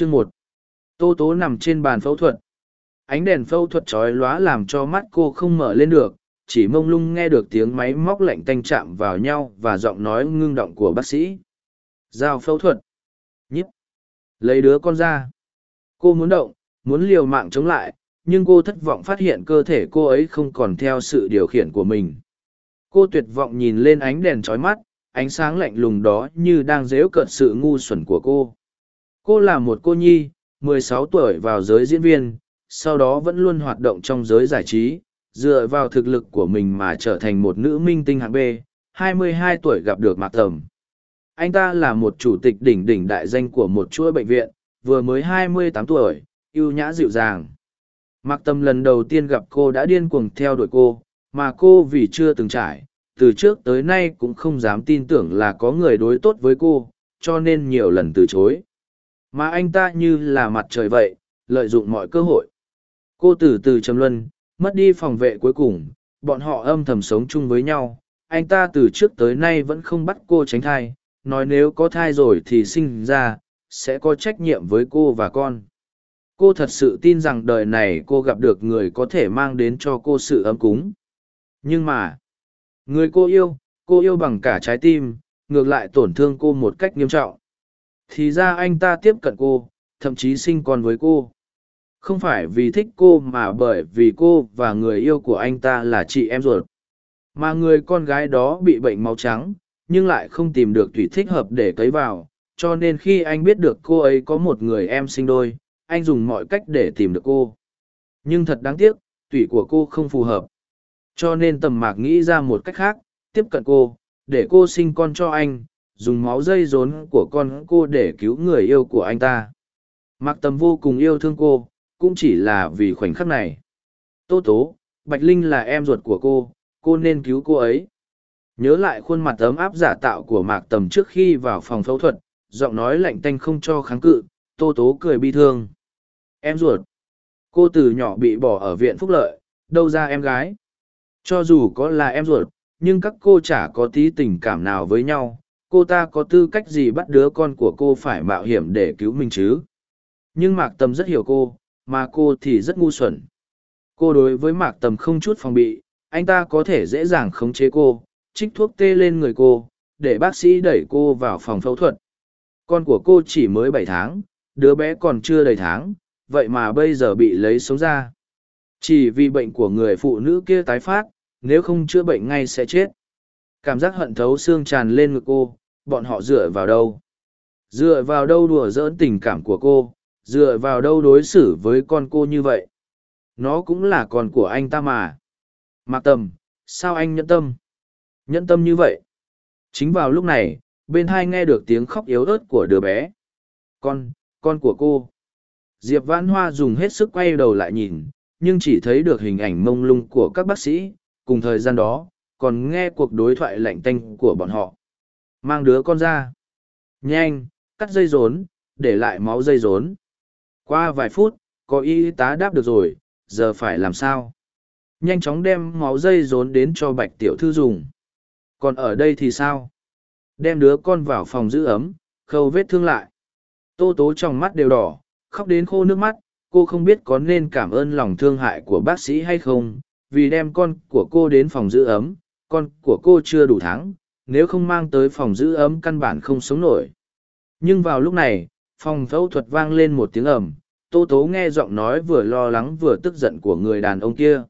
Chương một Tô tố nằm trên bàn phẫu thuật. Ánh đèn phẫu thuật trói lóa làm cho mắt cô không mở lên được, chỉ mông lung nghe được tiếng máy móc lạnh tanh chạm vào nhau và giọng nói ngưng động của bác sĩ. Giao phẫu thuật. Nhíp. Lấy đứa con ra. Cô muốn động, muốn liều mạng chống lại, nhưng cô thất vọng phát hiện cơ thể cô ấy không còn theo sự điều khiển của mình. Cô tuyệt vọng nhìn lên ánh đèn trói mắt, ánh sáng lạnh lùng đó như đang dếu cợt sự ngu xuẩn của cô. Cô là một cô nhi, 16 tuổi vào giới diễn viên, sau đó vẫn luôn hoạt động trong giới giải trí, dựa vào thực lực của mình mà trở thành một nữ minh tinh hạng B, 22 tuổi gặp được Mạc Tầm. Anh ta là một chủ tịch đỉnh đỉnh đại danh của một chuỗi bệnh viện, vừa mới 28 tuổi, yêu nhã dịu dàng. Mạc Tầm lần đầu tiên gặp cô đã điên cuồng theo đuổi cô, mà cô vì chưa từng trải, từ trước tới nay cũng không dám tin tưởng là có người đối tốt với cô, cho nên nhiều lần từ chối. Mà anh ta như là mặt trời vậy, lợi dụng mọi cơ hội. Cô từ từ trầm luân, mất đi phòng vệ cuối cùng, bọn họ âm thầm sống chung với nhau. Anh ta từ trước tới nay vẫn không bắt cô tránh thai, nói nếu có thai rồi thì sinh ra, sẽ có trách nhiệm với cô và con. Cô thật sự tin rằng đời này cô gặp được người có thể mang đến cho cô sự ấm cúng. Nhưng mà, người cô yêu, cô yêu bằng cả trái tim, ngược lại tổn thương cô một cách nghiêm trọng. Thì ra anh ta tiếp cận cô, thậm chí sinh con với cô. Không phải vì thích cô mà bởi vì cô và người yêu của anh ta là chị em ruột. Mà người con gái đó bị bệnh máu trắng nhưng lại không tìm được thủy thích hợp để cấy vào cho nên khi anh biết được cô ấy có một người em sinh đôi anh dùng mọi cách để tìm được cô. Nhưng thật đáng tiếc tủy của cô không phù hợp. Cho nên tầm mạc nghĩ ra một cách khác tiếp cận cô để cô sinh con cho anh dùng máu dây rốn của con cô để cứu người yêu của anh ta mạc tầm vô cùng yêu thương cô cũng chỉ là vì khoảnh khắc này. Tô tố, Bạch Linh là em ruột của cô, cô nên cứu cô ấy. Nhớ lại khuôn mặt ấm áp giả tạo của Mạc Tầm trước khi vào phòng phẫu thuật, giọng nói lạnh tanh không cho kháng cự, Tô Tố cười bi thương. Em ruột. Cô từ nhỏ bị bỏ ở viện phúc lợi, đâu ra em gái. Cho dù có là em ruột, nhưng các cô chả có tí tình cảm nào với nhau, cô ta có tư cách gì bắt đứa con của cô phải mạo hiểm để cứu mình chứ. Nhưng Mạc Tầm rất hiểu cô, mà cô thì rất ngu xuẩn. Cô đối với mạc tầm không chút phòng bị anh ta có thể dễ dàng khống chế cô trích thuốc tê lên người cô để bác sĩ đẩy cô vào phòng phẫu thuật. Con của cô chỉ mới bảy tháng đứa bé còn chưa đầy tháng vậy mà bây giờ bị lấy sống ra. Chỉ vì bệnh của người phụ nữ kia tái phát nếu không chữa bệnh ngay sẽ chết. Cảm giác hận thấu xương tràn lên ngực cô bọn họ dựa vào đâu? Dựa vào đâu đùa giỡn tình cảm của cô? Dựa vào đâu đối xử với con cô như vậy? Nó cũng là con của anh ta mà. Mạc tầm, sao anh nhẫn tâm? Nhẫn tâm như vậy? Chính vào lúc này, bên hai nghe được tiếng khóc yếu ớt của đứa bé. Con con của cô. Diệp vãn hoa dùng hết sức quay đầu lại nhìn, nhưng chỉ thấy được hình ảnh mông lung của các bác sĩ. Cùng thời gian đó, còn nghe cuộc đối thoại lạnh tanh của bọn họ mang đứa con ra nhanh cắt dây rốn để lại máu dây rốn qua vài phút, có y tá đáp được rồi, giờ phải làm sao? Nhanh chóng đem máu dây rốn đến cho bạch tiểu thư dùng. Còn ở đây thì sao? Đem đứa con vào phòng giữ ấm, khâu vết thương lại. Tô tố trong mắt đều đỏ, khóc đến khô nước mắt, cô không biết có nên cảm ơn lòng thương hại của bác sĩ hay không, vì đem con của cô đến phòng giữ ấm, con của cô chưa đủ tháng, nếu không mang tới phòng giữ ấm căn bản không sống nổi. Nhưng vào lúc này, phòng phẫu thuật vang lên một tiếng ầm tô tố nghe giọng nói vừa lo lắng vừa tức giận của người đàn ông kia.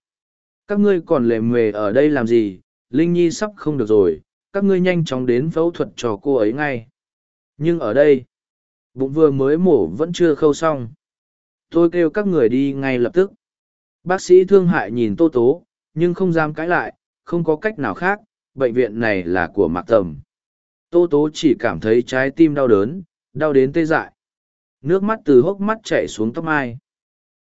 Các ngươi còn lề mề ở đây làm gì? Linh nhi sắp không được rồi các ngươi nhanh chóng đến phẫu thuật cho cô ấy ngay. Nhưng ở đây bụng vừa mới mổ vẫn chưa khâu xong. Tôi kêu các người đi ngay lập tức. Bác sĩ thương hại nhìn tô tố nhưng không dám cãi lại không có cách nào khác bệnh viện này là của mạc tầm tô tố chỉ cảm thấy trái tim đau đớn, đau đến tê dại. Nước mắt từ hốc mắt chảy xuống tóc mai.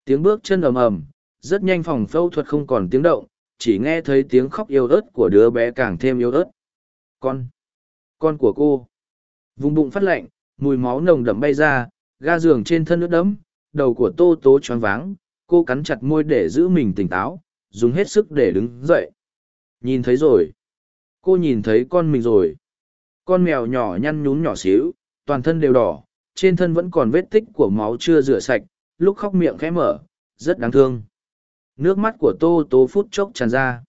Tiếng bước chân ầm ầm, rất nhanh phòng phẫu thuật không còn tiếng động, chỉ nghe thấy tiếng khóc yêu ớt của đứa bé càng thêm yêu ớt. Con con của cô. Vùng bụng phát lạnh, mùi máu nồng đậm bay ra, ga giường trên thân nước đẫm, đầu của tô tố choáng váng, cô cắn chặt môi để giữ mình tỉnh táo, dùng hết sức để đứng dậy. Nhìn thấy rồi cô nhìn thấy con mình rồi con mèo nhỏ nhăn nhún nhỏ xíu toàn thân đều đỏ trên thân vẫn còn vết tích của máu chưa rửa sạch, lúc khóc miệng khẽ mở, rất đáng thương. Nước mắt của tô tố phút chốc tràn ra.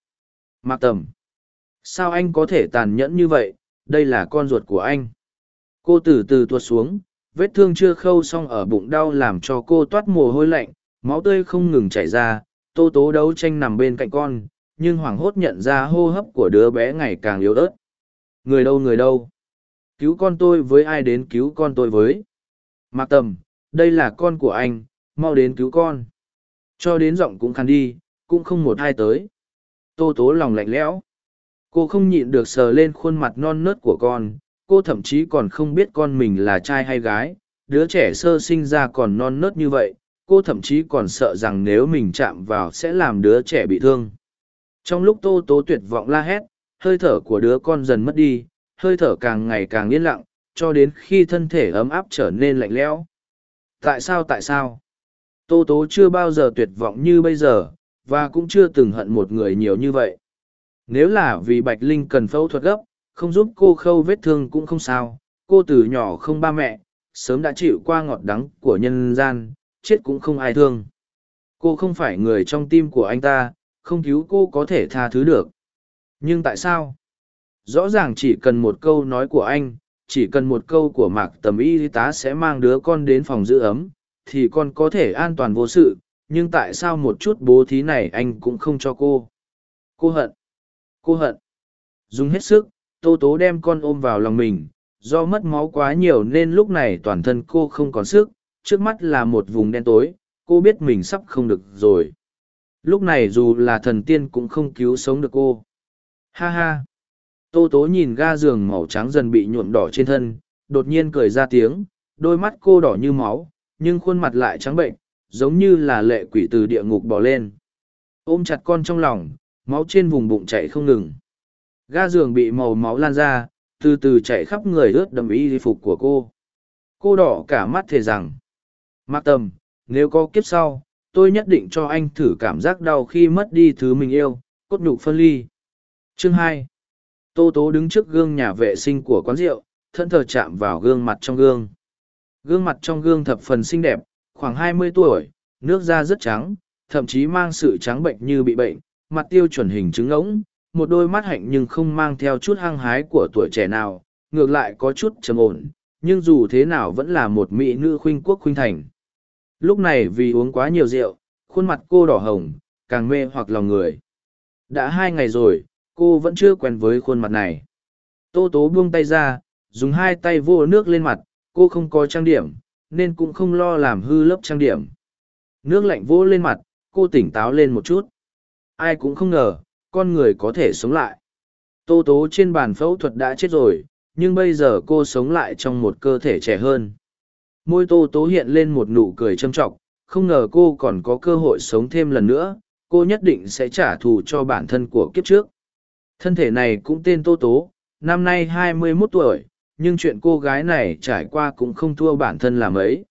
Mạc tầm. Sao anh có thể tàn nhẫn như vậy, đây là con ruột của anh. Cô từ từ tuột xuống, vết thương chưa khâu xong ở bụng đau làm cho cô toát mồ hôi lạnh, máu tươi không ngừng chảy ra, tô tố đấu tranh nằm bên cạnh con, nhưng hoảng hốt nhận ra hô hấp của đứa bé ngày càng yếu ớt. Người đâu người đâu? Cứu con tôi với ai đến cứu con tôi với? Mạc Tầm, đây là con của anh, mau đến cứu con. Cho đến giọng cũng khăn đi, cũng không một ai tới. Tô tố lòng lạnh lẽo. Cô không nhịn được sờ lên khuôn mặt non nớt của con, cô thậm chí còn không biết con mình là trai hay gái, đứa trẻ sơ sinh ra còn non nớt như vậy, cô thậm chí còn sợ rằng nếu mình chạm vào sẽ làm đứa trẻ bị thương. Trong lúc tô tố tuyệt vọng la hét, hơi thở của đứa con dần mất đi, hơi thở càng ngày càng yên lặng, cho đến khi thân thể ấm áp trở nên lạnh lẽo. Tại sao tại sao? Tô tố chưa bao giờ tuyệt vọng như bây giờ, và cũng chưa từng hận một người nhiều như vậy. Nếu là vì Bạch Linh cần phẫu thuật gấp, không giúp cô khâu vết thương cũng không sao, cô từ nhỏ không ba mẹ, sớm đã chịu qua ngọt đắng của nhân gian, chết cũng không ai thương. Cô không phải người trong tim của anh ta, không cứu cô có thể tha thứ được. Nhưng tại sao? Rõ ràng chỉ cần một câu nói của anh, chỉ cần một câu của mạc tầm y tá sẽ mang đứa con đến phòng giữ ấm, thì con có thể an toàn vô sự, nhưng tại sao một chút bố thí này anh cũng không cho cô? Cô hận. Cô hận. Dùng hết sức, Tô Tố đem con ôm vào lòng mình, do mất máu quá nhiều nên lúc này toàn thân cô không còn sức, trước mắt là một vùng đen tối, cô biết mình sắp không được rồi. Lúc này dù là thần tiên cũng không cứu sống được cô. Ha ha! Tô Tố nhìn ga giường màu trắng dần bị nhuộm đỏ trên thân, đột nhiên cười ra tiếng, đôi mắt cô đỏ như máu, nhưng khuôn mặt lại trắng bệnh, giống như là lệ quỷ từ địa ngục bỏ lên. Ôm chặt con trong lòng, máu trên vùng bụng chảy không ngừng. Ga giường bị màu máu lan ra, từ từ chảy khắp người ướt đầm y phục của cô. Cô đỏ cả mắt thề rằng, Mạc Tầm, nếu có kiếp sau, tôi nhất định cho anh thử cảm giác đau khi mất đi thứ mình yêu, cốt nhục phân ly. Chương hai Tô Tố đứng trước gương nhà vệ sinh của quán rượu, thân thờ chạm vào gương mặt trong gương. Gương mặt trong gương thập phần xinh đẹp, khoảng hai mươi tuổi, nước da rất trắng, thậm chí mang sự trắng bệnh như bị bệnh, mặt tiêu chuẩn hình trứng ống, một đôi mắt hạnh nhưng không mang theo chút hăng hái của tuổi trẻ nào, ngược lại có chút trầm ổn, nhưng dù thế nào vẫn là một mỹ nữ khuynh quốc khuynh thành. Lúc này vì uống quá nhiều rượu, khuôn mặt cô đỏ hồng, càng mê hoặc lòng người. Đã hai ngày rồi, cô vẫn chưa quen với khuôn mặt này. Tô tố buông tay ra, dùng hai tay vô nước lên mặt, cô không có trang điểm, nên cũng không lo làm hư lớp trang điểm. Nước lạnh vỗ lên mặt, cô tỉnh táo lên một chút. Ai cũng không ngờ, con người có thể sống lại. Tô tố trên bàn phẫu thuật đã chết rồi, nhưng bây giờ cô sống lại trong một cơ thể trẻ hơn. Môi tô tố hiện lên một nụ cười châm trọng, không ngờ cô còn có cơ hội sống thêm lần nữa, cô nhất định sẽ trả thù cho bản thân của kiếp trước. Thân thể này cũng tên tô tố, năm nay hai mươi 21 tuổi, nhưng chuyện cô gái này trải qua cũng không thua bản thân làm ấy.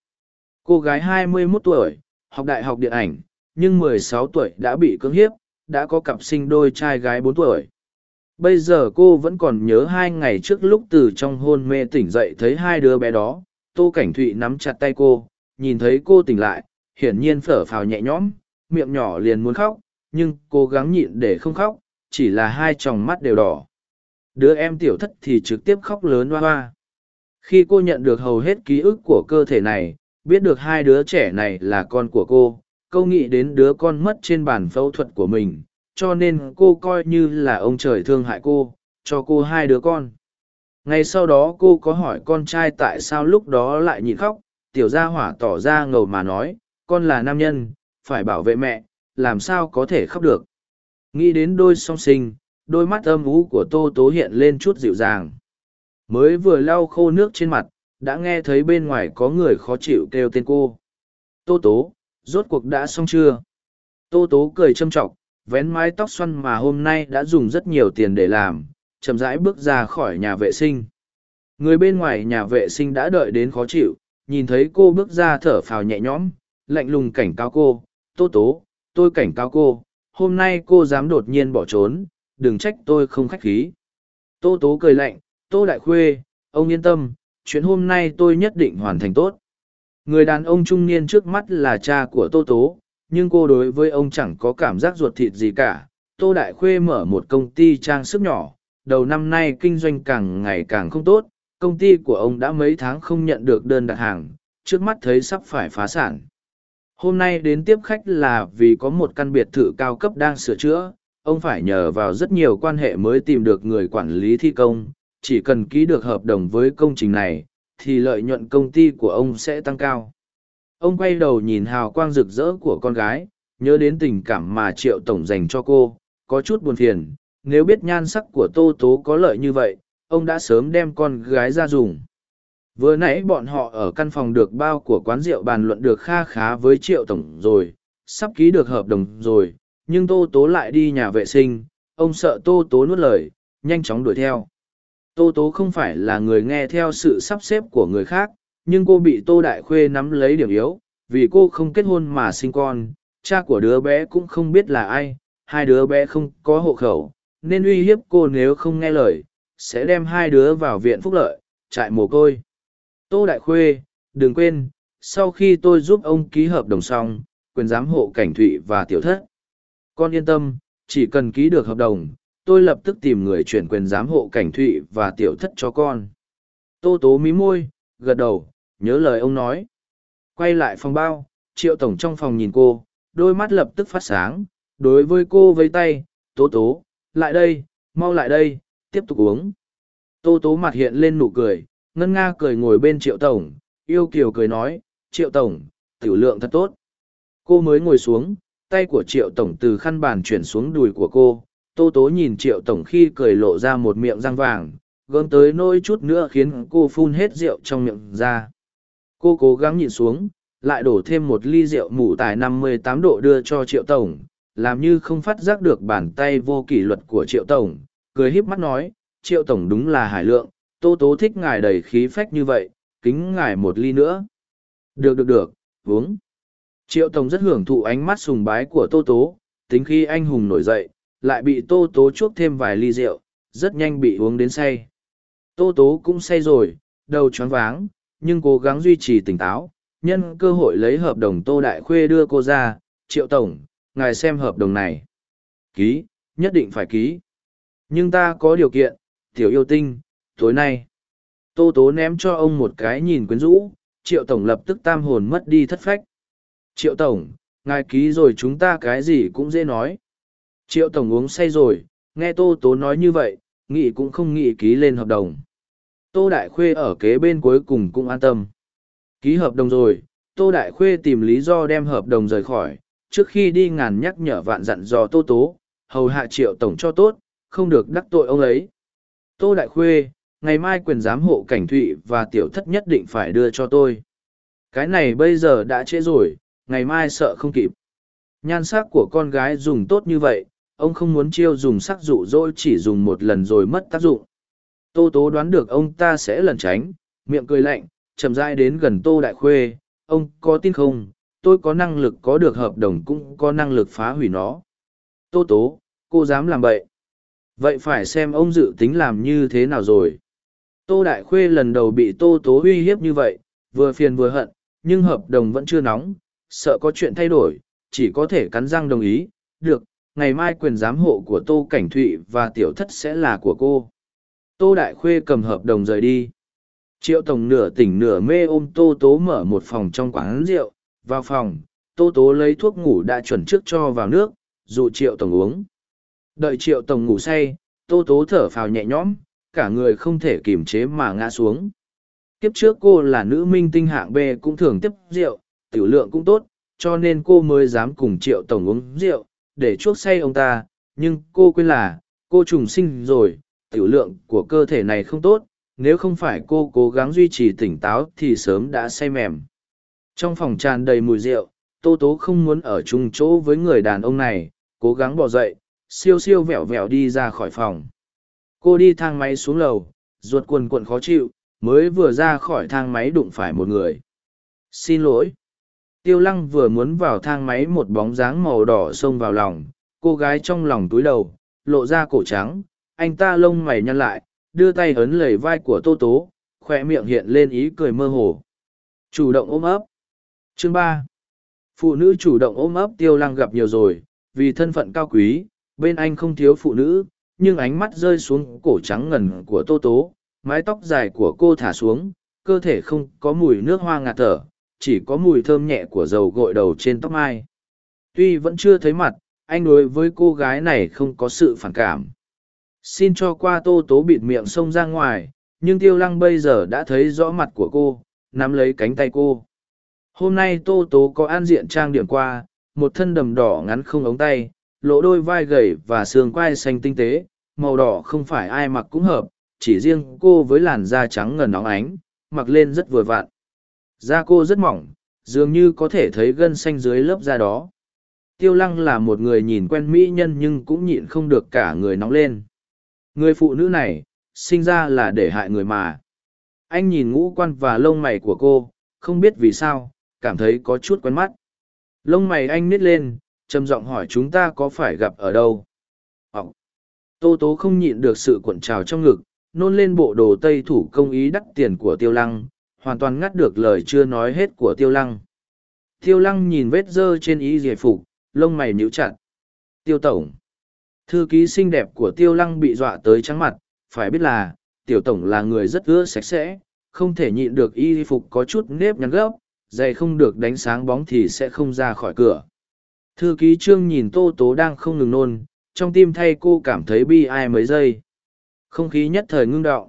Cô gái hai mươi 21 tuổi, học đại học điện ảnh, nhưng mười sáu tuổi đã bị cưỡng hiếp, đã có cặp sinh đôi trai gái bốn tuổi. Bây giờ cô vẫn còn nhớ hai ngày trước lúc từ trong hôn mê tỉnh dậy thấy hai đứa bé đó, Tô Cảnh Thụy nắm chặt tay cô, nhìn thấy cô tỉnh lại, hiển nhiên phở phào nhẹ nhõm, miệng nhỏ liền muốn khóc, nhưng cố gắng nhịn để không khóc, chỉ là hai tròng mắt đều đỏ. Đứa em tiểu thất thì trực tiếp khóc lớn hoa hoa. Khi cô nhận được hầu hết ký ức của cơ thể này, biết được hai đứa trẻ này là con của cô, câu nghĩ đến đứa con mất trên bàn phẫu thuật của mình, cho nên cô coi như là ông trời thương hại cô, cho cô hai đứa con ngay sau đó cô có hỏi con trai tại sao lúc đó lại nhịn khóc, tiểu gia hỏa tỏ ra ngầu mà nói, con là nam nhân, phải bảo vệ mẹ, làm sao có thể khóc được. Nghĩ đến đôi song sinh, đôi mắt âm ú của tô tố hiện lên chút dịu dàng. Mới vừa lau khô nước trên mặt, đã nghe thấy bên ngoài có người khó chịu kêu tên cô. Tô tố, rốt cuộc đã xong chưa? Tô tố cười châm trọng, vén mái tóc xoăn mà hôm nay đã dùng rất nhiều tiền để làm, chậm rãi bước ra khỏi nhà vệ sinh. Người bên ngoài nhà vệ sinh đã đợi đến khó chịu, nhìn thấy cô bước ra thở phào nhẹ nhõm, lạnh lùng cảnh cáo cô, Tô tố, tôi cảnh cáo cô, hôm nay cô dám đột nhiên bỏ trốn, đừng trách tôi không khách khí. Tô tố cười lạnh, Tô Đại Khuê, ông yên tâm, chuyện hôm nay tôi nhất định hoàn thành tốt người đàn ông trung niên trước mắt là cha của tô tố nhưng cô đối với ông chẳng có cảm giác ruột thịt gì cả tô đại khuê mở một công ty trang sức nhỏ đầu năm nay kinh doanh càng ngày càng không tốt, công ty của ông đã mấy tháng không nhận được đơn đặt hàng, trước mắt thấy sắp phải phá sản. Hôm nay đến tiếp khách là vì có một căn biệt thự cao cấp đang sửa chữa, ông phải nhờ vào rất nhiều quan hệ mới tìm được người quản lý thi công, chỉ cần ký được hợp đồng với công trình này, thì lợi nhuận công ty của ông sẽ tăng cao. Ông quay đầu nhìn hào quang rực rỡ của con gái, nhớ đến tình cảm mà triệu tổng dành cho cô, có chút buồn phiền nếu biết nhan sắc của tô tố có lợi như vậy, ông đã sớm đem con gái ra dùng. Vừa nãy bọn họ ở căn phòng được bao của quán rượu bàn luận được kha khá với triệu tổng rồi, sắp ký được hợp đồng rồi, nhưng tô tố lại đi nhà vệ sinh, ông sợ tô tố nuốt lời, nhanh chóng đuổi theo. Tô tố không phải là người nghe theo sự sắp xếp của người khác, nhưng cô bị tô đại khuê nắm lấy điểm yếu, vì cô không kết hôn mà sinh con, cha của đứa bé cũng không biết là ai, hai đứa bé không có hộ khẩu nên uy hiếp cô nếu không nghe lời, sẽ đem hai đứa vào viện phúc lợi, trại mồ côi. Tô đại khuê, đừng quên, sau khi tôi giúp ông ký hợp đồng xong, quyền giám hộ cảnh thụy và tiểu thất. Con yên tâm, chỉ cần ký được hợp đồng, tôi lập tức tìm người chuyển quyền giám hộ cảnh thụy và tiểu thất cho con. Tô tố mí môi, gật đầu, nhớ lời ông nói. Quay lại phòng bao, triệu tổng trong phòng nhìn cô, đôi mắt lập tức phát sáng. Đối với cô vây tay, tố tố lại đây, mau lại đây, tiếp tục uống. Tô tố mặt hiện lên nụ cười, ngân nga cười ngồi bên triệu tổng, yêu kiều cười nói, triệu tổng, tiểu lượng thật tốt. Cô mới ngồi xuống, tay của triệu tổng từ khăn bàn chuyển xuống đùi của cô. Tô tố nhìn triệu tổng khi cười lộ ra một miệng răng vàng, gớm tới nôi chút nữa khiến cô phun hết rượu trong miệng ra. Cô cố gắng nhìn xuống, lại đổ thêm một ly rượu mũ tài năm mươi tám độ đưa cho triệu tổng làm như không phát giác được bàn tay vô kỷ luật của triệu tổng, cười híp mắt nói, triệu tổng đúng là hải lượng, tô tố thích ngài đầy khí phách như vậy, kính ngài một ly nữa. Được được được, uống. Triệu tổng rất hưởng thụ ánh mắt sùng bái của tô tố, tính khi anh hùng nổi dậy, lại bị tô tố chuốc thêm vài ly rượu, rất nhanh bị uống đến say. Tô tố cũng say rồi, đầu choáng váng, nhưng cố gắng duy trì tỉnh táo, nhân cơ hội lấy hợp đồng tô đại khuê đưa cô ra, triệu tổng ngài xem hợp đồng này. Ký, nhất định phải ký. Nhưng ta có điều kiện, tiểu yêu tinh, tối nay. Tô tố ném cho ông một cái nhìn quyến rũ, triệu tổng lập tức tam hồn mất đi thất phách. Triệu tổng, ngài ký rồi chúng ta cái gì cũng dễ nói. Triệu tổng uống say rồi, nghe tô tố nói như vậy nghị cũng không nghị ký lên hợp đồng. Tô đại khuê ở kế bên cuối cùng cũng an tâm. Ký hợp đồng rồi, tô đại khuê tìm lý do đem hợp đồng rời khỏi trước khi đi ngàn nhắc nhở vạn dặn dò tô tố, hầu hạ triệu tổng cho tốt, không được đắc tội ông ấy. Tô đại khuê, ngày mai quyền giám hộ cảnh thụy và tiểu thất nhất định phải đưa cho tôi. Cái này bây giờ đã trễ rồi, ngày mai sợ không kịp. Nhan sắc của con gái dùng tốt như vậy, ông không muốn chiêu dùng sắc dụ dỗ chỉ dùng một lần rồi mất tác dụng. Tô tố đoán được ông ta sẽ lẩn tránh, miệng cười lạnh, chậm rãi đến gần tô đại khuê, ông có tin không? Tôi có năng lực có được hợp đồng cũng có năng lực phá hủy nó. Tô tố, cô dám làm vậy? Vậy phải xem ông dự tính làm như thế nào rồi. Tô đại khuê lần đầu bị tô tố uy hiếp như vậy, vừa phiền vừa hận, nhưng hợp đồng vẫn chưa nóng, sợ có chuyện thay đổi, chỉ có thể cắn răng đồng ý. Được, ngày mai quyền giám hộ của tô cảnh thụy và tiểu thất sẽ là của cô. Tô đại khuê cầm hợp đồng rời đi. Triệu tổng nửa tỉnh nửa mê ôm tô tố mở một phòng trong quán rượu vào phòng, tô tố lấy thuốc ngủ đã chuẩn trước cho vào nước dụ triệu tổng uống. Đợi triệu tổng ngủ say, tô tố thở phào nhẹ nhõm, cả người không thể kiềm chế mà ngã xuống. Kiếp trước cô là nữ minh tinh hạng b cũng thường tiếp rượu, tiểu lượng cũng tốt, cho nên cô mới dám cùng triệu tổng uống rượu, để chuốc say ông ta. Nhưng cô quên là, cô trùng sinh rồi, tiểu lượng của cơ thể này không tốt, nếu không phải cô cố gắng duy trì tỉnh táo thì sớm đã say mềm trong phòng tràn đầy mùi rượu, tô tố không muốn ở chung chỗ với người đàn ông này, cố gắng bỏ dậy, siêu siêu vẹo vẹo đi ra khỏi phòng cô đi thang máy xuống lầu, ruột quần quận khó chịu, mới vừa ra khỏi thang máy đụng phải một người xin lỗi tiêu lăng vừa muốn vào thang máy một bóng dáng màu đỏ xông vào lòng, cô gái trong lòng túi đầu, lộ ra cổ trắng, anh ta lông mày nhăn lại, đưa tay ấn lầy vai của tô tố khoe miệng hiện lên ý cười mơ hồ. Chủ động ôm ấp. Chương ba Phụ nữ chủ động ôm ấp tiêu lăng gặp nhiều rồi, vì thân phận cao quý, bên anh không thiếu phụ nữ, nhưng ánh mắt rơi xuống cổ trắng ngần của Tô Tố, mái tóc dài của cô thả xuống, cơ thể không có mùi nước hoa ngạt thở, chỉ có mùi thơm nhẹ của dầu gội đầu trên tóc mai. Tuy vẫn chưa thấy mặt, anh đối với cô gái này không có sự phản cảm. Xin cho qua Tô Tố bịt miệng xông ra ngoài, nhưng Tiêu Lăng bây giờ đã thấy rõ mặt của cô, nắm lấy cánh tay cô. Hôm nay Tô Tố có an diện trang điểm qua, một thân đầm đỏ ngắn không ống tay, lỗ đôi vai gầy và xương quai xanh tinh tế, màu đỏ không phải ai mặc cũng hợp, chỉ riêng cô với làn da trắng ngần óng ánh, mặc lên rất vừa vặn. Da cô rất mỏng, dường như có thể thấy gân xanh dưới lớp da đó. Tiêu lăng là một người nhìn quen mỹ nhân nhưng cũng nhịn không được cả người nóng lên. Người phụ nữ này, sinh ra là để hại người mà. Anh nhìn ngũ quan và lông mày của cô, không biết vì sao, cảm thấy có chút quen mắt. Lông mày anh nít lên, trầm giọng hỏi chúng ta có phải gặp ở đâu. Ồ! Tô tố không nhịn được sự cuộn trào trong ngực, nôn lên bộ đồ tây thủ công ý đắt tiền của tiêu lăng, hoàn toàn ngắt được lời chưa nói hết của tiêu lăng. Tiêu lăng nhìn vết dơ trên ý giải phục, lông mày nhíu chặt. Tiêu tổng. Thư ký xinh đẹp của tiêu lăng bị dọa tới trắng mặt, phải biết là, tiểu tổng là người rất ưa sạch sẽ, không thể nhịn được y phục có chút nếp nhăn gấp, giày không được đánh sáng bóng thì sẽ không ra khỏi cửa. Thư ký trương nhìn tô tố đang không ngừng nôn, trong tim thay cô cảm thấy bi ai mấy giây. Không khí nhất thời ngưng đọng.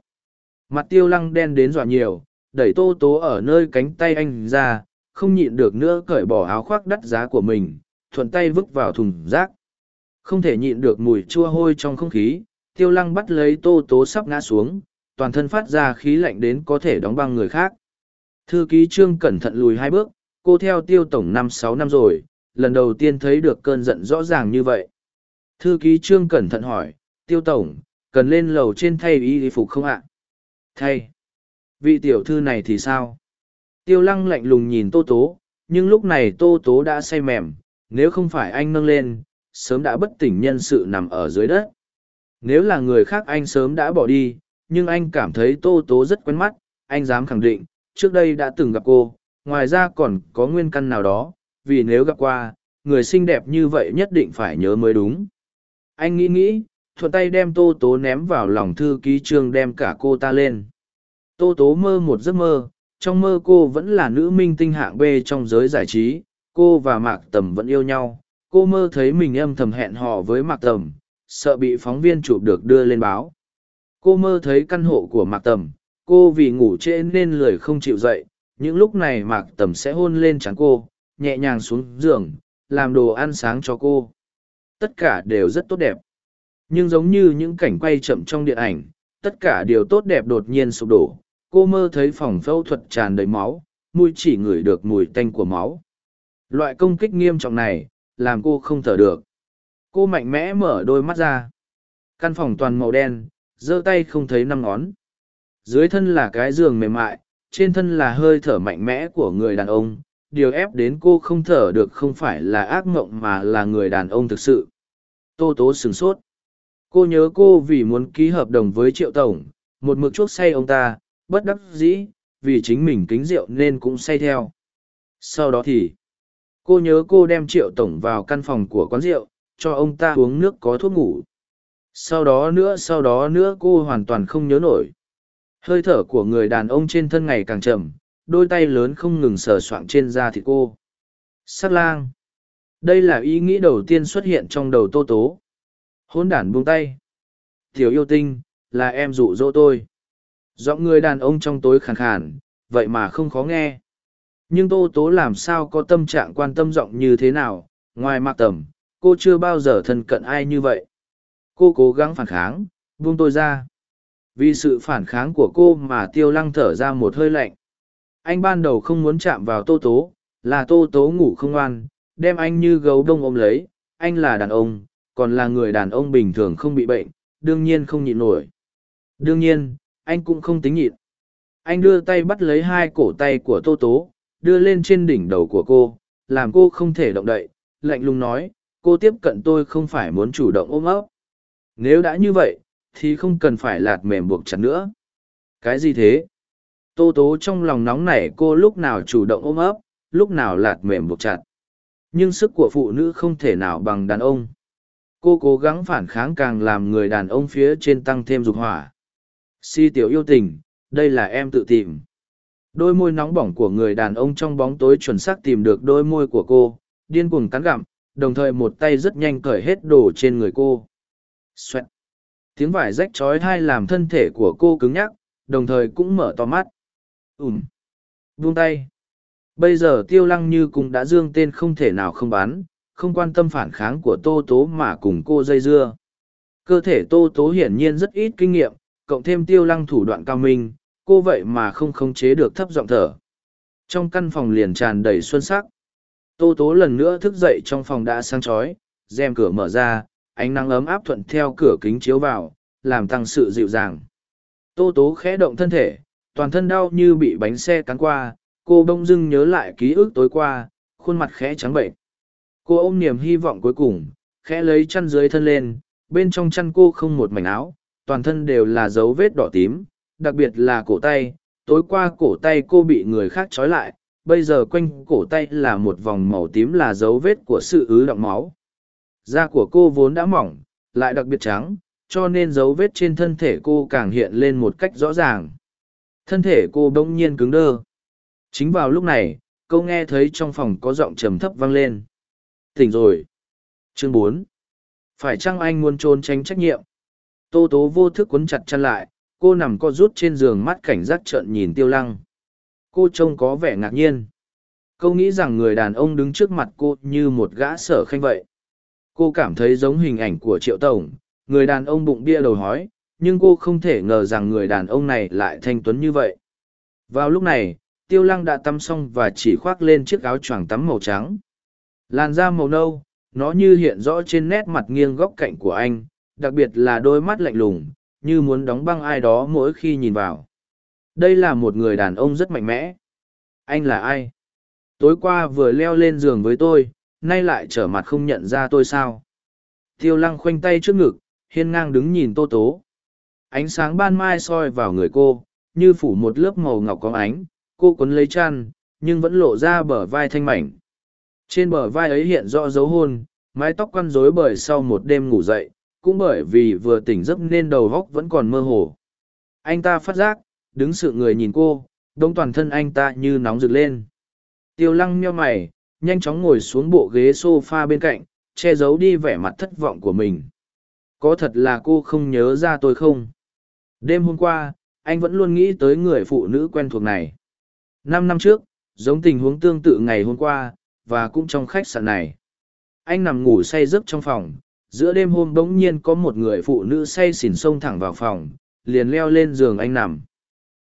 Mặt tiêu lăng đen đến dọa nhiều, đẩy tô tố ở nơi cánh tay anh ra, không nhịn được nữa cởi bỏ áo khoác đắt giá của mình, thuận tay vứt vào thùng rác. Không thể nhịn được mùi chua hôi trong không khí, tiêu lăng bắt lấy tô tố sắp ngã xuống, toàn thân phát ra khí lạnh đến có thể đóng băng người khác. Thư ký trương cẩn thận lùi hai bước, cô theo tiêu tổng năm sáu năm rồi, lần đầu tiên thấy được cơn giận rõ ràng như vậy. Thư ký trương cẩn thận hỏi, tiêu tổng, cần lên lầu trên thay y phục không ạ? Thay. Vị tiểu thư này thì sao? Tiêu lăng lạnh lùng nhìn tô tố, nhưng lúc này tô tố đã say mềm, nếu không phải anh nâng lên, sớm đã bất tỉnh nhân sự nằm ở dưới đất. Nếu là người khác anh sớm đã bỏ đi, nhưng anh cảm thấy tô tố rất quen mắt, anh dám khẳng định, trước đây đã từng gặp cô, ngoài ra còn có nguyên căn nào đó, vì nếu gặp qua, người xinh đẹp như vậy nhất định phải nhớ mới đúng. Anh nghĩ nghĩ, thuận tay đem tô tố ném vào lòng thư ký trương đem cả cô ta lên. Tô tố mơ một giấc mơ, trong mơ cô vẫn là nữ minh tinh hạng B trong giới giải trí, cô và Mạc Tầm vẫn yêu nhau. Cô mơ thấy mình âm thầm hẹn hò với Mạc Tầm, sợ bị phóng viên chụp được đưa lên báo. Cô mơ thấy căn hộ của Mạc Tầm, cô vì ngủ trễ nên lười không chịu dậy, những lúc này mạc tầm sẽ hôn lên trán cô, nhẹ nhàng xuống giường, làm đồ ăn sáng cho cô. Tất cả đều rất tốt đẹp. Nhưng giống như những cảnh quay chậm trong điện ảnh, tất cả điều tốt đẹp đột nhiên sụp đổ. Cô mơ thấy phòng phẫu thuật tràn đầy máu mùi chỉ ngửi được mùi tanh của máu. Loại công kích nghiêm trọng này, làm cô không thở được. Cô mạnh mẽ mở đôi mắt ra. Căn phòng toàn màu đen, giơ tay không thấy năm ngón dưới thân là cái giường mềm mại, trên thân là hơi thở mạnh mẽ của người đàn ông, điều ép đến cô không thở được không phải là ác mộng mà là người đàn ông thực sự. Tô tố sửng sốt. Cô nhớ cô vì muốn ký hợp đồng với triệu tổng, một mực chuốc say ông ta, bất đắc dĩ, vì chính mình kính rượu nên cũng say theo. Sau đó thì, cô nhớ cô đem triệu tổng vào căn phòng của quán rượu, cho ông ta uống nước có thuốc ngủ. Sau đó nữa, sau đó nữa cô hoàn toàn không nhớ nổi hơi thở của người đàn ông trên thân ngày càng chậm, đôi tay lớn không ngừng sờ soạng trên da thịt cô. Sát lang. Đây là ý nghĩ đầu tiên xuất hiện trong đầu tô tố. Hôn đản buông tay. Tiểu yêu tinh, là em dụ dỗ tôi. Giọng người đàn ông trong tối khàn khàn, vậy mà không khó nghe. Nhưng tô tố làm sao có tâm trạng quan tâm giọng như thế nào, ngoài mạc tầm, cô chưa bao giờ thân cận ai như vậy. Cô cố gắng phản kháng, buông tôi ra vì sự phản kháng của cô mà tiêu lăng thở ra một hơi lạnh. Anh ban đầu không muốn chạm vào tô tố, là tô tố ngủ không ngoan đem anh như gấu đông ôm lấy. Anh là đàn ông, còn là người đàn ông bình thường không bị bệnh, đương nhiên không nhịn nổi. Đương nhiên, anh cũng không tính nhịn. Anh đưa tay bắt lấy hai cổ tay của tô tố, đưa lên trên đỉnh đầu của cô, làm cô không thể động đậy, lạnh lùng nói, cô tiếp cận tôi không phải muốn chủ động ôm ấp. Nếu đã như vậy thì không cần phải lạt mềm buộc chặt nữa. Cái gì thế? tô tố trong lòng nóng nảy, cô lúc nào chủ động ôm ấp, lúc nào lạt mềm buộc chặt nhưng sức của phụ nữ không thể nào bằng đàn ông cô cố gắng phản kháng càng làm người đàn ông phía trên tăng thêm dục hỏa si tiểu yêu tình, đây là em tự tìm đôi môi nóng bỏng của người đàn ông trong bóng tối chuẩn xác tìm được đôi môi của cô, điên cuồng cắn gặm, đồng thời một tay rất nhanh cởi hết đồ trên người cô Xoẹt tiếng vải rách chói thai làm thân thể của cô cứng nhắc, đồng thời cũng mở to mắt. Ùm. Buông tay. Bây giờ tiêu lăng như cũng đã dương tên không thể nào không bán, không quan tâm phản kháng của tô tố mà cùng cô dây dưa. Cơ thể tô tố hiển nhiên rất ít kinh nghiệm, cộng thêm tiêu lăng thủ đoạn cao minh, cô vậy mà không khống chế được thấp giọng thở. Trong căn phòng liền tràn đầy xuân sắc. Tô tố lần nữa thức dậy trong phòng đã sáng chói, rèm cửa mở ra ánh nắng ấm áp thuận theo cửa kính chiếu vào, làm tăng sự dịu dàng. Tô tố khẽ động thân thể, toàn thân đau như bị bánh xe cắn qua, cô bỗng dưng nhớ lại ký ức tối qua, khuôn mặt khẽ trắng bệnh. Cô ôm niềm hy vọng cuối cùng, khẽ lấy chăn dưới thân lên, bên trong chăn cô không một mảnh áo, toàn thân đều là dấu vết đỏ tím, đặc biệt là cổ tay. Tối qua cổ tay cô bị người khác trói lại, bây giờ quanh cổ tay là một vòng màu tím là dấu vết của sự ứ động máu da của cô vốn đã mỏng, lại đặc biệt trắng, cho nên dấu vết trên thân thể cô càng hiện lên một cách rõ ràng. Thân thể cô bỗng nhiên cứng đơ. Chính vào lúc này, cô nghe thấy trong phòng có giọng trầm thấp vang lên. Tỉnh rồi. Chương bốn. Phải chăng anh muốn trốn tránh trách nhiệm? Tô tố vô thức quấn chặt chăn lại, cô nằm co rút trên giường mắt cảnh giác trợn nhìn tiêu lăng. Cô trông có vẻ ngạc nhiên. Cô nghĩ rằng người đàn ông đứng trước mặt cô như một gã sở khanh vậy cô cảm thấy giống hình ảnh của triệu tổng. Người đàn ông bụng bia đầu hói, nhưng cô không thể ngờ rằng người đàn ông này lại thanh tuấn như vậy. Vào lúc này, tiêu lăng đã tắm xong và chỉ khoác lên chiếc áo choàng tắm màu trắng. Làn da màu nâu, nó như hiện rõ trên nét mặt nghiêng góc cạnh của anh, đặc biệt là đôi mắt lạnh lùng, như muốn đóng băng ai đó mỗi khi nhìn vào. Đây là một người đàn ông rất mạnh mẽ. Anh là ai? Tối qua vừa leo lên giường với tôi nay lại trở mặt không nhận ra tôi sao? Tiêu lăng khoanh tay trước ngực, hiên ngang đứng nhìn tô tố. Ánh sáng ban mai soi vào người cô, như phủ một lớp màu ngọc có ánh, cô quấn lấy chăn, nhưng vẫn lộ ra bờ vai thanh mảnh. Trên bờ vai ấy hiện rõ dấu hôn, mái tóc quăn rối bởi sau một đêm ngủ dậy, cũng bởi vì vừa tỉnh giấc nên đầu góc vẫn còn mơ hồ. Anh ta phát giác, đứng sự người nhìn cô, đông toàn thân anh ta như nóng rực lên. Tiêu lăng meo mày nhanh chóng ngồi xuống bộ ghế s o f a bên cạnh, che giấu đi vẻ mặt thất vọng của mình. Có thật là cô không nhớ ra tôi không? Đêm hôm qua, anh vẫn luôn nghĩ tới người phụ nữ quen thuộc này. Năm năm trước, giống tình huống tương tự ngày hôm qua, và cũng trong khách sạn này. Anh nằm ngủ say giấc trong phòng, giữa đêm hôm bỗng nhiên có một người phụ nữ say xỉn xông thẳng vào phòng, liền leo lên giường anh nằm.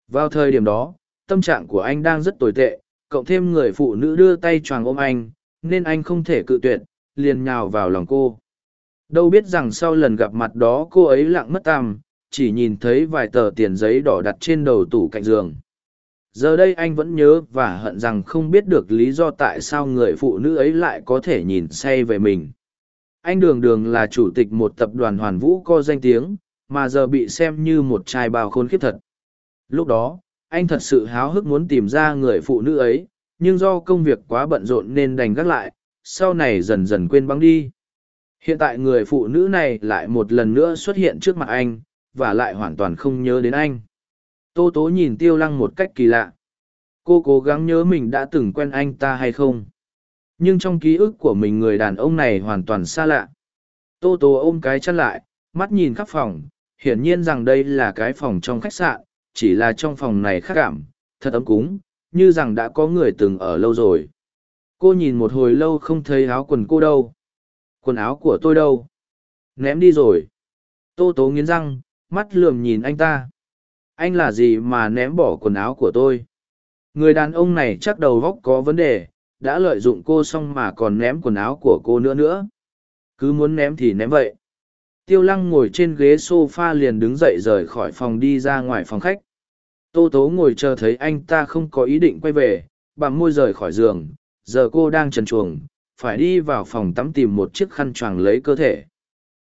Vào thời điểm đó, tâm trạng của anh đang rất tồi tệ cộng thêm người phụ nữ đưa tay choàng ôm anh, nên anh không thể cự tuyệt, liền nhào vào lòng cô. Đâu biết rằng sau lần gặp mặt đó cô ấy lặng mất tăm, chỉ nhìn thấy vài tờ tiền giấy đỏ đặt trên đầu tủ cạnh giường. Giờ đây anh vẫn nhớ và hận rằng không biết được lý do tại sao người phụ nữ ấy lại có thể nhìn say về mình. Anh đường đường là chủ tịch một tập đoàn hoàn vũ có danh tiếng, mà giờ bị xem như một trai bao khôn khiếp thật. Lúc đó anh thật sự háo hức muốn tìm ra người phụ nữ ấy, nhưng do công việc quá bận rộn nên đành gác lại, sau này dần dần quên băng đi. Hiện tại người phụ nữ này lại một lần nữa xuất hiện trước mặt anh, và lại hoàn toàn không nhớ đến anh. Tô tố nhìn tiêu lăng một cách kỳ lạ. Cô cố gắng nhớ mình đã từng quen anh ta hay không? Nhưng trong ký ức của mình người đàn ông này hoàn toàn xa lạ. Tô tố ôm cái chăn lại, mắt nhìn khắp phòng, hiển nhiên rằng đây là cái phòng trong khách sạn chỉ là trong phòng này khác cảm, thật ấm cúng, như rằng đã có người từng ở lâu rồi. Cô nhìn một hồi lâu không thấy áo quần cô đâu. Quần áo của tôi đâu? Ném đi rồi. Tô tố nghiến răng, mắt lườm nhìn anh ta. Anh là gì mà ném bỏ quần áo của tôi? Người đàn ông này chắc đầu góc có vấn đề, đã lợi dụng cô xong mà còn ném quần áo của cô nữa nữa. Cứ muốn ném thì ném vậy tiêu lăng ngồi trên ghế s o f a liền đứng dậy rời khỏi phòng đi ra ngoài phòng khách. Tô tố ngồi chờ thấy anh ta không có ý định quay về bằng môi rời khỏi giường, giờ cô đang trần chuồng, phải đi vào phòng tắm tìm một chiếc khăn choàng lấy cơ thể.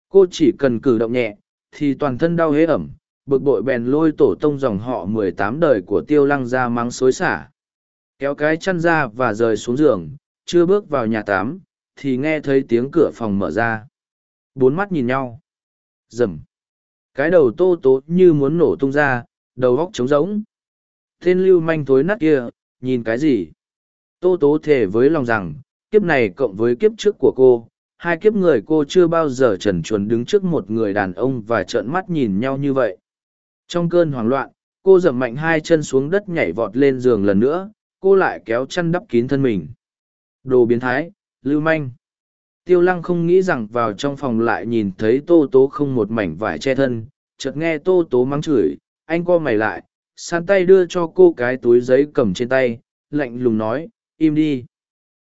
Cô chỉ cần cử động nhẹ, thì toàn thân đau hế ẩm, bực bội bèn lôi tổ tông dòng họ mười tám đời của tiêu lăng ra mắng xối xả. Kéo cái chăn ra và rời xuống giường, chưa bước vào nhà tắm, thì nghe thấy tiếng cửa phòng mở ra. Bốn mắt nhìn nhau. Dầm. cái đầu tô tố như muốn nổ tung ra, đầu góc trống rỗng. Tên lưu manh thối nát kia, nhìn cái gì? Tô tố thề với lòng rằng, kiếp này cộng với kiếp trước của cô, hai kiếp người cô chưa bao giờ trần chuồn đứng trước một người đàn ông và trợn mắt nhìn nhau như vậy. Trong cơn hoảng loạn, cô dậm mạnh hai chân xuống đất nhảy vọt lên giường lần nữa, cô lại kéo chăn đắp kín thân mình. Đồ biến thái, lưu manh tiêu lăng không nghĩ rằng vào trong phòng lại nhìn thấy tô tố không một mảnh vải che thân, chợt nghe tô tố mắng chửi, anh co mày lại san tay đưa cho cô cái túi giấy cầm trên tay, lạnh lùng nói, im đi.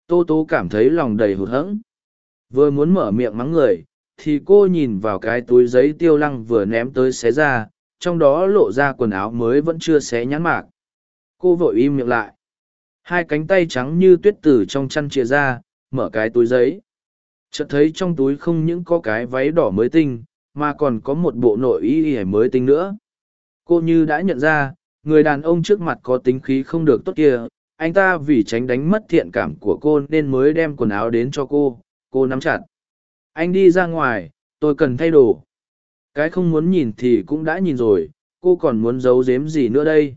Tô tố cảm thấy lòng đầy hụt hẫng. Vừa muốn mở miệng mắng người, thì cô nhìn vào cái túi giấy tiêu lăng vừa ném tới xé ra, trong đó lộ ra quần áo mới vẫn chưa xé nhãn mạc. Cô vội im miệng lại. Hai cánh tay trắng như tuyết tử trong chăn chia ra, mở cái túi giấy chợt thấy trong túi không những có cái váy đỏ mới tinh, mà còn có một bộ nội y y mới tinh nữa. Cô như đã nhận ra, người đàn ông trước mặt có tính khí không được tốt kia, anh ta vì tránh đánh mất thiện cảm của cô nên mới đem quần áo đến cho cô cô nắm chặt. Anh đi ra ngoài, tôi cần thay đồ. Cái không muốn nhìn thì cũng đã nhìn rồi, cô còn muốn giấu giếm gì nữa đây?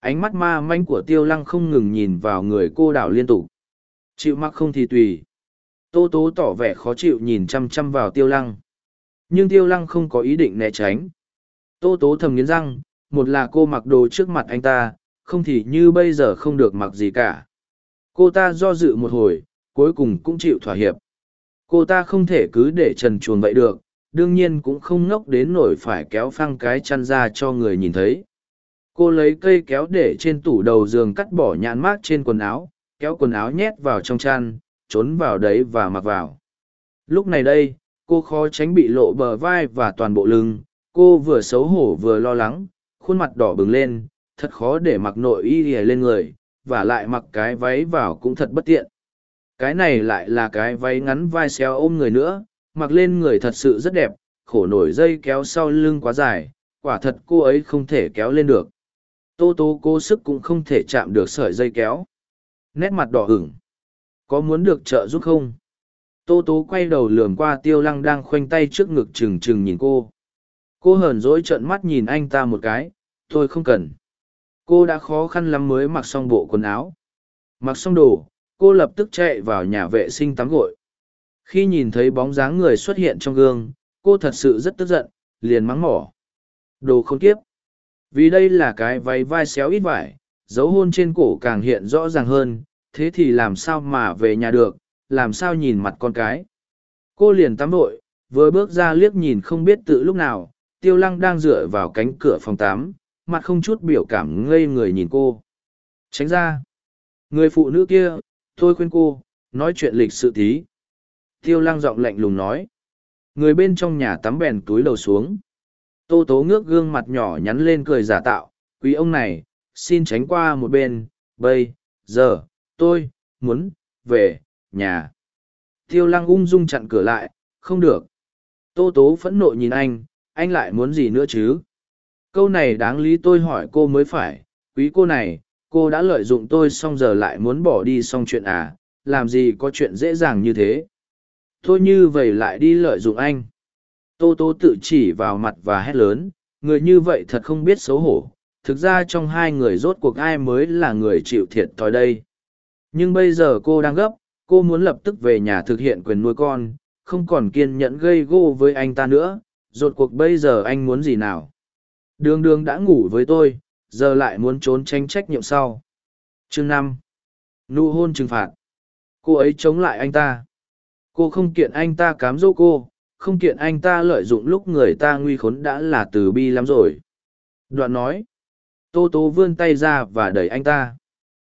Ánh mắt ma manh của tiêu lăng không ngừng nhìn vào người cô đảo liên tục. Chịu mắc không thì tùy tô tố tỏ vẻ khó chịu nhìn chăm chăm vào tiêu lăng. Nhưng tiêu lăng không có ý định né tránh. Tô tố thầm nghiến răng, một là cô mặc đồ trước mặt anh ta, không thì như bây giờ không được mặc gì cả. Cô ta do dự một hồi, cuối cùng cũng chịu thỏa hiệp. Cô ta không thể cứ để trần chuồn vậy được, đương nhiên cũng không ngốc đến nổi phải kéo phăng cái chăn ra cho người nhìn thấy. Cô lấy cây kéo để trên tủ đầu giường cắt bỏ nhãn mát trên quần áo, kéo quần áo nhét vào trong chăn trốn vào đấy và mặc vào. Lúc này đây, cô khó tránh bị lộ bờ vai và toàn bộ lưng. Cô vừa xấu hổ vừa lo lắng, khuôn mặt đỏ bừng lên, thật khó để mặc nội y ỉa lên người, và lại mặc cái váy vào cũng thật bất tiện. Cái này lại là cái váy ngắn vai xéo ôm người nữa, mặc lên người thật sự rất đẹp, khổ nổi dây kéo sau lưng quá dài, quả thật cô ấy không thể kéo lên được. Tô tô cố sức cũng không thể chạm được sợi dây kéo. Nét mặt đỏ hửng có muốn được trợ giúp không? Tô tố quay đầu lườm qua tiêu lăng đang khoanh tay trước ngực trừng trừng nhìn cô. Cô hờn dỗi trợn mắt nhìn anh ta một cái tôi không cần. Cô đã khó khăn lắm mới mặc xong bộ quần áo. Mặc xong đồ, cô lập tức chạy vào nhà vệ sinh tắm gội. Khi nhìn thấy bóng dáng người xuất hiện trong gương, cô thật sự rất tức giận, liền mắng mỏ. Đồ không kiếp! vì đây là cái váy vai xéo ít vải, dấu hôn trên cổ càng hiện rõ ràng hơn thế thì làm sao mà về nhà được làm sao nhìn mặt con cái. Cô liền tắm vội vừa bước ra liếc nhìn không biết tự lúc nào tiêu lăng đang dựa vào cánh cửa phòng tắm, mặt không chút biểu cảm ngây người nhìn cô. Tránh ra. Người phụ nữ kia tôi khuyên cô nói chuyện lịch sự tí. Tiêu lăng giọng lạnh lùng nói. Người bên trong nhà tắm bèn túi đầu xuống. Tô tố ngước gương mặt nhỏ nhắn lên cười giả tạo. Quý ông này xin tránh qua một bên bây giờ tôi muốn về nhà. Tiêu lăng ung dung chặn cửa lại, không được. Tô tố phẫn nộ nhìn anh anh lại muốn gì nữa chứ? Câu này đáng lý tôi hỏi cô mới phải, quý cô này, cô đã lợi dụng tôi xong giờ lại muốn bỏ đi xong chuyện à làm gì có chuyện dễ dàng như thế? Tôi như vậy lại đi lợi dụng anh. Tô Tố tự chỉ vào mặt và hét lớn, người như vậy thật không biết xấu hổ. Thực ra trong hai người rốt cuộc ai mới là người chịu thiệt thòi đây? Nhưng bây giờ cô đang gấp, cô muốn lập tức về nhà thực hiện quyền nuôi con, không còn kiên nhẫn gây gô với anh ta nữa, rốt cuộc bây giờ anh muốn gì nào? Đường đường đã ngủ với tôi, giờ lại muốn trốn tránh trách nhiệm sau. Chương năm. Nụ hôn trừng phạt. Cô ấy chống lại anh ta. Cô không kiện anh ta cám dỗ cô, không kiện anh ta lợi dụng lúc người ta nguy khốn đã là từ bi lắm rồi. Đoạn nói. Tô tố vươn tay ra và đẩy anh ta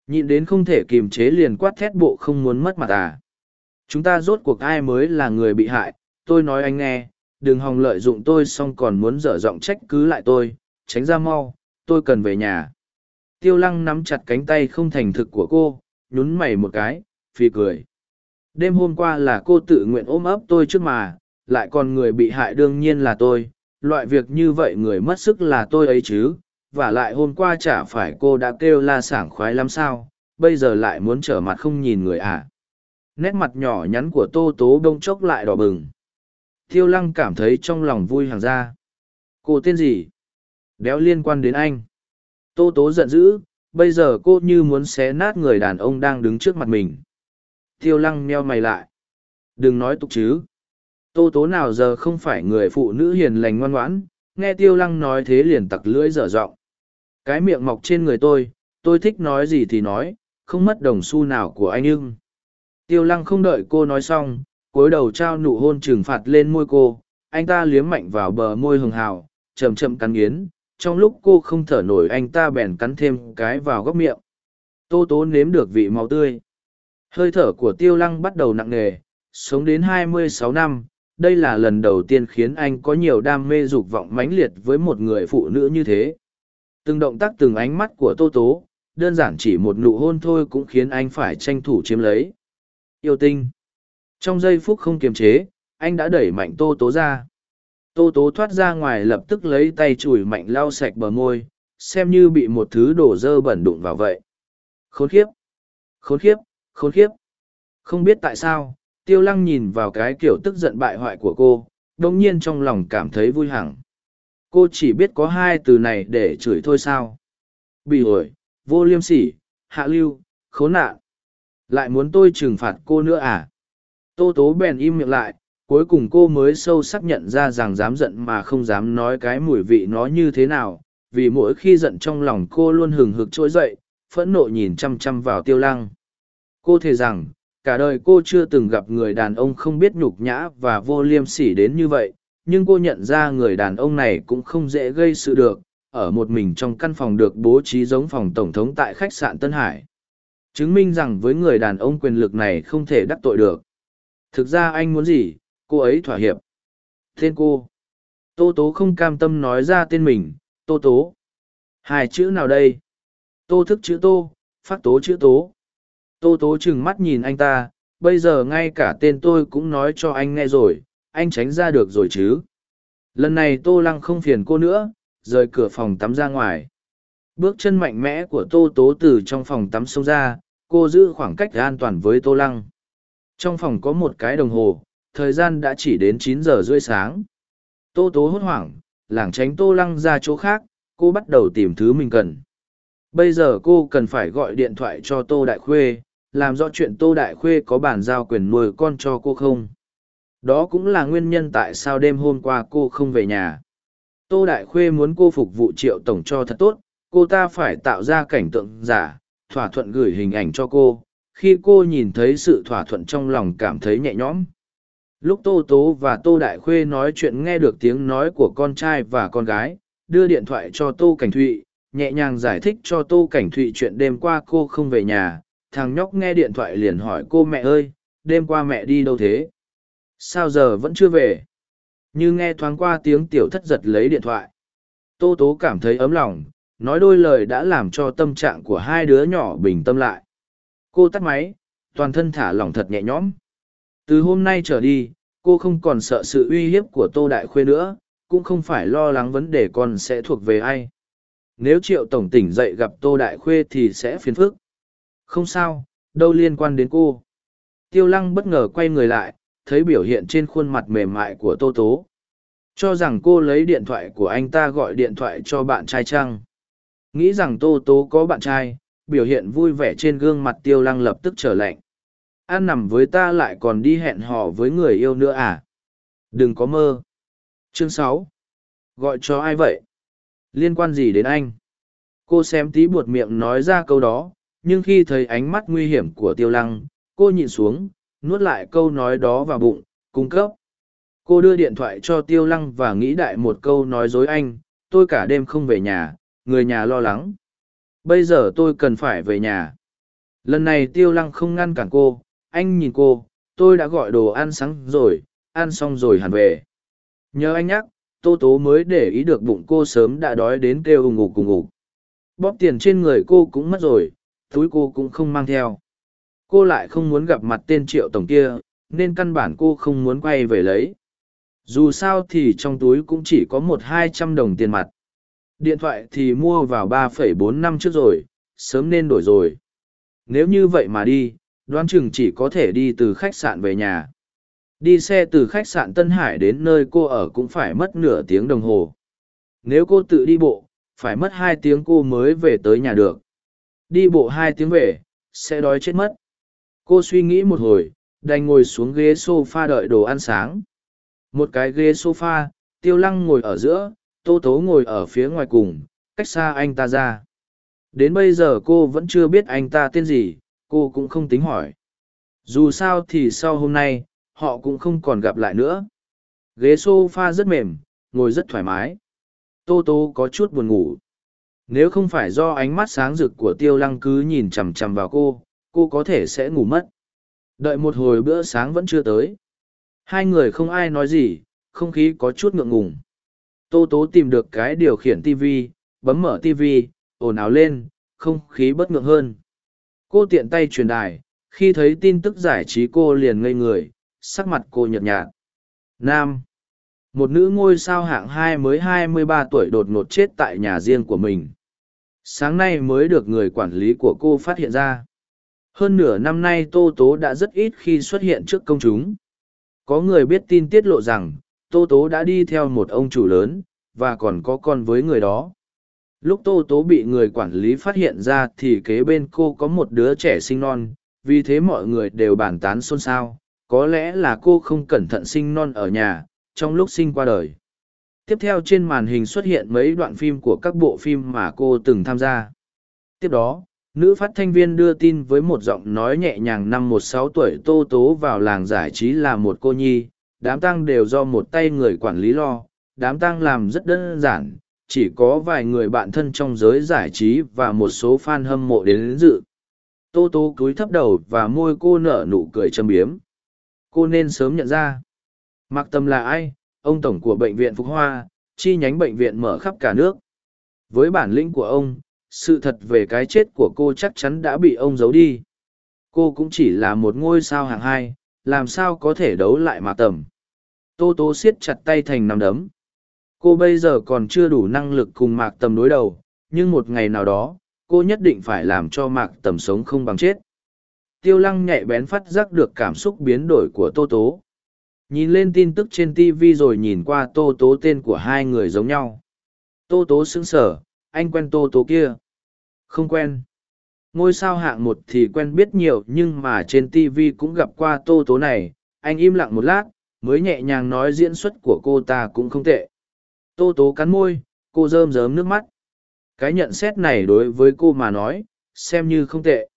nhịn đến không thể kiềm chế liền quát thét bộ không muốn mất mặt à. Chúng ta rốt cuộc ai mới là người bị hại, tôi nói anh nghe, đừng hòng lợi dụng tôi xong còn muốn dở giọng trách cứ lại tôi, tránh ra mau, tôi cần về nhà. Tiêu lăng nắm chặt cánh tay không thành thực của cô, nhún mày một cái, phì cười. Đêm hôm qua là cô tự nguyện ôm ấp tôi trước mà, lại còn người bị hại đương nhiên là tôi, loại việc như vậy người mất sức là tôi ấy chứ và lại hôm qua chả phải cô đã kêu la sảng khoái lắm sao, bây giờ lại muốn trở mặt không nhìn người à? Nét mặt nhỏ nhắn của tô tố đông chốc lại đỏ bừng. Tiêu lăng cảm thấy trong lòng vui hàng ra. Cô tên gì? Đéo liên quan đến anh. Tô tố giận dữ, bây giờ cô như muốn xé nát người đàn ông đang đứng trước mặt mình. Tiêu lăng meo mày lại. Đừng nói tục chứ. Tô tố nào giờ không phải người phụ nữ hiền lành ngoan ngoãn, nghe tiêu lăng nói thế liền tặc lưỡi dở giọng cái miệng mọc trên người tôi tôi thích nói gì thì nói, không mất đồng xu nào của anh ưng. Tiêu lăng không đợi cô nói xong, cúi đầu trao nụ hôn trừng phạt lên môi cô, anh ta liếm mạnh vào bờ môi hường hào chầm chậm cắn nghiến, trong lúc cô không thở nổi anh ta bèn cắn thêm cái vào góc miệng. Tô tố nếm được vị màu tươi. Hơi thở của tiêu lăng bắt đầu nặng nề, sống đến 26 năm, đây là lần đầu tiên khiến anh có nhiều đam mê dục vọng mãnh liệt với một người phụ nữ như thế từng động tác từng ánh mắt của tô tố, đơn giản chỉ một nụ hôn thôi cũng khiến anh phải tranh thủ chiếm lấy. Yêu tinh. Trong giây phút không kiềm chế, anh đã đẩy mạnh tô tố ra. Tô tố thoát ra ngoài lập tức lấy tay chùi mạnh lau sạch bờ môi, xem như bị một thứ đổ dơ bẩn đụng vào vậy. Khốn khiếp. Khốn khiếp khốn khiếp. Không biết tại sao, tiêu lăng nhìn vào cái kiểu tức giận bại hoại của cô đ ỗ n g nhiên trong lòng cảm thấy vui hẳn cô chỉ biết có hai từ này để chửi thôi sao? Bị ổi, vô liêm sỉ, hạ lưu, khốn nạn. Lại muốn tôi trừng phạt cô nữa à? Tô tố bèn im miệng lại, cuối cùng cô mới sâu sắc nhận ra rằng dám giận mà không dám nói cái mùi vị nó như thế nào, vì mỗi khi giận trong lòng cô luôn hừng hực trỗi dậy, phẫn nộ nhìn chăm chăm vào tiêu lăng. Cô thề rằng, cả đời cô chưa từng gặp người đàn ông không biết nhục nhã và vô liêm sỉ đến như vậy nhưng cô nhận ra người đàn ông này cũng không dễ gây sự được ở một mình trong căn phòng được bố trí giống phòng tổng thống tại khách sạn tân hải. Chứng minh rằng với người đàn ông quyền lực này không thể đắc tội được. Thực ra anh muốn gì cô ấy thỏa hiệp. Tên cô. Tô tố không cam tâm nói ra tên mình tô tố. Hai chữ nào đây? Tô thức chữ tô phát tố chữ tố. Tô tố chừng mắt nhìn anh ta, bây giờ ngay cả tên tôi cũng nói cho anh nghe rồi, anh tránh ra được rồi chứ. Lần này Tô Lăng không phiền cô nữa, rời cửa phòng tắm ra ngoài. Bước chân mạnh mẽ của Tô Tố từ trong phòng tắm xông ra, cô giữ khoảng cách an toàn với Tô Lăng. Trong phòng có một cái đồng hồ, thời gian đã chỉ đến chín giờ rưỡi sáng. Tô Tố hốt hoảng, lảng tránh Tô Lăng ra chỗ khác, cô bắt đầu tìm thứ mình cần. Bây giờ cô cần phải gọi điện thoại cho Tô Đại Khuê, làm rõ chuyện Tô Đại Khuê có bản giao quyền nuôi con cho cô không. Đó cũng là nguyên nhân tại sao đêm hôm qua cô không về nhà. Tô Đại Khuê muốn cô phục vụ triệu tổng cho thật tốt, cô ta phải tạo ra cảnh tượng giả, thỏa thuận gửi hình ảnh cho cô. Khi cô nhìn thấy sự thỏa thuận trong lòng cảm thấy nhẹ nhõm. Lúc Tô Tố và Tô Đại Khuê nói chuyện nghe được tiếng nói của con trai và con gái, đưa điện thoại cho Tô Cảnh Thụy, nhẹ nhàng giải thích cho Tô Cảnh Thụy chuyện đêm qua cô không về nhà, thằng nhóc nghe điện thoại liền hỏi cô mẹ ơi đêm qua mẹ đi đâu thế sao giờ vẫn chưa về? Như nghe thoáng qua tiếng tiểu thất giật lấy điện thoại. Tô tố cảm thấy ấm lòng nói đôi lời đã làm cho tâm trạng của hai đứa nhỏ bình tâm lại. Cô tắt máy toàn thân thả lỏng thật nhẹ nhõm. Từ hôm nay trở đi cô không còn sợ sự uy hiếp của tô đại khuê nữa cũng không phải lo lắng vấn đề con sẽ thuộc về ai. Nếu triệu tổng tỉnh dậy gặp tô đại khuê thì sẽ phiền phức. Không sao, đâu liên quan đến cô. Tiêu lăng bất ngờ quay người lại, thấy biểu hiện trên khuôn mặt mềm mại của Tô Tố. Cho rằng cô lấy điện thoại của anh ta gọi điện thoại cho bạn trai chăng Nghĩ rằng Tô Tố có bạn trai, biểu hiện vui vẻ trên gương mặt tiêu lăng lập tức trở lạnh. An nằm với ta lại còn đi hẹn hò với người yêu nữa à? Đừng có mơ. Chương sáu Gọi cho ai vậy? Liên quan gì đến anh? Cô xem tí buột miệng nói ra câu đó, nhưng khi thấy ánh mắt nguy hiểm của tiêu lăng cô nhìn xuống nuốt lại câu nói đó vào bụng, cung cấp. Cô đưa điện thoại cho tiêu lăng và nghĩ đại một câu nói dối anh, tôi cả đêm không về nhà, người nhà lo lắng. Bây giờ tôi cần phải về nhà. Lần này tiêu lăng không ngăn cản cô, anh nhìn cô, tôi đã gọi đồ ăn sáng rồi, ăn xong rồi hẳn về. Nhớ anh nhắc, tô tố mới để ý được bụng cô sớm đã đói đến kêu ùng ục ùng ục bóp tiền trên người cô cũng mất rồi, túi cô cũng không mang theo. Cô lại không muốn gặp mặt tên triệu tổng kia, nên căn bản cô không muốn quay về lấy. dù sao thì trong túi cũng chỉ có một hai trăm đồng tiền mặt. Điện thoại thì mua vào ba phẩy bốn năm trước rồi sớm nên đổi rồi. Nếu như vậy mà đi đoán chừng chỉ có thể đi từ khách sạn về nhà. Đi xe từ khách sạn tân hải đến nơi cô ở cũng phải mất nửa tiếng đồng hồ. Nếu cô tự đi bộ phải mất hai tiếng cô mới về tới nhà được. Đi bộ hai tiếng về sẽ đói chết mất cô suy nghĩ một hồi, đành ngồi xuống ghế s o f a đợi đồ ăn sáng. Một cái ghế s o f a tiêu lăng ngồi ở giữa, tô tố ngồi ở phía ngoài cùng, cách xa anh ta ra. Đến bây giờ cô vẫn chưa biết anh ta tên gì, cô cũng không tính hỏi. Dù sao thì sau hôm nay, họ cũng không còn gặp lại nữa. Ghế s o f a rất mềm, ngồi rất thoải mái. Tô tô có chút buồn ngủ. Nếu không phải do ánh mắt sáng rực của tiêu lăng cứ nhìn chằm chằm vào cô cô có thể sẽ ngủ mất. Đợi một hồi bữa sáng vẫn chưa tới. Hai người không ai nói gì, không khí có chút ngượng ngùng. Tô tố tìm được cái điều khiển tv bấm mở tv ồn ào lên, không khí bất ngượng hơn. Cô tiện tay truyền đài, khi thấy tin tức giải trí cô liền ngây người, sắc mặt cô nhợt nhạt. Nam. Một nữ ngôi sao hạng hai mới hai mươi ba tuổi đột ngột chết tại nhà riêng của mình. Sáng nay mới được người quản lý của cô phát hiện ra hơn nửa năm nay tô tố đã rất ít khi xuất hiện trước công chúng. Có người biết tin tiết lộ rằng, tô tố đã đi theo một ông chủ lớn, và còn có con với người đó. Lúc tô tố bị người quản lý phát hiện ra thì kế bên cô có một đứa trẻ sinh non, vì thế mọi người đều bàn tán xôn xao. Có lẽ là cô không cẩn thận sinh non ở nhà, trong lúc sinh qua đời. Tiếp theo trên màn hình xuất hiện mấy đoạn phim của các bộ phim mà cô từng tham gia. Tiếp đó nữ phát thanh viên đưa tin với một giọng nói nhẹ nhàng năm một sáu tuổi tô tố vào làng giải trí là một cô nhi đám tang đều do một tay người quản lý lo đám tang làm rất đơn giản chỉ có vài người bạn thân trong giới giải trí và một số fan hâm mộ đến, đến dự. Tô tố cúi thấp đầu và môi cô nở nụ cười châm biếm. Cô nên sớm nhận ra. Mặc tâm là ai? Ông tổng của bệnh viện Phúc Hoa, chi nhánh bệnh viện mở khắp cả nước. Với bản lĩnh của ông, sự thật về cái chết của cô chắc chắn đã bị ông giấu đi. Cô cũng chỉ là một ngôi sao hạng hai, làm sao có thể đấu lại Mạc Tầm. Tô Tố siết chặt tay thành nắm đấm. Cô bây giờ còn chưa đủ năng lực cùng Mạc Tầm đối đầu, nhưng một ngày nào đó, cô nhất định phải làm cho Mạc Tầm sống không bằng chết. Tiêu lăng nhạy bén phát giác được cảm xúc biến đổi của Tô Tố nhìn lên tin tức trên tv rồi nhìn qua tô tố tên của hai người giống nhau tô tố xứng sở anh quen tô tố kia. Không quen. Ngôi sao hạng một thì quen biết nhiều nhưng mà trên tv cũng gặp qua tô tố này. Anh im lặng một lát mới nhẹ nhàng nói diễn xuất của cô ta cũng không tệ. Tô tố cắn môi cô rơm rớm nước mắt. Cái nhận xét này đối với cô mà nói xem như không tệ.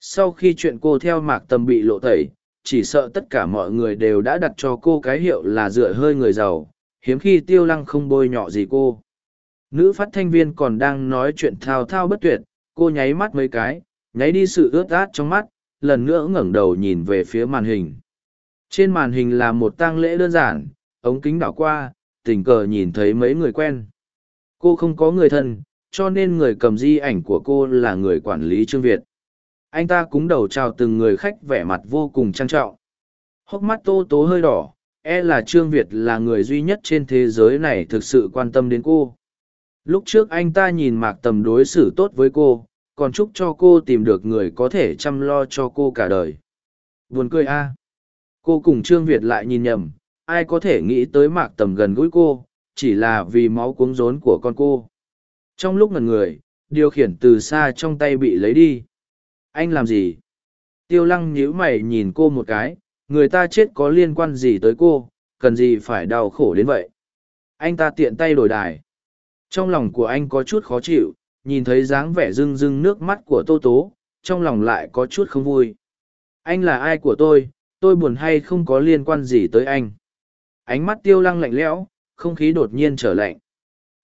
Sau khi chuyện cô theo mạc tầm bị lộ tẩy chỉ sợ tất cả mọi người đều đã đặt cho cô cái hiệu là dựa hơi người giàu, hiếm khi tiêu lăng không bôi nhọ gì cô. Nữ phát thanh viên còn đang nói chuyện thao thao bất tuyệt, cô nháy mắt mấy cái, nháy đi sự ướt át trong mắt, lần nữa ngẩng đầu nhìn về phía màn hình. Trên màn hình là một tang lễ đơn giản, ống kính đảo qua, tình cờ nhìn thấy mấy người quen. Cô không có người thân, cho nên người cầm di ảnh của cô là người quản lý Trương Việt anh ta cúng đầu chào từng người khách vẻ mặt vô cùng trang trọng hốc mắt tô tố hơi đỏ e là trương việt là người duy nhất trên thế giới này thực sự quan tâm đến cô lúc trước anh ta nhìn mạc tầm đối xử tốt với cô, còn chúc cho cô tìm được người có thể chăm lo cho cô cả đời. Buồn cười a. Cô cùng trương việt lại nhìn nhầm, ai có thể nghĩ tới mạc tầm gần gũi cô, chỉ là vì máu cuống rốn của con cô. Trong lúc ngần người, điều khiển từ xa trong tay bị lấy đi. Anh làm gì? Tiêu lăng nhíu mày nhìn cô một cái, người ta chết có liên quan gì tới cô, cần gì phải đau khổ đến vậy? Anh ta tiện tay đổi đài trong lòng của anh có chút khó chịu nhìn thấy dáng vẻ rưng rưng nước mắt của tô tố trong lòng lại có chút không vui anh là ai của tôi tôi buồn hay không có liên quan gì tới anh ánh mắt tiêu lăng lạnh lẽo không khí đột nhiên trở lạnh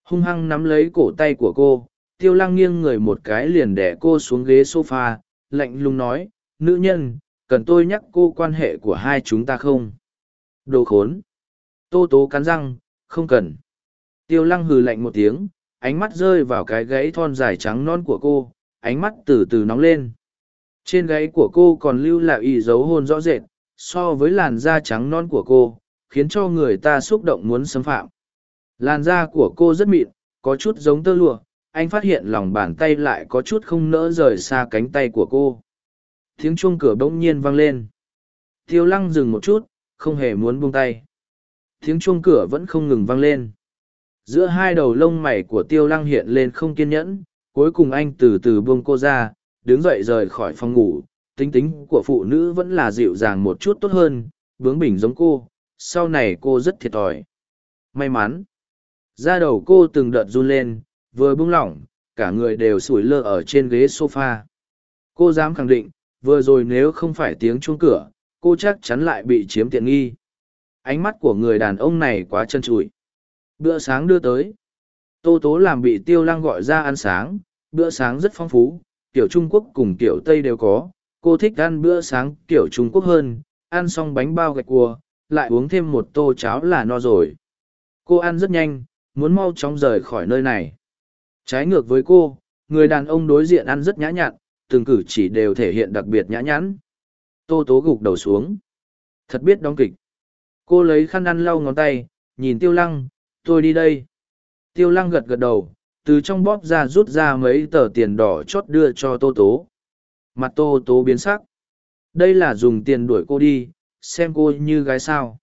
hung hăng nắm lấy cổ tay của cô tiêu lăng nghiêng người một cái liền đẻ cô xuống ghế s o f a lạnh lùng nói, nữ nhân, cần tôi nhắc cô quan hệ của hai chúng ta không? Đồ khốn! Tô tố cắn răng, không cần. Tiêu lăng hừ lạnh một tiếng, ánh mắt rơi vào cái gãy thon dài trắng non của cô, ánh mắt từ từ nóng lên. Trên gáy của cô còn lưu lại y dấu hôn rõ rệt, so với làn da trắng non của cô, khiến cho người ta xúc động muốn xâm phạm. Làn da của cô rất mịn, có chút giống tơ lụa, anh phát hiện lòng bàn tay lại có chút không nỡ rời xa cánh tay của cô. Tiếng chuông cửa bỗng nhiên vang lên. Tiêu lăng dừng một chút, không hề muốn buông tay. Tiếng chuông cửa vẫn không ngừng vang lên. Giữa hai đầu lông mày của tiêu lăng hiện lên không kiên nhẫn, cuối cùng anh từ từ buông cô ra, đứng dậy rời khỏi phòng ngủ. Tính tính của phụ nữ vẫn là dịu dàng một chút tốt hơn, bướng bỉnh giống cô, sau này cô rất thiệt thòi. May mắn. Da đầu cô từng đợt run lên, vừa bung lỏng, cả người đều sủi lơ ở trên ghế sofa. Cô dám khẳng định, vừa rồi nếu không phải tiếng chuông cửa, cô chắc chắn lại bị chiếm tiện nghi. Ánh mắt của người đàn ông này quá chân trụi. Bữa sáng đưa tới. Tô tố làm bị tiêu lăng gọi ra ăn sáng, bữa sáng rất phong phú, kiểu Trung Quốc cùng kiểu Tây đều có. Cô thích ăn bữa sáng kiểu Trung Quốc hơn, ăn xong bánh bao gạch cua, lại uống thêm một tô cháo là no rồi. Cô ăn rất nhanh, muốn mau chóng rời khỏi nơi này. Trái ngược với cô, người đàn ông đối diện ăn rất nhã nhặn, từng cử chỉ đều thể hiện đặc biệt nhã nhãn. Tô tố gục đầu xuống. Thật biết đóng kịch. Cô lấy khăn ăn lau ngón tay, nhìn tiêu lăng, tôi đi đây. Tiêu lăng gật gật đầu, từ trong bóp ra rút ra mấy tờ tiền đỏ chót đưa cho tô tố. Mặt tô tố biến sắc. Đây là dùng tiền đuổi cô đi, xem cô như gái sao.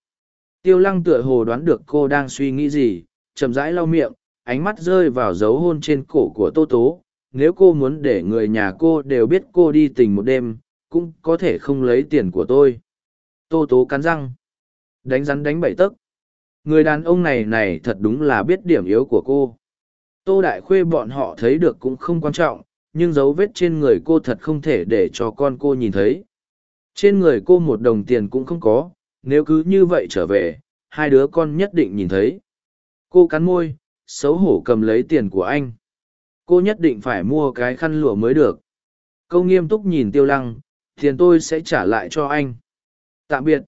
Tiêu lăng tựa hồ đoán được cô đang suy nghĩ gì, chậm rãi lau miệng, ánh mắt rơi vào dấu hôn trên cổ của tô tố. Nếu cô muốn để người nhà cô đều biết cô đi tình một đêm, cũng có thể không lấy tiền của tôi. Tô tố cắn răng. Đánh rắn đánh bảy tấc. Người đàn ông này này thật đúng là biết điểm yếu của cô. Tô Đại Khuê bọn họ thấy được cũng không quan trọng, nhưng dấu vết trên người cô thật không thể để cho con cô nhìn thấy. Trên người cô một đồng tiền cũng không có, nếu cứ như vậy trở về, hai đứa con nhất định nhìn thấy. Cô cắn môi, xấu hổ cầm lấy tiền của anh. Cô nhất định phải mua cái khăn lụa mới được. Câu nghiêm túc nhìn tiêu lăng, tiền tôi sẽ trả lại cho anh. Tạm biệt.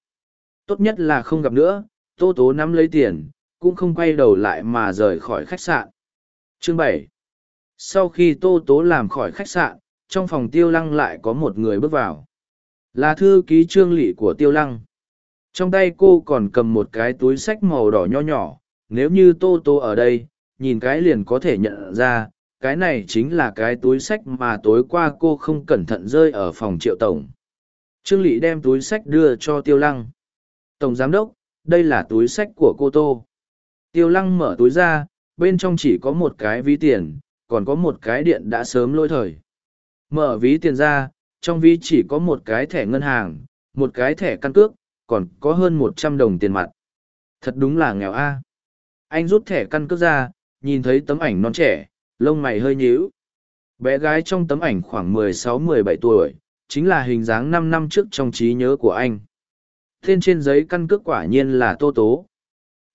Tốt nhất là không gặp nữa, tô tố nắm lấy tiền, cũng không quay đầu lại mà rời khỏi khách sạn. Chương bảy. Sau khi tô tố làm khỏi khách sạn, trong phòng tiêu lăng lại có một người bước vào. Là thư ký trương lỵ của tiêu lăng. Trong tay cô còn cầm một cái túi sách màu đỏ nho nhỏ, nếu như tô Tố ở đây, nhìn cái liền có thể nhận ra, cái này chính là cái túi sách mà tối qua cô không cẩn thận rơi ở phòng triệu tổng. Trương Lị đem túi sách đưa cho Tiêu Lăng. Tổng Giám Đốc, đây là túi sách của cô Tô. Tiêu Lăng mở túi ra, bên trong chỉ có một cái ví tiền, còn có một cái điện đã sớm lôi thời. Mở ví tiền ra, trong ví chỉ có một cái thẻ ngân hàng, một cái thẻ căn cước, còn có hơn một trăm đồng tiền mặt. Thật đúng là nghèo a. Anh rút thẻ căn cước ra, nhìn thấy tấm ảnh non trẻ, lông mày hơi nhíu. Bé gái trong tấm ảnh khoảng mười sáu mười bảy tuổi, chính là hình dáng năm năm trước trong trí nhớ của anh. Tên trên giấy căn cước quả nhiên là Tô Tố.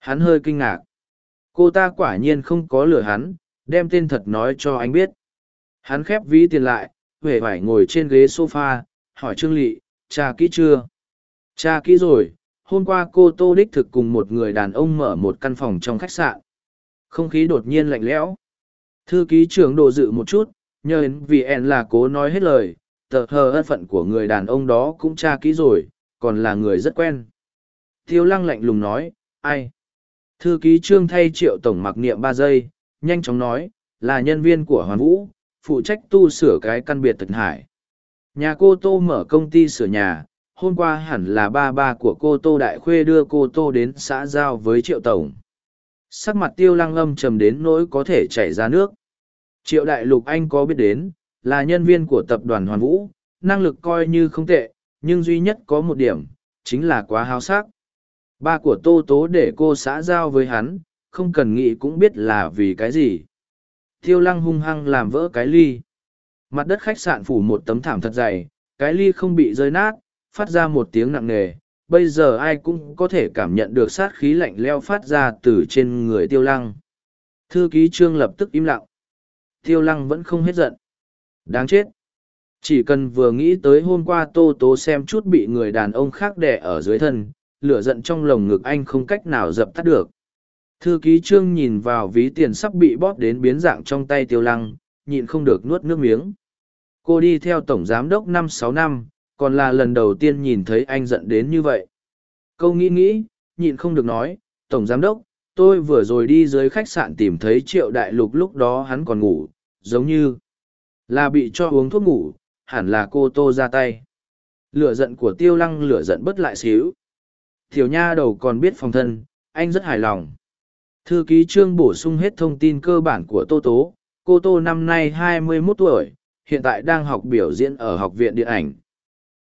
Hắn hơi kinh ngạc. Cô ta quả nhiên không có lừa hắn, đem tên thật nói cho anh biết. Hắn khép ví tiền lại, huệ vải ngồi trên ghế sofa, hỏi Trương Lị, cha kỹ chưa? Cha kỹ rồi, hôm qua cô Tô Đích thực cùng một người đàn ông mở một căn phòng trong khách sạn. Không khí đột nhiên lạnh lẽo. Thư ký trưởng đồ dự một chút, nhờ vì en là cố nói hết lời, tờ hờ ân phận của người đàn ông đó cũng tra kỹ rồi, còn là người rất quen. Tiêu lăng lạnh lùng nói, ai? Thư ký trương thay triệu tổng mặc niệm ba giây, nhanh chóng nói, là nhân viên của Hoàn Vũ, phụ trách tu sửa cái căn biệt thực hải. Nhà cô Tô mở công ty sửa nhà, hôm qua hẳn là ba ba của cô Tô Đại Khuê đưa cô Tô đến xã giao với triệu tổng. Sắc mặt tiêu lăng âm trầm đến nỗi có thể chảy ra nước. Triệu Đại Lục Anh có biết đến, là nhân viên của tập đoàn Hoàn Vũ, năng lực coi như không tệ, nhưng duy nhất có một điểm, chính là quá háo sắc. Ba của Tô Tố để cô xã giao với hắn, không cần nghĩ cũng biết là vì cái gì. Tiêu lăng hung hăng làm vỡ cái ly. Mặt đất khách sạn phủ một tấm thảm thật dày, cái ly không bị rơi nát, phát ra một tiếng nặng nề. Bây giờ ai cũng có thể cảm nhận được sát khí lạnh leo phát ra từ trên người tiêu lăng. Thư ký trương lập tức im lặng. Tiêu lăng vẫn không hết giận. Đáng chết. Chỉ cần vừa nghĩ tới hôm qua tô tố xem chút bị người đàn ông khác đẻ ở dưới thân, lửa giận trong lồng ngực anh không cách nào dập tắt được. Thư ký trương nhìn vào ví tiền sắp bị bóp đến biến dạng trong tay tiêu lăng, nhịn không được nuốt nước miếng. Cô đi theo tổng giám đốc năm sáu năm, còn là lần đầu tiên nhìn thấy anh giận đến như vậy. Câu nghĩ nghĩ, nhịn không được nói, Tổng Giám Đốc, tôi vừa rồi đi dưới khách sạn tìm thấy triệu đại lục lúc đó hắn còn ngủ, giống như là bị cho uống thuốc ngủ, hẳn là cô Tô ra tay. Lửa giận của tiêu lăng lửa giận bất lại xíu. Tiểu nha đầu còn biết phòng thân, anh rất hài lòng. Thư ký trương bổ sung hết thông tin cơ bản của Tô Tố. Cô Tô năm nay 21 tuổi, hiện tại đang học biểu diễn ở Học viện Điện ảnh.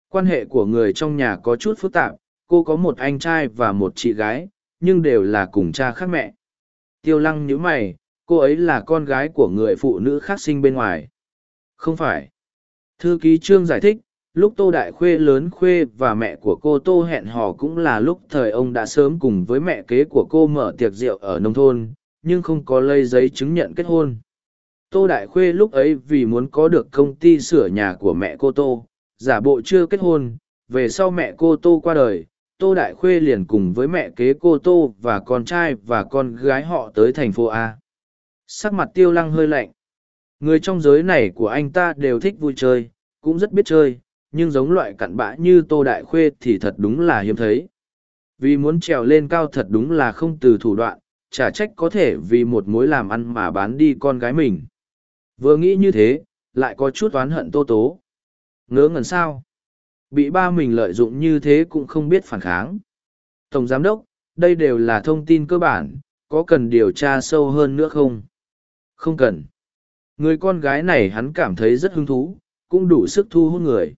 Quan hệ của người trong nhà có chút phức tạp, cô có một anh trai và một chị gái, nhưng đều là cùng cha khác mẹ. Tiêu lăng nhíu mày, cô ấy là con gái của người phụ nữ khác sinh bên ngoài. Không phải. Thư ký trương giải thích, lúc Tô Đại Khuê lớn Khuê và mẹ của cô Tô hẹn hò cũng là lúc thời ông đã sớm cùng với mẹ kế của cô mở tiệc rượu ở nông thôn, nhưng không có lây giấy chứng nhận kết hôn. Tô Đại Khuê lúc ấy vì muốn có được công ty sửa nhà của mẹ cô Tô, giả bộ chưa kết hôn, về sau mẹ cô Tô qua đời, Tô Đại Khuê liền cùng với mẹ kế cô Tô và con trai và con gái họ tới thành phố A. Sắc mặt tiêu lăng hơi lạnh. Người trong giới này của anh ta đều thích vui chơi, cũng rất biết chơi, nhưng giống loại cặn bã như Tô Đại Khuê thì thật đúng là hiếm thấy. Vì muốn trèo lên cao thật đúng là không từ thủ đoạn, chả trách có thể vì một mối làm ăn mà bán đi con gái mình. Vừa nghĩ như thế, lại có chút oán hận Tô Tố. Ngớ ngẩn sao? Bị ba mình lợi dụng như thế cũng không biết phản kháng. Tổng Giám Đốc, đây đều là thông tin cơ bản, có cần điều tra sâu hơn nữa không? Không cần. Người con gái này hắn cảm thấy rất hứng thú, cũng đủ sức thu hút người.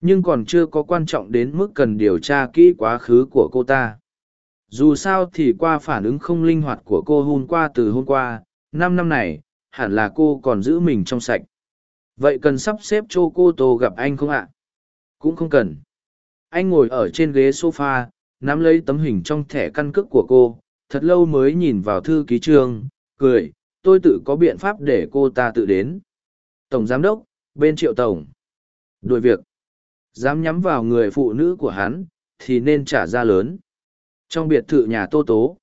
Nhưng còn chưa có quan trọng đến mức cần điều tra kỹ quá khứ của cô ta. Dù sao thì qua phản ứng không linh hoạt của cô hôm qua từ hôm qua, năm năm này, hẳn là cô còn giữ mình trong sạch. Vậy cần sắp xếp cho cô tô gặp anh không ạ? Cũng không cần. Anh ngồi ở trên ghế s o f a nắm lấy tấm hình trong thẻ căn cước của cô, thật lâu mới nhìn vào thư ký trương, cười, tôi tự có biện pháp để cô ta tự đến. Tổng giám đốc bên triệu tổng. Đuổi việc. Dám nhắm vào người phụ nữ của hắn, thì nên trả ra lớn. Trong biệt thự nhà tô tố,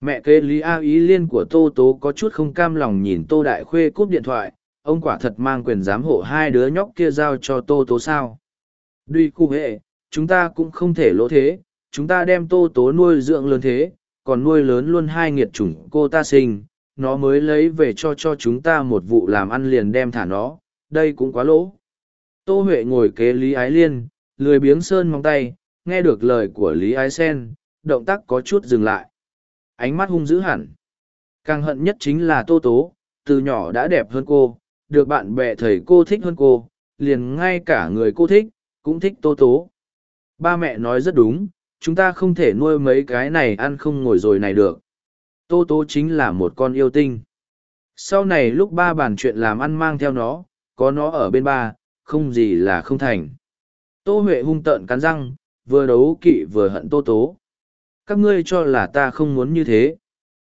mẹ kế lý a ý liên của tô tố có chút không cam lòng nhìn tô đại khuê cúp điện thoại. Ông quả thật mang quyền giám hộ hai đứa nhóc kia giao cho tô tố sao? Duy khu hệ chúng ta cũng không thể lỗ thế. Chúng ta đem tô tố nuôi dưỡng lớn thế, còn nuôi lớn luôn hai nghiệt chủng cô ta sinh. Nó mới lấy về cho cho chúng ta một vụ làm ăn liền đem thả nó đây cũng quá lỗ Tô Huệ ngồi kế Lý Ái Liên, lười biếng sơn mong tay, nghe được lời của Lý Ái Sen, động tác có chút dừng lại. Ánh mắt hung dữ hẳn. Càng hận nhất chính là Tô Tố, từ nhỏ đã đẹp hơn cô, được bạn bè thầy cô thích hơn cô, liền ngay cả người cô thích, cũng thích Tô Tố. Ba mẹ nói rất đúng, chúng ta không thể nuôi mấy cái này ăn không ngồi rồi này được. Tô Tố chính là một con yêu tinh. Sau này lúc ba bàn chuyện làm ăn mang theo nó, có nó ở bên ba, không gì là không thành. Tô Huệ hung tợn cắn răng, vừa đấu kỵ vừa hận Tô Tố. Các ngươi cho là ta không muốn như thế.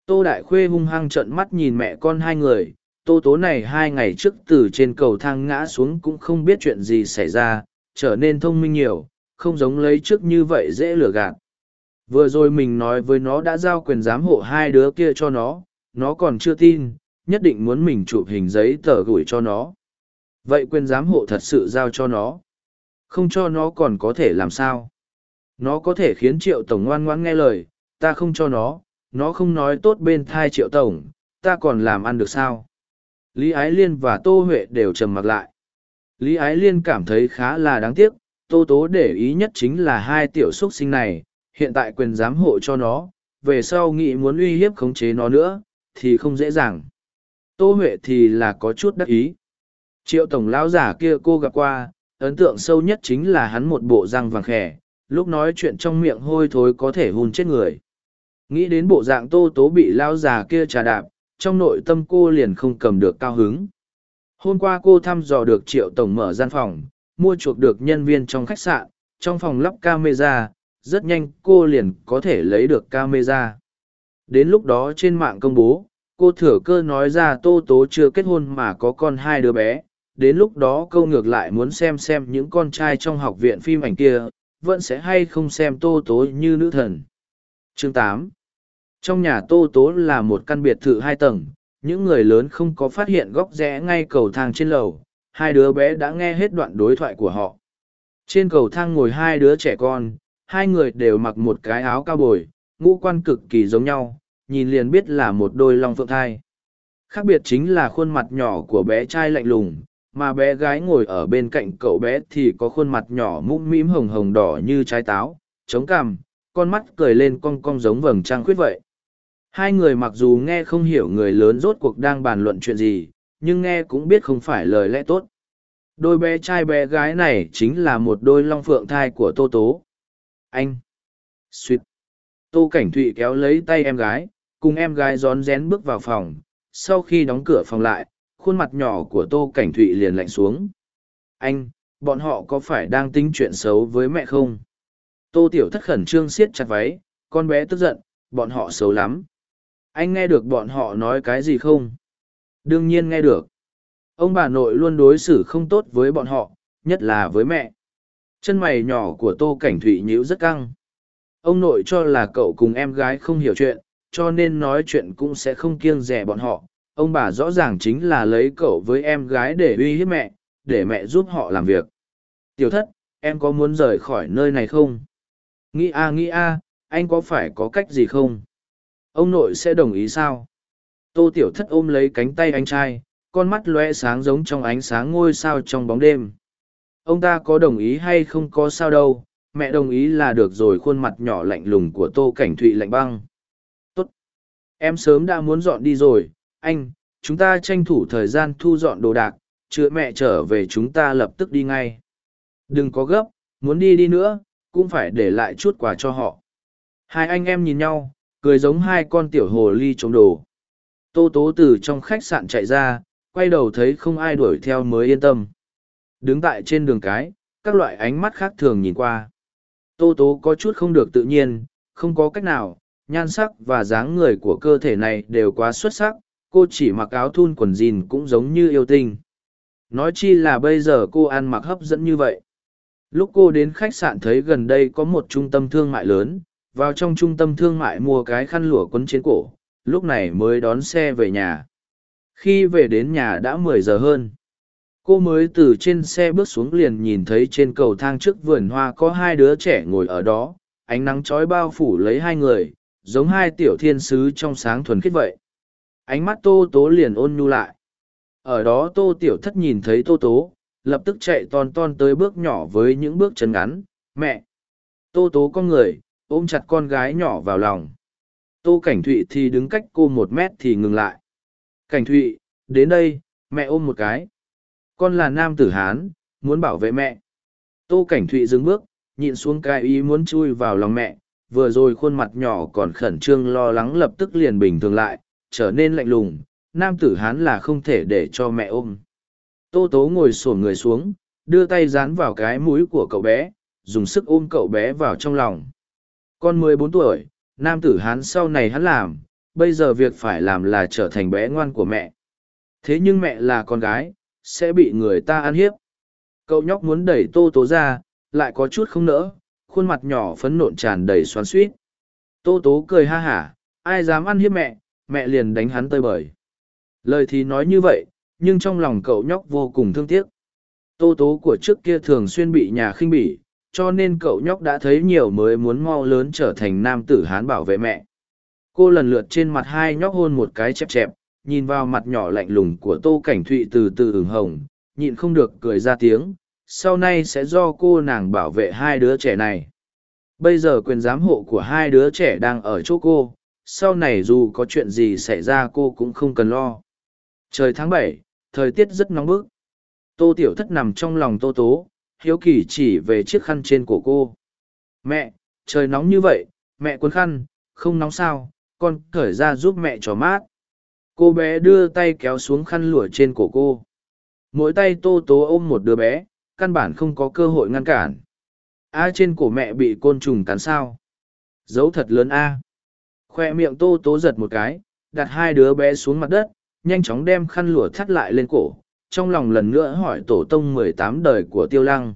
Tô Đại Khuê hung hăng trợn mắt nhìn mẹ con hai người, Tô Tố này hai ngày trước từ trên cầu thang ngã xuống cũng không biết chuyện gì xảy ra, trở nên thông minh nhiều, không giống lấy trước như vậy dễ lừa gạt. Vừa rồi mình nói với nó đã giao quyền giám hộ hai đứa kia cho nó, nó còn chưa tin, nhất định muốn mình chụp hình giấy tờ gửi cho nó. Vậy quyền giám hộ thật sự giao cho nó. Không cho nó còn có thể làm sao. Nó có thể khiến triệu tổng ngoan ngoãn nghe lời, ta không cho nó, nó không nói tốt bên thai triệu tổng, ta còn làm ăn được sao. Lý Ái Liên và Tô Huệ đều trầm mặc lại. Lý Ái Liên cảm thấy khá là đáng tiếc, Tô Tố để ý nhất chính là hai tiểu xuất sinh này, hiện tại quyền giám hộ cho nó, về sau nghĩ muốn uy hiếp khống chế nó nữa, thì không dễ dàng. Tô Huệ thì là có chút đắc ý. Triệu tổng lão giả kia cô gặp qua, ấn tượng sâu nhất chính là hắn một bộ răng vàng khẻ, lúc nói chuyện trong miệng hôi thối có thể hùn chết người. Nghĩ đến bộ dạng tô tố bị lão già kia trà đạp, trong nội tâm cô liền không cầm được cao hứng. Hôm qua cô thăm dò được triệu tổng mở gian phòng, mua chuộc được nhân viên trong khách sạn, trong phòng lắp camera, rất nhanh cô liền có thể lấy được camera. Đến lúc đó trên mạng công bố, cô thừa cơ nói ra tô tố chưa kết hôn mà có con hai đứa bé, đến lúc đó câu ngược lại muốn xem xem những con trai trong học viện phim ảnh kia vẫn sẽ hay không xem tô tố như nữ thần. Chương tám. Trong nhà tô tố là một căn biệt thự hai tầng những người lớn không có phát hiện góc rẽ ngay cầu thang trên lầu hai đứa bé đã nghe hết đoạn đối thoại của họ. Trên cầu thang ngồi hai đứa trẻ con hai người đều mặc một cái áo cao bồi ngũ quan cực kỳ giống nhau, nhìn liền biết là một đôi long phượng thai. Khác biệt chính là khuôn mặt nhỏ của bé trai lạnh lùng, mà bé gái ngồi ở bên cạnh cậu bé thì có khuôn mặt nhỏ mũm mĩm hồng hồng đỏ như trái táo, chống cằm, con mắt cười lên cong cong giống vầng trăng khuyết vậy. Hai người mặc dù nghe không hiểu người lớn rốt cuộc đang bàn luận chuyện gì, nhưng nghe cũng biết không phải lời lẽ tốt. Đôi bé trai bé gái này chính là một đôi long phượng thai của Tô Tố. Anh! suýt Tô Cảnh Thụy kéo lấy tay em gái, cùng em gái rón rén bước vào phòng. Sau khi đóng cửa phòng lại, khuôn mặt nhỏ của Tô Cảnh Thụy liền lạnh xuống. Anh, bọn họ có phải đang tính chuyện xấu với mẹ không? Tô Tiểu thất khẩn trương siết chặt váy, con bé tức giận, bọn họ xấu lắm. Anh nghe được bọn họ nói cái gì không? Đương nhiên nghe được. Ông bà nội luôn đối xử không tốt với bọn họ, nhất là với mẹ. Chân mày nhỏ của Tô Cảnh Thụy nhíu rất căng. Ông nội cho là cậu cùng em gái không hiểu chuyện, cho nên nói chuyện cũng sẽ không kiêng rẻ bọn họ. Ông bà rõ ràng chính là lấy cậu với em gái để uy hiếp mẹ, để mẹ giúp họ làm việc. Tiểu thất, em có muốn rời khỏi nơi này không? Nghĩ a nghĩ a, anh có phải có cách gì không? Ông nội sẽ đồng ý sao? Tô tiểu thất ôm lấy cánh tay anh trai, con mắt lóe sáng giống trong ánh sáng ngôi sao trong bóng đêm. Ông ta có đồng ý hay không có sao đâu, mẹ đồng ý là được rồi khuôn mặt nhỏ lạnh lùng của tô cảnh thụy lạnh băng. Tốt. Em sớm đã muốn dọn đi rồi, anh, chúng ta tranh thủ thời gian thu dọn đồ đạc, chữa mẹ trở về chúng ta lập tức đi ngay. Đừng có gấp, muốn đi đi nữa, cũng phải để lại chút quà cho họ. Hai anh em nhìn nhau, cười giống hai con tiểu hồ ly trống đồ. Tô tố từ trong khách sạn chạy ra, quay đầu thấy không ai đuổi theo mới yên tâm. Đứng tại trên đường cái, các loại ánh mắt khác thường nhìn qua. Tô tố có chút không được tự nhiên, không có cách nào, nhan sắc và dáng người của cơ thể này đều quá xuất sắc, cô chỉ mặc áo thun quần jean cũng giống như yêu tinh. Nói chi là bây giờ cô ăn mặc hấp dẫn như vậy. Lúc cô đến khách sạn thấy gần đây có một trung tâm thương mại lớn, vào trong trung tâm thương mại mua cái khăn lụa quấn trên cổ, lúc này mới đón xe về nhà. Khi về đến nhà đã mười giờ hơn. Cô mới từ trên xe bước xuống liền nhìn thấy trên cầu thang trước vườn hoa có hai đứa trẻ ngồi ở đó, ánh nắng trói bao phủ lấy hai người, giống hai tiểu thiên sứ trong sáng thuần khiết vậy. Ánh mắt tô tố liền ôn nhu lại. Ở đó tô tiểu thất nhìn thấy tô tố, lập tức chạy ton ton tới bước nhỏ với những bước chân ngắn. Mẹ! Tô tố con người, ôm chặt con gái nhỏ vào lòng. Tô Cảnh Thụy thì đứng cách cô một mét thì ngừng lại. Cảnh Thụy, đến đây, mẹ ôm một cái. Con là nam tử Hán, muốn bảo vệ mẹ. Tô Cảnh Thụy dừng bước, nhịn xuống cái ý muốn chui vào lòng mẹ. Vừa rồi khuôn mặt nhỏ còn khẩn trương lo lắng lập tức liền bình thường lại, trở nên lạnh lùng. Nam tử Hán là không thể để cho mẹ ôm. Tô Tố ngồi sổn người xuống, đưa tay dán vào cái mũi của cậu bé, dùng sức ôm cậu bé vào trong lòng. Con mười bốn tuổi, nam tử hán sau này hắn làm, bây giờ việc phải làm là trở thành bé ngoan của mẹ. Thế nhưng mẹ là con gái, sẽ bị người ta ăn hiếp. Cậu nhóc muốn đẩy tô tố ra, lại có chút không nỡ, khuôn mặt nhỏ phấn nộn tràn đầy xoắn suýt. Tô tố cười ha hả, ai dám ăn hiếp mẹ, mẹ liền đánh hắn tơi bời. Lời thì nói như vậy, nhưng trong lòng cậu nhóc vô cùng thương tiếc. Tô tố của trước kia thường xuyên bị nhà khinh bỉ, cho nên cậu nhóc đã thấy nhiều mới muốn mau lớn trở thành nam tử hán bảo vệ mẹ cô lần lượt trên mặt hai nhóc hôn một cái chẹp chẹp nhìn vào mặt nhỏ lạnh lùng của tô cảnh thụy từ từ ửng hồng nhịn không được cười ra tiếng sau này sẽ do cô nàng bảo vệ hai đứa trẻ này bây giờ quyền giám hộ của hai đứa trẻ đang ở chỗ cô sau này dù có chuyện gì xảy ra cô cũng không cần lo. Trời tháng bảy, thời tiết rất nóng bức. Tô tiểu thất nằm trong lòng tô tố, hiếu kỳ chỉ về chiếc khăn trên của cô. Mẹ, trời nóng như vậy, mẹ cuốn khăn, không nóng sao, con cởi ra giúp mẹ cho mát. Cô bé đưa tay kéo xuống khăn lụa trên cổ cô. Mỗi tay tô tố ôm một đứa bé, căn bản không có cơ hội ngăn cản. A trên cổ mẹ bị côn trùng cắn sao? Dấu thật lớn a khoe miệng tô tố giật một cái đặt hai đứa bé xuống mặt đất nhanh chóng đem khăn lụa thắt lại lên cổ trong lòng lần nữa hỏi tổ tông mười tám đời của tiêu lăng.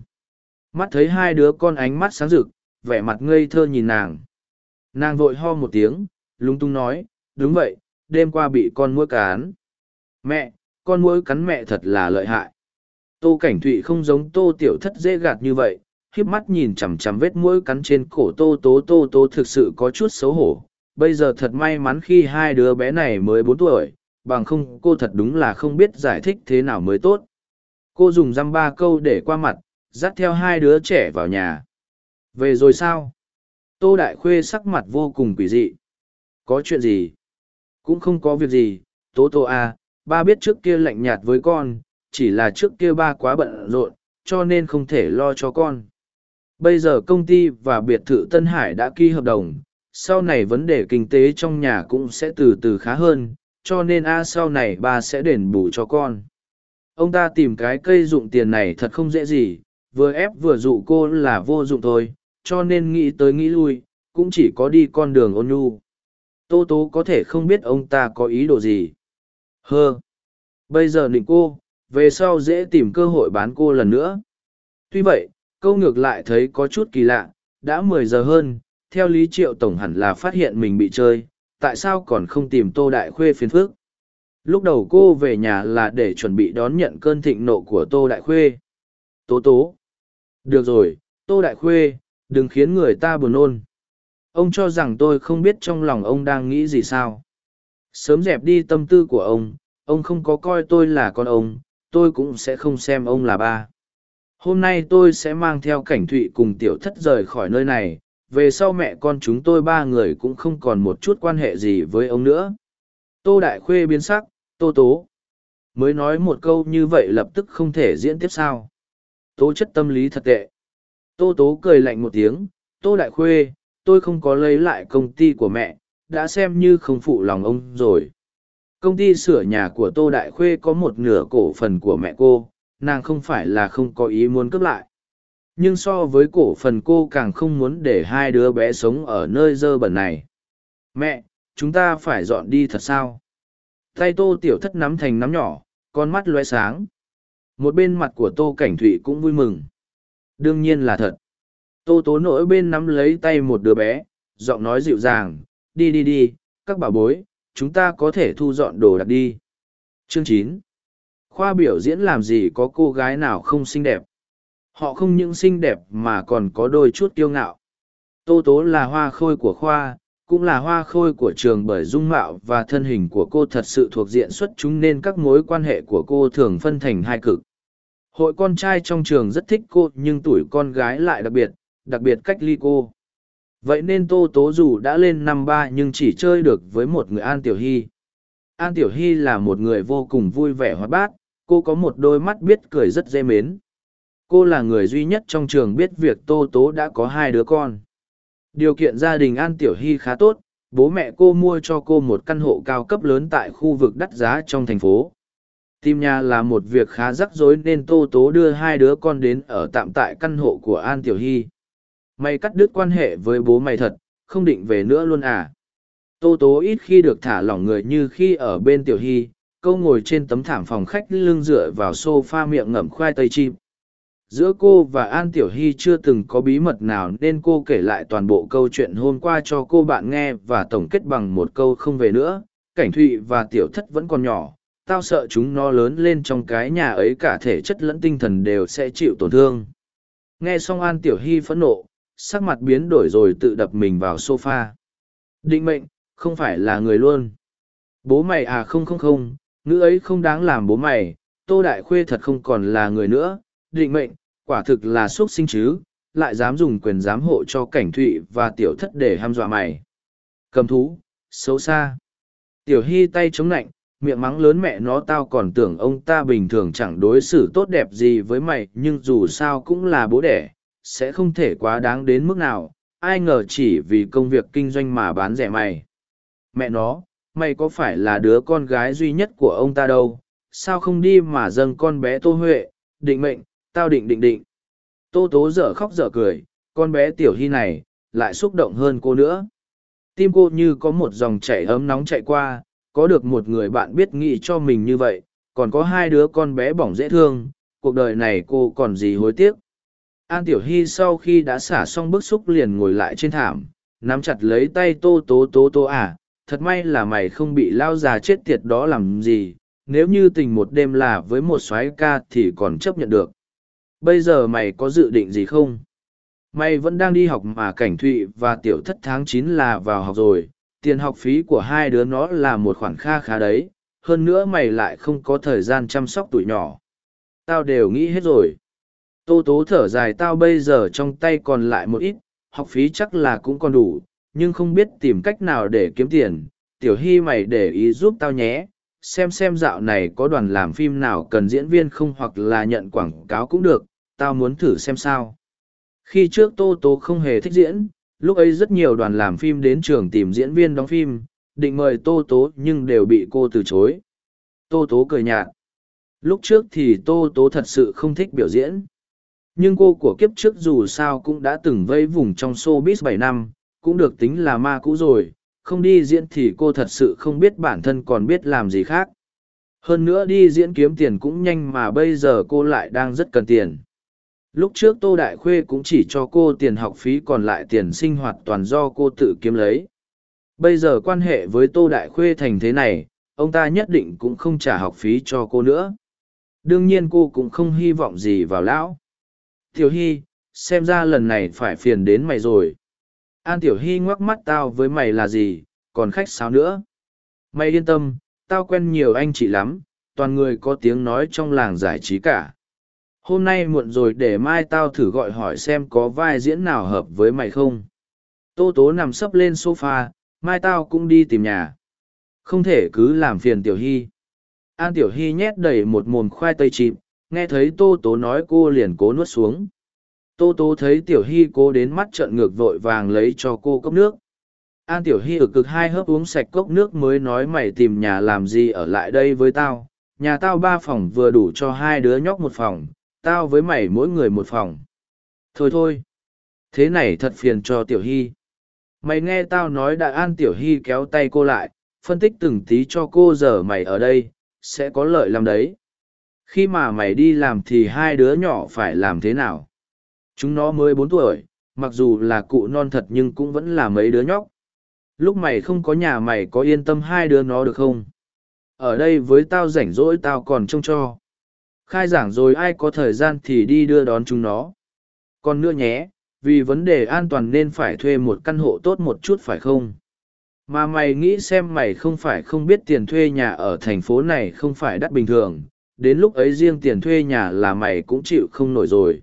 Mắt thấy hai đứa con ánh mắt sáng rực, vẻ mặt ngây thơ nhìn nàng. Nàng vội ho một tiếng, lúng tung nói, đúng vậy, đêm qua bị con mũi cán. Mẹ, con mũi cắn mẹ thật là lợi hại. Tô Cảnh Thụy không giống Tô Tiểu Thất dễ gạt như vậy, hiếp mắt nhìn chằm chằm vết mũi cắn trên cổ tô tố tô tố thực sự có chút xấu hổ bây giờ thật may mắn khi hai đứa bé này mới bốn tuổi bằng không cô thật đúng là không biết giải thích thế nào mới tốt. Cô dùng dăm ba câu để qua mặt dắt theo hai đứa trẻ vào nhà. Về rồi sao? Tô đại khuê sắc mặt vô cùng quỷ dị. Có chuyện gì? Cũng không có việc gì. Tố tô à, ba biết trước kia lạnh nhạt với con chỉ là trước kia ba quá bận rộn cho nên không thể lo cho con. Bây giờ công ty và biệt thự tân hải đã ký hợp đồng sau này vấn đề kinh tế trong nhà cũng sẽ từ từ khá hơn, cho nên a, sau này ba sẽ đền bù cho con. Ông ta tìm cái cây dụng tiền này thật không dễ gì, vừa ép vừa dụ cô là vô dụng thôi, cho nên nghĩ tới nghĩ lui, cũng chỉ có đi con đường ôn nhu. Tô tố có thể không biết ông ta có ý đồ gì. Hơ! Bây giờ định cô, về sau dễ tìm cơ hội bán cô lần nữa. Tuy vậy, câu ngược lại thấy có chút kỳ lạ, đã mười giờ hơn theo lý triệu tổng hẳn là phát hiện mình bị chơi, tại sao còn không tìm tô đại khuê phiền phước lúc đầu cô về nhà là để chuẩn bị đón nhận cơn thịnh nộ của tô đại khuê. Tố tố. Được rồi, tô đại khuê, đừng khiến người ta buồn nôn. Ông cho rằng tôi không biết trong lòng ông đang nghĩ gì sao. Sớm dẹp đi tâm tư của ông ông không có coi tôi là con ông, tôi cũng sẽ không xem ông là ba. Hôm nay tôi sẽ mang theo cảnh thụy cùng tiểu thất rời khỏi nơi này về sau mẹ con chúng tôi ba người cũng không còn một chút quan hệ gì với ông nữa. Tô đại khuê biến sắc, tô tố, mới nói một câu như vậy lập tức không thể diễn tiếp sao? Tố chất tâm lý thật tệ. Tô tố cười lạnh một tiếng, tô đại khuê, tôi không có lấy lại công ty của mẹ, đã xem như không phụ lòng ông rồi. Công ty sửa nhà của tô đại khuê có một nửa cổ phần của mẹ cô, nàng không phải là không có ý muốn cướp lại nhưng so với cổ phần cô càng không muốn để hai đứa bé sống ở nơi dơ bẩn này. Mẹ, chúng ta phải dọn đi thật sao? Tay tô tiểu thất nắm thành nắm nhỏ, con mắt loe sáng. Một bên mặt của tô cảnh thụy cũng vui mừng. Đương nhiên là thật. Tô tố nỗi bên nắm lấy tay một đứa bé, giọng nói dịu dàng, đi đi đi, các bà bối, chúng ta có thể thu dọn đồ đạc đi. Chương chín. Khoa biểu diễn làm gì có cô gái nào không xinh đẹp? Họ không những xinh đẹp mà còn có đôi chút kiêu ngạo. Tô tố là hoa khôi của khoa, cũng là hoa khôi của trường bởi dung mạo và thân hình của cô thật sự thuộc diện xuất chúng nên các mối quan hệ của cô thường phân thành hai cực. Hội con trai trong trường rất thích cô, nhưng tuổi con gái lại đặc biệt đặc biệt cách ly cô. Vậy nên tô tố dù đã lên năm ba nhưng chỉ chơi được với một người an tiểu hy. An tiểu hy là một người vô cùng vui vẻ hoạt bát, cô có một đôi mắt biết cười rất dễ mến cô là người duy nhất trong trường biết việc tô tố đã có hai đứa con. Điều kiện gia đình an tiểu hy khá tốt, bố mẹ cô mua cho cô một căn hộ cao cấp lớn tại khu vực đắt giá trong thành phố. Tìm nhà là một việc khá rắc rối nên tô tố đưa hai đứa con đến ở tạm tại căn hộ của an tiểu hy. Mày cắt đứt quan hệ với bố mày thật, không định về nữa luôn à? Tô tố ít khi được thả lỏng người như khi ở bên tiểu hy, câu ngồi trên tấm thảm phòng khách lưng dựa vào s o f a miệng ngậm khoai tây chim giữa cô và an tiểu hy chưa từng có bí mật nào nên cô kể lại toàn bộ câu chuyện hôm qua cho cô bạn nghe và tổng kết bằng một câu không về nữa. Cảnh thụy và tiểu thất vẫn còn nhỏ. Tao sợ chúng nó lớn lên trong cái nhà ấy cả thể chất lẫn tinh thần đều sẽ chịu tổn thương. Nghe xong an tiểu hy phẫn nộ, sắc mặt biến đổi rồi tự đập mình vào s o f a định mệnh, không phải là người luôn. Bố mày à không không không, ngữ ấy không đáng làm bố mày. Tô đại khuê thật không còn là người nữa định mệnh, quả thực là xuất sinh chứ, lại dám dùng quyền giám hộ cho cảnh thụy và tiểu thất để ham dọa mày. Cầm thú, xấu xa. Tiểu hy tay chống lạnh miệng mắng lớn mẹ nó tao còn tưởng ông ta bình thường chẳng đối xử tốt đẹp gì với mày, nhưng dù sao cũng là bố đẻ, sẽ không thể quá đáng đến mức nào, ai ngờ chỉ vì công việc kinh doanh mà bán rẻ mày. Mẹ nó, mày có phải là đứa con gái duy nhất của ông ta đâu, sao không đi mà dâng con bé tô huệ, định mệnh tao định định định. Tô tố dở khóc dở cười, con bé tiểu hy này lại xúc động hơn cô nữa. Tim cô như có một dòng chảy ấm nóng chạy qua, có được một người bạn biết nghĩ cho mình như vậy, còn có hai đứa con bé bỏng dễ thương, cuộc đời này cô còn gì hối tiếc. An tiểu hy sau khi đã xả xong bức xúc liền ngồi lại trên thảm, nắm chặt lấy tay tô tố tố tố à thật may là mày không bị lao già chết tiệt đó làm gì, nếu như tình một đêm là với một soái ca thì còn chấp nhận được bây giờ mày có dự định gì không Mày vẫn đang đi học mà cảnh thụy và tiểu thất tháng chín là vào học rồi, tiền học phí của hai đứa nó là một khoản kha khá đấy, hơn nữa mày lại không có thời gian chăm sóc tụi nhỏ. Tao đều nghĩ hết rồi. Tô tố thở dài tao bây giờ trong tay còn lại một ít, học phí chắc là cũng còn đủ, nhưng không biết tìm cách nào để kiếm tiền. Tiểu Hy mày để ý giúp tao nhé, xem xem dạo này có đoàn làm phim nào cần diễn viên không hoặc là nhận quảng cáo cũng được, tao muốn thử xem sao. Khi trước Tô Tố không hề thích diễn, lúc ấy rất nhiều đoàn làm phim đến trường tìm diễn viên đóng phim, định mời Tô Tố nhưng đều bị cô từ chối. Tô Tố cười nhạt. Lúc trước thì Tô Tố thật sự không thích biểu diễn. Nhưng cô của kiếp trước dù sao cũng đã từng vây vùng trong showbiz bảy năm, cũng được tính là ma cũ rồi, không đi diễn thì cô thật sự không biết bản thân còn biết làm gì khác. Hơn nữa đi diễn kiếm tiền cũng nhanh mà bây giờ cô lại đang rất cần tiền. Lúc trước Tô Đại Khuê cũng chỉ cho cô tiền học phí còn lại tiền sinh hoạt toàn do cô tự kiếm lấy. Bây giờ quan hệ với Tô Đại Khuê thành thế này, ông ta nhất định cũng không trả học phí cho cô nữa. Đương nhiên cô cũng không hy vọng gì vào lão. Tiểu Hy, xem ra lần này phải phiền đến mày rồi. An Tiểu Hy ngoắc mắt tao với mày là gì, còn khách sáo nữa. Mày yên tâm, tao quen nhiều anh chị lắm, toàn người có tiếng nói trong làng giải trí cả. Hôm nay muộn rồi để mai tao thử gọi hỏi xem có vai diễn nào hợp với mày không. Tô tố nằm sấp lên sofa, mai tao cũng đi tìm nhà. Không thể cứ làm phiền Tiểu Hy. An Tiểu Hy nhét đầy một mồm khoai tây chìm, nghe thấy Tô Tố nói cô liền cố nuốt xuống. Tô Tố thấy Tiểu Hy cố đến mắt trợn ngược vội vàng lấy cho cô cốc nước. An Tiểu Hy ở cực hai hớp uống sạch cốc nước mới nói mày tìm nhà làm gì ở lại đây với tao. Nhà tao ba phòng vừa đủ cho hai đứa nhóc một phòng, tao với mày mỗi người một phòng. Thôi thôi. Thế này thật phiền cho Tiểu Hy. Mày nghe tao nói đã An Tiểu Hy kéo tay cô lại, phân tích từng tí cho cô giờ mày ở đây, sẽ có lợi làm đấy. Khi mà mày đi làm thì hai đứa nhỏ phải làm thế nào? Chúng nó mới bốn tuổi, mặc dù là cụ non thật nhưng cũng vẫn là mấy đứa nhóc. Lúc mày không có nhà mày có yên tâm hai đứa nó được không? Ở đây với tao rảnh rỗi tao còn trông cho. Khai giảng rồi ai có thời gian thì đi đưa đón chúng nó. Còn nữa nhé, vì vấn đề an toàn nên phải thuê một căn hộ tốt một chút phải không? Mà mày nghĩ xem mày không phải không biết tiền thuê nhà ở thành phố này không phải đắt bình thường, đến lúc ấy riêng tiền thuê nhà là mày cũng chịu không nổi rồi.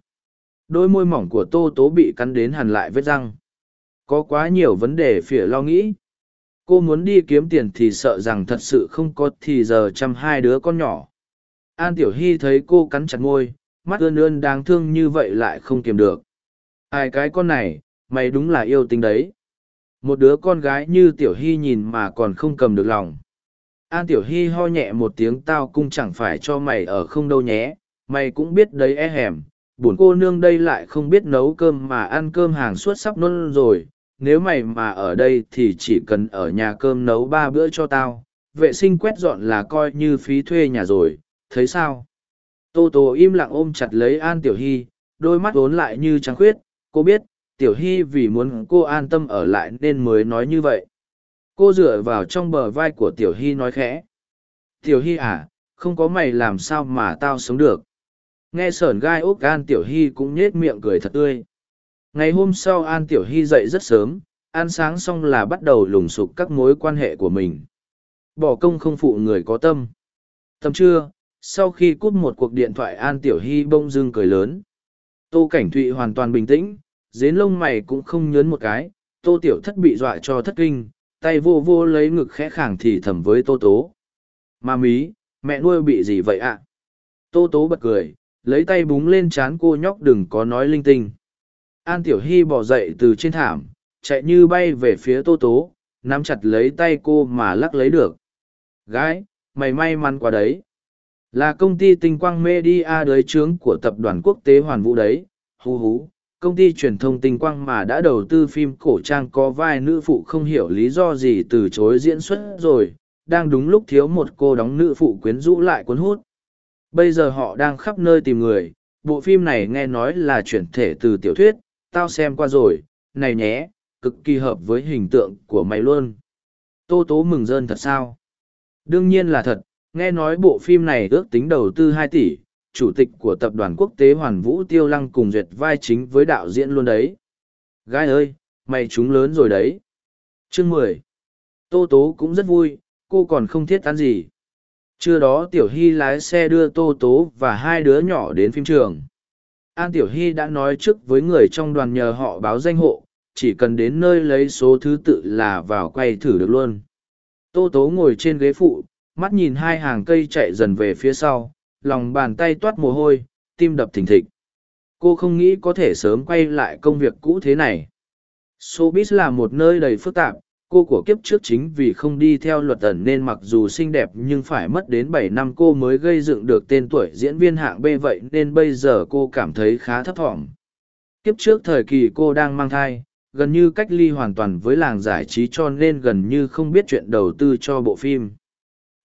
Đôi môi mỏng của Tô Tố bị cắn đến hằn lại vết răng. Có quá nhiều vấn đề phỉa lo nghĩ. Cô muốn đi kiếm tiền thì sợ rằng thật sự không có thì giờ chăm hai đứa con nhỏ. An Tiểu Hy thấy cô cắn chặt môi, mắt ươn ươn đáng thương như vậy lại không kiềm được. Ai cái con này, mày đúng là yêu tính đấy. Một đứa con gái như Tiểu Hy nhìn mà còn không cầm được lòng. An Tiểu Hy ho nhẹ một tiếng tao cung chẳng phải cho mày ở không đâu nhé, mày cũng biết đấy e hẻm, buồn cô nương đây lại không biết nấu cơm mà ăn cơm hàng suốt sắp nôn rồi, nếu mày mà ở đây thì chỉ cần ở nhà cơm nấu ba bữa cho tao, vệ sinh quét dọn là coi như phí thuê nhà rồi, thấy sao? Tô Tô im lặng ôm chặt lấy An Tiểu Hy, đôi mắt vốn lại như trắng khuyết, cô biết, Tiểu Hy vì muốn cô an tâm ở lại nên mới nói như vậy cô dựa vào trong bờ vai của tiểu hy nói khẽ tiểu hy à không có mày làm sao mà tao sống được nghe sởn gai ốc an tiểu hy cũng nhết miệng cười thật tươi. Ngày hôm sau an tiểu hy dậy rất sớm, ăn sáng xong là bắt đầu lùng sục các mối quan hệ của mình. Bỏ công không phụ người có tâm. Tầm trưa, sau khi cút một cuộc điện thoại an tiểu hy bông dưng cười lớn. Tô cảnh thụy hoàn toàn bình tĩnh, dến lông mày cũng không nhớn một cái. Tô tiểu thất bị dọa cho thất kinh, tay vô vô lấy ngực khẽ khàng thì thầm với tô tố. Ma mí, mẹ nuôi bị gì vậy ạ? Tô tố bật cười lấy tay búng lên chán cô nhóc đừng có nói linh tinh. An tiểu hy bỏ dậy từ trên thảm, chạy như bay về phía tô tố, nắm chặt lấy tay cô mà lắc lấy được. Gái, mày may mắn quá đấy. Là công ty tinh quang media đới trướng của tập đoàn quốc tế hoàn vũ đấy. Hú hú, công ty truyền thông tinh quang mà đã đầu tư phim cổ trang có vai nữ phụ không hiểu lý do gì từ chối diễn xuất rồi. Đang đúng lúc thiếu một cô đóng nữ phụ quyến rũ lại cuốn hút bây giờ họ đang khắp nơi tìm người bộ phim này nghe nói là chuyển thể từ tiểu thuyết tao xem qua rồi này nhé cực kỳ hợp với hình tượng của mày luôn tô tố mừng rơn thật sao đương nhiên là thật nghe nói bộ phim này ước tính đầu tư hai tỷ chủ tịch của tập đoàn quốc tế Hoàn Vũ Tiêu Lăng cùng duyệt vai chính với đạo diễn luôn đấy. Gái ơi, mày chúng lớn rồi đấy. Chương mười Tô Tố cũng rất vui, cô còn không thiết ăn gì. Trưa đó Tiểu Hy lái xe đưa Tô Tố và hai đứa nhỏ đến phim trường. An Tiểu Hy đã nói trước với người trong đoàn nhờ họ báo danh hộ, chỉ cần đến nơi lấy số thứ tự là vào quay thử được luôn. Tô Tố ngồi trên ghế phụ, mắt nhìn hai hàng cây chạy dần về phía sau, lòng bàn tay toát mồ hôi, tim đập thình thịch. Cô không nghĩ có thể sớm quay lại công việc cũ thế này. Showbiz là một nơi đầy phức tạp, cô của kiếp trước chính vì không đi theo luật tần nên mặc dù xinh đẹp nhưng phải mất đến bảy năm cô mới gây dựng được tên tuổi diễn viên hạng B vậy nên bây giờ cô cảm thấy khá thấp thỏm. Kiếp trước thời kỳ cô đang mang thai, gần như cách ly hoàn toàn với làng giải trí cho nên gần như không biết chuyện đầu tư cho bộ phim.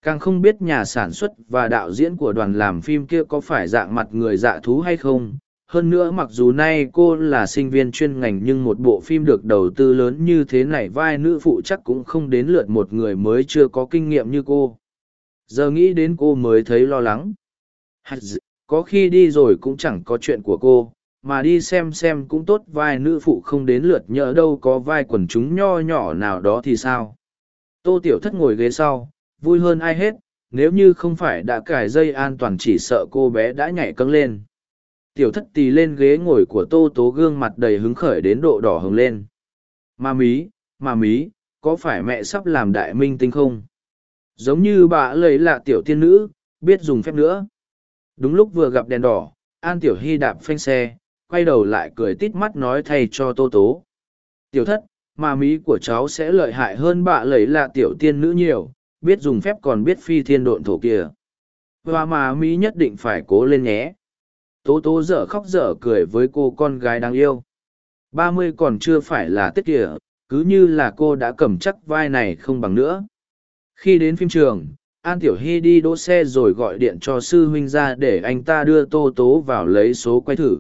Càng không biết nhà sản xuất và đạo diễn của đoàn làm phim kia có phải dạng mặt người dạ thú hay không, hơn nữa mặc dù nay cô là sinh viên chuyên ngành nhưng một bộ phim được đầu tư lớn như thế này vai nữ phụ chắc cũng không đến lượt một người mới chưa có kinh nghiệm như cô. Giờ nghĩ đến cô mới thấy lo lắng. Có khi đi rồi cũng chẳng có chuyện của cô, mà đi xem xem cũng tốt, vai nữ phụ không đến lượt nhỡ đâu có vai quần chúng nho nhỏ nào đó thì sao? Tô tiểu thất ngồi ghế sau, vui hơn ai hết, nếu như không phải đã cài dây an toàn chỉ sợ cô bé đã nhảy câng lên tiểu thất tì lên ghế ngồi của tô tố gương mặt đầy hứng khởi đến độ đỏ hừng lên. Ma mí ma mí, có phải mẹ sắp làm đại minh tinh không? Giống như bà lấy là tiểu tiên nữ, biết dùng phép nữa. Đúng lúc vừa gặp đèn đỏ, an tiểu hy đạp phanh xe, quay đầu lại cười tít mắt nói thay cho tô tố. Tiểu thất, ma mí của cháu sẽ lợi hại hơn bà lấy là tiểu tiên nữ nhiều, biết dùng phép còn biết phi thiên độn thổ kia. Và mà mí nhất định phải cố lên nhé tố tố dở khóc dở cười với cô con gái đáng yêu. Ba mươi còn chưa phải là tết kìa, cứ như là cô đã cầm chắc vai này không bằng nữa. Khi đến phim trường, an tiểu hy đi đỗ xe rồi gọi điện cho sư huynh ra để anh ta đưa tô tố vào lấy số quay thử.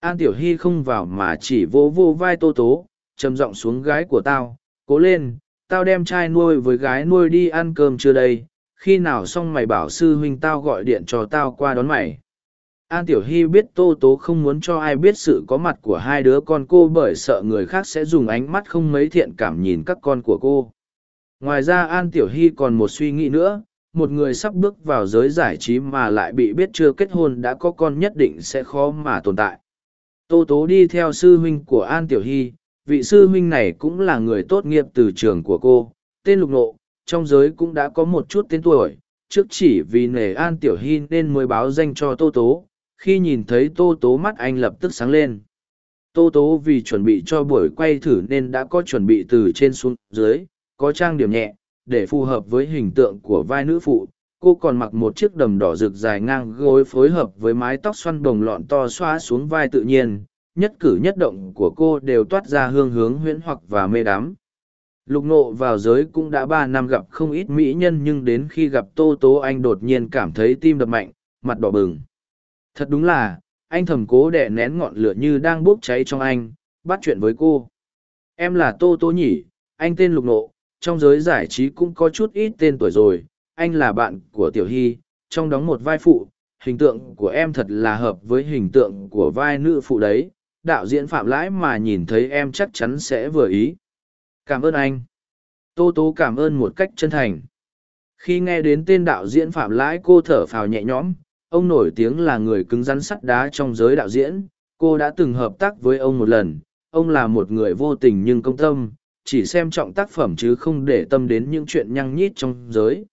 An tiểu hy không vào mà chỉ vỗ vô vai tô tố, trầm giọng xuống gái của tao, cố lên, tao đem trai nuôi với gái nuôi đi ăn cơm chưa đây, khi nào xong mày bảo sư huynh tao gọi điện cho tao qua đón mày. An Tiểu Hy biết Tô Tố không muốn cho ai biết sự có mặt của hai đứa con cô bởi sợ người khác sẽ dùng ánh mắt không mấy thiện cảm nhìn các con của cô. Ngoài ra An Tiểu Hy còn một suy nghĩ nữa, một người sắp bước vào giới giải trí mà lại bị biết chưa kết hôn đã có con nhất định sẽ khó mà tồn tại. Tô Tố đi theo sư huynh của An Tiểu Hy, vị sư huynh này cũng là người tốt nghiệp từ trường của cô, tên Lục Nộ, trong giới cũng đã có một chút tên tuổi, trước chỉ vì nể An Tiểu Hy nên mới báo danh cho Tô Tố khi nhìn thấy tô tố mắt anh lập tức sáng lên. Tô tố vì chuẩn bị cho buổi quay thử nên đã có chuẩn bị từ trên xuống dưới, có trang điểm nhẹ, để phù hợp với hình tượng của vai nữ phụ. Cô còn mặc một chiếc đầm đỏ rực dài ngang gối phối hợp với mái tóc xoăn bồng lọn to xoa xuống vai tự nhiên, nhất cử nhất động của cô đều toát ra hương hướng huyễn hoặc và mê đắm. Lục nộ vào giới cũng đã ba năm gặp không ít mỹ nhân nhưng đến khi gặp tô tố anh đột nhiên cảm thấy tim đập mạnh, mặt đỏ bừng. Thật đúng là, anh thầm cố đẻ nén ngọn lửa như đang bốc cháy trong anh, bắt chuyện với cô. Em là Tô Tô nhỉ, anh tên Lục Nộ, trong giới giải trí cũng có chút ít tên tuổi rồi, anh là bạn của Tiểu Hy, trong đóng một vai phụ, hình tượng của em thật là hợp với hình tượng của vai nữ phụ đấy, đạo diễn Phạm Lãi mà nhìn thấy em chắc chắn sẽ vừa ý. Cảm ơn anh. Tô Tô cảm ơn một cách chân thành. Khi nghe đến tên đạo diễn Phạm Lãi cô thở phào nhẹ nhõm, ông nổi tiếng là người cứng rắn sắt đá trong giới đạo diễn. Cô đã từng hợp tác với ông một lần. Ông là một người vô tình nhưng công tâm, chỉ xem trọng tác phẩm chứ không để tâm đến những chuyện nhăng nhít trong giới.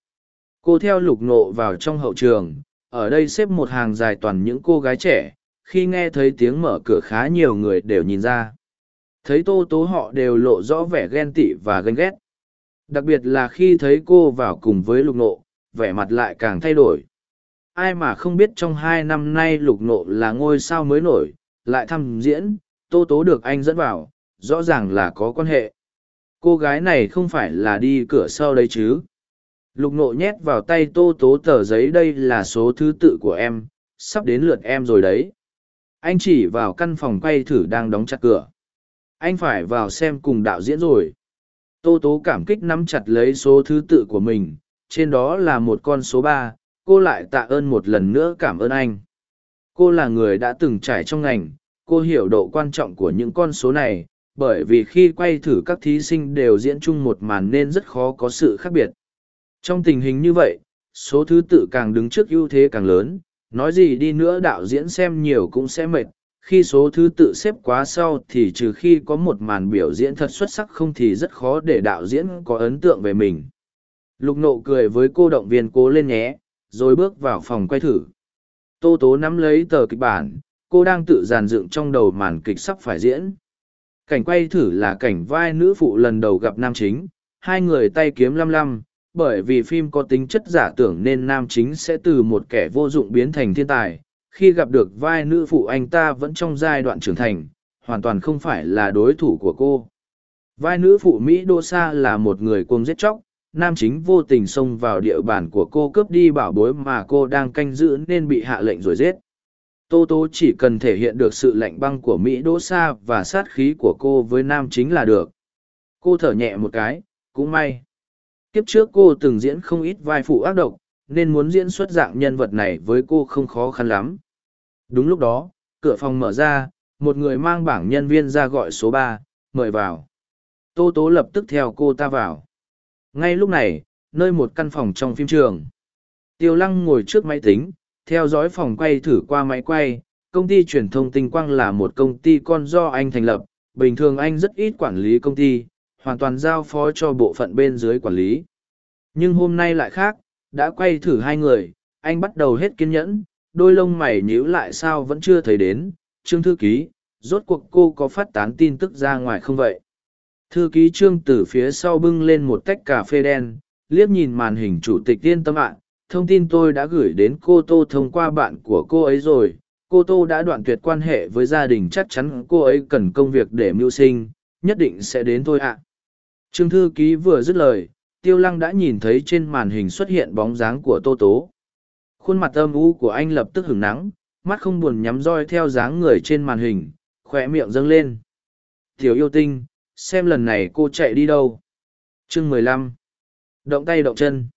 Cô theo lục nộ vào trong hậu trường. Ở đây xếp một hàng dài toàn những cô gái trẻ. Khi nghe thấy tiếng mở cửa khá nhiều người đều nhìn ra. Thấy tô tố họ đều lộ rõ vẻ ghen tị và ghen ghét. Đặc biệt là khi thấy cô vào cùng với lục nộ, vẻ mặt lại càng thay đổi ai mà không biết trong hai năm nay lục nộ là ngôi sao mới nổi, lại thăm diễn, tô tố được anh dẫn vào, rõ ràng là có quan hệ. Cô gái này không phải là đi cửa sau đấy chứ. Lục nộ nhét vào tay tô tố tờ giấy đây là số thứ tự của em, sắp đến lượt em rồi đấy. Anh chỉ vào căn phòng quay thử đang đóng chặt cửa. Anh phải vào xem cùng đạo diễn rồi. Tô tố cảm kích nắm chặt lấy số thứ tự của mình, trên đó là một con số ba cô lại tạ ơn một lần nữa cảm ơn anh Cô là người đã từng trải trong ngành, cô hiểu độ quan trọng của những con số này, bởi vì khi quay thử các thí sinh đều diễn chung một màn nên rất khó có sự khác biệt. Trong tình hình như vậy, số thứ tự càng đứng trước ưu thế càng lớn, nói gì đi nữa đạo diễn xem nhiều cũng sẽ mệt, khi số thứ tự xếp quá sau thì trừ khi có một màn biểu diễn thật xuất sắc không thì rất khó để đạo diễn có ấn tượng về mình. Lục nộ cười với cô động viên cố lên nhé, rồi bước vào phòng quay thử. Tô tố nắm lấy tờ kịch bản, cô đang tự giàn dựng trong đầu màn kịch sắp phải diễn. Cảnh quay thử là cảnh vai nữ phụ lần đầu gặp nam chính, hai người tay kiếm lăm lăm, bởi vì phim có tính chất giả tưởng nên nam chính sẽ từ một kẻ vô dụng biến thành thiên tài. Khi gặp được vai nữ phụ anh ta vẫn trong giai đoạn trưởng thành, hoàn toàn không phải là đối thủ của cô. Vai nữ phụ Mỹ Đô Sa là một người cuồng giết chóc, nam chính vô tình xông vào địa bàn của cô cướp đi bảo bối mà cô đang canh giữ nên bị hạ lệnh rồi giết. Tô Tô chỉ cần thể hiện được sự lạnh băng của Mỹ Đỗ Sa và sát khí của cô với nam chính là được. Cô thở nhẹ một cái, cũng may. Kiếp trước cô từng diễn không ít vai phụ ác độc, nên muốn diễn xuất dạng nhân vật này với cô không khó khăn lắm. Đúng lúc đó, cửa phòng mở ra, một người mang bảng nhân viên ra gọi số ba, mời vào. Tô Tố lập tức theo cô ta vào. Ngay lúc này, nơi một căn phòng trong phim trường. Tiêu Lăng ngồi trước máy tính, theo dõi phòng quay thử qua máy quay. Công ty truyền thông tinh quang là một công ty con do anh thành lập. Bình thường anh rất ít quản lý công ty, hoàn toàn giao phó cho bộ phận bên dưới quản lý. Nhưng hôm nay lại khác, đã quay thử hai người, anh bắt đầu hết kiên nhẫn, đôi lông mày nhíu lại sao vẫn chưa thấy đến. Trương Thư Ký, rốt cuộc cô có phát tán tin tức ra ngoài không vậy? Thư ký Trương từ phía sau bưng lên một tách cà phê đen, liếc nhìn màn hình chủ tịch tiên tâm ạ. Thông tin tôi đã gửi đến cô Tô thông qua bạn của cô ấy rồi. Cô Tô đã đoạn tuyệt quan hệ với gia đình chắc chắn cô ấy cần công việc để mưu sinh, nhất định sẽ đến thôi ạ. Trương thư ký vừa dứt lời, Tiêu Lăng đã nhìn thấy trên màn hình xuất hiện bóng dáng của Tô Tố. Khuôn mặt âm u của anh lập tức hửng nắng, mắt không buồn nhắm roi theo dáng người trên màn hình, khoe miệng dâng lên. Tiểu yêu tinh, xem lần này cô chạy đi đâu. Chương mười lăm. Động tay động chân.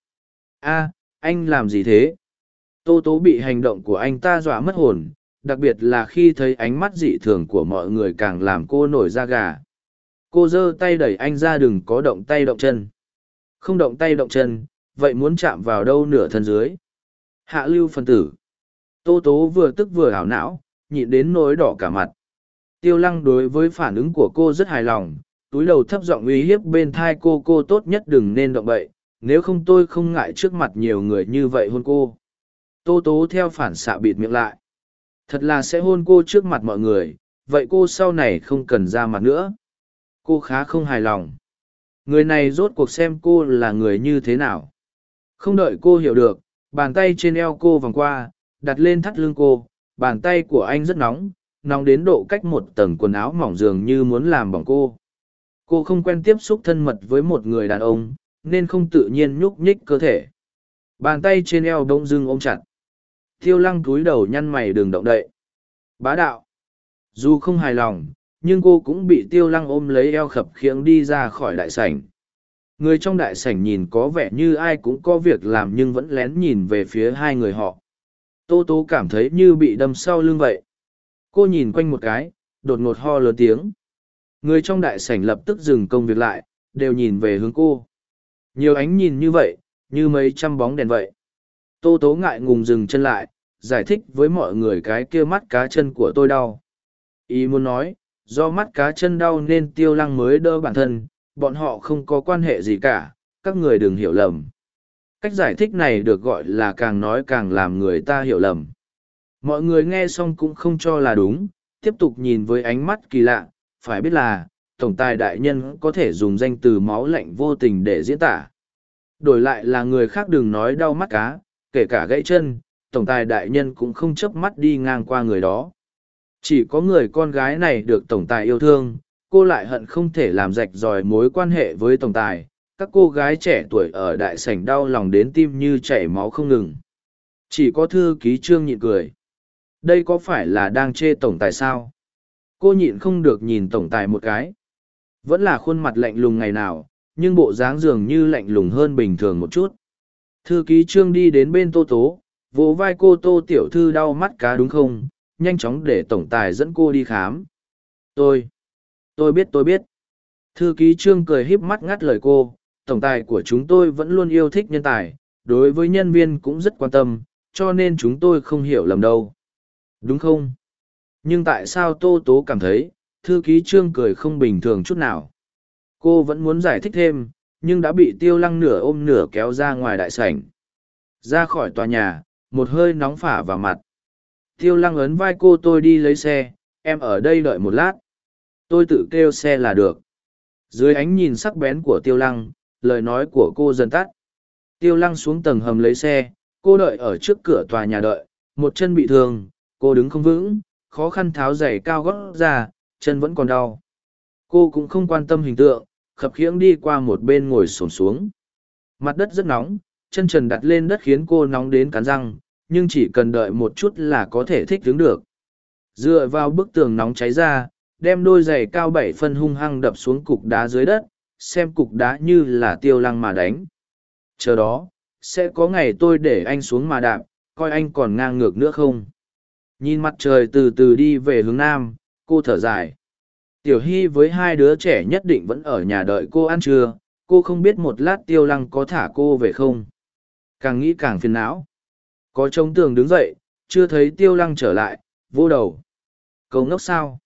A, anh làm gì thế? Tô tố bị hành động của anh ta dọa mất hồn, đặc biệt là khi thấy ánh mắt dị thường của mọi người càng làm cô nổi da gà. Cô giơ tay đẩy anh ra đừng có động tay động chân. Không động tay động chân, vậy muốn chạm vào đâu nửa thân dưới? Hạ lưu phân tử. Tô tố vừa tức vừa ảo não, nhịn đến nỗi đỏ cả mặt. Tiêu lăng đối với phản ứng của cô rất hài lòng túi đầu thấp giọng uy hiếp bên thai cô cô tốt nhất đừng nên động bậy, nếu không tôi không ngại trước mặt nhiều người như vậy hôn cô. Tô tố theo phản xạ bịt miệng lại. Thật là sẽ hôn cô trước mặt mọi người, vậy cô sau này không cần ra mặt nữa. Cô khá không hài lòng. Người này rốt cuộc xem cô là người như thế nào. Không đợi cô hiểu được, bàn tay trên eo cô vòng qua, đặt lên thắt lưng cô, bàn tay của anh rất nóng nóng đến độ cách một tầng quần áo mỏng dường như muốn làm bỏng cô cô không quen tiếp xúc thân mật với một người đàn ông, nên không tự nhiên nhúc nhích cơ thể. Bàn tay trên eo bông dưng ôm chặt. Thiêu lăng túi đầu nhăn mày đừng động đậy. Bá đạo. Dù không hài lòng, nhưng cô cũng bị tiêu lăng ôm lấy eo khập khiễng đi ra khỏi đại sảnh. Người trong đại sảnh nhìn có vẻ như ai cũng có việc làm nhưng vẫn lén nhìn về phía hai người họ. Tô tố cảm thấy như bị đâm sau lưng vậy. Cô nhìn quanh một cái, đột ngột ho lớn tiếng. Người trong đại sảnh lập tức dừng công việc lại, đều nhìn về hướng cô. Nhiều ánh nhìn như vậy, như mấy trăm bóng đèn vậy. Tô tố ngại ngùng dừng chân lại, giải thích với mọi người cái kia mắt cá chân của tôi đau. Ý muốn nói, do mắt cá chân đau nên tiêu lăng mới đỡ bản thân, bọn họ không có quan hệ gì cả, các người đừng hiểu lầm. Cách giải thích này được gọi là càng nói càng làm người ta hiểu lầm. Mọi người nghe xong cũng không cho là đúng, tiếp tục nhìn với ánh mắt kỳ lạ, phải biết là, tổng tài đại nhân có thể dùng danh từ máu lạnh vô tình để diễn tả. Đổi lại là người khác đừng nói đau mắt cá, kể cả gãy chân, tổng tài đại nhân cũng không chớp mắt đi ngang qua người đó. Chỉ có người con gái này được tổng tài yêu thương, cô lại hận không thể làm rạch ròi mối quan hệ với tổng tài. Các cô gái trẻ tuổi ở đại sảnh đau lòng đến tim như chảy máu không ngừng. Chỉ có thư ký trương nhịn cười. Đây có phải là đang chê tổng tài sao? Cô nhịn không được nhìn tổng tài một cái. Vẫn là khuôn mặt lạnh lùng ngày nào, nhưng bộ dáng dường như lạnh lùng hơn bình thường một chút. Thư ký trương đi đến bên tô tố, vỗ vai cô tô tiểu thư đau mắt cá đúng không? Nhanh chóng để tổng tài dẫn cô đi khám. Tôi tôi biết tôi biết. Thư ký trương cười híp mắt ngắt lời cô. Tổng tài của chúng tôi vẫn luôn yêu thích nhân tài, đối với nhân viên cũng rất quan tâm, cho nên chúng tôi không hiểu lầm đâu. Đúng không? Nhưng tại sao tô tố cảm thấy, thư ký trương cười không bình thường chút nào? Cô vẫn muốn giải thích thêm, nhưng đã bị tiêu lăng nửa ôm nửa kéo ra ngoài đại sảnh. Ra khỏi tòa nhà, một hơi nóng phả vào mặt. Tiêu lăng ấn vai cô tôi đi lấy xe, em ở đây đợi một lát. Tôi tự kêu xe là được. Dưới ánh nhìn sắc bén của tiêu lăng, lời nói của cô dần tắt. Tiêu lăng xuống tầng hầm lấy xe, cô đợi ở trước cửa tòa nhà đợi, một chân bị thương, cô đứng không vững khó khăn tháo giày cao gót ra, chân vẫn còn đau. Cô cũng không quan tâm hình tượng, khập khiễng đi qua một bên ngồi xổm xuống. Mặt đất rất nóng, chân trần đặt lên đất khiến cô nóng đến cắn răng, nhưng chỉ cần đợi một chút là có thể thích đứng được. Dựa vào bức tường nóng cháy ra, đem đôi giày cao bảy phân hung hăng đập xuống cục đá dưới đất, xem cục đá như là tiêu lăng mà đánh. Chờ đó, sẽ có ngày tôi để anh xuống mà đạp, coi anh còn ngang ngược nữa không? Nhìn mặt trời từ từ đi về hướng nam, cô thở dài. Tiểu hy với hai đứa trẻ nhất định vẫn ở nhà đợi cô ăn trưa, cô không biết một lát tiêu lăng có thả cô về không. Càng nghĩ càng phiền não. Có trống tường đứng dậy, chưa thấy tiêu lăng trở lại, vô đầu. Cầu ngốc sao?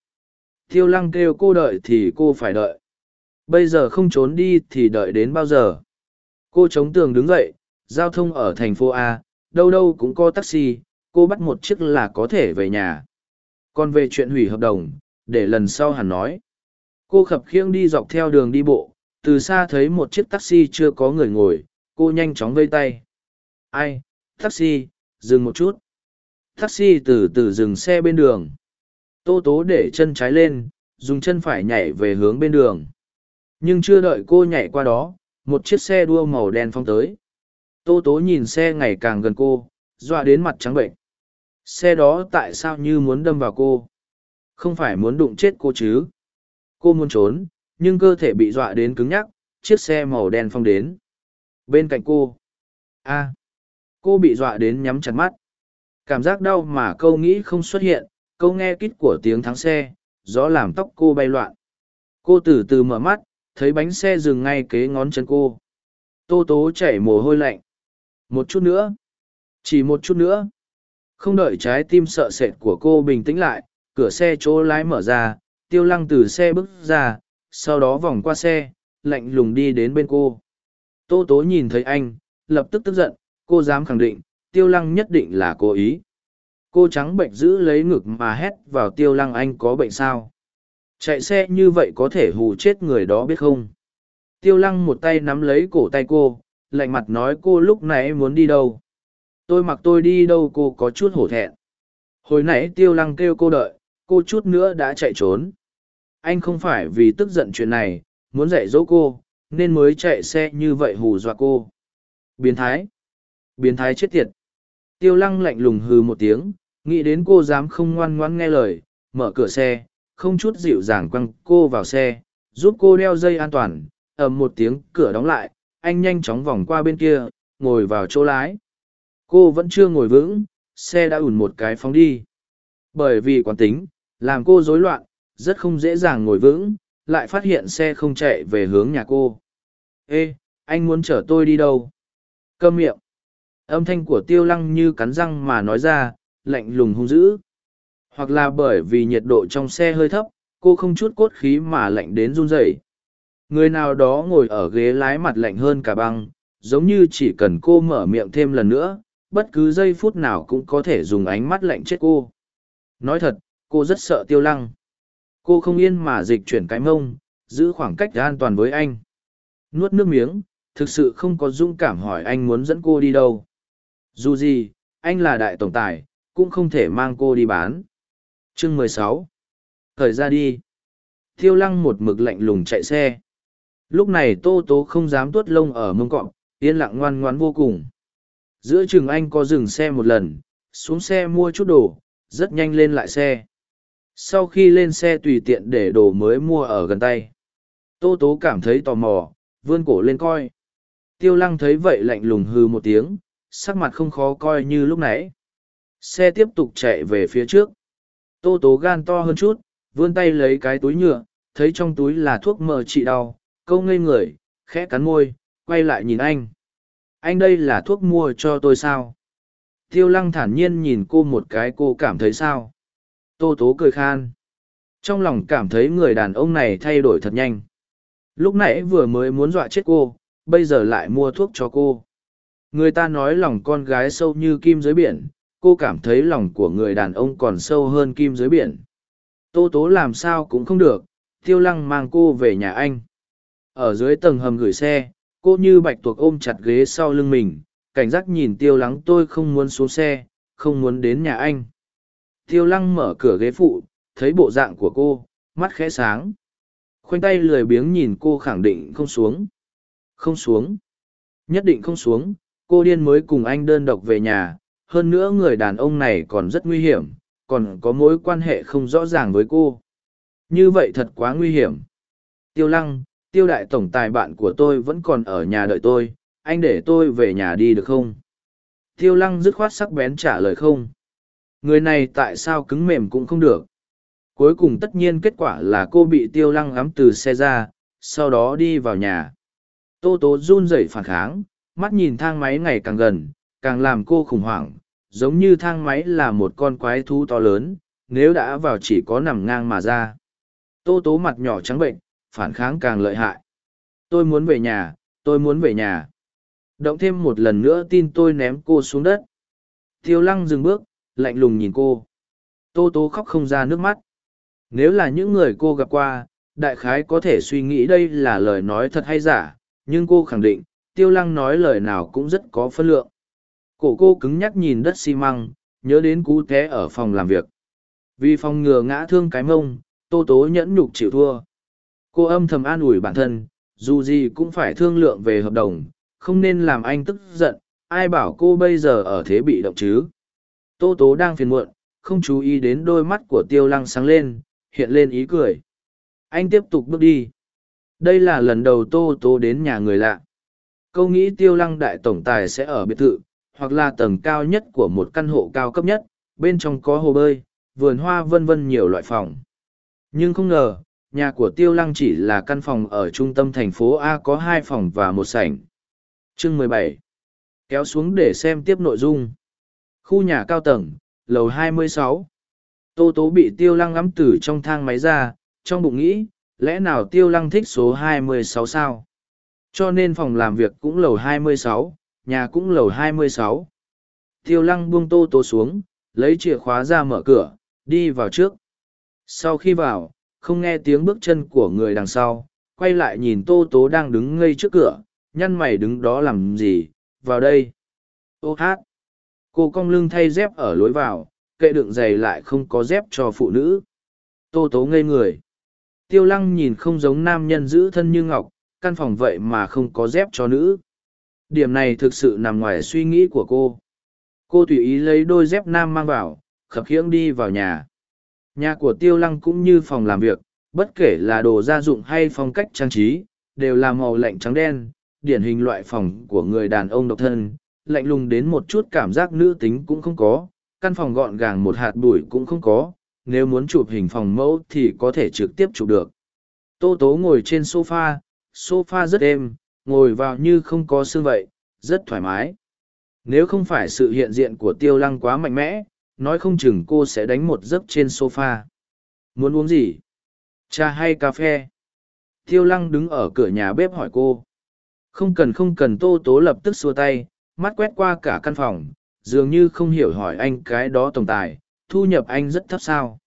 Tiêu lăng kêu cô đợi thì cô phải đợi. Bây giờ không trốn đi thì đợi đến bao giờ? Cô chống tường đứng dậy, giao thông ở thành phố a, đâu đâu cũng có taxi cô bắt một chiếc là có thể về nhà. Còn về chuyện hủy hợp đồng, để lần sau hẳn nói. Cô khập khiêng đi dọc theo đường đi bộ, từ xa thấy một chiếc taxi chưa có người ngồi, cô nhanh chóng vây tay. Ai, taxi, dừng một chút. Taxi từ từ dừng xe bên đường. Tô tố để chân trái lên, dùng chân phải nhảy về hướng bên đường. Nhưng chưa đợi cô nhảy qua đó, một chiếc xe đua màu đen phong tới. Tô tố nhìn xe ngày càng gần cô, dọa đến mặt trắng bệnh xe đó tại sao như muốn đâm vào cô? Không phải muốn đụng chết cô chứ? Cô muốn trốn, nhưng cơ thể bị dọa đến cứng nhắc, chiếc xe màu đen phong đến. Bên cạnh cô. A. Cô bị dọa đến nhắm chặt mắt. Cảm giác đau mà câu nghĩ không xuất hiện, câu nghe kít của tiếng thắng xe, gió làm tóc cô bay loạn. Cô từ từ mở mắt, thấy bánh xe dừng ngay kế ngón chân cô. Tô tố chảy mồ hôi lạnh. Một chút nữa. Chỉ một chút nữa không đợi trái tim sợ sệt của cô bình tĩnh lại, cửa xe chỗ lái mở ra, tiêu lăng từ xe bước ra, sau đó vòng qua xe, lạnh lùng đi đến bên cô. Tô tố nhìn thấy anh, lập tức tức giận, cô dám khẳng định, tiêu lăng nhất định là cố ý. Cô trắng bệnh giữ lấy ngực mà hét vào tiêu lăng anh có bệnh sao? Chạy xe như vậy có thể hù chết người đó biết không? Tiêu lăng một tay nắm lấy cổ tay cô, lạnh mặt nói cô lúc nãy muốn đi đâu? Tôi mặc tôi đi đâu cô có chút hổ thẹn. Hồi nãy tiêu lăng kêu cô đợi, cô chút nữa đã chạy trốn. Anh không phải vì tức giận chuyện này, muốn dạy dỗ cô, nên mới chạy xe như vậy hù dọa cô. Biến thái. Biến thái chết tiệt. Tiêu lăng lạnh lùng hừ một tiếng, nghĩ đến cô dám không ngoan ngoãn nghe lời, mở cửa xe, không chút dịu dàng quăng cô vào xe, giúp cô đeo dây an toàn, ầm một tiếng, cửa đóng lại, anh nhanh chóng vòng qua bên kia, ngồi vào chỗ lái cô vẫn chưa ngồi vững, xe đã ủn một cái phóng đi. Bởi vì quán tính, làm cô rối loạn, rất không dễ dàng ngồi vững, lại phát hiện xe không chạy về hướng nhà cô. Ê, anh muốn chở tôi đi đâu? Cơm miệng. Âm thanh của tiêu lăng như cắn răng mà nói ra, lạnh lùng hung dữ. Hoặc là bởi vì nhiệt độ trong xe hơi thấp, cô không chút cốt khí mà lạnh đến run rẩy. Người nào đó ngồi ở ghế lái mặt lạnh hơn cả băng, giống như chỉ cần cô mở miệng thêm lần nữa bất cứ giây phút nào cũng có thể dùng ánh mắt lạnh chết cô. Nói thật, cô rất sợ tiêu lăng. Cô không yên mà dịch chuyển cái mông, giữ khoảng cách an toàn với anh. Nuốt nước miếng, thực sự không có dũng cảm hỏi anh muốn dẫn cô đi đâu. Dù gì, anh là đại tổng tài, cũng không thể mang cô đi bán. Chương mười sáu. Thời ra đi. Tiêu lăng một mực lạnh lùng chạy xe. Lúc này tô tố không dám tuốt lông ở mông cọp, yên lặng ngoan ngoãn vô cùng giữa chừng anh có dừng xe một lần, xuống xe mua chút đồ, rất nhanh lên lại xe. Sau khi lên xe tùy tiện để đồ mới mua ở gần tay. Tô tố cảm thấy tò mò, vươn cổ lên coi. Tiêu lăng thấy vậy lạnh lùng hư một tiếng, sắc mặt không khó coi như lúc nãy. Xe tiếp tục chạy về phía trước. Tô tố gan to hơn chút, vươn tay lấy cái túi nhựa, thấy trong túi là thuốc mờ trị đau, câu ngây người, khẽ cắn môi, quay lại nhìn anh anh đây là thuốc mua cho tôi sao? Tiêu lăng thản nhiên nhìn cô một cái, cô cảm thấy sao? Tô tố cười khan. Trong lòng cảm thấy người đàn ông này thay đổi thật nhanh. Lúc nãy vừa mới muốn dọa chết cô, bây giờ lại mua thuốc cho cô. Người ta nói lòng con gái sâu như kim dưới biển, cô cảm thấy lòng của người đàn ông còn sâu hơn kim dưới biển. Tô tố làm sao cũng không được, tiêu lăng mang cô về nhà anh. Ở dưới tầng hầm gửi xe cô như bạch tuộc ôm chặt ghế sau lưng mình, cảnh giác nhìn tiêu lắng tôi không muốn xuống xe, không muốn đến nhà anh. Tiêu lăng mở cửa ghế phụ, thấy bộ dạng của cô, mắt khẽ sáng. Khoanh tay lười biếng nhìn cô khẳng định không xuống. Không xuống? Nhất định không xuống. Cô điên mới cùng anh đơn độc về nhà. Hơn nữa người đàn ông này còn rất nguy hiểm, còn có mối quan hệ không rõ ràng với cô. Như vậy thật quá nguy hiểm. Tiêu lăng tiêu đại tổng tài bạn của tôi vẫn còn ở nhà đợi tôi, anh để tôi về nhà đi được không? Tiêu lăng dứt khoát sắc bén trả lời không. Người này tại sao cứng mềm cũng không được? Cuối cùng tất nhiên kết quả là cô bị tiêu lăng ngắm từ xe ra, sau đó đi vào nhà. Tô tố run rẩy phản kháng, mắt nhìn thang máy ngày càng gần, càng làm cô khủng hoảng, giống như thang máy là một con quái thú to lớn, nếu đã vào chỉ có nằm ngang mà ra. Tô tố mặt nhỏ trắng bệnh phản kháng càng lợi hại. Tôi muốn về nhà, tôi muốn về nhà. Động thêm một lần nữa tin tôi ném cô xuống đất. Tiêu lăng dừng bước, lạnh lùng nhìn cô. Tô tố khóc không ra nước mắt. Nếu là những người cô gặp qua, đại khái có thể suy nghĩ đây là lời nói thật hay giả, nhưng cô khẳng định, tiêu lăng nói lời nào cũng rất có phân lượng. Cổ cô cứng nhắc nhìn đất xi măng, nhớ đến cú té ở phòng làm việc. Vì phòng ngừa ngã thương cái mông, tô tố nhẫn nhục chịu thua cô âm thầm an ủi bản thân, dù gì cũng phải thương lượng về hợp đồng, không nên làm anh tức giận, ai bảo cô bây giờ ở thế bị động chứ? Tô tố đang phiền muộn, không chú ý đến đôi mắt của tiêu lăng sáng lên, hiện lên ý cười. Anh tiếp tục bước đi. Đây là lần đầu tô tố đến nhà người lạ. Câu nghĩ tiêu lăng đại tổng tài sẽ ở biệt thự, hoặc là tầng cao nhất của một căn hộ cao cấp nhất, bên trong có hồ bơi, vườn hoa vân vân nhiều loại phòng. Nhưng không ngờ nhà của tiêu lăng chỉ là căn phòng ở trung tâm thành phố a có hai phòng và một sảnh. Chương mười bảy. Kéo xuống để xem tiếp nội dung. Khu nhà cao tầng lầu 26. tô tố bị tiêu lăng ngắm từ trong thang máy ra trong bụng nghĩ lẽ nào tiêu lăng thích số 26 sao? Cho nên phòng làm việc cũng lầu 26, nhà cũng lầu 26. tiêu lăng buông tô tố xuống lấy chìa khóa ra mở cửa đi vào trước. Sau khi vào không nghe tiếng bước chân của người đằng sau, quay lại nhìn tô tố đang đứng ngây trước cửa, nhăn mày đứng đó làm gì, vào đây. Ô hát. Cô cong lưng thay dép ở lối vào, kệ đựng giày lại không có dép cho phụ nữ. Tô tố ngây người. Tiêu lăng nhìn không giống nam nhân giữ thân như ngọc, căn phòng vậy mà không có dép cho nữ. Điểm này thực sự nằm ngoài suy nghĩ của cô. Cô tùy ý lấy đôi dép nam mang vào, khập khiễng đi vào nhà nhà của tiêu lăng cũng như phòng làm việc bất kể là đồ gia dụng hay phong cách trang trí đều là màu lạnh trắng đen điển hình loại phòng của người đàn ông độc thân, lạnh lùng đến một chút cảm giác nữ tính cũng không có, căn phòng gọn gàng một hạt bụi cũng không có, nếu muốn chụp hình phòng mẫu thì có thể trực tiếp chụp được. Tô Tố ngồi trên sofa, sofa rất êm, ngồi vào như không có xương vậy, rất thoải mái. Nếu không phải sự hiện diện của tiêu lăng quá mạnh mẽ, nói không chừng cô sẽ đánh một giấc trên sofa. Muốn uống gì? Trà hay cà phê? Tiêu lăng đứng ở cửa nhà bếp hỏi cô. Không cần không cần tô tố lập tức xua tay, mắt quét qua cả căn phòng, dường như không hiểu hỏi anh cái đó tổng tài, thu nhập anh rất thấp sao.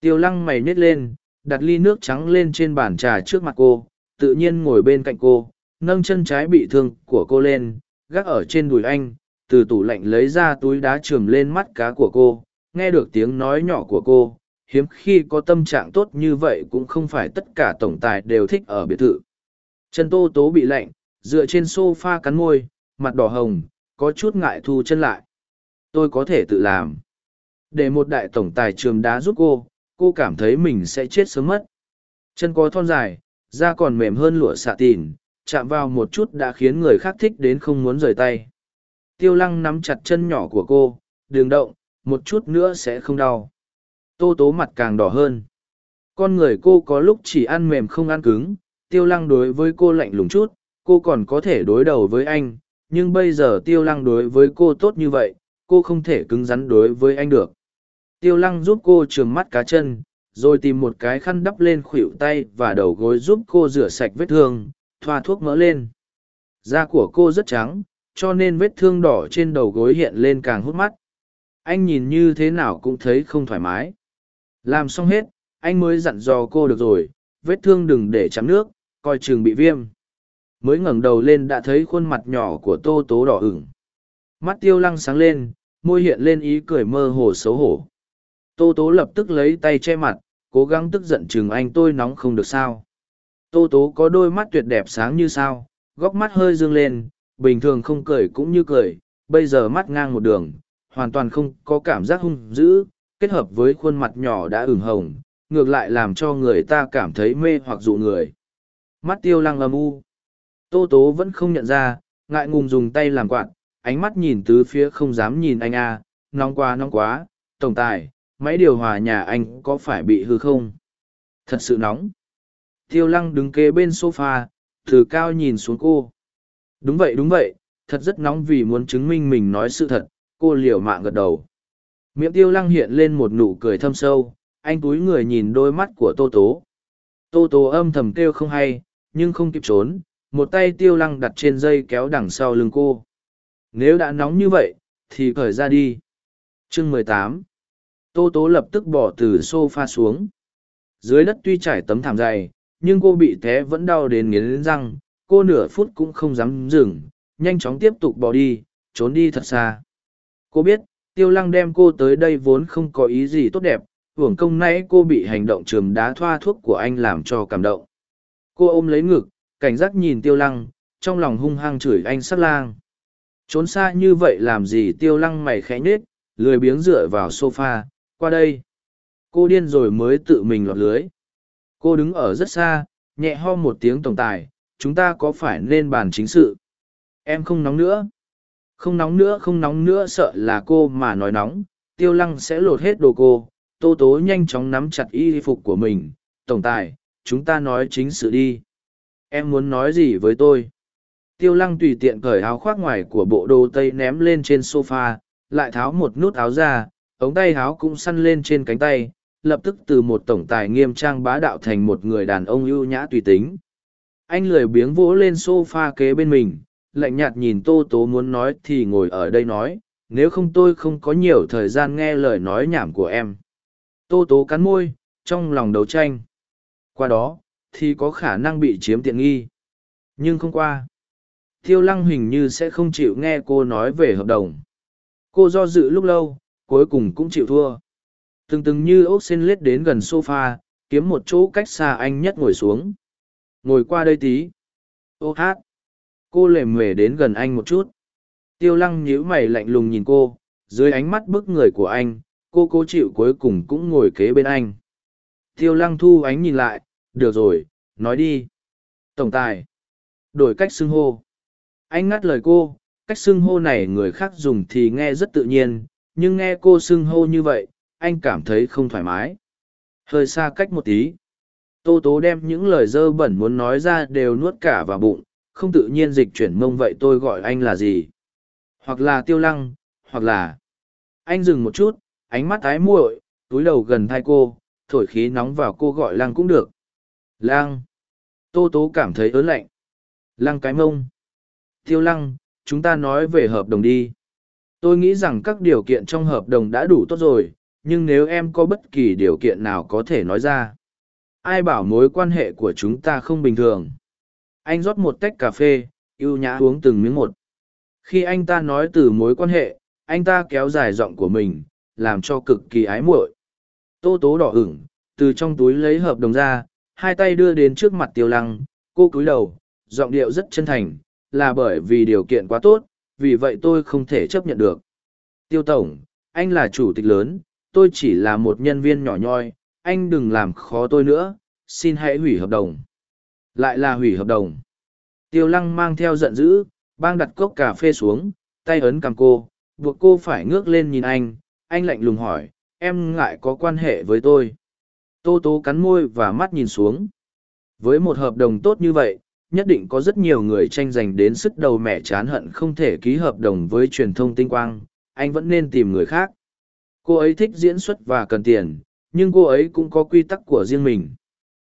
Tiêu lăng mày nhét lên, đặt ly nước trắng lên trên bàn trà trước mặt cô, tự nhiên ngồi bên cạnh cô, nâng chân trái bị thương của cô lên, gác ở trên đùi anh, từ tủ lạnh lấy ra túi đá trườm lên mắt cá của cô, nghe được tiếng nói nhỏ của cô. Hiếm khi có tâm trạng tốt như vậy cũng không phải tất cả tổng tài đều thích ở biệt thự. Chân tô tố bị lạnh, dựa trên s o f a cắn môi mặt đỏ hồng có chút ngại thu chân lại tôi có thể tự làm để một đại tổng tài trường đá giúp cô cô cảm thấy mình sẽ chết sớm mất chân có thon dài da còn mềm hơn lụa xạ tìn chạm vào một chút đã khiến người khác thích đến không muốn rời tay Tiêu lăng nắm chặt chân nhỏ của cô, đừng động, một chút nữa sẽ không đau. Tô tố mặt càng đỏ hơn. Con người cô có lúc chỉ ăn mềm không ăn cứng, tiêu lăng đối với cô lạnh lùng chút, cô còn có thể đối đầu với anh, nhưng bây giờ tiêu lăng đối với cô tốt như vậy, cô không thể cứng rắn đối với anh được. Tiêu lăng giúp cô trường mắt cá chân, rồi tìm một cái khăn đắp lên khuỷu tay và đầu gối giúp cô rửa sạch vết thương, thoa thuốc mỡ lên. Da của cô rất trắng, cho nên vết thương đỏ trên đầu gối hiện lên càng hút mắt. Anh nhìn như thế nào cũng thấy không thoải mái. Làm xong hết, anh mới dặn dò cô được rồi, vết thương đừng để chấm nước, coi chừng bị viêm. Mới ngẩng đầu lên đã thấy khuôn mặt nhỏ của tô tố đỏ ửng. Mắt tiêu lăng sáng lên, môi hiện lên ý cười mơ hồ xấu hổ. Tô tố lập tức lấy tay che mặt, cố gắng tức giận chừng anh tôi nóng không được sao. Tô tố có đôi mắt tuyệt đẹp sáng như sao, góc mắt hơi dương lên, bình thường không cười cũng như cười, bây giờ mắt ngang một đường, hoàn toàn không có cảm giác hung dữ, kết hợp với khuôn mặt nhỏ đã ửng hồng, ngược lại làm cho người ta cảm thấy mê hoặc dụ người. Mắt tiêu lăng âm u. Tô tố vẫn không nhận ra, ngại ngùng dùng tay làm quạt, ánh mắt nhìn tứ phía không dám nhìn anh a nóng quá nóng quá, tổng tài, máy điều hòa nhà anh có phải bị hư không? Thật sự nóng. Tiêu lăng đứng kế bên sofa, từ cao nhìn xuống cô. Đúng vậy đúng vậy, thật rất nóng vì muốn chứng minh mình nói sự thật, cô liều mạng gật đầu. Miệng tiêu lăng hiện lên một nụ cười thâm sâu, anh túi người nhìn đôi mắt của tô tố. Tô tố âm thầm kêu không hay, nhưng không kịp trốn, một tay tiêu lăng đặt trên dây kéo đằng sau lưng cô. Nếu đã nóng như vậy, thì cởi ra đi. Chương mười tám. Tô tố lập tức bỏ từ sofa xuống. Dưới đất tuy trải tấm thảm dày, nhưng cô bị té vẫn đau đến nghiến răng, cô nửa phút cũng không dám dừng, nhanh chóng tiếp tục bỏ đi, trốn đi thật xa. Cô biết, tiêu lăng đem cô tới đây vốn không có ý gì tốt đẹp, hưởng công nãy cô bị hành động trường đá thoa thuốc của anh làm cho cảm động. Cô ôm lấy ngực, cảnh giác nhìn tiêu lăng, trong lòng hung hăng chửi anh sát lang. Trốn xa như vậy làm gì tiêu lăng mày khẽ nhết, lười biếng dựa vào sofa, qua đây. Cô điên rồi mới tự mình lọt lưới. Cô đứng ở rất xa, nhẹ ho một tiếng tổng tài, chúng ta có phải nên bàn chính sự? Em không nóng nữa. Không nóng nữa không nóng nữa sợ là cô mà nói nóng, tiêu lăng sẽ lột hết đồ cô. Tô tố nhanh chóng nắm chặt y phục của mình. Tổng tài, chúng ta nói chính sự đi. Em muốn nói gì với tôi? Tiêu lăng tùy tiện cởi áo khoác ngoài của bộ đồ tây ném lên trên sofa, lại tháo một nút áo ra, ống tay áo cũng săn lên trên cánh tay, lập tức từ một tổng tài nghiêm trang bá đạo thành một người đàn ông ưu nhã tùy tính. Anh lười biếng vỗ lên sofa kế bên mình, lạnh nhạt nhìn tô tố muốn nói thì ngồi ở đây nói, nếu không tôi không có nhiều thời gian nghe lời nói nhảm của em. Tô tố cắn môi, trong lòng đấu tranh. Qua đó, thì có khả năng bị chiếm tiện nghi. Nhưng không qua. Tiêu lăng hình như sẽ không chịu nghe cô nói về hợp đồng. Cô do dự lúc lâu, cuối cùng cũng chịu thua. Từng từng như ốc xin lết đến gần sofa, kiếm một chỗ cách xa anh nhất ngồi xuống. Ngồi qua đây tí. Ô hát. Cô lề mề đến gần anh một chút. Tiêu lăng nhíu mày lạnh lùng nhìn cô, dưới ánh mắt bức người của anh, cô cố chịu cuối cùng cũng ngồi kế bên anh. Tiêu lăng thu ánh nhìn lại, được rồi, nói đi. Tổng tài. Đổi cách xưng hô. Anh ngắt lời cô, cách xưng hô này người khác dùng thì nghe rất tự nhiên, nhưng nghe cô xưng hô như vậy, anh cảm thấy không thoải mái. Hơi xa cách một tí. Tô tố đem những lời dơ bẩn muốn nói ra đều nuốt cả vào bụng, không tự nhiên dịch chuyển mông vậy tôi gọi anh là gì? Hoặc là tiêu lăng, hoặc là... Anh dừng một chút, ánh mắt ái muội, túi đầu gần thai cô, thổi khí nóng vào cô gọi lăng cũng được. Lăng! Tô tố cảm thấy ớn lạnh. Lăng cái mông. Tiêu lăng, chúng ta nói về hợp đồng đi. Tôi nghĩ rằng các điều kiện trong hợp đồng đã đủ tốt rồi, nhưng nếu em có bất kỳ điều kiện nào có thể nói ra. Ai bảo mối quan hệ của chúng ta không bình thường. Anh rót một tách cà phê, yêu nhã uống từng miếng một. Khi anh ta nói từ mối quan hệ, anh ta kéo dài giọng của mình, làm cho cực kỳ ái muội. Tô tố đỏ ửng, từ trong túi lấy hợp đồng ra, hai tay đưa đến trước mặt tiêu lăng, cô cúi đầu, giọng điệu rất chân thành, là bởi vì điều kiện quá tốt, vì vậy tôi không thể chấp nhận được. Tiêu Tổng, anh là chủ tịch lớn, tôi chỉ là một nhân viên nhỏ nhoi, anh đừng làm khó tôi nữa, xin hãy hủy hợp đồng. Lại là hủy hợp đồng. Tiêu Lăng mang theo giận dữ, bang đặt cốc cà phê xuống, tay ấn cầm cô, buộc cô phải ngước lên nhìn anh, anh lạnh lùng hỏi, em ngại có quan hệ với tôi. Tô tố cắn môi và mắt nhìn xuống. Với một hợp đồng tốt như vậy, nhất định có rất nhiều người tranh giành đến sức đầu mẹ chán hận không thể ký hợp đồng với truyền thông tinh quang, anh vẫn nên tìm người khác. Cô ấy thích diễn xuất và cần tiền, nhưng cô ấy cũng có quy tắc của riêng mình.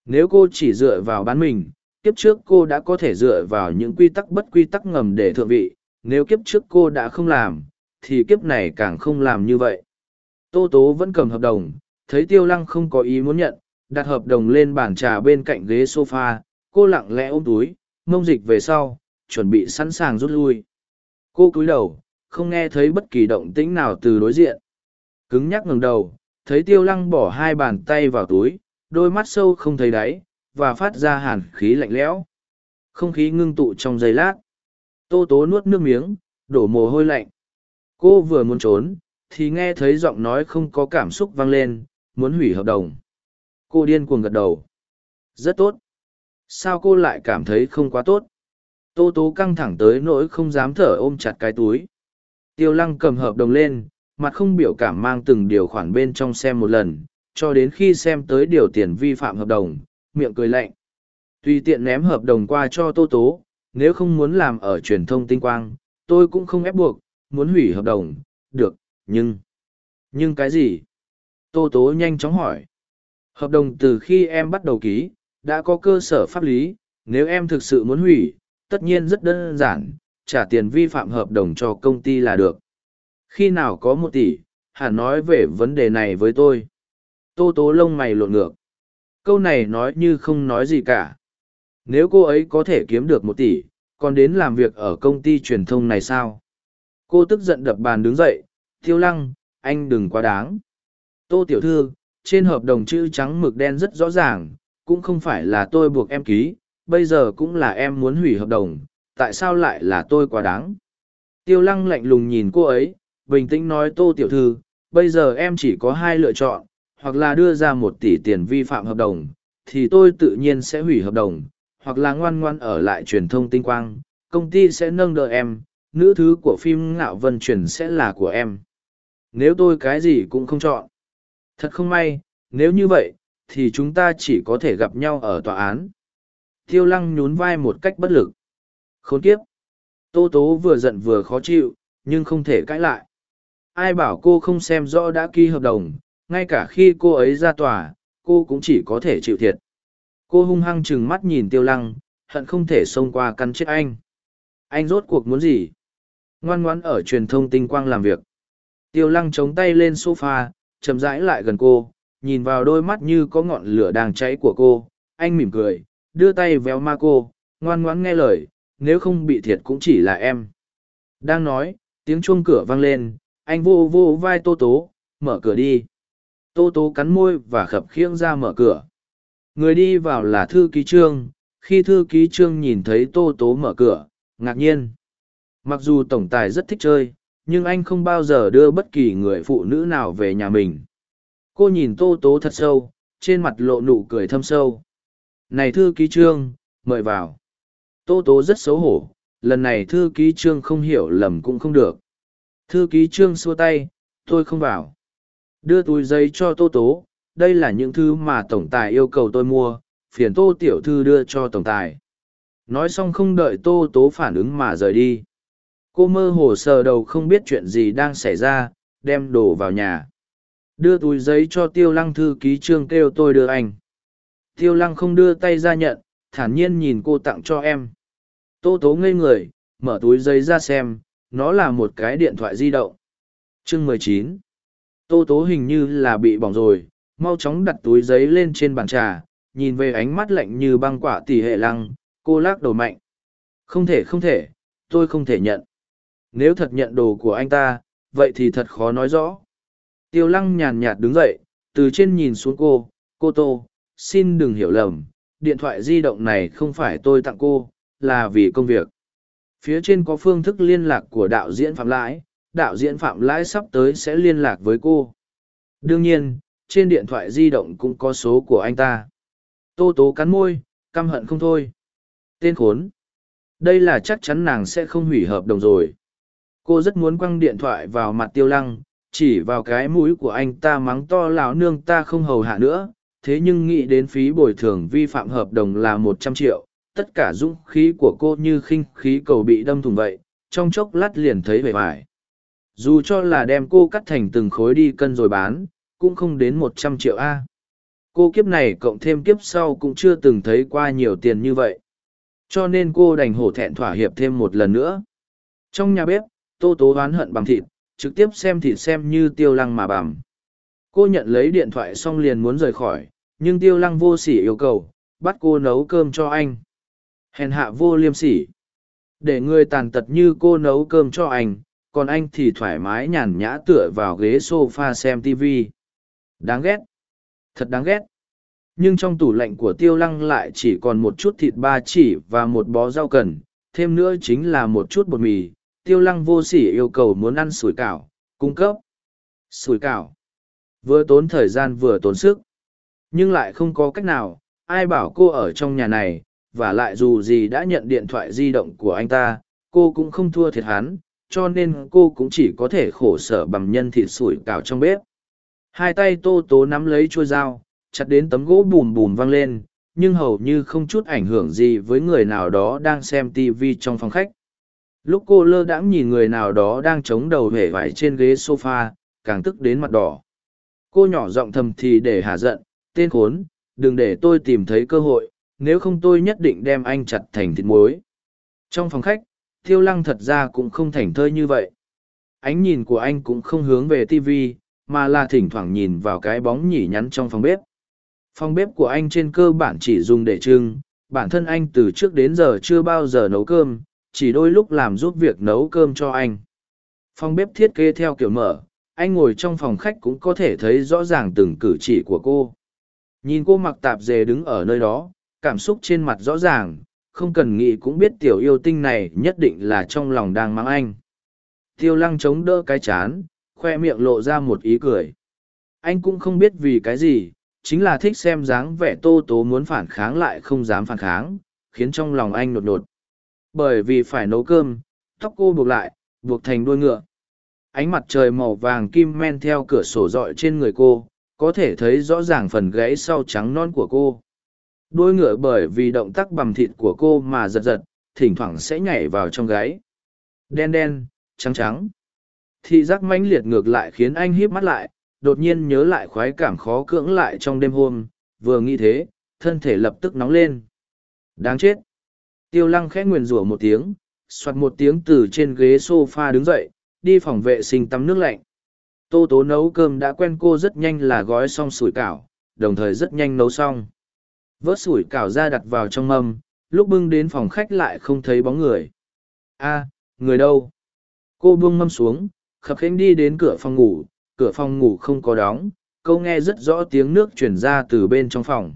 Nếu cô chỉ dựa vào bán mình, kiếp trước cô đã có thể dựa vào những quy tắc bất quy tắc ngầm để thượng vị, nếu kiếp trước cô đã không làm, thì kiếp này càng không làm như vậy. Tô Tố vẫn cầm hợp đồng, thấy Tiêu Lăng không có ý muốn nhận, đặt hợp đồng lên bàn trà bên cạnh ghế sofa, cô lặng lẽ ôm túi, mông dịch về sau, chuẩn bị sẵn sàng rút lui. Cô cúi đầu, không nghe thấy bất kỳ động tĩnh nào từ đối diện. Cứng nhắc ngừng đầu, thấy Tiêu Lăng bỏ hai bàn tay vào túi, đôi mắt sâu không thấy đáy, và phát ra hàn khí lạnh lẽo. Không khí ngưng tụ trong giây lát. Tô tố nuốt nước miếng, đổ mồ hôi lạnh. Cô vừa muốn trốn, thì nghe thấy giọng nói không có cảm xúc vang lên, muốn hủy hợp đồng. Cô điên cuồng gật đầu. Rất tốt. Sao cô lại cảm thấy không quá tốt? Tô tố căng thẳng tới nỗi không dám thở ôm chặt cái túi. Tiêu lăng cầm hợp đồng lên, mặt không biểu cảm mang từng điều khoản bên trong xem một lần, cho đến khi xem tới điều tiền vi phạm hợp đồng, miệng cười lạnh. Tùy tiện ném hợp đồng qua cho Tô Tố, nếu không muốn làm ở truyền thông tinh quang, tôi cũng không ép buộc, muốn hủy hợp đồng, được, nhưng... Nhưng cái gì? Tô Tố nhanh chóng hỏi. Hợp đồng từ khi em bắt đầu ký, đã có cơ sở pháp lý, nếu em thực sự muốn hủy, tất nhiên rất đơn giản, trả tiền vi phạm hợp đồng cho công ty là được. Khi nào có một tỷ, hẳn nói về vấn đề này với tôi. Tô Tố lông mày lộn ngược. Câu này nói như không nói gì cả. Nếu cô ấy có thể kiếm được một tỷ, còn đến làm việc ở công ty truyền thông này sao? Cô tức giận đập bàn đứng dậy, tiêu lăng, anh đừng quá đáng. Tô tiểu thư, trên hợp đồng chữ trắng mực đen rất rõ ràng, cũng không phải là tôi buộc em ký, bây giờ cũng là em muốn hủy hợp đồng, tại sao lại là tôi quá đáng? Tiêu lăng lạnh lùng nhìn cô ấy, bình tĩnh nói tô tiểu thư, bây giờ em chỉ có hai lựa chọn, hoặc là đưa ra một tỷ tiền vi phạm hợp đồng, thì tôi tự nhiên sẽ hủy hợp đồng, hoặc là ngoan ngoan ở lại truyền thông tinh quang, công ty sẽ nâng đỡ em, nữ thứ của phim ngạo vân truyền sẽ là của em. Nếu tôi cái gì cũng không chọn. Thật không may, nếu như vậy, thì chúng ta chỉ có thể gặp nhau ở tòa án. Tiêu lăng nhún vai một cách bất lực. Khốn kiếp. Tô tố vừa giận vừa khó chịu, nhưng không thể cãi lại. Ai bảo cô không xem rõ đã ký hợp đồng, ngay cả khi cô ấy ra tòa, cô cũng chỉ có thể chịu thiệt. Cô hung hăng chừng mắt nhìn tiêu lăng, hận không thể xông qua căn chết anh. Anh rốt cuộc muốn gì? Ngoan ngoãn ở truyền thông tinh quang làm việc. Tiêu lăng chống tay lên sofa, chậm rãi lại gần cô, nhìn vào đôi mắt như có ngọn lửa đang cháy của cô. Anh mỉm cười, đưa tay véo ma cô, ngoan ngoãn nghe lời, nếu không bị thiệt cũng chỉ là em. Đang nói, tiếng chuông cửa vang lên, anh vô vô vai tô tố, mở cửa đi. Tô tố cắn môi và khập khiễng ra mở cửa. Người đi vào là thư ký trương, khi thư ký trương nhìn thấy tô tố mở cửa, ngạc nhiên. Mặc dù tổng tài rất thích chơi, nhưng anh không bao giờ đưa bất kỳ người phụ nữ nào về nhà mình. Cô nhìn tô tố thật sâu, trên mặt lộ nụ cười thâm sâu. Này thư ký trương, mời vào. Tô tố rất xấu hổ, lần này thư ký trương không hiểu lầm cũng không được. Thư ký trương xua tay, tôi không vào. Đưa túi giấy cho tô tố, đây là những thứ mà tổng tài yêu cầu tôi mua, phiền tô tiểu thư đưa cho tổng tài. Nói xong không đợi tô tố phản ứng mà rời đi. Cô mơ hồ sờ đầu không biết chuyện gì đang xảy ra, đem đồ vào nhà. Đưa túi giấy cho tiêu lăng thư ký trương kêu tôi đưa anh. Tiêu lăng không đưa tay ra nhận, thản nhiên nhìn cô tặng cho em. Tô tố ngây người, mở túi giấy ra xem, nó là một cái điện thoại di động. Chương mười chín Tô tố hình như là bị bỏng rồi, mau chóng đặt túi giấy lên trên bàn trà, nhìn về ánh mắt lạnh như băng quả tỷ hệ lăng, cô lắc đầu mạnh. Không thể không thể, tôi không thể nhận. Nếu thật nhận đồ của anh ta, vậy thì thật khó nói rõ. Tiêu lăng nhàn nhạt đứng dậy, từ trên nhìn xuống cô, cô Tô, xin đừng hiểu lầm, điện thoại di động này không phải tôi tặng cô, là vì công việc. Phía trên có phương thức liên lạc của đạo diễn Phạm Lãi, đạo diễn Phạm Lãi sắp tới sẽ liên lạc với cô. Đương nhiên, trên điện thoại di động cũng có số của anh ta. Tô tố cắn môi, căm hận không thôi. Tên khốn. Đây là chắc chắn nàng sẽ không hủy hợp đồng rồi. cô rất muốn quăng điện thoại vào mặt tiêu lăng chỉ vào cái mũi của anh ta mắng to lão nương ta không hầu hạ nữa thế nhưng nghĩ đến phí bồi thường vi phạm hợp đồng là một trăm triệu tất cả dũng khí của cô như khinh khí cầu bị đâm thùng vậy, trong chốc lát liền thấy vẻ vải. Dù cho là đem cô cắt thành từng khối đi cân rồi bán, cũng không đến một trăm triệu a. Cô kiếp này cộng thêm kiếp sau cũng chưa từng thấy qua nhiều tiền như vậy. Cho nên cô đành hổ thẹn thỏa hiệp thêm một lần nữa. Trong nhà bếp, tô tố oán hận bằng thịt, trực tiếp xem thịt xem như tiêu lăng mà bằm. Cô nhận lấy điện thoại xong liền muốn rời khỏi, nhưng tiêu lăng vô sỉ yêu cầu, bắt cô nấu cơm cho anh hèn hạ vô liêm sỉ. Để người tàn tật như cô nấu cơm cho anh, còn anh thì thoải mái nhàn nhã tựa vào ghế s o f a xem tv đáng ghét. Thật đáng ghét. Nhưng trong tủ lạnh của tiêu lăng lại chỉ còn một chút thịt ba chỉ và một bó rau cần, thêm nữa chính là một chút bột mì. Tiêu lăng vô sỉ yêu cầu muốn ăn sủi cảo, cung cấp. Sủi cảo. Vừa tốn thời gian vừa tốn sức. Nhưng lại không có cách nào, ai bảo cô ở trong nhà này và lại dù gì đã nhận điện thoại di động của anh ta, cô cũng không thua thiệt hắn, cho nên cô cũng chỉ có thể khổ sở bằng nhân thịt sủi cảo trong bếp. Hai tay tô tố nắm lấy chuôi dao, chặt đến tấm gỗ bùm bùm văng lên, nhưng hầu như không chút ảnh hưởng gì với người nào đó đang xem tv trong phòng khách. Lúc cô lơ đãng nhìn người nào đó đang chống đầu hể vải trên ghế s o f a càng tức đến mặt đỏ. Cô nhỏ giọng thầm thì để hạ giận, tên khốn, đừng để tôi tìm thấy cơ hội nếu không tôi nhất định đem anh chặt thành thịt muối. Trong phòng khách tiêu lăng thật ra cũng không thảnh thơi như vậy. Ánh nhìn của anh cũng không hướng về tv mà là thỉnh thoảng nhìn vào cái bóng nhỉ nhắn trong phòng bếp. Phòng bếp của anh trên cơ bản chỉ dùng để trưng, bản thân anh từ trước đến giờ chưa bao giờ nấu cơm, chỉ đôi lúc làm giúp việc nấu cơm cho anh. Phòng bếp thiết kế theo kiểu mở, anh ngồi trong phòng khách cũng có thể thấy rõ ràng từng cử chỉ của cô. Nhìn cô mặc tạp dề đứng ở nơi đó cảm xúc trên mặt rõ ràng, không cần nghĩ cũng biết tiểu yêu tinh này nhất định là trong lòng đang mắng anh. Tiêu lăng chống đỡ cái chán, khoe miệng lộ ra một ý cười. Anh cũng không biết vì cái gì, chính là thích xem dáng vẻ tô tố muốn phản kháng lại không dám phản kháng, khiến trong lòng anh nột nột. Bởi vì phải nấu cơm, tóc cô buộc lại, buộc thành đuôi ngựa. Ánh mặt trời màu vàng kim men theo cửa sổ dọi trên người cô, có thể thấy rõ ràng phần gãy sau trắng non của cô. Đôi ngựa bởi vì động tác bằm thịt của cô mà giật giật, thỉnh thoảng sẽ nhảy vào trong gáy. Đen đen, trắng trắng. Thị giác mãnh liệt ngược lại khiến anh híp mắt lại, đột nhiên nhớ lại khoái cảm khó cưỡng lại trong đêm hôm, vừa nghĩ thế, thân thể lập tức nóng lên. Đáng chết. Tiêu lăng khẽ nguyền rủa một tiếng, soạt một tiếng từ trên ghế s o f a đứng dậy, đi phòng vệ sinh tắm nước lạnh. Tô tố nấu cơm đã quen cô rất nhanh là gói xong sủi cảo, đồng thời rất nhanh nấu xong vớt sủi cảo ra đặt vào trong mâm, lúc bưng đến phòng khách lại không thấy bóng người. A, người đâu? Cô buông mâm xuống, khập khênh đi đến cửa phòng ngủ, cửa phòng ngủ không có đóng, câu nghe rất rõ tiếng nước chuyển ra từ bên trong phòng.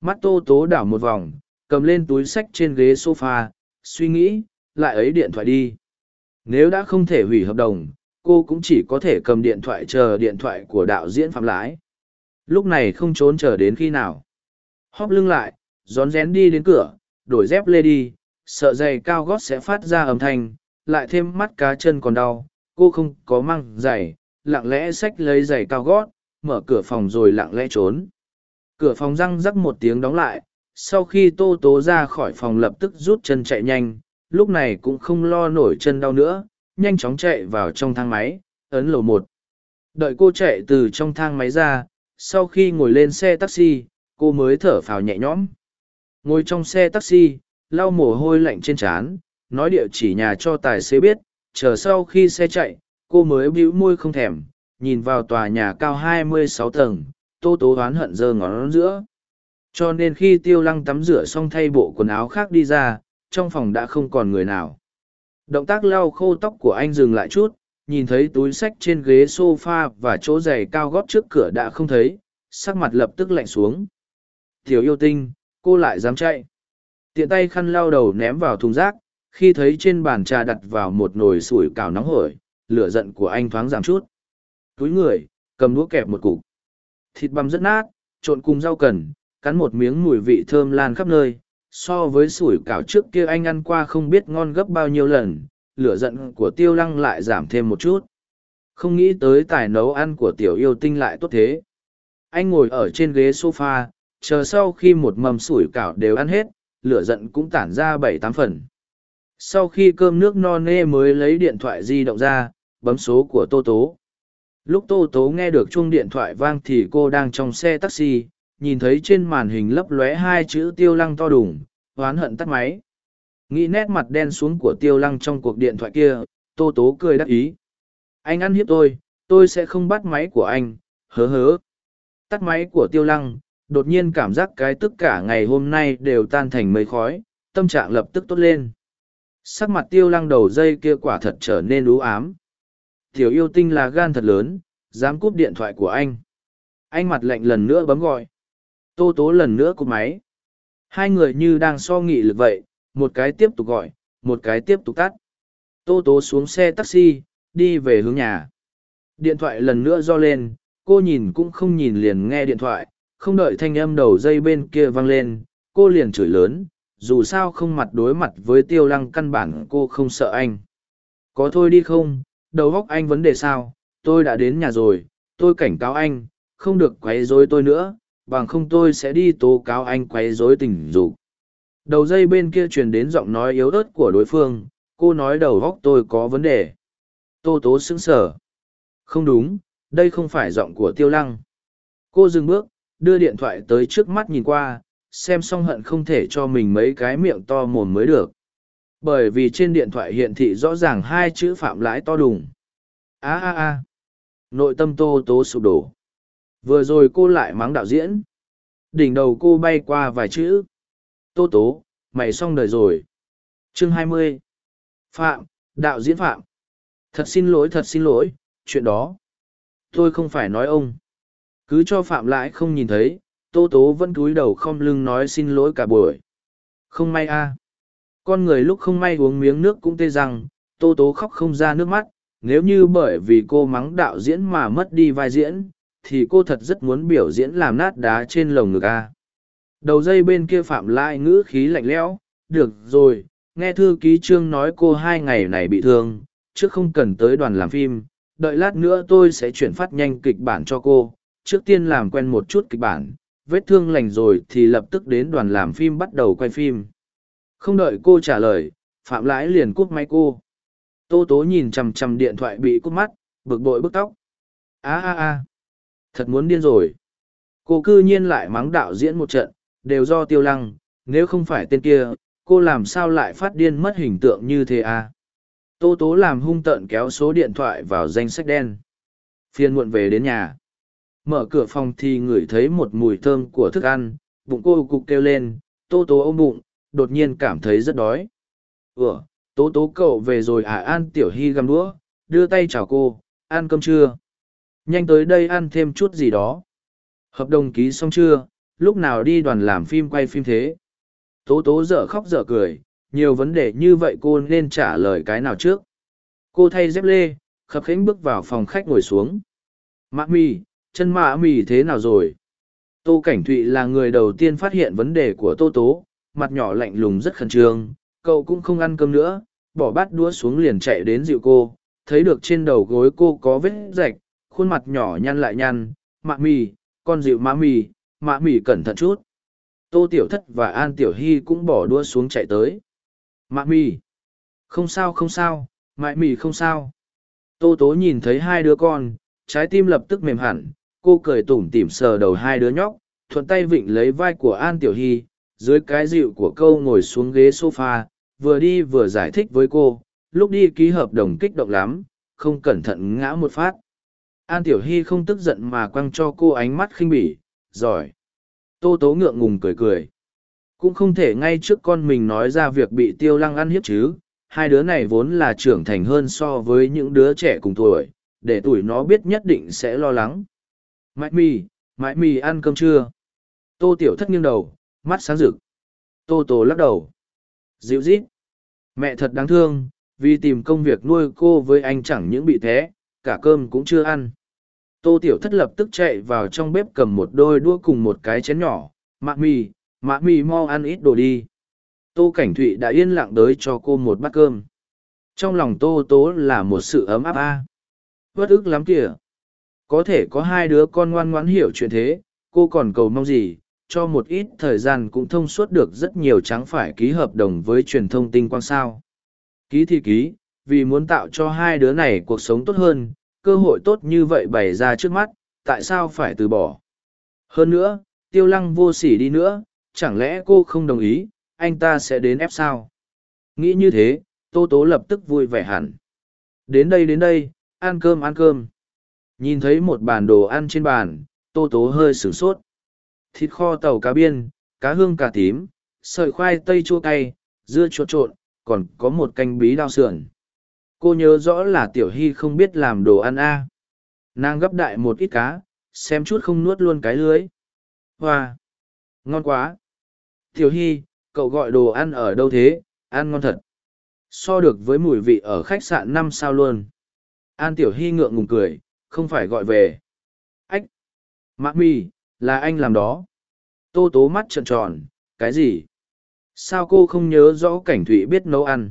Mắt tô tố đảo một vòng, cầm lên túi sách trên ghế sofa, suy nghĩ, lại ấy điện thoại đi. Nếu đã không thể hủy hợp đồng, cô cũng chỉ có thể cầm điện thoại chờ điện thoại của đạo diễn phạm lái. Lúc này không trốn chờ đến khi nào hóp lưng lại, rón rén đi đến cửa, đổi dép lê đi, sợ giày cao gót sẽ phát ra âm thanh, lại thêm mắt cá chân còn đau, cô không có măng giày, lặng lẽ xách lấy giày cao gót, mở cửa phòng rồi lặng lẽ trốn. Cửa phòng răng rắc một tiếng đóng lại, sau khi tô tố ra khỏi phòng lập tức rút chân chạy nhanh, lúc này cũng không lo nổi chân đau nữa, nhanh chóng chạy vào trong thang máy, ấn lầu một. Đợi cô chạy từ trong thang máy ra, sau khi ngồi lên xe taxi cô mới thở phào nhẹ nhõm. Ngồi trong xe taxi, lau mồ hôi lạnh trên trán, nói địa chỉ nhà cho tài xế biết, chờ sau khi xe chạy, cô mới bĩu môi không thèm, nhìn vào tòa nhà cao 26 tầng, tô tố oán hận giơ ngón giữa. Cho nên khi tiêu lăng tắm rửa xong thay bộ quần áo khác đi ra, trong phòng đã không còn người nào. Động tác lau khô tóc của anh dừng lại chút, nhìn thấy túi sách trên ghế s o f a và chỗ giày cao gót trước cửa đã không thấy, sắc mặt lập tức lạnh xuống tiểu yêu tinh cô lại dám chạy tiện tay khăn lau đầu ném vào thùng rác khi thấy trên bàn trà đặt vào một nồi sủi cào nóng hổi lửa giận của anh thoáng giảm chút túi người cầm đũa kẹp một cục thịt băm rất nát trộn cùng rau cần cắn một miếng mùi vị thơm lan khắp nơi so với sủi cảo trước kia anh ăn qua không biết ngon gấp bao nhiêu lần lửa giận của tiêu lăng lại giảm thêm một chút. Không nghĩ tới tài nấu ăn của tiểu yêu tinh lại tốt thế. Anh ngồi ở trên ghế sofa, chờ sau khi một mầm sủi cảo đều ăn hết, lửa giận cũng tản ra bảy tám phần. Sau khi cơm nước no nê mới lấy điện thoại di động ra, bấm số của Tô Tố. Lúc Tô Tố nghe được chuông điện thoại vang thì cô đang trong xe taxi, nhìn thấy trên màn hình lấp lóe hai chữ tiêu lăng to đùng, oán hận tắt máy. Nghĩ nét mặt đen xuống của tiêu lăng trong cuộc điện thoại kia, Tô Tố cười đắc ý. Anh ăn hiếp tôi, tôi sẽ không bắt máy của anh, hớ hớ. Tắt máy của tiêu lăng, đột nhiên cảm giác cái tất cả ngày hôm nay đều tan thành mây khói, tâm trạng lập tức tốt lên. Sắc mặt tiêu lăng đầu dây kia quả thật trở nên ú ám. Tiểu yêu tinh là gan thật lớn, dám cúp điện thoại của anh. Anh mặt lạnh lần nữa bấm gọi. Tô tố lần nữa cúp máy. Hai người như đang so nghị lực vậy, một cái tiếp tục gọi, một cái tiếp tục tắt. Tô tố xuống xe taxi, đi về hướng nhà. Điện thoại lần nữa do lên, cô nhìn cũng không nhìn liền nghe điện thoại, không đợi thanh âm đầu dây bên kia vang lên, cô liền chửi lớn, dù sao không mặt đối mặt với tiêu lăng căn bản cô không sợ anh. Có thôi đi không, đầu óc anh vấn đề sao, tôi đã đến nhà rồi, tôi cảnh cáo anh, không được quấy rối tôi nữa, bằng không tôi sẽ đi tố cáo anh quấy rối tình dục. Đầu dây bên kia truyền đến giọng nói yếu ớt của đối phương, cô nói đầu óc tôi có vấn đề. Tô tố sững sờ. Không đúng, đây không phải giọng của tiêu lăng. Cô dừng bước, đưa điện thoại tới trước mắt nhìn qua, xem xong hận không thể cho mình mấy cái miệng to mồm mới được. Bởi vì trên điện thoại hiện thị rõ ràng hai chữ phạm lãi to đùng. a a a Nội tâm tô tố sụp đổ. Vừa rồi cô lại mắng đạo diễn. Đỉnh đầu cô bay qua vài chữ. Tô tố, mày xong đời rồi. Chương hai mươi Phạm, đạo diễn Phạm. Thật xin lỗi thật xin lỗi, chuyện đó. Tôi không phải nói ông. Cứ cho Phạm lãi không nhìn thấy, Tô Tố vẫn cúi đầu không lưng nói xin lỗi cả buổi. Không may a. À. Con người lúc không may uống miếng nước cũng tê rằng, Tô Tố khóc không ra nước mắt, nếu như bởi vì cô mắng đạo diễn mà mất đi vai diễn, thì cô thật rất muốn biểu diễn làm nát đá trên lồng ngực a. À. Đầu dây bên kia Phạm lãi ngữ khí lạnh lẽo, được rồi, nghe thư ký trương nói cô hai ngày này bị thương, chứ không cần tới đoàn làm phim, đợi lát nữa tôi sẽ chuyển phát nhanh kịch bản cho cô, trước tiên làm quen một chút kịch bản, vết thương lành rồi thì lập tức đến đoàn làm phim bắt đầu quay phim. Không đợi cô trả lời, Phạm Lãi liền cúp máy cô. Tô Tố nhìn chằm chằm điện thoại bị cúp mắt, bực bội bức tóc. a a a thật muốn điên rồi. Cô cư nhiên lại mắng đạo diễn một trận, đều do tiêu lăng, nếu không phải tên kia, cô làm sao lại phát điên mất hình tượng như thế à? Tô Tố làm hung tợn kéo số điện thoại vào danh sách đen. Phiên muộn về đến nhà mở cửa phòng thì ngửi thấy một mùi thơm của thức ăn, bụng cô cục kêu lên, tô tố ôm bụng, đột nhiên cảm thấy rất đói. Ủa, tố tố cậu về rồi à? An tiểu hy găm đũa, đưa tay chào cô, ăn cơm chưa? Nhanh tới đây ăn thêm chút gì đó. Hợp đồng ký xong chưa? Lúc nào đi đoàn làm phim quay phim thế? Tố tố dở khóc dở cười, nhiều vấn đề như vậy cô nên trả lời cái nào trước? Cô thay dép lê, khập khẽnh bước vào phòng khách ngồi xuống. Mạ mi chân mạ mì thế nào rồi? Tô cảnh thụy là người đầu tiên phát hiện vấn đề của tô tố, mặt nhỏ lạnh lùng rất khẩn trương, cậu cũng không ăn cơm nữa, bỏ bát đũa xuống liền chạy đến dịu cô, thấy được trên đầu gối cô có vết rạch, khuôn mặt nhỏ nhăn lại nhăn, mạ mì, con dịu mã mì mạ mì cẩn thận chút. Tô tiểu thất và an tiểu hy cũng bỏ đua xuống chạy tới. Mạ mì. Không sao không sao mạ mì không sao. Tô tố nhìn thấy hai đứa con, trái tim lập tức mềm hẳn cô cười tủm tỉm sờ đầu hai đứa nhóc, thuận tay vịnh lấy vai của an tiểu hy, dưới cái dịu của câu ngồi xuống ghế s o f a vừa đi vừa giải thích với cô, lúc đi ký hợp đồng kích động lắm, không cẩn thận ngã một phát. An tiểu hy không tức giận mà quăng cho cô ánh mắt khinh bỉ, giỏi. Tô tố ngượng ngùng cười cười. Cũng không thể ngay trước con mình nói ra việc bị tiêu lăng ăn hiếp chứ, hai đứa này vốn là trưởng thành hơn so với những đứa trẻ cùng tuổi, để tuổi nó biết nhất định sẽ lo lắng. Mãi mì, mãi mì ăn cơm chưa? Tô tiểu thất nghiêng đầu, mắt sáng rực. Tô tô lắc đầu. Dịu rít. Mẹ thật đáng thương, vì tìm công việc nuôi cô với anh chẳng những bị thế, cả cơm cũng chưa ăn. Tô tiểu thất lập tức chạy vào trong bếp cầm một đôi đũa cùng một cái chén nhỏ. Mạ mì, mạ mì mau ăn ít đồ đi. Tô cảnh thụy đã yên lặng đới cho cô một bát cơm. trong lòng tô tố là một sự ấm áp a à. ức lắm kìa có thể có hai đứa con ngoan ngoãn hiểu chuyện thế, cô còn cầu mong gì, cho một ít thời gian cũng thông suốt được rất nhiều trắng phải ký hợp đồng với truyền thông tinh quang sao. Ký thì ký, vì muốn tạo cho hai đứa này cuộc sống tốt hơn, cơ hội tốt như vậy bày ra trước mắt, tại sao phải từ bỏ? Hơn nữa, tiêu lăng vô sỉ đi nữa, chẳng lẽ cô không đồng ý, anh ta sẽ đến ép sao? Nghĩ như thế, tô tố lập tức vui vẻ hẳn. Đến đây đến đây, ăn cơm ăn cơm nhìn thấy một bàn đồ ăn trên bàn, tô tố hơi sửng sốt. Thịt kho tàu cá biên, cá hương cà tím, sợi khoai tây chua cay, dưa chuột trộn, còn có một canh bí đao sườn. Cô nhớ rõ là tiểu hy không biết làm đồ ăn a. Nàng gấp đại một ít cá, xem chút không nuốt luôn cái lưới. Hoa. Ngon quá. Tiểu hy, cậu gọi đồ ăn ở đâu thế? Ăn ngon thật. So được với mùi vị ở khách sạn năm sao luôn. An tiểu hy ngượng ngùng cười không phải gọi về. Ách, mạc mi là anh làm đó. Tô tố mắt trợn tròn, cái gì? Sao cô không nhớ rõ cảnh thụy biết nấu ăn?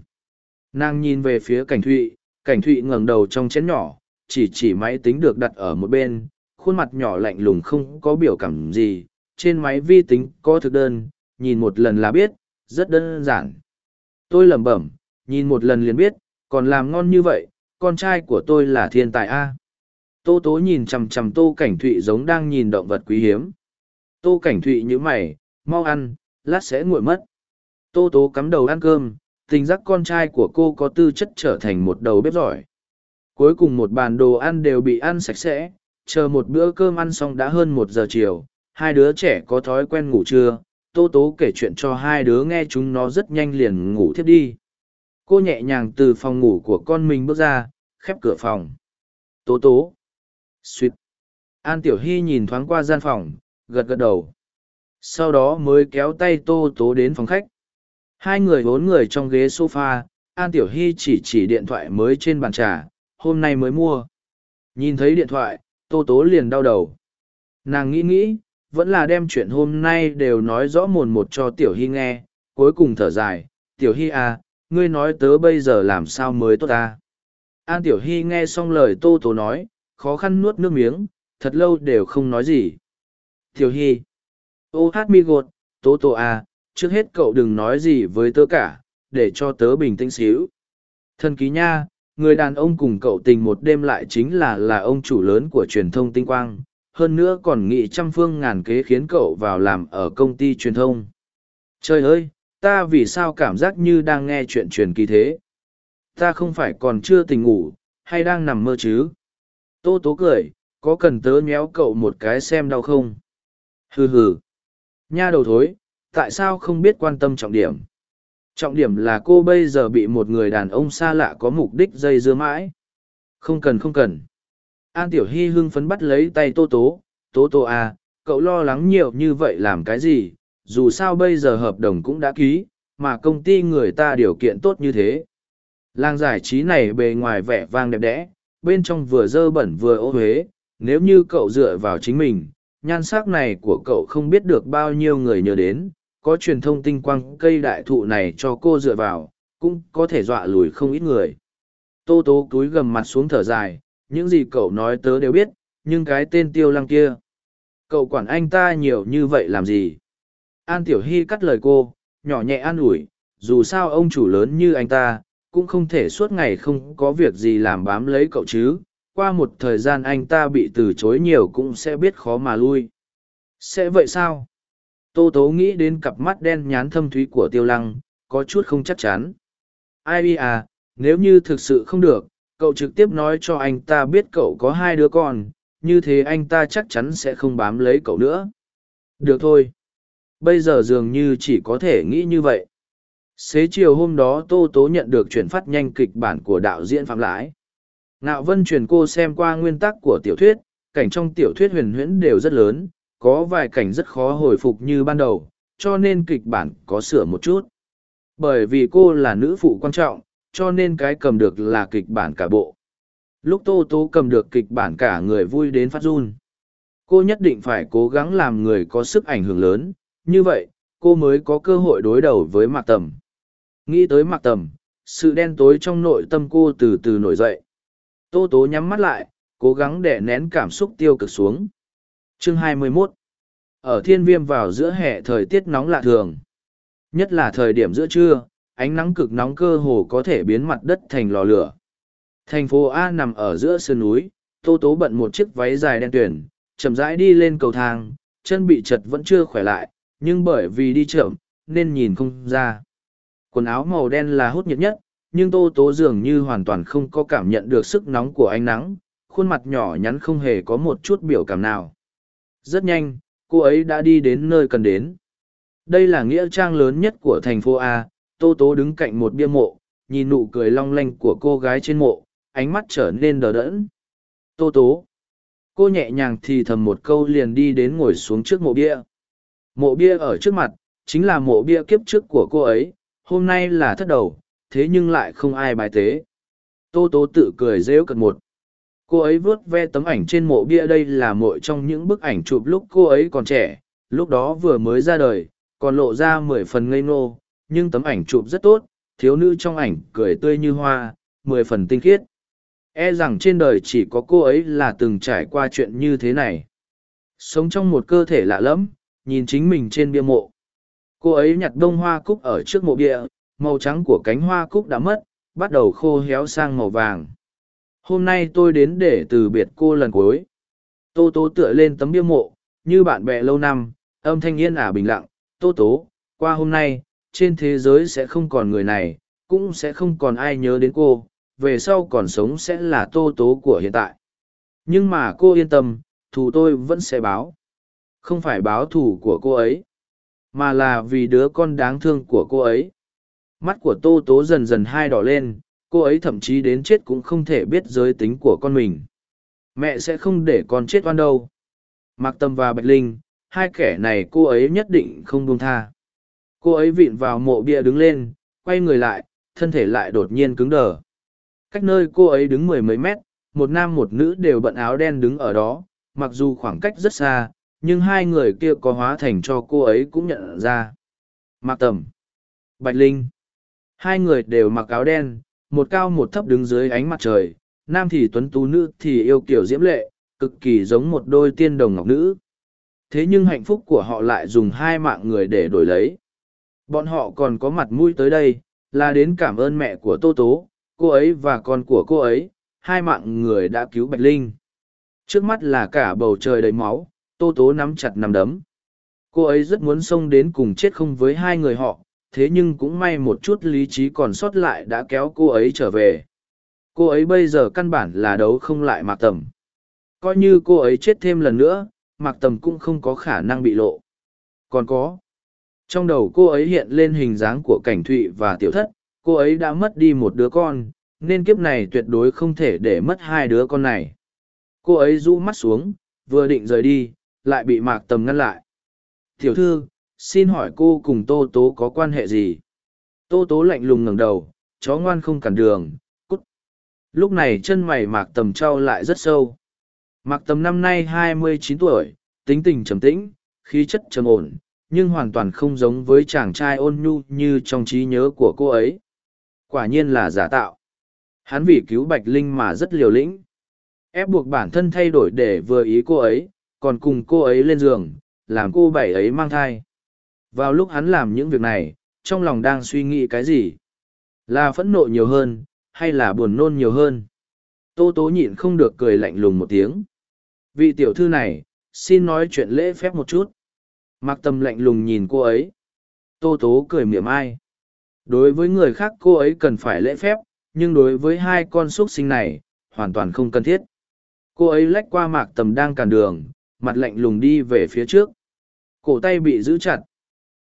Nàng nhìn về phía cảnh thụy cảnh thụy ngẩng đầu trong chén nhỏ, chỉ chỉ máy tính được đặt ở một bên, khuôn mặt nhỏ lạnh lùng không có biểu cảm gì, trên máy vi tính có thực đơn, nhìn một lần là biết, rất đơn giản. Tôi lẩm bẩm, nhìn một lần liền biết, còn làm ngon như vậy, con trai của tôi là thiên tài a tô tố nhìn chằm chằm tô cảnh thụy giống đang nhìn động vật quý hiếm. Tô cảnh thụy nhữ mày, mau ăn, lát sẽ nguội mất. Tô tố cắm đầu ăn cơm, tình giác con trai của cô có tư chất trở thành một đầu bếp giỏi. Cuối cùng một bàn đồ ăn đều bị ăn sạch sẽ, chờ một bữa cơm ăn xong đã hơn một giờ chiều, hai đứa trẻ có thói quen ngủ trưa, tô tố kể chuyện cho hai đứa nghe chúng nó rất nhanh liền ngủ thiếp đi. Cô nhẹ nhàng từ phòng ngủ của con mình bước ra, khép cửa phòng. Tố tố suýt. An tiểu hy nhìn thoáng qua gian phòng, gật gật đầu. Sau đó mới kéo tay tô tố đến phòng khách. Hai người bốn người trong ghế s o f a an tiểu hy chỉ chỉ điện thoại mới trên bàn trà, hôm nay mới mua. Nhìn thấy điện thoại, tô tố liền đau đầu. Nàng nghĩ nghĩ, vẫn là đem chuyện hôm nay đều nói rõ mồn một cho tiểu hy nghe, cuối cùng thở dài, tiểu hy à ngươi nói tớ bây giờ làm sao mới tốt ta? An tiểu hy nghe xong lời tô tố nói khó khăn nuốt nước miếng, thật lâu đều không nói gì. Tiểu hy. Ô hát mi gột, tố tố à trước hết cậu đừng nói gì với tớ cả, để cho tớ bình tĩnh xíu. Thần ký nha, người đàn ông cùng cậu tình một đêm lại chính là là ông chủ lớn của truyền thông tinh quang, hơn nữa còn nghị trăm phương ngàn kế khiến cậu vào làm ở công ty truyền thông. Trời ơi, ta vì sao cảm giác như đang nghe chuyện truyền kỳ thế? Ta không phải còn chưa tỉnh ngủ, hay đang nằm mơ chứ? Tô tố cười, có cần tớ méo cậu một cái xem đau không? Hừ hừ. Nha đầu thối, tại sao không biết quan tâm trọng điểm? Trọng điểm là cô bây giờ bị một người đàn ông xa lạ có mục đích dây dưa mãi. Không cần không cần. An tiểu hy hưng phấn bắt lấy tay tô tố. Tố tố à cậu lo lắng nhiều như vậy làm cái gì? Dù sao bây giờ hợp đồng cũng đã ký, mà công ty người ta điều kiện tốt như thế. Làng giải trí này bề ngoài vẻ vang đẹp đẽ bên trong vừa dơ bẩn vừa ô huế, nếu như cậu dựa vào chính mình, nhan sắc này của cậu không biết được bao nhiêu người nhớ đến, có truyền thông tinh quang cây đại thụ này cho cô dựa vào, cũng có thể dọa lùi không ít người. Tô tố cúi gầm mặt xuống thở dài, những gì cậu nói tớ đều biết, nhưng cái tên tiêu lăng kia, cậu quản anh ta nhiều như vậy làm gì? An tiểu hy cắt lời cô, nhỏ nhẹ an ủi, dù sao ông chủ lớn như anh ta cũng không thể suốt ngày không có việc gì làm bám lấy cậu chứ. Qua một thời gian anh ta bị từ chối nhiều cũng sẽ biết khó mà lui. Sẽ vậy sao? Tô tố nghĩ đến cặp mắt đen nhán thâm thúy của tiêu lăng, có chút không chắc chắn. Ai à nếu như thực sự không được, cậu trực tiếp nói cho anh ta biết cậu có hai đứa con, như thế anh ta chắc chắn sẽ không bám lấy cậu nữa. Được thôi. Bây giờ dường như chỉ có thể nghĩ như vậy xế chiều hôm đó tô tố nhận được chuyển phát nhanh kịch bản của đạo diễn phạm lãi. Nạo vân truyền cô xem qua nguyên tắc của tiểu thuyết, cảnh trong tiểu thuyết huyền huyễn đều rất lớn, có vài cảnh rất khó hồi phục như ban đầu, cho nên kịch bản có sửa một chút. Bởi vì cô là nữ phụ quan trọng, cho nên cái cầm được là kịch bản cả bộ. Lúc tô tố cầm được kịch bản cả người vui đến phát run. Cô nhất định phải cố gắng làm người có sức ảnh hưởng lớn, như vậy, cô mới có cơ hội đối đầu với mạc tầm nghĩ tới mạc tầm, sự đen tối trong nội tâm cô từ từ nổi dậy. Tô tố nhắm mắt lại, cố gắng để nén cảm xúc tiêu cực xuống. Chương 21 ở thiên viêm vào giữa hè thời tiết nóng lạ thường. Nhất là thời điểm giữa trưa, ánh nắng cực nóng cơ hồ có thể biến mặt đất thành lò lửa. Thành phố a nằm ở giữa sơn núi, tô tố bận một chiếc váy dài đen tuyển chậm rãi đi lên cầu thang, chân bị chật vẫn chưa khỏe lại, nhưng bởi vì đi chậm, nên nhìn không ra quần áo màu đen là hút nhiệt nhất, nhưng tô tố dường như hoàn toàn không có cảm nhận được sức nóng của ánh nắng, khuôn mặt nhỏ nhắn không hề có một chút biểu cảm nào. Rất nhanh, cô ấy đã đi đến nơi cần đến. Đây là nghĩa trang lớn nhất của thành phố a, tô tố đứng cạnh một bia mộ, nhìn nụ cười long lanh của cô gái trên mộ, ánh mắt trở nên đờ đẫn. Tô tố, cô nhẹ nhàng thì thầm một câu liền đi đến ngồi xuống trước mộ bia. Mộ bia ở trước mặt, chính là mộ bia kiếp trước của cô ấy hôm nay là thất đầu, thế nhưng lại không ai bài tế. Tô tố tự cười rêu cật một. Cô ấy vớt ve tấm ảnh trên mộ bia đây là một trong những bức ảnh chụp lúc cô ấy còn trẻ, lúc đó vừa mới ra đời, còn lộ ra mười phần ngây ngô, nhưng tấm ảnh chụp rất tốt, thiếu nữ trong ảnh cười tươi như hoa, mười phần tinh khiết. E rằng trên đời chỉ có cô ấy là từng trải qua chuyện như thế này. Sống trong một cơ thể lạ lẫm, nhìn chính mình trên bia mộ cô ấy nhặt bông hoa cúc ở trước mộ bia, màu trắng của cánh hoa cúc đã mất, bắt đầu khô héo sang màu vàng. Hôm nay tôi đến để từ biệt cô lần cuối. Tô tố tựa lên tấm bia mộ, như bạn bè lâu năm, âm thanh yên ả bình lặng. Tô tố, qua hôm nay, trên thế giới sẽ không còn người này, cũng sẽ không còn ai nhớ đến cô, về sau còn sống sẽ là tô tố của hiện tại. Nhưng mà cô yên tâm, thù tôi vẫn sẽ báo. Không phải báo thù của cô ấy mà là vì đứa con đáng thương của cô ấy. Mắt của tô tố dần dần hai đỏ lên, cô ấy thậm chí đến chết cũng không thể biết giới tính của con mình. Mẹ sẽ không để con chết oan đâu. Mặc tâm và bạch linh, hai kẻ này cô ấy nhất định không buông tha. Cô ấy vịn vào mộ bia đứng lên, quay người lại, thân thể lại đột nhiên cứng đờ. Cách nơi cô ấy đứng mười mấy mét, một nam một nữ đều bận áo đen đứng ở đó, mặc dù khoảng cách rất xa nhưng hai người kia có hóa thành cho cô ấy cũng nhận ra. Mặc tầm, bạch linh, hai người đều mặc áo đen, một cao một thấp đứng dưới ánh mặt trời, nam thì tuấn tú, nữ thì yêu kiểu diễm lệ, cực kỳ giống một đôi tiên đồng ngọc nữ. Thế nhưng hạnh phúc của họ lại dùng hai mạng người để đổi lấy. Bọn họ còn có mặt mũi tới đây, là đến cảm ơn mẹ của tô tố, cô ấy và con của cô ấy, hai mạng người đã cứu bạch linh. Trước mắt là cả bầu trời đầy máu tô tố nắm chặt nằm đấm. Cô ấy rất muốn xông đến cùng chết không với hai người họ, thế nhưng cũng may một chút lý trí còn sót lại đã kéo cô ấy trở về. Cô ấy bây giờ căn bản là đấu không lại mạc tầm. Coi như cô ấy chết thêm lần nữa, mạc tầm cũng không có khả năng bị lộ. Còn có, trong đầu cô ấy hiện lên hình dáng của cảnh thụy và tiểu thất. Cô ấy đã mất đi một đứa con, nên kiếp này tuyệt đối không thể để mất hai đứa con này. Cô ấy rũ mắt xuống, vừa định rời đi lại bị mạc tầm ngăn lại. Tiểu thư, xin hỏi cô cùng tô tố có quan hệ gì? Tô tố lạnh lùng ngẩng đầu, chó ngoan không cản đường, cút. Lúc này chân mày mạc tầm trao lại rất sâu. Mạc tầm năm nay hai mươi chín tuổi, tính tình trầm tĩnh, khí chất trầm ổn, nhưng hoàn toàn không giống với chàng trai ôn nhu như trong trí nhớ của cô ấy. Quả nhiên là giả tạo. Hắn vì cứu bạch linh mà rất liều lĩnh. Ép buộc bản thân thay đổi để vừa ý cô ấy còn cùng cô ấy lên giường, làm cô bảy ấy mang thai. Vào lúc hắn làm những việc này, trong lòng đang suy nghĩ cái gì? Là phẫn nộ nhiều hơn, hay là buồn nôn nhiều hơn? Tô tố nhịn không được cười lạnh lùng một tiếng. Vị tiểu thư này, xin nói chuyện lễ phép một chút. Mặc tâm lạnh lùng nhìn cô ấy. Tô tố cười miệng ai đối với người khác cô ấy cần phải lễ phép, nhưng đối với hai con x sinh này, hoàn toàn không cần thiết. Cô ấy lách qua mạc tầm đang cản đường mặt lạnh lùng đi về phía trước. Cổ tay bị giữ chặt.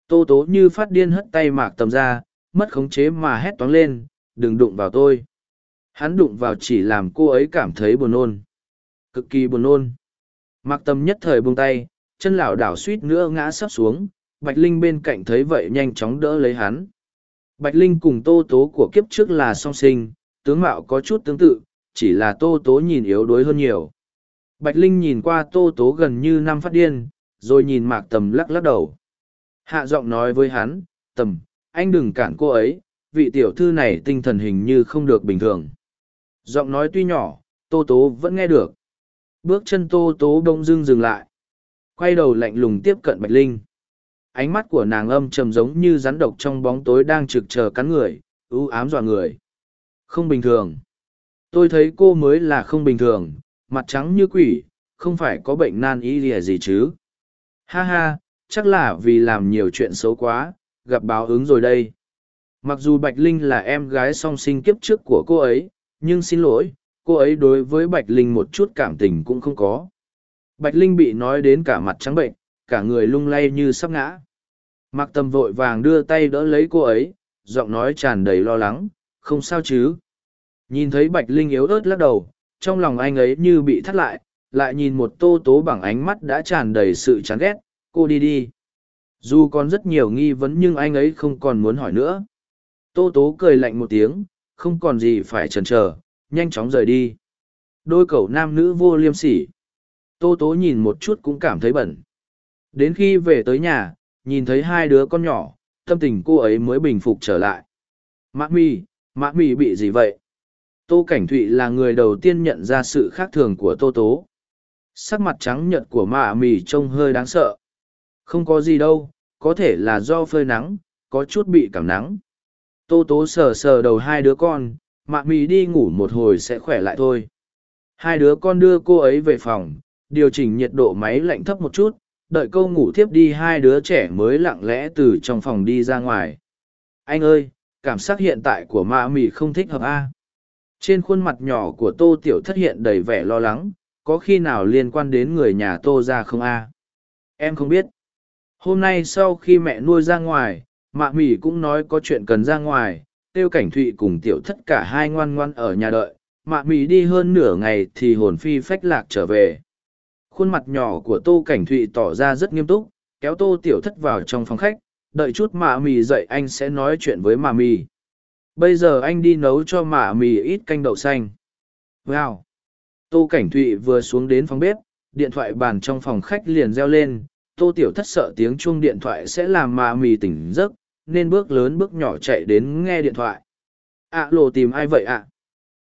Tô tố như phát điên hất tay mạc tầm ra, mất khống chế mà hét toáng lên, đừng đụng vào tôi. Hắn đụng vào chỉ làm cô ấy cảm thấy buồn nôn. Cực kỳ buồn nôn. Mạc tầm nhất thời buông tay, chân lảo đảo suýt nữa ngã sấp xuống, bạch linh bên cạnh thấy vậy nhanh chóng đỡ lấy hắn. Bạch linh cùng tô tố của kiếp trước là song sinh, tướng mạo có chút tương tự, chỉ là tô tố nhìn yếu đuối hơn nhiều bạch linh nhìn qua tô tố gần như năm phát điên rồi nhìn mạc tầm lắc lắc đầu hạ giọng nói với hắn tầm anh đừng cản cô ấy vị tiểu thư này tinh thần hình như không được bình thường. Giọng nói tuy nhỏ, Tô Tố vẫn nghe được. Bước chân Tô Tố đông dưng dừng lại. Quay đầu lạnh lùng tiếp cận Bạch Linh. Ánh mắt của nàng âm trầm giống như rắn độc trong bóng tối đang trực chờ cắn người, ưu ám dọa người. Không bình thường. Tôi thấy cô mới là không bình thường, mặt trắng như quỷ, không phải có bệnh nan y lìa gì chứ. Ha ha, chắc là vì làm nhiều chuyện xấu quá, gặp báo ứng rồi đây. Mặc dù Bạch Linh là em gái song sinh kiếp trước của cô ấy, nhưng xin lỗi, cô ấy đối với Bạch Linh một chút cảm tình cũng không có. Bạch Linh bị nói đến cả mặt trắng bệnh, cả người lung lay như sắp ngã. Mặc tầm vội vàng đưa tay đỡ lấy cô ấy, giọng nói tràn đầy lo lắng, không sao chứ. Nhìn thấy Bạch Linh yếu ớt lắc đầu, trong lòng anh ấy như bị thắt lại, lại nhìn một tô tố bằng ánh mắt đã tràn đầy sự chán ghét, cô đi đi. Dù còn rất nhiều nghi vấn nhưng anh ấy không còn muốn hỏi nữa. Tô tố cười lạnh một tiếng, không còn gì phải chần chờ, nhanh chóng rời đi. Đôi cậu nam nữ vô liêm sỉ. Tô tố nhìn một chút cũng cảm thấy bẩn. Đến khi về tới nhà, nhìn thấy hai đứa con nhỏ, tâm tình cô ấy mới bình phục trở lại. Mã mi, mã mi bị gì vậy? Tô Cảnh Thụy là người đầu tiên nhận ra sự khác thường của Tô Tố. Sắc mặt trắng nhợt của mạ mì trông hơi đáng sợ. Không có gì đâu, có thể là do phơi nắng, có chút bị cảm nắng. Tô Tố sờ sờ đầu hai đứa con, mạ mì đi ngủ một hồi sẽ khỏe lại thôi. Hai đứa con đưa cô ấy về phòng, điều chỉnh nhiệt độ máy lạnh thấp một chút, đợi câu ngủ thiếp đi hai đứa trẻ mới lặng lẽ từ trong phòng đi ra ngoài. Anh ơi, cảm giác hiện tại của mạ mì không thích hợp a trên khuôn mặt nhỏ của tô tiểu thất hiện đầy vẻ lo lắng, có khi nào liên quan đến người nhà tô ra không a? Em không biết. Hôm nay sau khi mẹ nuôi ra ngoài, mạ mỉ cũng nói có chuyện cần ra ngoài, tiêu cảnh thụy cùng tiểu thất cả hai ngoan ngoan ở nhà đợi. Mạ mỉ đi hơn nửa ngày thì hồn phi phách lạc trở về. Khuôn mặt nhỏ của tô cảnh thụy tỏ ra rất nghiêm túc, kéo tô tiểu thất vào trong phòng khách, đợi chút mạ mì dậy anh sẽ nói chuyện với mạ mì bây giờ anh đi nấu cho mạ mì ít canh đậu xanh. Wow. Tô cảnh thụy vừa xuống đến phòng bếp, điện thoại bàn trong phòng khách liền reo lên. Tô tiểu thất sợ tiếng chuông điện thoại sẽ làm mạ mì tỉnh giấc, nên bước lớn bước nhỏ chạy đến nghe điện thoại. À, ạ lộ tìm ai vậy ạ?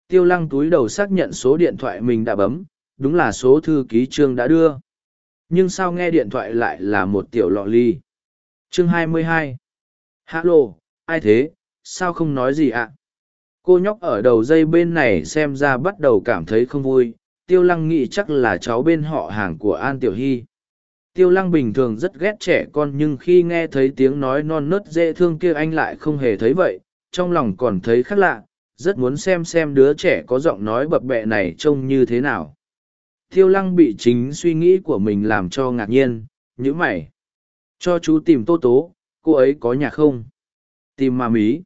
Tiêu lăng túi đầu xác nhận số điện thoại mình đã bấm, đúng là số thư ký trương đã đưa. Nhưng sao nghe điện thoại lại là một tiểu lọ ly? Chương 22. hạ lộ ai thế? Sao không nói gì ạ? Cô nhóc ở đầu dây bên này xem ra bắt đầu cảm thấy không vui. Tiêu lăng nghĩ chắc là cháu bên họ hàng của an tiểu hy. Tiêu lăng bình thường rất ghét trẻ con nhưng khi nghe thấy tiếng nói non nớt dễ thương kia anh lại không hề thấy vậy. Trong lòng còn thấy khác lạ, rất muốn xem xem đứa trẻ có giọng nói bập bẹ này trông như thế nào. Tiêu lăng bị chính suy nghĩ của mình làm cho ngạc nhiên nhữ mày. Cho chú tìm tô tố, cô ấy có nhà không? Tìm mà mí.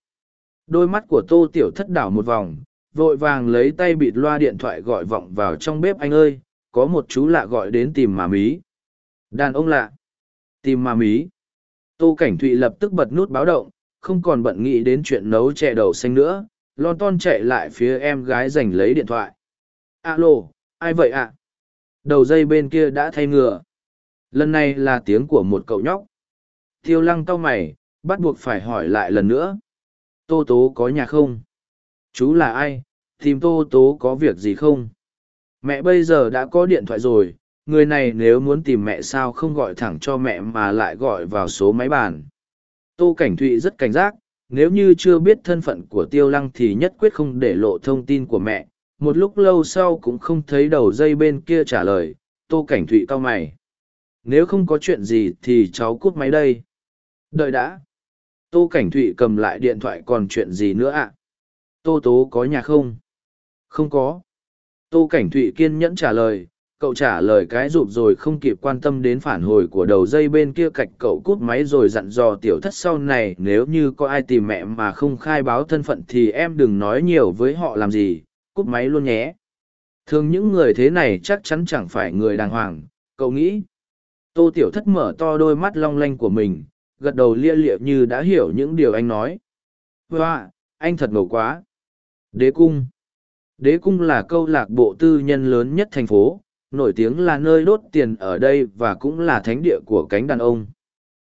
Đôi mắt của tô tiểu thất đảo một vòng, vội vàng lấy tay bịt loa điện thoại gọi vọng vào trong bếp anh ơi, có một chú lạ gọi đến tìm mà mí. Đàn ông lạ. Tìm mà mí. Tô Cảnh Thụy lập tức bật nút báo động, không còn bận nghĩ đến chuyện nấu chè đậu xanh nữa, lon ton chạy lại phía em gái giành lấy điện thoại. Alo, ai vậy ạ? Đầu dây bên kia đã thay ngựa. Lần này là tiếng của một cậu nhóc. Tiêu lăng cau mày, bắt buộc phải hỏi lại lần nữa tô tố có nhà không? Chú là ai? Tìm tô tố có việc gì không? Mẹ bây giờ đã có điện thoại rồi, người này nếu muốn tìm mẹ sao không gọi thẳng cho mẹ mà lại gọi vào số máy bàn. Tô cảnh thụy rất cảnh giác, nếu như chưa biết thân phận của tiêu lăng thì nhất quyết không để lộ thông tin của mẹ. Một lúc lâu sau cũng không thấy đầu dây bên kia trả lời, tô cảnh thụy cau mày. Nếu không có chuyện gì thì cháu cúp máy đây. Đợi đã. Tô Cảnh Thụy cầm lại điện thoại còn chuyện gì nữa ạ? Tô Tố có nhà không? Không có. Tô Cảnh Thụy kiên nhẫn trả lời, cậu trả lời cái rụp rồi không kịp quan tâm đến phản hồi của đầu dây bên kia cạch cậu cút máy rồi dặn dò tiểu thất sau này nếu như có ai tìm mẹ mà không khai báo thân phận thì em đừng nói nhiều với họ làm gì, cút máy luôn nhé. Thường những người thế này chắc chắn chẳng phải người đàng hoàng, cậu nghĩ. Tô tiểu thất mở to đôi mắt long lanh của mình, gật đầu lia lịa như đã hiểu những điều anh nói. Hoa, anh thật ngầu quá. Đế cung. Đế cung là câu lạc bộ tư nhân lớn nhất thành phố, nổi tiếng là nơi đốt tiền ở đây và cũng là thánh địa của cánh đàn ông.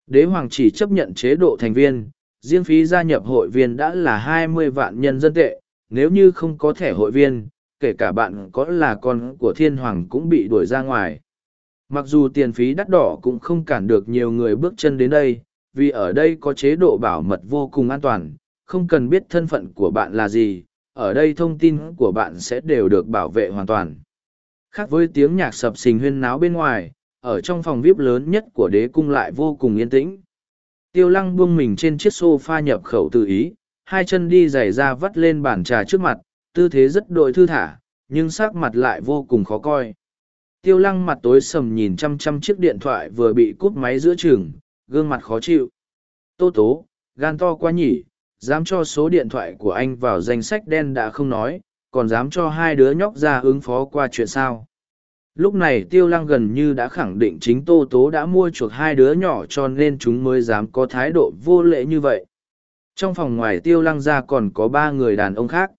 Đế hoàng chỉ chấp nhận chế độ thành viên, riêng phí gia nhập hội viên đã là hai mươi vạn nhân dân tệ, nếu như không có thẻ hội viên, kể cả bạn có là con của thiên hoàng cũng bị đuổi ra ngoài. Mặc dù tiền phí đắt đỏ cũng không cản được nhiều người bước chân đến đây, vì ở đây có chế độ bảo mật vô cùng an toàn, không cần biết thân phận của bạn là gì, ở đây thông tin của bạn sẽ đều được bảo vệ hoàn toàn. Khác với tiếng nhạc sập sình huyên náo bên ngoài, ở trong phòng VIP lớn nhất của đế cung lại vô cùng yên tĩnh. Tiêu lăng buông mình trên chiếc sofa nhập khẩu tự ý, hai chân đi giày ra vắt lên bàn trà trước mặt, tư thế rất đội thư thả, nhưng sắc mặt lại vô cùng khó coi. Tiêu lăng mặt tối sầm nhìn chăm chăm chiếc điện thoại vừa bị cút máy giữa trường, gương mặt khó chịu. Tô tố, gan to quá nhỉ, dám cho số điện thoại của anh vào danh sách đen đã không nói, còn dám cho hai đứa nhóc ra ứng phó qua chuyện sao. Lúc này tiêu lăng gần như đã khẳng định chính Tô Tố đã mua chuộc hai đứa nhỏ cho nên chúng mới dám có thái độ vô lễ như vậy. Trong phòng ngoài tiêu lăng ra còn có ba người đàn ông khác.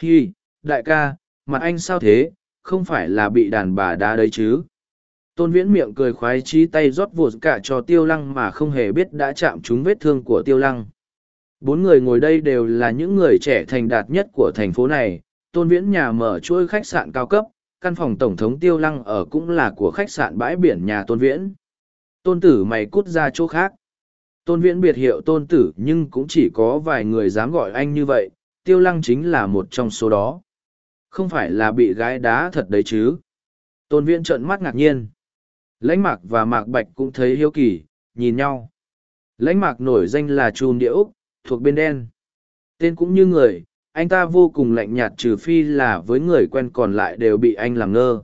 Hi, đại ca, mặt anh sao thế, không phải là bị đàn bà đá đấy chứ. Tôn viễn miệng cười khoái chí tay rót vụt cả cho tiêu lăng mà không hề biết đã chạm trúng vết thương của tiêu lăng. Bốn người ngồi đây đều là những người trẻ thành đạt nhất của thành phố này. Tôn viễn nhà mở chuỗi khách sạn cao cấp, căn phòng tổng thống tiêu lăng ở cũng là của khách sạn bãi biển nhà tôn viễn. Tôn tử mày cút ra chỗ khác. Tôn viễn biệt hiệu tôn tử nhưng cũng chỉ có vài người dám gọi anh như vậy, tiêu lăng chính là một trong số đó. Không phải là bị gái đá thật đấy chứ. Tôn viễn trợn mắt ngạc nhiên. Lãnh mạc và mạc bạch cũng thấy hiếu kỳ, nhìn nhau. Lãnh mạc nổi danh là Chùm Địa Úc, thuộc bên đen. Tên cũng như người, anh ta vô cùng lạnh nhạt trừ phi là với người quen còn lại đều bị anh làm ngơ.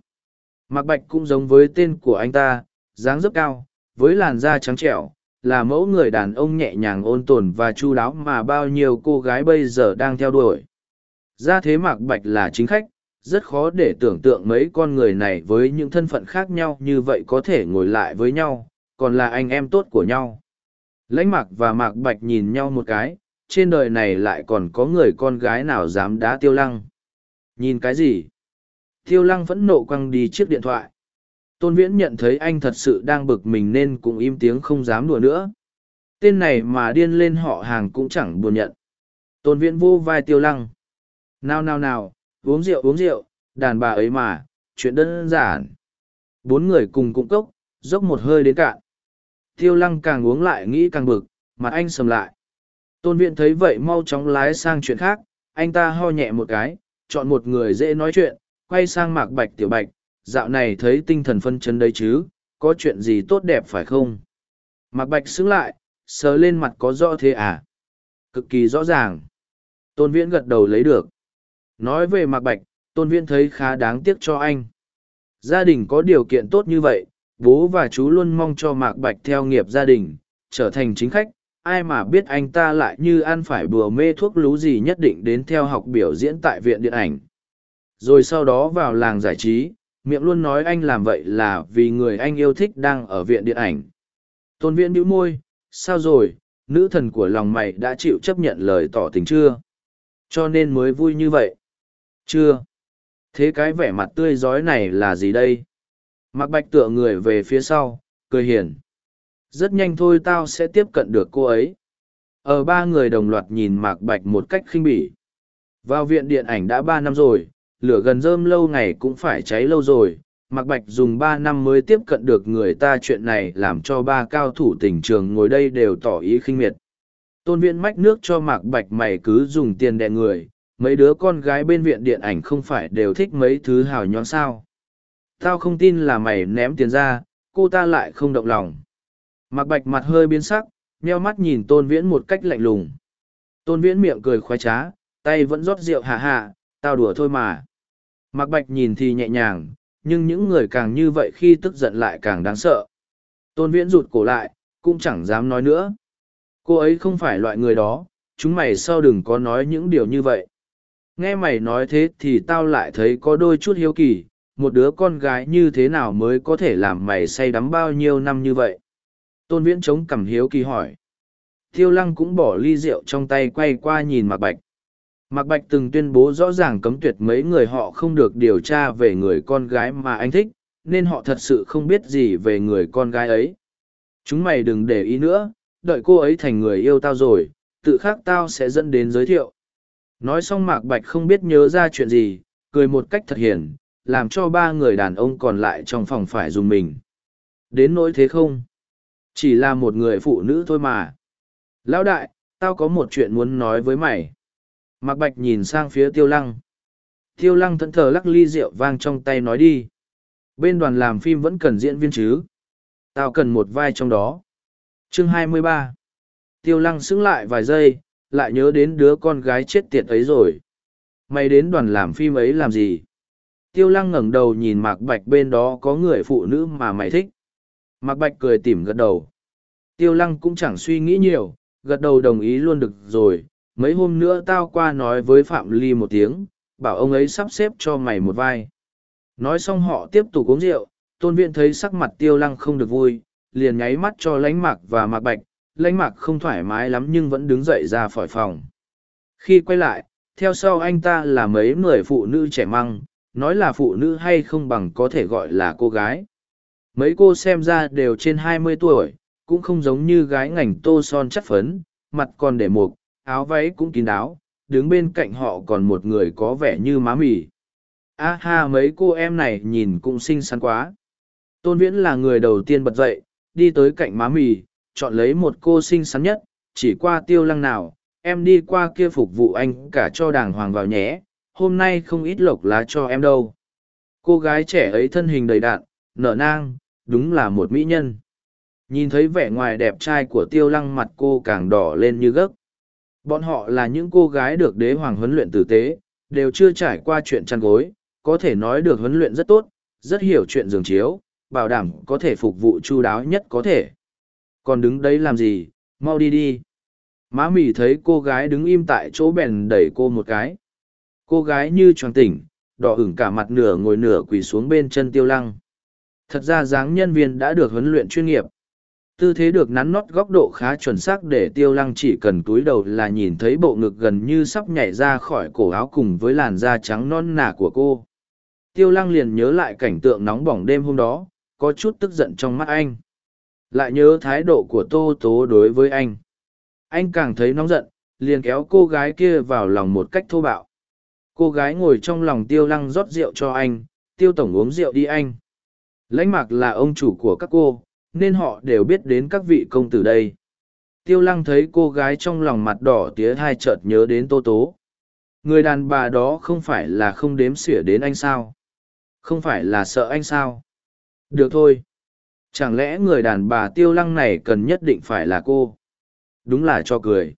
Mạc Bạch cũng giống với tên của anh ta, dáng dấp cao, với làn da trắng trẻo, là mẫu người đàn ông nhẹ nhàng ôn tồn và chu đáo mà bao nhiêu cô gái bây giờ đang theo đuổi. Ra thế Mạc Bạch là chính khách, rất khó để tưởng tượng mấy con người này với những thân phận khác nhau như vậy có thể ngồi lại với nhau, còn là anh em tốt của nhau. Lãnh Mạc và Mạc Bạch nhìn nhau một cái, trên đời này lại còn có người con gái nào dám đá tiêu lăng. Nhìn cái gì? Tiêu lăng vẫn nộ quăng đi chiếc điện thoại. Tôn Viễn nhận thấy anh thật sự đang bực mình nên cũng im tiếng không dám đùa nữa. Tên này mà điên lên họ hàng cũng chẳng buồn nhận. Tôn Viễn vô vai tiêu lăng. Nào nào nào, uống rượu uống rượu, đàn bà ấy mà, chuyện đơn giản. Bốn người cùng cung cốc, dốc một hơi đến cạn. Tiêu lăng càng uống lại nghĩ càng bực, mặt anh sầm lại. Tôn viện thấy vậy mau chóng lái sang chuyện khác, anh ta ho nhẹ một cái, chọn một người dễ nói chuyện, quay sang mạc bạch tiểu bạch, dạo này thấy tinh thần phân chấn đấy chứ, có chuyện gì tốt đẹp phải không? Mạc bạch xứng lại, sờ lên mặt có rõ thế à? Cực kỳ rõ ràng. Tôn viễn gật đầu lấy được. Nói về mạc bạch, tôn viễn thấy khá đáng tiếc cho anh. Gia đình có điều kiện tốt như vậy, bố và chú luôn mong cho mạc bạch theo nghiệp gia đình, trở thành chính khách, ai mà biết anh ta lại như ăn phải bùa mê thuốc lú gì nhất định đến theo học biểu diễn tại viện điện ảnh. Rồi sau đó vào làng giải trí, miệng luôn nói anh làm vậy là vì người anh yêu thích đang ở viện điện ảnh. Tôn viễn bĩu môi, sao rồi, nữ thần của lòng mày đã chịu chấp nhận lời tỏ tình chưa? Cho nên mới vui như vậy. Chưa. Thế cái vẻ mặt tươi giói này là gì đây? Mặc bạch tựa người về phía sau, cười hiền. Rất nhanh thôi tao sẽ tiếp cận được cô ấy. Ở ba người đồng loạt nhìn mạc bạch một cách khinh bỉ. Vào viện điện ảnh đã ba năm rồi lửa gần rơm lâu ngày cũng phải cháy lâu rồi. Mạc bạch dùng ba năm mới tiếp cận được người ta chuyện này làm cho ba cao thủ tỉnh trường ngồi đây đều tỏ ý khinh miệt. Tôn viện mách nước cho mạc bạch mày cứ dùng tiền đè người mấy đứa con gái bên viện điện ảnh không phải đều thích mấy thứ hào nhoáng sao tao không tin là mày ném tiền ra cô ta lại không động lòng Mạc Bạch mặt hơi biến sắc, nheo mắt nhìn Tôn Viễn một cách lạnh lùng. Tôn Viễn miệng cười khoái trá, tay vẫn rót rượu hạ hạ, tao đùa thôi mà. Mạc Bạch nhìn thì nhẹ nhàng, nhưng những người càng như vậy khi tức giận lại càng đáng sợ. Tôn Viễn rụt cổ lại, cũng chẳng dám nói nữa. Cô ấy không phải loại người đó, chúng mày sao đừng có nói những điều như vậy. Nghe mày nói thế thì tao lại thấy có đôi chút hiếu kỳ, một đứa con gái như thế nào mới có thể làm mày say đắm bao nhiêu năm như vậy. Tôn Viễn chống cằm hiếu kỳ hỏi. Thiêu lăng cũng bỏ ly rượu trong tay quay qua nhìn Mạc Bạch. Mạc Bạch từng tuyên bố rõ ràng cấm tuyệt mấy người họ không được điều tra về người con gái mà anh thích, nên họ thật sự không biết gì về người con gái ấy. Chúng mày đừng để ý nữa, đợi cô ấy thành người yêu tao rồi, tự khác tao sẽ dẫn đến giới thiệu. Nói xong Mạc Bạch không biết nhớ ra chuyện gì, cười một cách thật hiền, làm cho ba người đàn ông còn lại trong phòng phải dùng mình. Đến nỗi thế không? Chỉ là một người phụ nữ thôi mà. Lão đại, tao có một chuyện muốn nói với mày. Mạc Bạch nhìn sang phía tiêu lăng. Tiêu lăng thẫn thờ lắc ly rượu vang trong tay nói đi. Bên đoàn làm phim vẫn cần diễn viên chứ. Tao cần một vai trong đó. Chương 23 Tiêu lăng xứng lại vài giây, lại nhớ đến đứa con gái chết tiệt ấy rồi. Mày đến đoàn làm phim ấy làm gì? Tiêu lăng ngẩng đầu nhìn Mạc Bạch bên đó có người phụ nữ mà mày thích. Mạc Bạch cười tỉm gật đầu. Tiêu lăng cũng chẳng suy nghĩ nhiều, gật đầu đồng ý luôn được rồi. Mấy hôm nữa tao qua nói với Phạm Ly một tiếng, bảo ông ấy sắp xếp cho mày một vai. Nói xong họ tiếp tục uống rượu, tôn viện thấy sắc mặt tiêu lăng không được vui, liền nháy mắt cho lánh mạc và mạc bạch, lánh mạc không thoải mái lắm nhưng vẫn đứng dậy ra khỏi phòng. Khi quay lại, theo sau anh ta là mấy người phụ nữ trẻ măng, nói là phụ nữ hay không bằng có thể gọi là cô gái. Mấy cô xem ra đều trên hai mươi tuổi, cũng không giống như gái ngành tô son chất phấn, mặt còn để mục, áo váy cũng kín đáo, đứng bên cạnh họ còn một người có vẻ như má mì. A ha mấy cô em này nhìn cũng xinh xắn quá. Tôn Viễn là người đầu tiên bật dậy, đi tới cạnh má mì, chọn lấy một cô xinh xắn nhất, chỉ qua tiêu lăng nào, em đi qua kia phục vụ anh cả cho đàng hoàng vào nhé, hôm nay không ít lộc lá cho em đâu. Cô gái trẻ ấy thân hình đầy đạn, nở nang, đúng là một mỹ nhân. Nhìn thấy vẻ ngoài đẹp trai của tiêu lăng mặt cô càng đỏ lên như gấc. Bọn họ là những cô gái được đế hoàng huấn luyện tử tế, đều chưa trải qua chuyện chăn gối, có thể nói được huấn luyện rất tốt, rất hiểu chuyện giường chiếu, bảo đảm có thể phục vụ chu đáo nhất có thể. Còn đứng đấy làm gì, mau đi đi. Má mì thấy cô gái đứng im tại chỗ bèn đẩy cô một cái. Cô gái như choàng tỉnh, đỏ ửng cả mặt nửa ngồi nửa quỳ xuống bên chân tiêu lăng. Thật ra dáng nhân viên đã được huấn luyện chuyên nghiệp. Tư thế được nắn nót góc độ khá chuẩn xác để tiêu lăng chỉ cần túi đầu là nhìn thấy bộ ngực gần như sắp nhảy ra khỏi cổ áo cùng với làn da trắng non nà của cô. Tiêu lăng liền nhớ lại cảnh tượng nóng bỏng đêm hôm đó, có chút tức giận trong mắt anh. Lại nhớ thái độ của Tô Tố đối với anh. Anh càng thấy nóng giận, liền kéo cô gái kia vào lòng một cách thô bạo. Cô gái ngồi trong lòng tiêu lăng rót rượu cho anh, tiêu tổng uống rượu đi anh. Lãnh mạc là ông chủ của các cô, nên họ đều biết đến các vị công tử đây. Tiêu lăng thấy cô gái trong lòng mặt đỏ tía hai chợt nhớ đến tô tố. Người đàn bà đó không phải là không đếm xỉa đến anh sao? Không phải là sợ anh sao? Được thôi. Chẳng lẽ người đàn bà tiêu lăng này cần nhất định phải là cô? Đúng là cho cười.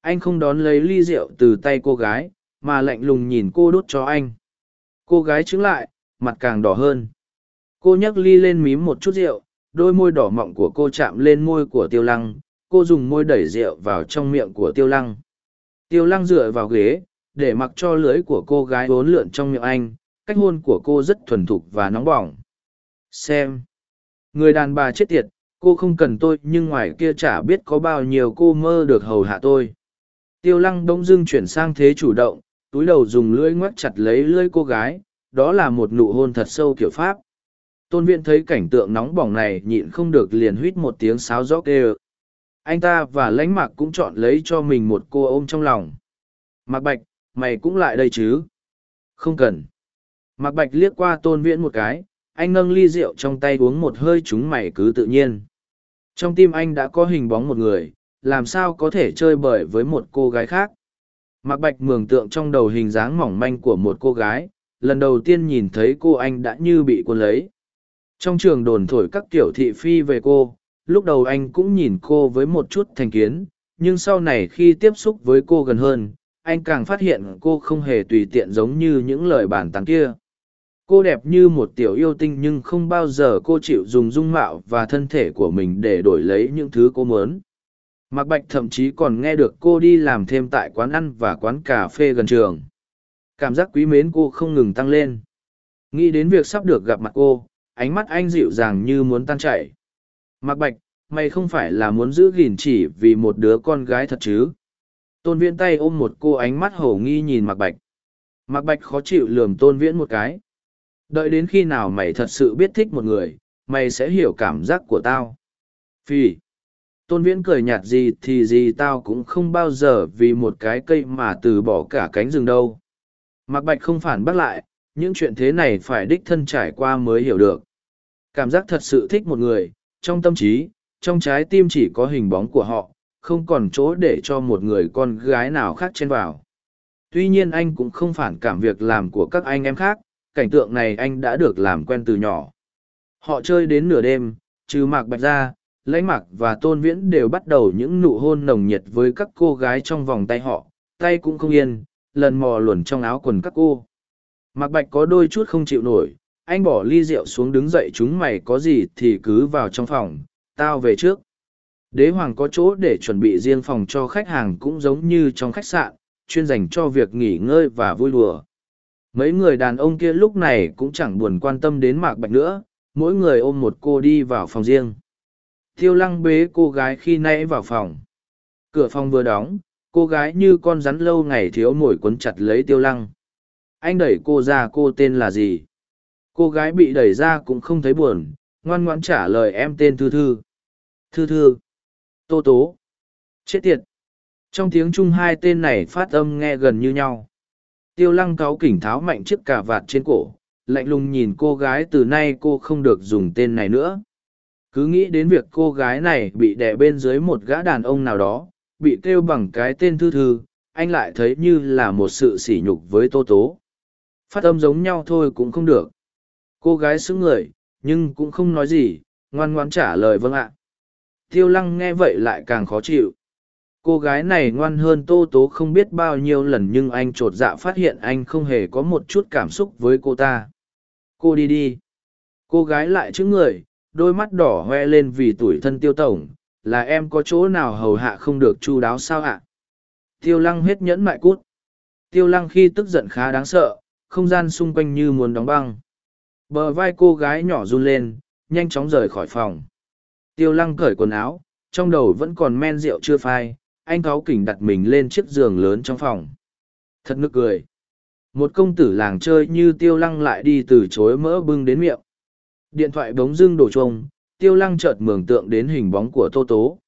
Anh không đón lấy ly rượu từ tay cô gái, mà lạnh lùng nhìn cô đốt cho anh. Cô gái trứng lại, mặt càng đỏ hơn. Cô nhấc ly lên mím một chút rượu, đôi môi đỏ mọng của cô chạm lên môi của tiêu lăng, cô dùng môi đẩy rượu vào trong miệng của tiêu lăng. Tiêu lăng dựa vào ghế, để mặc cho lưới của cô gái vốn lượn trong miệng anh, cách hôn của cô rất thuần thục và nóng bỏng. Xem. Người đàn bà chết tiệt, cô không cần tôi nhưng ngoài kia chả biết có bao nhiêu cô mơ được hầu hạ tôi. Tiêu lăng đông dưng chuyển sang thế chủ động, túi đầu dùng lưỡi ngoắc chặt lấy lưỡi cô gái, đó là một nụ hôn thật sâu kiểu Pháp. Tôn viện thấy cảnh tượng nóng bỏng này nhịn không được liền huýt một tiếng sáo gió kêu. Anh ta và lãnh mạc cũng chọn lấy cho mình một cô ôm trong lòng. Mạc Bạch, mày cũng lại đây chứ? Không cần. Mạc Bạch liếc qua tôn viễn một cái, anh nâng ly rượu trong tay uống một hơi chúng mày cứ tự nhiên. Trong tim anh đã có hình bóng một người, làm sao có thể chơi bời với một cô gái khác. Mạc Bạch mường tượng trong đầu hình dáng mỏng manh của một cô gái, lần đầu tiên nhìn thấy cô anh đã như bị cuốn lấy. Trong trường đồn thổi các kiểu thị phi về cô, lúc đầu anh cũng nhìn cô với một chút thành kiến, nhưng sau này khi tiếp xúc với cô gần hơn, anh càng phát hiện cô không hề tùy tiện giống như những lời bàn tán kia. Cô đẹp như một tiểu yêu tinh nhưng không bao giờ cô chịu dùng dung mạo và thân thể của mình để đổi lấy những thứ cô muốn. Mạc Bạch thậm chí còn nghe được cô đi làm thêm tại quán ăn và quán cà phê gần trường. Cảm giác quý mến cô không ngừng tăng lên. Nghĩ đến việc sắp được gặp mặt cô, ánh mắt anh dịu dàng như muốn tan chảy. Mạc Bạch, mày không phải là muốn giữ gìn chỉ vì một đứa con gái thật chứ? Tôn Viễn tay ôm một cô ánh mắt hổ nghi nhìn Mạc Bạch. Mạc Bạch khó chịu lườm Tôn Viễn một cái. Đợi đến khi nào mày thật sự biết thích một người, mày sẽ hiểu cảm giác của tao. Phi. tôn viễn cười nhạt gì thì gì tao cũng không bao giờ vì một cái cây mà từ bỏ cả cánh rừng đâu mạc bạch không phản bác lại những chuyện thế này phải đích thân trải qua mới hiểu được cảm giác thật sự thích một người trong tâm trí trong trái tim chỉ có hình bóng của họ không còn chỗ để cho một người con gái nào khác chen vào tuy nhiên anh cũng không phản cảm việc làm của các anh em khác cảnh tượng này anh đã được làm quen từ nhỏ. Họ chơi đến nửa đêm, trừ mạc bạch ra, lãnh mạc và tôn viễn đều bắt đầu những nụ hôn nồng nhiệt với các cô gái trong vòng tay họ. Tay cũng không yên, lần mò luồn trong áo quần các cô. Mạc bạch có đôi chút không chịu nổi, anh bỏ ly rượu xuống đứng dậy chúng mày có gì thì cứ vào trong phòng, tao về trước. Đế hoàng có chỗ để chuẩn bị riêng phòng cho khách hàng cũng giống như trong khách sạn, chuyên dành cho việc nghỉ ngơi và vui đùa mấy người đàn ông kia lúc này cũng chẳng buồn quan tâm đến mạc bạch nữa, mỗi người ôm một cô đi vào phòng riêng. Tiêu lăng bế cô gái khi nãy vào phòng. Cửa phòng vừa đóng, cô gái như con rắn lâu ngày thiếu nổi quấn chặt lấy tiêu lăng. Anh đẩy cô ra cô tên là gì? Cô gái bị đẩy ra cũng không thấy buồn, ngoan ngoãn trả lời em tên thư thư. Thư thư. Tô tố. Chết tiệt. Trong tiếng chung hai tên này phát âm nghe gần như nhau tiêu lăng cáo kỉnh tháo mạnh chiếc cà vạt trên cổ, lạnh lùng nhìn cô gái từ nay cô không được dùng tên này nữa. Cứ nghĩ đến việc cô gái này bị đè bên dưới một gã đàn ông nào đó, bị kêu bằng cái tên thư thư, anh lại thấy như là một sự sỉ nhục với tô tố. Phát âm giống nhau thôi cũng không được. Cô gái xứng người, nhưng cũng không nói gì, ngoan ngoan trả lời vâng ạ. Tiêu lăng nghe vậy lại càng khó chịu cô gái này ngoan hơn tô tố không biết bao nhiêu lần nhưng anh t r ộ t dạ phát hiện anh không hề có một chút cảm xúc với cô ta. Cô đi đi. Cô gái lại chữ người, đôi mắt đỏ hoe lên vì tuổi thân tiêu tổng, là em có chỗ nào hầu hạ không được chu đáo sao ạ? Tiêu lăng hết nhẫn mại cút. Tiêu lăng khi tức giận khá đáng sợ, không gian xung quanh như muốn đóng băng. Bờ vai cô gái nhỏ run lên, nhanh chóng rời khỏi phòng. Tiêu lăng cởi quần áo, trong đầu vẫn còn men rượu chưa phai anh cáu kỉnh đặt mình lên chiếc giường lớn trong phòng. Thật nực cười. Một công tử làng chơi như tiêu lăng lại đi từ chối mỡ bưng đến miệng. Điện thoại bóng dưng đổ trông tiêu lăng chợt mường tượng đến hình bóng của tô tố.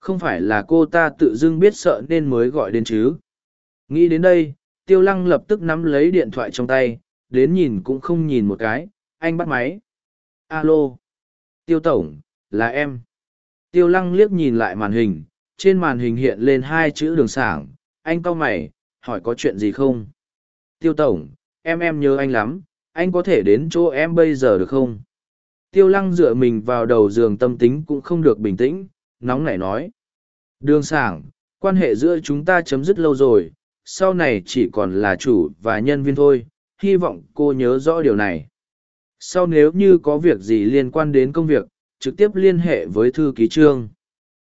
Không phải là cô ta tự dưng biết sợ nên mới gọi đến chứ? Nghĩ đến đây, tiêu lăng lập tức nắm lấy điện thoại trong tay, đến nhìn cũng không nhìn một cái, anh bắt máy. Alo. Tiêu tổng, là em. Tiêu lăng liếc nhìn lại màn hình trên màn hình hiện lên hai chữ đường sảng. Anh cau mày, hỏi có chuyện gì không? Tiêu tổng, em em nhớ anh lắm. Anh có thể đến chỗ em bây giờ được không? Tiêu lăng dựa mình vào đầu giường tâm tính cũng không được bình tĩnh, nóng nảy nói. Đường sảng, quan hệ giữa chúng ta chấm dứt lâu rồi. Sau này chỉ còn là chủ và nhân viên thôi. Hy vọng cô nhớ rõ điều này. Sau nếu như có việc gì liên quan đến công việc, trực tiếp liên hệ với thư ký trương.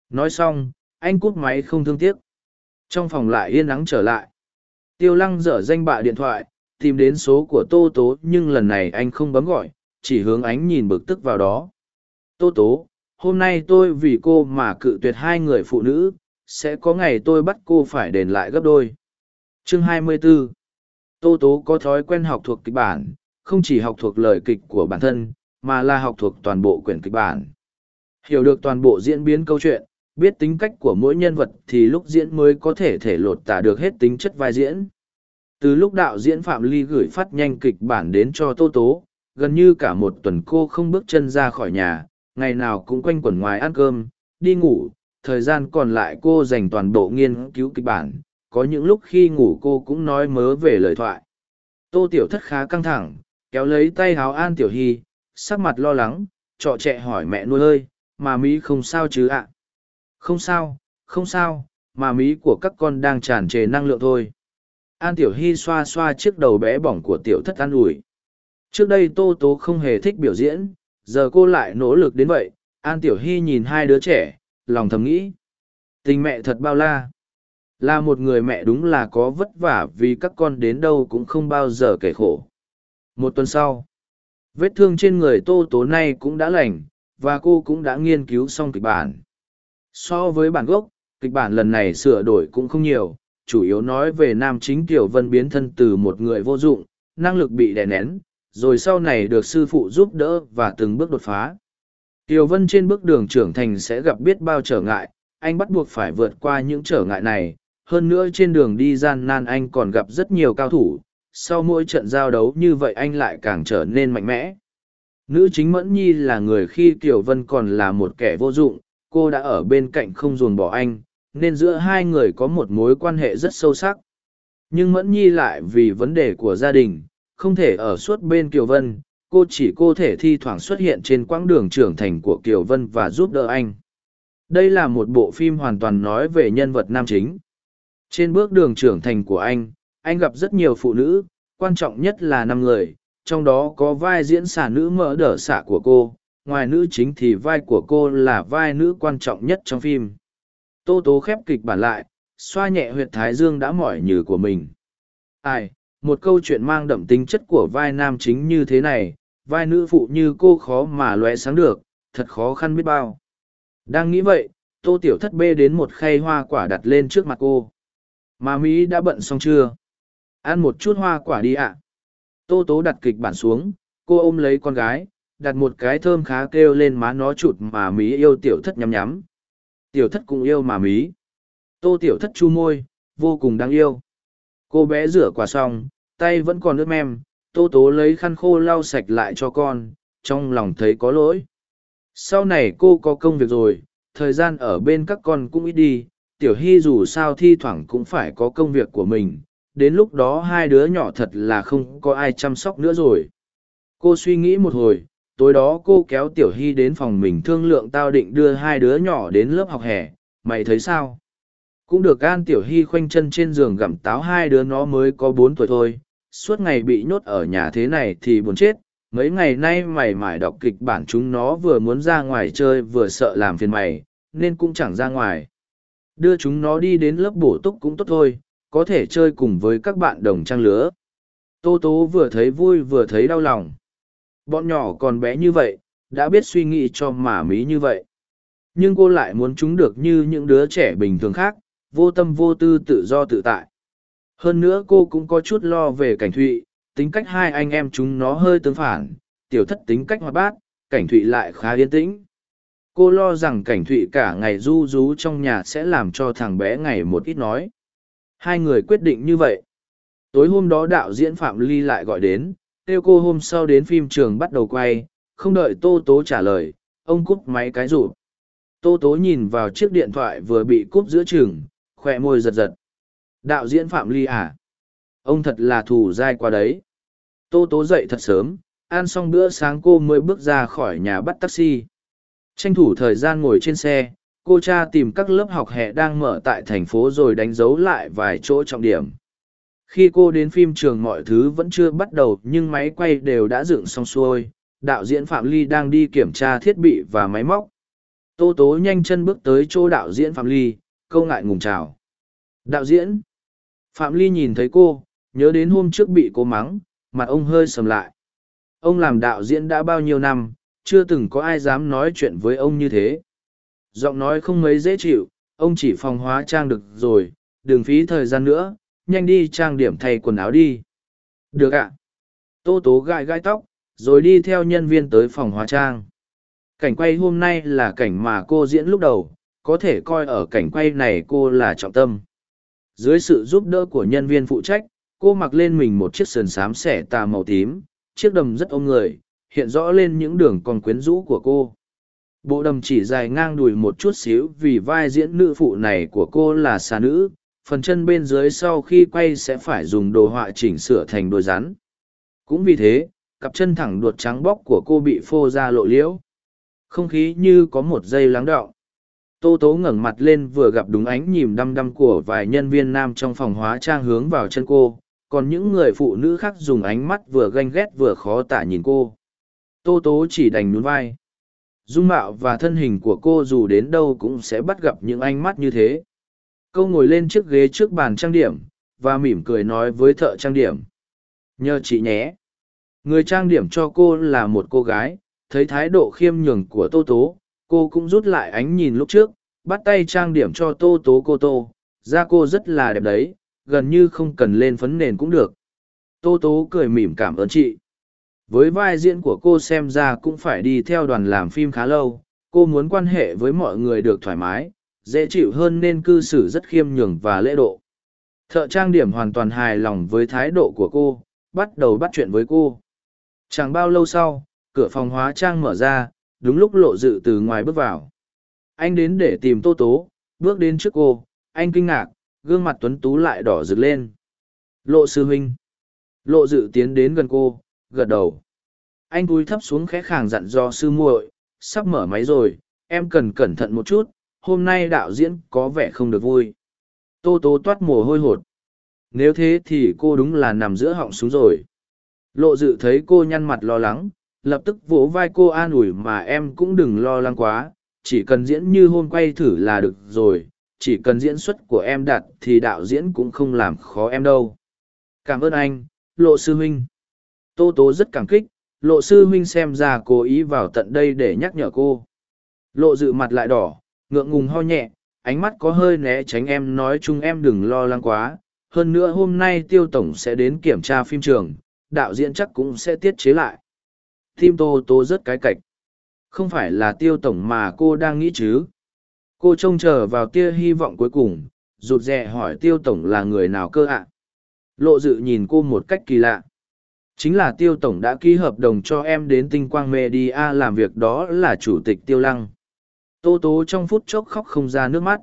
Nói xong anh cúp máy không thương tiếc. Trong phòng lại yên ắng trở lại. Tiêu lăng dở danh bạ điện thoại tìm đến số của tô tố nhưng lần này anh không bấm gọi chỉ hướng ánh nhìn bực tức vào đó. Tô tố hôm nay tôi vì cô mà cự tuyệt hai người phụ nữ sẽ có ngày tôi bắt cô phải đền lại gấp đôi. Chương 24 Tô Tố có thói quen học thuộc kịch bản, không chỉ học thuộc lời kịch của bản thân, mà là học thuộc toàn bộ quyển kịch bản. Hiểu được toàn bộ diễn biến câu chuyện, biết tính cách của mỗi nhân vật thì lúc diễn mới có thể thể lột tả được hết tính chất vai diễn. Từ lúc đạo diễn Phạm Ly gửi phát nhanh kịch bản đến cho Tô Tố, gần như cả một tuần cô không bước chân ra khỏi nhà, ngày nào cũng quanh quẩn ngoài ăn cơm, đi ngủ, thời gian còn lại cô dành toàn bộ nghiên cứu kịch bản, có những lúc khi ngủ cô cũng nói mớ về lời thoại tô tiểu thất khá căng thẳng kéo lấy tay háo an tiểu hy sắc mặt lo lắng trọ trẻ hỏi mẹ nuôi ơi mà mỹ không sao chứ ạ không sao không sao, mà mí của các con đang tràn trề năng lượng thôi. An tiểu hy xoa xoa chiếc đầu bé bỏng của tiểu thất an ủi. Trước đây tô tố không hề thích biểu diễn, giờ cô lại nỗ lực đến vậy. An tiểu hy nhìn hai đứa trẻ, lòng thầm nghĩ. Tình mẹ thật bao la. Là một người mẹ đúng là có vất vả vì các con đến đâu cũng không bao giờ kể khổ. Một tuần sau, vết thương trên người tô tố nay cũng đã lành, và cô cũng đã nghiên cứu xong kịch bản so với bản gốc kịch bản lần này sửa đổi cũng không nhiều chủ yếu nói về nam chính tiểu vân biến thân từ một người vô dụng năng lực bị đè nén rồi sau này được sư phụ giúp đỡ và từng bước đột phá Tiểu Vân trên bước đường trưởng thành sẽ gặp biết bao trở ngại, anh bắt buộc phải vượt qua những trở ngại này. Hơn nữa trên đường đi gian nan anh còn gặp rất nhiều cao thủ, sau mỗi trận giao đấu như vậy anh lại càng trở nên mạnh mẽ. Nữ chính Mẫn Nhi là người khi Tiểu Vân còn là một kẻ vô dụng, cô đã ở bên cạnh không ruồn bỏ anh, nên giữa hai người có một mối quan hệ rất sâu sắc. Nhưng Mẫn Nhi lại vì vấn đề của gia đình, không thể ở suốt bên Kiều Vân, cô chỉ cô thể thi thoảng xuất hiện trên quãng đường trưởng thành của Kiều Vân và giúp đỡ anh. Đây là một bộ phim hoàn toàn nói về nhân vật nam chính. Trên bước đường trưởng thành của anh, anh gặp rất nhiều phụ nữ, quan trọng nhất là năm người, trong đó có vai diễn xả nữ mỡ đỡ xả của cô, ngoài nữ chính thì vai của cô là vai nữ quan trọng nhất trong phim. Tô tố khép kịch bản lại, xoa nhẹ huyệt thái dương đã mỏi nhừ của mình. Ai, một câu chuyện mang đậm tính chất của vai nam chính như thế này, vai nữ phụ như cô khó mà lóe sáng được, thật khó khăn biết bao. Đang nghĩ vậy, tô tiểu thất bê đến một khay hoa quả đặt lên trước mặt cô. Mà Mỹ đã bận xong chưa? Ăn một chút hoa quả đi ạ. Tô tố đặt kịch bản xuống, cô ôm lấy con gái, đặt một cái thơm khá kêu lên má nó chụt mà mí yêu tiểu thất nhắm nhắm. Tiểu thất cũng yêu mà mí Tô tiểu thất chu môi, vô cùng đáng yêu. Cô bé rửa quả xong, tay vẫn còn nước mem, tô tố lấy khăn khô lau sạch lại cho con, trong lòng thấy có lỗi. Sau này cô có công việc rồi, thời gian ở bên các con cũng ít đi, tiểu hy dù sao thi thoảng cũng phải có công việc của mình, đến lúc đó hai đứa nhỏ thật là không có ai chăm sóc nữa rồi. Cô suy nghĩ một hồi, tối đó cô kéo tiểu hy đến phòng mình thương lượng tao định đưa hai đứa nhỏ đến lớp học hè, mày thấy sao? Cũng được gan tiểu hy khoanh chân trên giường gặm táo hai đứa nó mới có bốn tuổi thôi, suốt ngày bị nhốt ở nhà thế này thì buồn chết. Mấy ngày nay mày mải đọc kịch bản chúng nó vừa muốn ra ngoài chơi vừa sợ làm phiền mày nên cũng chẳng ra ngoài. Đưa chúng nó đi đến lớp bổ túc cũng tốt thôi có thể chơi cùng với các bạn đồng trang lứa. Tô tố vừa thấy vui vừa thấy đau lòng bọn nhỏ còn bé như vậy đã biết suy nghĩ cho mà mí như vậy nhưng cô lại muốn chúng được như những đứa trẻ bình thường khác vô tâm vô tư tự do tự tại hơn nữa cô cũng có chút lo về cảnh thụy, tính cách hai anh em chúng nó hơi tương phản, tiểu thất tính cách hoạt bát, cảnh thụy lại khá yên tĩnh. Cô lo rằng cảnh thụy cả ngày du rú trong nhà sẽ làm cho thằng bé ngày một ít nói. Hai người quyết định như vậy. Tối hôm đó đạo diễn Phạm Ly lại gọi đến, kêu cô hôm sau đến phim trường bắt đầu quay, không đợi Tô Tố trả lời, ông cúp máy cái rụt. Tô Tố nhìn vào chiếc điện thoại vừa bị cúp giữa trường, khỏe môi giật giật. Đạo diễn Phạm Ly à? Ông thật là thù dai qua đấy. Tô tố dậy thật sớm, ăn xong bữa sáng cô mới bước ra khỏi nhà bắt taxi. Tranh thủ thời gian ngồi trên xe, cô cha tìm các lớp học hè đang mở tại thành phố rồi đánh dấu lại vài chỗ trọng điểm. Khi cô đến phim trường mọi thứ vẫn chưa bắt đầu nhưng máy quay đều đã dựng xong xuôi, đạo diễn Phạm Ly đang đi kiểm tra thiết bị và máy móc. Tô tố nhanh chân bước tới chỗ đạo diễn Phạm Ly, câu ngại ngùng chào. Đạo diễn! Phạm Ly nhìn thấy cô, nhớ đến hôm trước bị cô mắng, mặt ông hơi sầm lại. Ông làm đạo diễn đã bao nhiêu năm, chưa từng có ai dám nói chuyện với ông như thế. Giọng nói không mấy dễ chịu, ông chỉ phòng hóa trang được rồi, đừng phí thời gian nữa, nhanh đi trang điểm thay quần áo đi. Được ạ. Tô tố gãi gãi tóc, rồi đi theo nhân viên tới phòng hóa trang. Cảnh quay hôm nay là cảnh mà cô diễn lúc đầu, có thể coi ở cảnh quay này cô là trọng tâm dưới sự giúp đỡ của nhân viên phụ trách cô mặc lên mình một chiếc sườn xám xẻ tà màu tím chiếc đầm rất ôm người hiện rõ lên những đường còn quyến rũ của cô bộ đầm chỉ dài ngang đùi một chút xíu vì vai diễn nữ phụ này của cô là xà nữ phần chân bên dưới sau khi quay sẽ phải dùng đồ họa chỉnh sửa thành đôi rắn cũng vì thế cặp chân thẳng đuột trắng bóc của cô bị phô ra lộ liễu không khí như có một giây lắng đọng Tô Tố ngẩng mặt lên vừa gặp đúng ánh nhìn đăm đăm của vài nhân viên nam trong phòng hóa trang hướng vào chân cô, còn những người phụ nữ khác dùng ánh mắt vừa ganh ghét vừa khó tả nhìn cô. Tô Tố chỉ đành nhún vai. Dung mạo và thân hình của cô dù đến đâu cũng sẽ bắt gặp những ánh mắt như thế. Cô ngồi lên chiếc ghế trước bàn trang điểm, và mỉm cười nói với thợ trang điểm. Nhờ chị nhé. Người trang điểm cho cô là một cô gái, thấy thái độ khiêm nhường của Tô Tố, cô cũng rút lại ánh nhìn lúc trước bắt tay trang điểm cho tô tố cô tô da cô rất là đẹp đấy gần như không cần lên phấn nền cũng được tô tố cười mỉm cảm ơn chị với vai diễn của cô xem ra cũng phải đi theo đoàn làm phim khá lâu cô muốn quan hệ với mọi người được thoải mái dễ chịu hơn nên cư xử rất khiêm nhường và lễ độ. Thợ trang điểm hoàn toàn hài lòng với thái độ của cô, bắt đầu bắt chuyện với cô. Chẳng bao lâu sau, cửa phòng hóa trang mở ra, đúng lúc lộ dự từ ngoài bước vào. Anh đến để tìm tô tố, bước đến trước cô, anh kinh ngạc, gương mặt tuấn tú lại đỏ rực lên. Lộ sư huynh. Lộ dự tiến đến gần cô, gật đầu. Anh cúi thấp xuống khẽ khàng dặn do sư muội, sắp mở máy rồi, em cần cẩn thận một chút hôm nay đạo diễn có vẻ không được vui. Tô tố toát mồ hôi hột. Nếu thế thì cô đúng là nằm giữa họng súng rồi. Lộ dự thấy cô nhăn mặt lo lắng, lập tức vỗ vai cô an ủi mà em cũng đừng lo lắng quá. Chỉ cần diễn như hôm quay thử là được rồi. Chỉ cần diễn xuất của em đạt thì đạo diễn cũng không làm khó em đâu. Cảm ơn anh, lộ sư huynh. Tô tố rất cảm kích. Lộ sư huynh xem ra cố ý vào tận đây để nhắc nhở cô. Lộ dự mặt lại đỏ ngượng ngùng ho nhẹ, ánh mắt có hơi né tránh em nói chung em đừng lo lắng quá. Hơn nữa hôm nay tiêu tổng sẽ đến kiểm tra phim trường, đạo diễn chắc cũng sẽ tiết chế lại. Tim tô tô rất cái cạch không phải là tiêu tổng mà cô đang nghĩ chứ? Cô trông chờ vào tia hy vọng cuối cùng, rụt rè hỏi tiêu tổng là người nào cơ ạ? Lộ dự nhìn cô một cách kỳ lạ. Chính là tiêu tổng đã ký hợp đồng cho em đến tinh quang media làm việc đó là chủ tịch tiêu lăng tô tố trong phút chốc khóc không ra nước mắt.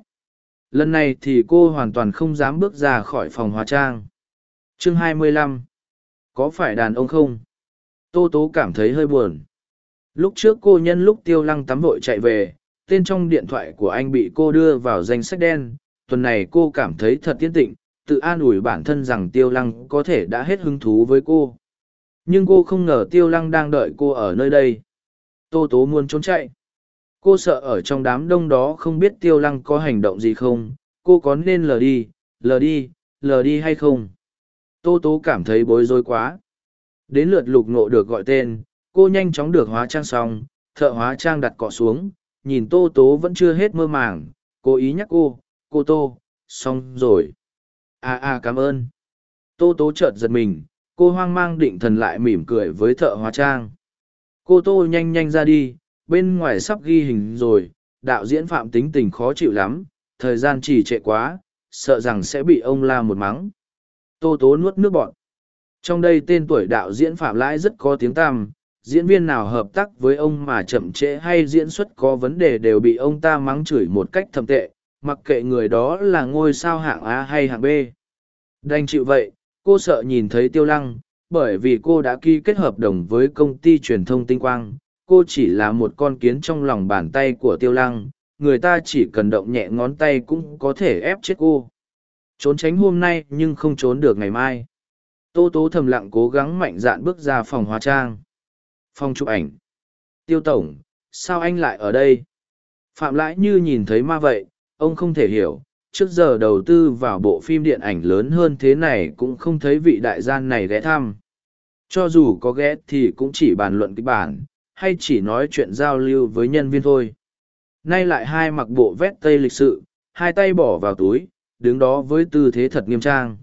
Lần này thì cô hoàn toàn không dám bước ra khỏi phòng hóa trang. Chương 25. có phải đàn ông không? Tô tố cảm thấy hơi buồn. Lúc trước cô nhân lúc tiêu lăng tắm vội chạy về, tên trong điện thoại của anh bị cô đưa vào danh sách đen. Tuần này cô cảm thấy thật tiến tịnh tự an ủi bản thân rằng tiêu lăng có thể đã hết hứng thú với cô. Nhưng cô không ngờ tiêu lăng đang đợi cô ở nơi đây. Tô tố muốn trốn chạy cô sợ ở trong đám đông đó không biết tiêu lăng có hành động gì không? Cô có nên lờ đi lờ đi lờ đi hay không? Tô tố cảm thấy bối rối quá. Đến lượt lục nộ được gọi tên, cô nhanh chóng được hóa trang xong, thợ hóa trang đặt cọ xuống, nhìn tô tố vẫn chưa hết mơ màng, cố ý nhắc cô cô tô, xong rồi. À à cảm ơn. Tô tố chợt giật mình, cô hoang mang định thần lại mỉm cười với thợ hóa trang. Cô tô, nhanh nhanh ra đi bên ngoài sắp ghi hình rồi, đạo diễn phạm tính tình khó chịu lắm, thời gian trì trệ quá, sợ rằng sẽ bị ông la một mắng. Tô tố nuốt nước bọn trong đây tên tuổi đạo diễn phạm lãi rất có tiếng tăm, diễn viên nào hợp tác với ông mà chậm trễ hay diễn xuất có vấn đề đều bị ông ta mắng chửi một cách thầm tệ, mặc kệ người đó là ngôi sao hạng a hay hạng b. Đành chịu vậy, cô sợ nhìn thấy tiêu lăng, bởi vì cô đã ký kết hợp đồng với công ty truyền thông tinh quang cô chỉ là một con kiến trong lòng bàn tay của tiêu lăng, người ta chỉ cần động nhẹ ngón tay cũng có thể ép chết cô. Trốn tránh hôm nay nhưng không trốn được ngày mai. Tô tố thầm lặng cố gắng mạnh dạn bước ra phòng hóa trang. Phòng chụp ảnh. Tiêu tổng, sao anh lại ở đây? Phạm lãi như nhìn thấy ma vậy, ông không thể hiểu, trước giờ đầu tư vào bộ phim điện ảnh lớn hơn thế này cũng không thấy vị đại gian này ghé thăm. Cho dù có ghé thì cũng chỉ bàn luận kịch bản hay chỉ nói chuyện giao lưu với nhân viên thôi. Nay lại hai mặc bộ vét tây lịch sự, hai tay bỏ vào túi, đứng đó với tư thế thật nghiêm trang.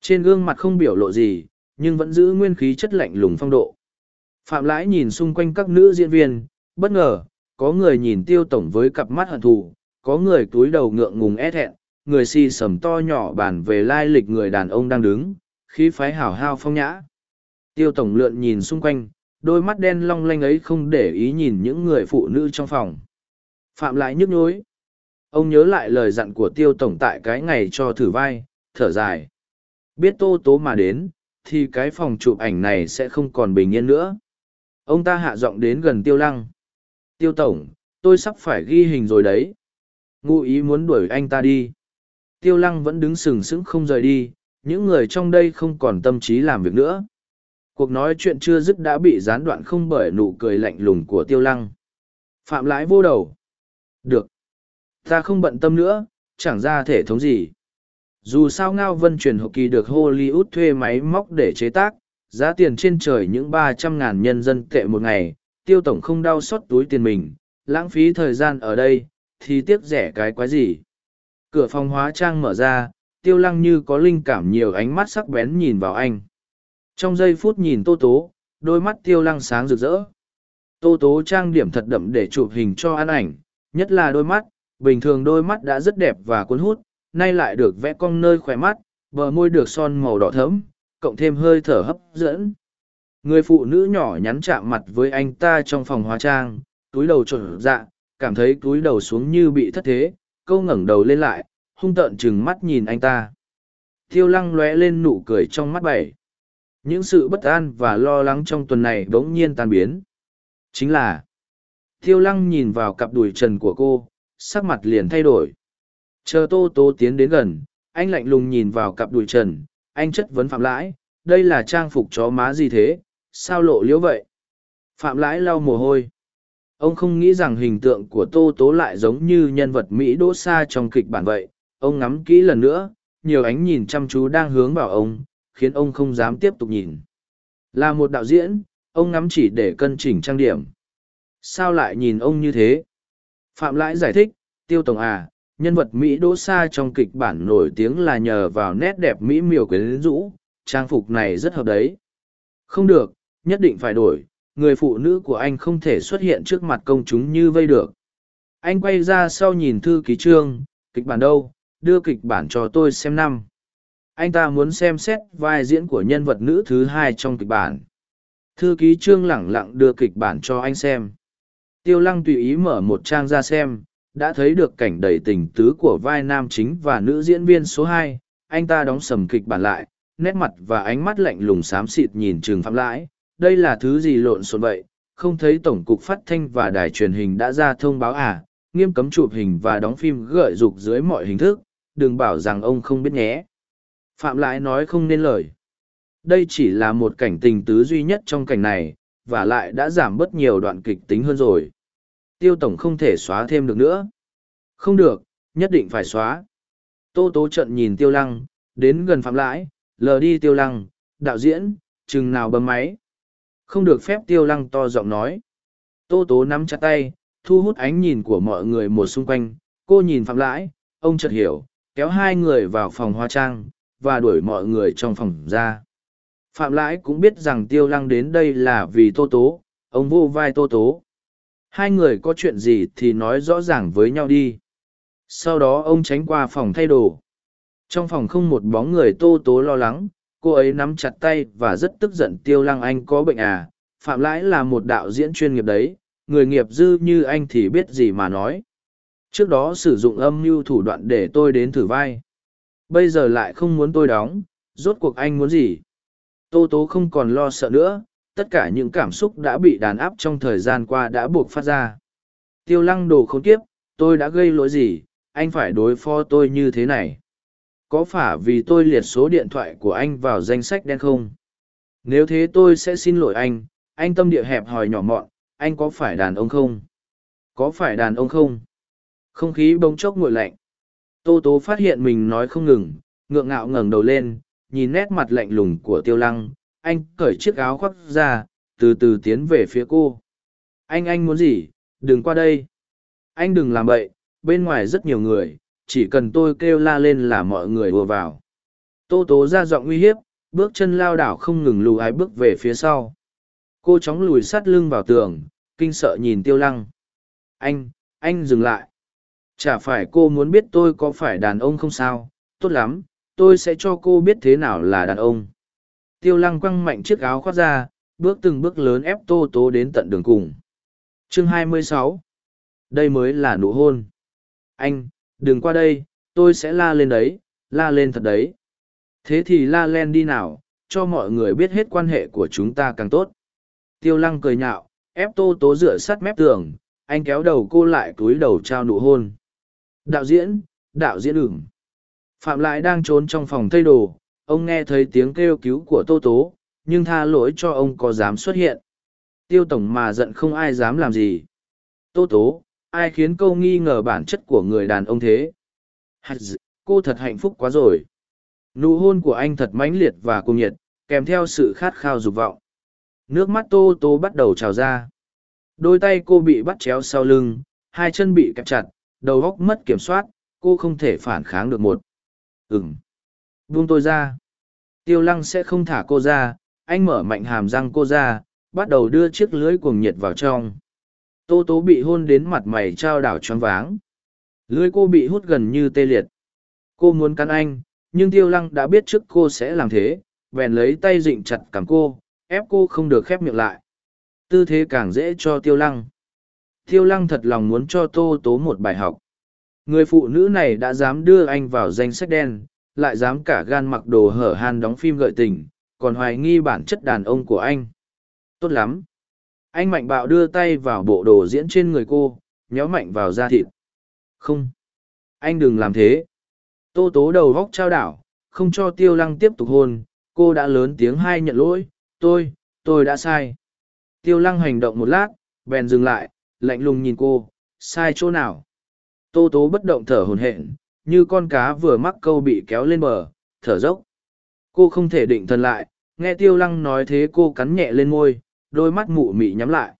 Trên gương mặt không biểu lộ gì, nhưng vẫn giữ nguyên khí chất lạnh lùng phong độ. Phạm lãi nhìn xung quanh các nữ diễn viên, bất ngờ, có người nhìn tiêu tổng với cặp mắt hận thù, có người túi đầu ngượng ngùng e é hẹn người xì sầm to nhỏ bàn về lai lịch người đàn ông đang đứng, khí phái hảo hao phong nhã. Tiêu tổng lượn nhìn xung quanh đôi mắt đen long lanh ấy không để ý nhìn những người phụ nữ trong phòng. Phạm lại nhức nhối. Ông nhớ lại lời dặn của tiêu tổng tại cái ngày cho thử vai, thở dài. Biết tô tố mà đến, thì cái phòng chụp ảnh này sẽ không còn bình yên nữa. Ông ta hạ giọng đến gần tiêu lăng. Tiêu tổng, tôi sắp phải ghi hình rồi đấy. Ngụ ý muốn đuổi anh ta đi. Tiêu lăng vẫn đứng sừng sững không rời đi, những người trong đây không còn tâm trí làm việc nữa cuộc nói chuyện chưa dứt đã bị gián đoạn không bởi nụ cười lạnh lùng của tiêu lăng. Phạm lãi vô đầu. Được. Ta không bận tâm nữa, chẳng ra thể thống gì. Dù sao ngao vân truyền hậu kỳ được hollywood thuê máy móc để chế tác, giá tiền trên trời những ba trăm ngàn nhân dân tệ một ngày, tiêu tổng không đau xót túi tiền mình, lãng phí thời gian ở đây, thì tiếc rẻ cái quái gì? Cửa phòng hóa trang mở ra, tiêu lăng như có linh cảm nhiều ánh mắt sắc bén nhìn vào anh trong giây phút nhìn tô tố đôi mắt tiêu lăng sáng rực rỡ. Tô tố trang điểm thật đậm để chụp hình cho ăn ảnh, nhất là đôi mắt, bình thường đôi mắt đã rất đẹp và cuốn hút, nay lại được vẽ cong nơi khỏe mắt, bờ môi được son màu đỏ thẫm, cộng thêm hơi thở hấp dẫn. Người phụ nữ nhỏ nhắn chạm mặt với anh ta trong phòng hóa trang, túi đầu trộn dạ, cảm thấy túi đầu xuống như bị thất thế, câu ngẩng đầu lên lại, hung tợn chừng mắt nhìn anh ta. Tiêu lăng lóe lên nụ cười trong mắt bảy. Những sự bất an và lo lắng trong tuần này bỗng nhiên tan biến. Chính là, tiêu lăng nhìn vào cặp đùi trần của cô, sắc mặt liền thay đổi. Chờ tô tô tiến đến gần, anh lạnh lùng nhìn vào cặp đùi trần, anh chất vấn phạm lãi, đây là trang phục chó má gì thế, sao lộ liễu vậy? Phạm lãi lau mồ hôi. Ông không nghĩ rằng hình tượng của Tô Tố lại giống như nhân vật Mỹ đỗ xa trong kịch bản vậy. Ông ngắm kỹ lần nữa, nhiều ánh nhìn chăm chú đang hướng vào ông, khiến ông không dám tiếp tục nhìn. Là một đạo diễn, ông ngắm chỉ để cân chỉnh trang điểm. Sao lại nhìn ông như thế? Phạm Lãi giải thích, Tiêu Tổng à, nhân vật Mỹ đỗ Sa trong kịch bản nổi tiếng là nhờ vào nét đẹp Mỹ miều quyến rũ, trang phục này rất hợp đấy. Không được, nhất định phải đổi, người phụ nữ của anh không thể xuất hiện trước mặt công chúng như vây được. Anh quay ra sau nhìn thư ký trương, kịch bản đâu, đưa kịch bản cho tôi xem năm. Anh ta muốn xem xét vai diễn của nhân vật nữ thứ hai trong kịch bản. Thư ký trương lẳng lặng đưa kịch bản cho anh xem. Tiêu lăng tùy ý mở một trang ra xem, đã thấy được cảnh đầy tình tứ của vai nam chính và nữ diễn viên số hai. anh ta đóng sầm kịch bản lại, nét mặt và ánh mắt lạnh lùng xám xịt nhìn trường phạm lãi, đây là thứ gì lộn xộn vậy, không thấy Tổng cục Phát thanh và đài truyền hình đã ra thông báo à, nghiêm cấm chụp hình và đóng phim gợi dục dưới mọi hình thức, đừng bảo rằng ông không biết nhé. Phạm lại nói không nên lời. Đây chỉ là một cảnh tình tứ duy nhất trong cảnh này, và lại đã giảm bớt nhiều đoạn kịch tính hơn rồi. Tiêu Tổng không thể xóa thêm được nữa. Không được, nhất định phải xóa. Tô Tố trận nhìn Tiêu Lăng, đến gần Phạm Lãi, lờ đi Tiêu Lăng, đạo diễn, chừng nào bấm máy. Không được phép tiêu lăng to giọng nói. Tô tố nắm chặt tay, thu hút ánh nhìn của mọi người một xung quanh. Cô nhìn Phạm Lãi, ông chợt hiểu, kéo hai người vào phòng hoa trang, và đuổi mọi người trong phòng ra. Phạm Lãi cũng biết rằng tiêu lăng đến đây là vì tô tố, ông vô vai tô tố. Hai người có chuyện gì thì nói rõ ràng với nhau đi. Sau đó ông tránh qua phòng thay đồ. Trong phòng không một bóng người tô tố lo lắng, cô ấy nắm chặt tay và rất tức giận tiêu lăng anh có bệnh à phạm lãi là một đạo diễn chuyên nghiệp đấy người nghiệp dư như anh thì biết gì mà nói trước đó sử dụng âm mưu thủ đoạn để tôi đến thử vai bây giờ lại không muốn tôi đóng, rốt cuộc anh muốn gì? Tô tố không còn lo sợ nữa, tất cả những cảm xúc đã bị đàn áp trong thời gian qua đã buộc phát ra. Tiêu lăng đồ khốn kiếp, tôi đã gây lỗi gì? Anh phải đối phó tôi như thế này. Có phải vì tôi liệt số điện thoại của anh vào danh sách đen không? Nếu thế tôi sẽ xin lỗi anh anh tâm địa hẹp hòi nhỏ mọn, anh có phải đàn ông không? Có phải đàn ông không? Không khí bỗng chốc nguội lạnh tô tố phát hiện mình nói không ngừng ngượng ngạo ngẩng đầu lên nhìn nét mặt lạnh lùng của tiêu lăng anh cởi chiếc áo khoác ra từ từ tiến về phía cô anh anh muốn gì đừng qua đây anh đừng làm bậy bên ngoài rất nhiều người chỉ cần tôi kêu la lên là mọi người ùa vào. Tô tố ra giọng uy hiếp, bước chân lao đảo không ngừng lù ái bước về phía sau. Cô chóng lùi sát lưng vào tường, kinh sợ nhìn tiêu lăng. Anh, anh dừng lại. Chả phải cô muốn biết tôi có phải đàn ông không sao, tốt lắm, tôi sẽ cho cô biết thế nào là đàn ông. Tiêu lăng quăng mạnh chiếc áo khoác ra, bước từng bước lớn ép tô tố đến tận đường cùng. Chương 26 Đây mới là nụ hôn. Anh, đừng qua đây tôi sẽ la lên đấy la lên thật đấy thế thì la len đi nào cho mọi người biết hết quan hệ của chúng ta càng tốt tiêu lăng cười nhạo ép tô tố dựa sắt mép tường anh kéo đầu cô lại túi đầu trao nụ hôn đạo diễn đạo diễn ửng. Phạm lại đang trốn trong phòng thay đồ, ông nghe thấy tiếng kêu cứu của tô tố, nhưng tha lỗi cho ông có dám xuất hiện. Tiêu tổng mà giận không ai dám làm gì. Tô tố, ai khiến câu nghi ngờ bản chất của người đàn ông thế? Hạt cô thật hạnh phúc quá rồi. Nụ hôn của anh thật mãnh liệt và cuồng nhiệt, kèm theo sự khát khao dục vọng. Nước mắt tô Tố bắt đầu trào ra. Đôi tay cô bị bắt chéo sau lưng, hai chân bị kẹp chặt đầu góc mất kiểm soát cô không thể phản kháng được một. Ừm, buông tôi ra. Tiêu lăng sẽ không thả cô ra anh mở mạnh hàm răng cô ra bắt đầu đưa chiếc lưới cuồng nhiệt vào trong. Tô tố bị hôn đến mặt mày trao đảo choáng váng. Lưới cô bị hút gần như tê liệt. Cô muốn cắn anh nhưng tiêu lăng đã biết trước cô sẽ làm thế bèn lấy tay dịnh chặt cằm cô ép cô không được khép miệng lại. Tư thế càng dễ cho tiêu lăng tiêu lăng thật lòng muốn cho tô tố một bài học. Người phụ nữ này đã dám đưa anh vào danh sách đen, lại dám cả gan mặc đồ hở han đóng phim gợi tình, còn hoài nghi bản chất đàn ông của anh. Tốt lắm. Anh mạnh bạo đưa tay vào bộ đồ diễn trên người cô, nhéo mạnh vào da thịt. Không. Anh đừng làm thế. Tô tố đầu góc trao đảo, không cho tiêu lăng tiếp tục hôn, cô đã lớn tiếng hai nhận lỗi, tôi tôi đã sai. Tiêu lăng hành động một lát, bèn dừng lại lạnh lùng nhìn cô, sai chỗ nào? Tô tố bất động thở hồn hện như con cá vừa mắc câu bị kéo lên bờ, thở dốc. Cô không thể định thần lại, nghe tiêu lăng nói thế cô cắn nhẹ lên môi, đôi mắt mụ mị nhắm lại.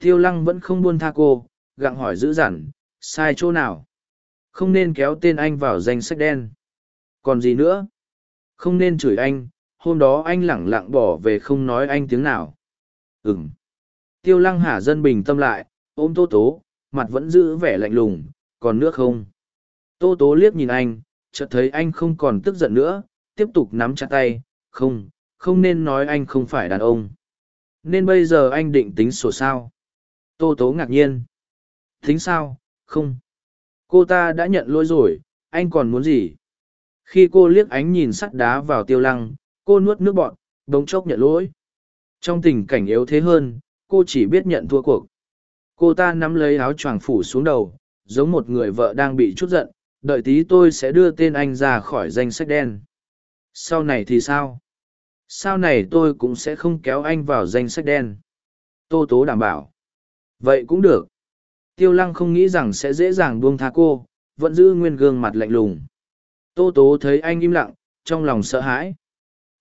Tiêu lăng vẫn không buông tha cô, gặng hỏi dữ dằn, sai chỗ nào? Không nên kéo tên anh vào danh sách đen. Còn gì nữa? Không nên chửi anh, hôm đó anh lẳng lặng bỏ về không nói anh tiếng nào. Ừm. tiêu lăng hả dân bình tâm lại ôm tô tố, mặt vẫn giữ vẻ lạnh lùng, còn nước không? Tô tố liếc nhìn anh, chợt thấy anh không còn tức giận nữa, tiếp tục nắm chặt tay, không không nên nói anh không phải đàn ông. Nên bây giờ anh định tính sổ sao? Tô tố ngạc nhiên. Tính sao? Không. Cô ta đã nhận lỗi rồi, anh còn muốn gì? Khi cô liếc ánh nhìn sắt đá vào tiêu lăng, cô nuốt nước bọn đống chốc nhận lỗi. Trong tình cảnh yếu thế hơn, cô chỉ biết nhận thua cuộc cô ta nắm lấy áo choàng phủ xuống đầu, giống một người vợ đang bị chút giận, đợi tí tôi sẽ đưa tên anh ra khỏi danh sách đen. Sau này thì sao? Sau này tôi cũng sẽ không kéo anh vào danh sách đen. Tô tố đảm bảo. Vậy cũng được. Tiêu lăng không nghĩ rằng sẽ dễ dàng buông tha cô, vẫn giữ nguyên gương mặt lạnh lùng. Tô tố thấy anh im lặng, trong lòng sợ hãi.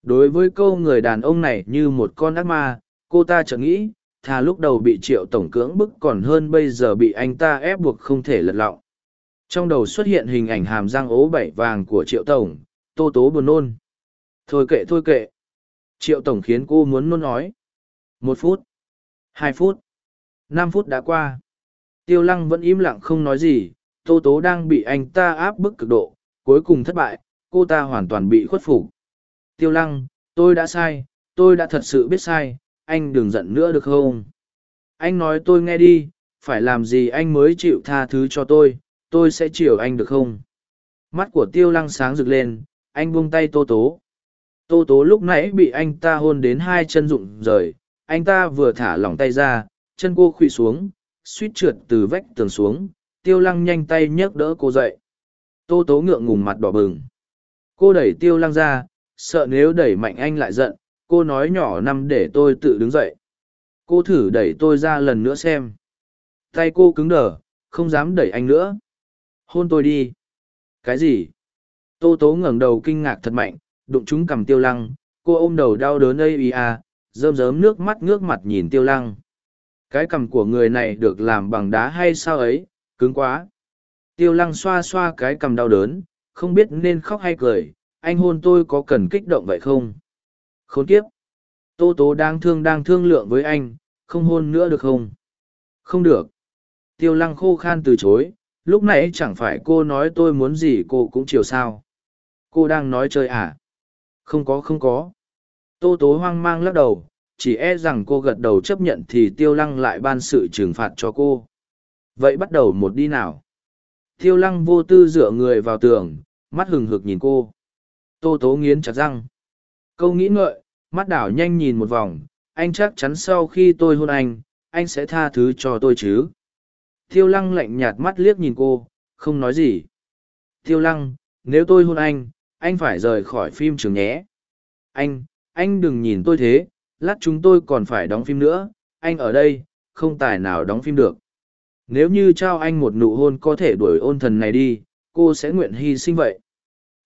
Đối với câu người đàn ông này như một con ác ma, cô ta chợt nghĩ thà lúc đầu bị triệu tổng cưỡng bức còn hơn bây giờ bị anh ta ép buộc không thể lật lọng. Trong đầu xuất hiện hình ảnh hàm răng ố bảy vàng của triệu tổng, tô tố buồn nôn. Thôi kệ thôi kệ. Triệu tổng khiến cô muốn nôn nói một phút. Hai phút. Năm phút đã qua. Tiêu lăng vẫn im lặng không nói gì, tô tố đang bị anh ta áp bức cực độ, cuối cùng thất bại, cô ta hoàn toàn bị khuất phục. Tiêu lăng, tôi đã sai, tôi đã thật sự biết sai anh đừng giận nữa được không? Anh nói tôi nghe đi, phải làm gì anh mới chịu tha thứ cho tôi tôi sẽ chiều anh được không? Mắt của tiêu lăng sáng rực lên, anh buông tay tô tố. Tô tố lúc nãy bị anh ta hôn đến hai chân rụng rời, anh ta vừa thả lỏng tay ra, chân cô khuỵu xuống, suýt trượt từ vách tường xuống, tiêu lăng nhanh tay nhấc đỡ cô dậy. Tô tố ngượng ngùng mặt đỏ bừng. Cô đẩy tiêu lăng ra, sợ nếu đẩy mạnh anh lại giận cô nói nhỏ năm để tôi tự đứng dậy. Cô thử đẩy tôi ra lần nữa xem. Tay cô cứng đờ, không dám đẩy anh nữa. Hôn tôi đi. Cái gì? Tô tố ngẩng đầu kinh ngạc thật mạnh, đụng chúng cầm tiêu lăng. Cô ôm đầu đau đớn ây ý à rơm rớm nước mắt ngước mặt nhìn tiêu lăng. Cái cằm của người này được làm bằng đá hay sao ấy? Cứng quá. Tiêu lăng xoa xoa cái cằm đau đớn, không biết nên khóc hay cười. Anh hôn tôi có cần kích động vậy không? Khốn kiếp. Tô tố đang thương đang thương lượng với anh, không hôn nữa được không? Không được. Tiêu lăng khô khan từ chối, lúc nãy chẳng phải cô nói tôi muốn gì cô cũng chiều sao. Cô đang nói chơi à? Không có không có. Tô tố hoang mang lắc đầu, chỉ e rằng cô gật đầu chấp nhận thì tiêu lăng lại ban sự trừng phạt cho cô. Vậy bắt đầu một đi nào. Tiêu lăng vô tư dựa người vào tường, mắt hừng hực nhìn cô. Tô tố nghiến chặt răng câu nghĩ ngợi, mắt đảo nhanh nhìn một vòng, anh chắc chắn sau khi tôi hôn anh anh sẽ tha thứ cho tôi chứ. Tiêu lăng lạnh nhạt mắt liếc nhìn cô, không nói gì. Tiêu lăng, nếu tôi hôn anh anh phải rời khỏi phim trường nhé. Anh anh đừng nhìn tôi thế, lát chúng tôi còn phải đóng phim nữa, anh ở đây, không tài nào đóng phim được. Nếu như trao anh một nụ hôn có thể đuổi ôn thần này đi, cô sẽ nguyện hy sinh vậy.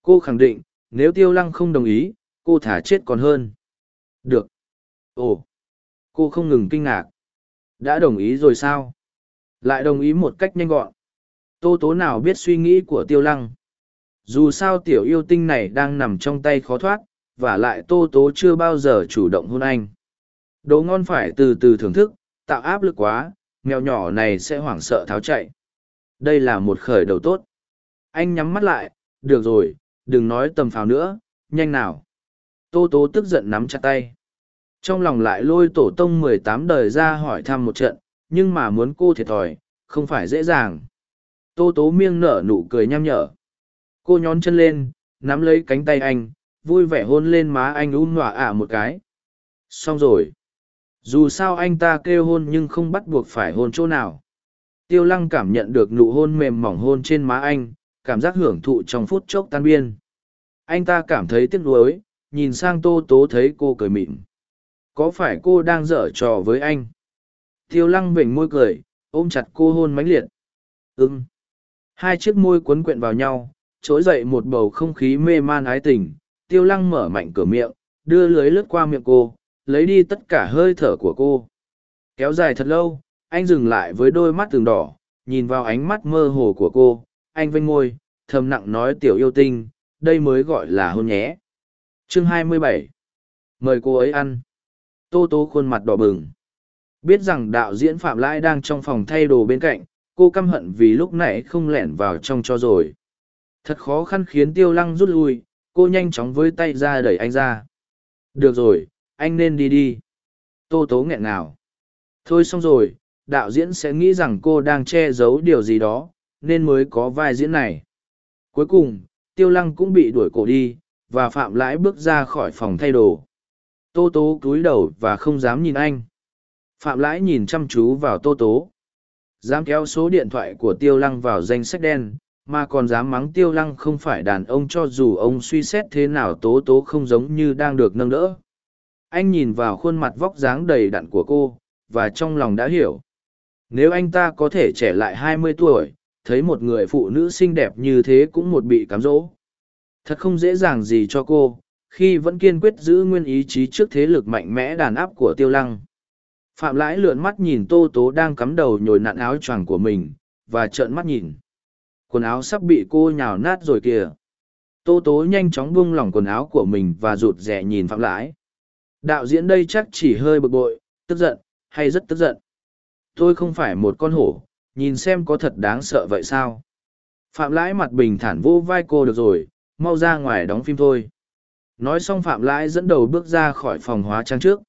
Cô khẳng định, nếu tiêu lăng không đồng ý cô thả chết còn hơn. Được. Ồ. Cô không ngừng kinh ngạc. Đã đồng ý rồi sao? Lại đồng ý một cách nhanh gọn. Tô tố nào biết suy nghĩ của tiêu lăng? Dù sao tiểu yêu tinh này đang nằm trong tay khó thoát, và lại tô tố chưa bao giờ chủ động hôn anh. Đồ ngon phải từ từ thưởng thức, tạo áp lực quá, mèo nhỏ này sẽ hoảng sợ tháo chạy. Đây là một khởi đầu tốt. Anh nhắm mắt lại, được rồi, đừng nói tầm phào nữa, nhanh nào tô tố tức giận nắm chặt tay. Trong lòng lại lôi tổ tông mười tám đời ra hỏi thăm một trận, nhưng mà muốn cô thiệt thòi, không phải dễ dàng. Tô tố miêng nở nụ cười nham nhở. Cô nhón chân lên, nắm lấy cánh tay anh, vui vẻ hôn lên má anh um nọa ả một cái. Xong rồi. Dù sao anh ta kêu hôn nhưng không bắt buộc phải hôn chỗ nào. Tiêu lăng cảm nhận được nụ hôn mềm mỏng hôn trên má anh, cảm giác hưởng thụ trong phút chốc tan biên. Anh ta cảm thấy tiếc nuối nhìn sang tô tố thấy cô cười mịn. Có phải cô đang dở trò với anh? Tiêu lăng vểnh môi cười, ôm chặt cô hôn mãnh liệt. Ưng hai chiếc môi quấn quyện vào nhau, trỗi dậy một bầu không khí mê man ái tình. Tiêu lăng mở mạnh cửa miệng, đưa lưới lướt qua miệng cô, lấy đi tất cả hơi thở của cô. Kéo dài thật lâu, anh dừng lại với đôi mắt tường đỏ, nhìn vào ánh mắt mơ hồ của cô. Anh vênh ngôi thầm nặng nói tiểu yêu tinh, đây mới gọi là hôn nhé chương 27. mời cô ấy ăn. Tô Tô khuôn mặt đỏ bừng. Biết rằng đạo diễn phạm lãi đang trong phòng thay đồ bên cạnh, cô căm hận vì lúc nãy không lẻn vào trong cho rồi. Thật khó khăn khiến tiêu lăng rút lui, cô nhanh chóng với tay ra đẩy anh ra. Được rồi, anh nên đi đi. Tô tố nghẹn nào thôi xong rồi, đạo diễn sẽ nghĩ rằng cô đang che giấu điều gì đó, nên mới có vai diễn này. Cuối cùng, tiêu lăng cũng bị đuổi cổ đi và phạm lãi bước ra khỏi phòng thay đồ. Tô tố cúi đầu và không dám nhìn anh. Phạm lãi nhìn chăm chú vào tô tố. Dám kéo số điện thoại của tiêu lăng vào danh sách đen, mà còn dám mắng tiêu lăng không phải đàn ông cho dù ông suy xét thế nào tố tố không giống như đang được nâng đỡ. Anh nhìn vào khuôn mặt vóc dáng đầy đặn của cô, và trong lòng đã hiểu. Nếu anh ta có thể trẻ lại hai mươi tuổi, thấy một người phụ nữ xinh đẹp như thế cũng một bị cám dỗ thật không dễ dàng gì cho cô, khi vẫn kiên quyết giữ nguyên ý chí trước thế lực mạnh mẽ đàn áp của tiêu lăng. Phạm lãi lượn mắt nhìn tô tố đang cắm đầu nhồi nặn áo choàng của mình, và trợn mắt nhìn. Quần áo sắp bị cô nhào nát rồi kìa. Tô tố nhanh chóng buông lỏng quần áo của mình và rụt rè nhìn phạm lãi. Đạo diễn đây chắc chỉ hơi bực bội, tức giận, hay rất tức giận? Tôi không phải một con hổ, nhìn xem có thật đáng sợ vậy sao? Phạm lãi mặt bình thản vô vai cô được rồi mau ra ngoài đóng phim thôi. Nói xong phạm lãi dẫn đầu bước ra khỏi phòng hóa trang trước.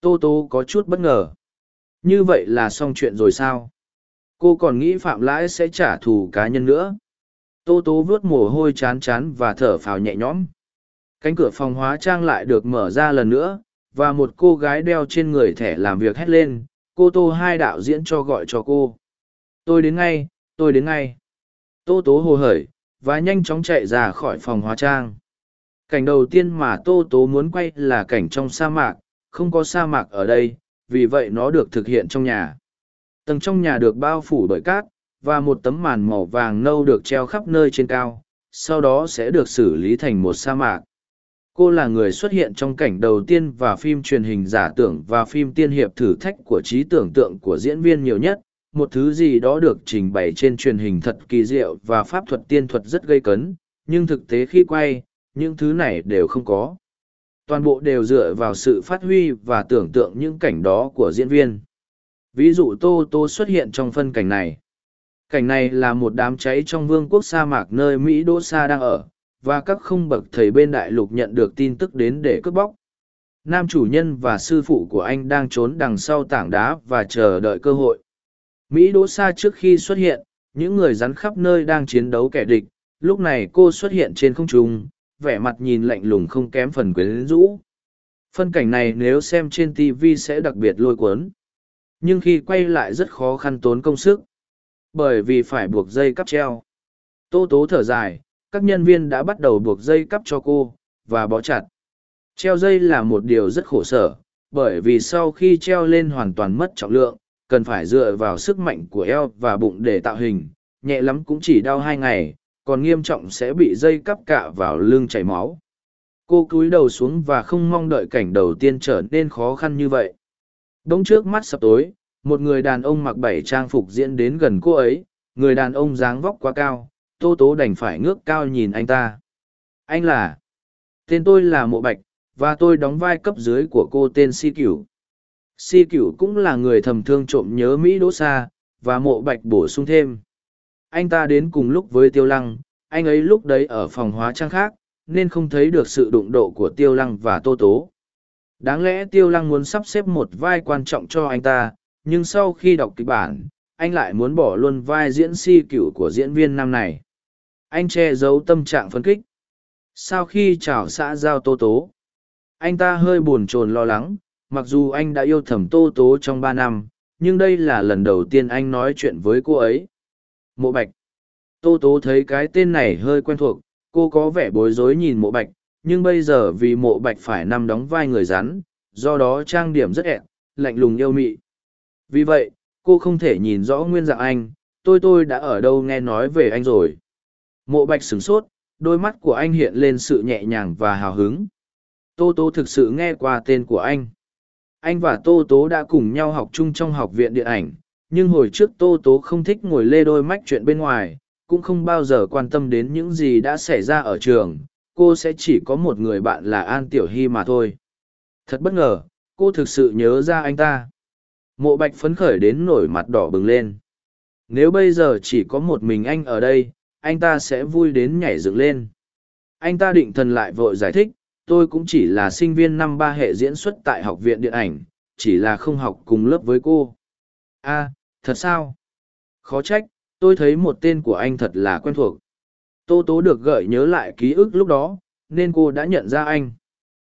Tô tô có chút bất ngờ. Như vậy là xong chuyện rồi sao? Cô còn nghĩ phạm lãi sẽ trả thù cá nhân nữa. Tô tố vớt mồ hôi chán chán và thở phào nhẹ nhõm. Cánh cửa phòng hóa trang lại được mở ra lần nữa, và một cô gái đeo trên người thẻ làm việc hét lên, cô tô, hai đạo diễn cho gọi cho cô. Tôi đến ngay, tôi đến ngay. Tô tố hồ hởi và nhanh chóng chạy ra khỏi phòng hóa trang. Cảnh đầu tiên mà tô tố muốn quay là cảnh trong sa mạc, không có sa mạc ở đây, vì vậy nó được thực hiện trong nhà. Tầng trong nhà được bao phủ bởi cát, và một tấm màn màu vàng nâu được treo khắp nơi trên cao, sau đó sẽ được xử lý thành một sa mạc. Cô là người xuất hiện trong cảnh đầu tiên và phim truyền hình giả tưởng và phim tiên hiệp thử thách của trí tưởng tượng của diễn viên nhiều nhất một thứ gì đó được trình bày trên truyền hình thật kỳ diệu và pháp thuật tiên thuật rất gây cấn, nhưng thực tế khi quay, những thứ này đều không có. Toàn bộ đều dựa vào sự phát huy và tưởng tượng những cảnh đó của diễn viên. Ví dụ tô tô xuất hiện trong phân cảnh này. Cảnh này là một đám cháy trong vương quốc sa mạc nơi mỹ đỗ sa đang ở, và các không bậc thầy bên đại lục nhận được tin tức đến để cướp bóc. Nam chủ nhân và sư phụ của anh đang trốn đằng sau tảng đá và chờ đợi cơ hội mỹ đỗ sa trước khi xuất hiện, những người rắn khắp nơi đang chiến đấu kẻ địch, lúc này cô xuất hiện trên không trung, vẻ mặt nhìn lạnh lùng không kém phần quyến rũ. Phân cảnh này nếu xem trên tv sẽ đặc biệt lôi cuốn. Nhưng khi quay lại rất khó khăn tốn công sức, bởi vì phải buộc dây cắp treo. Tô tố thở dài, các nhân viên đã bắt đầu buộc dây cắp cho cô, và bó chặt. Treo dây là một điều rất khổ sở, bởi vì sau khi treo lên hoàn toàn mất trọng lượng cần phải dựa vào sức mạnh của eo và bụng để tạo hình, nhẹ lắm cũng chỉ đau hai ngày, còn nghiêm trọng sẽ bị dây cắp cạ vào lưng chảy máu. Cô cúi đầu xuống và không mong đợi cảnh đầu tiên trở nên khó khăn như vậy. Đ n g trước mắt sập tối, một người đàn ông mặc bảy trang phục diễn đến gần cô ấy, người đàn ông dáng vóc quá cao, tô tố đành phải ngước cao nhìn anh ta. Anh là? Tên tôi là mộ bạch, và tôi đóng vai cấp dưới của cô tên si cửu. Si cửu cũng là người thầm thương trộm nhớ Mỹ Đỗ Sa, và mộ bạch bổ sung thêm. Anh ta đến cùng lúc với Tiêu Lăng, anh ấy lúc đấy ở phòng hóa trang khác, nên không thấy được sự đụng độ của Tiêu Lăng và Tô Tố. Đáng lẽ Tiêu Lăng muốn sắp xếp một vai quan trọng cho anh ta, nhưng sau khi đọc kịch bản, anh lại muốn bỏ luôn vai diễn si cửu của diễn viên năm này. Anh che giấu tâm trạng phấn kích. Sau khi chào xã giao Tô Tố, anh ta hơi buồn chồn lo lắng, mặc dù anh đã yêu thầm Tô Tố trong ba năm, nhưng đây là lần đầu tiên anh nói chuyện với cô ấy. Mộ Bạch. Tô Tố thấy cái tên này hơi quen thuộc, cô có vẻ bối rối nhìn Mộ Bạch, nhưng bây giờ vì Mộ Bạch phải nằm đóng vai người rắn, do đó trang điểm rất ẹn, lạnh lùng yêu mị. Vì vậy, cô không thể nhìn rõ nguyên dạng anh, tôi tôi đã ở đâu nghe nói về anh rồi. Mộ Bạch sửng sốt, đôi mắt của anh hiện lên sự nhẹ nhàng và hào hứng. Tô Tô thực sự nghe qua tên của anh. Anh và Tô Tố đã cùng nhau học chung trong học viện điện ảnh, nhưng hồi trước Tô Tố không thích ngồi lê đôi mách chuyện bên ngoài, cũng không bao giờ quan tâm đến những gì đã xảy ra ở trường, cô sẽ chỉ có một người bạn là An Tiểu Hy mà thôi. Thật bất ngờ, cô thực sự nhớ ra anh ta. Mộ bạch phấn khởi đến nổi mặt đỏ bừng lên. Nếu bây giờ chỉ có một mình anh ở đây, anh ta sẽ vui đến nhảy dựng lên. Anh ta định thần lại vội giải thích, tôi cũng chỉ là sinh viên năm ba hệ diễn xuất tại học viện điện ảnh, chỉ là không học cùng lớp với cô. a à, thật sao? Khó trách, tôi thấy một tên của anh thật là quen thuộc. Tô Tố được gợi nhớ lại ký ức lúc đó, nên cô đã nhận ra anh.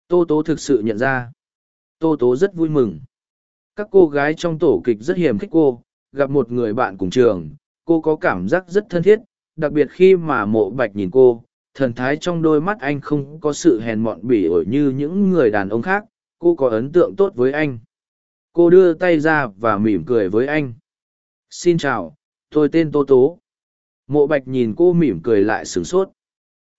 Tô Tố thực sự nhận ra. Tô Tố rất vui mừng. Các cô gái trong tổ kịch rất hiểm khích cô, gặp một người bạn cùng trường, cô có cảm giác rất thân thiết, đặc biệt khi mà mộ bạch nhìn cô, thần thái trong đôi mắt anh không có sự hèn mọn bỉ ổi như những người đàn ông khác, cô có ấn tượng tốt với anh. Cô đưa tay ra và mỉm cười với anh. Xin chào, tôi tên tô tố. Mộ bạch nhìn cô mỉm cười lại sửng sốt.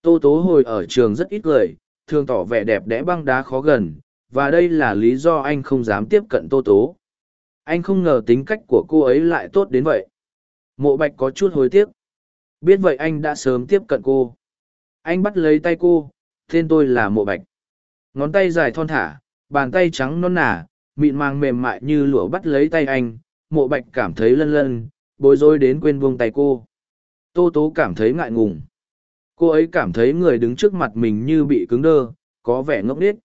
Tô tố hồi ở trường rất ít cười thường tỏ vẻ đẹp đẽ băng đá khó gần, và đây là lý do anh không dám tiếp cận tô tố. Anh không ngờ tính cách của cô ấy lại tốt đến vậy. Mộ bạch có chút hối tiếc. Biết vậy anh đã sớm tiếp cận cô anh bắt lấy tay cô, tên tôi là mộ bạch. Ngón tay dài thon thả, bàn tay trắng non nả mịn màng mềm mại như lụa bắt lấy tay anh. Mộ bạch cảm thấy lân lân, bối rối đến quên buông tay cô. Tô tố cảm thấy ngại ngùng. Cô ấy cảm thấy người đứng trước mặt mình như bị cứng đơ, có vẻ ngốc nghếch.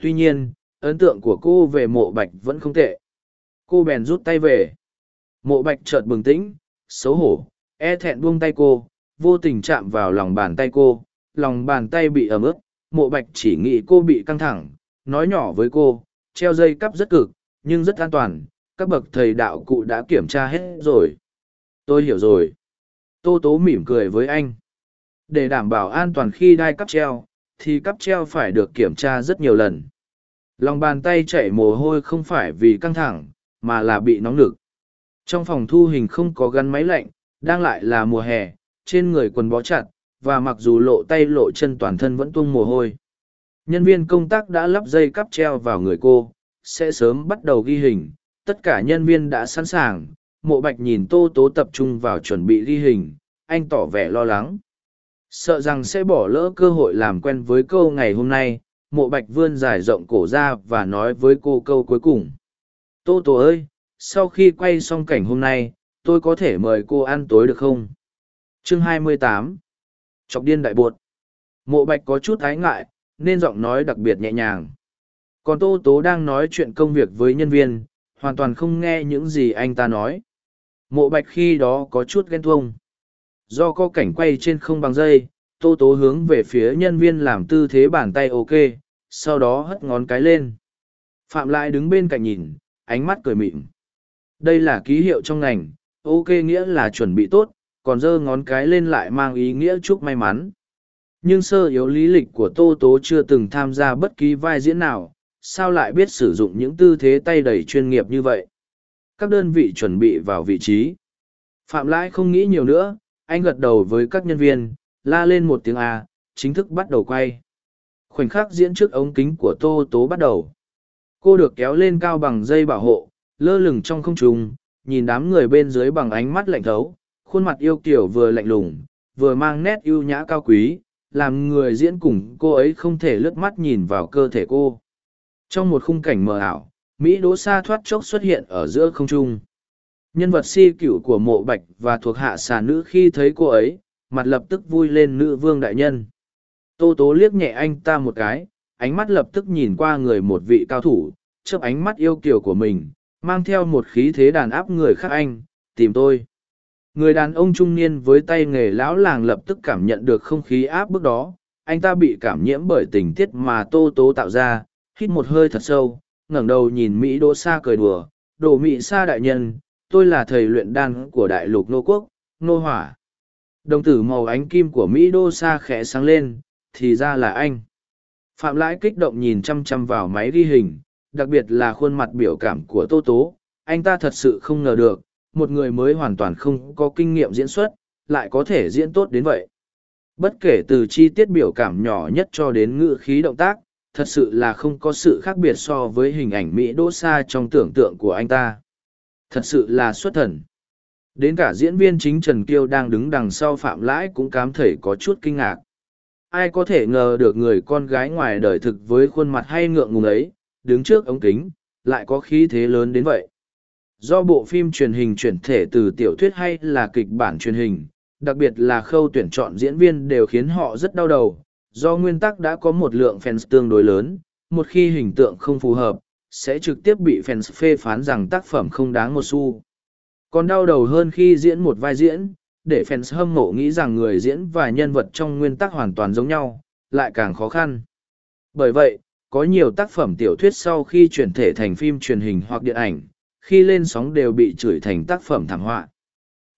Tuy nhiên, ấn tượng của cô về mộ bạch vẫn không tệ. Cô bèn rút tay về. Mộ bạch chợt bừng tĩnh xấu hổ e thẹn buông tay cô vô tình chạm vào lòng bàn tay cô, lòng bàn tay bị ấm ướt, mộ bạch chỉ nghĩ cô bị căng thẳng, nói nhỏ với cô, treo dây cắp rất cực, nhưng rất an toàn, các bậc thầy đạo cụ đã kiểm tra hết rồi. Tôi hiểu rồi. Tô tố mỉm cười với anh. Để đảm bảo an toàn khi đai cắp treo, thì cắp treo phải được kiểm tra rất nhiều lần. Lòng bàn tay chảy mồ hôi không phải vì căng thẳng, mà là bị nóng lực. trong phòng thu hình không có gắn máy lạnh, đang lại là mùa hè trên người quần bó chặt, và mặc dù lộ tay lộ chân toàn thân vẫn tuông mồ hôi. Nhân viên công tác đã lắp dây cắp treo vào người cô, sẽ sớm bắt đầu ghi hình, tất cả nhân viên đã sẵn sàng, mộ bạch nhìn tô tố tập trung vào chuẩn bị ghi hình, anh tỏ vẻ lo lắng. Sợ rằng sẽ bỏ lỡ cơ hội làm quen với câu ngày hôm nay, mộ bạch vươn dài rộng cổ ra và nói với cô câu cuối cùng. Tô tố ơi, sau khi quay xong cảnh hôm nay, tôi có thể mời cô ăn tối được không? Chương 28 chọc điên đại bột. Mộ bạch có chút ái ngại, nên giọng nói đặc biệt nhẹ nhàng. Còn tô tố đang nói chuyện công việc với nhân viên, hoàn toàn không nghe những gì anh ta nói. Mộ bạch khi đó có chút ghen tuông. Do có cảnh quay trên không bằng dây, tô tố hướng về phía nhân viên làm tư thế bàn tay ok, sau đó hất ngón cái lên. Phạm lại đứng bên cạnh nhìn, ánh mắt cười mịn. Đây là ký hiệu trong ngành, ok nghĩa là chuẩn bị tốt còn giơ ngón cái lên lại mang ý nghĩa chúc may mắn. Nhưng sơ yếu lý lịch của Tô Tố chưa từng tham gia bất kỳ vai diễn nào, sao lại biết sử dụng những tư thế tay đầy chuyên nghiệp như vậy? Các đơn vị chuẩn bị vào vị trí. Phạm Lãi không nghĩ nhiều nữa, anh gật đầu với các nhân viên, la lên một tiếng A, chính thức bắt đầu quay. Khoảnh khắc diễn trước ống kính của Tô Tố bắt đầu. Cô được kéo lên cao bằng dây bảo hộ, lơ lửng trong không trung, nhìn đám người bên dưới bằng ánh mắt lạnh thấu, khuôn mặt yêu kiểu vừa lạnh lùng, vừa mang nét ưu nhã cao quý, làm người diễn cùng cô ấy không thể lướt mắt nhìn vào cơ thể cô. Trong một khung cảnh mờ ảo, Mỹ Đỗ Sa thoát chốc xuất hiện ở giữa không trung. Nhân vật si cựu của mộ bạch và thuộc hạ xà nữ khi thấy cô ấy, mặt lập tức vui lên nữ vương đại nhân. Tô tố liếc nhẹ anh ta một cái, ánh mắt lập tức nhìn qua người một vị cao thủ, chớp ánh mắt yêu kiều của mình, mang theo một khí thế đàn áp người khác anh, tìm tôi. Người đàn ông trung niên với tay nghề lão làng lập tức cảm nhận được không khí áp bức đó, anh ta bị cảm nhiễm bởi tình tiết mà tô tố tạo ra, hít một hơi thật sâu, ngẩng đầu nhìn Mỹ Đỗ Sa cười đùa, đồ Mỹ Sa đại nhân, tôi là thầy luyện đan của đại lục nô quốc, nô hỏa. Đồng tử màu ánh kim của Mỹ Đô Sa khẽ sáng lên, thì ra là anh. Phạm Lãi kích động nhìn chăm chăm vào máy ghi hình, đặc biệt là khuôn mặt biểu cảm của Tô Tố. Anh ta thật sự không ngờ được, một người mới hoàn toàn không có kinh nghiệm diễn xuất, lại có thể diễn tốt đến vậy. Bất kể từ chi tiết biểu cảm nhỏ nhất cho đến ngữ khí động tác, thật sự là không có sự khác biệt so với hình ảnh Mỹ Đỗ Sa trong tưởng tượng của anh ta. Thật sự là xuất thần. Đến cả diễn viên chính Trần Kiêu đang đứng đằng sau Phạm Lãi cũng cảm thấy có chút kinh ngạc. Ai có thể ngờ được người con gái ngoài đời thực với khuôn mặt hay ngượng ngùng ấy, đứng trước ống kính, lại có khí thế lớn đến vậy. Do bộ phim truyền hình chuyển thể từ tiểu thuyết hay là kịch bản truyền hình, đặc biệt là khâu tuyển chọn diễn viên đều khiến họ rất đau đầu. Do nguyên tắc đã có một lượng fans tương đối lớn, một khi hình tượng không phù hợp, sẽ trực tiếp bị fans phê phán rằng tác phẩm không đáng một xu. Còn đau đầu hơn khi diễn một vai diễn, để fans hâm mộ nghĩ rằng người diễn và nhân vật trong nguyên tắc hoàn toàn giống nhau, lại càng khó khăn. Bởi vậy, có nhiều tác phẩm tiểu thuyết sau khi chuyển thể thành phim truyền hình hoặc điện ảnh, khi lên sóng đều bị chửi thành tác phẩm thảm họa.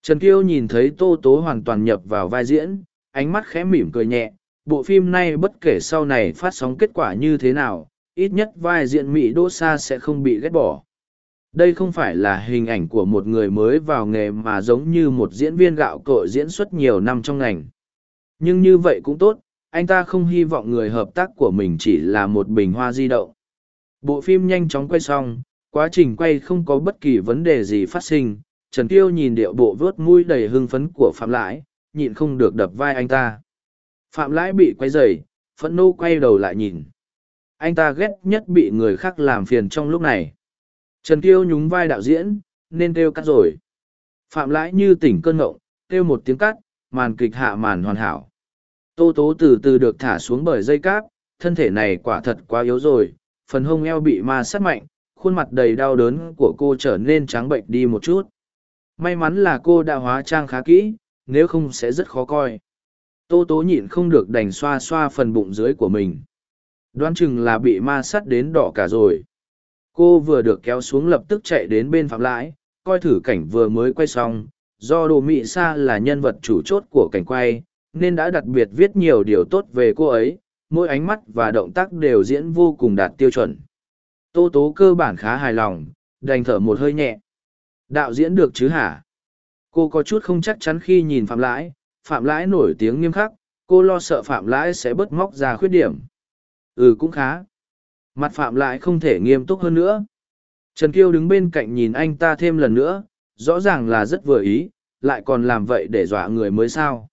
Trần Kiêu nhìn thấy Tô Tố hoàn toàn nhập vào vai diễn, ánh mắt khẽ mỉm cười nhẹ, bộ phim này bất kể sau này phát sóng kết quả như thế nào, ít nhất vai diễn Mỹ Đỗ Sa sẽ không bị ghét bỏ. Đây không phải là hình ảnh của một người mới vào nghề mà giống như một diễn viên gạo cội diễn xuất nhiều năm trong ngành. Nhưng như vậy cũng tốt, anh ta không hy vọng người hợp tác của mình chỉ là một bình hoa di động. Bộ phim nhanh chóng quay xong, quá trình quay không có bất kỳ vấn đề gì phát sinh. Trần Tiêu nhìn điệu bộ vớt mũi đầy hưng phấn của Phạm Lãi, nhịn không được đập vai anh ta. Phạm Lãi bị quay dày phẫn nô quay đầu lại nhìn. Anh ta ghét nhất bị người khác làm phiền trong lúc này. Trần Tiêu nhúng vai đạo diễn, nên kêu cắt rồi. Phạm lãi như tỉnh cơn ngộng, kêu một tiếng cắt, màn kịch hạ màn hoàn hảo. Tô tố từ từ được thả xuống bởi dây cáp, thân thể này quả thật quá yếu rồi, phần hông eo bị ma sát mạnh, khuôn mặt đầy đau đớn của cô trở nên trắng bệnh đi một chút. May mắn là cô đã hóa trang khá kỹ, nếu không sẽ rất khó coi. Tô tố nhịn không được đành xoa xoa phần bụng dưới của mình. Đoán chừng là bị ma sát đến đỏ cả rồi cô vừa được kéo xuống lập tức chạy đến bên phạm lãi coi thử cảnh vừa mới quay xong do đồ mị sa là nhân vật chủ chốt của cảnh quay nên đã đặc biệt viết nhiều điều tốt về cô ấy mỗi ánh mắt và động tác đều diễn vô cùng đạt tiêu chuẩn tô tố cơ bản khá hài lòng đành thở một hơi nhẹ đạo diễn được chứ hả cô có chút không chắc chắn khi nhìn phạm lãi phạm lãi nổi tiếng nghiêm khắc cô lo sợ phạm lãi sẽ bớt móc ra khuyết điểm ừ cũng khá Mặt Phạm Lãi không thể nghiêm túc hơn nữa. Trần Kiêu đứng bên cạnh nhìn anh ta thêm lần nữa, rõ ràng là rất vừa ý, lại còn làm vậy để dọa người mới sao.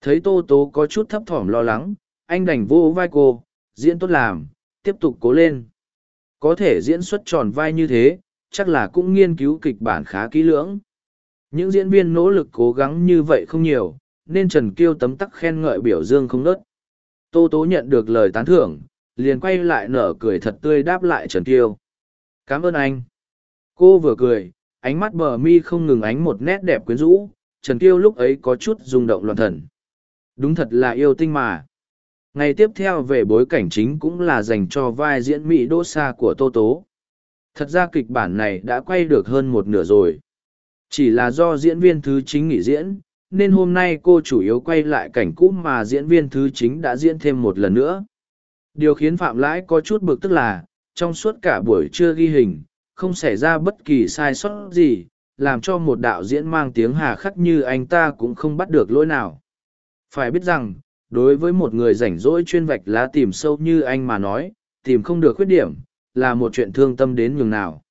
Thấy Tô Tố có chút thấp thỏm lo lắng, anh đành vô vai cô, diễn tốt làm, tiếp tục cố lên. Có thể diễn xuất tròn vai như thế, chắc là cũng nghiên cứu kịch bản khá kỹ lưỡng. Những diễn viên nỗ lực cố gắng như vậy không nhiều, nên Trần Kiêu tấm tắc khen ngợi biểu dương không nớt. Tô Tố nhận được lời tán thưởng, liền quay lại nở cười thật tươi đáp lại Trần Kiêu. Cảm ơn anh. Cô vừa cười, ánh mắt bờ mi không ngừng ánh một nét đẹp quyến rũ, Trần Kiêu lúc ấy có chút rung động loạn thần. Đúng thật là yêu tinh mà. Ngày tiếp theo về bối cảnh chính cũng là dành cho vai diễn Mỹ Đỗ Sa của Tô Tố. Thật ra kịch bản này đã quay được hơn một nửa rồi. Chỉ là do diễn viên thứ chính nghỉ diễn, nên hôm nay cô chủ yếu quay lại cảnh cũ mà diễn viên thứ chính đã diễn thêm một lần nữa. Điều khiến Phạm Lãi có chút bực tức là, trong suốt cả buổi trưa ghi hình, không xảy ra bất kỳ sai sót gì, làm cho một đạo diễn mang tiếng hà khắc như anh ta cũng không bắt được lỗi nào. Phải biết rằng, đối với một người rảnh rỗi chuyên vạch lá tìm sâu như anh mà nói, tìm không được khuyết điểm, là một chuyện thương tâm đến nhường nào.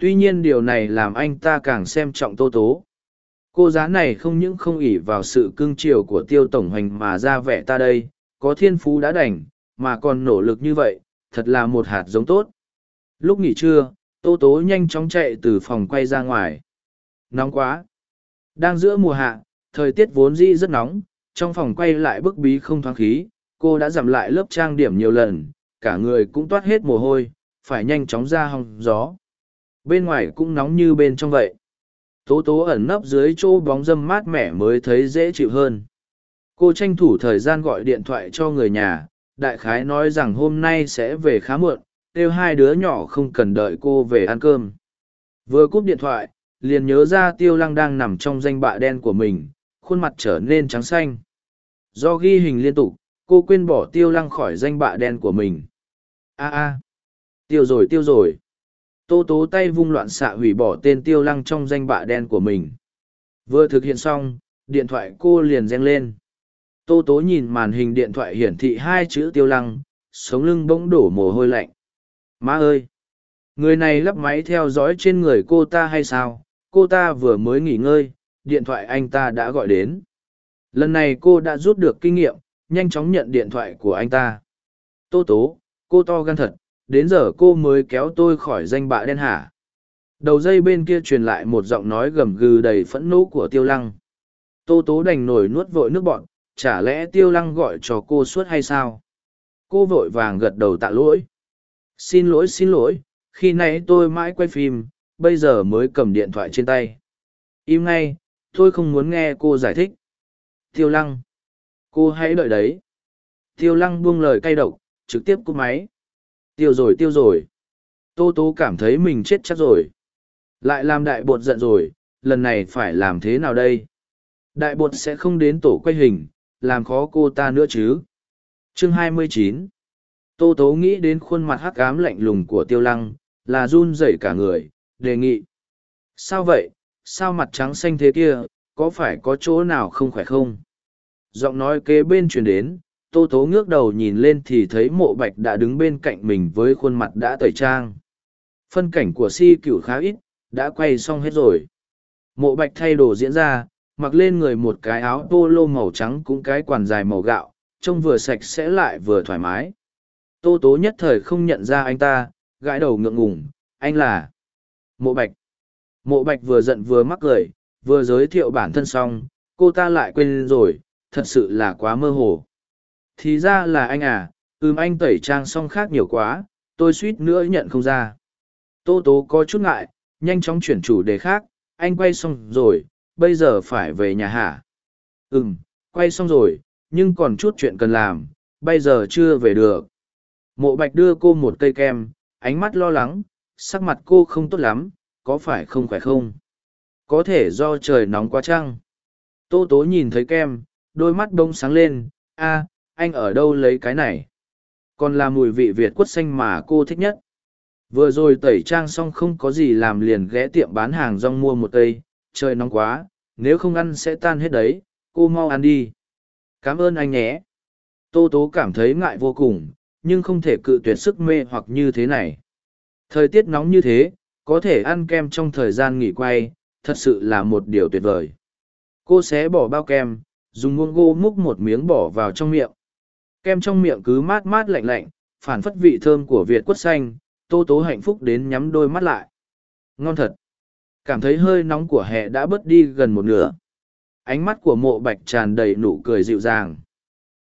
Tuy nhiên điều này làm anh ta càng xem trọng tô tố. Cô giá này không những không ỉ vào sự cưng chiều của tiêu tổng hành mà ra vẻ ta đây, có thiên phú đã đành, mà còn nỗ lực như vậy, thật là một hạt giống tốt. lúc nghỉ trưa tô tố nhanh chóng chạy từ phòng quay ra ngoài nóng quá đang giữa mùa hạ thời tiết vốn dĩ rất nóng trong phòng quay lại bức bí không thoáng khí, cô đã giảm lại lớp trang điểm nhiều lần, cả người cũng toát hết mồ hôi, phải nhanh chóng ra hòng gió. Bên ngoài cũng nóng như bên trong vậy. Tố tố ẩn nấp dưới chỗ bóng dâm mát mẻ mới thấy dễ chịu hơn. Cô tranh thủ thời gian gọi điện thoại cho người nhà, đại khái nói rằng hôm nay sẽ về khá muộn, kêu hai đứa nhỏ không cần đợi cô về ăn cơm. Vừa cúp điện thoại, liền nhớ ra tiêu lăng đang nằm trong danh bạ đen của mình, khuôn mặt trở nên trắng xanh do ghi hình liên tục, cô quên bỏ tiêu lăng khỏi danh bạ đen của mình. A a. Tiêu rồi tiêu rồi. Tô tố tay vung loạn xạ hủy bỏ tên tiêu lăng trong danh bạ đen của mình. Vừa thực hiện xong, điện thoại cô liền reng lên. Tô tố nhìn màn hình điện thoại hiển thị hai chữ tiêu lăng, sống lưng bỗng đổ mồ hôi lạnh. Má ơi! Người này lắp máy theo dõi trên người cô ta hay sao? Cô ta vừa mới nghỉ ngơi, điện thoại anh ta đã gọi đến lần này cô đã rút được kinh nghiệm, nhanh chóng nhận điện thoại của anh ta. Tô tố, cô to gan thật, đến giờ cô mới kéo tôi khỏi danh bạ đen hả? Đầu dây bên kia truyền lại một giọng nói gầm gừ đầy phẫn nộ của tiêu lăng. Tô tố đành nổi nuốt vội nước bọn chả lẽ tiêu lăng gọi cho cô suốt hay sao? Cô vội vàng gật đầu tạ lỗi. Xin lỗi xin lỗi, khi nãy tôi mãi quay phim, bây giờ mới cầm điện thoại trên tay. Im ngay, tôi không muốn nghe cô giải thích tiêu lăng. Cô hãy đợi đấy. Tiêu lăng buông lời cay độc, trực tiếp cúp máy. Tiêu rồi tiêu rồi. Tô tố cảm thấy mình chết chắc rồi. Lại làm đại bột giận rồi, lần này phải làm thế nào đây? Đại bột sẽ không đến tổ quay hình, làm khó cô ta nữa chứ. Chương 29 tô tố nghĩ đến khuôn mặt hắc ám lạnh lùng của tiêu lăng, là run rẩy cả người, đề nghị. Sao vậy? Sao mặt trắng xanh thế kia, có phải có chỗ nào không khỏe không? Giọng nói kế bên truyền đến, tô tố ngước đầu nhìn lên thì thấy mộ bạch đã đứng bên cạnh mình với khuôn mặt đã tẩy trang. Phân cảnh của si cửu khá ít, đã quay xong hết rồi. Mộ bạch thay đồ diễn ra, mặc lên người một cái áo polo màu trắng cũng cái quàn dài màu gạo, trông vừa sạch sẽ lại vừa thoải mái. Tô tố nhất thời không nhận ra anh ta, gãi đầu ngượng ngùng, anh là mộ bạch. Mộ bạch vừa giận vừa mắc cười, vừa giới thiệu bản thân xong, cô ta lại quên rồi thật sự là quá mơ hồ. Thì ra là anh à ừm anh tẩy trang xong khác nhiều quá, tôi suýt nữa nhận không ra. Tô tố có chút ngại, nhanh chóng chuyển chủ đề khác, anh quay xong rồi, bây giờ phải về nhà hả? Ừm, quay xong rồi, nhưng còn chút chuyện cần làm, bây giờ chưa về được. Mộ bạch đưa cô một cây kem, ánh mắt lo lắng, sắc mặt cô không tốt lắm, có phải không khỏe không? Có thể do trời nóng quá chăng? Tô tố nhìn thấy kem đôi mắt bông sáng lên, a, anh ở đâu lấy cái này? Còn là mùi vị việt quất xanh mà cô thích nhất. Vừa rồi tẩy trang xong không có gì làm liền ghé tiệm bán hàng rong mua một cây, trời nóng quá, nếu không ăn sẽ tan hết đấy, cô mau ăn đi. Cảm ơn anh nhé. Tô tố cảm thấy ngại vô cùng, nhưng không thể cự tuyệt sức mê hoặc như thế này. Thời tiết nóng như thế, có thể ăn kem trong thời gian nghỉ quay, thật sự là một điều tuyệt vời. Cô sẽ bỏ bao kem dùng muông gô múc một miếng bỏ vào trong miệng. Kem trong miệng cứ mát mát lạnh lạnh, phản phất vị thơm của việt quất xanh, tô tố hạnh phúc đến nhắm đôi mắt lại. Ngon thật. Cảm thấy hơi nóng của hè đã bớt đi gần một nửa. Ánh mắt của mộ bạch tràn đầy nụ cười dịu dàng.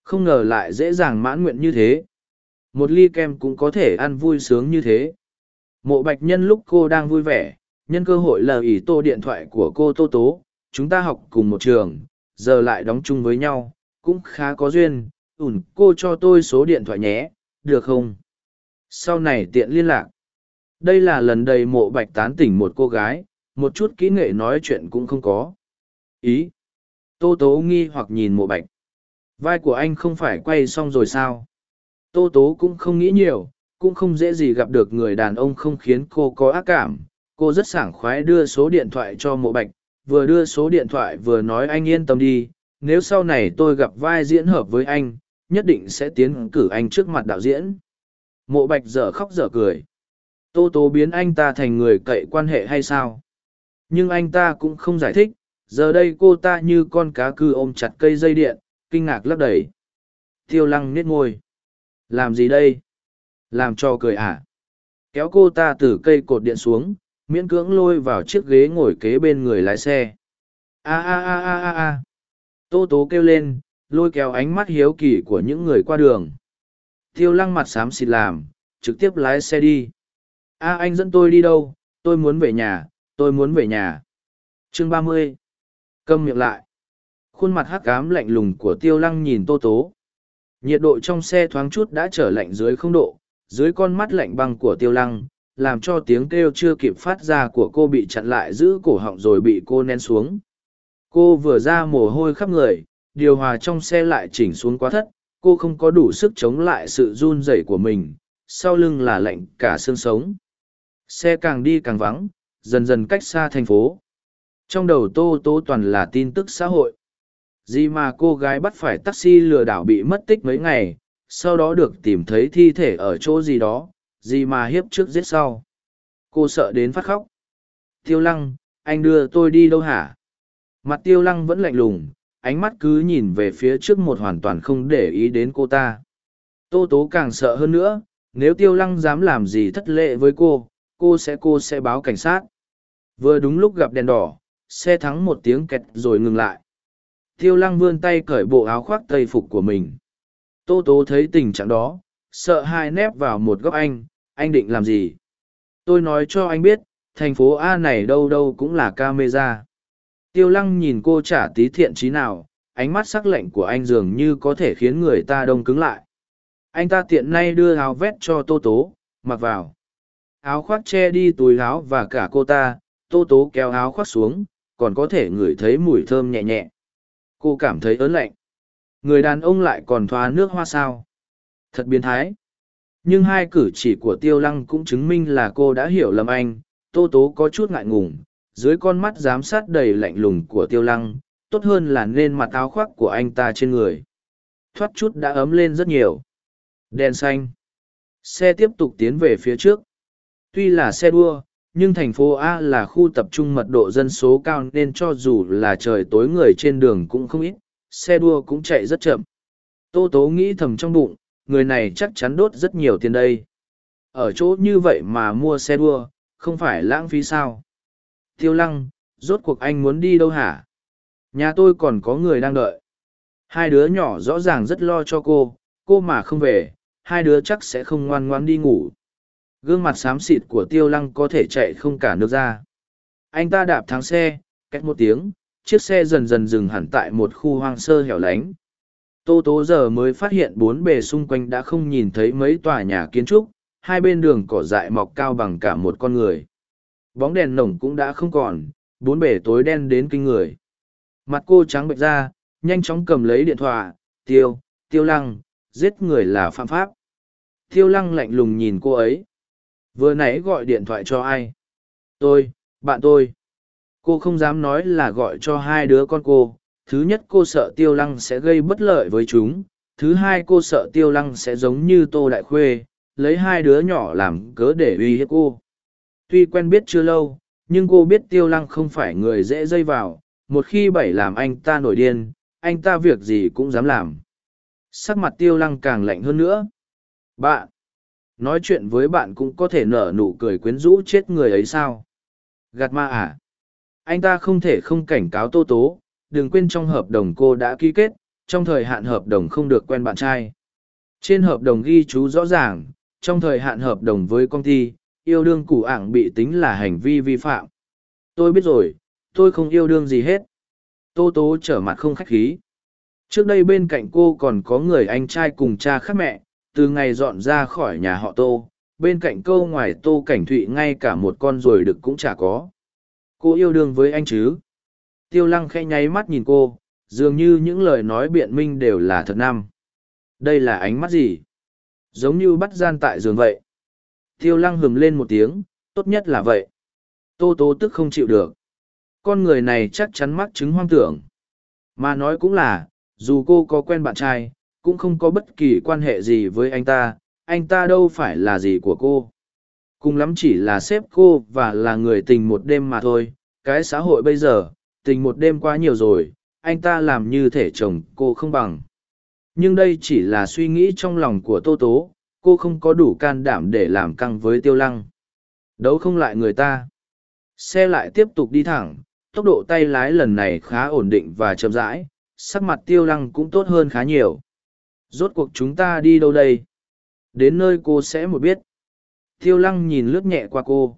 Không ngờ lại dễ dàng mãn nguyện như thế. Một ly kem cũng có thể ăn vui sướng như thế. Mộ bạch nhân lúc cô đang vui vẻ, nhân cơ hội lờ ỉ tô điện thoại của cô tô tố. Chúng ta học cùng một trường giờ lại đóng chung với nhau, cũng khá có duyên, ủn cô cho tôi số điện thoại nhé, được không? Sau này tiện liên lạc. Đây là lần đầy mộ bạch tán tỉnh một cô gái, một chút kỹ nghệ nói chuyện cũng không có. Ý. Tô tố nghi hoặc nhìn mộ bạch. Vai của anh không phải quay xong rồi sao? Tô tố cũng không nghĩ nhiều, cũng không dễ gì gặp được người đàn ông không khiến cô có ác cảm. Cô rất sảng khoái đưa số điện thoại cho mộ bạch vừa đưa số điện thoại vừa nói anh yên tâm đi, nếu sau này tôi gặp vai diễn hợp với anh, nhất định sẽ tiến cử anh trước mặt đạo diễn. Mộ bạch dở khóc dở cười. Tô tố biến anh ta thành người cậy quan hệ hay sao? Nhưng anh ta cũng không giải thích, giờ đây cô ta như con cá cư ôm chặt cây dây điện, kinh ngạc lấp đầy. Tiêu lăng nết ngôi làm gì đây? Làm cho cười à? Kéo cô ta từ cây cột điện xuống miễn cưỡng lôi vào chiếc ghế ngồi kế bên người lái xe. A a a a a a. Tô tố kêu lên, lôi kéo ánh mắt hiếu kỳ của những người qua đường. Tiêu lăng mặt xám xịt làm, trực tiếp lái xe đi. A, anh dẫn tôi đi đâu? Tôi muốn về nhà, tôi muốn về nhà. Chương ba mươi. Câm miệng lại. Khuôn mặt hắc cám lạnh lùng của tiêu lăng nhìn tô tố. Nhiệt độ trong xe thoáng chút đã trở lạnh dưới không độ, dưới con mắt lạnh băng của tiêu lăng làm cho tiếng kêu chưa kịp phát ra của cô bị chặn lại giữ cổ họng rồi bị cô nén xuống. Cô vừa ra mồ hôi khắp người, điều hòa trong xe lại chỉnh xuống quá thất, cô không có đủ sức chống lại sự run rẩy của mình, sau lưng là lạnh cả xương sống. Xe càng đi càng vắng, dần dần cách xa thành phố. Trong đầu tô tô toàn là tin tức xã hội. Gì mà cô gái bắt phải taxi lừa đảo bị mất tích mấy ngày, sau đó được tìm thấy thi thể ở chỗ gì đó gì mà hiếp trước giết sau. Cô sợ đến phát khóc. Tiêu lăng, anh đưa tôi đi đâu hả? Mặt tiêu lăng vẫn lạnh lùng, ánh mắt cứ nhìn về phía trước một hoàn toàn không để ý đến cô ta. Tô tố càng sợ hơn nữa, nếu tiêu lăng dám làm gì thất lệ với cô cô sẽ cô sẽ báo cảnh sát. Vừa đúng lúc gặp đèn đỏ, xe thắng một tiếng kẹt rồi ngừng lại. Tiêu lăng vươn tay cởi bộ áo khoác tây phục của mình. Tô tố thấy tình trạng đó sợ hai nép vào một góc anh anh định làm gì? Tôi nói cho anh biết, thành phố a này đâu đâu cũng là camera. Tiêu lăng nhìn cô chả tí thiện trí nào, ánh mắt sắc lạnh của anh dường như có thể khiến người ta đông cứng lại. Anh ta tiện nay đưa áo vét cho tô tố, mặc vào. Áo khoác che đi túi áo và cả cô ta, tô tố kéo áo khoác xuống, còn có thể ngửi thấy mùi thơm nhẹ nhẹ. Cô cảm thấy ớn lạnh. Người đàn ông lại còn thoa nước hoa sao? Thật biến thái. Nhưng hai cử chỉ của tiêu lăng cũng chứng minh là cô đã hiểu lầm anh. Tô tố có chút ngại ngùng, dưới con mắt giám sát đầy lạnh lùng của tiêu lăng, tốt hơn là nên mặt áo khoác của anh ta trên người. Thoát chút đã ấm lên rất nhiều. Đèn xanh. Xe tiếp tục tiến về phía trước. Tuy là xe đua, nhưng thành phố a là khu tập trung mật độ dân số cao nên cho dù là trời tối người trên đường cũng không ít, xe đua cũng chạy rất chậm. Tô tố nghĩ thầm trong bụng người này chắc chắn đốt rất nhiều tiền đây. Ở chỗ như vậy mà mua xe đua, không phải lãng phí sao? Tiêu lăng, rốt cuộc anh muốn đi đâu hả? Nhà tôi còn có người đang đợi. Hai đứa nhỏ rõ ràng rất lo cho cô cô mà không về, hai đứa chắc sẽ không ngoan ngoan đi ngủ. Gương mặt xám xịt của tiêu lăng có thể chạy không cả nước ra. Anh ta đạp thắng xe cách một tiếng, chiếc xe dần dần dừng hẳn tại một khu hoang sơ hẻo lánh tô tố giờ mới phát hiện bốn bề xung quanh đã không nhìn thấy mấy tòa nhà kiến trúc, hai bên đường cỏ dại mọc cao bằng cả một con người. Bóng đèn nồng cũng đã không còn, bốn bể tối đen đến kinh người. Mặt cô trắng bệch ra, nhanh chóng cầm lấy điện thoại, tiêu tiêu lăng, giết người là phạm pháp. Tiêu lăng lạnh lùng nhìn cô ấy. Vừa nãy gọi điện thoại cho ai? Tôi, bạn tôi. Cô không dám nói là gọi cho hai đứa con cô thứ nhất cô sợ tiêu lăng sẽ gây bất lợi với chúng, thứ hai cô sợ tiêu lăng sẽ giống như tô đại khuê, lấy hai đứa nhỏ làm cớ để uy hiếp cô. Tuy quen biết chưa lâu, nhưng cô biết tiêu lăng không phải người dễ dây vào, một khi bảy làm anh ta nổi điên, anh ta việc gì cũng dám làm. Sắc mặt tiêu lăng càng lạnh hơn nữa. Bạn, nói chuyện với bạn cũng có thể nở nụ cười quyến rũ chết người ấy sao? Gạt ma à? Anh ta không thể không cảnh cáo tô tố đừng quên trong hợp đồng cô đã ký kết, trong thời hạn hợp đồng không được quen bạn trai. Trên hợp đồng ghi chú rõ ràng, trong thời hạn hợp đồng với công ty, yêu đương củ ảng bị tính là hành vi vi phạm. Tôi biết rồi, tôi không yêu đương gì hết. Tô tố trở mặt không khách khí. Trước đây bên cạnh cô còn có người anh trai cùng cha khác mẹ, từ ngày dọn ra khỏi nhà họ tô, bên cạnh câu ngoài tô cảnh thụy ngay cả một con ruồi đực cũng chả có. Cô yêu đương với anh chứ? Tiêu lăng khẽ nháy mắt nhìn cô, dường như những lời nói biện minh đều là thật năm đây là ánh mắt gì? Giống như bắt gian tại giường vậy. Tiêu lăng hừng lên một tiếng, tốt nhất là vậy. Tô tố tức không chịu được. Con người này chắc chắn mắc chứng hoang tưởng. Mà nói cũng là, dù cô có quen bạn trai, cũng không có bất kỳ quan hệ gì với anh ta anh ta đâu phải là gì của cô. Cùng lắm chỉ là sếp cô và là người tình một đêm mà thôi, cái xã hội bây giờ tình một đêm quá nhiều rồi, anh ta làm như thể chồng cô không bằng. Nhưng đây chỉ là suy nghĩ trong lòng của tô tố, cô không có đủ can đảm để làm căng với tiêu lăng. Đấu không lại người ta. Xe lại tiếp tục đi thẳng, tốc độ tay lái lần này khá ổn định và chậm rãi, sắc mặt tiêu lăng cũng tốt hơn khá nhiều. Rốt cuộc chúng ta đi đâu đây? Đến nơi cô sẽ một biết. Tiêu lăng nhìn lướt nhẹ qua cô.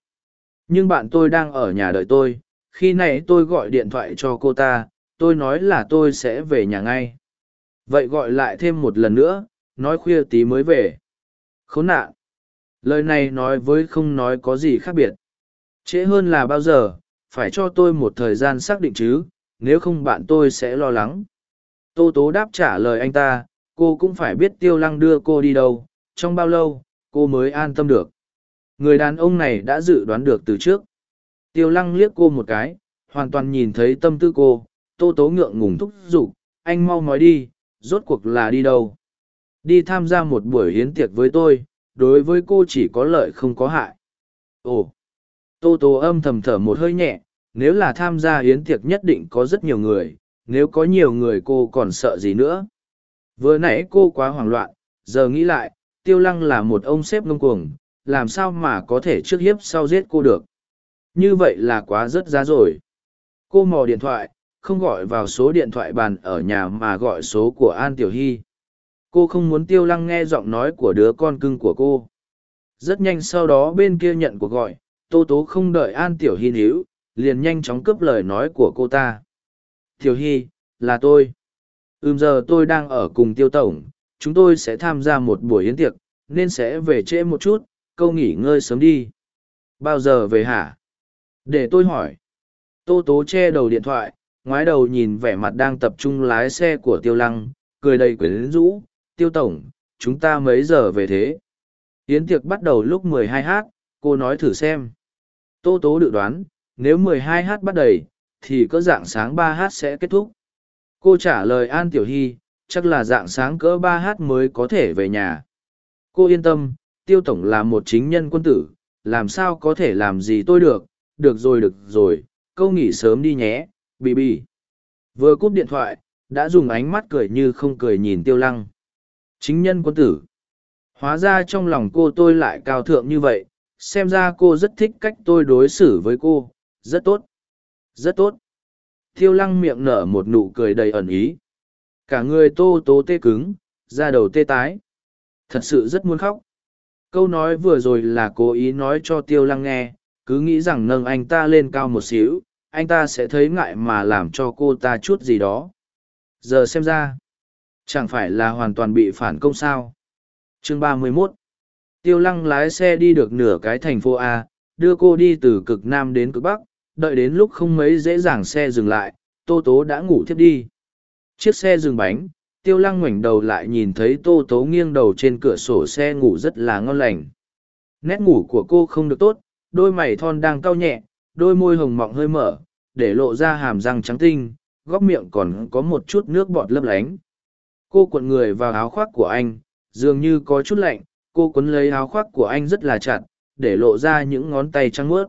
Nhưng bạn tôi đang ở nhà đợi tôi khi nãy tôi gọi điện thoại cho cô ta, tôi nói là tôi sẽ về nhà ngay. Vậy gọi lại thêm một lần nữa, nói khuya tí mới về. Khốn nạn. Lời này nói với không nói có gì khác biệt. Trễ hơn là bao giờ, phải cho tôi một thời gian xác định chứ, nếu không bạn tôi sẽ lo lắng. Tô tố đáp trả lời anh ta, cô cũng phải biết tiêu lăng đưa cô đi đâu, trong bao lâu, cô mới an tâm được. Người đàn ông này đã dự đoán được từ trước tiêu lăng liếc cô một cái, hoàn toàn nhìn thấy tâm tư cô, tô tố ngượng ngùng thúc giục, anh mau nói đi, rốt cuộc là đi đâu? Đi tham gia một buổi hiến tiệc với tôi, đối với cô chỉ có lợi không có hại. Ồ. Tô tố âm thầm thở một hơi nhẹ, nếu là tham gia hiến tiệc nhất định có rất nhiều người, nếu có nhiều người cô còn sợ gì nữa? Vừa nãy cô quá hoảng loạn, giờ nghĩ lại, tiêu lăng là một ông sếp ngông cuồng, làm sao mà có thể trước hiếp sau giết cô được? Như vậy là quá rất giá rồi. Cô mò điện thoại, không gọi vào số điện thoại bàn ở nhà mà gọi số của an tiểu hy. Cô không muốn tiêu lăng nghe giọng nói của đứa con cưng của cô. Rất nhanh sau đó bên kia nhận cuộc gọi, tô tố không đợi an tiểu hy níu, liền nhanh chóng cướp lời nói của cô ta. Tiểu hy, là tôi. Ừm, giờ tôi đang ở cùng tiêu tổng, chúng tôi sẽ tham gia một buổi yến tiệc, nên sẽ về trễ một chút, câu nghỉ ngơi sớm đi. Bao giờ về hả? Để tôi hỏi. Tô tố che đầu điện thoại, ngoái đầu nhìn vẻ mặt đang tập trung lái xe của tiêu lăng, cười đầy quyến rũ. Tiêu tổng, chúng ta mấy giờ về thế? Yến tiệc bắt đầu lúc 12 h cô nói thử xem. Tô tố dự đoán, nếu 12 h bắt đầy, thì cỡ dạng sáng 3 h sẽ kết thúc. Cô trả lời an tiểu hy, chắc là dạng sáng cỡ 3 h mới có thể về nhà. Cô yên tâm, tiêu tổng là một chính nhân quân tử, làm sao có thể làm gì tôi được? Được rồi được rồi, câu nghỉ sớm đi nhé, bì bì. vừa cúp điện thoại, đã dùng ánh mắt cười như không cười nhìn tiêu lăng. Chính nhân quân tử. Hóa ra trong lòng cô tôi lại cao thượng như vậy, xem ra cô rất thích cách tôi đối xử với cô. Rất tốt. Rất tốt. Tiêu lăng miệng nở một nụ cười đầy ẩn ý. Cả người tô tố tê cứng, da đầu tê tái. Thật sự rất muốn khóc. Câu nói vừa rồi là cố ý nói cho tiêu lăng nghe cứ nghĩ rằng nâng anh ta lên cao một xíu, anh ta sẽ thấy ngại mà làm cho cô ta chút gì đó. Giờ xem ra, chẳng phải là hoàn toàn bị phản công sao. Chương ba mươi 31 tiêu lăng lái xe đi được nửa cái thành phố a, đưa cô đi từ cực nam đến cực bắc, đợi đến lúc không mấy dễ dàng xe dừng lại, tô tố đã ngủ thiếp đi. Chiếc xe dừng bánh, tiêu lăng ngoảnh đầu lại nhìn thấy tô tố nghiêng đầu trên cửa sổ xe ngủ rất là ngon lành. Nét ngủ của cô không được tốt đôi mày thon đang cau nhẹ, đôi môi hồng mọng hơi mở, để lộ ra hàm răng trắng tinh, góc miệng còn có một chút nước bọt lấp lánh. Cô cuộn người vào áo khoác của anh, dường như có chút lạnh, cô quấn lấy áo khoác của anh rất là chặt, để lộ ra những ngón tay trắng mướt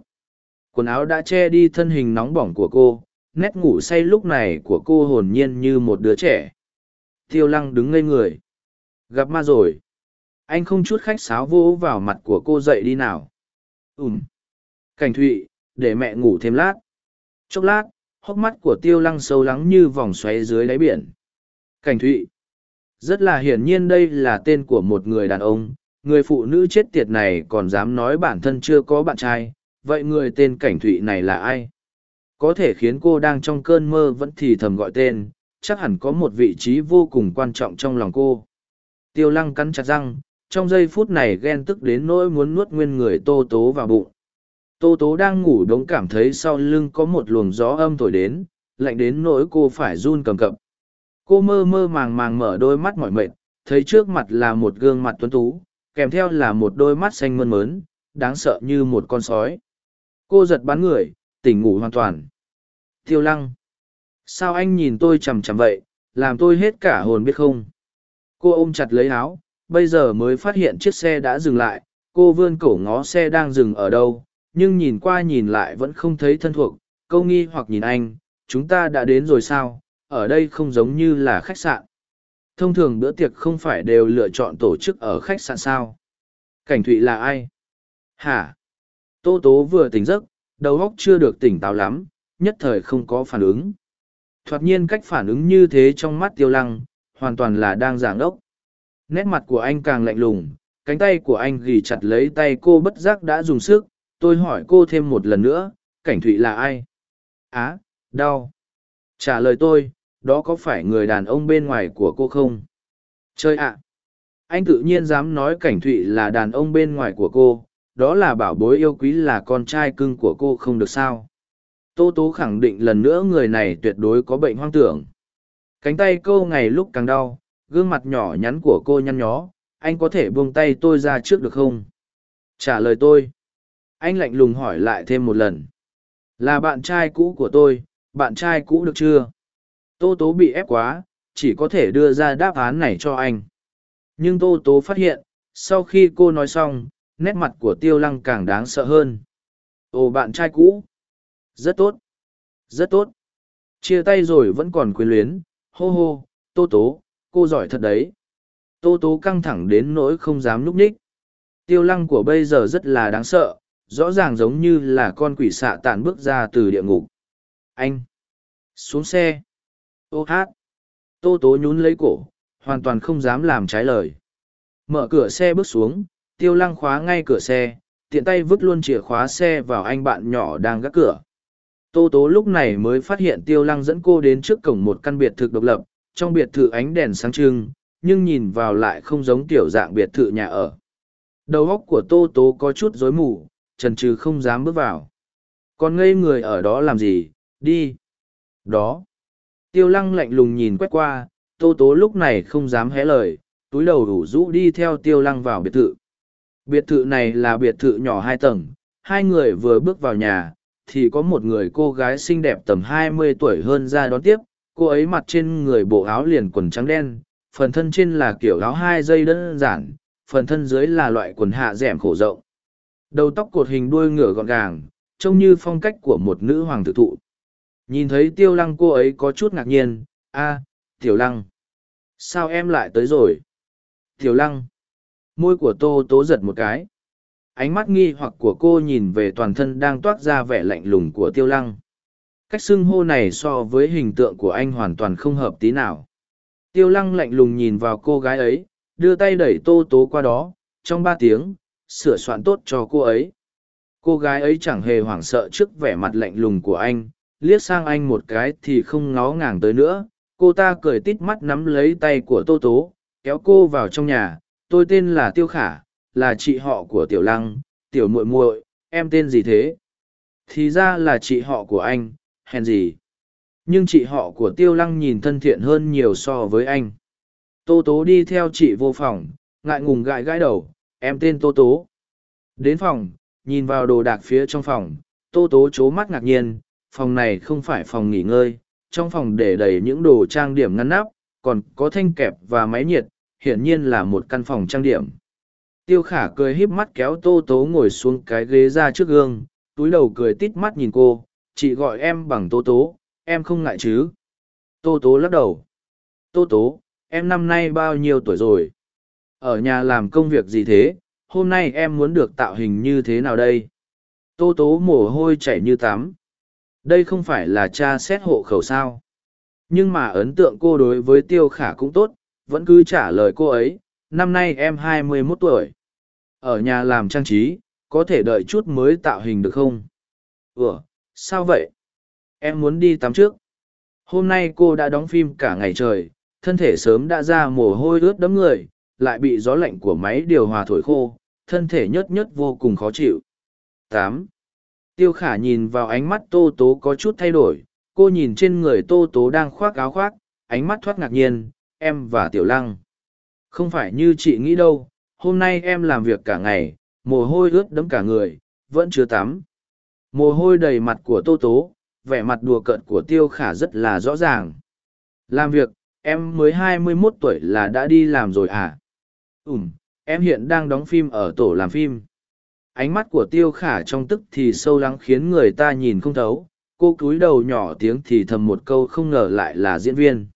quần áo đã che đi thân hình nóng bỏng của cô, nét ngủ say lúc này của cô hồn nhiên như một đứa trẻ. Tiêu lăng đứng ngây người. Gặp ma rồi. Anh không chút khách sáo vỗ vào mặt của cô dậy đi nào. Ùm cảnh thụy, để mẹ ngủ thêm lát. Chốc lát, hốc mắt của tiêu lăng sâu lắng như vòng xoáy dưới đáy biển. Cảnh thụy, rất là hiển nhiên đây là tên của một người đàn ông. Người phụ nữ chết tiệt này còn dám nói bản thân chưa có bạn trai. Vậy người tên cảnh thụy này là ai? Có thể khiến cô đang trong cơn mơ vẫn thì thầm gọi tên. Chắc hẳn có một vị trí vô cùng quan trọng trong lòng cô. Tiêu lăng cắn chặt răng, trong giây phút này ghen tức đến nỗi muốn nuốt nguyên người tô tố vào bụng tô tố đang ngủ đống cảm thấy sau lưng có một luồng gió âm thổi đến, lạnh đến nỗi cô phải run cầm cập. Cô mơ mơ màng màng mở đôi mắt mỏi mệt, thấy trước mặt là một gương mặt tuấn tú, kèm theo là một đôi mắt xanh mơn mớn, đáng sợ như một con sói. Cô giật bắn người, tỉnh ngủ hoàn toàn. Tiêu lăng, sao anh nhìn tôi chằm chằm vậy? Làm tôi hết cả hồn biết không? Cô ôm chặt lấy áo, bây giờ mới phát hiện chiếc xe đã dừng lại, cô vươn cổ ngó xe đang dừng ở đâu? Nhưng nhìn qua nhìn lại vẫn không thấy thân thuộc câu nghi hoặc nhìn anh chúng ta đã đến rồi sao ở đây không giống như là khách sạn thông thường bữa tiệc không phải đều lựa chọn tổ chức ở khách sạn sao Cảnh thụy là ai? Hả? Tô tố vừa tỉnh giấc, đầu óc chưa được tỉnh táo lắm, nhất thời không có phản ứng. Thoạt nhiên cách phản ứng như thế trong mắt tiêu lăng, hoàn toàn là đang giảng ốc. Nét mặt của anh càng lạnh lùng, cánh tay của anh ghi chặt lấy tay cô bất giác đã dùng sức, tôi hỏi cô thêm một lần nữa, cảnh thụy là ai? Á, đau. Trả lời tôi, đó có phải người đàn ông bên ngoài của cô không? Chơi ạ! Anh tự nhiên dám nói cảnh thụy là đàn ông bên ngoài của cô, đó là bảo bối yêu quý là con trai cưng của cô không được sao. Tô Tố khẳng định lần nữa người này tuyệt đối có bệnh hoang tưởng. Cánh tay cô ngày lúc càng đau, gương mặt nhỏ nhắn của cô nhăn nhó, anh có thể buông tay tôi ra trước được không? Trả lời tôi. Anh lạnh lùng hỏi lại thêm một lần. Là bạn trai cũ của tôi, bạn trai cũ được chưa? Tô Tố bị ép quá, chỉ có thể đưa ra đáp án này cho anh. Nhưng Tô Tố phát hiện, sau khi cô nói xong, nét mặt của Tiêu Lăng càng đáng sợ hơn. Ồ bạn trai cũ. Rất tốt. Rất tốt. Chia tay rồi vẫn còn quyến luyến, hô hô, Tô Tố, cô giỏi thật đấy. Tô Tố căng thẳng đến nỗi không dám núp ních. Tiêu Lăng của bây giờ rất là đáng sợ, rõ ràng giống như là con quỷ xạ tàn bước ra từ địa ngục. Anh! Xuống xe! ô hát tô tố nhún lấy cổ, hoàn toàn không dám làm trái lời mở cửa xe bước xuống, tiêu lăng khóa ngay cửa xe, tiện tay vứt luôn chìa khóa xe vào anh bạn nhỏ đang gác cửa tô tố lúc này mới phát hiện tiêu lăng dẫn cô đến trước cổng một căn biệt thự độc lập, trong biệt thự ánh đèn sáng trưng, nhưng nhìn vào lại không giống tiểu dạng biệt thự nhà ở đầu óc của tô tố có chút rối mù trần trừ không dám bước vào còn ngây người ở đó làm gì đi đó Tiêu lăng lạnh lùng nhìn quét qua, tô tố lúc này không dám hé lời, túi đầu đủ rũ đi theo tiêu lăng vào biệt thự. Biệt thự này là biệt thự nhỏ hai tầng, hai người vừa bước vào nhà, thì có một người cô gái xinh đẹp tầm hai mươi tuổi hơn ra đón tiếp, cô ấy mặc trên người bộ áo liền quần trắng đen, phần thân trên là kiểu áo hai dây đơn giản, phần thân dưới là loại quần hạ rẻm khổ rộng. Đầu tóc cột hình đuôi ngựa gọn gàng, trông như phong cách của một nữ hoàng tử thụ. Nhìn thấy tiêu lăng cô ấy có chút ngạc nhiên, a tiểu lăng. Sao em lại tới rồi? Tiểu lăng. Môi của tô tố giật một cái. Ánh mắt nghi hoặc của cô nhìn về toàn thân đang toát ra vẻ lạnh lùng của tiêu lăng. Cách xưng hô này so với hình tượng của anh hoàn toàn không hợp tí nào. Tiêu lăng lạnh lùng nhìn vào cô gái ấy, đưa tay đẩy tô tố qua đó, trong ba tiếng, sửa soạn tốt cho cô ấy. Cô gái ấy chẳng hề hoảng sợ trước vẻ mặt lạnh lùng của anh, liếc sang anh một cái thì không ngó ngàng tới nữa. Cô ta cười tít mắt nắm lấy tay của tô tố kéo cô vào trong nhà. Tôi tên là tiêu khả là chị họ của tiểu lăng tiểu muội muội em tên gì thế? Thì ra là chị họ của anh hèn gì? Nhưng chị họ của tiêu lăng nhìn thân thiện hơn nhiều so với anh. Tô tố đi theo chị vô phòng ngại ngùng gãi gãi đầu em tên tô tố đến phòng nhìn vào đồ đạc phía trong phòng tô tố c h ố mắt ngạc nhiên phòng này không phải phòng nghỉ ngơi, trong phòng để đầy những đồ trang điểm ngăn nắp, còn có thanh kẹp và máy nhiệt, hiển nhiên là một căn phòng trang điểm. Tiêu khả cười híp mắt kéo tô tố ngồi xuống cái ghế ra trước gương, túi đầu cười tít mắt nhìn cô, chị gọi em bằng tô tố, em không ngại chứ. Tô tố lắc đầu. Tô tố, em năm nay bao nhiêu tuổi rồi? Ở nhà làm công việc gì thế? Hôm nay em muốn được tạo hình như thế nào đây? Tô tố mồ hôi chảy như tắm, đây không phải là cha xét hộ khẩu sao. Nhưng mà ấn tượng cô đối với tiêu khả cũng tốt vẫn cứ trả lời cô ấy năm nay em hai mươi mốt tuổi. Ở nhà làm trang trí có thể đợi chút mới tạo hình được không? Ủa sao vậy? Em muốn đi tắm trước. Hôm nay cô đã đóng phim cả ngày trời thân thể sớm đã ra mồ hôi ướt đẫm người lại bị gió lạnh của máy điều hòa thổi khô thân thể nhớt nhớt vô cùng khó chịu tám Tiêu khả nhìn vào ánh mắt tô tố có chút thay đổi, cô nhìn trên người tô tố đang khoác áo khoác, ánh mắt thoát ngạc nhiên, em và tiểu lăng. Không phải như chị nghĩ đâu, hôm nay em làm việc cả ngày, mồ hôi ướt đẫm cả người, vẫn chưa tắm. Mồ hôi đầy mặt của tô tố, vẻ mặt đùa cợt của tiêu khả rất là rõ ràng. Làm việc, em mới hai mươi 21 tuổi là đã đi làm rồi à? Ừm, em hiện đang đóng phim ở tổ làm phim. Ánh mắt của tiêu khả trong tức thì sâu lắng khiến người ta nhìn không thấu. Cô cúi đầu nhỏ tiếng thì thầm một câu không ngờ lại là diễn viên.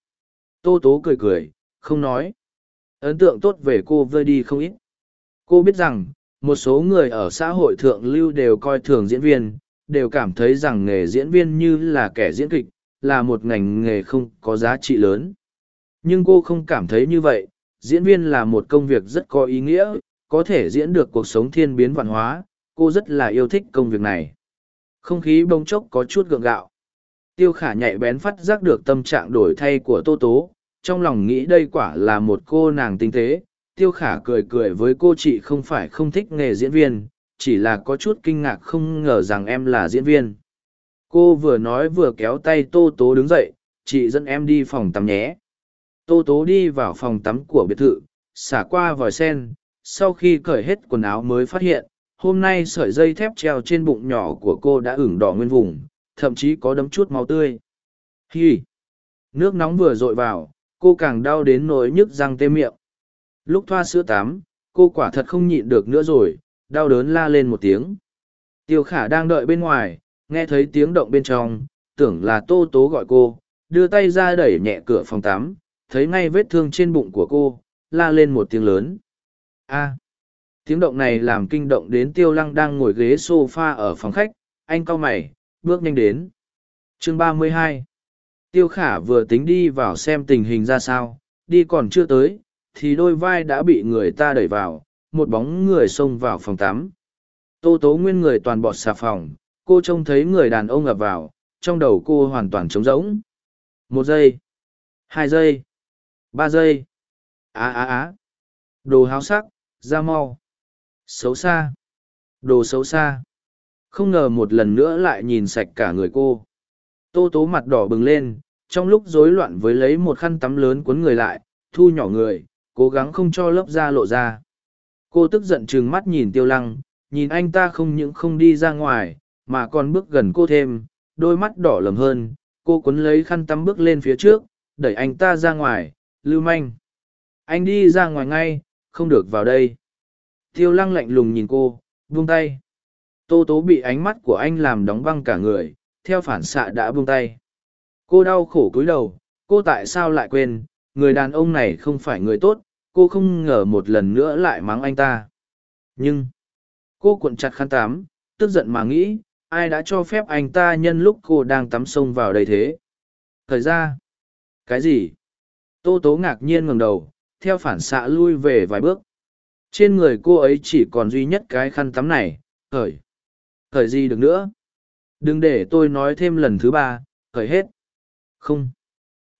Tô tố cười cười không nói. Ấn tượng tốt về cô vơi đi không ít. Cô biết rằng, một số người ở xã hội thượng lưu đều coi thường diễn viên, đều cảm thấy rằng nghề diễn viên như là kẻ diễn kịch, là một ngành nghề không có giá trị lớn. Nhưng cô không cảm thấy như vậy, diễn viên là một công việc rất có ý nghĩa, có thể diễn được cuộc sống thiên biến văn hóa, cô rất là yêu thích công việc này. Không khí bông chốc có chút gượng gạo. Tiêu khả nhạy bén phát giác được tâm trạng đổi thay của Tô Tố, trong lòng nghĩ đây quả là một cô nàng tinh tế. Tiêu khả cười cười với cô chị không phải không thích nghề diễn viên, chỉ là có chút kinh ngạc không ngờ rằng em là diễn viên. Cô vừa nói vừa kéo tay Tô Tố đứng dậy, chị dẫn em đi phòng tắm nhé. Tô Tố đi vào phòng tắm của biệt thự, xả qua vòi sen, sau khi cởi hết quần áo mới phát hiện, hôm nay sợi dây thép treo trên bụng nhỏ của cô đã ửng đỏ nguyên vùng, thậm chí có đấm chút máu tươi. Hi! Nước nóng vừa dội vào, cô càng đau đến nỗi nhức răng tê miệng. Lúc thoa sữa tắm, cô quả thật không nhịn được nữa rồi, đau đớn la lên một tiếng. Tiêu khả đang đợi bên ngoài, nghe thấy tiếng động bên trong, tưởng là tô tố gọi cô, đưa tay ra đẩy nhẹ cửa phòng tắm, thấy ngay vết thương trên bụng của cô, la lên một tiếng lớn. A. Tiếng động này làm kinh động đến tiêu lăng đang ngồi ghế sofa ở phòng khách, anh cau mày, bước nhanh đến. Chương ba mươi hai. Tiêu khả vừa tính đi vào xem tình hình ra sao, đi còn chưa tới, thì đôi vai đã bị người ta đẩy vào, một bóng người xông vào phòng tắm. Tô tố nguyên người toàn bọt xà phòng, cô trông thấy người đàn ông ập vào, trong đầu cô hoàn toàn trống rỗng. Một giây, hai giây, ba giây, á á á, đồ háo sắc, da mau, xấu xa, đồ xấu xa. Không ngờ một lần nữa lại nhìn sạch cả người cô. Tô tố mặt đỏ bừng lên, trong lúc rối loạn với lấy một khăn tắm lớn cuốn người lại, thu nhỏ người, cố gắng không cho lớp da lộ ra. Cô tức giận trừng mắt nhìn tiêu lăng, nhìn anh ta không những không đi ra ngoài, mà còn bước gần cô thêm, đôi mắt đỏ lầm hơn, cô cuốn lấy khăn tắm bước lên phía trước, đẩy anh ta ra ngoài, lưu manh. Anh đi ra ngoài ngay, không được vào đây. Tiêu lăng lạnh lùng nhìn cô, buông tay. Tô tố bị ánh mắt của anh làm đóng băng cả người, theo phản xạ đã buông tay. Cô đau khổ cúi đầu, cô tại sao lại quên, người đàn ông này không phải người tốt, cô không ngờ một lần nữa lại mắng anh ta. Nhưng, cô cuộn chặt khăn tắm, tức giận mà nghĩ, ai đã cho phép anh ta nhân lúc cô đang tắm sông vào đây thế? Thời ra, cái gì? Tô tố ngạc nhiên ngẩng đầu, theo phản xạ lui về vài bước. Trên người cô ấy chỉ còn duy nhất cái khăn tắm này, khởi. Khởi gì được nữa? Đừng để tôi nói thêm lần thứ ba, khởi hết. Không.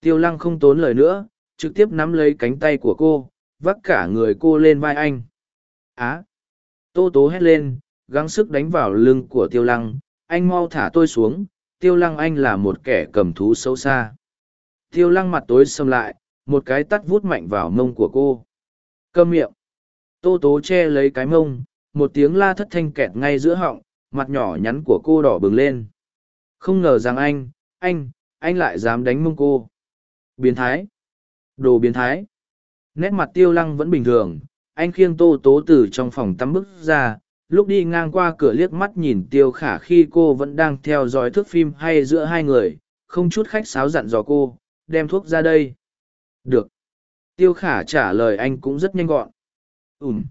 Tiêu lăng không tốn lời nữa, trực tiếp nắm lấy cánh tay của cô, vắt cả người cô lên vai anh. Á! Tô tố hét lên, gắng sức đánh vào lưng của tiêu lăng, anh mau thả tôi xuống, tiêu lăng anh là một kẻ cầm thú xấu xa. Tiêu lăng mặt tối xâm lại, một cái tắt vút mạnh vào mông của cô. cơm miệng. Tô tố che lấy cái mông, một tiếng la thất thanh kẹt ngay giữa họng, mặt nhỏ nhắn của cô đỏ bừng lên. Không ngờ rằng anh, anh, anh lại dám đánh mông cô. Biến thái. Đồ biến thái. Nét mặt tiêu lăng vẫn bình thường, anh khiêng tô tố từ trong phòng tắm bước ra, lúc đi ngang qua cửa liếc mắt nhìn tiêu khả khi cô vẫn đang theo dõi thước phim hay giữa hai người, không chút khách sáo dặn dò cô, đem thuốc ra đây. Được. Tiêu khả trả lời anh cũng rất nhanh gọn. Ừm.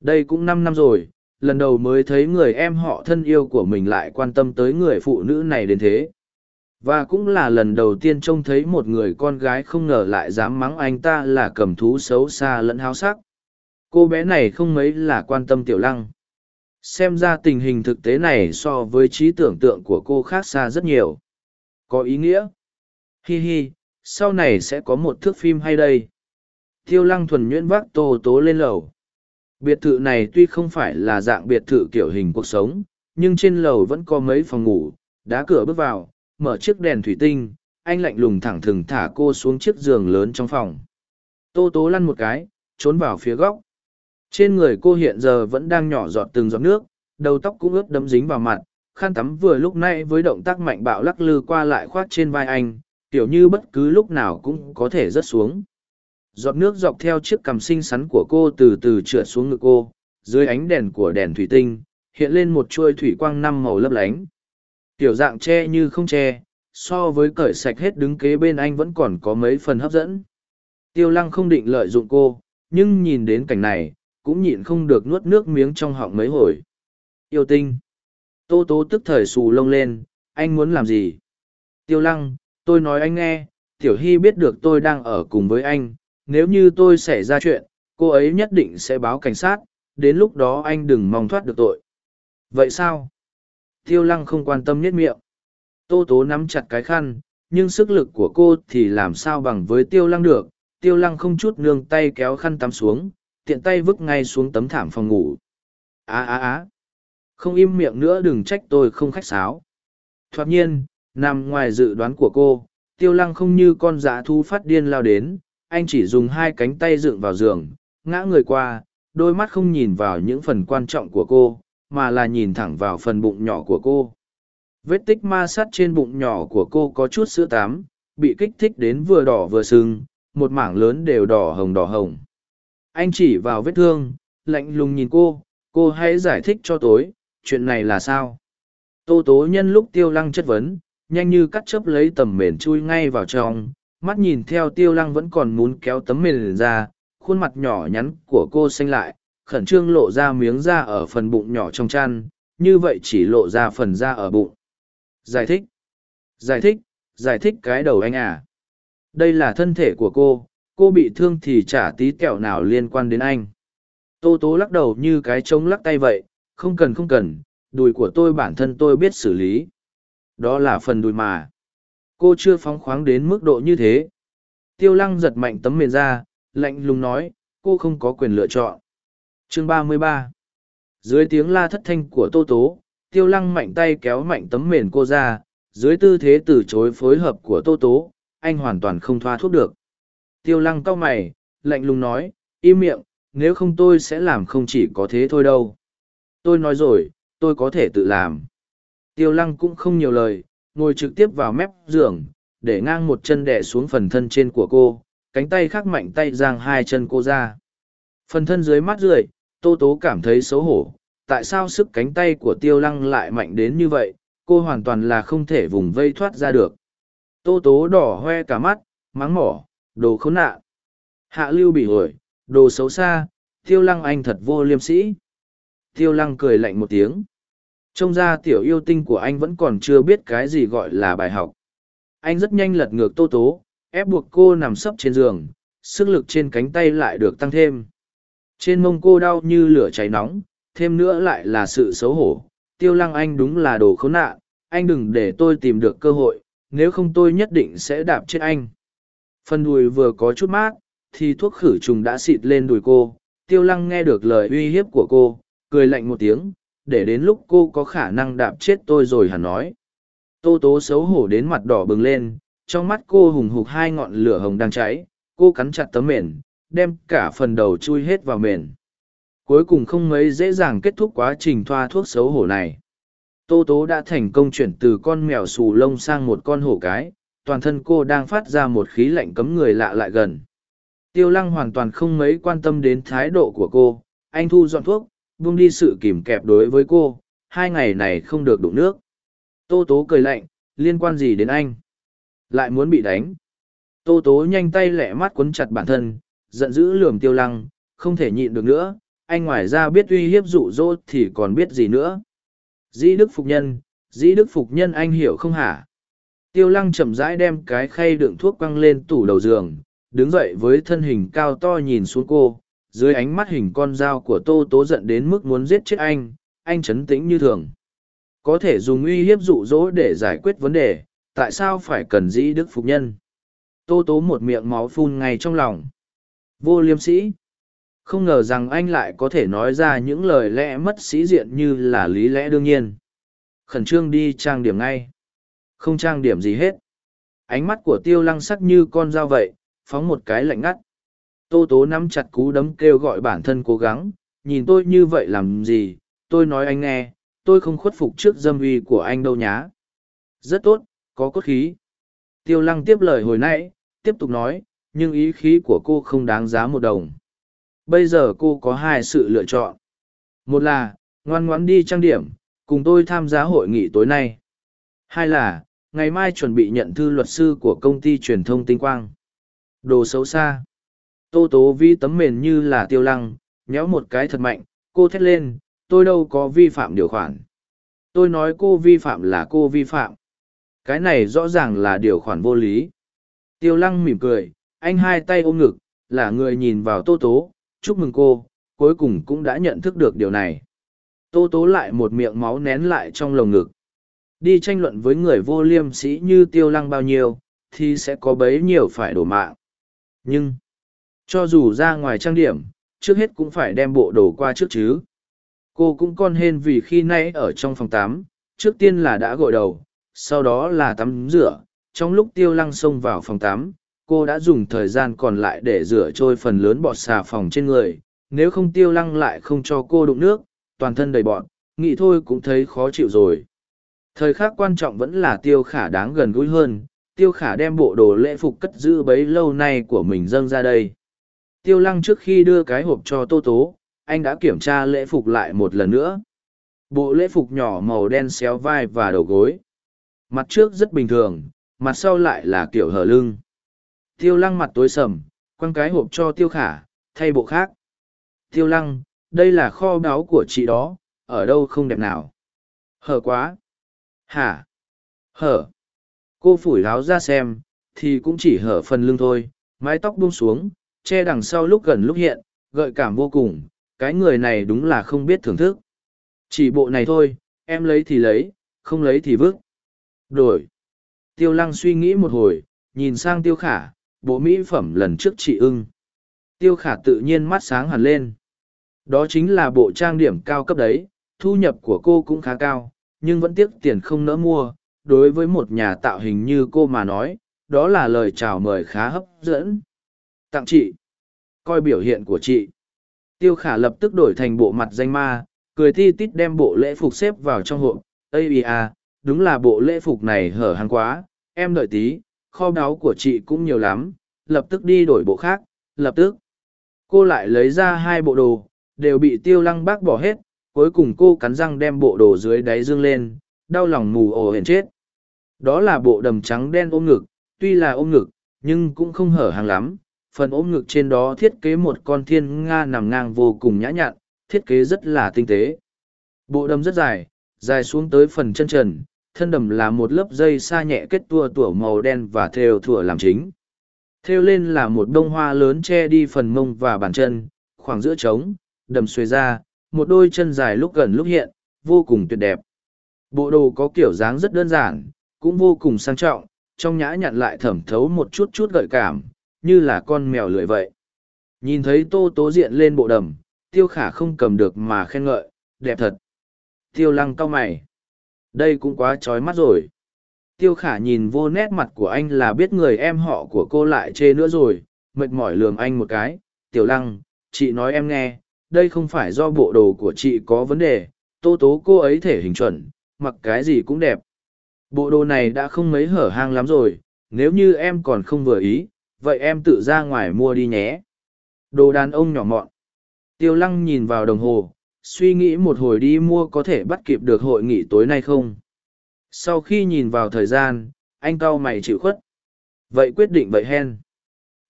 Đây cũng năm năm rồi, lần đầu mới thấy người em họ thân yêu của mình lại quan tâm tới người phụ nữ này đến thế và cũng là lần đầu tiên trông thấy một người con gái không ngờ lại dám mắng anh ta là cầm thú xấu xa lẫn háo sắc cô bé này không mấy là quan tâm tiểu lăng xem ra tình hình thực tế này so với trí tưởng tượng của cô khác xa rất nhiều có ý nghĩa hi hi sau này sẽ có một thước phim hay đây. Tiêu lăng thuần nhuyễn vác tô tố lên lầu. Biệt thự này tuy không phải là dạng biệt thự kiểu hình cuộc sống, nhưng trên lầu vẫn có mấy phòng ngủ, đá cửa bước vào, mở chiếc đèn thủy tinh, anh lạnh lùng thẳng thừng thả cô xuống chiếc giường lớn trong phòng. Tô tố lăn một cái, trốn vào phía góc. Trên người cô hiện giờ vẫn đang nhỏ giọt từng giọt nước, đầu tóc cũng ướt đấm dính vào mặt, khăn tắm vừa lúc nay với động tác mạnh bạo lắc lư qua lại khoát trên vai anh kiểu như bất cứ lúc nào cũng có thể rớt xuống giọt nước dọc theo chiếc cằm xinh xắn của cô từ từ trượt xuống ngực cô dưới ánh đèn của đèn thủy tinh hiện lên một chuôi thủy quang năm màu lấp lánh Tiểu dạng che như không che, so với cởi sạch hết đứng kế bên anh vẫn còn có mấy phần hấp dẫn. Tiêu lăng không định lợi dụng cô, nhưng nhìn đến cảnh này, cũng nhịn không được nuốt nước miếng trong họng mấy hồi. Yêu tinh. Tô tố tức thời xù lông lên, anh muốn làm gì? Tiêu lăng, tôi nói anh nghe, Tiểu Hy biết được tôi đang ở cùng với anh, nếu như tôi xảy ra chuyện, cô ấy nhất định sẽ báo cảnh sát, đến lúc đó anh đừng mong thoát được tội. Vậy sao? Tiêu lăng không quan tâm nhất miệng. Tô tố nắm chặt cái khăn, nhưng sức lực của cô thì làm sao bằng với tiêu lăng được. Tiêu lăng không chút nương tay kéo khăn tắm xuống, tiện tay vứt ngay xuống tấm thảm phòng ngủ. Á á á! Không im miệng nữa đừng trách tôi không khách sáo. Thoạt nhiên, nằm ngoài dự đoán của cô, tiêu lăng không như con dã thu phát điên lao đến, anh chỉ dùng hai cánh tay dựng vào giường, ngã người qua, đôi mắt không nhìn vào những phần quan trọng của cô, mà là nhìn thẳng vào phần bụng nhỏ của cô. Vết tích ma sát trên bụng nhỏ của cô có chút sữa tám, bị kích thích đến vừa đỏ vừa sưng, một mảng lớn đều đỏ hồng đỏ hồng. Anh chỉ vào vết thương, lạnh lùng nhìn cô, cô hãy giải thích cho tối, chuyện này là sao? Tô tố nhân lúc tiêu lăng chất vấn, nhanh như cắt chớp lấy tầm mền chui ngay vào trong, mắt nhìn theo tiêu lăng vẫn còn muốn kéo tấm mền ra, khuôn mặt nhỏ nhắn của cô xanh lại, khẩn trương lộ ra miếng da ở phần bụng nhỏ trong chăn, như vậy chỉ lộ ra phần da ở bụng. Giải thích. Giải thích, giải thích cái đầu anh à. Đây là thân thể của cô, cô bị thương thì chả tí kẹo nào liên quan đến anh. Tô tố lắc đầu như cái trống lắc tay vậy, không cần không cần, đùi của tôi bản thân tôi biết xử lý. Đó là phần đùi mà. Cô chưa phóng khoáng đến mức độ như thế. Tiêu lăng giật mạnh tấm mền ra, lạnh lùng nói, cô không có quyền lựa chọn. Chương ba mươi ba Dưới tiếng la thất thanh của Tô Tố, tiêu lăng mạnh tay kéo mạnh tấm mền cô ra, dưới tư thế từ chối phối hợp của Tô Tố, anh hoàn toàn không thoa thuốc được. Tiêu lăng cau mày, lạnh lùng nói, im miệng, nếu không tôi sẽ làm không chỉ có thế thôi đâu. Tôi nói rồi, tôi có thể tự làm. Tiêu lăng cũng không nhiều lời, ngồi trực tiếp vào mép giường, để ngang một chân đẻ xuống phần thân trên của cô, cánh tay khác mạnh tay giang hai chân cô ra. Phần thân dưới mắt rượi, Tô Tố cảm thấy xấu hổ. Tại sao sức cánh tay của tiêu lăng lại mạnh đến như vậy, cô hoàn toàn là không thể vùng vây thoát ra được. Tô Tố đỏ hoe cả mắt, mắng mỏ, đồ khốn nạn. Hạ lưu bị hồi, đồ xấu xa, tiêu lăng anh thật vô liêm sĩ. Tiêu lăng cười lạnh một tiếng. Trông ra tiểu yêu tinh của anh vẫn còn chưa biết cái gì gọi là bài học. Anh rất nhanh lật ngược tô tố, ép buộc cô nằm sấp trên giường, sức lực trên cánh tay lại được tăng thêm. Trên mông cô đau như lửa cháy nóng, thêm nữa lại là sự xấu hổ. Tiêu lăng anh đúng là đồ khốn nạn, anh đừng để tôi tìm được cơ hội, nếu không tôi nhất định sẽ đạp chết anh. Phần đùi vừa có chút mát, thì thuốc khử trùng đã xịt lên đùi cô. Tiêu lăng nghe được lời uy hiếp của cô, cười lạnh một tiếng, để đến lúc cô có khả năng đạp chết tôi rồi hẳn nói. Tô tố xấu hổ đến mặt đỏ bừng lên, trong mắt cô hùng hục hai ngọn lửa hồng đang cháy, cô cắn chặt tấm mền, đem cả phần đầu chui hết vào mền. Cuối cùng không mấy dễ dàng kết thúc quá trình thoa thuốc xấu hổ này. Tô tố đã thành công chuyển từ con mèo xù lông sang một con hổ cái, toàn thân cô đang phát ra một khí lạnh cấm người lạ lại gần. Tiêu lăng hoàn toàn không mấy quan tâm đến thái độ của cô, anh thu dọn thuốc, buông đi sự kìm kẹp đối với cô, hai ngày này không được đụng nước. Tô tố cười lạnh, liên quan gì đến anh? Lại muốn bị đánh. Tô tố nhanh tay lẹ mắt quấn chặt bản thân, giận dữ lườm tiêu lăng, không thể nhịn được nữa, anh ngoài ra biết uy hiếp dụ dỗ thì còn biết gì nữa. Dĩ đức phục nhân, dĩ đức phục nhân anh hiểu không hả? Tiêu lăng chậm rãi đem cái khay đựng thuốc quăng lên tủ đầu giường, đứng dậy với thân hình cao to nhìn xuống cô, dưới ánh mắt hình con dao của tô tố giận đến mức muốn giết chết anh anh chấn tĩnh như thường. Có thể dùng uy hiếp dụ dỗ để giải quyết vấn đề, tại sao phải cần dĩ đức phục nhân? Tô tố một miệng máu phun ngay trong lòng. Vô liêm sĩ không ngờ rằng anh lại có thể nói ra những lời lẽ mất sĩ diện như là lý lẽ đương nhiên. Khẩn trương đi trang điểm ngay. Không trang điểm gì hết. Ánh mắt của tiêu lăng sắc như con dao vậy, phóng một cái lạnh ngắt. Tô tố nắm chặt cú đấm kêu gọi bản thân cố gắng, nhìn tôi như vậy làm gì, tôi nói anh nghe, tôi không khuất phục trước dâm uy của anh đâu nhá. Rất tốt, có cốt khí. Tiêu lăng tiếp lời hồi nãy, tiếp tục nói, nhưng ý khí của cô không đáng giá một đồng. Bây giờ cô có hai sự lựa chọn. Một là, ngoan ngoãn đi trang điểm, cùng tôi tham gia hội nghị tối nay. Hai là, ngày mai chuẩn bị nhận thư luật sư của công ty truyền thông tinh quang. Đồ xấu xa. Tô tố vi tấm mền như là tiêu lăng, nhéo một cái thật mạnh, cô thét lên, tôi đâu có vi phạm điều khoản. Tôi nói cô vi phạm là cô vi phạm. Cái này rõ ràng là điều khoản vô lý. Tiêu lăng mỉm cười, anh hai tay ôm ngực, là người nhìn vào tô tố, chúc mừng cô, cuối cùng cũng đã nhận thức được điều này. Tô tố lại một miệng máu nén lại trong lồng ngực. Đi tranh luận với người vô liêm sĩ như tiêu lăng bao nhiêu, thì sẽ có bấy nhiêu phải đổ mạng. Nhưng, cho dù ra ngoài trang điểm, trước hết cũng phải đem bộ đồ qua trước chứ. Cô cũng con hên vì khi nãy ở trong phòng tắm, trước tiên là đã gội đầu, sau đó là tắm rửa. Trong lúc tiêu lăng xông vào phòng tắm, cô đã dùng thời gian còn lại để rửa trôi phần lớn bọt xà phòng trên người. Nếu không tiêu lăng lại không cho cô đụng nước, toàn thân đầy bọt, nghĩ thôi cũng thấy khó chịu rồi. Thời khắc quan trọng vẫn là tiêu khả đáng gần gũi hơn, tiêu khả đem bộ đồ lễ phục cất giữ bấy lâu nay của mình dâng ra đây. Tiêu lăng trước khi đưa cái hộp cho tô tố, anh đã kiểm tra lễ phục lại một lần nữa. Bộ lễ phục nhỏ màu đen xéo vai và đầu gối. Mặt trước rất bình thường, mặt sau lại là kiểu hở lưng. Tiêu lăng mặt tối sầm, quăng cái hộp cho tiêu khả, thay bộ khác. Tiêu lăng, đây là kho báu của chị đó, ở đâu không đẹp nào. Hở quá. Hả? Hở. Cô phủi láo ra xem, thì cũng chỉ hở phần lưng thôi, mái tóc buông xuống, che đằng sau lúc gần lúc hiện, gợi cảm vô cùng, cái người này đúng là không biết thưởng thức. Chỉ bộ này thôi, em lấy thì lấy, không lấy thì vứt. Đổi. Tiêu lăng suy nghĩ một hồi, nhìn sang tiêu khả, bộ mỹ phẩm lần trước chị ưng. Tiêu khả tự nhiên mắt sáng hẳn lên. Đó chính là bộ trang điểm cao cấp đấy, thu nhập của cô cũng khá cao, nhưng vẫn tiếc tiền không nỡ mua. Đối với một nhà tạo hình như cô mà nói, đó là lời chào mời khá hấp dẫn. Tặng chị. Coi biểu hiện của chị. Tiêu khả lập tức đổi thành bộ mặt danh ma, cười ti tít đem bộ lễ phục xếp vào trong hộp. Ây à, đúng là bộ lễ phục này hở hàng quá, em đợi tí, kho báu của chị cũng nhiều lắm, lập tức đi đổi bộ khác, lập tức. Cô lại lấy ra hai bộ đồ, đều bị tiêu lăng bác bỏ hết, cuối cùng cô cắn răng đem bộ đồ dưới đáy dương lên, đau lòng mù ồ hển chết. Đó là bộ đầm trắng đen ôm ngực, tuy là ôm ngực, nhưng cũng không hở hàng lắm, phần ôm ngực trên đó thiết kế một con thiên nga nằm ngang vô cùng nhã nhặn, thiết kế rất là tinh tế. Bộ đầm rất dài dài xuống tới phần chân trần, thân đầm là một lớp dây sa nhẹ kết tua tủa màu đen và thêu thủa làm chính. Thêu lên là một bông hoa lớn che đi phần mông và bàn chân, khoảng giữa trống, đầm xuề ra, một đôi chân dài lúc gần lúc hiện, vô cùng tuyệt đẹp. Bộ đồ có kiểu dáng rất đơn giản, cũng vô cùng sang trọng, trong nhã nhặn lại thẩm thấu một chút chút gợi cảm như là con mèo lười vậy. Nhìn thấy tô tố diện lên bộ đầm, tiêu khả không cầm được mà khen ngợi, đẹp thật. Tiêu lăng cao mày. Đây cũng quá trói mắt rồi. Tiêu khả nhìn vô nét mặt của anh là biết người em họ của cô lại chê nữa rồi, mệt mỏi lường anh một cái. Tiểu lăng, chị nói em nghe, đây không phải do bộ đồ của chị có vấn đề, tô tố cô ấy thể hình chuẩn, mặc cái gì cũng đẹp. Bộ đồ này đã không mấy hở hang lắm rồi, nếu như em còn không vừa ý, vậy em tự ra ngoài mua đi nhé. Đồ đàn ông nhỏ mọn. Tiêu lăng nhìn vào đồng hồ, suy nghĩ một hồi đi mua có thể bắt kịp được hội nghị tối nay không? Sau khi nhìn vào thời gian, anh cau mày chịu khuất. Vậy quyết định vậy hen.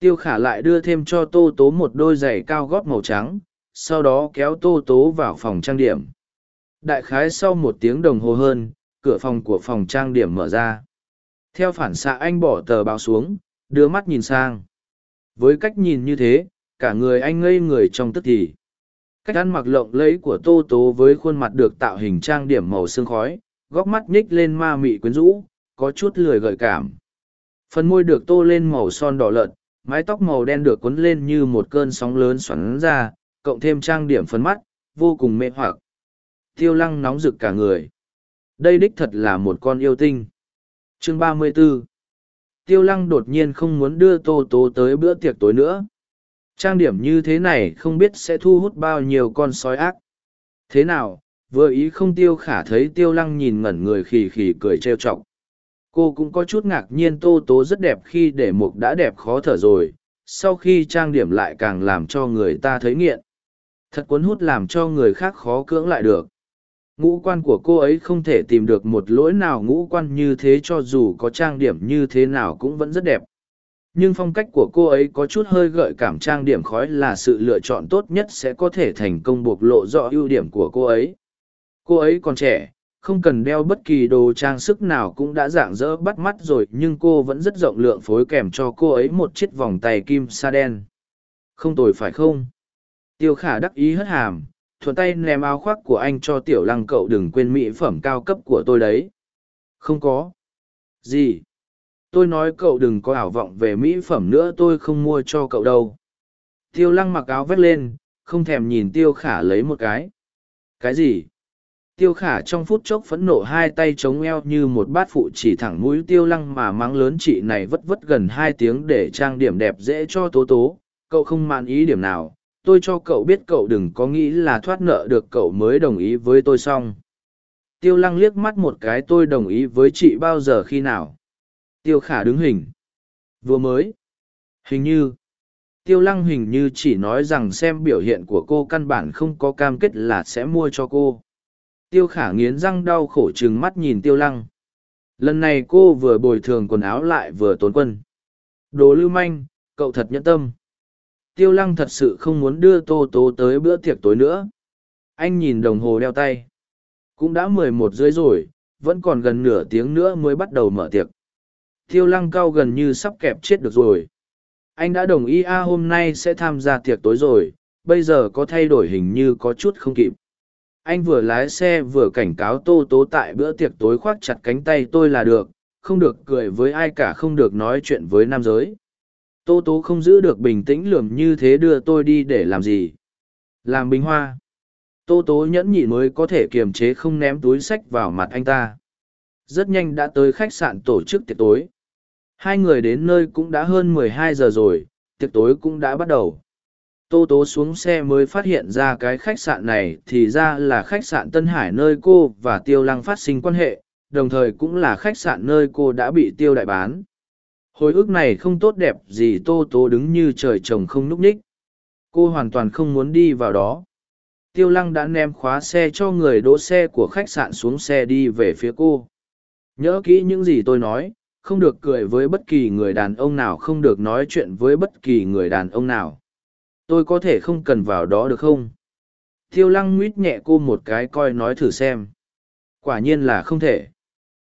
Tiêu khả lại đưa thêm cho tô tố một đôi giày cao gót màu trắng, sau đó kéo tô tố vào phòng trang điểm. Đại khái sau một tiếng đồng hồ hơn, cửa phòng của phòng trang điểm mở ra. Theo phản xạ anh bỏ tờ báo xuống đưa mắt nhìn sang. Với cách nhìn như thế, cả người anh ngây người trong tức thì. Cách ăn mặc lộng lẫy của Tô Tố với khuôn mặt được tạo hình trang điểm màu sương khói, góc mắt nhích lên ma mị quyến rũ, có chút lười gợi cảm. Phần môi được tô lên màu son đỏ lợn, mái tóc màu đen được cuốn lên như một cơn sóng lớn xoắn ra, cộng thêm trang điểm phấn mắt, vô cùng mê hoặc. Tiêu lăng nóng rực cả người. Đây đích thật là một con yêu tinh. Chương 34 tiêu lăng đột nhiên không muốn đưa tô tố tới bữa tiệc tối nữa. Trang điểm như thế này không biết sẽ thu hút bao nhiêu con sói ác. Thế nào, vừa ý không tiêu khả thấy tiêu lăng nhìn ngẩn người khì khì cười trêu chọc. Cô cũng có chút ngạc nhiên tô tố rất đẹp khi để mục đã đẹp khó thở rồi, sau khi trang điểm lại càng làm cho người ta thấy nghiện. Thật cuốn hút làm cho người khác khó cưỡng lại được ngũ quan của cô ấy không thể tìm được một lỗi nào ngũ quan như thế cho dù có trang điểm như thế nào cũng vẫn rất đẹp. Nhưng phong cách của cô ấy có chút hơi gợi cảm trang điểm khói là sự lựa chọn tốt nhất sẽ có thể thành công bộc lộ rõ ưu điểm của cô ấy. Cô ấy còn trẻ, không cần đeo bất kỳ đồ trang sức nào cũng đã dạng dỡ bắt mắt rồi, nhưng cô vẫn rất rộng lượng phối kèm cho cô ấy một chiếc vòng tay kim sa đen. Không tồi phải không? Tiêu khả đắc ý hất hàm thuận tay ném áo khoác của anh cho tiểu lăng cậu đừng quên mỹ phẩm cao cấp của tôi đấy. Không có. Gì? Tôi nói cậu đừng có ảo vọng về mỹ phẩm nữa tôi không mua cho cậu đâu. Tiêu lăng mặc áo vét lên, không thèm nhìn tiêu khả lấy một cái. Cái gì? Tiêu khả trong phút chốc phẫn nộ hai tay chống eo như một bát phụ chỉ thẳng mũi tiêu lăng mà mắng lớn chị này vất vất gần hai tiếng để trang điểm đẹp dễ cho tố tố. Cậu không mạn ý điểm nào tôi cho cậu biết cậu đừng có nghĩ là thoát nợ được cậu mới đồng ý với tôi xong. Tiêu lăng liếc mắt một cái tôi đồng ý với chị bao giờ khi nào? Tiêu khả đứng hình. Vừa mới. Hình như. Tiêu lăng hình như chỉ nói rằng xem biểu hiện của cô căn bản không có cam kết là sẽ mua cho cô. Tiêu khả nghiến răng đau khổ chừng mắt nhìn tiêu lăng. Lần này cô vừa bồi thường quần áo lại vừa tốn quân. Đồ lưu manh, cậu thật nhẫn tâm tiêu lăng thật sự không muốn đưa tô tố tới bữa tiệc tối nữa. Anh nhìn đồng hồ đeo tay. Cũng đã mười một rưỡi rồi, vẫn còn gần nửa tiếng nữa mới bắt đầu mở tiệc. Tiêu lăng cao gần như sắp kẹp chết được rồi. Anh đã đồng ý, a, hôm nay sẽ tham gia tiệc tối rồi, bây giờ có thay đổi hình như có chút không kịp. Anh vừa lái xe vừa cảnh cáo tô tố tại bữa tiệc tối khoác chặt cánh tay tôi là được, không được cười với ai cả, không được nói chuyện với nam giới tô tố không giữ được bình tĩnh lườm như thế đưa tôi đi để làm gì? Làm bình hoa. Tô tố nhẫn nhị mới có thể kiềm chế không ném túi sách vào mặt anh ta. Rất nhanh đã tới khách sạn tổ chức tiệc tối. Hai người đến nơi cũng đã hơn mười hai giờ rồi, tiệc tối cũng đã bắt đầu. Tô tố xuống xe mới phát hiện ra cái khách sạn này thì ra là khách sạn tân hải nơi cô và tiêu lăng phát sinh quan hệ, đồng thời cũng là khách sạn nơi cô đã bị tiêu đại bán hồi ức này không tốt đẹp gì tô tố đứng như trời trồng không núp ních. Cô hoàn toàn không muốn đi vào đó. Tiêu lăng đã ném khóa xe cho người đỗ xe của khách sạn xuống xe đi về phía cô. Nhớ kỹ những gì tôi nói, không được cười với bất kỳ người đàn ông nào, không được nói chuyện với bất kỳ người đàn ông nào. Tôi có thể không cần vào đó được không? Tiêu lăng nguýt nhẹ cô một cái coi nói thử xem. Quả nhiên là không thể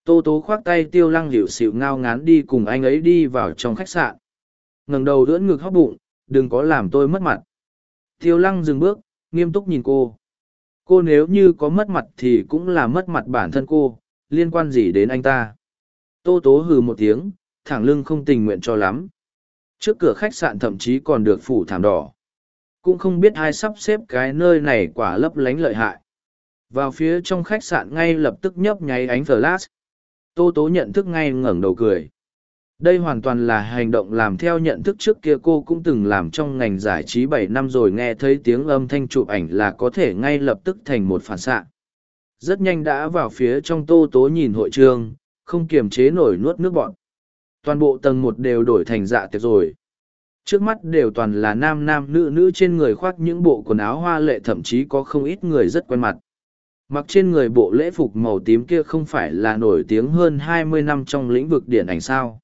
tô tố khoác tay tiêu lăng hiệu xịu ngao ngán đi cùng anh ấy đi vào trong khách sạn. Ngẩng đầu đưỡn ngực hóc bụng, đừng có làm tôi mất mặt. Tiêu lăng dừng bước, nghiêm túc nhìn cô. Cô nếu như có mất mặt thì cũng là mất mặt bản thân cô, liên quan gì đến anh ta? Tô tố hừ một tiếng, thẳng lưng không tình nguyện cho lắm. Trước cửa khách sạn thậm chí còn được phủ thảm đỏ. Cũng không biết ai sắp xếp cái nơi này quả lấp lánh lợi hại. Vào phía trong khách sạn ngay lập tức nhấp nháy ánh flash tô tố nhận thức ngay ngẩng đầu cười. Đây hoàn toàn là hành động làm theo nhận thức trước kia cô cũng từng làm trong ngành giải trí bảy năm rồi nghe thấy tiếng âm thanh chụp ảnh là có thể ngay lập tức thành một phản xạ. Rất nhanh đã vào phía trong tô tố nhìn hội trường, không kiềm chế nổi nuốt nước bọn toàn bộ tầng một đều đổi thành dạ tiệc rồi. Trước mắt đều toàn là nam nam nữ nữ trên người khoác những bộ quần áo hoa lệ thậm chí có không ít người rất quen mặt mặc trên người bộ lễ phục màu tím kia không phải là nổi tiếng hơn hai mươi năm trong lĩnh vực điện ảnh sao?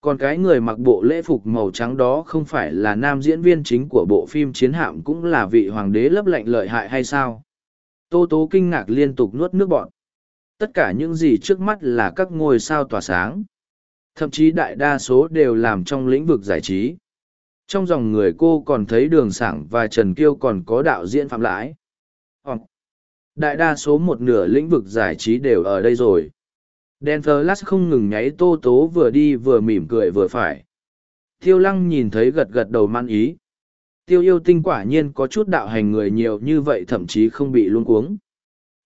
Còn cái người mặc bộ lễ phục màu trắng đó không phải là nam diễn viên chính của bộ phim chiến hạm cũng là vị hoàng đế lấp lạnh lợi hại hay sao? Tô tố kinh ngạc liên tục nuốt nước bọn tất cả những gì trước mắt là các ngôi sao tỏa sáng. Thậm chí đại đa số đều làm trong lĩnh vực giải trí. Trong dòng người cô còn thấy đường sảng và trần kiêu còn có đạo diễn phạm lãi. Ờ, đại đa số một nửa lĩnh vực giải trí đều ở đây rồi. Đèn flash không ngừng nháy tô tố vừa đi vừa mỉm cười vừa phải. Tiêu lăng nhìn thấy gật gật đầu man ý. Tiêu yêu tinh quả nhiên có chút đạo hành người nhiều như vậy thậm chí không bị luôn cuống.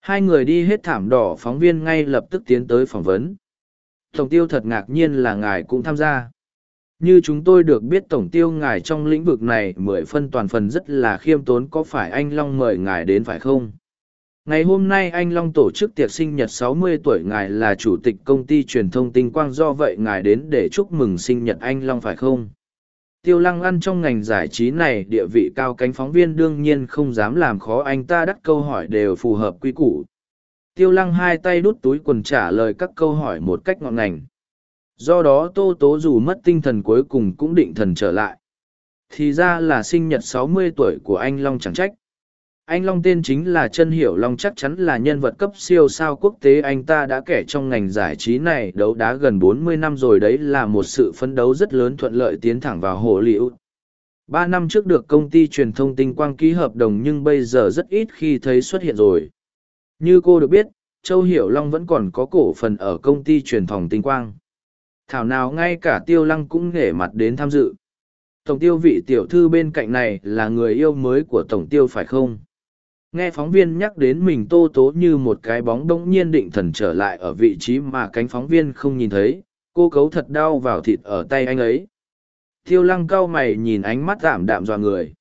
Hai người đi hết thảm đỏ phóng viên ngay lập tức tiến tới phỏng vấn. Tổng tiêu thật ngạc nhiên là ngài cũng tham gia. Như chúng tôi được biết tổng tiêu ngài trong lĩnh vực này mười phân toàn phần rất là khiêm tốn, có phải anh long mời ngài đến phải không? Ngày hôm nay anh long tổ chức tiệc sinh nhật 60 tuổi, ngài là chủ tịch công ty truyền thông tinh quang, do vậy ngài đến để chúc mừng sinh nhật anh long phải không tiêu lăng ăn trong ngành giải trí này, địa vị cao cánh phóng viên đương nhiên không dám làm khó anh, ta đắt câu hỏi đều phù hợp quy củ tiêu lăng hai tay đút túi quần trả lời các câu hỏi một cách ngọn ngành Do đó Tô Tố dù mất tinh thần cuối cùng cũng định thần trở lại. Thì ra là sinh nhật sáu mươi tuổi của anh Long chẳng trách. Anh Long tên chính là chân Hiểu Long chắc chắn là nhân vật cấp siêu sao quốc tế anh ta đã kể trong ngành giải trí này đấu đá gần bốn mươi năm rồi đấy là một sự phấn đấu rất lớn thuận lợi tiến thẳng vào hồ liễu. Ba năm trước được công ty truyền thông tinh quang ký hợp đồng nhưng bây giờ rất ít khi thấy xuất hiện rồi. Như cô được biết, Châu Hiểu Long vẫn còn có cổ phần ở công ty truyền thông tinh quang. Thảo nào ngay cả Tiêu Lăng cũng nghề mặt đến tham dự. Tổng tiêu vị tiểu thư bên cạnh này là người yêu mới của Tổng tiêu phải không? Nghe phóng viên nhắc đến mình tô tố như một cái bóng đông nhiên định thần trở lại ở vị trí mà cánh phóng viên không nhìn thấy, cô cấu thật đau vào thịt ở tay anh ấy. Tiêu lăng cau mày nhìn ánh mắt tạm đạm dọa người.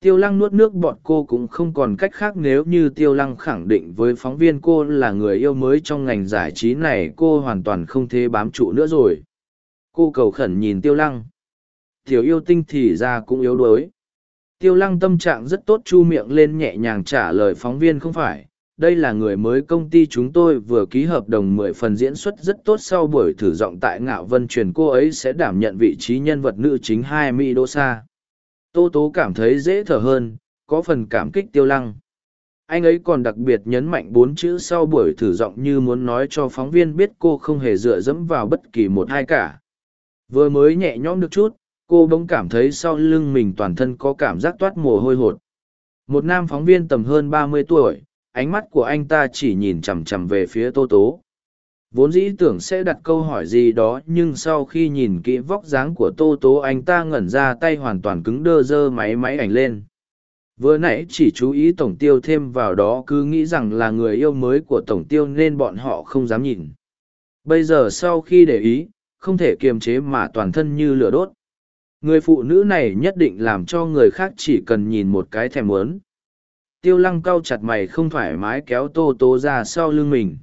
Tiêu lăng nuốt nước bọt cô cũng không còn cách khác nếu như tiêu lăng khẳng định với phóng viên cô là người yêu mới trong ngành giải trí này cô hoàn toàn không thể bám trụ nữa rồi. Cô cầu khẩn nhìn tiêu lăng. Tiểu yêu tinh thì ra cũng yếu đuối. Tiêu lăng tâm trạng rất tốt chu miệng lên nhẹ nhàng trả lời phóng viên không phải. Đây là người mới công ty chúng tôi vừa ký hợp đồng mười phần diễn xuất rất tốt sau buổi thử giọng tại Ngạo Vân truyền cô ấy sẽ đảm nhận vị trí nhân vật nữ chính hai Mỹ Đô Sa. Tô Tố cảm thấy dễ thở hơn, có phần cảm kích tiêu lăng. Anh ấy còn đặc biệt nhấn mạnh bốn chữ sau buổi thử giọng như muốn nói cho phóng viên biết cô không hề dựa dẫm vào bất kỳ một hai cả. Vừa mới nhẹ nhõm được chút, cô bỗng cảm thấy sau lưng mình toàn thân có cảm giác toát mồ hôi hột. Một nam phóng viên tầm hơn ba mươi tuổi, ánh mắt của anh ta chỉ nhìn chằm chằm về phía tô tố. Vốn dĩ tưởng sẽ đặt câu hỏi gì đó nhưng sau khi nhìn kỹ vóc dáng của tô tố, anh ta ngẩn ra tay hoàn toàn cứng đơ dơ máy máy ảnh lên. Vừa nãy chỉ chú ý tổng tiêu thêm vào đó, cứ nghĩ rằng là người yêu mới của tổng tiêu nên bọn họ không dám nhìn. Bây giờ sau khi để ý, không thể kiềm chế mà toàn thân như lửa đốt. Người phụ nữ này nhất định làm cho người khác chỉ cần nhìn một cái thèm muốn. Tiêu lăng cau chặt mày không thoải mái kéo tô tô ra sau lưng mình.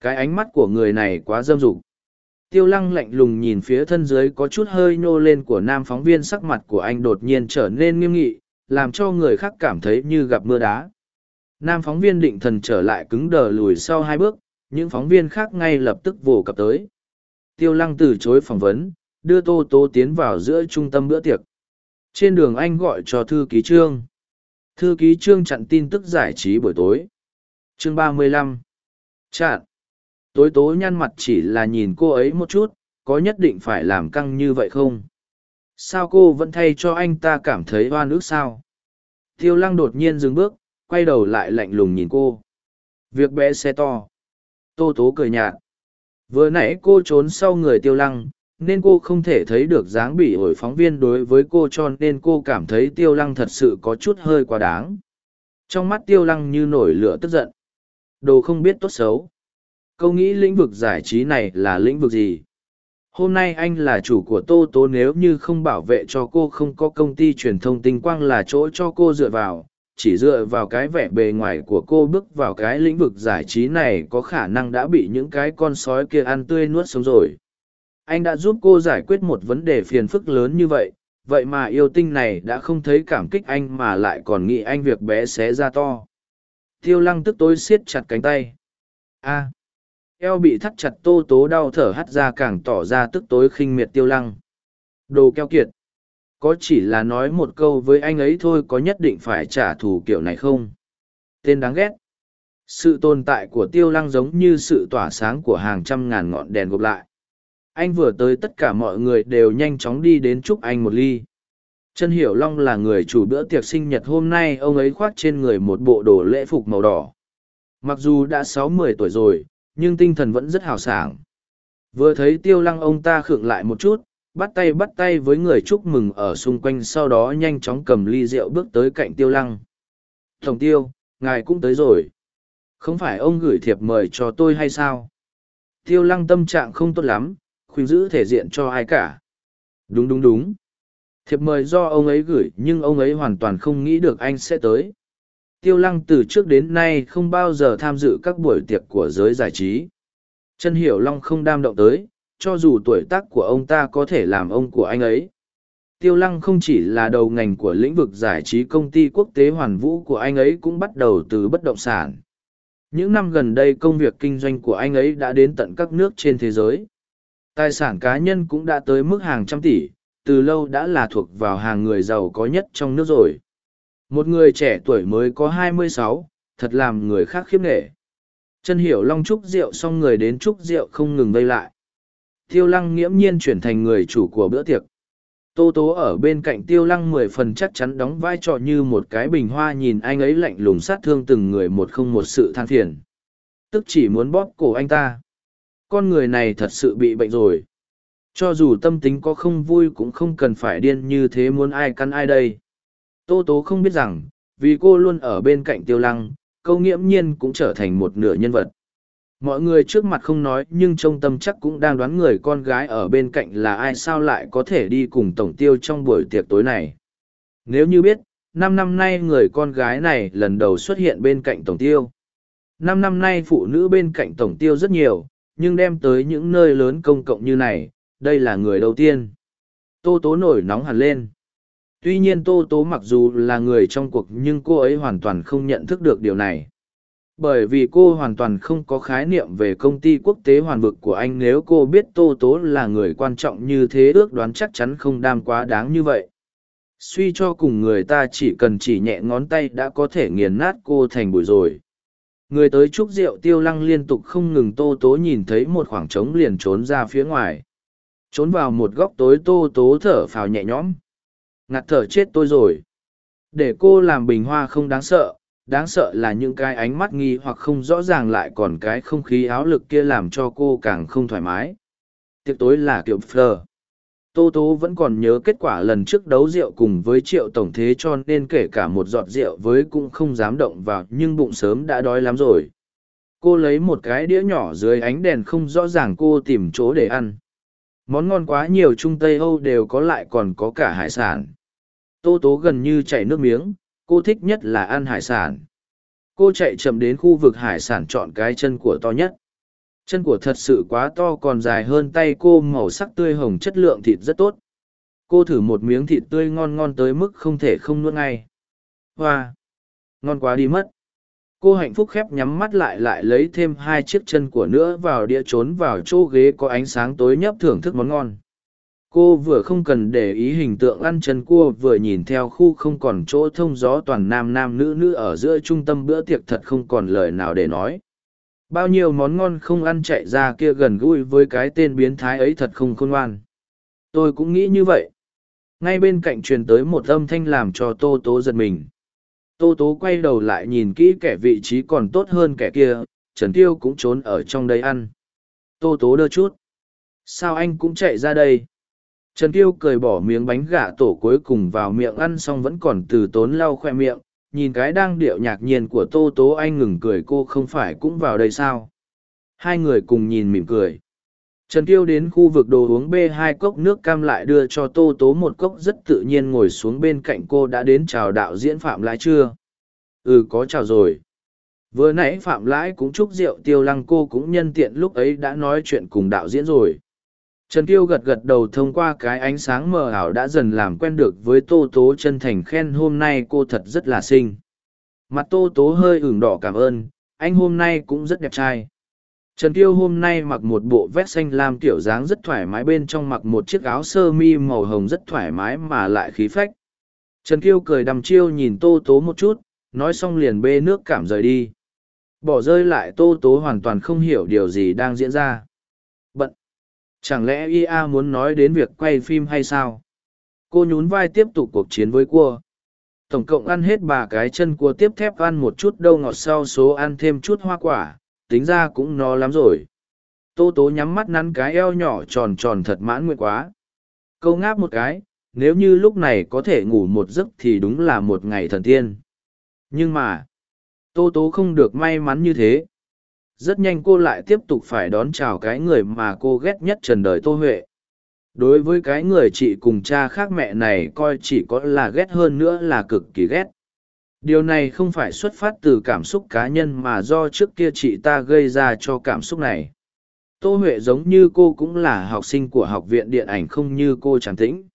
Cái ánh mắt của người này quá dâm dục. Tiêu lăng lạnh lùng nhìn phía thân dưới có chút hơi nhô lên của nam phóng viên sắc mặt của anh đột nhiên trở nên nghiêm nghị, làm cho người khác cảm thấy như gặp mưa đá. Nam phóng viên định thần trở lại cứng đờ lùi sau hai bước, những phóng viên khác ngay lập tức vồ cập tới. Tiêu lăng từ chối phỏng vấn, đưa tô tố tiến vào giữa trung tâm bữa tiệc. Trên đường anh gọi cho thư ký trương. Thư ký trương chặn tin tức giải trí buổi tối. Chương ba mươi lăm. Chặn. Tối tố nhăn mặt chỉ là nhìn cô ấy một chút, có nhất định phải làm căng như vậy không? Sao cô vẫn thay cho anh ta cảm thấy oan ức sao? Tiêu lăng đột nhiên dừng bước, quay đầu lại lạnh lùng nhìn cô. Việc bé xe to. Tô tố cười nhạt. Vừa nãy cô trốn sau người tiêu lăng nên cô không thể thấy được dáng bị ổi phóng viên đối với cô cho nên cô cảm thấy tiêu lăng thật sự có chút hơi quá đáng. Trong mắt tiêu lăng như nổi lửa tức giận. Đồ không biết tốt xấu. Câu nghĩ lĩnh vực giải trí này là lĩnh vực gì? Hôm nay anh là chủ của tô tố nếu như không bảo vệ cho cô không có công ty truyền thông tinh quang là chỗ cho cô dựa vào. Chỉ dựa vào cái vẻ bề ngoài của cô bước vào cái lĩnh vực giải trí này có khả năng đã bị những cái con sói kia ăn tươi nuốt sống rồi anh đã giúp cô giải quyết một vấn đề phiền phức lớn như vậy vậy mà yêu tinh này đã không thấy cảm kích anh mà lại còn nghĩ anh việc bé xé ra to. Tiêu lăng tức tối siết chặt cánh tay. A. Eo bị thắt chặt tô tố đau thở hắt ra càng tỏ ra tức tối khinh miệt tiêu lăng. Đồ keo kiệt. Có chỉ là nói một câu với anh ấy thôi có nhất định phải trả thù kiểu này không? Tên đáng ghét. Sự tồn tại của tiêu lăng giống như sự tỏa sáng của hàng trăm ngàn ngọn đèn gộp lại anh vừa tới tất cả mọi người đều nhanh chóng đi đến chúc anh một ly. Chân hiểu long là người chủ bữa tiệc sinh nhật hôm nay, ông ấy khoác trên người một bộ đồ lễ phục màu đỏ. Mặc dù đã sáu mươi tuổi rồi, nhưng tinh thần vẫn rất hào sảng. Vừa thấy tiêu lăng ông ta khựng lại một chút, bắt tay bắt tay với người chúc mừng ở xung quanh, sau đó nhanh chóng cầm ly rượu bước tới cạnh tiêu lăng. Tổng tiêu, ngài cũng tới rồi. Không phải ông gửi thiệp mời cho tôi hay sao? Tiêu lăng tâm trạng không tốt lắm khuyên giữ thể diện cho ai cả. Đúng đúng đúng. Thiệp mời do ông ấy gửi nhưng ông ấy hoàn toàn không nghĩ được anh sẽ tới. Tiêu lăng từ trước đến nay không bao giờ tham dự các buổi tiệc của giới giải trí. Chân hiểu long không đam động tới, cho dù tuổi tác của ông ta có thể làm ông của anh ấy. Tiêu lăng không chỉ là đầu ngành của lĩnh vực giải trí công ty quốc tế hoàn vũ của anh ấy cũng bắt đầu từ bất động sản. Những năm gần đây công việc kinh doanh của anh ấy đã đến tận các nước trên thế giới Tài sản cá nhân cũng đã tới mức hàng trăm tỷ, từ lâu đã là thuộc vào hàng người giàu có nhất trong nước rồi. Một người trẻ tuổi mới có hai mươi sáu, thật làm người khác khiếp nể. Chân hiểu long trúc rượu xong người đến trúc rượu không ngừng vây lại. Tiêu lăng nghiễm nhiên chuyển thành người chủ của bữa tiệc. Tô tố ở bên cạnh tiêu lăng mười phần chắc chắn đóng vai trò như một cái bình hoa nhìn anh ấy lạnh lùng sát thương từng người một không một sự than phiền. Tức chỉ muốn bóp cổ anh ta. Con người này thật sự bị bệnh rồi. Cho dù tâm tính có không vui cũng không cần phải điên như thế muốn ai căn ai đây. Tô tố không biết rằng, vì cô luôn ở bên cạnh tiêu lăng, câu nghiễm nhiên cũng trở thành một nửa nhân vật. Mọi người trước mặt không nói nhưng trong tâm chắc cũng đang đoán người con gái ở bên cạnh là ai sao lại có thể đi cùng tổng tiêu trong buổi tiệc tối này. Nếu như biết, năm năm nay người con gái này lần đầu xuất hiện bên cạnh tổng tiêu. Năm năm nay phụ nữ bên cạnh tổng tiêu rất nhiều, nhưng đem tới những nơi lớn công cộng như này, đây là người đầu tiên. Tô tố nổi nóng hẳn lên. Tuy nhiên Tô Tố mặc dù là người trong cuộc nhưng cô ấy hoàn toàn không nhận thức được điều này. Bởi vì cô hoàn toàn không có khái niệm về công ty quốc tế hoàn vực của anh nếu cô biết Tô Tố là người quan trọng như thế ước đoán chắc chắn không đam quá đáng như vậy. Suy cho cùng người ta chỉ cần chỉ nhẹ ngón tay đã có thể nghiền nát cô thành bụi rồi. Người tới chúc rượu tiêu lăng liên tục không ngừng Tô Tố nhìn thấy một khoảng trống liền trốn ra phía ngoài. Trốn vào một góc tối Tô Tố thở phào nhẹ nhõm. Ngạt thở chết tôi rồi. Để cô làm bình hoa không đáng sợ đáng sợ là những cái ánh mắt nghi hoặc không rõ ràng lại còn cái không khí áo lực kia làm cho cô càng không thoải mái. Tiệc tối là kiểu phờ tô tố vẫn còn nhớ kết quả lần trước đấu rượu cùng với triệu tổng thế cho nên kể cả một giọt rượu với cũng không dám động vào, nhưng bụng sớm đã đói lắm rồi. Cô lấy một cái đĩa nhỏ dưới ánh đèn không rõ ràng cô tìm chỗ để ăn. Món ngon quá nhiều trung tây âu đều có lại còn có cả hải sản. Tô tố gần như chảy nước miếng, cô thích nhất là ăn hải sản. Cô chạy chậm đến khu vực hải sản chọn cái chân của to nhất chân của thật sự quá to còn dài hơn tay cô, màu sắc tươi hồng chất lượng thịt rất tốt. Cô thử một miếng thịt tươi ngon ngon tới mức không thể không nuốt ngay. Hoa! Ngon quá đi mất. Cô hạnh phúc khép nhắm mắt lại lại lấy thêm hai chiếc chân của nữa vào đĩa trốn vào chỗ ghế có ánh sáng tối nhấp thưởng thức món ngon. Cô vừa không cần để ý hình tượng ăn chân cua, vừa nhìn theo khu không còn chỗ thông gió toàn nam nam nữ nữ ở giữa trung tâm bữa tiệc thật không còn lời nào để nói bao nhiêu món ngon không ăn chạy ra kia gần gũi với cái tên biến thái ấy thật không khôn ngoan. Tôi cũng nghĩ như vậy. Ngay bên cạnh truyền tới một âm thanh làm cho tô tố giật mình. Tô tố quay đầu lại nhìn kỹ kẻ vị trí còn tốt hơn kẻ kia trần tiêu cũng trốn ở trong đây ăn. Tô tố đơ chút. Sao anh cũng chạy ra đây? Trần Tiêu cười bỏ miếng bánh gà tổ cuối cùng vào miệng ăn xong vẫn còn từ tốn lau khoe miệng, nhìn cái đang điệu nhạc nhiên của Tô Tố Anh ngừng cười cô không phải cũng vào đây sao. Hai người cùng nhìn mỉm cười. Trần Tiêu đến khu vực đồ uống b hai cốc nước cam lại đưa cho Tô Tố một cốc rất tự nhiên ngồi xuống bên cạnh cô đã đến chào đạo diễn Phạm Lãi chưa? Ừ có chào rồi. Vừa nãy Phạm Lãi cũng chúc rượu tiêu lăng cô cũng nhân tiện lúc ấy đã nói chuyện cùng đạo diễn rồi. Trần Kiêu gật gật đầu thông qua cái ánh sáng mờ ảo đã dần làm quen được với Tô Tố chân thành khen hôm nay cô thật rất là xinh. Mặt Tô Tố hơi ửng đỏ cảm ơn, anh hôm nay cũng rất đẹp trai. Trần Kiêu hôm nay mặc một bộ vest xanh lam kiểu dáng rất thoải mái bên trong mặc một chiếc áo sơ mi màu hồng rất thoải mái mà lại khí phách. Trần Kiêu cười đầm chiêu nhìn Tô Tố một chút, nói xong liền bê nước cảm rời đi. Bỏ rơi lại Tô Tố hoàn toàn không hiểu điều gì đang diễn ra. Bận chẳng lẽ ia muốn nói đến việc quay phim hay sao? Cô nhún vai tiếp tục cuộc chiến với cua. Tổng cộng ăn hết ba cái chân cua tiếp thép ăn một chút đâu ngọt sau số ăn thêm chút hoa quả, tính ra cũng no lắm rồi. Tô tố nhắm mắt nắn cái eo nhỏ tròn tròn thật mãn nguyện quá. Câu ngáp một cái, nếu như lúc này có thể ngủ một giấc thì đúng là một ngày thần tiên. Nhưng mà, tô tố không được may mắn như thế rất nhanh cô lại tiếp tục phải đón chào cái người mà cô ghét nhất trần đời tô huệ. Đối với cái người chị cùng cha khác mẹ này coi chỉ có là ghét hơn nữa là cực kỳ ghét. Điều này không phải xuất phát từ cảm xúc cá nhân mà do trước kia chị ta gây ra cho cảm xúc này. Tô huệ giống như cô cũng là học sinh của học viện điện ảnh không như cô tràn tĩnh.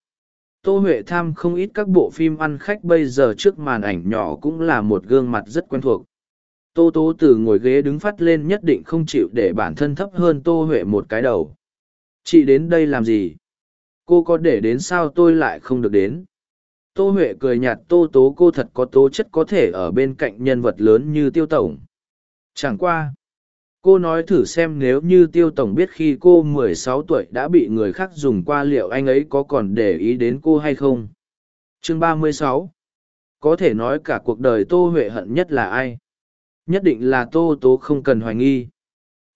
Tô huệ tham không ít các bộ phim ăn khách bây giờ trước màn ảnh nhỏ cũng là một gương mặt rất quen thuộc. Tô Tố từ ngồi ghế đứng phát lên nhất định không chịu để bản thân thấp hơn Tô Huệ một cái đầu. chị đến đây làm gì? Cô có để đến sao tôi lại không được đến? Tô huệ cười nhạt tô tố cô thật có tố chất có thể ở bên cạnh nhân vật lớn như tiêu tổng. Chẳng qua, cô nói thử xem nếu như tiêu tổng biết khi cô mười sáu tuổi đã bị người khác dùng qua liệu anh ấy có còn để ý đến cô hay không? Chương ba mươi sáu. Có thể nói cả cuộc đời tô huệ hận nhất là ai? Nhất định là tô tố không cần hoài nghi.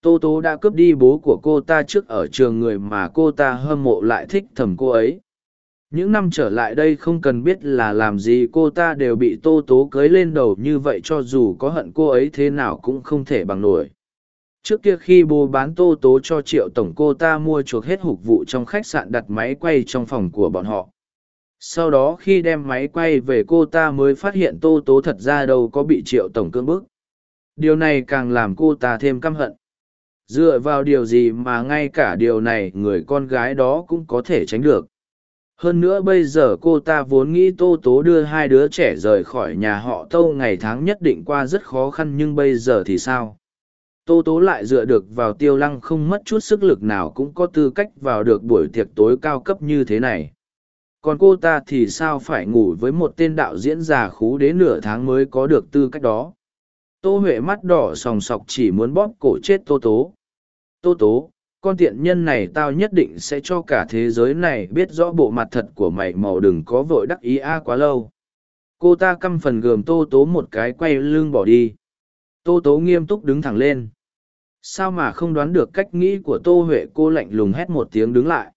Tô tố đã cướp đi bố của cô ta trước ở trường người mà cô ta hâm mộ lại thích thầm cô ấy. Những năm trở lại đây không cần biết là làm gì cô ta đều bị tô tố cưới lên đầu như vậy cho dù có hận cô ấy thế nào cũng không thể bằng nổi. Trước kia khi bố bán tô tố cho triệu tổng cô ta mua chuộc hết hục vụ trong khách sạn đặt máy quay trong phòng của bọn họ. Sau đó khi đem máy quay về cô ta mới phát hiện tô tố thật ra đâu có bị triệu tổng cưỡng bức điều này càng làm cô ta thêm căm hận. Dựa vào điều gì mà ngay cả điều này người con gái đó cũng có thể tránh được. Hơn nữa bây giờ cô ta vốn nghĩ tô tố đưa hai đứa trẻ rời khỏi nhà họ tâu ngày tháng nhất định qua rất khó khăn nhưng bây giờ thì sao? Tô tố lại dựa được vào tiêu lăng không mất chút sức lực nào cũng có tư cách vào được buổi tiệc tối cao cấp như thế này. Còn cô ta thì sao phải ngủ với một tên đạo diễn già khú đến nửa tháng mới có được tư cách đó? Tô huệ mắt đỏ sòng sọc chỉ muốn bóp cổ chết tô tố. Tô tố, con tiện nhân này tao nhất định sẽ cho cả thế giới này biết rõ bộ mặt thật của mày, màu đừng có vội đắc ý a à quá lâu. Cô ta căm phần gườm tô tố một cái quay lưng bỏ đi. Tô tố nghiêm túc đứng thẳng lên. Sao mà không đoán được cách nghĩ của tô huệ? Cô lạnh lùng hét một tiếng đứng lại.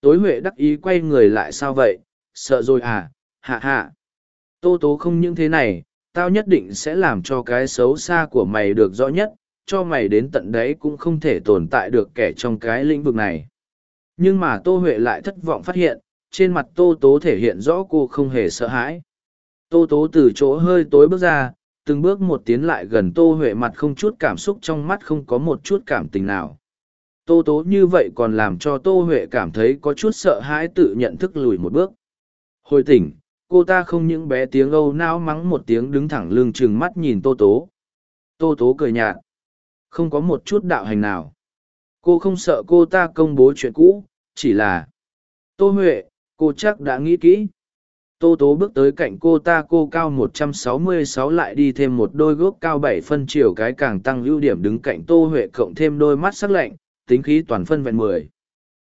Tối huệ đắc ý quay người lại, sao vậy? Sợ rồi à? Hạ hạ. Tô tố không những thế này tao nhất định sẽ làm cho cái xấu xa của mày được rõ nhất, cho mày đến tận đấy cũng không thể tồn tại được kẻ trong cái lĩnh vực này. Nhưng mà tô huệ lại thất vọng phát hiện, trên mặt tô tố thể hiện rõ cô không hề sợ hãi. Tô tố từ chỗ hơi tối bước ra, từng bước một tiến lại gần tô huệ mặt không chút cảm xúc trong mắt không có một chút cảm tình nào. Tô tố như vậy còn làm cho tô huệ cảm thấy có chút sợ hãi tự nhận thức lùi một bước. Hồi tỉnh cô ta không những bé tiếng âu não mắng một tiếng đứng thẳng lưng chừng mắt nhìn tô tố. Tô tố cười nhạt. Không có một chút đạo hành nào. Cô không sợ cô ta công bố chuyện cũ, chỉ là, tô huệ, cô chắc đã nghĩ kỹ. Tô tố bước tới cạnh cô ta, cô cao 166 lại đi thêm một đôi gốc cao bảy phân chiều cái càng tăng ưu điểm đứng cạnh tô huệ cộng thêm đôi mắt sắc lạnh, tính khí toàn phân vẹn mười.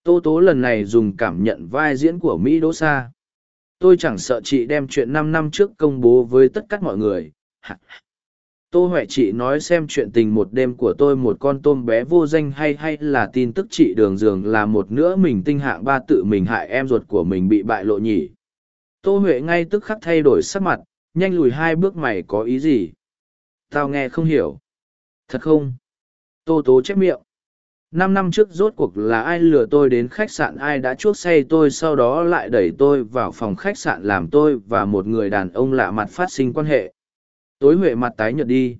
Tô tố lần này dùng cảm nhận vai diễn của mỹ đỗ sa tôi chẳng sợ chị đem chuyện năm năm trước công bố với tất cả mọi người. Tô huệ chị nói xem chuyện tình một đêm của tôi một con tôm bé vô danh hay hay là tin tức chị đường dường là một nữa mình tinh hạng ba tự mình hại em ruột của mình bị bại lộ nhỉ. Tô huệ ngay tức khắc thay đổi sắc mặt, nhanh lùi hai bước mày có ý gì? Tao nghe không hiểu. Thật không? Tô tố chép miệng năm năm trước rốt cuộc là ai lừa tôi đến khách sạn, ai đã chuốc say tôi, sau đó lại đẩy tôi vào phòng khách sạn làm tôi và một người đàn ông lạ mặt phát sinh quan hệ. Tối huệ mặt tái nhợt đi.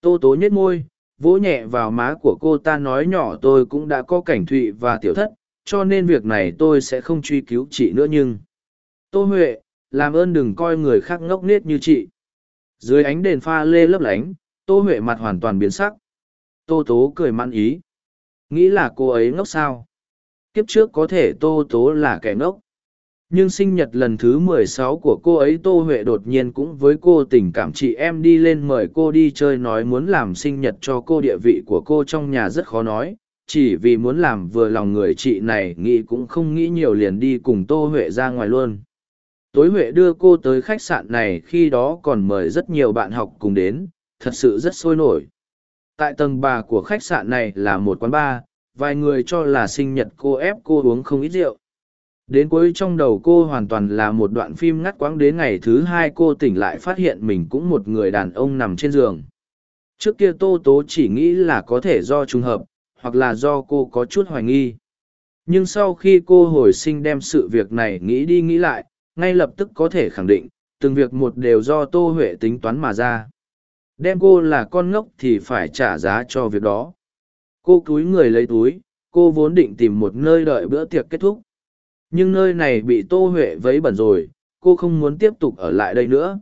Tô tố nhếch môi, vỗ nhẹ vào má của cô ta nói nhỏ tôi cũng đã có cảnh thụy và tiểu thất, cho nên việc này tôi sẽ không truy cứu chị nữa nhưng tô huệ, làm ơn đừng coi người khác ngốc nết như chị. Dưới ánh đèn pha lê lấp lánh, tô huệ mặt hoàn toàn biến sắc. Tô tố cười mặn ý nghĩ là cô ấy ngốc sao? Kiếp trước có thể tô tố là kẻ ngốc. Nhưng sinh nhật lần thứ mười sáu của cô ấy tô huệ đột nhiên cũng với cô tình cảm chị em đi lên mời cô đi chơi nói muốn làm sinh nhật cho cô địa vị của cô trong nhà rất khó nói. Chỉ vì muốn làm vừa lòng người chị này nghĩ cũng không nghĩ nhiều liền đi cùng tô huệ ra ngoài luôn. Tối huệ đưa cô tới khách sạn này, khi đó còn mời rất nhiều bạn học cùng đến. Thật sự rất sôi nổi tại tầng ba của khách sạn này là một quán bar, vài người cho là sinh nhật cô ép cô uống không ít rượu. Đến cuối trong đầu cô hoàn toàn là một đoạn phim ngắt quãng đến ngày thứ hai cô tỉnh lại phát hiện mình cũng một người đàn ông nằm trên giường. Trước kia tô tố chỉ nghĩ là có thể do trùng hợp, hoặc là do cô có chút hoài nghi. Nhưng sau khi cô hồi sinh đem sự việc này nghĩ đi nghĩ lại, ngay lập tức có thể khẳng định, từng việc một đều do tô huệ tính toán mà ra đem cô là con ngốc thì phải trả giá cho việc đó. Cô cúi người lấy túi, cô vốn định tìm một nơi đợi bữa tiệc kết thúc. Nhưng nơi này bị tô huệ vấy bẩn rồi, cô không muốn tiếp tục ở lại đây nữa.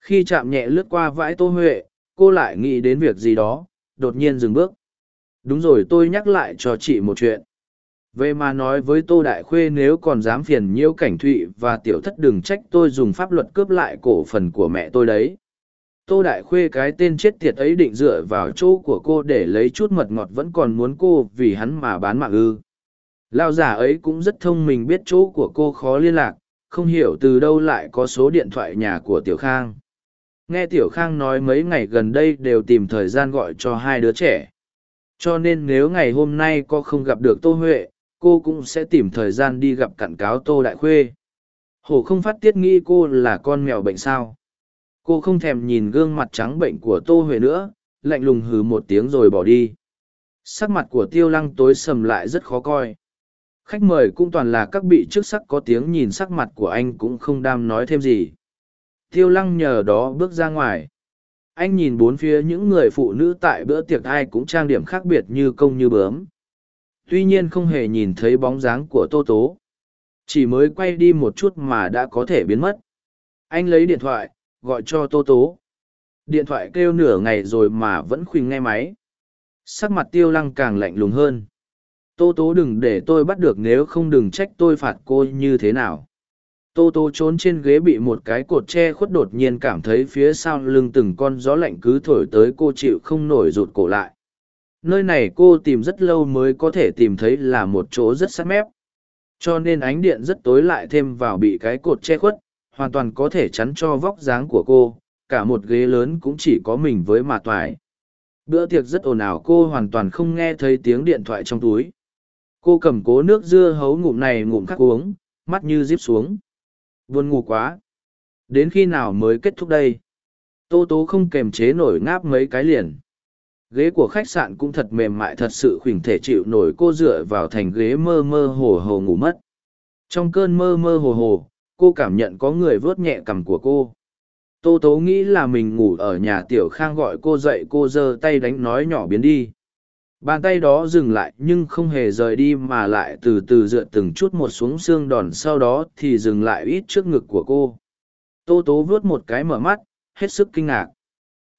Khi chạm nhẹ lướt qua vãi tô huệ, cô lại nghĩ đến việc gì đó, đột nhiên dừng bước. Đúng rồi, tôi nhắc lại cho chị một chuyện. Về mà nói với Tô Đại Khuê nếu còn dám phiền nhiễu cảnh thụy và tiểu thất đừng trách tôi dùng pháp luật cướp lại cổ phần của mẹ tôi đấy. Tô Đại Khuê cái tên chết tiệt ấy định dựa vào chỗ của cô để lấy chút mật ngọt vẫn còn muốn cô vì hắn mà bán mạng ư. Lao giả ấy cũng rất thông minh biết chỗ của cô khó liên lạc, không hiểu từ đâu lại có số điện thoại nhà của Tiểu Khang. Nghe Tiểu Khang nói mấy ngày gần đây đều tìm thời gian gọi cho hai đứa trẻ. Cho nên nếu ngày hôm nay cô không gặp được Tô Huệ, cô cũng sẽ tìm thời gian đi gặp cặn cáo Tô Đại Khuê. Hổ không phát tiết nghĩ cô là con mèo bệnh sao. Cô không thèm nhìn gương mặt trắng bệnh của Tô Huệ nữa, lạnh lùng hừ một tiếng rồi bỏ đi. Sắc mặt của tiêu lăng tối sầm lại rất khó coi. Khách mời cũng toàn là các vị chức sắc có tiếng nhìn sắc mặt của anh cũng không đam nói thêm gì. Tiêu lăng nhờ đó bước ra ngoài. Anh nhìn bốn phía những người phụ nữ tại bữa tiệc ai cũng trang điểm khác biệt như công như bướm. Tuy nhiên không hề nhìn thấy bóng dáng của Tô Tố. Chỉ mới quay đi một chút mà đã có thể biến mất. Anh lấy điện thoại, gọi cho Tô Tố. Điện thoại kêu nửa ngày rồi mà vẫn khuỳnh nghe máy. Sắc mặt tiêu lăng càng lạnh lùng hơn. Tô Tố đừng để tôi bắt được nếu không đừng trách tôi phạt cô như thế nào. Tô tố trốn trên ghế bị một cái cột tre khuất đột nhiên cảm thấy phía sau lưng từng con gió lạnh cứ thổi tới cô chịu không nổi rụt cổ lại. Nơi này cô tìm rất lâu mới có thể tìm thấy là một chỗ rất sát mép. Cho nên ánh điện rất tối lại thêm vào bị cái cột che khuất, hoàn toàn có thể chắn cho vóc dáng của cô, cả một ghế lớn cũng chỉ có mình với mà toải Bữa tiệc rất ồn ào cô hoàn toàn không nghe thấy tiếng điện thoại trong túi. Cô cầm cố nước dưa hấu ngụm này ngụm khác uống, mắt như díp xuống. Buồn ngủ quá. Đến khi nào mới kết thúc đây? Tô tố không kềm chế nổi ngáp mấy cái liền. Ghế của khách sạn cũng thật mềm mại thật sự khuyển thể chịu nổi cô dựa vào thành ghế mơ mơ hồ hồ ngủ mất. Trong cơn mơ mơ hồ hồ, cô cảm nhận có người vớt nhẹ cằm của cô. Tô tố nghĩ là mình ngủ ở nhà tiểu khang gọi cô dậy cô giơ tay đánh nói nhỏ biến đi. Bàn tay đó dừng lại nhưng không hề rời đi mà lại từ từ dựa từng chút một xuống xương đòn sau đó thì dừng lại ít trước ngực của cô. Tô tố vớt một cái mở mắt, hết sức kinh ngạc.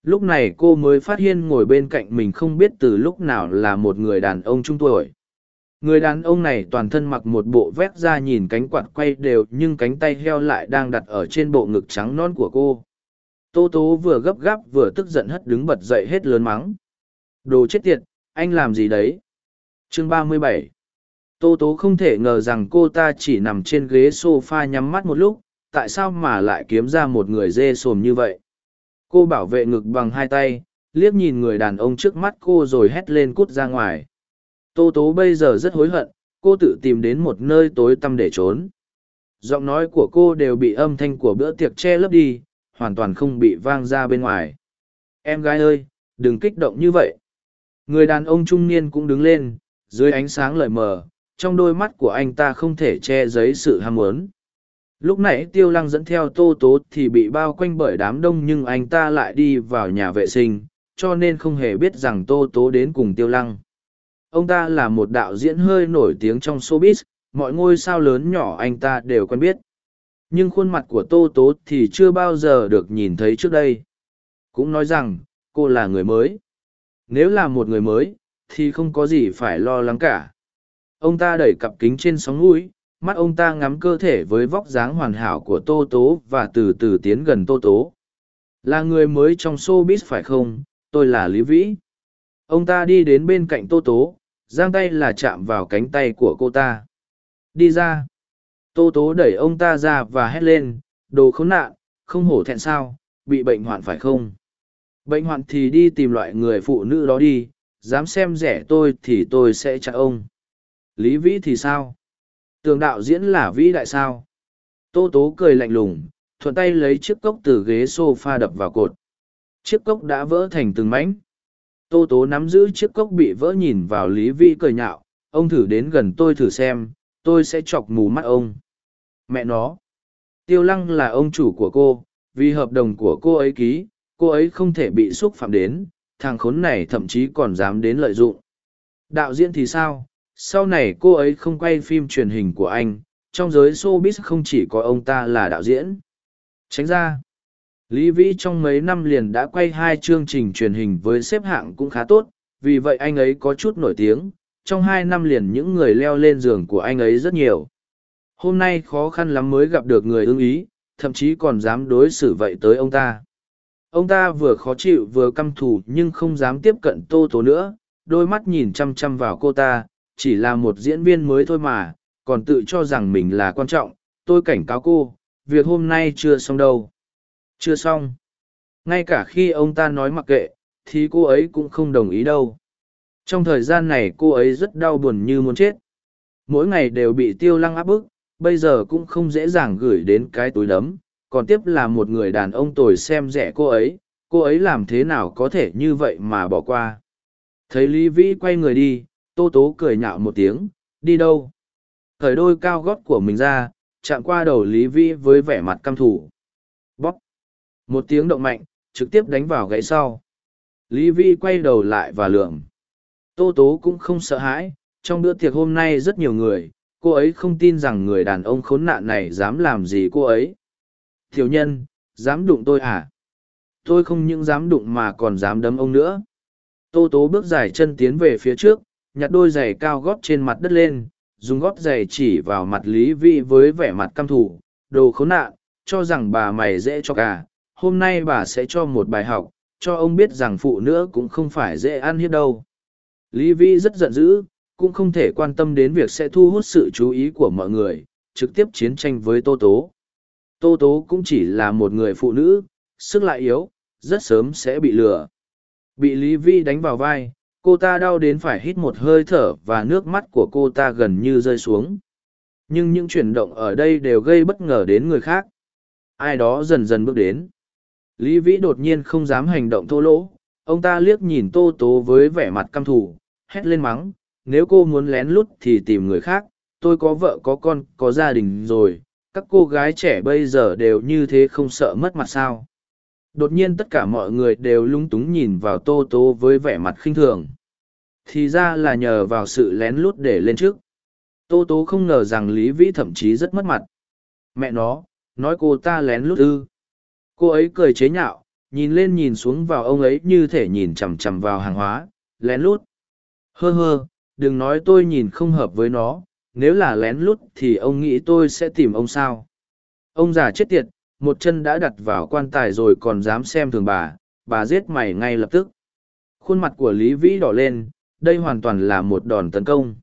Lúc này cô mới phát hiện ngồi bên cạnh mình không biết từ lúc nào là một người đàn ông trung tuổi. Người đàn ông này toàn thân mặc một bộ vét ra nhìn cánh quạt quay đều nhưng cánh tay heo lại đang đặt ở trên bộ ngực trắng non của cô. Tô tố vừa gấp gáp vừa tức giận hất đứng bật dậy hết lớn mắng. Đồ chết tiệt, anh làm gì đấy chương ba mươi bảy tô tố không thể ngờ rằng cô ta chỉ nằm trên ghế sofa nhắm mắt một lúc tại sao mà lại kiếm ra một người dê sồm như vậy cô bảo vệ ngực bằng hai tay liếc nhìn người đàn ông trước mắt cô rồi hét lên cút ra ngoài tô tố bây giờ rất hối hận cô tự tìm đến một nơi tối tăm để trốn giọng nói của cô đều bị âm thanh của bữa tiệc che lấp đi hoàn toàn không bị vang ra bên ngoài em gái ơi đừng kích động như vậy Người đàn ông trung niên cũng đứng lên, dưới ánh sáng lời mờ, trong đôi mắt của anh ta không thể che giấy sự ham muốn. Lúc nãy tiêu lăng dẫn theo tô tố thì bị bao quanh bởi đám đông nhưng anh ta lại đi vào nhà vệ sinh, cho nên không hề biết rằng tô tố đến cùng tiêu lăng. Ông ta là một đạo diễn hơi nổi tiếng trong showbiz, mọi ngôi sao lớn nhỏ anh ta đều quen biết. Nhưng khuôn mặt của tô tố thì chưa bao giờ được nhìn thấy trước đây. Cũng nói rằng, cô là người mới. Nếu là một người mới, thì không có gì phải lo lắng cả. Ông ta đẩy cặp kính trên sóng mũi, mắt ông ta ngắm cơ thể với vóc dáng hoàn hảo của Tô Tố và từ từ tiến gần Tô Tố. Là người mới trong showbiz phải không? Tôi là Lý Vĩ. Ông ta đi đến bên cạnh Tô Tố, giang tay là chạm vào cánh tay của cô ta. Đi ra. Tô Tố đẩy ông ta ra và hét lên, đồ khốn nạn, không hổ thẹn sao, bị bệnh hoạn phải không? Bệnh hoạn thì đi tìm loại người phụ nữ đó đi, dám xem rẻ tôi thì tôi sẽ chặt ông. Lý Vĩ thì sao? Tường đạo diễn là Vĩ đại sao? Tô Tố cười lạnh lùng, thuận tay lấy chiếc cốc từ ghế sofa đập vào cột. Chiếc cốc đã vỡ thành từng mảnh. Tô Tố nắm giữ chiếc cốc bị vỡ nhìn vào Lý Vĩ cười nhạo, ông thử đến gần tôi thử xem, tôi sẽ chọc mù mắt ông. Mẹ nó! Tiêu Lăng là ông chủ của cô, vì hợp đồng của cô ấy ký, cô ấy không thể bị xúc phạm đến, thằng khốn này thậm chí còn dám đến lợi dụng. Đạo diễn thì sao? Sau này cô ấy không quay phim truyền hình của anh, trong giới showbiz không chỉ có ông ta là đạo diễn. Tránh ra, Lý Vĩ trong mấy năm liền đã quay hai chương trình truyền hình với xếp hạng cũng khá tốt, vì vậy anh ấy có chút nổi tiếng, trong hai năm liền những người leo lên giường của anh ấy rất nhiều. Hôm nay khó khăn lắm mới gặp được người ưng ý thậm chí còn dám đối xử vậy tới ông ta. Ông ta vừa khó chịu vừa căm thù nhưng không dám tiếp cận tô tố nữa đôi mắt nhìn chăm chăm vào cô ta chỉ là một diễn viên mới thôi mà còn tự cho rằng mình là quan trọng tôi cảnh cáo cô việc hôm nay chưa xong đâu chưa xong. Ngay cả khi ông ta nói mặc kệ, thì cô ấy cũng không đồng ý đâu. Trong thời gian này cô ấy rất đau buồn như muốn chết. Mỗi ngày đều bị tiêu lăng áp bức, bây giờ cũng không dễ dàng gửi đến cái túi đấm. Còn tiếp là một người đàn ông tồi xem rẻ cô ấy cô ấy làm thế nào có thể như vậy mà bỏ qua. Thấy lý vĩ quay người đi, tô tố cười nhạo một tiếng, đi đâu? Khởi đôi cao gót của mình ra, chạm qua đầu lý vĩ với vẻ mặt căm thủ một tiếng động mạnh, trực tiếp đánh vào gãy sau. Lý Vi quay đầu lại và lượm. Tô tố cũng không sợ hãi, trong bữa tiệc hôm nay rất nhiều người, cô ấy không tin rằng người đàn ông khốn nạn này dám làm gì cô ấy. Thiếu nhân, dám đụng tôi à? Tôi không những dám đụng mà còn dám đấm ông nữa. Tô tố bước dài chân tiến về phía trước, nhặt đôi giày cao gót trên mặt đất lên, dùng gót giày chỉ vào mặt lý vi với vẻ mặt căm thù. Đồ khốn nạn, cho rằng bà mày dễ cho cả hôm nay bà sẽ cho một bài học, cho ông biết rằng phụ nữ cũng không phải dễ ăn hiếp đâu. Lý vi rất giận dữ, cũng không thể quan tâm đến việc sẽ thu hút sự chú ý của mọi người, trực tiếp chiến tranh với tô tố. Tô tố cũng chỉ là một người phụ nữ, sức lại yếu, rất sớm sẽ bị lừa. Bị lý vi đánh vào vai, cô ta đau đến phải hít một hơi thở và nước mắt của cô ta gần như rơi xuống. Nhưng những chuyển động ở đây đều gây bất ngờ đến người khác. Ai đó dần dần bước đến lý vĩ đột nhiên không dám hành động thô lỗ, ông ta liếc nhìn tô tố với vẻ mặt căm thù, hét lên mắng, nếu cô muốn lén lút thì tìm người khác, tôi có vợ, có con, có gia đình rồi, các cô gái trẻ bây giờ đều như thế không sợ mất mặt sao? Đột nhiên tất cả mọi người đều lung túng nhìn vào tô Tố với vẻ mặt khinh thường. Thì ra là nhờ vào sự lén lút để lên trước. Tô tố không ngờ rằng lý vĩ thậm chí rất mất mặt. Mẹ nó, nói cô ta lén lút ư? Cô ấy cười chế nhạo, nhìn lên nhìn xuống vào ông ấy như thể nhìn chằm chằm vào hàng hóa, lén lút. Hơ hơ, đừng nói tôi nhìn không hợp với nó, nếu là lén lút thì ông nghĩ tôi sẽ tìm ông sao? Ông già chết tiệt, một chân đã đặt vào quan tài rồi còn dám xem thường bà bà giết mày ngay lập tức. Khuôn mặt của lý vĩ đỏ lên, đây hoàn toàn là một đòn tấn công.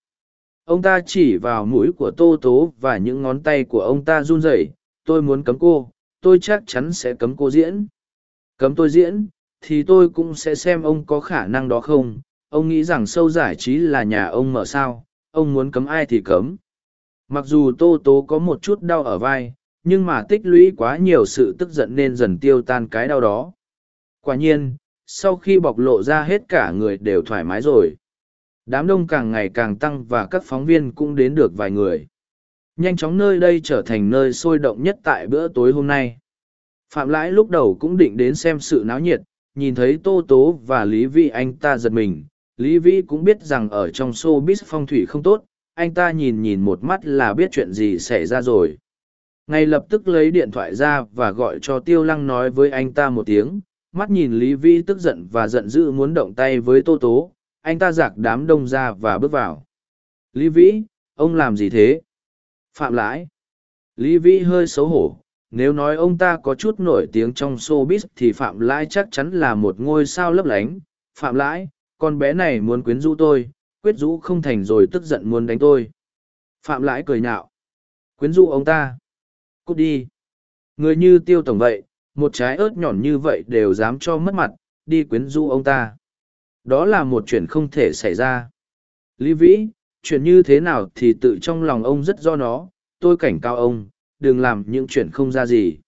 Ông ta chỉ vào mũi của tô tố và những ngón tay của ông ta run rẩy, tôi muốn cấm cô tôi chắc chắn sẽ cấm cô diễn. Cấm tôi diễn, thì tôi cũng sẽ xem ông có khả năng đó không. Ông nghĩ rằng sâu giải trí là nhà ông mở sao, ông muốn cấm ai thì cấm. Mặc dù tô tố có một chút đau ở vai, nhưng mà tích lũy quá nhiều sự tức giận nên dần tiêu tan cái đau đó. Quả nhiên, sau khi bộc lộ ra hết cả người đều thoải mái rồi. Đám đông càng ngày càng tăng và các phóng viên cũng đến được vài người nhanh chóng nơi đây trở thành nơi sôi động nhất tại bữa tối hôm nay. Phạm lãi lúc đầu cũng định đến xem sự náo nhiệt, nhìn thấy tô tố và lý vi anh ta giật mình. Lý vĩ cũng biết rằng ở trong showbiz phong thủy không tốt, anh ta nhìn nhìn một mắt là biết chuyện gì xảy ra rồi. Ngay lập tức lấy điện thoại ra và gọi cho tiêu lăng nói với anh ta một tiếng, mắt nhìn lý vĩ tức giận và giận dữ muốn động tay với tô tố, anh ta giặc đám đông ra và bước vào. Lý vĩ, ông làm gì thế? Phạm lãi. Lý vĩ hơi xấu hổ, nếu nói ông ta có chút nổi tiếng trong showbiz thì phạm lãi chắc chắn là một ngôi sao lấp lánh. Phạm lãi, con bé này muốn quyến rũ tôi, quyết rũ không thành rồi tức giận muốn đánh tôi. Phạm lãi cười nhạo. Quyến rũ ông ta. Cút đi. Người như tiêu tổng vậy, một trái ớt nhọn như vậy đều dám cho mất mặt, đi quyến rũ ông ta. Đó là một chuyện không thể xảy ra. Lý vĩ chuyện như thế nào thì tự trong lòng ông rất do nó, tôi cảnh cáo ông, đừng làm những chuyện không ra gì.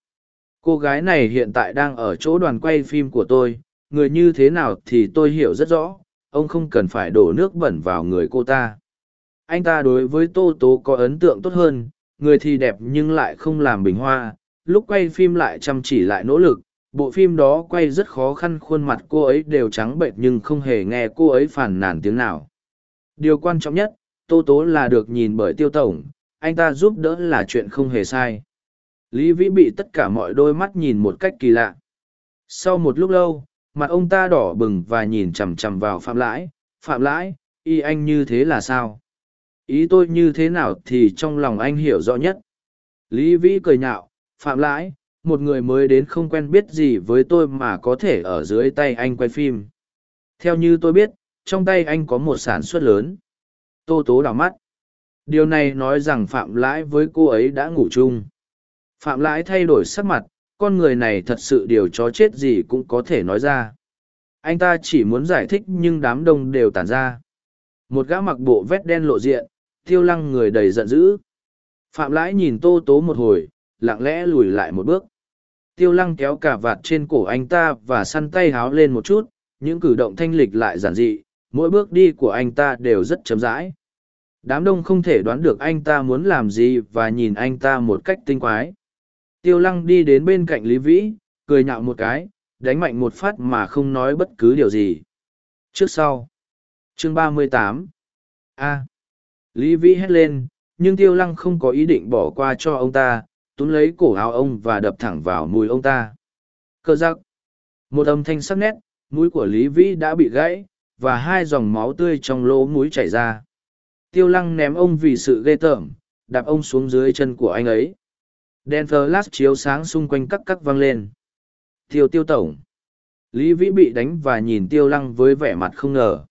Cô gái này hiện tại đang ở chỗ đoàn quay phim của tôi, người như thế nào thì tôi hiểu rất rõ, ông không cần phải đổ nước bẩn vào người cô ta. Anh ta đối với tô tố có ấn tượng tốt hơn, người thì đẹp nhưng lại không làm bình hoa, lúc quay phim lại chăm chỉ lại nỗ lực, bộ phim đó quay rất khó khăn khuôn mặt cô ấy đều trắng bệnh nhưng không hề nghe cô ấy phàn nàn tiếng nào. Điều quan trọng nhất tô tố là được nhìn bởi tiêu tổng, anh ta giúp đỡ là chuyện không hề sai. Lý vĩ bị tất cả mọi đôi mắt nhìn một cách kỳ lạ. Sau một lúc lâu, mặt ông ta đỏ bừng và nhìn chằm chằm vào phạm lãi. Phạm lãi, y anh như thế là sao? Ý tôi như thế nào thì trong lòng anh hiểu rõ nhất. Lý vĩ cười nhạo, phạm lãi, một người mới đến không quen biết gì với tôi mà có thể ở dưới tay anh quay phim. Theo như tôi biết, trong tay anh có một sản xuất lớn tô tố đào mắt. Điều này nói rằng phạm lãi với cô ấy đã ngủ chung. Phạm lãi thay đổi sắc mặt, con người này thật sự điều chó chết gì cũng có thể nói ra. Anh ta chỉ muốn giải thích nhưng đám đông đều tản ra. Một gã mặc bộ vét đen lộ diện tiêu lăng người đầy giận dữ. Phạm lãi nhìn tô tố một hồi, lặng lẽ lùi lại một bước. Tiêu lăng kéo cả vạt trên cổ anh ta và săn tay háo lên một chút, những cử động thanh lịch lại giản dị, mỗi bước đi của anh ta đều rất chấm rãi đám đông không thể đoán được anh ta muốn làm gì và nhìn anh ta một cách tinh quái. Tiêu lăng đi đến bên cạnh lý vĩ, cười nhạo một cái, đánh mạnh một phát mà không nói bất cứ điều gì. Trước sau. Chương ba mươi tám. A. Lý vĩ hét lên, nhưng tiêu lăng không có ý định bỏ qua cho ông ta, túm lấy cổ áo ông và đập thẳng vào mùi ông ta. Cơ giặc. Một âm thanh sắc nét, mũi của lý vĩ đã bị gãy, và hai dòng máu tươi trong lỗ mũi chảy ra tiêu lăng ném ông vì sự ghê tởm, đạp ông xuống dưới chân của anh ấy. Đèn flash chiếu sáng xung quanh cắc cắc văng lên. Tiêu tiêu tổng. Lý vĩ bị đánh và nhìn tiêu lăng với vẻ mặt không ngờ.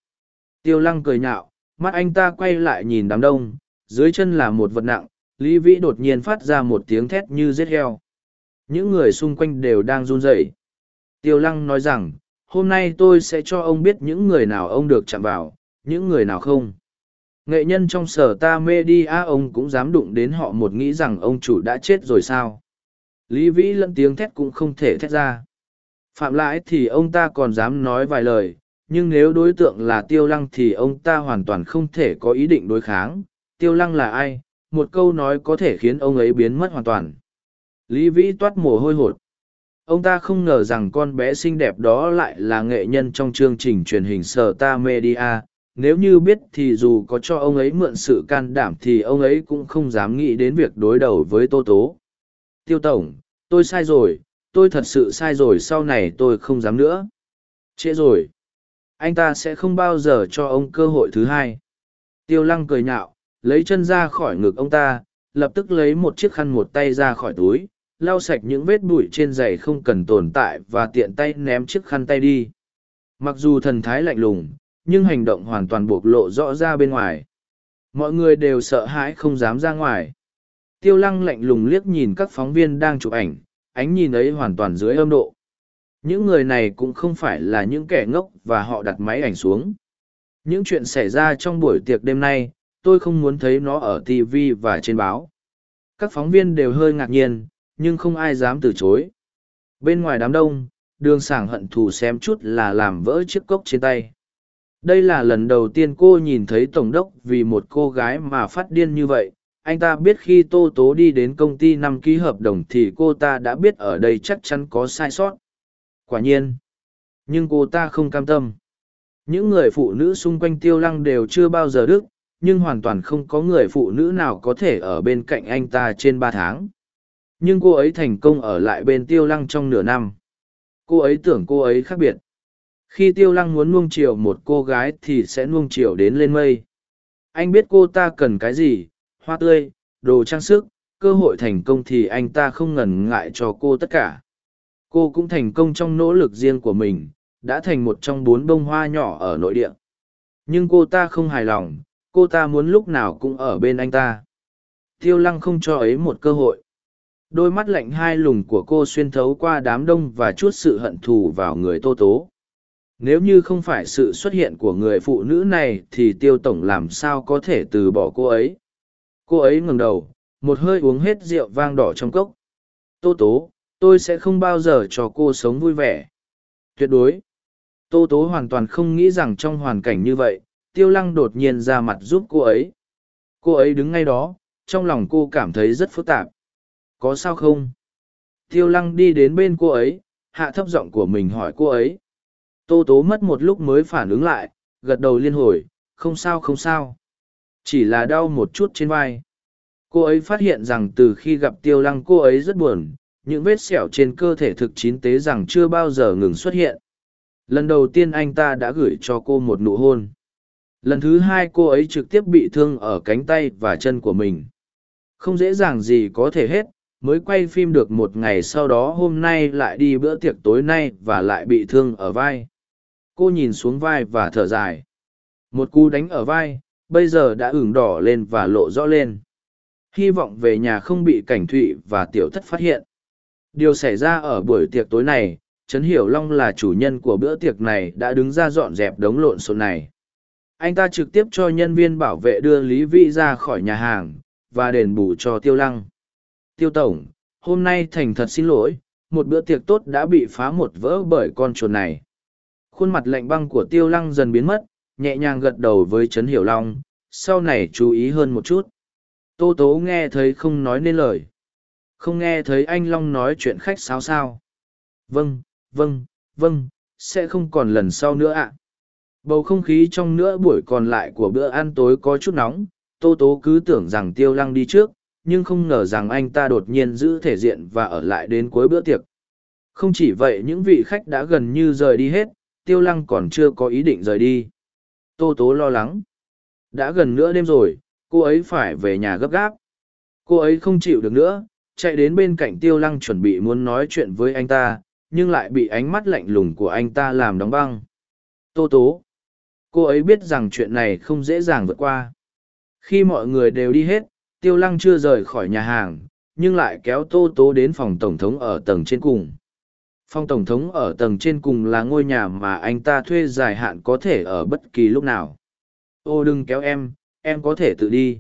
Tiêu lăng cười nhạo, mắt anh ta quay lại nhìn đám đông, dưới chân là một vật nặng, lý vĩ đột nhiên phát ra một tiếng thét như giết heo. Những người xung quanh đều đang run rẩy. Tiêu lăng nói rằng, hôm nay tôi sẽ cho ông biết những người nào ông được chạm vào, những người nào không nghệ nhân trong sở ta mê đi a ông cũng dám đụng đến họ một nghĩ rằng ông chủ đã chết rồi sao? Lý vĩ lẫn tiếng thét cũng không thể thét ra. Phạm lãi thì ông ta còn dám nói vài lời, nhưng nếu đối tượng là tiêu lăng thì ông ta hoàn toàn không thể có ý định đối kháng. Tiêu lăng là ai? Một câu nói có thể khiến ông ấy biến mất hoàn toàn. Lý vĩ toát mồ hôi hột. Ông ta không ngờ rằng con bé xinh đẹp đó lại là nghệ nhân trong chương trình truyền hình sở ta media nếu như biết thì dù có cho ông ấy mượn sự can đảm thì ông ấy cũng không dám nghĩ đến việc đối đầu với tô tố. Tiêu tổng, tôi sai rồi, tôi thật sự sai rồi, sau này tôi không dám nữa. Trễ rồi. Anh ta sẽ không bao giờ cho ông cơ hội thứ hai. Tiêu lăng cười nhạo, lấy chân ra khỏi ngực ông ta, lập tức lấy một chiếc khăn một tay ra khỏi túi, lau sạch những vết bụi trên giày không cần tồn tại và tiện tay ném chiếc khăn tay đi. Mặc dù thần thái lạnh lùng nhưng hành động hoàn toàn bộc lộ rõ ra bên ngoài. Mọi người đều sợ hãi không dám ra ngoài. Tiêu lăng lạnh lùng liếc nhìn các phóng viên đang chụp ảnh, ánh nhìn ấy hoàn toàn dưới âm độ. Những người này cũng không phải là những kẻ ngốc và họ đặt máy ảnh xuống. Những chuyện xảy ra trong buổi tiệc đêm nay, tôi không muốn thấy nó ở tv và trên báo. Các phóng viên đều hơi ngạc nhiên, nhưng không ai dám từ chối. Bên ngoài đám đông, đường sảng hận thù xém chút là làm vỡ chiếc cốc trên tay đây là lần đầu tiên cô nhìn thấy tổng đốc vì một cô gái mà phát điên như vậy. Anh ta biết khi tô tố đi đến công ty năm ký hợp đồng thì cô ta đã biết ở đây chắc chắn có sai sót. Quả nhiên, nhưng cô ta không cam tâm. Những người phụ nữ xung quanh tiêu lăng đều chưa bao giờ đức, nhưng hoàn toàn không có người phụ nữ nào có thể ở bên cạnh anh ta trên ba tháng. Nhưng cô ấy thành công ở lại bên tiêu lăng trong nửa năm. Cô ấy tưởng cô ấy khác biệt khi tiêu lăng muốn nuông chiều một cô gái thì sẽ nuông chiều đến lên mây. Anh biết cô ta cần cái gì, hoa tươi, đồ trang sức, cơ hội thành công thì anh ta không ngần ngại cho cô tất cả. Cô cũng thành công trong nỗ lực riêng của mình, đã thành một trong bốn bông hoa nhỏ ở nội địa. Nhưng cô ta không hài lòng, cô ta muốn lúc nào cũng ở bên anh ta. Tiêu lăng không cho ấy một cơ hội. Đôi mắt lạnh hai lùng của cô xuyên thấu qua đám đông và chút sự hận thù vào người tô tố nếu như không phải sự xuất hiện của người phụ nữ này thì tiêu tổng làm sao có thể từ bỏ cô ấy? Cô ấy ngừng đầu, một hơi uống hết rượu vang đỏ trong cốc. Tô tố, tôi sẽ không bao giờ cho cô sống vui vẻ. Tuyệt đối. Tô tố hoàn toàn không nghĩ rằng trong hoàn cảnh như vậy, tiêu lăng đột nhiên ra mặt giúp cô ấy. Cô ấy đứng ngay đó, trong lòng cô cảm thấy rất phức tạp. Có sao không? Tiêu lăng đi đến bên cô ấy, hạ thấp giọng của mình hỏi cô ấy tô tố mất một lúc mới phản ứng lại, gật đầu liên hồi, không sao không sao. Chỉ là đau một chút trên vai. Cô ấy phát hiện rằng từ khi gặp tiêu lăng cô ấy rất buồn, những vết sẹo trên cơ thể thực chín tế rằng chưa bao giờ ngừng xuất hiện. Lần đầu tiên anh ta đã gửi cho cô một nụ hôn. Lần thứ hai cô ấy trực tiếp bị thương ở cánh tay và chân của mình. Không dễ dàng gì có thể hết, mới quay phim được một ngày sau đó hôm nay lại đi bữa tiệc tối nay và lại bị thương ở vai cô nhìn xuống vai và thở dài. Một cú đánh ở vai, bây giờ đã ửng đỏ lên và lộ rõ lên. Hy vọng về nhà không bị cảnh thụy và tiểu thất phát hiện. Điều xảy ra ở buổi tiệc tối này, trấn hiểu long là chủ nhân của bữa tiệc này đã đứng ra dọn dẹp đống lộn xộn này. Anh ta trực tiếp cho nhân viên bảo vệ đưa lý vĩ ra khỏi nhà hàng và đền bù cho tiêu lăng. Tiêu tổng, hôm nay thành thật xin lỗi, một bữa tiệc tốt đã bị phá một vỡ bởi con chuột này khuôn mặt lạnh băng của tiêu lăng dần biến mất, nhẹ nhàng gật đầu với trấn hiểu long, sau này chú ý hơn một chút. Tô tố nghe thấy không nói nên lời. Không nghe thấy anh long nói chuyện khách sáo sao? Vâng vâng vâng sẽ không còn lần sau nữa ạ. Bầu không khí trong nửa buổi còn lại của bữa ăn tối có chút nóng. Tô tố cứ tưởng rằng tiêu lăng đi trước, nhưng không ngờ rằng anh ta đột nhiên giữ thể diện và ở lại đến cuối bữa tiệc. Không chỉ vậy, những vị khách đã gần như rời đi hết tiêu lăng còn chưa có ý định rời đi. Tô tố lo lắng. Đã gần nửa đêm rồi, cô ấy phải về nhà gấp gáp. Cô ấy không chịu được nữa, chạy đến bên cạnh tiêu lăng chuẩn bị muốn nói chuyện với anh ta, nhưng lại bị ánh mắt lạnh lùng của anh ta làm đóng băng. Tô tố, cô ấy biết rằng chuyện này không dễ dàng vượt qua. Khi mọi người đều đi hết, tiêu lăng chưa rời khỏi nhà hàng, nhưng lại kéo tô tố đến phòng tổng thống ở tầng trên cùng phòng tổng thống ở tầng trên cùng là ngôi nhà mà anh ta thuê dài hạn có thể ở bất kỳ lúc nào. Ô, đừng kéo em em có thể tự đi.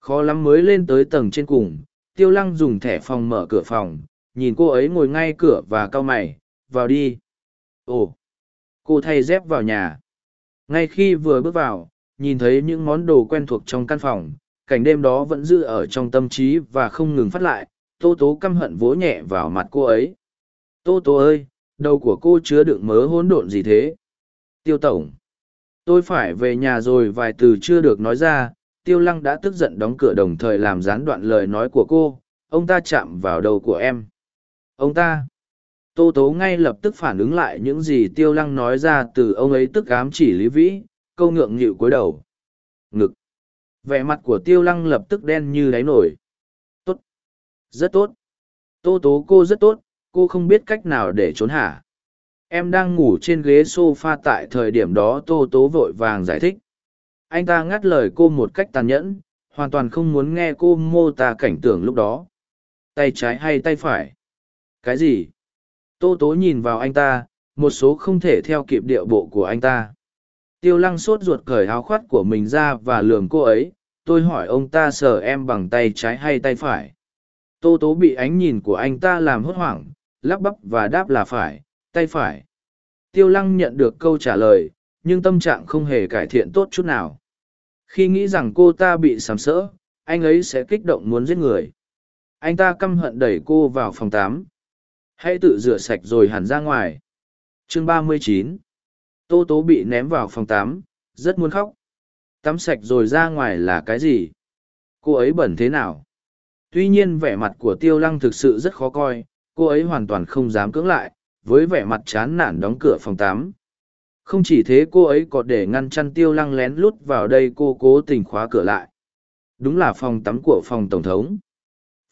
Khó lắm mới lên tới tầng trên cùng, tiêu lăng dùng thẻ phòng mở cửa phòng, nhìn cô ấy ngồi ngay cửa và cau mày, vào đi. Ồ, cô thay dép vào nhà. Ngay khi vừa bước vào, nhìn thấy những món đồ quen thuộc trong căn phòng, cảnh đêm đó vẫn giữ ở trong tâm trí và không ngừng phát lại, tô tố căm hận vỗ nhẹ vào mặt cô ấy tô tố ơi, đầu của cô chứa đựng mớ hỗn độn gì thế? Tiêu tổng. Tôi phải về nhà rồi vài từ chưa được nói ra, tiêu lăng đã tức giận đóng cửa đồng thời làm gián đoạn lời nói của cô, ông ta chạm vào đầu của em. Ông ta. Tô tố ngay lập tức phản ứng lại những gì tiêu lăng nói ra từ ông ấy tức ám chỉ lý vĩ, câu ngượng nghịu cúi đầu. Ngực. Vẻ mặt của tiêu lăng lập tức đen như đáy nổi. Tốt. Rất tốt. Tô tố cô rất tốt cô không biết cách nào để trốn hả? Em đang ngủ trên ghế s o f a tại thời điểm đó tô tố vội vàng giải thích. Anh ta ngắt lời cô một cách tàn nhẫn, hoàn toàn không muốn nghe cô mô tả cảnh tượng lúc đó. Tay trái hay tay phải? Cái gì? Tô tố nhìn vào anh ta, một số không thể theo kịp điệu bộ của anh ta. Tiêu lăng sốt ruột cởi áo khoát của mình ra và lường cô ấy. Tôi hỏi ông ta sờ em bằng tay trái hay tay phải. Tô tố bị ánh nhìn của anh ta làm hốt hoảng lắp bắp và đáp là phải, tay phải. Tiêu lăng nhận được câu trả lời, nhưng tâm trạng không hề cải thiện tốt chút nào. Khi nghĩ rằng cô ta bị sàm sỡ, anh ấy sẽ kích động muốn giết người. Anh ta căm hận đẩy cô vào phòng tám. Hãy tự rửa sạch rồi hẳn ra ngoài. Chương ba mươi chín. Tô tố bị ném vào phòng tám, rất muốn khóc. Tắm sạch rồi ra ngoài là cái gì? Cô ấy bẩn thế nào? Tuy nhiên vẻ mặt của tiêu lăng thực sự rất khó coi cô ấy hoàn toàn không dám cưỡng lại, với vẻ mặt chán nản đóng cửa phòng tám không chỉ thế cô ấy còn để ngăn chăn tiêu lăng lén lút vào đây cô cố tình khóa cửa lại. Đúng là phòng tắm của phòng tổng thống.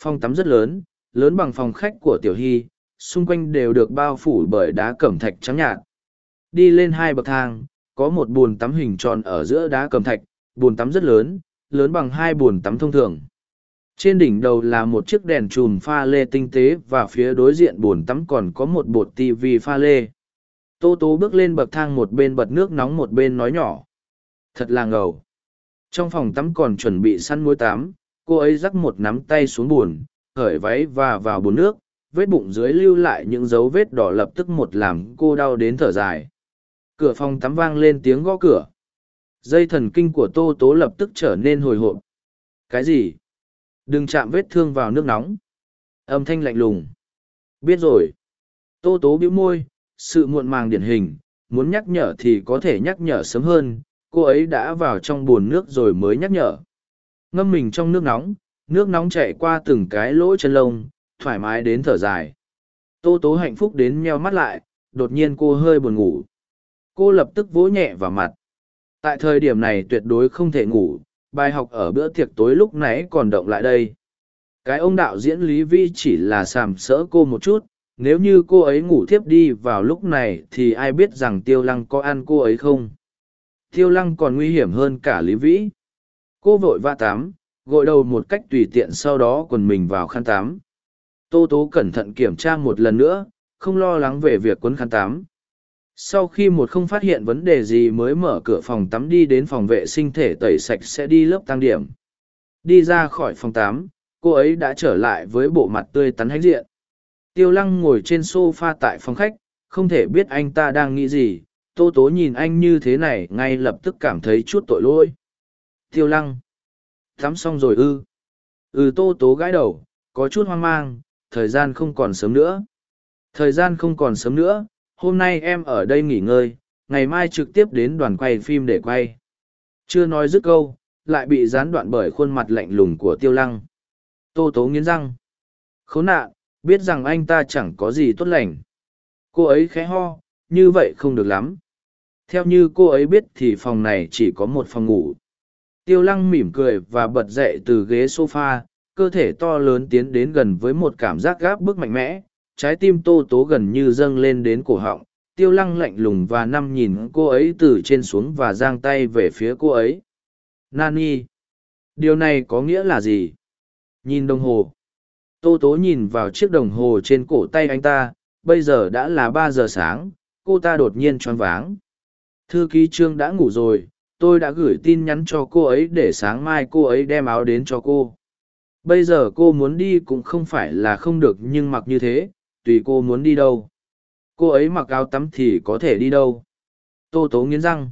Phòng tắm rất lớn lớn bằng phòng khách của tiểu hy, xung quanh đều được bao phủ bởi đá cẩm thạch trắng nhạt. Đi lên hai bậc thang, có một bồn tắm hình tròn ở giữa đá cẩm thạch bồn tắm rất lớn lớn bằng hai bồn tắm thông thường trên đỉnh đầu là một chiếc đèn chùm pha lê tinh tế và phía đối diện bồn tắm còn có một bột tivi pha lê. Tô tố bước lên bậc thang một bên bật nước nóng một bên nói nhỏ. Thật là ngầu. Trong phòng tắm còn chuẩn bị săn muối tắm, cô ấy rắc một nắm tay xuống bùn khởi váy và vào bồn nước, vết bụng dưới lưu lại những dấu vết đỏ lập tức một làm cô đau đến thở dài. Cửa phòng tắm vang lên tiếng gõ cửa. Dây thần kinh của tô tố lập tức trở nên hồi hộp. Cái gì? Đừng chạm vết thương vào nước nóng. Âm thanh lạnh lùng. Biết rồi. Tô tố bĩu môi sự muộn màng điển hình muốn nhắc nhở thì có thể nhắc nhở sớm hơn cô ấy đã vào trong bồn nước rồi mới nhắc nhở. Ngâm mình trong nước nóng nước nóng chạy qua từng cái lỗ chân lông thoải mái đến thở dài. Tô tố hạnh phúc đến meo mắt lại đột nhiên cô hơi buồn ngủ. Cô lập tức vỗ nhẹ vào mặt. Tại thời điểm này tuyệt đối không thể ngủ, bài học ở bữa tiệc tối lúc nãy còn động lại đây. Cái ông đạo diễn Lý Vi chỉ là sàm sỡ cô một chút, nếu như cô ấy ngủ thiếp đi vào lúc này thì ai biết rằng tiêu lăng có ăn cô ấy không? Tiêu lăng còn nguy hiểm hơn cả lý vĩ. Cô vội va tám gội đầu một cách tùy tiện sau đó quần mình vào khăn tám tô tố cẩn thận kiểm tra một lần nữa không lo lắng về việc quấn khăn tám sau khi một không phát hiện vấn đề gì mới mở cửa phòng tắm đi đến phòng vệ sinh thể tẩy sạch sẽ đi lớp tăng điểm đi ra khỏi phòng tắm cô ấy đã trở lại với bộ mặt tươi tắn hách diện Tiêu lăng ngồi trên sofa tại phòng khách, không thể biết anh ta đang nghĩ gì, tô tố nhìn anh như thế này ngay lập tức cảm thấy chút tội lỗi. Tiêu lăng. Tắm xong rồi ư. Ừ tô tố gãi đầu, có chút hoang mang, thời gian không còn sớm nữa. Thời gian không còn sớm nữa, hôm nay em ở đây nghỉ ngơi, ngày mai trực tiếp đến đoàn quay phim để quay. Chưa nói dứt câu, lại bị gián đoạn bởi khuôn mặt lạnh lùng của tiêu lăng. Tô tố nghiến răng. Khốn nạn, biết rằng anh ta chẳng có gì tốt lành cô ấy khẽ ho như vậy không được lắm theo như cô ấy biết thì phòng này chỉ có một phòng ngủ tiêu lăng mỉm cười và bật dậy từ ghế s o f a cơ thể to lớn tiến đến gần với một cảm giác gáp bức mạnh mẽ trái tim tô tố gần như dâng lên đến cổ họng tiêu lăng lạnh lùng và năm nhìn cô ấy từ trên xuống và giang tay về phía cô ấy nani điều này có nghĩa là gì nhìn đồng hồ Tô Tố nhìn vào chiếc đồng hồ trên cổ tay anh ta, bây giờ đã là ba giờ sáng, cô ta đột nhiên choáng váng. Thư ký trương đã ngủ rồi, tôi đã gửi tin nhắn cho cô ấy để sáng mai cô ấy đem áo đến cho cô. Bây giờ cô muốn đi cũng không phải là không được nhưng mặc như thế, tùy cô muốn đi đâu. Cô ấy mặc áo tắm thì có thể đi đâu. Tô Tố nghiến răng.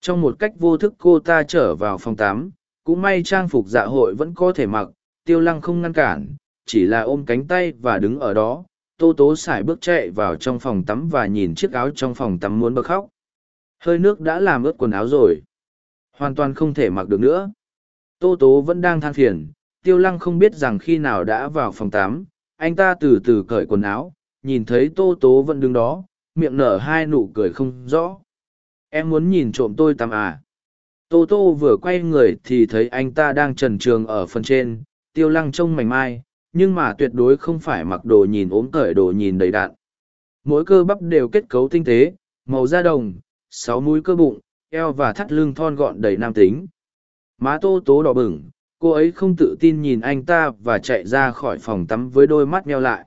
Trong một cách vô thức cô ta trở vào phòng tắm, cũng may trang phục dạ hội vẫn có thể mặc, tiêu lăng không ngăn cản, chỉ là ôm cánh tay và đứng ở đó tô tố sải bước chạy vào trong phòng tắm và nhìn chiếc áo trong phòng tắm muốn bật khóc hơi nước đã làm ướt quần áo rồi hoàn toàn không thể mặc được nữa tô tố vẫn đang than phiền tiêu lăng không biết rằng khi nào đã vào phòng tắm anh ta từ từ cởi quần áo nhìn thấy tô tố vẫn đứng đó miệng nở hai nụ cười không rõ em muốn nhìn trộm tôi tằm à tô tô vừa quay người thì thấy anh ta đang trần trường ở phần trên tiêu lăng trông mảnh mai nhưng mà tuyệt đối không phải mặc đồ nhìn ốm cởi đồ nhìn đầy đạn. Mỗi cơ bắp đều kết cấu tinh tế, màu da đồng, sáu múi cơ bụng, eo và thắt lưng thon gọn đầy nam tính. Má tô tố đỏ bừng, cô ấy không tự tin nhìn anh ta và chạy ra khỏi phòng tắm với đôi mắt meo lại.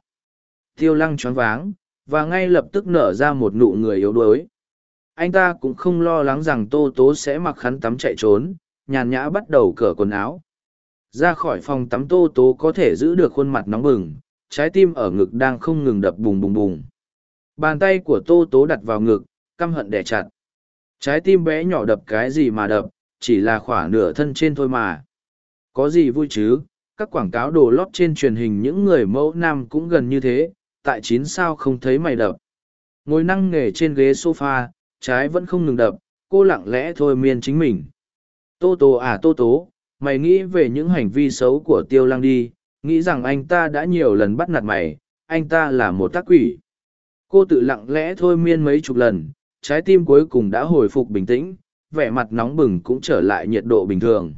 Tiêu lăng choáng váng, và ngay lập tức nở ra một nụ người yếu đuối. Anh ta cũng không lo lắng rằng tô tố sẽ mặc khăn tắm chạy trốn, nhàn nhã bắt đầu cởi quần áo, ra khỏi phòng tắm tô tố có thể giữ được khuôn mặt nóng bừng trái tim ở ngực đang không ngừng đập bùng bùng bùng bàn tay của tô tố đặt vào ngực căm hận đẻ chặt trái tim bé nhỏ đập cái gì mà đập chỉ là khỏa nửa thân trên thôi mà có gì vui chứ? Các quảng cáo đồ lót trên truyền hình những người mẫu nam cũng gần như thế, tại chín sao không thấy mày đập. Ngồi năng nghề trên ghế sofa, trái vẫn không ngừng đập, cô lặng lẽ thôi miên chính mình. Tô tố à tô tố mày nghĩ về những hành vi xấu của tiêu lăng đi, nghĩ rằng anh ta đã nhiều lần bắt nạt mày, anh ta là một tác quỷ. Cô tự lặng lẽ thôi miên mấy chục lần, trái tim cuối cùng đã hồi phục bình tĩnh, vẻ mặt nóng bừng cũng trở lại nhiệt độ bình thường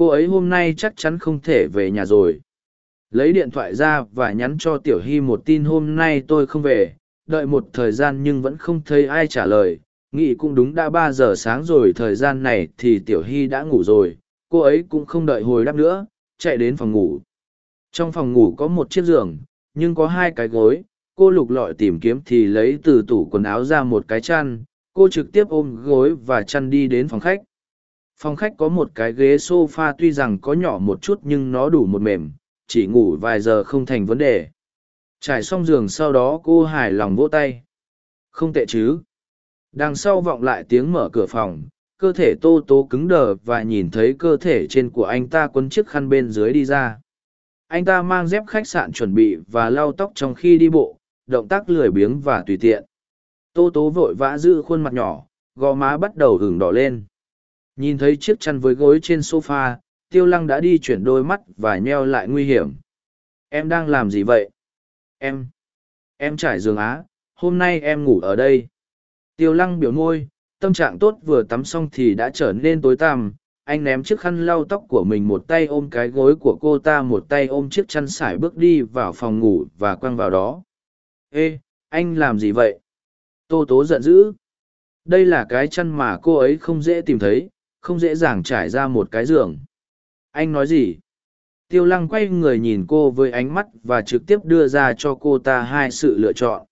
cô ấy hôm nay chắc chắn không thể về nhà rồi. Lấy điện thoại ra và nhắn cho tiểu hy một tin hôm nay tôi không về. Đợi một thời gian nhưng vẫn không thấy ai trả lời. Nghĩ cũng đúng đã ba giờ sáng rồi, thời gian này thì tiểu hy đã ngủ rồi. Cô ấy cũng không đợi hồi đáp nữa, chạy đến phòng ngủ. Trong phòng ngủ có một chiếc giường, nhưng có hai cái gối. Cô lục lọi tìm kiếm thì lấy từ tủ quần áo ra một cái chăn. Cô trực tiếp ôm gối và chăn đi đến phòng khách phòng khách có một cái ghế s o f a tuy rằng có nhỏ một chút nhưng nó đủ một mềm, chỉ ngủ vài giờ không thành vấn đề. Trải xong giường sau đó cô hài lòng vỗ tay. Không tệ chứ. Đằng sau vọng lại tiếng mở cửa phòng, cơ thể tô tố cứng đờ và nhìn thấy cơ thể trên của anh ta quấn chiếc khăn bên dưới đi ra. Anh ta mang dép khách sạn chuẩn bị và lau tóc trong khi đi bộ, động tác lười biếng và tùy tiện. Tô tố vội vã giữ khuôn mặt nhỏ, gò má bắt đầu hừng đỏ lên nhìn thấy chiếc chăn với gối trên sofa, tiêu lăng đã đi chuyển đôi mắt và nheo lại nguy hiểm. Em đang làm gì vậy? Em em trải giường á hôm nay em ngủ ở đây. Tiêu lăng biểu môi tâm trạng tốt vừa tắm xong thì đã trở nên tối tăm. Anh ném chiếc khăn lau tóc của mình một tay ôm cái gối của cô ta một tay ôm chiếc chăn sải bước đi vào phòng ngủ và quăng vào đó. Ê anh làm gì vậy? Tô tố giận dữ. Đây là cái chăn mà cô ấy không dễ tìm thấy không dễ dàng trải ra một cái giường. Anh nói gì? Tiêu lăng quay người nhìn cô với ánh mắt và trực tiếp đưa ra cho cô ta hai sự lựa chọn.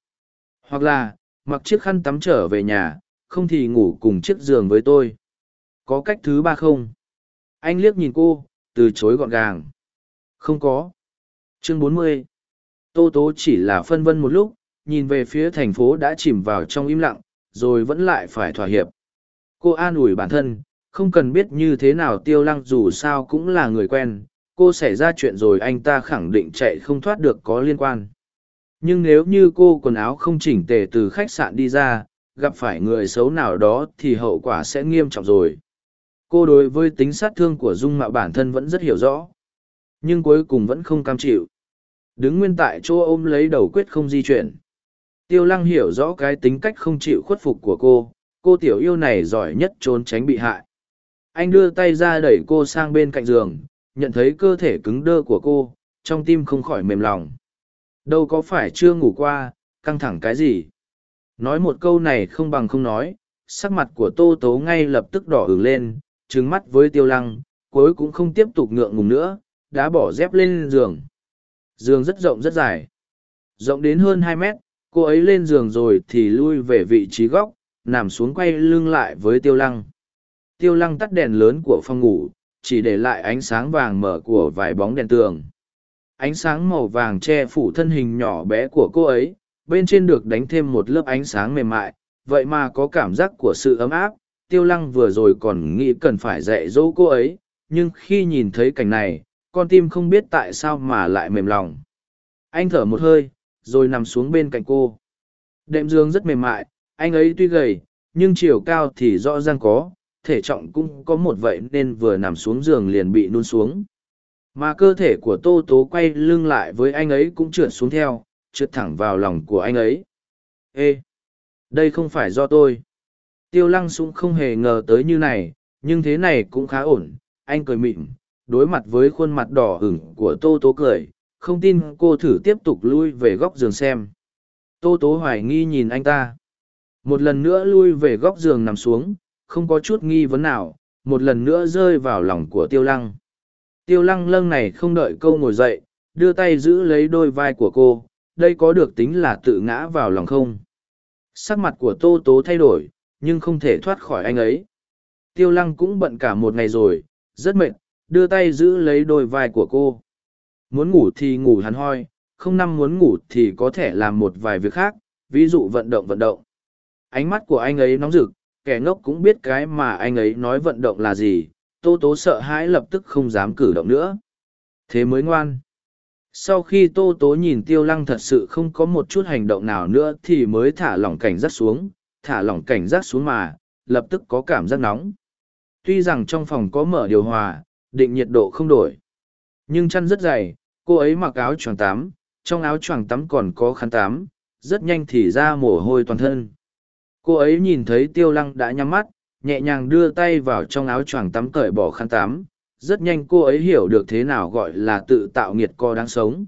Hoặc là, mặc chiếc khăn tắm trở về nhà, không thì ngủ cùng chiếc giường với tôi. Có cách thứ ba không? Anh liếc nhìn cô, từ chối gọn gàng. Không có. Chương bốn mươi. Tô tố chỉ là phân vân một lúc, nhìn về phía thành phố đã chìm vào trong im lặng, rồi vẫn lại phải thỏa hiệp. Cô an ủi bản thân không cần biết như thế nào tiêu lăng dù sao cũng là người quen, cô xảy ra chuyện rồi anh ta khẳng định chạy không thoát được có liên quan. Nhưng nếu như cô quần áo không chỉnh tề từ khách sạn đi ra, gặp phải người xấu nào đó thì hậu quả sẽ nghiêm trọng rồi. Cô đối với tính sát thương của dung mạo bản thân vẫn rất hiểu rõ, nhưng cuối cùng vẫn không cam chịu. Đứng nguyên tại chỗ ôm lấy đầu quyết không di chuyển. Tiêu lăng hiểu rõ cái tính cách không chịu khuất phục của cô cô tiểu yêu này giỏi nhất trốn tránh bị hại anh đưa tay ra đẩy cô sang bên cạnh giường, nhận thấy cơ thể cứng đơ của cô, trong tim không khỏi mềm lòng. Đâu có phải chưa ngủ qua, căng thẳng cái gì? Nói một câu này không bằng không nói, sắc mặt của tô tố ngay lập tức đỏ ửng lên trứng mắt với tiêu lăng, cuối cũng không tiếp tục ngượng ngùng nữa, đã bỏ dép lên giường. Giường rất rộng rất dài. Rộng đến hơn hai mét, cô ấy lên giường rồi thì lui về vị trí góc, nằm xuống quay lưng lại với tiêu lăng tiêu lăng tắt đèn lớn của phòng ngủ, chỉ để lại ánh sáng vàng mở của vài bóng đèn tường. Ánh sáng màu vàng che phủ thân hình nhỏ bé của cô ấy, bên trên được đánh thêm một lớp ánh sáng mềm mại. Vậy mà có cảm giác của sự ấm áp, tiêu lăng vừa rồi còn nghĩ cần phải dạy dỗ cô ấy, nhưng khi nhìn thấy cảnh này, con tim không biết tại sao mà lại mềm lòng. Anh thở một hơi, rồi nằm xuống bên cạnh cô. Đệm giường rất mềm mại, anh ấy tuy gầy, nhưng chiều cao thì rõ ràng có thể trọng cũng có một vậy nên vừa nằm xuống giường liền bị nôn xuống. Mà cơ thể của tô tố quay lưng lại với anh ấy cũng trượt xuống theo, trượt thẳng vào lòng của anh ấy. Ê, đây không phải do tôi. Tiêu lăng sũng không hề ngờ tới như này, nhưng thế này cũng khá ổn. Anh cười mịn, đối mặt với khuôn mặt đỏ hửng của tô tố cười, không tin cô thử tiếp tục lui về góc giường xem. Tô tố hoài nghi nhìn anh ta. Một lần nữa lui về góc giường nằm xuống không có chút nghi vấn nào, một lần nữa rơi vào lòng của tiêu lăng. Tiêu lăng lâng này không đợi câu ngồi dậy, đưa tay giữ lấy đôi vai của cô, đây có được tính là tự ngã vào lòng không? Sắc mặt của tô tố thay đổi, nhưng không thể thoát khỏi anh ấy. Tiêu lăng cũng bận cả một ngày rồi, rất mệt, đưa tay giữ lấy đôi vai của cô. Muốn ngủ thì ngủ hắn hoi, không năm muốn ngủ thì có thể làm một vài việc khác, ví dụ vận động vận động. Ánh mắt của anh ấy nóng rực kẻ ngốc cũng biết cái mà anh ấy nói vận động là gì, tô tố sợ hãi lập tức không dám cử động nữa. Thế mới ngoan. Sau khi tô tố nhìn tiêu lăng thật sự không có một chút hành động nào nữa thì mới thả lỏng cảnh giác xuống, thả lỏng cảnh giác xuống mà, lập tức có cảm giác nóng. Tuy rằng trong phòng có mở điều hòa, định nhiệt độ không đổi, nhưng chăn rất dày, cô ấy mặc áo choàng tắm, trong áo choàng tắm còn có khăn tắm, rất nhanh thì ra mồ hôi toàn thân cô ấy nhìn thấy tiêu lăng đã nhắm mắt, nhẹ nhàng đưa tay vào trong áo choàng tắm cởi bỏ khăn tắm. Rất nhanh cô ấy hiểu được thế nào gọi là tự tạo nghiệt co đáng sống.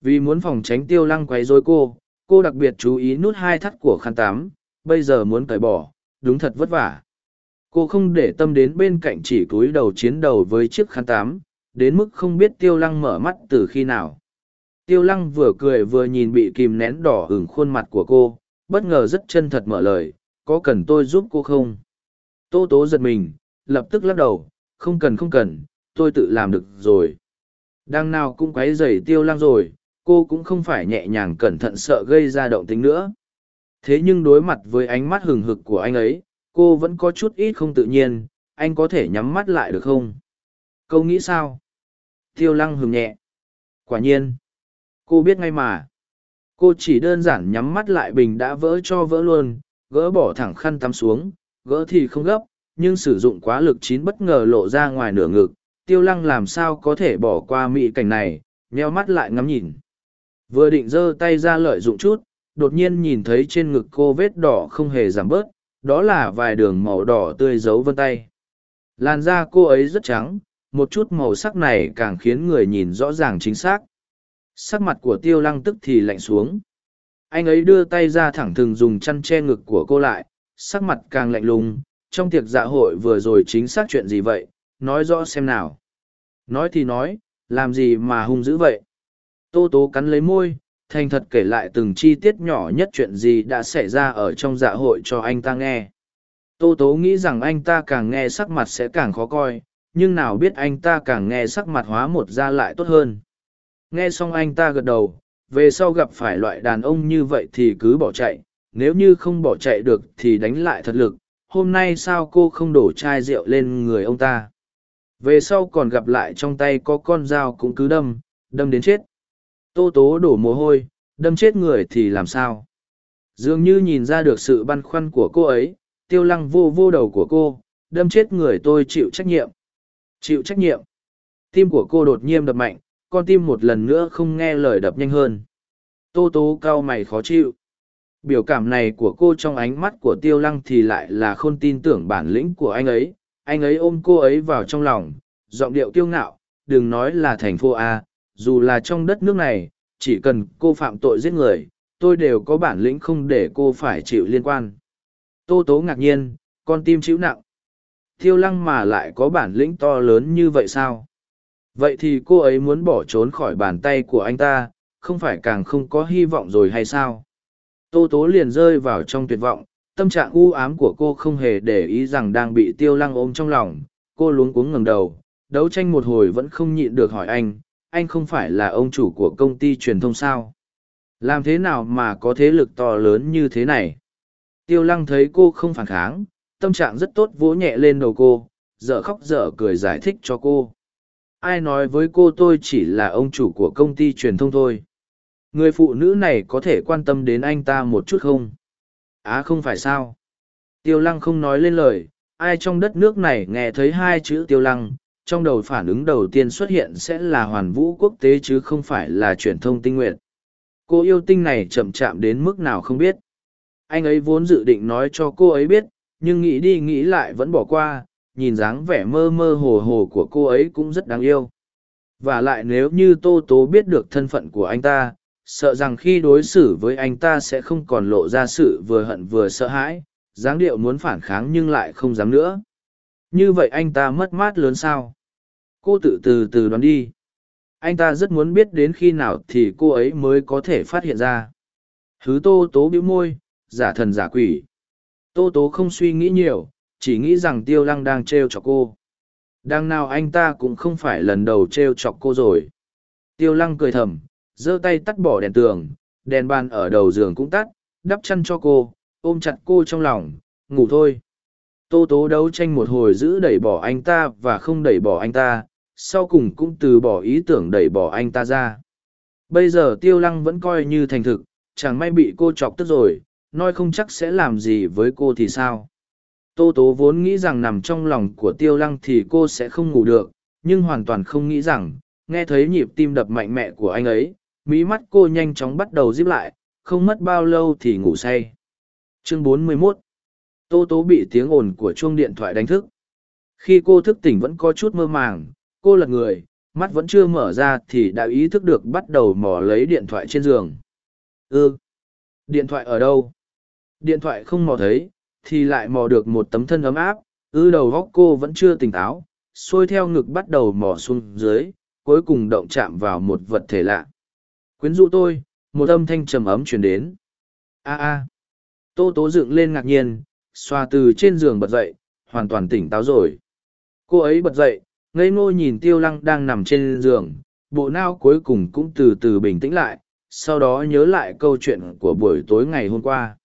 Vì muốn phòng tránh tiêu lăng quấy rối cô cô đặc biệt chú ý nút hai thắt của khăn tắm. Bây giờ muốn cởi bỏ, đúng thật vất vả. Cô không để tâm đến bên cạnh chỉ cúi đầu chiến đầu với chiếc khăn tắm, đến mức không biết tiêu lăng mở mắt từ khi nào. Tiêu lăng vừa cười vừa nhìn bị kìm nén đỏ hửng khuôn mặt của cô bất ngờ rất chân thật mở lời, có cần tôi giúp cô không? Tô tố giật mình, lập tức lắc đầu, không cần không cần, tôi tự làm được rồi. Đang nào cũng quấy rầy tiêu Lang rồi, cô cũng không phải nhẹ nhàng cẩn thận sợ gây ra động tính nữa. Thế nhưng đối mặt với ánh mắt hừng hực của anh ấy, cô vẫn có chút ít không tự nhiên, anh có thể nhắm mắt lại được không? Câu nghĩ sao? Tiêu lăng hừng nhẹ. Quả nhiên. Cô biết ngay mà cô chỉ đơn giản nhắm mắt lại bình đã vỡ cho vỡ luôn, gỡ bỏ thẳng khăn tắm xuống, gỡ thì không gấp, nhưng sử dụng quá lực chín bất ngờ lộ ra ngoài nửa ngực. Tiêu lăng làm sao có thể bỏ qua mỹ cảnh này, nheo mắt lại ngắm nhìn. Vừa định giơ tay ra lợi dụng chút, đột nhiên nhìn thấy trên ngực cô vết đỏ không hề giảm bớt, đó là vài đường màu đỏ tươi dấu vân tay. Làn da cô ấy rất trắng, một chút màu sắc này càng khiến người nhìn rõ ràng chính xác sắc mặt của tiêu lăng tức thì lạnh xuống. Anh ấy đưa tay ra thẳng thừng dùng chăn che ngực của cô lại, sắc mặt càng lạnh lùng. Trong tiệc dạ hội vừa rồi chính xác chuyện gì vậy? Nói rõ xem nào. Nói thì nói, làm gì mà hung dữ vậy? Tô tố cắn lấy môi, thành thật kể lại từng chi tiết nhỏ nhất chuyện gì đã xảy ra ở trong dạ hội cho anh ta nghe. Tô tố nghĩ rằng anh ta càng nghe sắc mặt sẽ càng khó coi, nhưng nào biết anh ta càng nghe sắc mặt hóa một ra lại tốt hơn nghe xong anh ta gật đầu, về sau gặp phải loại đàn ông như vậy thì cứ bỏ chạy, nếu như không bỏ chạy được thì đánh lại thật lực, hôm nay sao cô không đổ chai rượu lên người ông ta? Về sau còn gặp lại trong tay có con dao cũng cứ đâm đâm đến chết. Tô tố đổ mồ hôi, đâm chết người thì làm sao? Dường như nhìn ra được sự băn khoăn của cô ấy, tiêu lăng vô vô đầu của cô, đâm chết người tôi chịu trách nhiệm. Chịu trách nhiệm. Tim của cô đột nhiên đập mạnh con tim một lần nữa không nghe lời đập nhanh hơn. Tô tố cao mày khó chịu. Biểu cảm này của cô trong ánh mắt của tiêu lăng thì lại là không tin tưởng bản lĩnh của anh ấy. Anh ấy ôm cô ấy vào trong lòng, giọng điệu kiêu ngạo, đừng nói là thành phố a, dù là trong đất nước này, chỉ cần cô phạm tội giết người, tôi đều có bản lĩnh không để cô phải chịu liên quan. Tô tố ngạc nhiên, con tim chịu nặng. Tiêu lăng mà lại có bản lĩnh to lớn như vậy sao? Vậy thì cô ấy muốn bỏ trốn khỏi bàn tay của anh ta, không phải càng không có hy vọng rồi hay sao? Tô tố liền rơi vào trong tuyệt vọng, tâm trạng u ám của cô không hề để ý rằng đang bị tiêu lăng ôm trong lòng. Cô luống cuống ngẩng đầu, đấu tranh một hồi vẫn không nhịn được hỏi anh anh không phải là ông chủ của công ty truyền thông sao? Làm thế nào mà có thế lực to lớn như thế này? Tiêu lăng thấy cô không phản kháng, tâm trạng rất tốt vỗ nhẹ lên đầu cô, dở khóc dở cười giải thích cho cô ai nói với cô tôi chỉ là ông chủ của công ty truyền thông thôi? Người phụ nữ này có thể quan tâm đến anh ta một chút không? Á, không phải sao? Tiêu lăng không nói lên lời. Ai trong đất nước này nghe thấy hai chữ tiêu lăng, trong đầu phản ứng đầu tiên xuất hiện sẽ là hoàn vũ quốc tế chứ không phải là truyền thông tinh nguyện. Cô yêu tinh này chậm chạm đến mức nào không biết. Anh ấy vốn dự định nói cho cô ấy biết, nhưng nghĩ đi nghĩ lại vẫn bỏ qua nhìn dáng vẻ mơ mơ hồ hồ của cô ấy cũng rất đáng yêu. Và lại nếu như tô tố biết được thân phận của anh ta, sợ rằng khi đối xử với anh ta sẽ không còn lộ ra sự vừa hận vừa sợ hãi, dáng điệu muốn phản kháng nhưng lại không dám nữa. Như vậy anh ta mất mát lớn sao? Cô tự từ từ đoán đi. Anh ta rất muốn biết đến khi nào thì cô ấy mới có thể phát hiện ra. Thứ tô tố bĩu môi, giả thần giả quỷ. Tô tố không suy nghĩ nhiều chỉ nghĩ rằng tiêu lăng đang t r e o chọc cô. Đang nào anh ta cũng không phải lần đầu t r e o chọc cô rồi. Tiêu lăng cười thầm, giơ tay tắt bỏ đèn tường, đèn bàn ở đầu giường cũng tắt, đắp chăn cho cô, ôm chặt cô trong lòng, ngủ thôi. Tô tố đấu tranh một hồi giữ đẩy bỏ anh ta và không đẩy bỏ anh ta, sau cùng cũng từ bỏ ý tưởng đẩy bỏ anh ta ra. Bây giờ tiêu lăng vẫn coi như thành thực, chẳng may bị cô chọc tức rồi, nói không chắc sẽ làm gì với cô thì sao? Tô tố vốn nghĩ rằng nằm trong lòng của tiêu lăng thì cô sẽ không ngủ được nhưng hoàn toàn không nghĩ rằng nghe thấy nhịp tim đập mạnh mẽ của anh ấy mí mắt cô nhanh chóng bắt đầu díp lại không mất bao lâu thì ngủ say. Chương 41 tô tố bị tiếng ồn của chuông điện thoại đánh thức. Khi cô thức tỉnh vẫn có chút mơ màng cô lật người mắt vẫn chưa mở ra thì đã ý thức được bắt đầu mò lấy điện thoại trên giường. Ư điện thoại ở đâu? Điện thoại không mò thấy, thì lại mò được một tấm thân ấm áp, ư đầu góc cô vẫn chưa tỉnh táo, xuôi theo ngực bắt đầu mò xuống dưới, cuối cùng động chạm vào một vật thể lạ. Quyến rũ tôi, một âm thanh trầm ấm truyền đến. a a Tô tố dựng lên ngạc nhiên, xoa từ trên giường bật dậy, hoàn toàn tỉnh táo rồi. Cô ấy bật dậy, ngây ngô nhìn tiêu lăng đang nằm trên giường, bộ não cuối cùng cũng từ từ bình tĩnh lại, sau đó nhớ lại câu chuyện của buổi tối ngày hôm qua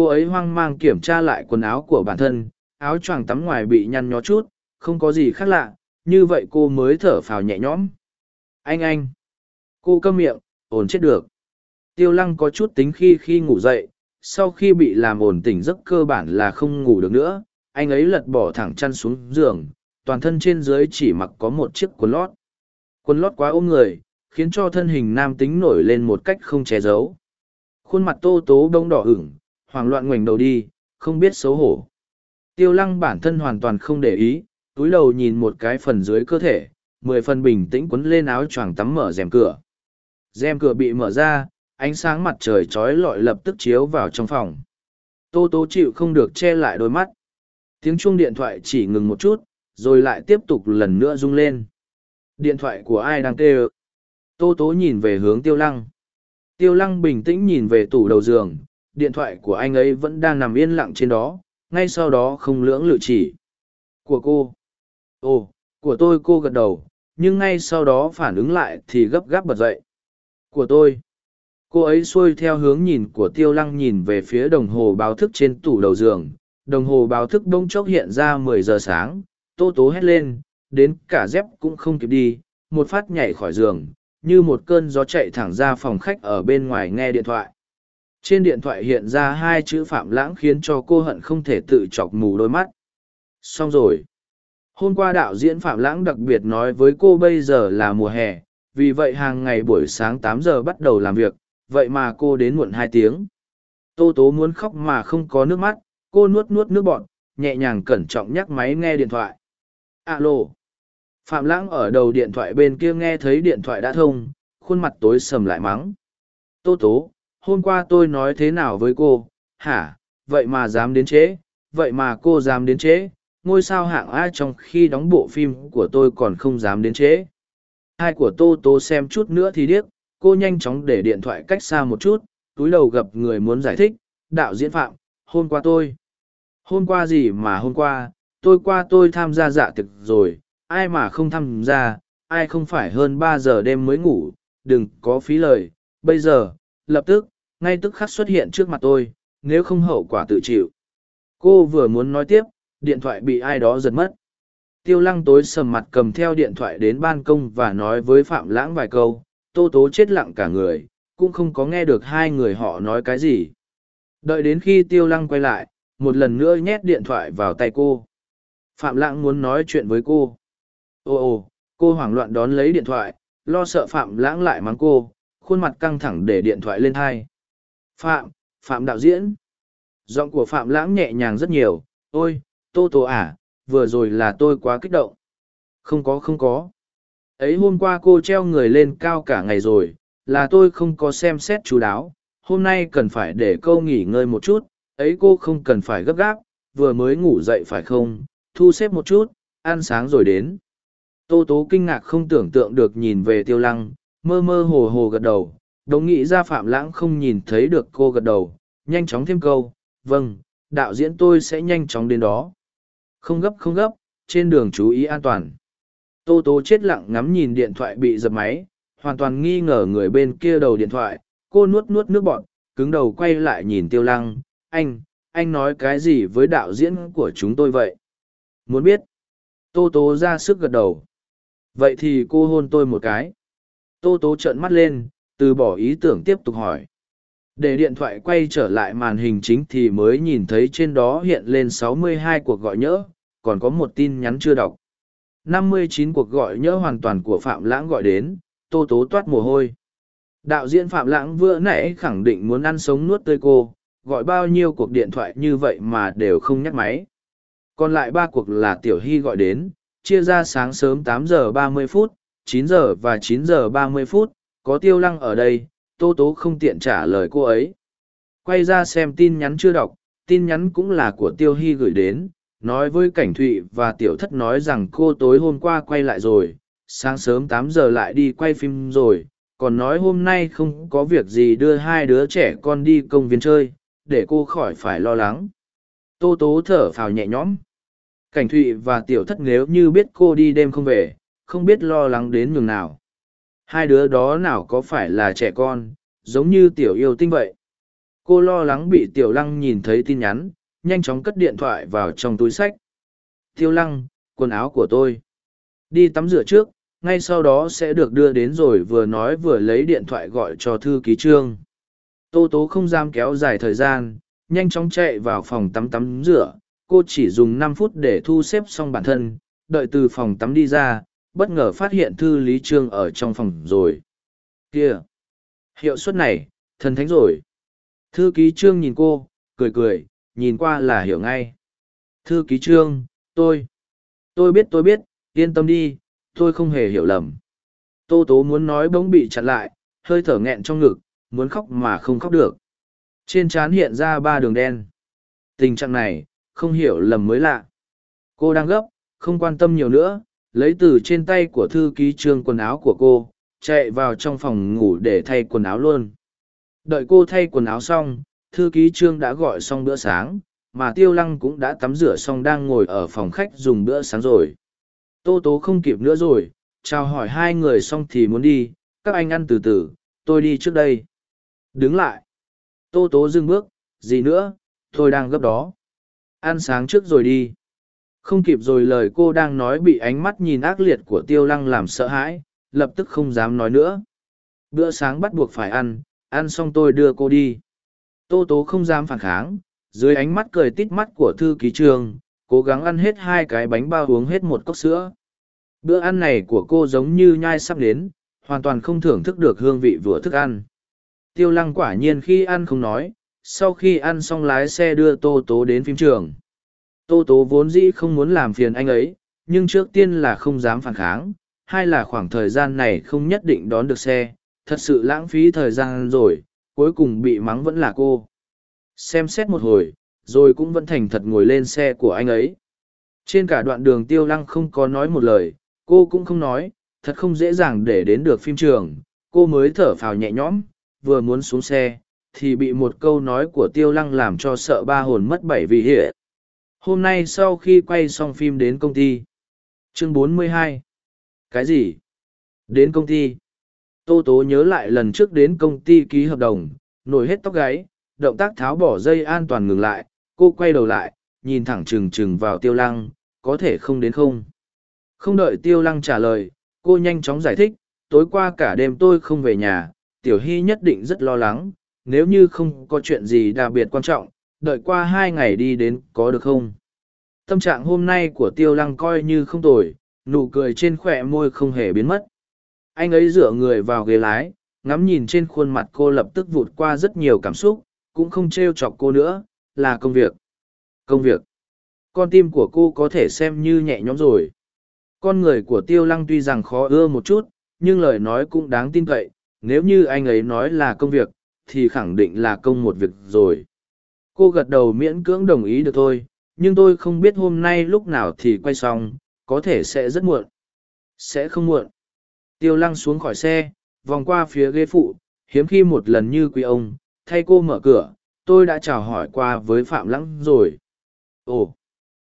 cô ấy hoang mang kiểm tra lại quần áo của bản thân, áo choàng tắm ngoài bị nhăn nhó chút, không có gì khác lạ, như vậy cô mới thở phào nhẹ nhõm. Anh anh. Cô câm miệng, ổn chết được. Tiêu lăng có chút tính khi khi ngủ dậy, sau khi bị làm ổn tỉnh giấc cơ bản là không ngủ được nữa, anh ấy lật bỏ thẳng chăn xuống giường, toàn thân trên dưới chỉ mặc có một chiếc quần lót. Quần lót quá ôm người, khiến cho thân hình nam tính nổi lên một cách không che giấu. Khuôn mặt tô tố bông đỏ ửng hoảng loạn ngoảnh đầu đi, không biết xấu hổ. Tiêu lăng bản thân hoàn toàn không để ý, túi đầu nhìn một cái phần dưới cơ thể, mười phần bình tĩnh quấn lên áo choàng tắm mở rèm cửa. Rèm cửa bị mở ra, ánh sáng mặt trời trói lọi lập tức chiếu vào trong phòng. Tô tố chịu không được che lại đôi mắt. Tiếng chuông điện thoại chỉ ngừng một chút, rồi lại tiếp tục lần nữa rung lên. Điện thoại của ai đang kêu? Tô tố nhìn về hướng tiêu lăng. Tiêu lăng bình tĩnh nhìn về tủ đầu giường, điện thoại của anh ấy vẫn đang nằm yên lặng trên đó, ngay sau đó không lưỡng lự chỉ. Của cô. Ồ, của tôi cô gật đầu, nhưng ngay sau đó phản ứng lại thì gấp gáp bật dậy. Của tôi. Cô ấy xuôi theo hướng nhìn của tiêu lăng nhìn về phía đồng hồ báo thức trên tủ đầu giường. Đồng hồ báo thức bông chốc hiện ra mười giờ sáng, tô tố hét lên, đến cả dép cũng không kịp đi, một phát nhảy khỏi giường, như một cơn gió chạy thẳng ra phòng khách ở bên ngoài nghe điện thoại. Trên điện thoại hiện ra hai chữ Phạm Lãng khiến cho cô hận không thể tự chọc mù đôi mắt. Xong rồi. Hôm qua đạo diễn Phạm Lãng đặc biệt nói với cô bây giờ là mùa hè, vì vậy hàng ngày buổi sáng tám giờ bắt đầu làm việc, vậy mà cô đến muộn hai tiếng. Tô Tố muốn khóc mà không có nước mắt, cô nuốt nuốt nước bọn, nhẹ nhàng cẩn trọng nhắc máy nghe điện thoại. Alo. Phạm Lãng ở đầu điện thoại bên kia nghe thấy điện thoại đã thông, khuôn mặt tối sầm lại mắng. Tô Tố, hôm qua tôi nói thế nào với cô, hả, vậy mà dám đến chế, vậy mà cô dám đến chế, ngôi sao hạng A trong khi đóng bộ phim của tôi còn không dám đến chế. Hai của Tô Tô xem chút nữa thì điếc, cô nhanh chóng để điện thoại cách xa một chút, túi đầu gặp người muốn giải thích, đạo diễn phạm, hôm qua tôi. Hôm qua gì mà hôm qua, tôi qua tôi tham gia dạ tiệc rồi, ai mà không tham gia, ai không phải hơn ba giờ đêm mới ngủ, đừng có phí lời, bây giờ, lập tức, ngay tức khắc xuất hiện trước mặt tôi, nếu không hậu quả tự chịu. Cô vừa muốn nói tiếp, điện thoại bị ai đó giật mất. Tiêu lăng tối sầm mặt cầm theo điện thoại đến ban công và nói với Phạm Lãng vài câu, tô tố chết lặng cả người, cũng không có nghe được hai người họ nói cái gì. Đợi đến khi tiêu lăng quay lại, một lần nữa nhét điện thoại vào tay cô. Phạm Lãng muốn nói chuyện với cô. Ồ ồ, cô hoảng loạn đón lấy điện thoại, lo sợ Phạm Lãng lại mắng cô, khuôn mặt căng thẳng để điện thoại lên hai. Phạm, Phạm đạo diễn. Giọng của Phạm Lãng nhẹ nhàng rất nhiều, ôi, Tô Tô à, vừa rồi là tôi quá kích động. Không có không có. Ấy hôm qua cô treo người lên cao cả ngày rồi, là tôi không có xem xét chú đáo. Hôm nay cần phải để cô nghỉ ngơi một chút, ấy cô không cần phải gấp gáp, vừa mới ngủ dậy phải không, thu xếp một chút, ăn sáng rồi đến. Tô Tố kinh ngạc không tưởng tượng được nhìn về tiêu lăng, mơ mơ hồ hồ gật đầu, đồng nghĩ ra Phạm Lãng không nhìn thấy được cô gật đầu, nhanh chóng thêm câu, vâng, đạo diễn tôi sẽ nhanh chóng đến đó. Không gấp không gấp, trên đường chú ý an toàn. Tô Tố chết lặng ngắm nhìn điện thoại bị dập máy, hoàn toàn nghi ngờ người bên kia đầu điện thoại, cô nuốt nuốt nước bọn, cứng đầu quay lại nhìn tiêu lăng, anh, anh nói cái gì với đạo diễn của chúng tôi vậy? Muốn biết? Tô Tố ra sức gật đầu. Vậy thì cô hôn tôi một cái. Tô Tố trợn mắt lên, từ bỏ ý tưởng tiếp tục hỏi. Để điện thoại quay trở lại màn hình chính thì mới nhìn thấy trên đó hiện lên 62 cuộc gọi nhỡ, còn có một tin nhắn chưa đọc. 59 cuộc gọi nhỡ hoàn toàn của Phạm Lãng gọi đến, Tô Tố toát mồ hôi. Đạo diễn Phạm Lãng vừa nãy khẳng định muốn ăn sống nuốt tươi cô, gọi bao nhiêu cuộc điện thoại như vậy mà đều không nhắc máy. Còn lại ba cuộc là Tiểu Hy gọi đến, chia ra sáng sớm 8 giờ 30 phút, 9 giờ và 9 giờ 30 phút, có tiêu lăng ở đây, Tô Tố không tiện trả lời cô ấy. Quay ra xem tin nhắn chưa đọc, tin nhắn cũng là của Tiêu Hy gửi đến, nói với Cảnh Thụy và Tiểu Thất nói rằng cô tối hôm qua quay lại rồi, sáng sớm tám giờ lại đi quay phim rồi, còn nói hôm nay không có việc gì đưa hai đứa trẻ con đi công viên chơi, để cô khỏi phải lo lắng. Tô Tố thở phào nhẹ nhõm. Cảnh Thụy và Tiểu Thất nếu như biết cô đi đêm không về, không biết lo lắng đến nhường nào. Hai đứa đó nào có phải là trẻ con, giống như Tiểu yêu tinh vậy. Cô lo lắng bị Tiểu Lăng nhìn thấy tin nhắn, nhanh chóng cất điện thoại vào trong túi sách. Tiêu Lăng, quần áo của tôi. Đi tắm rửa trước, ngay sau đó sẽ được đưa đến rồi vừa nói vừa lấy điện thoại gọi cho thư ký trương. Tô Tố không dám kéo dài thời gian, nhanh chóng chạy vào phòng tắm tắm rửa, cô chỉ dùng năm phút để thu xếp xong bản thân đợi từ phòng tắm đi ra bất ngờ phát hiện thư lý trương ở trong phòng rồi kia hiệu suất này thần thánh rồi thư ký trương nhìn cô cười cười nhìn qua là hiểu ngay. Thư ký trương, tôi. Tôi biết tôi biết, yên tâm đi, tôi không hề hiểu lầm. Tô tố muốn nói bỗng bị chặn lại, hơi thở nghẹn trong ngực, muốn khóc mà không khóc được. Trên trán hiện ra ba đường đen. Tình trạng này, không hiểu lầm mới lạ. Cô đang gấp, không quan tâm nhiều nữa, lấy từ trên tay của thư ký trương quần áo của cô, chạy vào trong phòng ngủ để thay quần áo luôn. Đợi cô thay quần áo xong, thư ký trương đã gọi xong bữa sáng, mà tiêu lăng cũng đã tắm rửa xong đang ngồi ở phòng khách dùng bữa sáng rồi. Tô tố không kịp nữa rồi, chào hỏi hai người xong thì muốn đi, các anh ăn từ từ, tôi đi trước đây. Đứng lại. Tô tố dừng bước, gì nữa, tôi đang gấp đó. Ăn sáng trước rồi đi. Không kịp rồi lời cô đang nói bị ánh mắt nhìn ác liệt của tiêu lăng làm sợ hãi, lập tức không dám nói nữa. Bữa sáng bắt buộc phải ăn, ăn xong tôi đưa cô đi. Tô tố không dám phản kháng, dưới ánh mắt cười tít mắt của thư ký trường, cố gắng ăn hết hai cái bánh bao uống hết một cốc sữa. Bữa ăn này của cô giống như nhai sắp đến, hoàn toàn không thưởng thức được hương vị vừa thức ăn. Tiêu lăng quả nhiên khi ăn không nói, sau khi ăn xong lái xe đưa Tô Tố đến phim trường. Tô Tố vốn dĩ không muốn làm phiền anh ấy, nhưng trước tiên là không dám phản kháng, hai là khoảng thời gian này không nhất định đón được xe, thật sự lãng phí thời gian rồi, cuối cùng bị mắng vẫn là cô. Xem xét một hồi, rồi cũng vẫn thành thật ngồi lên xe của anh ấy. Trên cả đoạn đường tiêu lăng không có nói một lời, cô cũng không nói, thật không dễ dàng để đến được phim trường, cô mới thở phào nhẹ nhõm, vừa muốn xuống xe, thì bị một câu nói của tiêu lăng làm cho sợ ba hồn mất bảy vì hiện Hôm nay sau khi quay xong phim đến công ty. Chương 42 Cái gì? Đến công ty. Tô Tố nhớ lại lần trước đến công ty ký hợp đồng, nổi hết tóc gáy, động tác tháo bỏ dây an toàn ngừng lại, cô quay đầu lại, nhìn thẳng trừng trừng vào tiêu lăng, có thể không đến không? Không đợi tiêu lăng trả lời, cô nhanh chóng giải thích, tối qua cả đêm tôi không về nhà, tiểu hy nhất định rất lo lắng, nếu như không có chuyện gì đặc biệt quan trọng, đợi qua hai ngày đi đến có được không? Tâm trạng hôm nay của tiêu lăng coi như không tồi, nụ cười trên khỏe môi không hề biến mất. Anh ấy dựa người vào ghế lái, ngắm nhìn trên khuôn mặt cô lập tức vụt qua rất nhiều cảm xúc, cũng không trêu chọc cô nữa, là công việc. Công việc. Con tim của cô có thể xem như nhẹ nhõm rồi. Con người của tiêu lăng tuy rằng khó ưa một chút, nhưng lời nói cũng đáng tin cậy, nếu như anh ấy nói là công việc, thì khẳng định là công một việc rồi. Cô gật đầu miễn cưỡng đồng ý được thôi, nhưng tôi không biết hôm nay lúc nào thì quay xong, có thể sẽ rất muộn. Sẽ không muộn. Tiêu lăng xuống khỏi xe, vòng qua phía ghế phụ, hiếm khi một lần như quý ông, thay cô mở cửa, tôi đã chào hỏi qua với Phạm Lăng rồi. Ồ,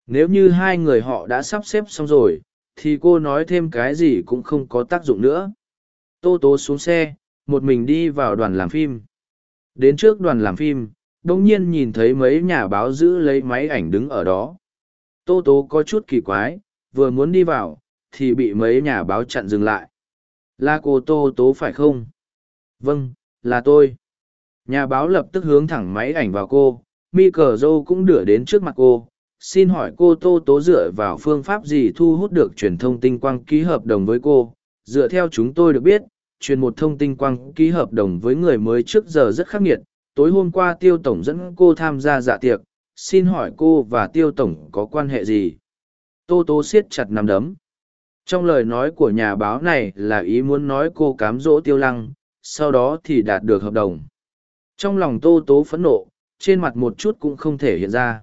nếu như hai người họ đã sắp xếp xong rồi, thì cô nói thêm cái gì cũng không có tác dụng nữa. Tô Tố xuống xe, một mình đi vào đoàn làm phim. Đến trước đoàn làm phim, đông nhiên nhìn thấy mấy nhà báo giữ lấy máy ảnh đứng ở đó. Tô Tố có chút kỳ quái, vừa muốn đi vào, thì bị mấy nhà báo chặn dừng lại. Là cô Tô Tố phải không? Vâng, là tôi. Nhà báo lập tức hướng thẳng máy ảnh vào cô, mi cờ dâu cũng đửa đến trước mặt cô. Xin hỏi cô Tô Tố dựa vào phương pháp gì thu hút được truyền thông tinh quang ký hợp đồng với cô? Dựa theo chúng tôi được biết, truyền một thông tin quang ký hợp đồng với người mới trước giờ rất khắc nghiệt. Tối hôm qua Tiêu Tổng dẫn cô tham gia dạ tiệc, xin hỏi cô và Tiêu Tổng có quan hệ gì? Tô Tố siết chặt nằm đấm. Trong lời nói của nhà báo này là ý muốn nói cô cám dỗ Tiêu Lăng, sau đó thì đạt được hợp đồng. Trong lòng Tô Tố phẫn nộ, trên mặt một chút cũng không thể hiện ra.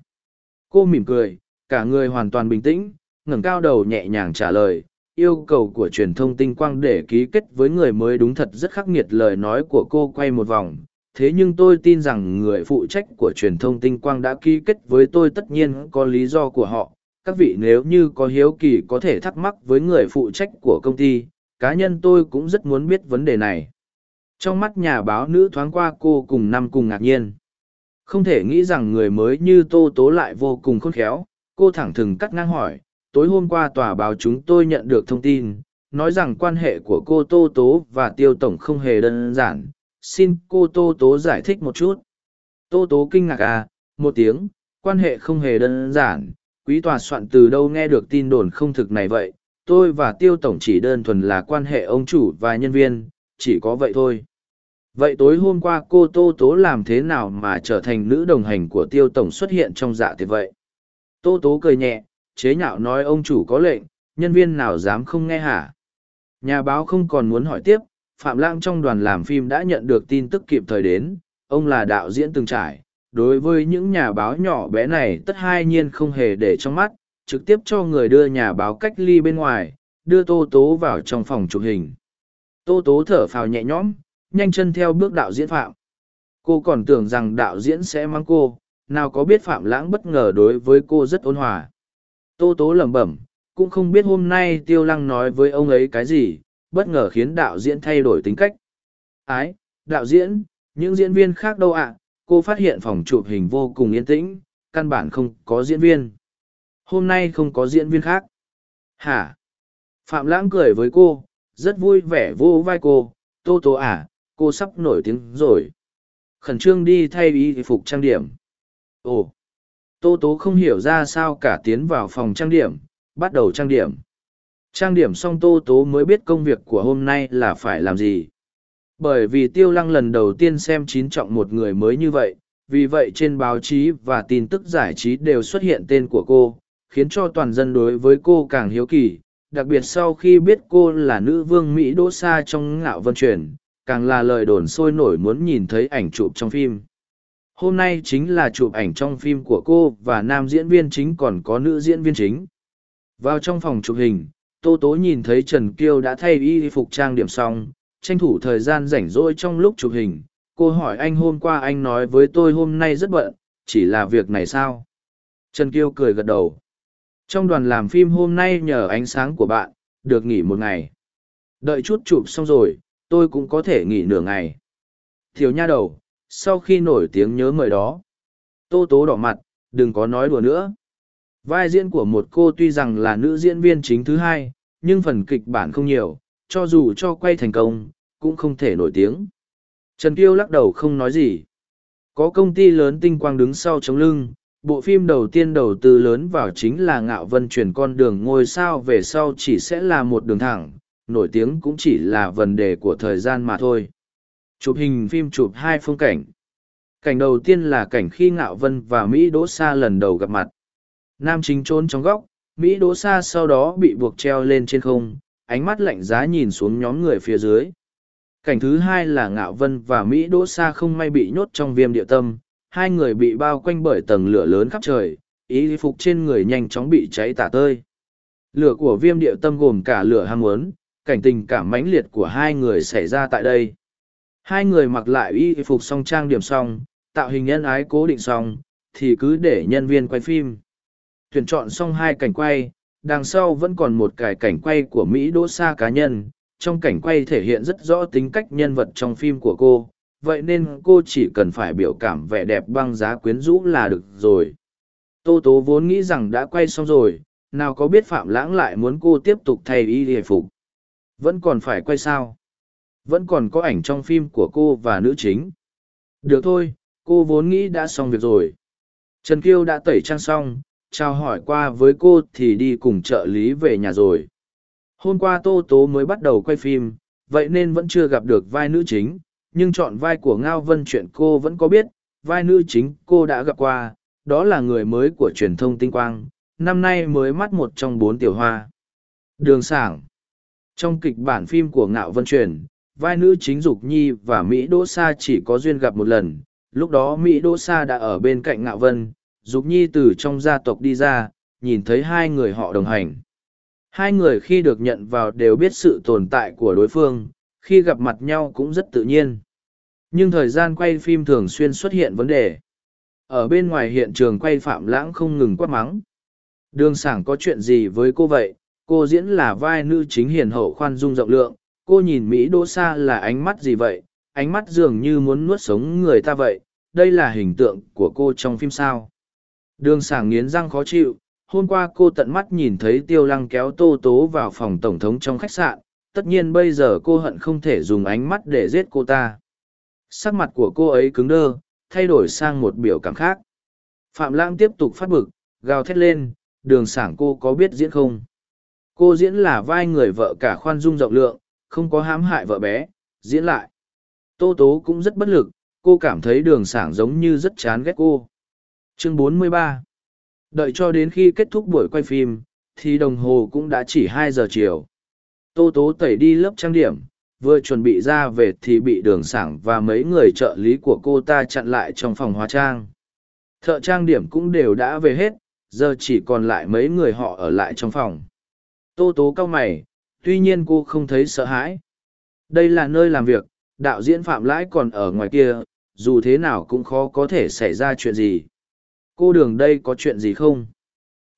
Cô mỉm cười, cả người hoàn toàn bình tĩnh, ngẩng cao đầu nhẹ nhàng trả lời, yêu cầu của truyền thông tinh quang để ký kết với người mới đúng thật rất khắc nghiệt lời nói của cô quay một vòng thế nhưng tôi tin rằng người phụ trách của truyền thông tinh quang đã ký kết với tôi tất nhiên có lý do của họ. Các vị nếu như có hiếu kỳ có thể thắc mắc với người phụ trách của công ty, cá nhân tôi cũng rất muốn biết vấn đề này. Trong mắt nhà báo nữ thoáng qua cô cùng năm cùng ngạc nhiên. Không thể nghĩ rằng người mới như tô tố lại vô cùng khôn khéo. Cô thẳng thừng cắt ngang hỏi, tối hôm qua tòa báo chúng tôi nhận được thông tin, nói rằng quan hệ của cô tô tố và tiêu tổng không hề đơn giản xin cô tô tố giải thích một chút. Tô tố kinh ngạc à một tiếng, quan hệ không hề đơn giản. Quý tòa soạn từ đâu nghe được tin đồn không thực này vậy? Tôi và tiêu tổng chỉ đơn thuần là quan hệ ông chủ và nhân viên, chỉ có vậy thôi. Vậy tối hôm qua cô tô tố làm thế nào mà trở thành nữ đồng hành của tiêu tổng xuất hiện trong dạ thì vậy? Tô tố cười nhẹ, chế nhạo nói ông chủ có lệnh, nhân viên nào dám không nghe hả? Nhà báo không còn muốn hỏi tiếp phạm lãng trong đoàn làm phim đã nhận được tin tức kịp thời đến, ông là đạo diễn từng trải. Đối với những nhà báo nhỏ bé này, tất hai nhiên không hề để trong mắt, trực tiếp cho người đưa nhà báo cách ly bên ngoài, đưa tô tố vào trong phòng chụp hình. Tô tố thở phào nhẹ nhõm, nhanh chân theo bước đạo diễn phạm. Cô còn tưởng rằng đạo diễn sẽ mang cô, nào có biết phạm lãng bất ngờ đối với cô rất ôn hòa. Tô tố lẩm bẩm, cũng không biết hôm nay tiêu lăng nói với ông ấy cái gì bất ngờ khiến đạo diễn thay đổi tính cách. Ái, đạo diễn, những diễn viên khác đâu ạ? Cô phát hiện phòng chụp hình vô cùng yên tĩnh, căn bản không có diễn viên. Hôm nay không có diễn viên khác. Hả? Phạm lãng cười với cô, rất vui vẻ vô vai cô. Tô tô à cô sắp nổi tiếng rồi. Khẩn trương đi thay y phục trang điểm. Ồ. Tô tố không hiểu ra sao cả tiến vào phòng trang điểm, bắt đầu trang điểm trang điểm xong tô tố mới biết công việc của hôm nay là phải làm gì. Bởi vì tiêu lăng lần đầu tiên xem chín trọng một người mới như vậy, vì vậy trên báo chí và tin tức giải trí đều xuất hiện tên của cô, khiến cho toàn dân đối với cô càng hiếu kỳ, đặc biệt sau khi biết cô là nữ vương mỹ đỗ sa trong ngạo vân truyền, càng là lời đồn sôi nổi muốn nhìn thấy ảnh chụp trong phim. Hôm nay chính là chụp ảnh trong phim của cô và nam diễn viên chính còn có nữ diễn viên chính. Vào trong phòng chụp hình tô tố nhìn thấy trần kiêu đã thay y phục trang điểm xong, tranh thủ thời gian rảnh rỗi trong lúc chụp hình. Cô hỏi anh hôm qua anh nói với tôi hôm nay rất bận, chỉ là việc này sao? Trần kiêu cười gật đầu. Trong đoàn làm phim hôm nay nhờ ánh sáng của bạn, được nghỉ một ngày. Đợi chút chụp xong rồi, tôi cũng có thể nghỉ nửa ngày. Thiếu nha đầu, sau khi nổi tiếng nhớ mời đó. Tô tố đỏ mặt, đừng có nói đùa nữa vai diễn của một cô tuy rằng là nữ diễn viên chính thứ hai, nhưng phần kịch bản không nhiều, cho dù cho quay thành công, cũng không thể nổi tiếng. Trần kiêu lắc đầu không nói gì. Có công ty lớn tinh quang đứng sau chống lưng, bộ phim đầu tiên đầu tư lớn vào chính là ngạo vân chuyển con đường ngôi sao về sau chỉ sẽ là một đường thẳng, nổi tiếng cũng chỉ là vấn đề của thời gian mà thôi. Chụp hình phim chụp hai phong cảnh. Cảnh đầu tiên là cảnh khi ngạo vân và mỹ đỗ sa lần đầu gặp mặt nam chính trốn trong góc, mỹ đỗ sa sau đó bị buộc treo lên trên không, ánh mắt lạnh giá nhìn xuống nhóm người phía dưới. Cảnh thứ hai là ngạo vân và mỹ đỗ sa không may bị nhốt trong viêm địa tâm, hai người bị bao quanh bởi tầng lửa lớn khắp trời, ý phục trên người nhanh chóng bị cháy tả tơi. Lửa của viêm địa tâm gồm cả lửa ham muốn, cảnh tình cảm mãnh liệt của hai người xảy ra tại đây. Hai người mặc lại y phục song trang điểm xong tạo hình nhân ái cố định xong thì cứ để nhân viên quay phim tuyển chọn xong hai cảnh quay, đằng sau vẫn còn một cải cảnh quay của mỹ đỗ sa cá nhân. Trong cảnh quay thể hiện rất rõ tính cách nhân vật trong phim của cô. Vậy nên cô chỉ cần phải biểu cảm vẻ đẹp băng giá quyến rũ là được rồi. Tô tố vốn nghĩ rằng đã quay xong rồi, nào có biết phạm lãng lại muốn cô tiếp tục thay y hề phục. Vẫn còn phải quay sao? Vẫn còn có ảnh trong phim của cô và nữ chính. Được thôi, cô vốn nghĩ đã xong việc rồi. Trần kiêu đã tẩy trang xong trao hỏi qua với cô thì đi cùng trợ lý về nhà rồi. Hôm qua tô tố mới bắt đầu quay phim, vậy nên vẫn chưa gặp được vai nữ chính, nhưng chọn vai của ngao vân chuyện cô vẫn có biết, vai nữ chính cô đã gặp qua, đó là người mới của truyền thông tinh quang, năm nay mới mắt một trong bốn tiểu hoa. Đường sảng. Trong kịch bản phim của ngạo vân truyền, vai nữ chính dục nhi và mỹ đỗ sa chỉ có duyên gặp một lần, lúc đó mỹ đỗ sa đã ở bên cạnh ngạo vân dục nhi từ trong gia tộc đi ra, nhìn thấy hai người họ đồng hành. Hai người khi được nhận vào đều biết sự tồn tại của đối phương, khi gặp mặt nhau cũng rất tự nhiên. Nhưng thời gian quay phim thường xuyên xuất hiện vấn đề. Ở bên ngoài hiện trường quay phạm lãng không ngừng quát mắng. Đường sảng có chuyện gì với cô vậy? Cô diễn là vai nữ chính hiền hậu khoan dung rộng lượng. Cô nhìn mỹ đỗ sa là ánh mắt gì vậy? Ánh mắt dường như muốn nuốt sống người ta vậy. Đây là hình tượng của cô trong phim sao? Đường sảng nghiến răng khó chịu, hôm qua cô tận mắt nhìn thấy tiêu lăng kéo tô tố vào phòng tổng thống trong khách sạn, tất nhiên bây giờ cô hận không thể dùng ánh mắt để giết cô ta. Sắc mặt của cô ấy cứng đơ, thay đổi sang một biểu cảm khác. Phạm lãng tiếp tục phát bực, gào thét lên, đường sảng cô có biết diễn không? Cô diễn là vai người vợ cả khoan dung rộng lượng, không có hãm hại vợ bé, diễn lại. Tô tố cũng rất bất lực, cô cảm thấy đường sảng giống như rất chán ghét cô chương 43 đợi cho đến khi kết thúc buổi quay phim, thì đồng hồ cũng đã chỉ hai giờ chiều. Tô tố tẩy đi lớp trang điểm, vừa chuẩn bị ra về thì bị đường sảng và mấy người trợ lý của cô ta chặn lại trong phòng hóa trang. Thợ trang điểm cũng đều đã về hết, giờ chỉ còn lại mấy người họ ở lại trong phòng. Tô tố cau mày, tuy nhiên cô không thấy sợ hãi. Đây là nơi làm việc, đạo diễn phạm lãi còn ở ngoài kia, dù thế nào cũng khó có thể xảy ra chuyện gì cô đường đây có chuyện gì không?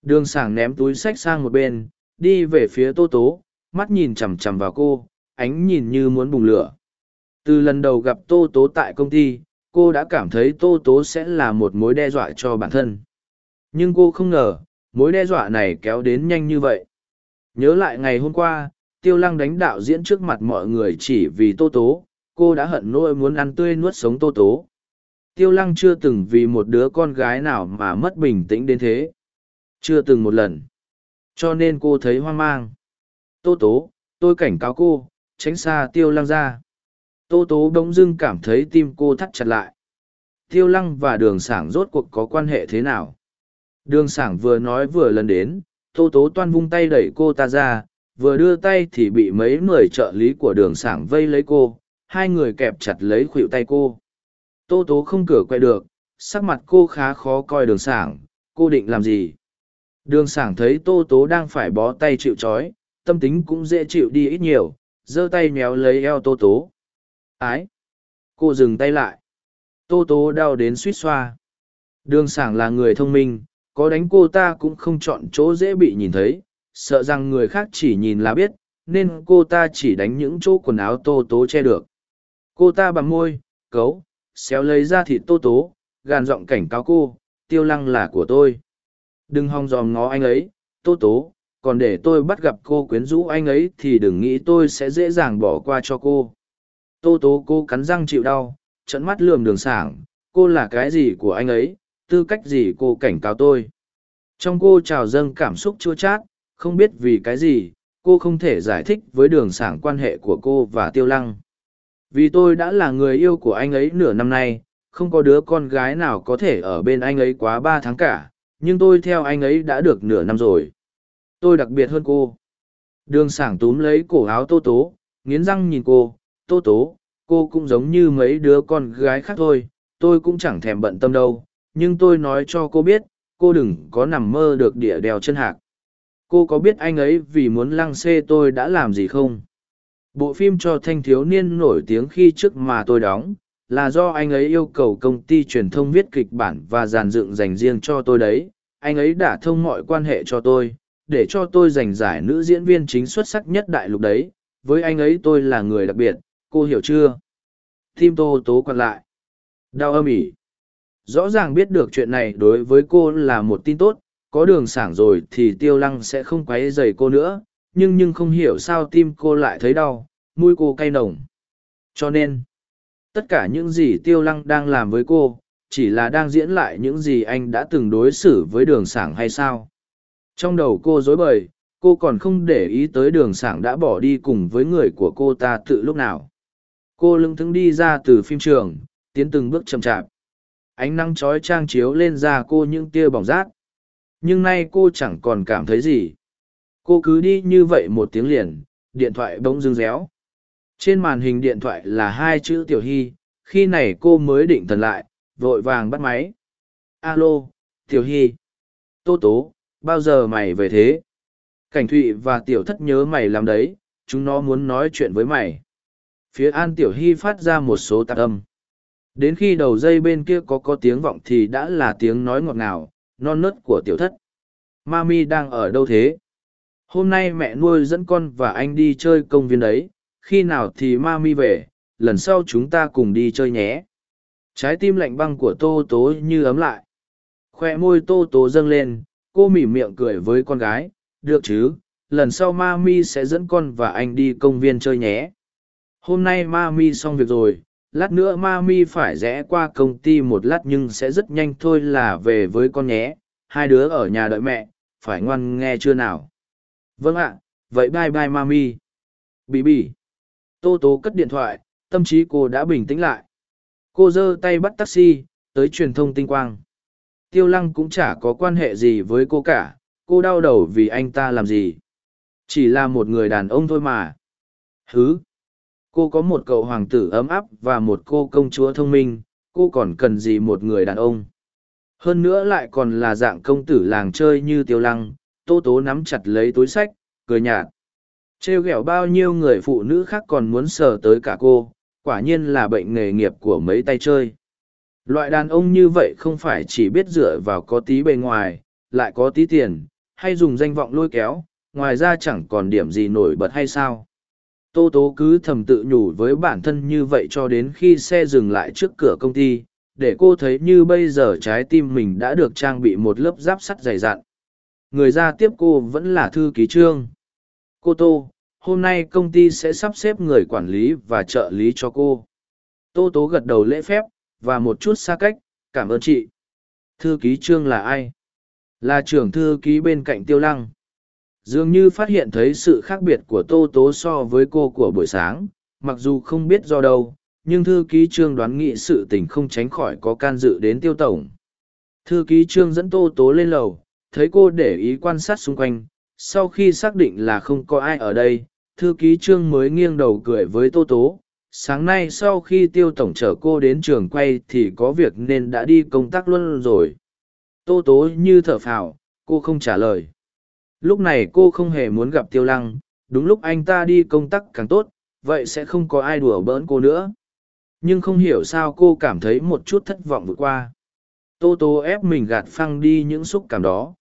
Đường sảng ném túi sách sang một bên, đi về phía tô tố, mắt nhìn chằm chằm vào cô, ánh nhìn như muốn bùng lửa. Từ lần đầu gặp tô tố tại công ty, cô đã cảm thấy tô tố sẽ là một mối đe dọa cho bản thân. Nhưng cô không ngờ, mối đe dọa này kéo đến nhanh như vậy. Nhớ lại ngày hôm qua, tiêu lăng đánh đạo diễn trước mặt mọi người chỉ vì tô tố, cô đã hận nỗi muốn ăn tươi nuốt sống tô tố tiêu lăng chưa từng vì một đứa con gái nào mà mất bình tĩnh đến thế. Chưa từng một lần. Cho nên cô thấy hoang mang. Tô tố, tôi cảnh cáo cô, tránh xa tiêu lăng ra. Tô tố bỗng dưng cảm thấy tim cô thắt chặt lại. Tiêu lăng và đường sảng rốt cuộc có quan hệ thế nào? Đường sảng vừa nói vừa lần đến, tô tố toan vung tay đẩy cô ta ra, vừa đưa tay thì bị mấy người trợ lý của đường sảng vây lấy cô. Hai người kẹp chặt lấy khuỵu tay cô tô tố không cửa quay được, sắc mặt cô khá khó coi đường sảng, cô định làm gì? Đường sảng thấy tô tố đang phải bó tay chịu c tâm tính cũng dễ chịu đi ít nhiều, giơ tay méo lấy eo tô tố. Ái! Cô dừng tay lại. Tô tố đau đến suýt xoa. Đường sảng là người thông minh, có đánh cô ta cũng không chọn chỗ dễ bị nhìn thấy, sợ rằng người khác chỉ nhìn là biết, nên cô ta chỉ đánh những chỗ quần áo tô tố che được. Cô ta bằng môi, cấu xéo lấy ra thịt tô tố, gàn giọng cảnh cáo cô, tiêu lăng là của tôi. Đừng hòng dòm ngó anh ấy, tô tố, còn để tôi bắt gặp cô quyến rũ anh ấy thì đừng nghĩ tôi sẽ dễ dàng bỏ qua cho cô. Tô tố cô cắn răng chịu đau trận mắt lườm đường sảng, cô là cái gì của anh ấy? Tư cách gì cô cảnh cáo tôi? Trong cô trào dâng cảm xúc chua chát, không biết vì cái gì, cô không thể giải thích với đường sảng quan hệ của cô và tiêu lăng vì tôi đã là người yêu của anh ấy nửa năm nay, không có đứa con gái nào có thể ở bên anh ấy quá ba tháng cả, nhưng tôi theo anh ấy đã được nửa năm rồi. Tôi đặc biệt hơn cô. Đường sảng túm lấy cổ áo tô tố, nghiến răng nhìn cô. Tô tố, cô cũng giống như mấy đứa con gái khác thôi, tôi cũng chẳng thèm bận tâm đâu, nhưng tôi nói cho cô biết, cô đừng có nằm mơ được địa đèo chân hạc. Cô có biết anh ấy vì muốn lăng xê tôi đã làm gì không? Bộ phim cho thanh thiếu niên nổi tiếng khi trước mà tôi đóng là do anh ấy yêu cầu công ty truyền thông viết kịch bản và giàn dựng dành riêng cho tôi đấy. Anh ấy đã thông mọi quan hệ cho tôi, để cho tôi giành giải nữ diễn viên chính xuất sắc nhất đại lục đấy. Với anh ấy tôi là người đặc biệt, cô hiểu chưa? Tim tô tố còn lại. Đau âm ỉ. Rõ ràng biết được chuyện này đối với cô là một tin tốt, có đường sảng rồi thì tiêu lăng sẽ không quấy dày cô nữa nhưng nhưng không hiểu sao tim cô lại thấy đau, mũi cô cay nồng. Cho nên, tất cả những gì tiêu lăng đang làm với cô, chỉ là đang diễn lại những gì anh đã từng đối xử với đường sảng hay sao? Trong đầu cô dối bời, cô còn không để ý tới đường sảng đã bỏ đi cùng với người của cô ta tự lúc nào. Cô lững thững đi ra từ phim trường, tiến từng bước chậm chạp. Ánh nắng trói trang chiếu lên da cô những tia bỏng rát. Nhưng nay cô chẳng còn cảm thấy gì cô cứ đi như vậy một tiếng liền, điện thoại bỗng dưng réo. Trên màn hình điện thoại là hai chữ tiểu hy, khi này cô mới định thần lại, vội vàng bắt máy. Alo, tiểu hy. Tô tố, bao giờ mày về thế? Cảnh thụy và tiểu thất nhớ mày làm đấy, chúng nó muốn nói chuyện với mày. Phía an tiểu hy phát ra một số tạc âm. Đến khi đầu dây bên kia có có tiếng vọng thì đã là tiếng nói ngọt ngào, non nớt của tiểu thất. Mami đang ở đâu thế? Hôm nay mẹ nuôi dẫn con và anh đi chơi công viên đấy, khi nào thì mami về, lần sau chúng ta cùng đi chơi nhé. Trái tim lạnh băng của tô tố như ấm lại. Khoe môi tô tố dâng lên, cô mỉm miệng cười với con gái. Được chứ, lần sau ma mi sẽ dẫn con và anh đi công viên chơi nhé. Hôm nay ma mi xong việc rồi, lát nữa ma mi phải rẽ qua công ty một lát nhưng sẽ rất nhanh thôi là về với con nhé. Hai đứa ở nhà đợi mẹ, phải ngoan nghe chưa nào? Vâng ạ, vậy bye bye, mami. Bỉ bì bì. Tô tố cất điện thoại, tâm trí cô đã bình tĩnh lại. Cô giơ tay bắt taxi, tới truyền thông tinh quang. Tiêu lăng cũng chả có quan hệ gì với cô cả, cô đau đầu vì anh ta làm gì. Chỉ là một người đàn ông thôi mà. Hứ? Cô có một cậu hoàng tử ấm áp và một cô công chúa thông minh, cô còn cần gì một người đàn ông? Hơn nữa lại còn là dạng công tử làng chơi như tiêu lăng tô tố nắm chặt lấy túi sách, cười nhạt. T r e o g ẹ o bao nhiêu người phụ nữ khác còn muốn sờ tới cả cô, quả nhiên là bệnh nghề nghiệp của mấy tay chơi. Loại đàn ông như vậy không phải chỉ biết dựa vào có tí bề ngoài, lại có tí tiền, hay dùng danh vọng lôi kéo, ngoài ra chẳng còn điểm gì nổi bật hay sao. Tô tố cứ thầm tự nhủ với bản thân như vậy cho đến khi xe dừng lại trước cửa công ty, để cô thấy như bây giờ trái tim mình đã được trang bị một lớp giáp sắt dày dặn người ra tiếp cô vẫn là thư ký trương. Cô tô, hôm nay công ty sẽ sắp xếp người quản lý và trợ lý cho cô. Tô tố gật đầu lễ phép và một chút xa cách, cảm ơn chị. Thư ký trương là ai? Là trưởng thư ký bên cạnh tiêu lăng. Dường như phát hiện thấy sự khác biệt của tô tố so với cô của buổi sáng, mặc dù không biết do đâu, nhưng thư ký trương đoán nghị sự tình không tránh khỏi có can dự đến tiêu tổng. Thư ký trương dẫn tô tố lên lầu thấy cô để ý quan sát xung quanh, sau khi xác định là không có ai ở đây, thư ký trương mới nghiêng đầu cười với tô tố. Sáng nay sau khi tiêu tổng chở cô đến trường quay thì có việc nên đã đi công tác luôn rồi. Tô tố như thở phào, cô không trả lời. Lúc này cô không hề muốn gặp tiêu lăng, đúng lúc anh ta đi công tác càng tốt, vậy sẽ không có ai đùa bỡn cô nữa. Nhưng không hiểu sao cô cảm thấy một chút thất vọng vượt qua. Tô tố ép mình gạt phăng đi những xúc cảm đó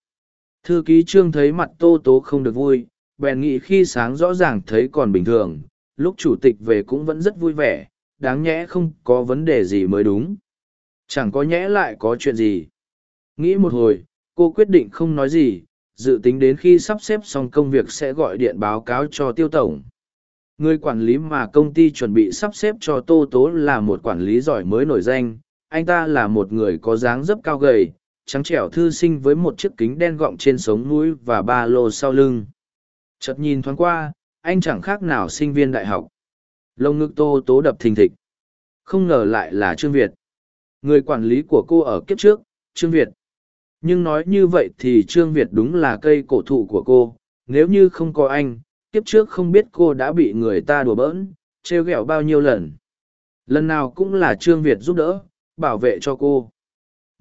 thư ký trương thấy mặt tô tố không được vui, bèn nghĩ khi sáng rõ ràng thấy còn bình thường, lúc chủ tịch về cũng vẫn rất vui vẻ, đáng nhẽ không có vấn đề gì mới đúng. Chẳng có nhẽ lại có chuyện gì. Nghĩ một hồi, cô quyết định không nói gì, dự tính đến khi sắp xếp xong công việc sẽ gọi điện báo cáo cho tiêu tổng. Người quản lý mà công ty chuẩn bị sắp xếp cho tô tố là một quản lý giỏi mới nổi danh, anh ta là một người có dáng dấp cao gầy trắng trẻo thư sinh với một chiếc kính đen gọng trên sống mũi và ba lô sau lưng. Chợt nhìn thoáng qua, anh chẳng khác nào sinh viên đại học. Lông ngực tô tố đập thình thịch. Không ngờ lại là trương việt. Người quản lý của cô ở kiếp trước, trương việt. Nhưng nói như vậy thì trương việt đúng là cây cổ thụ của cô. Nếu như không có anh, kiếp trước không biết cô đã bị người ta đùa bỡn, trêu ghẹo bao nhiêu lần. Lần nào cũng là trương việt giúp đỡ, bảo vệ cho cô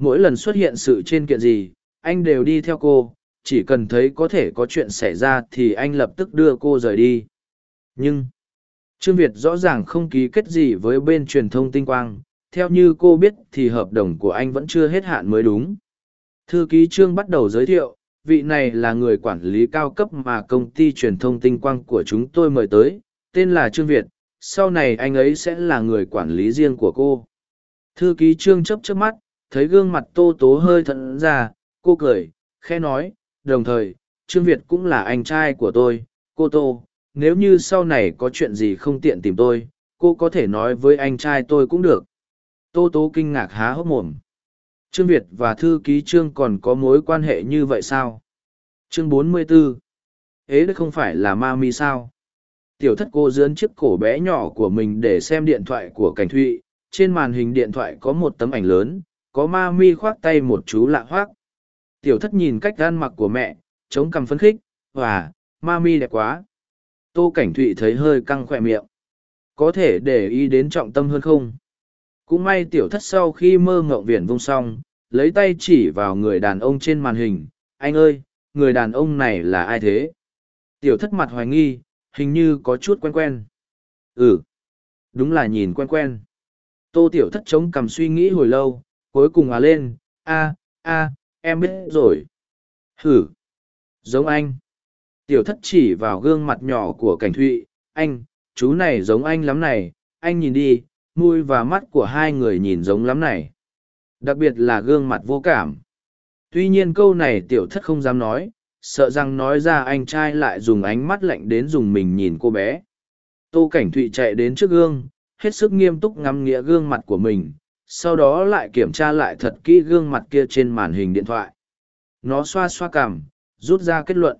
mỗi lần xuất hiện sự trên kiện gì anh đều đi theo cô chỉ cần thấy có thể có chuyện xảy ra thì anh lập tức đưa cô rời đi nhưng trương việt rõ ràng không ký kết gì với bên truyền thông tinh quang theo như cô biết thì hợp đồng của anh vẫn chưa hết hạn mới đúng Thư ký trương bắt đầu giới thiệu, vị này là người quản lý cao cấp mà công ty truyền thông tinh quang của chúng tôi mời tới, tên là Trương Việt, sau này anh ấy sẽ là người quản lý riêng của cô. Thư ký trương chấp chớp mắt, thấy gương mặt tô tố hơi thận ra, cô cười, khe nói, đồng thời, Trương Việt cũng là anh trai của tôi, cô tô, nếu như sau này có chuyện gì không tiện tìm tôi, cô có thể nói với anh trai tôi cũng được. Tô tố kinh ngạc há hốc mồm. Trương Việt và thư ký Trương còn có mối quan hệ như vậy sao? Chương 44 Ế đó không phải là ma mi sao? Tiểu thất cô dưỡn chiếc cổ bé nhỏ của mình để xem điện thoại của Cảnh Thụy. Trên màn hình điện thoại có một tấm ảnh lớn, có ma mi khoác tay một chú lạ hoác. Tiểu thất nhìn cách gan mặc của mẹ, chống cằm phấn khích, và, ma mi đẹp quá. Tô Cảnh Thụy thấy hơi căng khỏe miệng. Có thể để ý đến trọng tâm hơn không? cũng may tiểu thất sau khi mơ ngộng viển vung xong lấy tay chỉ vào người đàn ông trên màn hình anh ơi người đàn ông này là ai thế tiểu thất mặt hoài nghi hình như có chút quen quen ừ đúng là nhìn quen quen tô tiểu thất chống cầm suy nghĩ hồi lâu cuối cùng hòa lên, a a, em biết rồi. Hử, giống anh. Tiểu thất chỉ vào gương mặt nhỏ của cảnh thụy, anh, chú này giống anh lắm này, anh nhìn đi, môi và mắt của hai người nhìn giống lắm này. Đặc biệt là gương mặt vô cảm. Tuy nhiên câu này tiểu thất không dám nói, sợ rằng nói ra anh trai lại dùng ánh mắt lạnh đến dùng mình nhìn cô bé. Tô cảnh thụy chạy đến trước gương, hết sức nghiêm túc ngắm nghĩa gương mặt của mình sau đó lại kiểm tra lại thật kỹ gương mặt kia trên màn hình điện thoại. Nó xoa xoa cảm rút ra kết luận.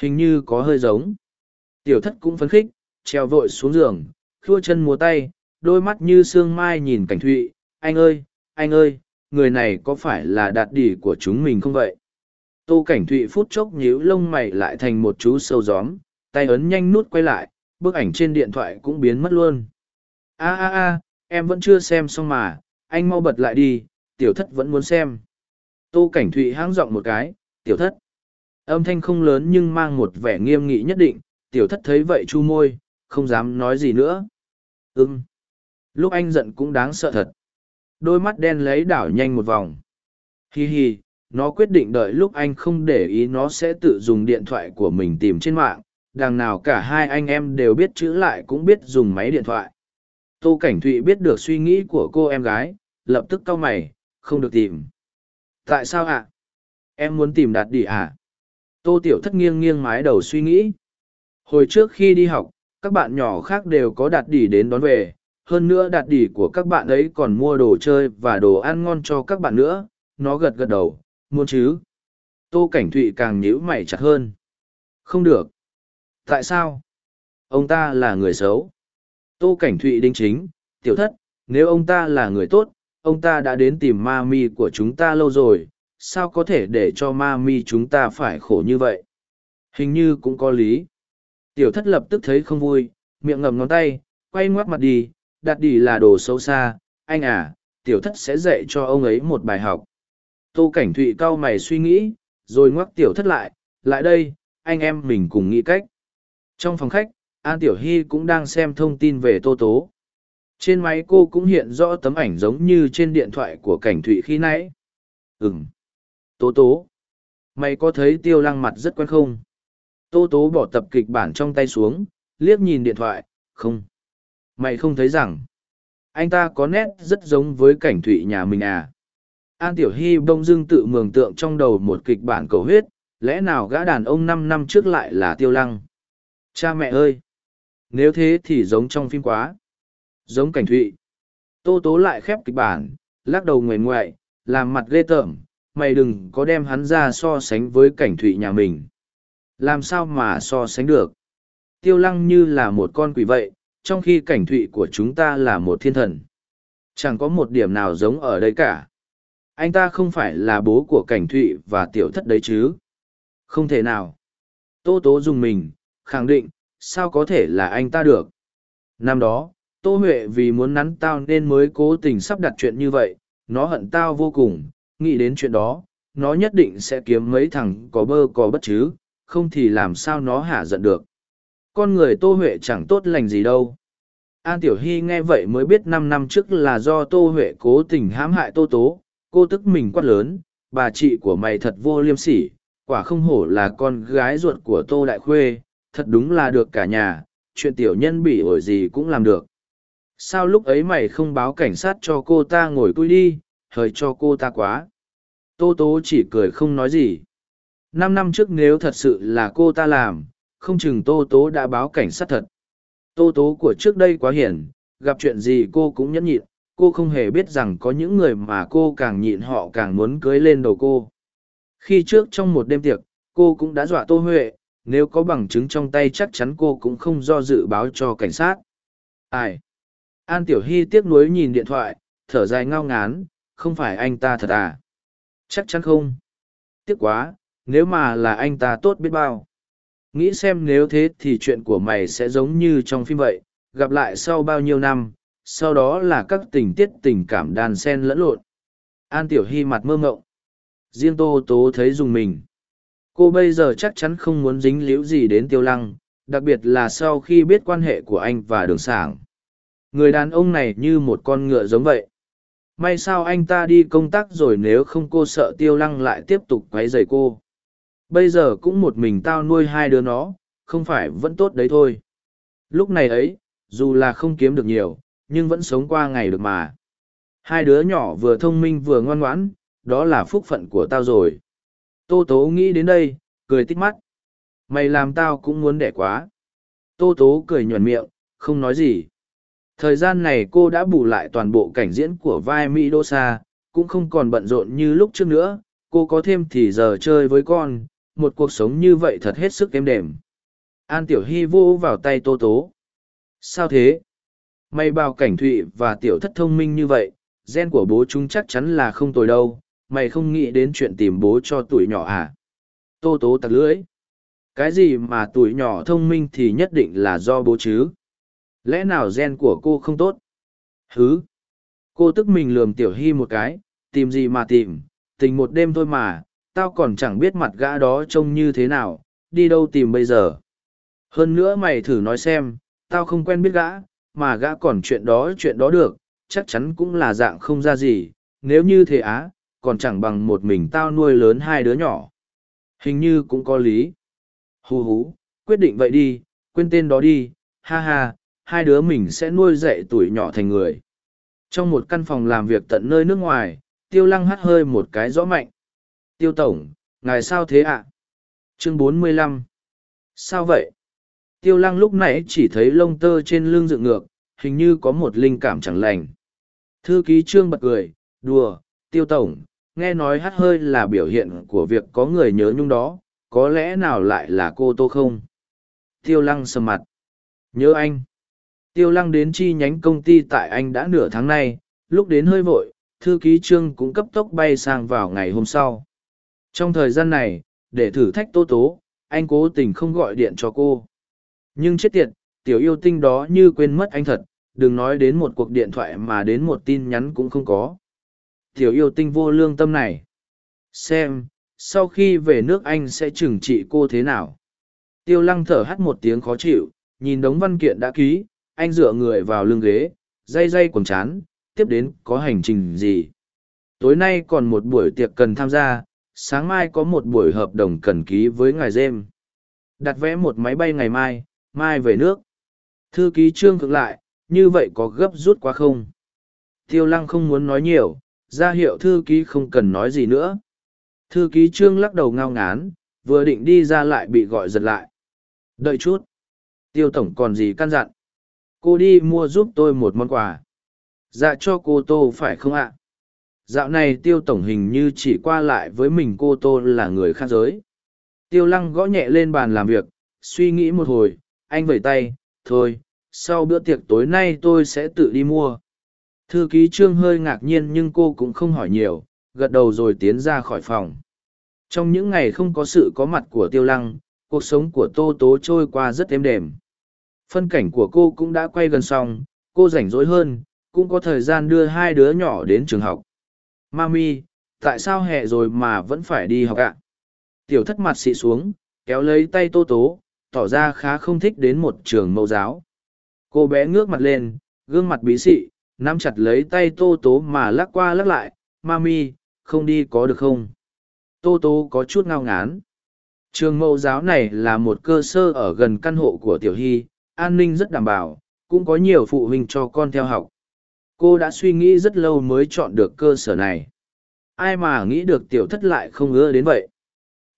Hình như có hơi giống. Tiểu thất cũng phấn khích, treo vội xuống giường, khua chân múa tay, đôi mắt như sương mai nhìn cảnh thụy. Anh ơi anh ơi, người này có phải là đạt đỉ của chúng mình không vậy? Tô cảnh thụy phút chốc nhíu lông mày lại thành một chú sâu gióm, tay ấn nhanh nút quay lại, bức ảnh trên điện thoại cũng biến mất luôn. A a a, em vẫn chưa xem xong mà anh mau bật lại đi, tiểu thất vẫn muốn xem. Tô cảnh thụy háng giọng một cái, tiểu thất. Âm thanh không lớn nhưng mang một vẻ nghiêm nghị nhất định, tiểu thất thấy vậy chu môi, không dám nói gì nữa. Ưng lúc anh giận cũng đáng sợ thật. Đôi mắt đen lấy đảo nhanh một vòng. Hi hi, nó quyết định đợi lúc anh không để ý nó sẽ tự dùng điện thoại của mình tìm trên mạng. Đằng nào cả hai anh em đều biết chữ lại cũng biết dùng máy điện thoại tô cảnh thụy biết được suy nghĩ của cô em gái, lập tức cau mày, không được tìm. Tại sao ạ? Em muốn tìm đạt đi à? Tô tiểu thất nghiêng nghiêng mái đầu suy nghĩ. Hồi trước khi đi học, các bạn nhỏ khác đều có đạt đỉ đến đón về. Hơn nữa đạt đỉ của các bạn ấy còn mua đồ chơi và đồ ăn ngon cho các bạn nữa. Nó gật gật đầu. Muốn chứ? Tô cảnh thụy càng nhíu mày chặt hơn. Không được. Tại sao? Ông ta là người xấu tô cảnh thụy đính chính, tiểu thất, nếu ông ta là người tốt, ông ta đã đến tìm ma mi của chúng ta lâu rồi, sao có thể để cho ma mi chúng ta phải khổ như vậy? Hình như cũng có lý. Tiểu thất lập tức thấy không vui, miệng ngầm ngón tay, quay ngoắt mặt đi, đặt đi là đồ xấu xa, anh à tiểu thất sẽ dạy cho ông ấy một bài học. Tô cảnh thụy cau mày suy nghĩ, rồi ngoắc tiểu thất lại lại đây, anh em mình cùng nghĩ cách. Trong phòng khách an tiểu hy cũng đang xem thông tin về tô tố. Trên máy cô cũng hiện rõ tấm ảnh giống như trên điện thoại của cảnh thụy khi nãy. Ừm, Tô tố. Tố mày có thấy tiêu lăng mặt rất quen không? Tô tố bỏ tập kịch bản trong tay xuống liếc nhìn điện thoại. Không. Mày không thấy rằng anh ta có nét rất giống với cảnh thụy nhà mình à? An tiểu hy bông dưng tự mường tượng trong đầu một kịch bản cầu huyết. Lẽ nào gã đàn ông năm năm trước lại là tiêu lăng? Cha mẹ ơi! Nếu thế thì giống trong phim quá. Giống cảnh thụy. Tô tố lại khép kịch bản, lắc đầu nguệ ngoại, làm mặt ghê tởm, mày đừng có đem hắn ra so sánh với cảnh thụy nhà mình. Làm sao mà so sánh được? Tiêu lăng như là một con quỷ vậy, trong khi cảnh thụy của chúng ta là một thiên thần. Chẳng có một điểm nào giống ở đây cả. Anh ta không phải là bố của cảnh thụy và tiểu thất đấy chứ? Không thể nào. Tô tố dùng mình, khẳng định sao có thể là anh ta được? Năm đó, tô huệ vì muốn nắn tao nên mới cố tình sắp đặt chuyện như vậy, nó hận tao vô cùng, nghĩ đến chuyện đó, nó nhất định sẽ kiếm mấy thằng có bơ có bất chứ, không thì làm sao nó hả giận được? Con người tô huệ chẳng tốt lành gì đâu. An tiểu hy nghe vậy mới biết năm năm trước là do tô huệ cố tình hãm hại tô tố, cô tức mình quát lớn, bà chị của mày thật vô liêm sỉ, quả không hổ là con gái ruột của tô đại khuê thật đúng là được cả nhà, chuyện tiểu nhân bị ổi gì cũng làm được. Sao lúc ấy mày không báo cảnh sát cho cô ta ngồi cui đi, hời cho cô ta quá. Tô tố chỉ cười không nói gì. Năm năm trước nếu thật sự là cô ta làm, không chừng tô tố đã báo cảnh sát thật. Tô tố của trước đây quá hiển gặp chuyện gì cô cũng nhẫn nhịn, cô không hề biết rằng có những người mà cô càng nhịn họ càng muốn cưới lên đầu cô. Khi trước trong một đêm tiệc, cô cũng đã dọa tô huệ nếu có bằng chứng trong tay chắc chắn cô cũng không do dự báo cho cảnh sát. Ai? An tiểu hy tiếc nuối nhìn điện thoại, thở dài ngao ngán, không phải anh ta thật à? Chắc chắn không. Tiếc quá, nếu mà là anh ta tốt biết bao. Nghĩ xem nếu thế thì chuyện của mày sẽ giống như trong phim vậy, gặp lại sau bao nhiêu năm, sau đó là các tình tiết tình cảm đàn sen lẫn lộn. An tiểu hy mặt mơ mộng riêng tô tố thấy dùng mình cô bây giờ chắc chắn không muốn dính líu gì đến tiêu lăng, đặc biệt là sau khi biết quan hệ của anh và đường sảng. Người đàn ông này như một con ngựa giống vậy. May sao anh ta đi công tác rồi nếu không cô sợ tiêu lăng lại tiếp tục q u ấ y dày cô. Bây giờ cũng một mình tao nuôi hai đứa nó, không phải vẫn tốt đấy thôi. Lúc này ấy, dù là không kiếm được nhiều, nhưng vẫn sống qua ngày được mà. Hai đứa nhỏ vừa thông minh vừa ngoan ngoãn, đó là phúc phận của tao rồi tô tố nghĩ đến đây cười tích mắt. Mày làm tao cũng muốn đẻ quá. Tô tố cười nhuần miệng không nói gì. Thời gian này cô đã bù lại toàn bộ cảnh diễn của vai mỹ đô sa cũng không còn bận rộn như lúc trước nữa. Cô có thêm thì giờ chơi với con một cuộc sống như vậy thật hết sức êm đềm. An tiểu hy vô vào tay tô tố. Sao thế? May bao cảnh thụy và tiểu thất thông minh như vậy, gen của bố chúng chắc chắn là không tồi đâu, mày không nghĩ đến chuyện tìm bố cho tuổi nhỏ à? Tô tố tặc lưỡi. Cái gì mà tuổi nhỏ thông minh thì nhất định là do bố chứ? Lẽ nào gen của cô không tốt? Hứ! Cô tức mình lườm tiểu hy một cái, tìm gì mà tìm, tình một đêm thôi mà, tao còn chẳng biết mặt gã đó trông như thế nào, đi đâu tìm bây giờ. Hơn nữa mày thử nói xem, tao không quen biết gã, mà gã còn chuyện đó chuyện đó được, chắc chắn cũng là dạng không ra gì, nếu như thế á, còn chẳng bằng một mình tao nuôi lớn hai đứa nhỏ. Hình như cũng có lý. Hú hú, quyết định vậy đi, quên tên đó đi, ha ha, hai đứa mình sẽ nuôi dạy tuổi nhỏ thành người. Trong một căn phòng làm việc tận nơi nước ngoài, tiêu lăng hắt hơi một cái rõ mạnh. Tiêu tổng, ngài sao thế ạ? Chương 45 Sao vậy? Tiêu lăng lúc nãy chỉ thấy lông tơ trên lưng dựng ngược, hình như có một linh cảm chẳng lành. Thư ký trương bật cười, đùa, tiêu tổng, nghe nói hát hơi là biểu hiện của việc có người nhớ nhung đó, có lẽ nào lại là cô tô không? Tiêu lăng sầm mặt. Nhớ anh. Tiêu lăng đến chi nhánh công ty tại anh đã nửa tháng nay, lúc đến hơi vội, thư ký trương cũng cấp tốc bay sang vào ngày hôm sau. Trong thời gian này, để thử thách tô tố, anh cố tình không gọi điện cho cô. Nhưng chết tiệt, tiểu yêu tinh đó như quên mất anh thật, đừng nói đến một cuộc điện thoại mà đến một tin nhắn cũng không có. Tiểu yêu tinh vô lương tâm này. Xem, sau khi về nước anh sẽ trừng trị cô thế nào. Tiêu lăng thở hắt một tiếng khó chịu, nhìn đống văn kiện đã ký, anh dựa người vào lưng ghế, dây dây quần chán, tiếp đến có hành trình gì. Tối nay còn một buổi tiệc cần tham gia, sáng mai có một buổi hợp đồng cần ký với ngài Dêm. Đặt vé một máy bay ngày mai, mai về nước. Thư ký trương cực lại, như vậy có gấp rút quá không? Tiêu lăng không muốn nói nhiều, ra hiệu thư ký không cần nói gì nữa. Thư ký trương lắc đầu ngao ngán, vừa định đi ra lại bị gọi giật lại. Đợi chút. Tiêu tổng còn gì căn dặn? Cô đi mua giúp tôi một món quà. Dạ cho cô tô phải không ạ? Dạo này tiêu tổng hình như chỉ qua lại với mình cô tô là người khác giới. Tiêu lăng gõ nhẹ lên bàn làm việc, suy nghĩ một hồi, anh vẩy tay, thôi, sau bữa tiệc tối nay tôi sẽ tự đi mua. Thư ký trương hơi ngạc nhiên nhưng cô cũng không hỏi nhiều, gật đầu rồi tiến ra khỏi phòng. Trong những ngày không có sự có mặt của tiêu lăng, cuộc sống của tô tố trôi qua rất êm đềm. Phân cảnh của cô cũng đã quay gần xong, cô rảnh rỗi hơn, cũng có thời gian đưa hai đứa nhỏ đến trường học. Mami, tại sao hè rồi mà vẫn phải đi học ạ? Tiểu thất mặt xị xuống, kéo lấy tay tô tố, tỏ ra khá không thích đến một trường mẫu giáo. Cô bé ngước mặt lên, gương mặt bí xị, nắm chặt lấy tay tô tố mà lắc qua lắc lại, Mami, không đi có được không? Tô tố có chút ngao ngán. Trường mẫu giáo này là một cơ sở ở gần căn hộ của Tiểu Hy, an ninh rất đảm bảo, cũng có nhiều phụ huynh cho con theo học. Cô đã suy nghĩ rất lâu mới chọn được cơ sở này. Ai mà nghĩ được tiểu thất lại không ngứa đến vậy.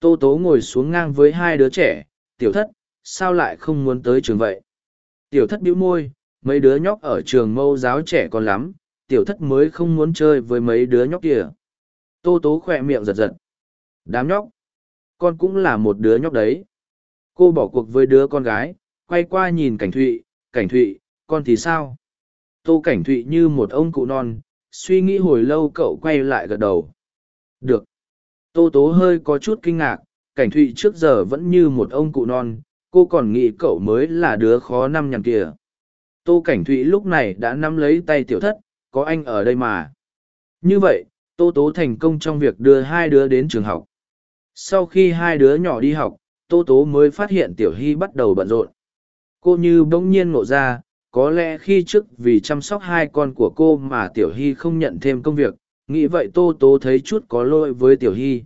Tô tố ngồi xuống ngang với hai đứa trẻ, tiểu thất, sao lại không muốn tới trường vậy? Tiểu thất bĩu môi, mấy đứa nhóc ở trường mâu giáo trẻ còn lắm, tiểu thất mới không muốn chơi với mấy đứa nhóc kia. Tô tố khỏe miệng giật giật. Đám nhóc, con cũng là một đứa nhóc đấy. Cô bỏ cuộc với đứa con gái, quay qua nhìn cảnh thụy, cảnh thụy, con thì sao? Tô cảnh thụy như một ông cụ non, suy nghĩ hồi lâu cậu quay lại gật đầu. Được. Tô tố hơi có chút kinh ngạc, cảnh thụy trước giờ vẫn như một ông cụ non, cô còn nghĩ cậu mới là đứa khó năm nhằn kìa. Tô cảnh thụy lúc này đã nắm lấy tay tiểu thất, có anh ở đây mà. Như vậy, tô tố thành công trong việc đưa hai đứa đến trường học. Sau khi hai đứa nhỏ đi học, tô tố mới phát hiện tiểu hy bắt đầu bận rộn. Cô như bỗng nhiên ngộ ra, có lẽ khi trước vì chăm sóc hai con của cô mà tiểu hy không nhận thêm công việc nghĩ vậy tô tố thấy chút có lỗi với tiểu hy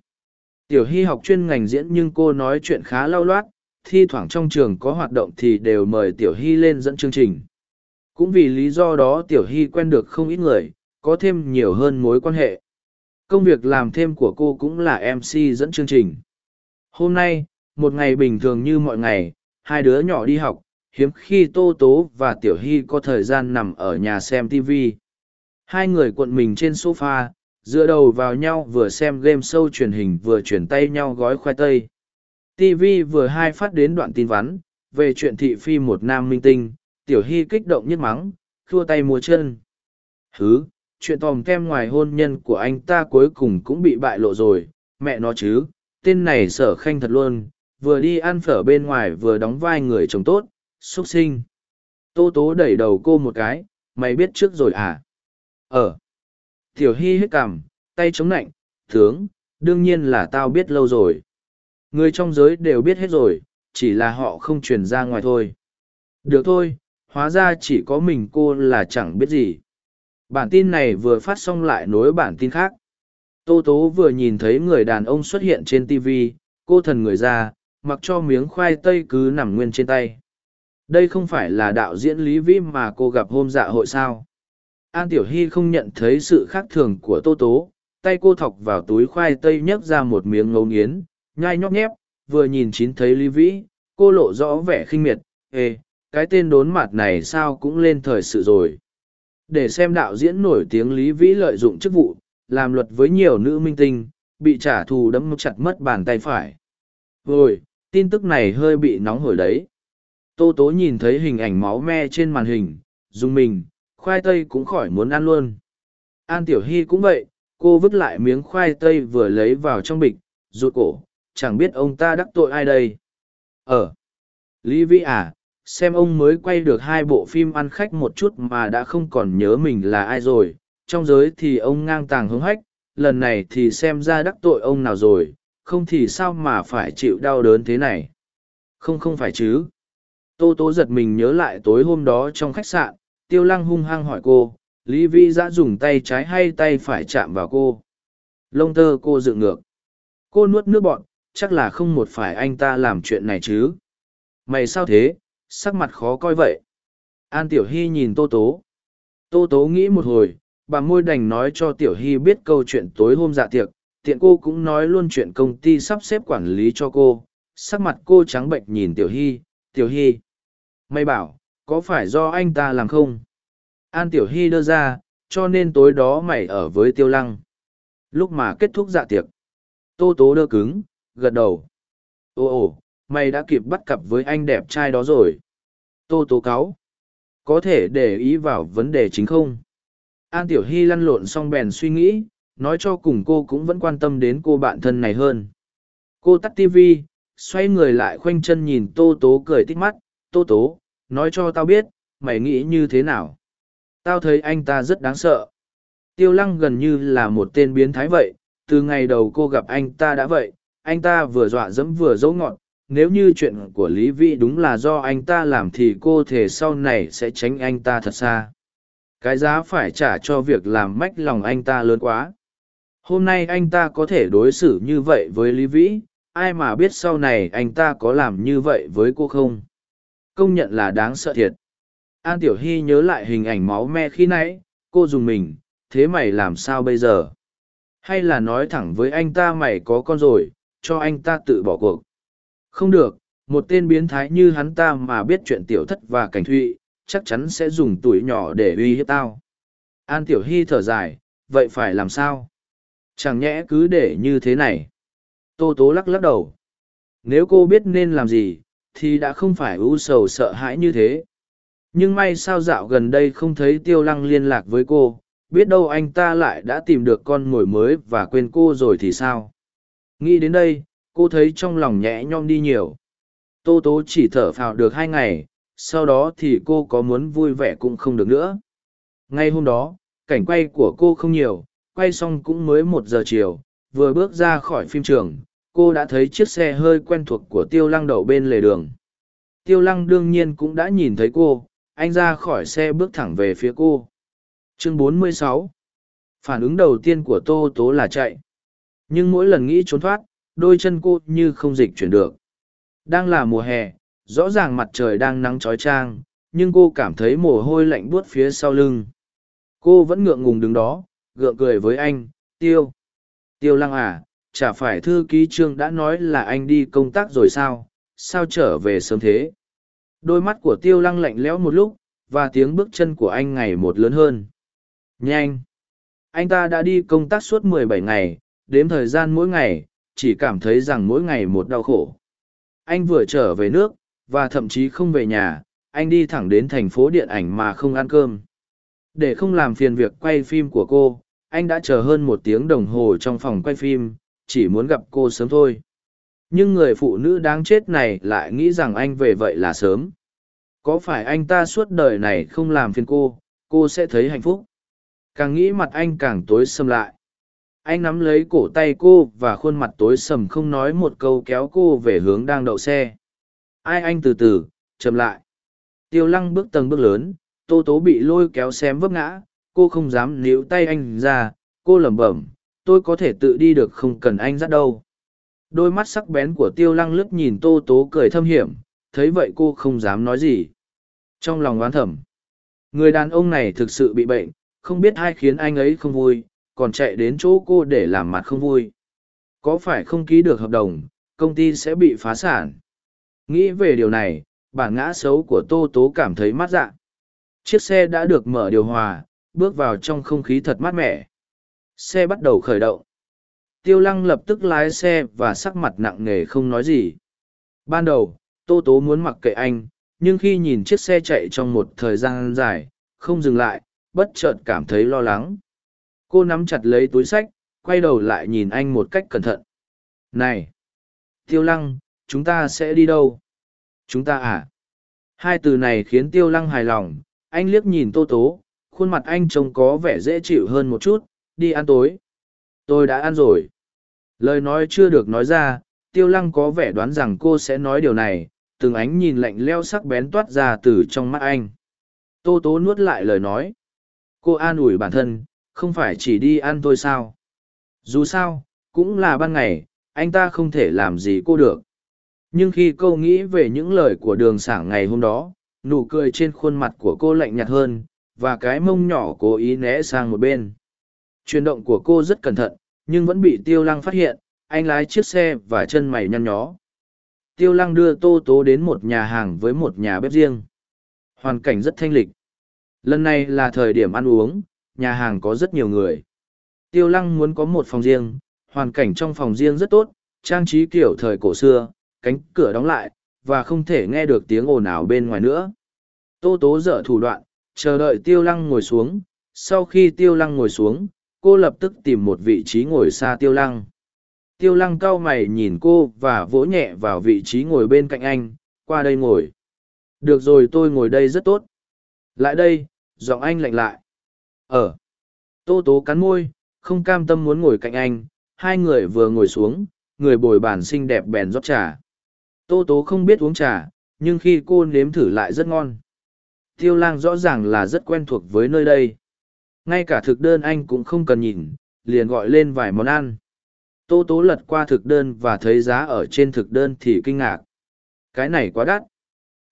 tiểu hy học chuyên ngành diễn nhưng cô nói chuyện khá lau loát thi thoảng trong trường có hoạt động thì đều mời tiểu hy lên dẫn chương trình cũng vì lý do đó tiểu hy quen được không ít người, có thêm nhiều hơn mối quan hệ. Công việc làm thêm của cô cũng là mc dẫn chương trình. Hôm nay, một ngày bình thường như mọi ngày, hai đứa nhỏ đi học, hiếm khi tô tố và tiểu hy có thời gian nằm ở nhà xem tv hai người cuộn mình trên sofa, dựa đầu vào nhau vừa xem game show truyền hình vừa chuyển tay nhau gói khoai tây. tv vừa hai phát đến đoạn tin vắn, về chuyện thị phi một nam minh tinh tiểu hy kích động nhất mắng khua tay múa chân. Hứ, chuyện tòm kem ngoài hôn nhân của anh ta cuối cùng cũng bị bại lộ rồi, mẹ nó chứ, tên này sở khanh thật luôn, vừa đi ăn phở bên ngoài vừa đóng vai người chồng tốt, xuất sinh. Tô tố đẩy đầu cô một cái, mày biết trước rồi à? Ờ. Tiểu Hy hít cằm, tay chống nạnh, tướng, đương nhiên là tao biết lâu rồi. Người trong giới đều biết hết rồi, chỉ là họ không truyền ra ngoài thôi. Được thôi, hóa ra chỉ có mình cô là chẳng biết gì. Bản tin này vừa phát xong lại nối bản tin khác. Tô Tố vừa nhìn thấy người đàn ông xuất hiện trên TV, cô thần người ra, mặc cho miếng khoai tây cứ nằm nguyên trên tay. Đây không phải là đạo diễn Lý Vĩ mà cô gặp hôm dạ hội sao. An Tiểu Hy không nhận thấy sự khác thường của Tô Tố, tay cô thọc vào túi khoai tây nhấc ra một miếng ngấu nghiến, nhai nhóc nhép, vừa nhìn chín thấy Lý Vĩ, cô lộ rõ vẻ khinh miệt, ê, cái tên đốn mặt này sao cũng lên thời sự rồi. Để xem đạo diễn nổi tiếng Lý Vĩ lợi dụng chức vụ, làm luật với nhiều nữ minh tinh, bị trả thù đấm chặt mất bàn tay phải. Rồi, tin tức này hơi bị nóng hổi đấy. Tô Tố nhìn thấy hình ảnh máu me trên màn hình, dùng mình, khoai tây cũng khỏi muốn ăn luôn. An Tiểu Hy cũng vậy, cô vứt lại miếng khoai tây vừa lấy vào trong bịch, rụt cổ, chẳng biết ông ta đắc tội ai đây. Ờ, Lý Vĩ à, xem ông mới quay được hai bộ phim ăn khách một chút mà đã không còn nhớ mình là ai rồi, trong giới thì ông ngang tàng hứng hách, lần này thì xem ra đắc tội ông nào rồi, không thì sao mà phải chịu đau đớn thế này. Không không phải chứ. Tô Tố giật mình nhớ lại tối hôm đó trong khách sạn, Tiêu Lăng hung hăng hỏi cô, Lý Vĩ đã dùng tay trái hay tay phải chạm vào cô. Lông tơ cô dựng ngược. Cô nuốt nước bọn, chắc là không một phải anh ta làm chuyện này chứ. Mày sao thế, sắc mặt khó coi vậy. An Tiểu Hy nhìn Tô Tố. Tô Tố nghĩ một hồi, bà môi đành nói cho Tiểu Hy biết câu chuyện tối hôm dạ tiệc, tiện cô cũng nói luôn chuyện công ty sắp xếp quản lý cho cô. Sắc mặt cô trắng bệnh nhìn Tiểu Hy, Tiểu Hy. Mày bảo, có phải do anh ta làm không? An Tiểu Hy đưa ra, cho nên tối đó mày ở với Tiêu Lăng. Lúc mà kết thúc dạ tiệc, Tô Tố đưa cứng, gật đầu. Ồ ồ, mày đã kịp bắt cặp với anh đẹp trai đó rồi. Tô Tố cáo. Có thể để ý vào vấn đề chính không? An Tiểu Hy lăn lộn xong bèn suy nghĩ, nói cho cùng cô cũng vẫn quan tâm đến cô bạn thân này hơn. Cô tắt TV, xoay người lại khoanh chân nhìn Tô Tố cười tích mắt. Tô Tố, nói cho tao biết, mày nghĩ như thế nào? Tao thấy anh ta rất đáng sợ. Tiêu lăng gần như là một tên biến thái vậy, từ ngày đầu cô gặp anh ta đã vậy, anh ta vừa dọa dẫm vừa dỗ ngọn. Nếu như chuyện của Lý Vĩ đúng là do anh ta làm thì cô thể sau này sẽ tránh anh ta thật xa. Cái giá phải trả cho việc làm mách lòng anh ta lớn quá. Hôm nay anh ta có thể đối xử như vậy với Lý Vĩ, ai mà biết sau này anh ta có làm như vậy với cô không? Công nhận là đáng sợ thiệt. An Tiểu Hy nhớ lại hình ảnh máu me khi nãy, cô dùng mình, thế mày làm sao bây giờ? Hay là nói thẳng với anh ta mày có con rồi, cho anh ta tự bỏ cuộc? Không được, một tên biến thái như hắn ta mà biết chuyện tiểu thất và cảnh thụy, chắc chắn sẽ dùng tuổi nhỏ để uy hiếp tao. An Tiểu Hy thở dài, vậy phải làm sao? Chẳng nhẽ cứ để như thế này. Tô Tố lắc lắc đầu. Nếu cô biết nên làm gì, thì đã không phải u sầu sợ hãi như thế nhưng may sao dạo gần đây không thấy tiêu lăng liên lạc với cô biết đâu anh ta lại đã tìm được con mồi mới và quên cô rồi thì sao nghĩ đến đây cô thấy trong lòng nhẹ nhõm đi nhiều. Tô tố chỉ thở phào được hai ngày, sau đó thì cô có muốn vui vẻ cũng không được nữa. Ngay hôm đó, cảnh quay của cô không nhiều, quay xong cũng mới một giờ chiều, vừa bước ra khỏi phim trường, cô đã thấy chiếc xe hơi quen thuộc của tiêu lăng đậu bên lề đường. Tiêu lăng đương nhiên cũng đã nhìn thấy cô, anh ra khỏi xe bước thẳng về phía cô. Chương 46 phản ứng đầu tiên của tô tố là chạy. Nhưng mỗi lần nghĩ trốn thoát đôi chân cô như không dịch chuyển được. Đang là mùa hè, rõ ràng mặt trời đang nắng trói trang nhưng cô cảm thấy mồ hôi lạnh buốt phía sau lưng. Cô vẫn ngượng ngùng đứng đó, gượng cười với anh, tiêu tiêu lăng à chả phải thư ký trương đã nói là anh đi công tác rồi sao? Sao trở về sớm thế? Đôi mắt của tiêu lăng lạnh lẽo một lúc, và tiếng bước chân của anh ngày một lớn hơn. Nhanh, anh ta đã đi công tác suốt mười bảy ngày, đếm thời gian mỗi ngày chỉ cảm thấy rằng mỗi ngày một đau khổ. Anh vừa trở về nước, và thậm chí không về nhà, anh đi thẳng đến thành phố điện ảnh mà không ăn cơm. Để không làm phiền việc quay phim của cô, anh đã chờ hơn một tiếng đồng hồ trong phòng quay phim, chỉ muốn gặp cô sớm thôi. Nhưng người phụ nữ đáng chết này lại nghĩ rằng anh về vậy là sớm. Có phải anh ta suốt đời này không làm phiền cô cô sẽ thấy hạnh phúc. Càng nghĩ mặt anh càng tối sầm lại anh nắm lấy cổ tay cô và khuôn mặt tối sầm không nói một câu kéo cô về hướng đang đậu xe. Ai anh từ từ, chậm lại. Tiêu lăng bước tầng bước lớn, tô tố bị lôi kéo xém vấp ngã, cô không dám níu tay anh ra, cô lẩm bẩm, tôi có thể tự đi được, không cần anh dắt đâu. Đôi mắt sắc bén của tiêu lăng lướt nhìn tô tố cười thâm hiểm, thấy vậy cô không dám nói gì. Trong lòng oán thẩm người đàn ông này thực sự bị bệnh, không biết ai khiến anh ấy không vui còn chạy đến chỗ cô để làm mặt không vui. Có phải không ký được hợp đồng, công ty sẽ bị phá sản? Nghĩ về điều này, bản ngã xấu của tô tố cảm thấy mát dạ. Chiếc xe đã được mở điều hòa, bước vào trong không khí thật mát mẻ. Xe bắt đầu khởi động. Tiêu lăng lập tức lái xe và sắc mặt nặng nề không nói gì. Ban đầu, tô tố muốn mặc kệ anh, nhưng khi nhìn chiếc xe chạy trong một thời gian dài, không dừng lại, bất chợt cảm thấy lo lắng cô nắm chặt lấy túi sách, quay đầu lại nhìn anh một cách cẩn thận. Này! Tiêu lăng, chúng ta sẽ đi đâu? Chúng ta à? Hai từ này khiến tiêu lăng hài lòng. Anh liếc nhìn tô tố, khuôn mặt anh trông có vẻ dễ chịu hơn một chút. Đi ăn tối. Tôi đã ăn rồi. Lời nói chưa được nói ra, tiêu lăng có vẻ đoán rằng cô sẽ nói điều này. Từng ánh nhìn lạnh leo sắc bén toát ra từ trong mắt anh. Tô tố nuốt lại lời nói. Cô an ủi bản thân không phải chỉ đi ăn thôi sao? Dù sao, cũng là ban ngày, anh ta không thể làm gì cô được. Nhưng khi cô nghĩ về những lời của đường sảng ngày hôm đó, nụ cười trên khuôn mặt của cô lạnh nhạt hơn, và cái mông nhỏ cố ý né sang một bên. Chuyển động của cô rất cẩn thận, nhưng vẫn bị tiêu lăng phát hiện, anh lái chiếc xe và chân mày nhăn nhó. Tiêu lăng đưa tô tố đến một nhà hàng với một nhà bếp riêng. Hoàn cảnh rất thanh lịch. Lần này là thời điểm ăn uống nhà hàng có rất nhiều người. Tiêu lăng muốn có một phòng riêng, hoàn cảnh trong phòng riêng rất tốt, trang trí kiểu thời cổ xưa, cánh cửa đóng lại, và không thể nghe được tiếng ồn ào bên ngoài nữa. Tô tố dở thủ đoạn, chờ đợi tiêu lăng ngồi xuống. Sau khi tiêu lăng ngồi xuống, cô lập tức tìm một vị trí ngồi xa tiêu lăng. Tiêu lăng cau mày nhìn cô và vỗ nhẹ vào vị trí ngồi bên cạnh anh, qua đây ngồi. Được rồi, tôi ngồi đây rất tốt. Lại đây, giọng anh lạnh lại. Ở, tô tố cắn môi không cam tâm muốn ngồi cạnh anh hai người vừa ngồi xuống người bồi bàn xinh đẹp bèn rót trà. Tô tố không biết uống trà nhưng khi cô nếm thử lại rất ngon. Tiêu lang rõ ràng là rất quen thuộc với nơi đây. Ngay cả thực đơn anh cũng không cần nhìn liền gọi lên vài món ăn. Tô tố lật qua thực đơn và thấy giá ở trên thực đơn thì kinh ngạc. Cái này quá đắt.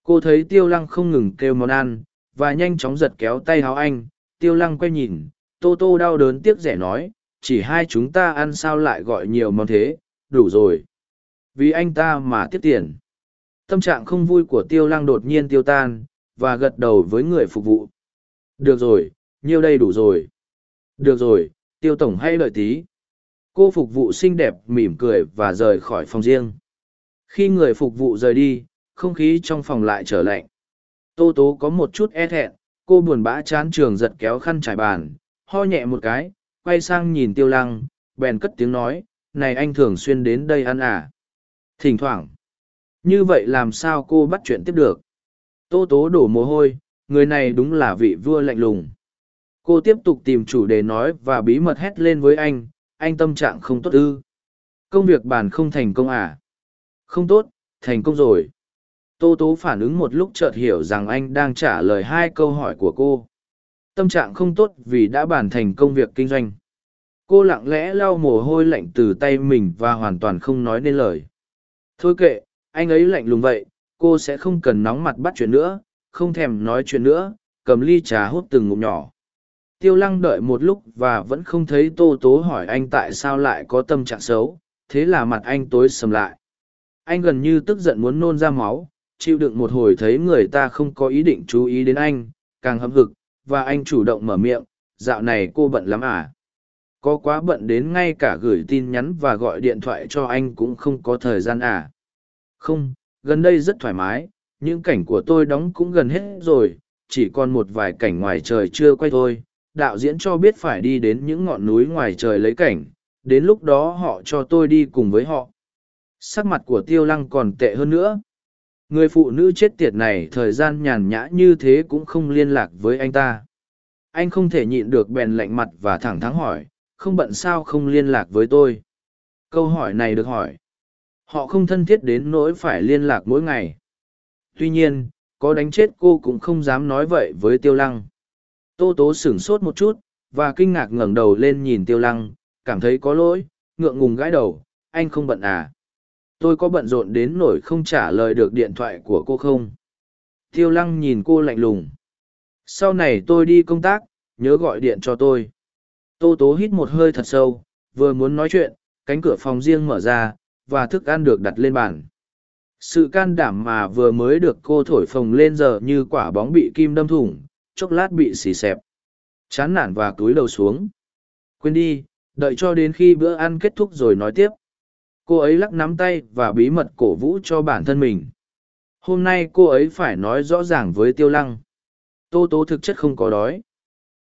Cô thấy tiêu lăng không ngừng kêu món ăn và nhanh chóng giật kéo tay háo anh tiêu lăng quay nhìn, tô tô đau đớn tiếc rẻ nói, chỉ hai chúng ta ăn sao lại gọi nhiều món thế, đủ rồi. Vì anh ta mà tiết tiền. Tâm trạng không vui của tiêu lăng đột nhiên tiêu tan, và gật đầu với người phục vụ. Được rồi nhiêu đây đủ rồi. Được rồi, tiêu tổng hay đợi tí. Cô phục vụ xinh đẹp mỉm cười và rời khỏi phòng riêng. Khi người phục vụ rời đi, không khí trong phòng lại trở lạnh. Tô tố có một chút e thẹn cô buồn bã chán trường giật kéo khăn trải bàn, ho nhẹ một cái, quay sang nhìn tiêu lăng, bèn cất tiếng nói, này anh thường xuyên đến đây ăn à? Thỉnh thoảng. Như vậy làm sao cô bắt chuyện tiếp được? Tô tố đổ mồ hôi, người này đúng là vị vua lạnh lùng. Cô tiếp tục tìm chủ đề nói và bí mật hét lên với anh anh tâm trạng không tốt ư? Công việc bàn không thành công à? Không tốt, thành công rồi tô tố phản ứng một lúc chợt hiểu rằng anh đang trả lời hai câu hỏi của cô. Tâm trạng không tốt vì đã bàn thành công việc kinh doanh. Cô lặng lẽ lau mồ hôi lạnh từ tay mình và hoàn toàn không nói nên lời. Thôi kệ, anh ấy lạnh lùng vậy, cô sẽ không cần nóng mặt bắt chuyện nữa, không thèm nói chuyện nữa, cầm ly trà hút từng ngụm nhỏ. Tiêu lăng đợi một lúc và vẫn không thấy tô tố hỏi anh tại sao lại có tâm trạng xấu, thế là mặt anh tối sầm lại. Anh gần như tức giận muốn nôn ra máu chịu đựng một hồi thấy người ta không có ý định chú ý đến anh, càng hâm hực, và anh chủ động mở miệng, dạo này cô bận lắm à? Có quá bận đến ngay cả gửi tin nhắn và gọi điện thoại cho anh cũng không có thời gian à? Không, gần đây rất thoải mái, những cảnh của tôi đóng cũng gần hết rồi, chỉ còn một vài cảnh ngoài trời chưa quay thôi. Đạo diễn cho biết phải đi đến những ngọn núi ngoài trời lấy cảnh, đến lúc đó họ cho tôi đi cùng với họ. Sắc mặt của tiêu lăng còn tệ hơn nữa người phụ nữ chết tiệt này thời gian nhàn nhã như thế cũng không liên lạc với anh ta. Anh không thể nhịn được bèn lạnh mặt và thẳng thắn hỏi, không bận sao không liên lạc với tôi? Câu hỏi này được hỏi. Họ không thân thiết đến nỗi phải liên lạc mỗi ngày. Tuy nhiên, có đánh chết cô cũng không dám nói vậy với tiêu lăng. Tô tố sửng sốt một chút và kinh ngạc ngẩng đầu lên nhìn tiêu lăng, cảm thấy có lỗi, ngượng ngùng gãi đầu, anh không bận à? Tôi có bận rộn đến nổi không trả lời được điện thoại của cô không? Tiêu lăng nhìn cô lạnh lùng. Sau này tôi đi công tác, nhớ gọi điện cho tôi. Tô tố hít một hơi thật sâu, vừa muốn nói chuyện, cánh cửa phòng riêng mở ra, và thức ăn được đặt lên bàn. Sự can đảm mà vừa mới được cô thổi phồng lên giờ như quả bóng bị kim đâm thủng, chốc lát bị xì xẹp. Chán nản và cúi đầu xuống. Quên đi, đợi cho đến khi bữa ăn kết thúc rồi nói tiếp cô ấy lắc nắm tay và bí mật cổ vũ cho bản thân mình. Hôm nay cô ấy phải nói rõ ràng với tiêu lăng. Tô tố thực chất không có đói.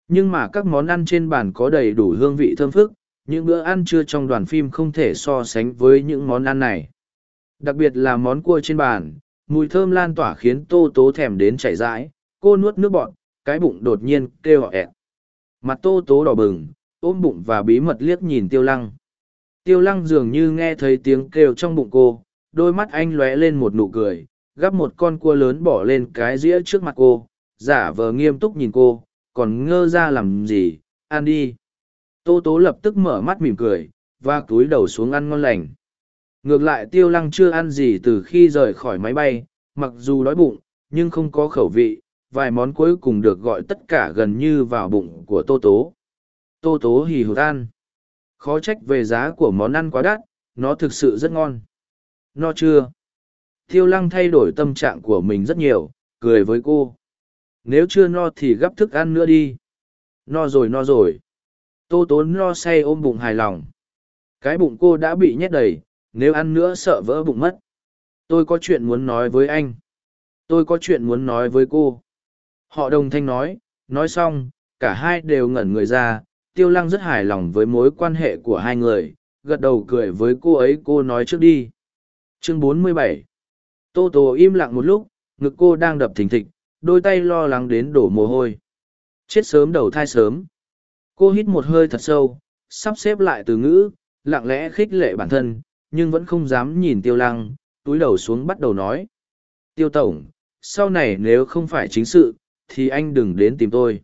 Nhưng mà các món ăn trên bàn có đầy đủ hương vị thơm phức, những bữa ăn trưa trong đoàn phim không thể so sánh với những món ăn này. Đặc biệt là món cua trên bàn, mùi thơm lan tỏa khiến tô tố thèm đến chảy rãi, cô nuốt nước bọn cái bụng đột nhiên kêu họ ẹt mặt tô tố đỏ bừng, ôm bụng và bí mật liếc nhìn tiêu lăng tiêu lăng dường như nghe thấy tiếng kêu trong bụng cô, đôi mắt anh lóe lên một nụ cười, gắp một con cua lớn bỏ lên cái dĩa trước mặt cô, giả vờ nghiêm túc nhìn cô, còn ngơ ra làm gì, ăn đi. Tô tố lập tức mở mắt mỉm cười, và túi đầu xuống ăn ngon lành. Ngược lại tiêu lăng chưa ăn gì từ khi rời khỏi máy bay, mặc dù đói bụng, nhưng không có khẩu vị, vài món cuối cùng được gọi tất cả gần như vào bụng của tô tố. Tô tố hì hụt ăn khó trách về giá của món ăn quá đắt, nó thực sự rất ngon. No chưa? Tiêu lăng thay đổi tâm trạng của mình rất nhiều, cười với cô. Nếu chưa no thì gắp thức ăn nữa đi. No rồi no rồi. Tô Tốn no say ôm bụng hài lòng. Cái bụng cô đã bị nhét đầy, nếu ăn nữa sợ vỡ bụng mất. Tôi có chuyện muốn nói với anh. Tôi có chuyện muốn nói với cô. Họ đồng thanh nói nói xong, cả hai đều ngẩn người ra tiêu lăng rất hài lòng với mối quan hệ của hai người, gật đầu cười với cô ấy, cô nói trước đi. Chương 47 tô tô im lặng một lúc, ngực cô đang đập thình thịch, đôi tay lo lắng đến đổ mồ hôi. Chết sớm đầu thai sớm. Cô hít một hơi thật sâu, sắp xếp lại từ ngữ, lặng lẽ khích lệ bản thân, nhưng vẫn không dám nhìn tiêu lăng, túi đầu xuống bắt đầu nói. Tiêu tổng, sau này nếu không phải chính sự, thì anh đừng đến tìm tôi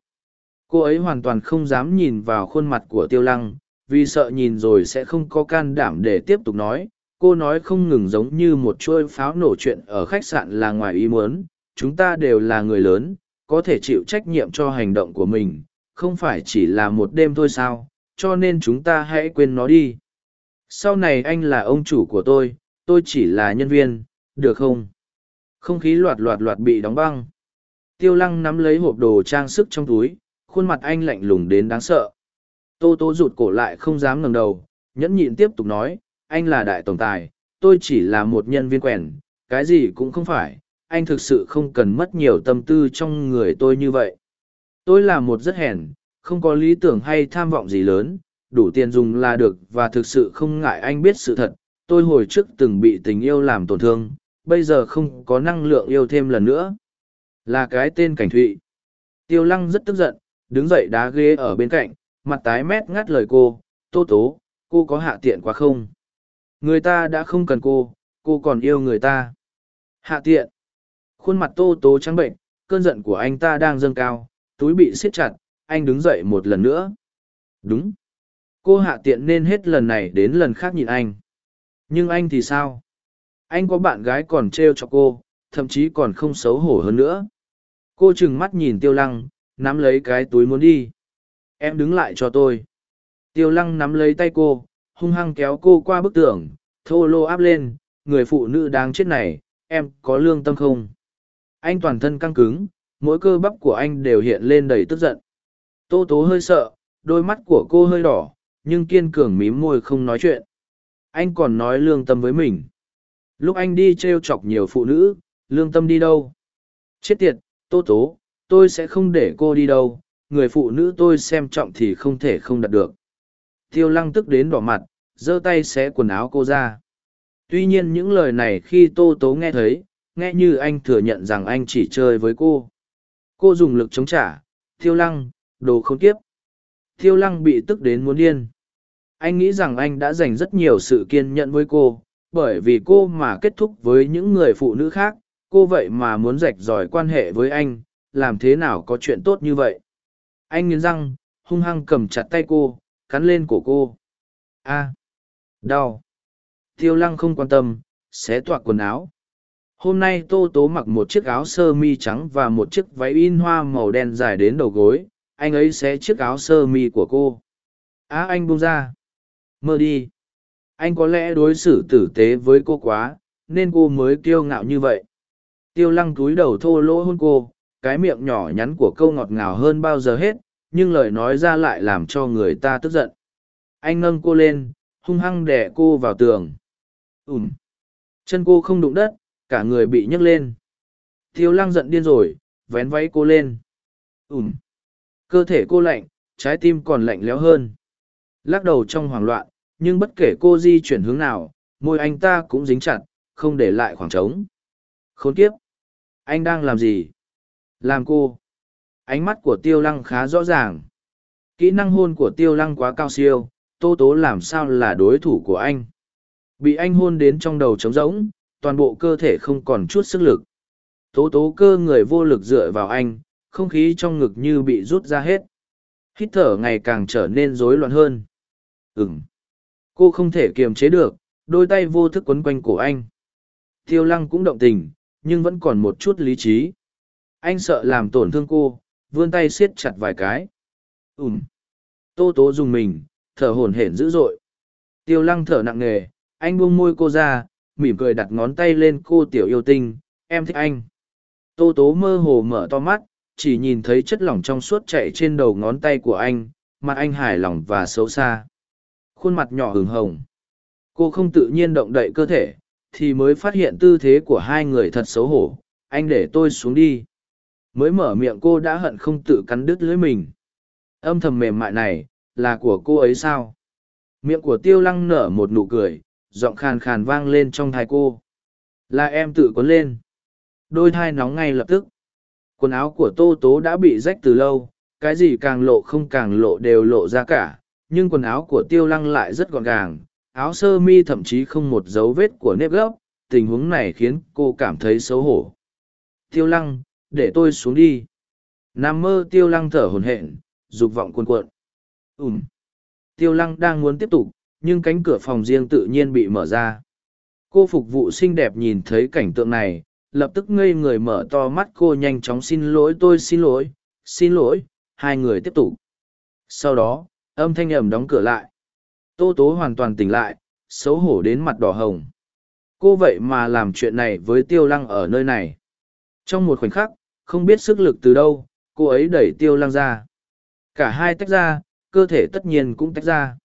cô ấy hoàn toàn không dám nhìn vào khuôn mặt của tiêu lăng, vì sợ nhìn rồi sẽ không có can đảm để tiếp tục nói. Cô nói không ngừng giống như một chuôi pháo nổ chuyện ở khách sạn là ngoài ý muốn, chúng ta đều là người lớn, có thể chịu trách nhiệm cho hành động của mình, không phải chỉ là một đêm thôi sao, cho nên chúng ta hãy quên nó đi. Sau này anh là ông chủ của tôi tôi chỉ là nhân viên, được không? Không khí loạt loạt loạt bị đóng băng. Tiêu lăng nắm lấy hộp đồ trang sức trong túi khuôn mặt anh lạnh lùng đến đáng sợ. Tô tô rụt cổ lại không dám ngẩng đầu, nhẫn nhịn tiếp tục nói, anh là đại tổng tài, tôi chỉ là một nhân viên quèn, cái gì cũng không phải, anh thực sự không cần mất nhiều tâm tư trong người tôi như vậy. Tôi là một rất hèn, không có lý tưởng hay tham vọng gì lớn, đủ tiền dùng là được và thực sự không ngại anh biết sự thật, tôi hồi trước từng bị tình yêu làm tổn thương, bây giờ không có năng lượng yêu thêm lần nữa. Là cái tên cảnh thụy. Tiêu lăng rất tức giận đứng dậy đá ghế ở bên cạnh, mặt tái mét ngắt lời cô, tô tố, cô có hạ tiện quá không? Người ta đã không cần cô cô còn yêu người ta. Hạ tiện? Khuôn mặt tô tố trắng bệnh, cơn giận của anh ta đang dâng cao, túi bị siết chặt, anh đứng dậy một lần nữa. Đúng. Cô hạ tiện nên hết lần này đến lần khác nhìn anh. Nhưng anh thì sao? Anh có bạn gái còn trêu cho cô, thậm chí còn không xấu hổ hơn nữa. Cô trừng mắt nhìn tiêu lăng nắm lấy cái túi muốn đi. Em đứng lại cho tôi. Tiêu lăng nắm lấy tay cô, hung hăng kéo cô qua bức tường, thô lô áp lên, người phụ nữ đáng chết này, em có lương tâm không? Anh toàn thân căng cứng, mỗi cơ bắp của anh đều hiện lên đầy tức giận. Tô tố hơi sợ, đôi mắt của cô hơi đỏ, nhưng kiên cường mím môi không nói chuyện. Anh còn nói lương tâm với mình. Lúc anh đi t r e o chọc nhiều phụ nữ, lương tâm đi đâu? Chết tiệt, tô tố tôi sẽ không để cô đi đâu, người phụ nữ tôi xem trọng thì không thể không đặt được. Tiêu lăng tức đến đỏ mặt, giơ tay xé quần áo cô ra. Tuy nhiên những lời này khi tô tố nghe thấy, nghe như anh thừa nhận rằng anh chỉ chơi với cô. Cô dùng lực chống trả, tiêu lăng, đồ không tiếp tiêu lăng bị tức đến muốn điên. Anh nghĩ rằng anh đã dành rất nhiều sự kiên nhẫn với cô, bởi vì cô mà kết thúc với những người phụ nữ khác, cô vậy mà muốn rạch ròi quan hệ với anh làm thế nào có chuyện tốt như vậy? Anh nghiến răng, hung hăng cầm chặt tay cô, cắn lên cổ cô. A à, đau. Tiêu lăng không quan tâm, xé toạc quần áo. Hôm nay tô tố mặc một chiếc áo sơ mi trắng và một chiếc váy in hoa màu đen dài đến đầu gối. Anh ấy xé chiếc áo sơ mi của cô. Á, anh buông ra. Mơ đi. Anh có lẽ đối xử tử tế với cô quá, nên cô mới kiêu ngạo như vậy. Tiêu lăng cúi đầu thô lỗ hôn cô cái miệng nhỏ nhắn của câu ngọt ngào hơn bao giờ hết, nhưng lời nói ra lại làm cho người ta tức giận. Anh nâng cô lên, hung hăng đẻ cô vào tường. Ùm. Chân cô không đụng đất, cả người bị nhấc lên. Tiêu lăng giận điên rồi, vén váy cô lên. Ùm. Cơ thể cô lạnh, trái tim còn lạnh lẽo hơn. Lắc đầu trong hoảng loạn, nhưng bất kể cô di chuyển hướng nào, môi anh ta cũng dính chặt, không để lại khoảng trống. Khốn kiếp. Anh đang làm gì? Làm cô. Ánh mắt của tiêu lăng khá rõ ràng. Kỹ năng hôn của tiêu lăng quá cao siêu tô tố làm sao là đối thủ của anh? Bị anh hôn đến trong đầu trống rỗng toàn bộ cơ thể không còn chút sức lực. Tố tố cơ người vô lực dựa vào anh không khí trong ngực như bị rút ra hết. Hít thở ngày càng trở nên rối loạn hơn. Ừm, cô không thể kiềm chế được đôi tay vô thức quấn quanh cổ anh. Tiêu lăng cũng động tình nhưng vẫn còn một chút lý trí anh sợ làm tổn thương cô, vươn tay siết chặt vài cái. Ùm. Tô tố dùng mình, thở hổn hển dữ dội. Tiêu lăng thở nặng nề, anh buông môi cô ra, mỉm cười đặt ngón tay lên cô tiểu yêu tinh, em thích anh. Tô tố mơ hồ mở to mắt, chỉ nhìn thấy chất lỏng trong suốt chạy trên đầu ngón tay của anh, mặt anh hài lòng và xấu xa. Khuôn mặt nhỏ hừng hồng. Cô không tự nhiên động đậy cơ thể, thì mới phát hiện tư thế của hai người thật xấu hổ. Anh để tôi xuống đi mới mở miệng cô đã hận không tự cắn đứt lưới mình. Âm thầm mềm mại này, là của cô ấy sao? Miệng của tiêu lăng nở một nụ cười, giọng khàn khàn vang lên trong thai cô. Là em tự quấn lên. Đôi thai nóng ngay lập tức. Quần áo của tô tố đã bị rách từ lâu, cái gì càng lộ không càng lộ đều lộ ra cả, nhưng quần áo của tiêu lăng lại rất gọn gàng, áo sơ mi thậm chí không một dấu vết của nếp gấp tình huống này khiến cô cảm thấy xấu hổ. Tiêu lăng để tôi xuống đi. Nam mơ tiêu lăng thở hồn hện dục vọng cuồn cuộn. Ùm. Tiêu lăng đang muốn tiếp tục, nhưng cánh cửa phòng riêng tự nhiên bị mở ra. Cô phục vụ xinh đẹp nhìn thấy cảnh tượng này, lập tức ngây người mở to mắt cô nhanh chóng xin lỗi tôi, xin lỗi xin lỗi, hai người tiếp tục. Sau đó, âm thanh ẩm đóng cửa lại. Tô tố hoàn toàn tỉnh lại, xấu hổ đến mặt đỏ hồng. Cô vậy mà làm chuyện này với tiêu lăng ở nơi này trong một khoảnh khắc, không biết sức lực từ đâu, cô ấy đẩy tiêu lăng ra. Cả hai tách ra, cơ thể tất nhiên cũng tách ra.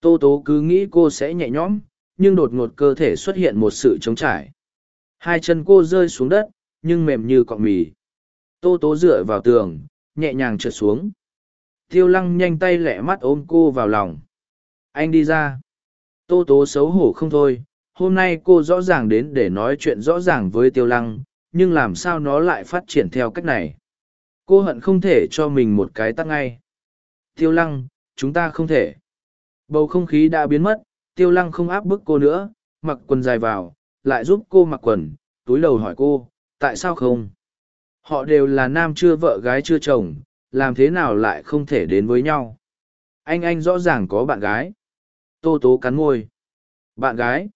Tô tố cứ nghĩ cô sẽ nhẹ nhõm, nhưng đột ngột cơ thể xuất hiện một sự trống trải. Hai chân cô rơi xuống đất, nhưng mềm như cọng mì. Tô tố dựa vào tường, nhẹ nhàng trượt xuống. Tiêu lăng nhanh tay lẹ mắt ôm cô vào lòng. Anh đi ra. Tô tố xấu hổ không thôi. Hôm nay cô rõ ràng đến để nói chuyện rõ ràng với tiêu lăng nhưng làm sao nó lại phát triển theo cách này? Cô hận không thể cho mình một cái tắt ngay. Tiêu lăng, chúng ta không thể. Bầu không khí đã biến mất, tiêu lăng không áp bức cô nữa, mặc quần dài vào, lại giúp cô mặc quần, túi đầu hỏi cô, tại sao không? Họ đều là nam chưa vợ gái chưa chồng, làm thế nào lại không thể đến với nhau? Anh anh rõ ràng có bạn gái. Tô tố cắn môi. Bạn gái?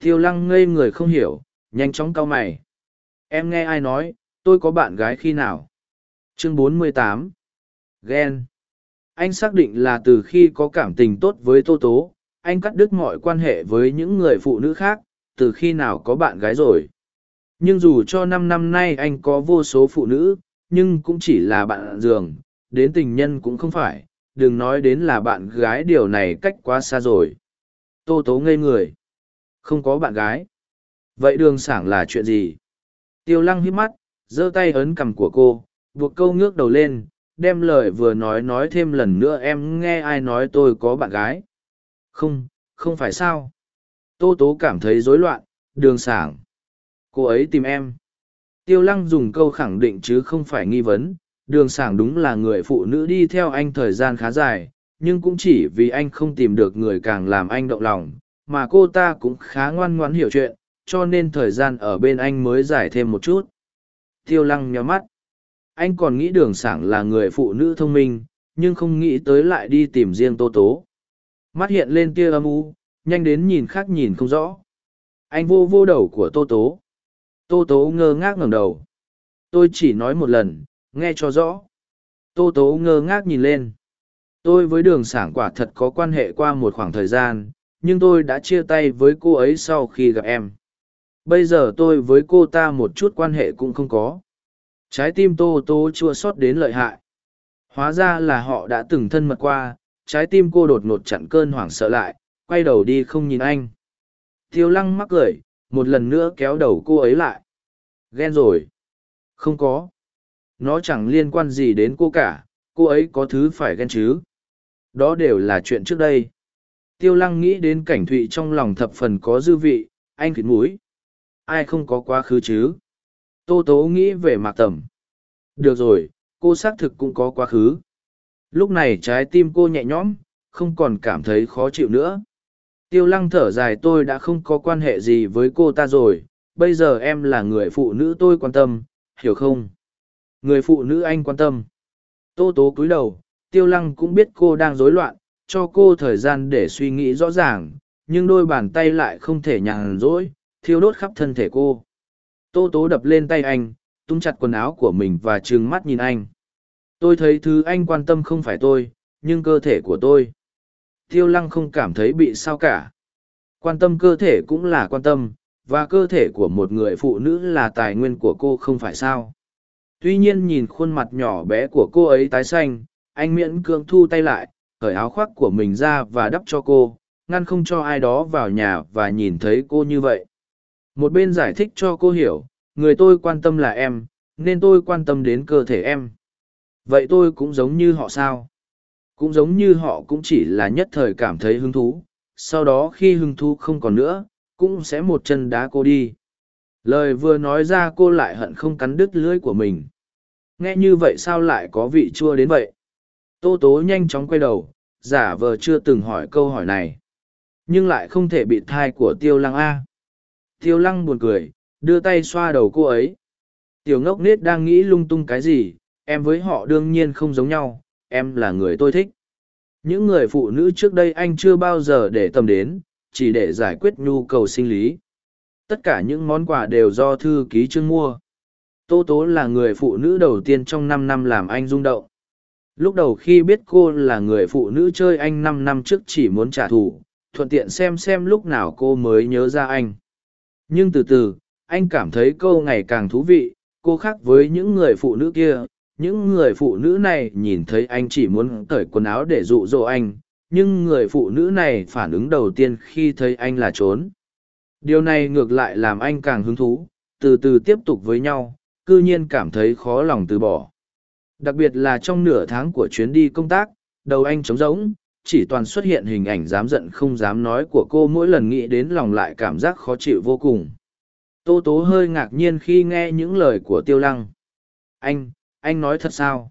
Tiêu lăng ngây người không hiểu, nhanh chóng cau mày em nghe ai nói, tôi có bạn gái khi nào? Chương 48 ghen anh xác định là từ khi có cảm tình tốt với tô tố, anh cắt đứt mọi quan hệ với những người phụ nữ khác, từ khi nào có bạn gái rồi? Nhưng dù cho năm năm nay anh có vô số phụ nữ, nhưng cũng chỉ là bạn giường, đến tình nhân cũng không phải, đừng nói đến là bạn gái điều này cách quá xa rồi. Tô tố ngây người. Không có bạn gái. Vậy đường sảng là chuyện gì? Tiêu lăng hít mắt, giơ tay ấn cằm của cô, buộc câu ngước đầu lên, đem lời vừa nói nói thêm lần nữa, em nghe ai nói tôi có bạn gái? Không không phải sao. Tô tố cảm thấy rối loạn, đường sảng, cô ấy tìm em. Tiêu lăng dùng câu khẳng định chứ không phải nghi vấn, đường sảng đúng là người phụ nữ đi theo anh thời gian khá dài, nhưng cũng chỉ vì anh không tìm được người càng làm anh động lòng, mà cô ta cũng khá ngoan ngoãn hiểu chuyện cho nên thời gian ở bên anh mới dài thêm một chút. Tiêu lăng nhó mắt. Anh còn nghĩ đường sảng là người phụ nữ thông minh, nhưng không nghĩ tới lại đi tìm riêng tô tố. Mắt hiện lên tia âm u, nhanh đến nhìn khác nhìn không rõ. Anh vô vô đầu của tô tố. Tô tố ngơ ngác ngẩng đầu. Tôi chỉ nói một lần, nghe cho rõ. Tô tố ngơ ngác nhìn lên. Tôi với đường sảng quả thật có quan hệ qua một khoảng thời gian, nhưng tôi đã chia tay với cô ấy sau khi gặp em bây giờ tôi với cô ta một chút quan hệ cũng không có. Trái tim tô tô chua sót đến lợi hại. Hóa ra là họ đã từng thân mật qua, trái tim cô đột ngột chặn cơn hoảng sợ lại, quay đầu đi không nhìn anh. Tiêu lăng mắc cười, một lần nữa kéo đầu cô ấy lại. Ghen rồi. Không có. Nó chẳng liên quan gì đến cô cả, cô ấy có thứ phải ghen chứ. Đó đều là chuyện trước đây. Tiêu lăng nghĩ đến cảnh thụy trong lòng thập phần có dư vị, anh khịt mũi ai không có quá khứ chứ? Tô tố nghĩ về mạc tầm được rồi, cô xác thực cũng có quá khứ. Lúc này trái tim cô nhẹ nhõm, không còn cảm thấy khó chịu nữa. Tiêu lăng thở dài, tôi đã không có quan hệ gì với cô ta rồi. Bây giờ em là người phụ nữ tôi quan tâm, hiểu không? Người phụ nữ anh quan tâm. Tô tố cúi đầu, tiêu lăng cũng biết cô đang rối loạn, cho cô thời gian để suy nghĩ rõ ràng, nhưng đôi bàn tay lại không thể nhàn rỗi thiêu đốt khắp thân thể cô. Tô tố đập lên tay anh tung chặt quần áo của mình và trừng mắt nhìn anh. Tôi thấy thứ anh quan tâm không phải tôi, nhưng cơ thể của tôi. Tiêu lăng không cảm thấy bị sao cả. Quan tâm cơ thể cũng là quan tâm, và cơ thể của một người phụ nữ là tài nguyên của cô không phải sao. Tuy nhiên nhìn khuôn mặt nhỏ bé của cô ấy tái xanh, anh miễn cưỡng thu tay lại, cởi áo khoác của mình ra và đắp cho cô, ngăn không cho ai đó vào nhà và nhìn thấy cô như vậy một bên giải thích cho cô hiểu, người tôi quan tâm là em, nên tôi quan tâm đến cơ thể em. Vậy tôi cũng giống như họ sao? Cũng giống như họ cũng chỉ là nhất thời cảm thấy hứng thú. Sau đó khi hứng thú không còn nữa, cũng sẽ một chân đá cô đi. Lời vừa nói ra cô lại hận không cắn đứt lưỡi của mình. Nghe như vậy sao lại có vị chua đến vậy? Tô tố nhanh chóng quay đầu, giả vờ chưa từng hỏi câu hỏi này. Nhưng lại không thể bị thai của tiêu lăng a tiêu lăng buồn cười, đưa tay xoa đầu cô ấy. Tiểu ngốc nết đang nghĩ lung tung cái gì, em với họ đương nhiên không giống nhau, em là người tôi thích. Những người phụ nữ trước đây anh chưa bao giờ để tâm đến, chỉ để giải quyết nhu cầu sinh lý. Tất cả những món quà đều do thư ký trương mua. Tô tố là người phụ nữ đầu tiên trong năm năm làm anh rung động. Lúc đầu khi biết cô là người phụ nữ chơi anh năm năm trước chỉ muốn trả thù, thuận tiện xem xem lúc nào cô mới nhớ ra anh nhưng từ từ, anh cảm thấy cô ngày càng thú vị, cô khác với những người phụ nữ kia. Những người phụ nữ này nhìn thấy anh chỉ muốn cởi quần áo để dụ dỗ anh, nhưng người phụ nữ này phản ứng đầu tiên khi thấy anh là trốn. Điều này ngược lại làm anh càng hứng thú, từ từ tiếp tục với nhau c ư nhiên cảm thấy khó lòng từ bỏ. Đặc biệt là trong nửa tháng của chuyến đi công tác, đầu anh trống rỗng chỉ toàn xuất hiện hình ảnh dám giận không dám nói của cô mỗi lần nghĩ đến lòng lại cảm giác khó chịu vô cùng. Tô tố hơi ngạc nhiên khi nghe những lời của tiêu lăng. Anh anh nói thật sao?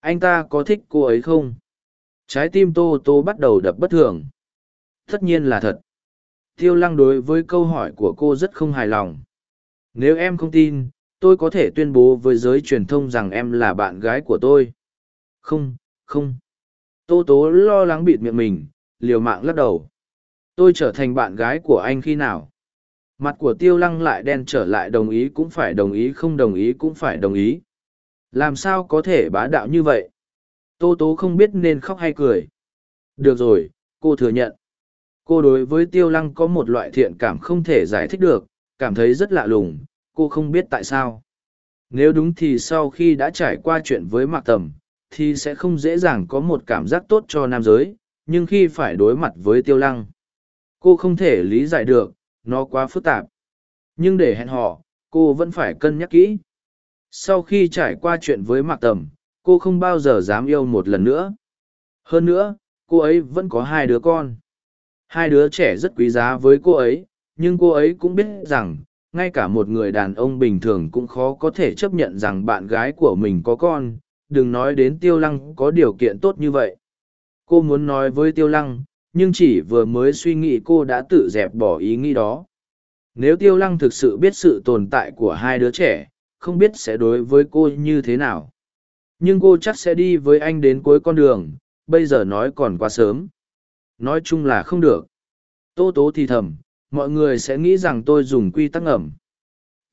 Anh ta có thích cô ấy không? Trái tim tô tô bắt đầu đập bất thường. Tất nhiên là thật. Tiêu lăng đối với câu hỏi của cô rất không hài lòng. Nếu em không tin, tôi có thể tuyên bố với giới truyền thông rằng em là bạn gái của tôi. Không không tô tố lo lắng bịt miệng mình, liều mạng lắc đầu. Tôi trở thành bạn gái của anh khi nào? Mặt của tiêu lăng lại đen trở lại, đồng ý cũng phải đồng ý, không đồng ý cũng phải đồng ý. Làm sao có thể bá đạo như vậy? Tô tố không biết nên khóc hay cười. Được rồi, cô thừa nhận. Cô đối với tiêu lăng có một loại thiện cảm không thể giải thích được, cảm thấy rất lạ lùng, cô không biết tại sao. Nếu đúng thì sau khi đã trải qua chuyện với mạc tầm thì sẽ không dễ dàng có một cảm giác tốt cho nam giới, nhưng khi phải đối mặt với tiêu lăng, cô không thể lý giải được, nó quá phức tạp. Nhưng để hẹn hò, cô vẫn phải cân nhắc kỹ. Sau khi trải qua chuyện với mạc tầm, cô không bao giờ dám yêu một lần nữa. Hơn nữa, cô ấy vẫn có hai đứa con. Hai đứa trẻ rất quý giá với cô ấy, nhưng cô ấy cũng biết rằng, ngay cả một người đàn ông bình thường cũng khó có thể chấp nhận rằng bạn gái của mình có con đừng nói đến tiêu lăng có điều kiện tốt như vậy. Cô muốn nói với tiêu lăng, nhưng chỉ vừa mới suy nghĩ cô đã tự dẹp bỏ ý nghĩ đó. Nếu tiêu lăng thực sự biết sự tồn tại của hai đứa trẻ, không biết sẽ đối với cô như thế nào. Nhưng cô chắc sẽ đi với anh đến cuối con đường, bây giờ nói còn quá sớm. Nói chung là không được. Tô tố thì thầm, mọi người sẽ nghĩ rằng tôi dùng quy tắc ẩm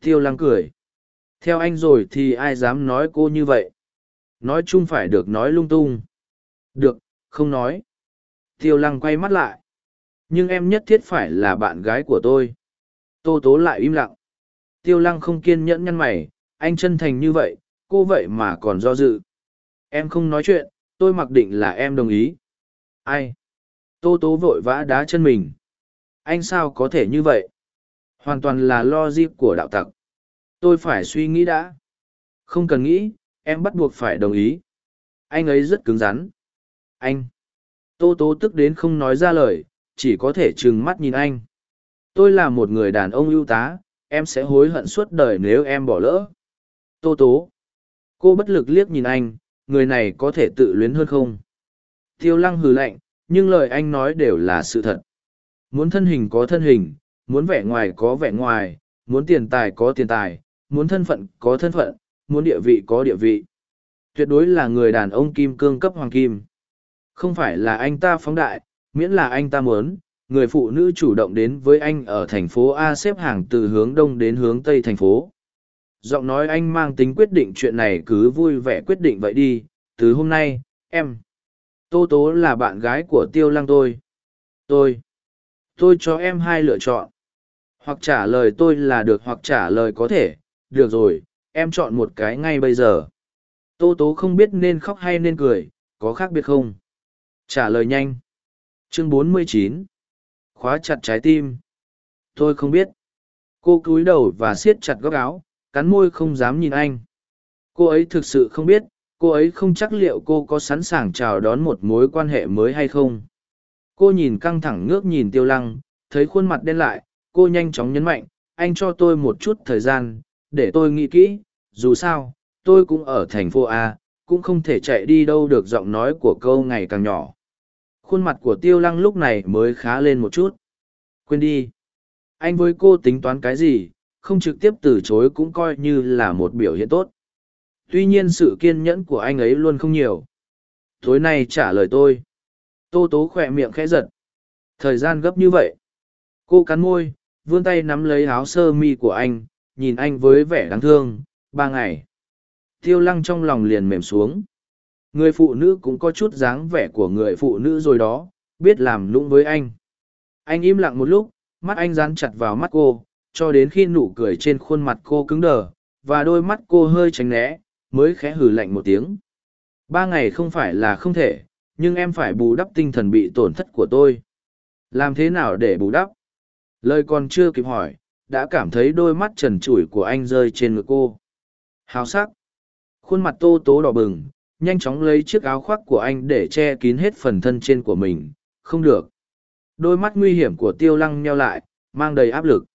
tiêu lăng cười. Theo anh rồi thì ai dám nói cô như vậy? Nói chung phải được nói lung tung. Được, không nói. Tiêu lăng quay mắt lại. Nhưng em nhất thiết phải là bạn gái của tôi. Tô tố lại im lặng. Tiêu lăng không kiên nhẫn nhăn mày, anh chân thành như vậy, cô vậy mà còn do dự. Em không nói chuyện, tôi mặc định là em đồng ý. Ai? Tô tố vội vã đá chân mình. Anh sao có thể như vậy? Hoàn toàn là lo dịp của đạo tặc. Tôi phải suy nghĩ đã. Không cần nghĩ em bắt buộc phải đồng ý. Anh ấy rất cứng rắn. Anh. Tô tố tức đến không nói ra lời, chỉ có thể trừng mắt nhìn anh. Tôi là một người đàn ông ưu tá, em sẽ hối hận suốt đời nếu em bỏ lỡ. Tô tố. Cô bất lực liếc nhìn anh, người này có thể tự luyến hơn không? Tiêu lăng hừ lạnh, nhưng lời anh nói đều là sự thật. Muốn thân hình có thân hình, muốn vẻ ngoài có vẻ ngoài, muốn tiền tài có tiền tài, muốn thân phận có thân phận muốn địa vị có địa vị. Tuyệt đối là người đàn ông kim cương cấp hoàng kim. Không phải là anh ta phóng đại, miễn là anh ta muốn, người phụ nữ chủ động đến với anh ở thành phố a xếp hàng từ hướng đông đến hướng tây thành phố. Giọng nói anh mang tính quyết định chuyện này cứ vui vẻ quyết định vậy đi, từ hôm nay, em, tô tố là bạn gái của tiêu lăng tôi. Tôi tôi cho em hai lựa chọn. Hoặc trả lời tôi là được hoặc trả lời có thể, được rồi em chọn một cái ngay bây giờ. Tô tố không biết nên khóc hay nên cười, có khác biệt không? Trả lời nhanh. Chương 49 khóa chặt trái tim. Tôi không biết. Cô cúi đầu và siết chặt góc áo, cắn môi không dám nhìn anh. Cô ấy thực sự không biết, cô ấy không chắc liệu cô có sẵn sàng chào đón một mối quan hệ mới hay không. Cô nhìn căng thẳng ngước nhìn tiêu lăng, thấy khuôn mặt đen lại, cô nhanh chóng nhấn mạnh, anh cho tôi một chút thời gian, để tôi nghĩ kỹ dù sao, tôi cũng ở thành phố a, cũng không thể chạy đi đâu được giọng nói của câu ngày càng nhỏ. Khuôn mặt của tiêu lăng lúc này mới khá lên một chút. Quên đi. Anh với cô tính toán cái gì, không trực tiếp từ chối cũng coi như là một biểu hiện tốt. Tuy nhiên sự kiên nhẫn của anh ấy luôn không nhiều. Tối nay trả lời tôi. Tô tố khỏe miệng khẽ giật. Thời gian gấp như vậy. Cô cắn môi, vươn tay nắm lấy áo sơ mi của anh, nhìn anh với vẻ đáng thương ba ngày. Tiêu lăng trong lòng liền mềm xuống. Người phụ nữ cũng có chút dáng vẻ của người phụ nữ rồi đó, biết làm lũng với anh. Anh im lặng một lúc, mắt anh dán chặt vào mắt cô, cho đến khi nụ cười trên khuôn mặt cô cứng đờ, và đôi mắt cô hơi tránh né, mới khẽ hừ lạnh một tiếng. Ba ngày không phải là không thể, nhưng em phải bù đắp tinh thần bị tổn thất của tôi. Làm thế nào để bù đắp? Lời còn chưa kịp hỏi, đã cảm thấy đôi mắt trần trụi của anh rơi trên ngực cô hào sắc. Khuôn mặt tô tố đỏ bừng, nhanh chóng lấy chiếc áo khoác của anh để che kín hết phần thân trên của mình. Không được. Đôi mắt nguy hiểm của tiêu lăng nheo lại, mang đầy áp lực.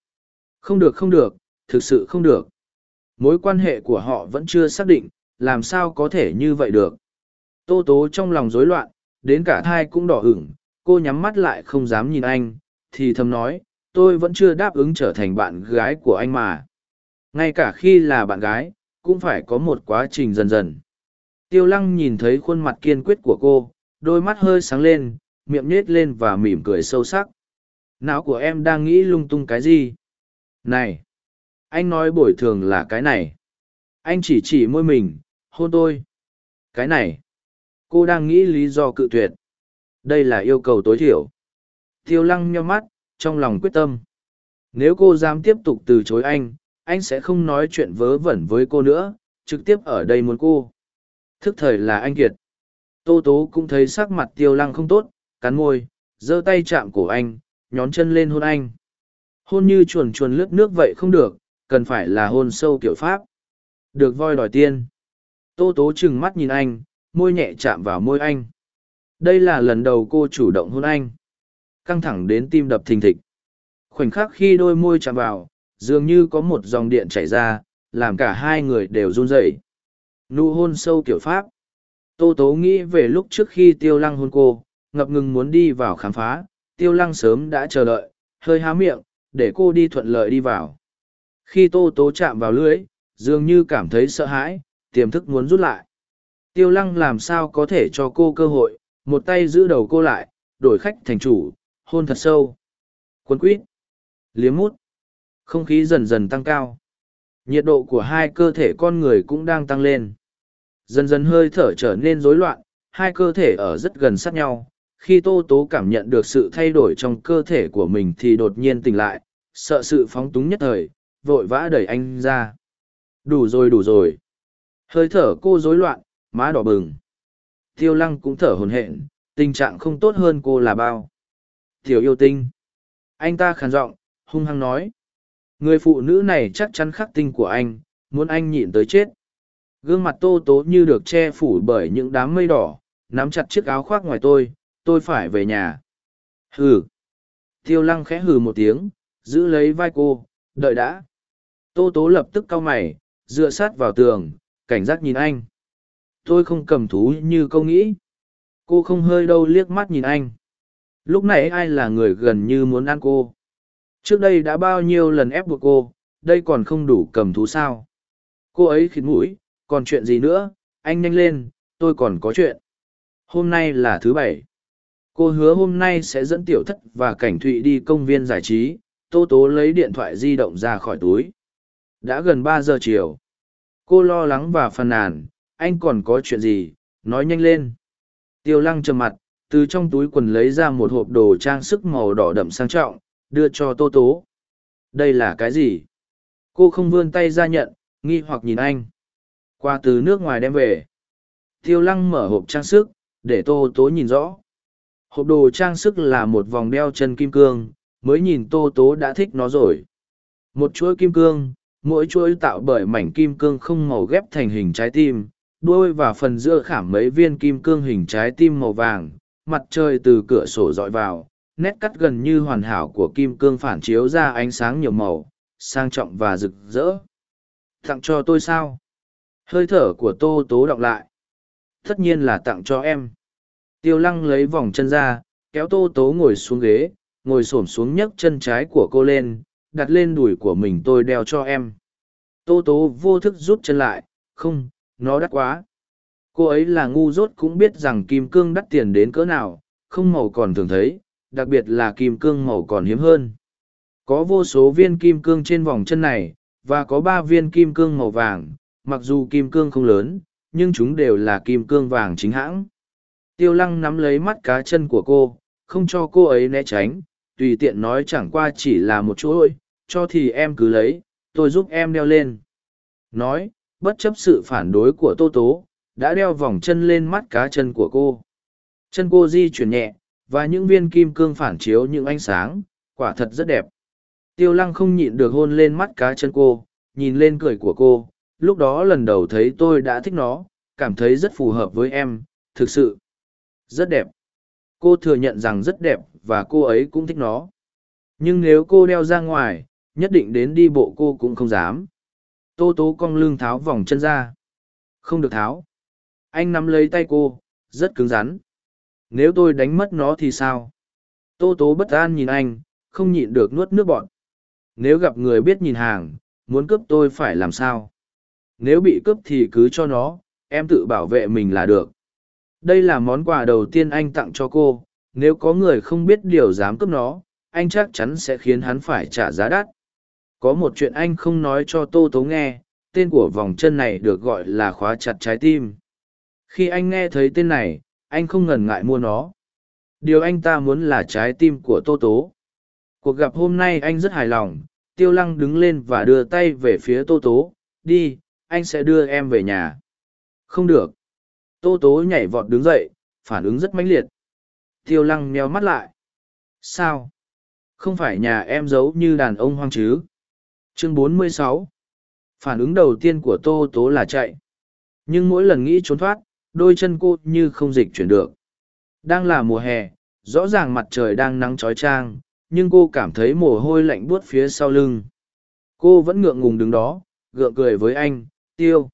Không được không được. Thực sự không được. Mối quan hệ của họ vẫn chưa xác định, làm sao có thể như vậy được? Tô tố trong lòng rối loạn, đến cả thai cũng đỏ ửng. Cô nhắm mắt lại không dám nhìn anh, thì thầm nói, tôi vẫn chưa đáp ứng trở thành bạn gái của anh mà. Ngay cả khi là bạn gái cũng phải có một quá trình dần dần. Tiêu lăng nhìn thấy khuôn mặt kiên quyết của cô, đôi mắt hơi sáng lên, miệng nhết lên và mỉm cười sâu sắc. Não của em đang nghĩ lung tung cái gì? Này! Anh nói bồi thường là cái này. Anh chỉ chỉ môi mình, hôn tôi. Cái này! Cô đang nghĩ lý do cự tuyệt. Đây là yêu cầu tối thiểu. Tiêu lăng nheo mắt, trong lòng quyết tâm. Nếu cô dám tiếp tục từ chối anh anh sẽ không nói chuyện vớ vẩn với cô nữa, trực tiếp ở đây muốn cô. Thức thời là anh kiệt. Tô tố cũng thấy sắc mặt tiêu lăng không tốt, cắn môi, giơ tay chạm cổ anh, nhón chân lên hôn anh. Hôn như chuồn chuồn lướt nước vậy không được, cần phải là hôn sâu kiểu pháp. Được voi đòi tiên. Tô tố trừng mắt nhìn anh, môi nhẹ chạm vào môi anh. Đây là lần đầu cô chủ động hôn anh. Căng thẳng đến tim đập thình thịch. Khoảnh khắc khi đôi môi chạm vào dường như có một dòng điện chảy ra, làm cả hai người đều run rẩy. Nụ hôn sâu kiểu pháp. Tô tố nghĩ về lúc trước khi tiêu lăng hôn cô, ngập ngừng muốn đi vào khám phá, tiêu lăng sớm đã chờ đợi, hơi há miệng, để cô đi thuận lợi đi vào. Khi tô tố chạm vào lưới dường như cảm thấy sợ hãi, tiềm thức muốn rút lại. Tiêu lăng làm sao có thể cho cô cơ hội, một tay giữ đầu cô lại, đổi khách thành chủ, hôn thật sâu. Cuốn quýt. Liếm mút không khí dần dần tăng cao. Nhiệt độ của hai cơ thể con người cũng đang tăng lên. Dần dần hơi thở trở nên rối loạn, hai cơ thể ở rất gần sát nhau. Khi tô tố cảm nhận được sự thay đổi trong cơ thể của mình thì đột nhiên tỉnh lại, sợ sự phóng túng nhất thời, vội vã đẩy anh ra. Đủ rồi đủ rồi. Hơi thở cô rối loạn, má đỏ bừng. Tiêu lăng cũng thở hồn hện tình trạng không tốt hơn cô là bao. Tiểu yêu tinh. Anh ta khàn giọng, hung hăng nói người phụ nữ này chắc chắn khắc tinh của anh, muốn anh nhịn tới chết. Gương mặt tô tố như được che phủ bởi những đám mây đỏ, nắm chặt chiếc áo khoác ngoài tôi tôi phải về nhà. Hừ. Tiêu lăng khẽ hừ một tiếng, giữ lấy vai cô, đợi đã. Tô tố lập tức cau mày, dựa sát vào tường, cảnh giác nhìn anh. Tôi không cầm thú như câu nghĩ. Cô không hơi đâu liếc mắt nhìn anh. Lúc này ai là người gần như muốn ăn cô? Trước đây đã bao nhiêu lần ép buộc cô, đây còn không đủ cầm thú sao? Cô ấy khịt mũi, còn chuyện gì nữa? Anh nhanh lên, tôi còn có chuyện. Hôm nay là thứ bảy. Cô hứa hôm nay sẽ dẫn tiểu thất và cảnh thụy đi công viên giải trí. Tô tố lấy điện thoại di động ra khỏi túi. Đã gần ba giờ chiều. Cô lo lắng và phàn nàn. Anh còn có chuyện gì? Nói nhanh lên. Tiêu lăng trầm mặt, từ trong túi quần lấy ra một hộp đồ trang sức màu đỏ đậm sang trọng đưa cho tô tố. Đây là cái gì? Cô không vươn tay ra nhận, nghi hoặc nhìn anh. Qua từ nước ngoài đem về. Tiêu lăng mở hộp trang sức, để tô tố nhìn rõ. Hộp đồ trang sức là một vòng đeo chân kim cương, mới nhìn tô tố đã thích nó rồi. Một chuỗi kim cương, mỗi chuỗi tạo bởi mảnh kim cương không màu ghép thành hình trái tim đuôi và phần giữa khảm mấy viên kim cương hình trái tim màu vàng, mặt trời từ cửa sổ dọi vào nét cắt gần như hoàn hảo của kim cương phản chiếu ra ánh sáng nhiều màu, sang trọng và rực rỡ. Tặng cho tôi sao? Hơi thở của tô tố đọng lại. Tất nhiên là tặng cho em. Tiêu lăng lấy vòng chân ra, kéo tô tố ngồi xuống ghế, ngồi s ổ m xuống nhấc chân trái của cô lên, đặt lên đùi của mình tôi đeo cho em. Tô tố vô thức rút chân lại, không, nó đắt quá. Cô ấy là ngu dốt cũng biết rằng kim cương đắt tiền đến cỡ nào, không màu còn thường thấy đặc biệt là kim cương màu còn hiếm hơn. Có vô số viên kim cương trên vòng chân này, và có ba viên kim cương màu vàng, mặc dù kim cương không lớn, nhưng chúng đều là kim cương vàng chính hãng. Tiêu lăng nắm lấy mắt cá chân của cô, không cho cô ấy né tránh, tùy tiện nói chẳng qua chỉ là một chỗ chuỗi cho thì em cứ lấy, tôi giúp em đeo lên. Nói, bất chấp sự phản đối của tô tố, đã đeo vòng chân lên mắt cá chân của cô. Chân cô di chuyển nhẹ và những viên kim cương phản chiếu những ánh sáng, quả thật rất đẹp. Tiêu lăng không nhịn được hôn lên mắt cá chân cô, nhìn lên cười của cô, lúc đó lần đầu thấy tôi đã thích nó, cảm thấy rất phù hợp với em, thực sự rất đẹp. Cô thừa nhận rằng rất đẹp và cô ấy cũng thích nó. Nhưng nếu cô đeo ra ngoài, nhất định đến đi bộ cô cũng không dám. Tô tố cong lưng tháo vòng chân ra. Không được tháo. Anh nắm lấy tay cô, rất cứng rắn nếu tôi đánh mất nó thì sao? Tô tố bất an nhìn anh, không nhịn được nuốt nước bọn nếu gặp người biết nhìn hàng, muốn cướp tôi phải làm sao? Nếu bị cướp thì cứ cho nó, em tự bảo vệ mình là được. Đây là món quà đầu tiên anh tặng cho cô. Nếu có người không biết điều dám cướp nó, anh chắc chắn sẽ khiến hắn phải trả giá đắt. Có một chuyện anh không nói cho tô tố nghe, tên của vòng chân này được gọi là khóa chặt trái tim. Khi anh nghe thấy tên này anh không ngần ngại mua nó. Điều anh ta muốn là trái tim của tô tố. Cuộc gặp hôm nay anh rất hài lòng, tiêu lăng đứng lên và đưa tay về phía tô tố. Đi, anh sẽ đưa em về nhà. Không được. Tô tố nhảy vọt đứng dậy, phản ứng rất mãnh liệt. Tiêu lăng meo mắt lại. Sao? Không phải nhà em giấu như đàn ông hoang chứ? Chương 46 phản ứng đầu tiên của tô tố là chạy. Nhưng mỗi lần nghĩ trốn thoát đôi chân cô như không dịch chuyển được. Đang là mùa hè, rõ ràng mặt trời đang nắng trói trang nhưng cô cảm thấy mồ hôi lạnh buốt phía sau lưng. Cô vẫn ngượng ngùng đứng đó, gượng cười với anh, tiêu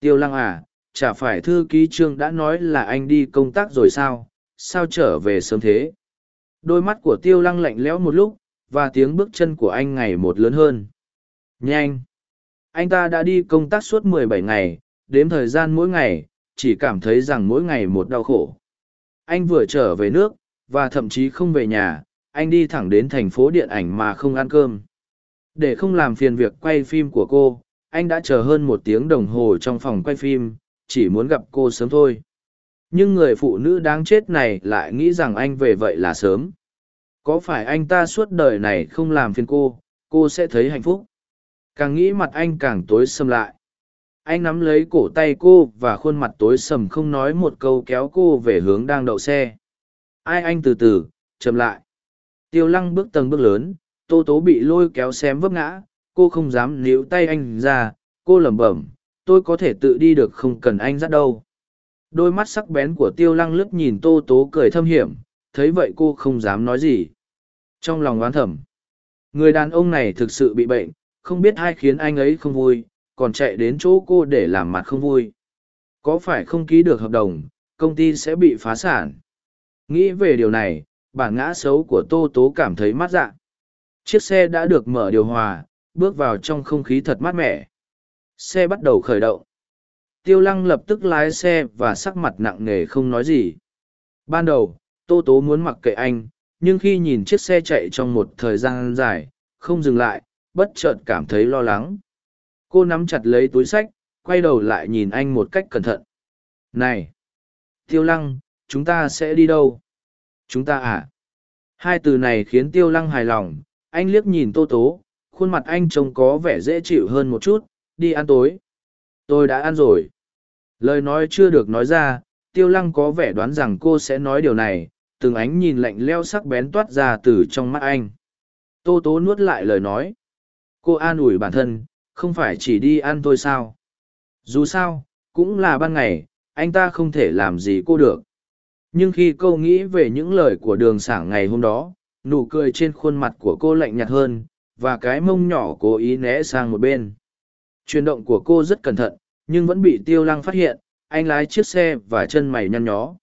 tiêu lăng à chả phải thư ký trương đã nói là anh đi công tác rồi sao? Sao trở về sớm thế? Đôi mắt của tiêu lăng lạnh lẽo một lúc, và tiếng bước chân của anh ngày một lớn hơn. Nhanh, anh ta đã đi công tác suốt mười bảy ngày, đếm thời gian mỗi ngày chỉ cảm thấy rằng mỗi ngày một đau khổ. Anh vừa trở về nước, và thậm chí không về nhà, anh đi thẳng đến thành phố điện ảnh mà không ăn cơm. Để không làm phiền việc quay phim của cô, anh đã chờ hơn một tiếng đồng hồ trong phòng quay phim, chỉ muốn gặp cô sớm thôi. Nhưng người phụ nữ đáng chết này lại nghĩ rằng anh về vậy là sớm. Có phải anh ta suốt đời này không làm phiền cô cô sẽ thấy hạnh phúc. Càng nghĩ mặt anh càng tối sầm lại anh nắm lấy cổ tay cô và khuôn mặt tối sầm không nói một câu kéo cô về hướng đang đậu xe. Ai anh từ từ, chậm lại. Tiêu lăng bước tầng bước lớn, tô tố bị lôi kéo xém vấp ngã, cô không dám níu tay anh ra, cô lẩm bẩm, tôi có thể tự đi được, không cần anh dắt đâu. Đôi mắt sắc bén của tiêu lăng lướt nhìn tô tố cười thâm hiểm, thấy vậy cô không dám nói gì. Trong lòng oán thẩm người đàn ông này thực sự bị bệnh, không biết ai khiến anh ấy không vui còn chạy đến chỗ cô để làm mặt không vui. Có phải không ký được hợp đồng, công ty sẽ bị phá sản? Nghĩ về điều này, bản ngã xấu của tô tố cảm thấy mát dạ. Chiếc xe đã được mở điều hòa, bước vào trong không khí thật mát mẻ. Xe bắt đầu khởi động. Tiêu lăng lập tức lái xe và sắc mặt nặng nề không nói gì. Ban đầu, tô tố muốn mặc kệ anh, nhưng khi nhìn chiếc xe chạy trong một thời gian dài, không dừng lại, bất chợt cảm thấy lo lắng cô nắm chặt lấy túi sách, quay đầu lại nhìn anh một cách cẩn thận. Này! Tiêu lăng, chúng ta sẽ đi đâu? Chúng ta à? Hai từ này khiến tiêu lăng hài lòng. Anh liếc nhìn tô tố, khuôn mặt anh trông có vẻ dễ chịu hơn một chút. Đi ăn tối. Tôi đã ăn rồi. Lời nói chưa được nói ra, tiêu lăng có vẻ đoán rằng cô sẽ nói điều này. Từng ánh nhìn lạnh leo sắc bén toát ra từ trong mắt anh. Tô tố nuốt lại lời nói. Cô an ủi bản thân không phải chỉ đi ăn thôi sao? Dù sao, cũng là ban ngày, anh ta không thể làm gì cô được. Nhưng khi cô nghĩ về những lời của đường sảng ngày hôm đó, nụ cười trên khuôn mặt của cô lạnh nhạt hơn, và cái mông nhỏ cố ý né sang một bên. Chuyển động của cô rất cẩn thận, nhưng vẫn bị tiêu lăng phát hiện, anh lái chiếc xe và chân mày nhăn nhó.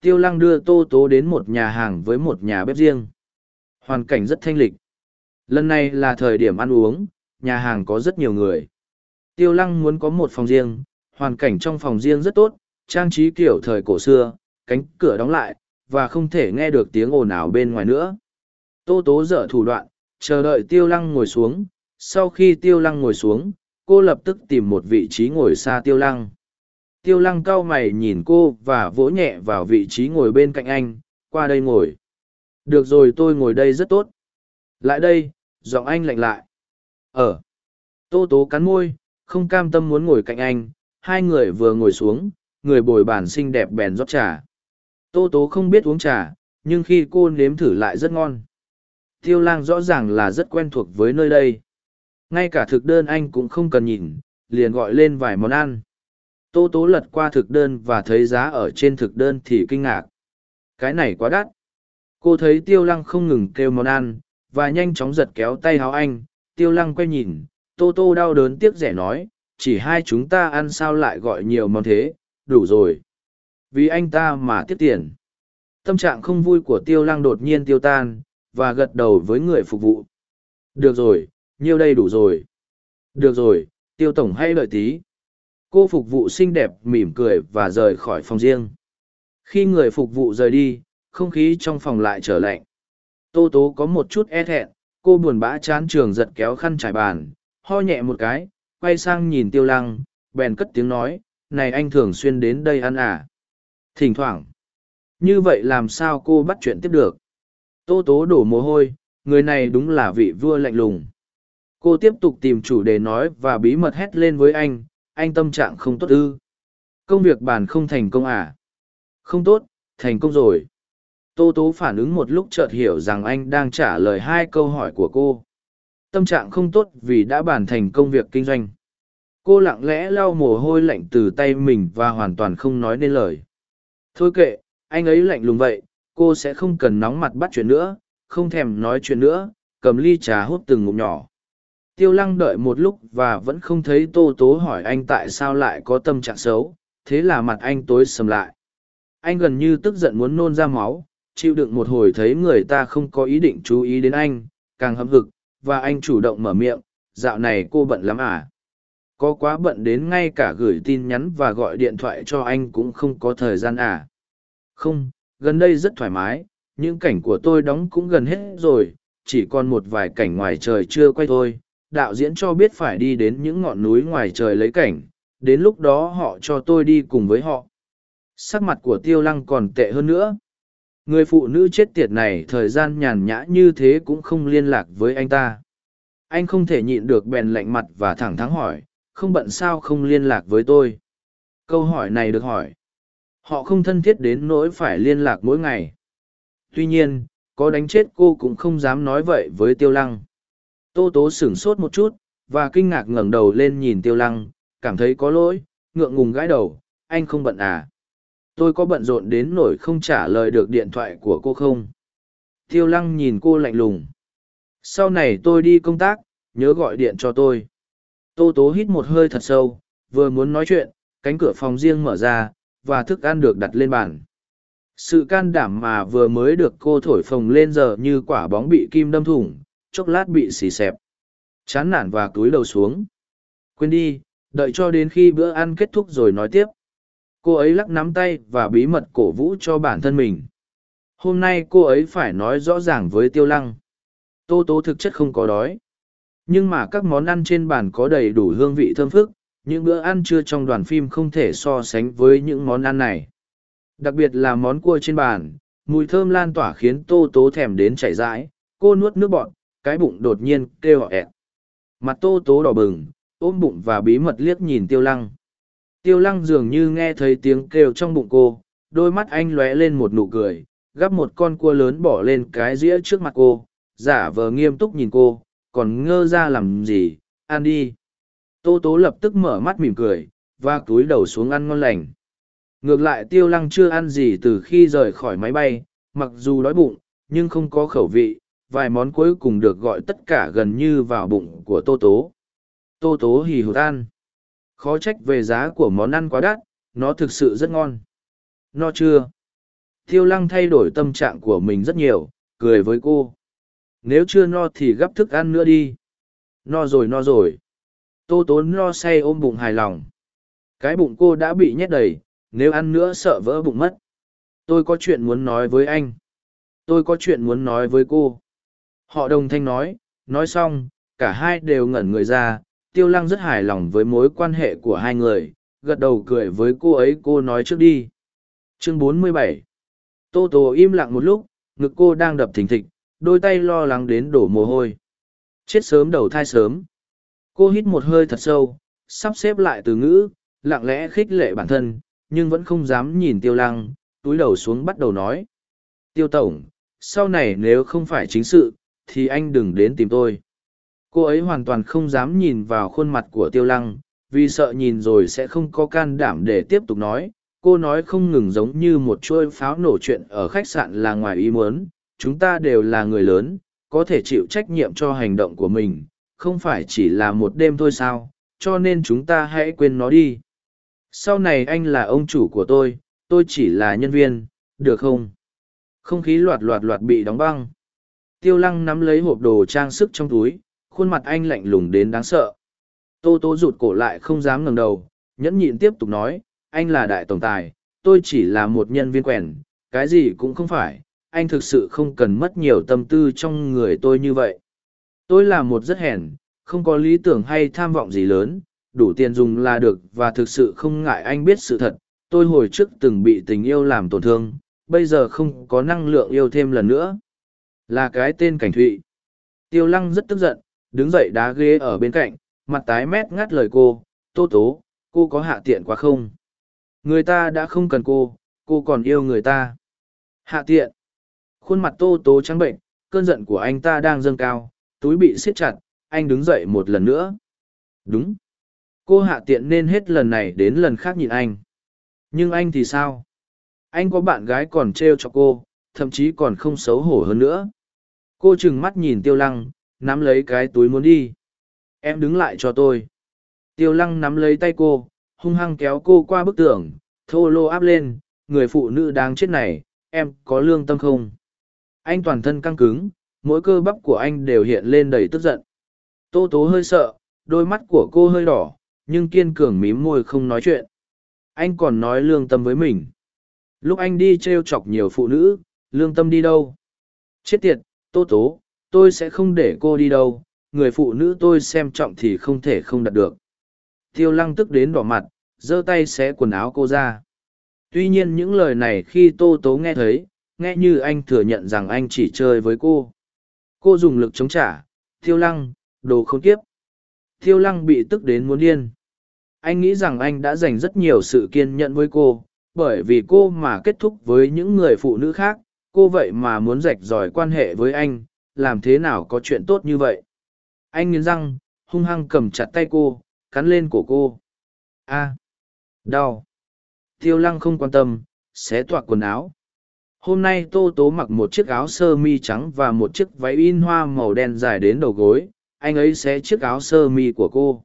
Tiêu lăng đưa tô tố đến một nhà hàng với một nhà bếp riêng. Hoàn cảnh rất thanh lịch. Lần này là thời điểm ăn uống nhà hàng có rất nhiều người. Tiêu lăng muốn có một phòng riêng, hoàn cảnh trong phòng riêng rất tốt, trang trí kiểu thời cổ xưa, cánh cửa đóng lại, và không thể nghe được tiếng ồn ào bên ngoài nữa. Tô tố dở thủ đoạn, chờ đợi tiêu lăng ngồi xuống. Sau khi tiêu lăng ngồi xuống, cô lập tức tìm một vị trí ngồi xa tiêu lăng. Tiêu lăng cau mày nhìn cô và vỗ nhẹ vào vị trí ngồi bên cạnh anh, qua đây ngồi. Được rồi, tôi ngồi đây rất tốt. Lại đây, giọng anh lạnh lại ở, tô tố cắn môi không cam tâm muốn ngồi cạnh anh hai người vừa ngồi xuống người bồi bàn xinh đẹp bèn rót trà. Tô tố không biết uống trà nhưng khi cô nếm thử lại rất ngon. Tiêu lang rõ ràng là rất quen thuộc với nơi đây. Ngay cả thực đơn anh cũng không cần nhìn liền gọi lên vài món ăn. Tô tố lật qua thực đơn và thấy giá ở trên thực đơn thì kinh ngạc. Cái này quá đắt. Cô thấy tiêu lăng không ngừng kêu món ăn và nhanh chóng giật kéo tay háo anh tiêu lăng quay nhìn, tô tô đau đớn tiếc rẻ nói, chỉ hai chúng ta ăn sao lại gọi nhiều món thế, đủ rồi. Vì anh ta mà tiếp tiền. Tâm trạng không vui của tiêu lăng đột nhiên tiêu tan, và gật đầu với người phục vụ. Được rồi nhiêu đây đủ rồi. Được rồi, tiêu tổng hay đợi tí. Cô phục vụ xinh đẹp mỉm cười và rời khỏi phòng riêng. Khi người phục vụ rời đi, không khí trong phòng lại trở lạnh. Tô tố có một chút e thẹn cô buồn bã chán trường giật kéo khăn trải bàn, ho nhẹ một cái, quay sang nhìn tiêu lăng, bèn cất tiếng nói, này anh thường xuyên đến đây ăn à? Thỉnh thoảng. Như vậy làm sao cô bắt chuyện tiếp được? Tô tố đổ mồ hôi, người này đúng là vị vua lạnh lùng. Cô tiếp tục tìm chủ đề nói và bí mật hét lên với anh anh tâm trạng không tốt ư? Công việc bàn không thành công à? Không tốt, thành công rồi tô tố phản ứng một lúc chợt hiểu rằng anh đang trả lời hai câu hỏi của cô. Tâm trạng không tốt vì đã bàn thành công việc kinh doanh. Cô lặng lẽ lau mồ hôi lạnh từ tay mình và hoàn toàn không nói nên lời. Thôi kệ, anh ấy lạnh lùng vậy, cô sẽ không cần nóng mặt bắt chuyện nữa, không thèm nói chuyện nữa, cầm ly trà hút từng ngụm nhỏ. Tiêu lăng đợi một lúc và vẫn không thấy tô tố hỏi anh tại sao lại có tâm trạng xấu, thế là mặt anh tối sầm lại. Anh gần như tức giận muốn nôn ra máu chịu đựng một hồi thấy người ta không có ý định chú ý đến anh, càng hâm hực, và anh chủ động mở miệng, dạo này cô bận lắm à? Có quá bận đến ngay cả gửi tin nhắn và gọi điện thoại cho anh cũng không có thời gian à? Không, gần đây rất thoải mái, những cảnh của tôi đóng cũng gần hết rồi, chỉ còn một vài cảnh ngoài trời chưa quay thôi. Đạo diễn cho biết phải đi đến những ngọn núi ngoài trời lấy cảnh, đến lúc đó họ cho tôi đi cùng với họ. Sắc mặt của tiêu lăng còn tệ hơn nữa người phụ nữ chết tiệt này thời gian nhàn nhã như thế cũng không liên lạc với anh ta. Anh không thể nhịn được bèn lạnh mặt và thẳng thắn hỏi, không bận sao không liên lạc với tôi? Câu hỏi này được hỏi. Họ không thân thiết đến nỗi phải liên lạc mỗi ngày. Tuy nhiên, có đánh chết cô cũng không dám nói vậy với tiêu lăng. Tô tố sửng sốt một chút và kinh ngạc ngẩng đầu lên nhìn tiêu lăng, cảm thấy có lỗi, ngượng ngùng gãi đầu, anh không bận à? Tôi có bận rộn đến nỗi không trả lời được điện thoại của cô không? Tiêu lăng nhìn cô lạnh lùng. Sau này tôi đi công tác, nhớ gọi điện cho tôi. Tô tố hít một hơi thật sâu, vừa muốn nói chuyện, cánh cửa phòng riêng mở ra, và thức ăn được đặt lên bàn. Sự can đảm mà vừa mới được cô thổi phồng lên giờ như quả bóng bị kim đâm thủng, chốc lát bị xì xẹp. Chán nản và cúi đầu xuống. Quên đi, đợi cho đến khi bữa ăn kết thúc rồi nói tiếp cô ấy lắc nắm tay và bí mật cổ vũ cho bản thân mình. Hôm nay cô ấy phải nói rõ ràng với tiêu lăng. Tô tố thực chất không có đói. Nhưng mà các món ăn trên bàn có đầy đủ hương vị thơm phức, những bữa ăn trưa trong đoàn phim không thể so sánh với những món ăn này. Đặc biệt là món cua trên bàn, mùi thơm lan tỏa khiến tô tố thèm đến chảy rãi, cô nuốt nước bọn cái bụng đột nhiên kêu họ ẹt mặt tô tố đỏ bừng, ôm bụng và bí mật liếc nhìn tiêu lăng tiêu lăng dường như nghe thấy tiếng kêu trong bụng cô, đôi mắt anh lóe lên một nụ cười, gắp một con cua lớn bỏ lên cái dĩa trước mặt cô. Giả vờ nghiêm túc nhìn cô, còn ngơ ra làm gì? Ăn đi. Tô tố lập tức mở mắt mỉm cười, và cúi đầu xuống ăn ngon lành. Ngược lại tiêu lăng chưa ăn gì từ khi rời khỏi máy bay, mặc dù đói bụng, nhưng không có khẩu vị, vài món cuối cùng được gọi tất cả gần như vào bụng của tô tố. Tô tố hì hụt ăn khó trách về giá của món ăn quá đắt, nó thực sự rất ngon. No chưa? Tiêu lăng thay đổi tâm trạng của mình rất nhiều, cười với cô. Nếu chưa no thì gắp thức ăn nữa đi. No rồi no rồi. Tô Tốn no say ôm bụng hài lòng. Cái bụng cô đã bị nhét đầy, nếu ăn nữa sợ vỡ bụng mất. Tôi có chuyện muốn nói với anh. Tôi có chuyện muốn nói với cô. Họ đồng thanh nói nói xong, cả hai đều ngẩn người ra tiêu lăng rất hài lòng với mối quan hệ của hai người, gật đầu cười với cô ấy, cô nói trước đi. Chương 47 tô tô im lặng một lúc, ngực cô đang đập thình thịch, đôi tay lo lắng đến đổ mồ hôi. Chết sớm đầu thai sớm. Cô hít một hơi thật sâu, sắp xếp lại từ ngữ, lặng lẽ khích lệ bản thân, nhưng vẫn không dám nhìn tiêu lăng, túi đầu xuống bắt đầu nói. Tiêu tổng, sau này nếu không phải chính sự, thì anh đừng đến tìm tôi cô ấy hoàn toàn không dám nhìn vào khuôn mặt của tiêu lăng, vì sợ nhìn rồi sẽ không có can đảm để tiếp tục nói. Cô nói không ngừng giống như một chuôi pháo nổ chuyện ở khách sạn là ngoài ý muốn, chúng ta đều là người lớn, có thể chịu trách nhiệm cho hành động của mình, không phải chỉ là một đêm thôi sao, cho nên chúng ta hãy quên nó đi. Sau này anh là ông chủ của tôi tôi chỉ là nhân viên, được không? Không khí loạt loạt loạt bị đóng băng. Tiêu lăng nắm lấy hộp đồ trang sức trong túi khuôn mặt anh lạnh lùng đến đáng sợ. Tô tô rụt cổ lại không dám ngẩng đầu, nhẫn nhịn tiếp tục nói, anh là đại tổng tài, tôi chỉ là một nhân viên quèn, cái gì cũng không phải, anh thực sự không cần mất nhiều tâm tư trong người tôi như vậy. Tôi là một rất hèn, không có lý tưởng hay tham vọng gì lớn, đủ tiền dùng là được và thực sự không ngại anh biết sự thật, tôi hồi trước từng bị tình yêu làm tổn thương, bây giờ không có năng lượng yêu thêm lần nữa. Là cái tên cảnh thụy. Tiêu lăng rất tức giận đứng dậy đá ghế ở bên cạnh, mặt tái mét ngắt lời cô, tô tố, cô có hạ tiện quá không? Người ta đã không cần cô cô còn yêu người ta. Hạ tiện? Khuôn mặt tô tố trắng bệnh, cơn giận của anh ta đang dâng cao, túi bị siết chặt, anh đứng dậy một lần nữa. Đúng. Cô hạ tiện nên hết lần này đến lần khác nhìn anh. Nhưng anh thì sao? Anh có bạn gái còn trêu cho cô, thậm chí còn không xấu hổ hơn nữa. Cô trừng mắt nhìn tiêu lăng nắm lấy cái túi muốn đi. Em đứng lại cho tôi. Tiêu lăng nắm lấy tay cô, hung hăng kéo cô qua bức tường, thô lô áp lên, người phụ nữ đáng chết này, em có lương tâm không? Anh toàn thân căng cứng, mỗi cơ bắp của anh đều hiện lên đầy tức giận. Tô tố hơi sợ, đôi mắt của cô hơi đỏ, nhưng kiên cường mím môi không nói chuyện. Anh còn nói lương tâm với mình. Lúc anh đi t r e o chọc nhiều phụ nữ, lương tâm đi đâu? Chết tiệt, tô tố tôi sẽ không để cô đi đâu, người phụ nữ tôi xem trọng thì không thể không đặt được. Tiêu lăng tức đến đỏ mặt, giơ tay xé quần áo cô ra. Tuy nhiên những lời này khi tô tố nghe thấy, nghe như anh thừa nhận rằng anh chỉ chơi với cô. Cô dùng lực chống trả, tiêu lăng, đồ khốn kiếp. Tiêu lăng bị tức đến muốn điên. Anh nghĩ rằng anh đã dành rất nhiều sự kiên nhẫn với cô, bởi vì cô mà kết thúc với những người phụ nữ khác, cô vậy mà muốn rạch ròi quan hệ với anh làm thế nào có chuyện tốt như vậy? Anh nghiến răng, hung hăng cầm chặt tay cô, cắn lên cổ cô. A, đau. Tiêu lăng không quan tâm, xé toạc quần áo. Hôm nay tô tố mặc một chiếc áo sơ mi trắng và một chiếc váy in hoa màu đen dài đến đầu gối. Anh ấy xé chiếc áo sơ mi của cô.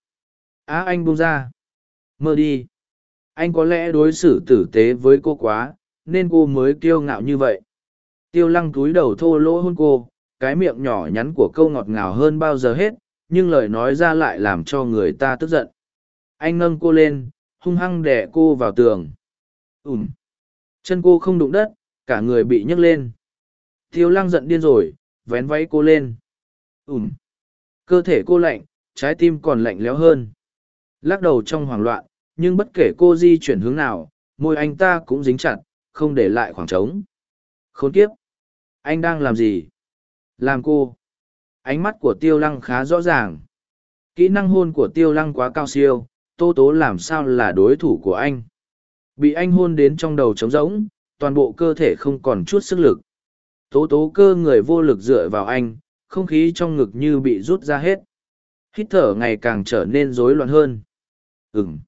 Á, anh buông ra. Mơ đi. Anh có lẽ đối xử tử tế với cô quá, nên cô mới kiêu ngạo như vậy. Tiêu lăng túi đầu thô lỗ hôn cô cái miệng nhỏ nhắn của câu ngọt ngào hơn bao giờ hết, nhưng lời nói ra lại làm cho người ta tức giận. Anh nâng cô lên, hung hăng đẻ cô vào tường. Ùm. Chân cô không đụng đất, cả người bị nhấc lên. Tiêu lăng giận điên rồi, vén váy cô lên. Ùm. Cơ thể cô lạnh, trái tim còn lạnh lẽo hơn. Lắc đầu trong hoảng loạn, nhưng bất kể cô di chuyển hướng nào, môi anh ta cũng dính chặt, không để lại khoảng trống. Khốn kiếp. Anh đang làm gì? Làm cô. Ánh mắt của tiêu lăng khá rõ ràng. Kỹ năng hôn của tiêu lăng quá cao siêu, tô tố làm sao là đối thủ của anh? Bị anh hôn đến trong đầu trống rỗng, toàn bộ cơ thể không còn chút sức lực. Tố tố cơ người vô lực dựa vào anh, không khí trong ngực như bị rút ra hết. Hít thở ngày càng trở nên rối loạn hơn. Ừng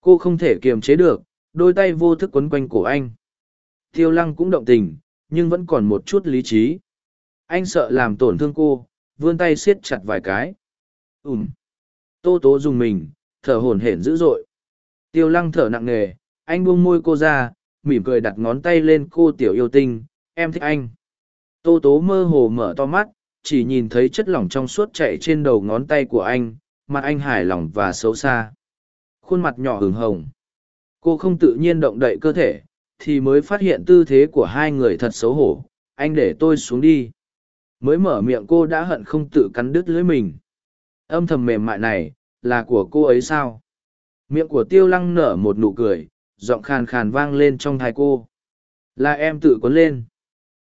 cô không thể kiềm chế được, đôi tay vô thức quấn quanh cổ anh. Tiêu lăng cũng động tình, nhưng vẫn còn một chút lý trí anh sợ làm tổn thương cô, vươn tay siết chặt vài cái. Ùm tô tố dùng mình, thở hổn hển dữ dội. Tiêu lăng thở nặng nề, anh buông môi cô ra, mỉm cười đặt ngón tay lên cô tiểu yêu tinh, em thích anh. Tô tố mơ hồ mở to mắt, chỉ nhìn thấy chất lỏng trong suốt chạy trên đầu ngón tay của anh, mặt anh hài lòng và xấu xa. Khuôn mặt nhỏ hừng hồng. Cô không tự nhiên động đậy cơ thể, thì mới phát hiện tư thế của hai người thật xấu hổ. Anh để tôi xuống đi mới mở miệng cô đã hận không tự cắn đứt lưỡi mình. Âm thầm mềm mại này, là của cô ấy sao? Miệng của tiêu lăng nở một nụ cười, giọng khàn khàn vang lên trong thai cô. Là em tự quấn lên.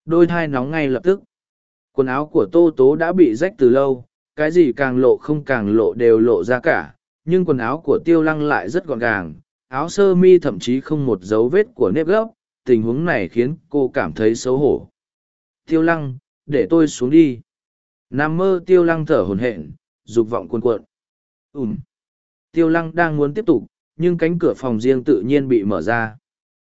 Đôi thai nóng ngay lập tức. Quần áo của tô tố đã bị rách từ lâu, cái gì càng lộ không càng lộ đều lộ ra cả, nhưng quần áo của tiêu lăng lại rất gọn gàng, áo sơ mi thậm chí không một dấu vết của nếp gấp tình huống này khiến cô cảm thấy xấu hổ. Tiêu lăng để tôi xuống đi. Nam mơ tiêu lăng thở hồn hện dục vọng cuồn cuộn. Ùm. Tiêu lăng đang muốn tiếp tục, nhưng cánh cửa phòng riêng tự nhiên bị mở ra.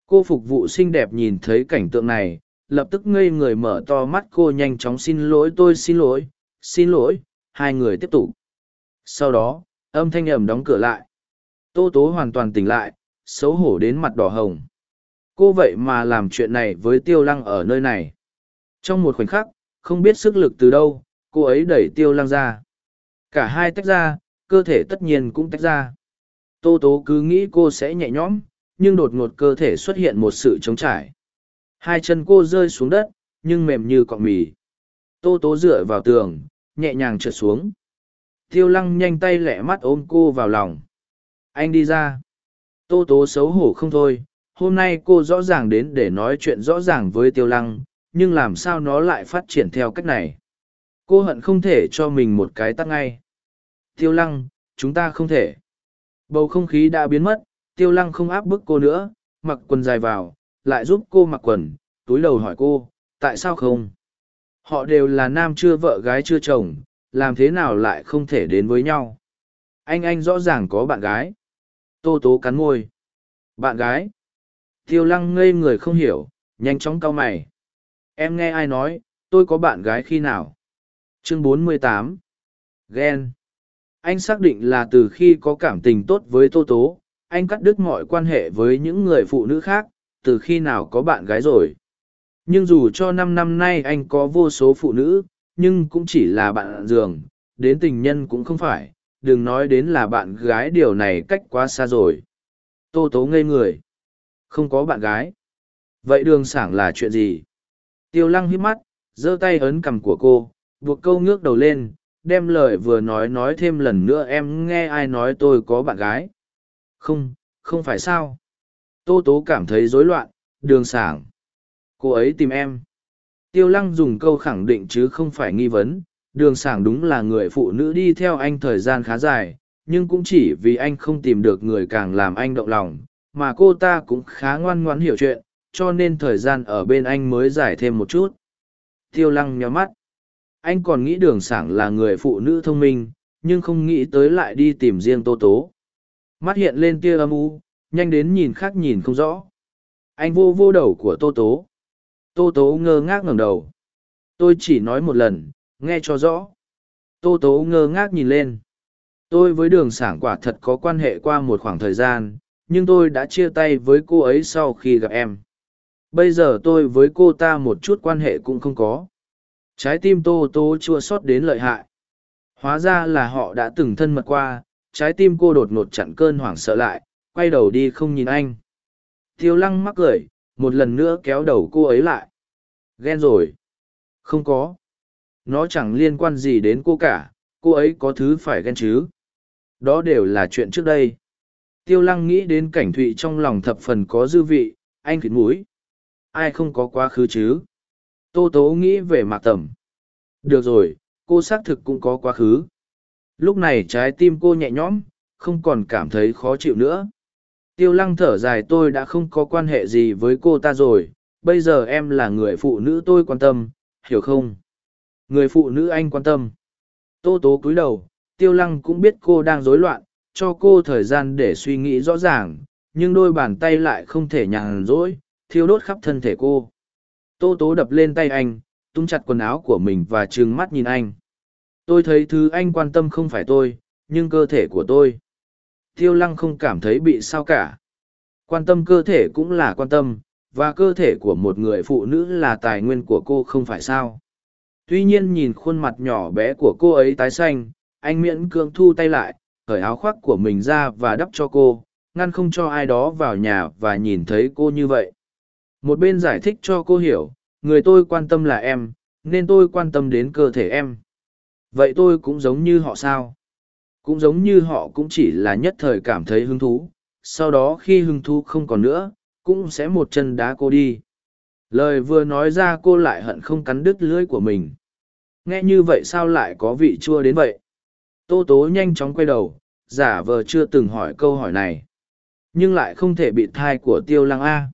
Cô phục vụ xinh đẹp nhìn thấy cảnh tượng này, lập tức ngây người mở to mắt cô nhanh chóng xin lỗi tôi, xin lỗi xin lỗi, hai người tiếp tục. Sau đó, âm thanh ẩm đóng cửa lại. Tô tố hoàn toàn tỉnh lại, xấu hổ đến mặt đỏ hồng. Cô vậy mà làm chuyện này với tiêu lăng ở nơi này trong một khoảnh khắc, không biết sức lực từ đâu, cô ấy đẩy tiêu lăng ra. Cả hai tách ra, cơ thể tất nhiên cũng tách ra. Tô tố cứ nghĩ cô sẽ nhẹ nhõm, nhưng đột ngột cơ thể xuất hiện một sự trống trải. Hai chân cô rơi xuống đất, nhưng mềm như cọng mì. Tô tố dựa vào tường, nhẹ nhàng trượt xuống. Tiêu lăng nhanh tay lẹ mắt ôm cô vào lòng. Anh đi ra. Tô tố xấu hổ không thôi. Hôm nay cô rõ ràng đến để nói chuyện rõ ràng với tiêu lăng nhưng làm sao nó lại phát triển theo cách này cô hận không thể cho mình một cái tắt ngay tiêu lăng chúng ta không thể bầu không khí đã biến mất tiêu lăng không áp bức cô nữa mặc quần dài vào lại giúp cô mặc quần túi đầu hỏi cô tại sao không họ đều là nam chưa vợ gái chưa chồng làm thế nào lại không thể đến với nhau Anh anh rõ ràng có bạn gái. Tô tố cắn môi. Bạn gái. Tiêu lăng ngây người không hiểu, nhanh chóng cau mày. Em nghe ai nói, tôi có bạn gái khi nào? Chương 48 Ghen Anh xác định là từ khi có cảm tình tốt với Tô Tố, anh cắt đứt mọi quan hệ với những người phụ nữ khác, từ khi nào có bạn gái rồi. Nhưng dù cho năm năm nay anh có vô số phụ nữ, nhưng cũng chỉ là bạn giường, đến tình nhân cũng không phải, đừng nói đến là bạn gái điều này cách quá xa rồi. Tô Tố ngây người. Không có bạn gái. Vậy đường sảng là chuyện gì? Tiêu lăng hít mắt, giơ tay ấn cằm của cô, buộc câu ngước đầu lên, đem lời vừa nói nói thêm lần nữa em nghe ai nói tôi có bạn gái. Không, không phải sao. Tô tố cảm thấy rối loạn, đường sảng. Cô ấy tìm em. Tiêu lăng dùng câu khẳng định chứ không phải nghi vấn, đường sảng đúng là người phụ nữ đi theo anh thời gian khá dài, nhưng cũng chỉ vì anh không tìm được người càng làm anh động lòng, mà cô ta cũng khá ngoan ngoãn hiểu chuyện, cho nên thời gian ở bên anh mới dài thêm một chút. Tiêu lăng nhó mắt. Anh còn nghĩ đường sảng là người phụ nữ thông minh, nhưng không nghĩ tới lại đi tìm riêng tô tố. Mắt hiện lên tia âm u, nhanh đến nhìn khác nhìn không rõ. Anh vô vô đầu của tô tố. Tô tố ngơ ngác ngẩng đầu. Tôi chỉ nói một lần, nghe cho rõ. Tô tố ngơ ngác nhìn lên. Tôi với đường sảng quả thật có quan hệ qua một khoảng thời gian, nhưng tôi đã chia tay với cô ấy sau khi gặp em bây giờ tôi với cô ta một chút quan hệ cũng không có. Trái tim tô tô chua sót đến lợi hại. Hóa ra là họ đã từng thân mật qua, trái tim cô đột ngột chặn cơn hoảng sợ lại, quay đầu đi không nhìn anh. Tiêu lăng mắc cười, một lần nữa kéo đầu cô ấy lại. Ghen rồi. Không có. Nó chẳng liên quan gì đến cô cả, cô ấy có thứ phải ghen chứ. Đó đều là chuyện trước đây. Tiêu lăng nghĩ đến cảnh thụy trong lòng thập phần có dư vị, anh khịt mũi ai không có quá khứ chứ? Tô tố nghĩ về mạc tầm được rồi, cô xác thực cũng có quá khứ. Lúc này trái tim cô nhẹ nhõm, không còn cảm thấy khó chịu nữa. Tiêu lăng thở dài, tôi đã không có quan hệ gì với cô ta rồi. Bây giờ em là người phụ nữ tôi quan tâm, hiểu không? Người phụ nữ anh quan tâm. Tô tố cúi đầu, tiêu lăng cũng biết cô đang rối loạn, cho cô thời gian để suy nghĩ rõ ràng, nhưng đôi bàn tay lại không thể nhàn rỗi thiêu đốt khắp thân thể cô. Tô tố đập lên tay anh, tung chặt quần áo của mình và trừng mắt nhìn anh. Tôi thấy thứ anh quan tâm không phải tôi, nhưng cơ thể của tôi. Tiêu lăng không cảm thấy bị sao cả. Quan tâm cơ thể cũng là quan tâm, và cơ thể của một người phụ nữ là tài nguyên của cô không phải sao. Tuy nhiên nhìn khuôn mặt nhỏ bé của cô ấy tái xanh, anh miễn cưỡng thu tay lại, cởi áo khoác của mình ra và đắp cho cô, ngăn không cho ai đó vào nhà và nhìn thấy cô như vậy một bên giải thích cho cô hiểu, người tôi quan tâm là em, nên tôi quan tâm đến cơ thể em. Vậy tôi cũng giống như họ sao? Cũng giống như họ cũng chỉ là nhất thời cảm thấy hứng thú. Sau đó khi hứng thú không còn nữa, cũng sẽ một chân đá cô đi. Lời vừa nói ra cô lại hận không cắn đứt lưỡi của mình. Nghe như vậy sao lại có vị chua đến vậy? Tô tố nhanh chóng quay đầu, giả vờ chưa từng hỏi câu hỏi này. Nhưng lại không thể bị thai của tiêu lăng a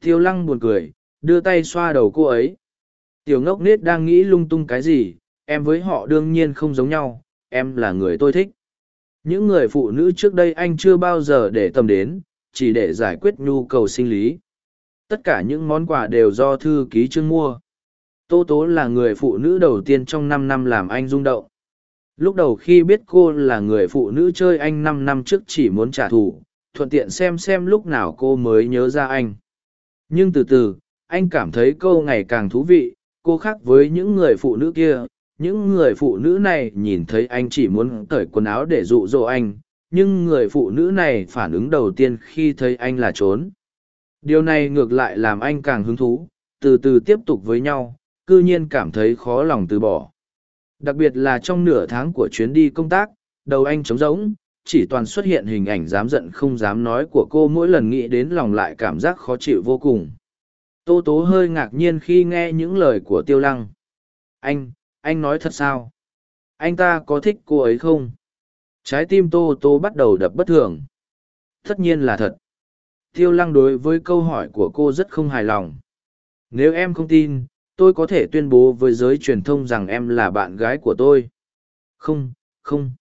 tiêu lăng buồn cười, đưa tay xoa đầu cô ấy. Tiểu ngốc nết đang nghĩ lung tung cái gì, em với họ đương nhiên không giống nhau, em là người tôi thích. Những người phụ nữ trước đây anh chưa bao giờ để tâm đến, chỉ để giải quyết nhu cầu sinh lý. Tất cả những món quà đều do thư ký chương mua. Tô tố là người phụ nữ đầu tiên trong năm năm làm anh rung động. Lúc đầu khi biết cô là người phụ nữ chơi anh năm năm trước chỉ muốn trả thù, thuận tiện xem xem lúc nào cô mới nhớ ra anh nhưng từ từ, anh cảm thấy câu ngày càng thú vị, cô khác với những người phụ nữ kia. Những người phụ nữ này nhìn thấy anh chỉ muốn cởi quần áo để dụ dỗ anh, nhưng người phụ nữ này phản ứng đầu tiên khi thấy anh là trốn. Điều này ngược lại làm anh càng hứng thú, từ từ tiếp tục với nhau c ư nhiên cảm thấy khó lòng từ bỏ. Đặc biệt là trong nửa tháng của chuyến đi công tác, đầu anh trống rỗng chỉ toàn xuất hiện hình ảnh dám giận không dám nói của cô mỗi lần nghĩ đến lòng lại cảm giác khó chịu vô cùng. Tô tố hơi ngạc nhiên khi nghe những lời của tiêu lăng. Anh anh nói thật sao? Anh ta có thích cô ấy không? Trái tim tô tô bắt đầu đập bất thường. Tất nhiên là thật. Tiêu lăng đối với câu hỏi của cô rất không hài lòng. Nếu em không tin, tôi có thể tuyên bố với giới truyền thông rằng em là bạn gái của tôi. Không không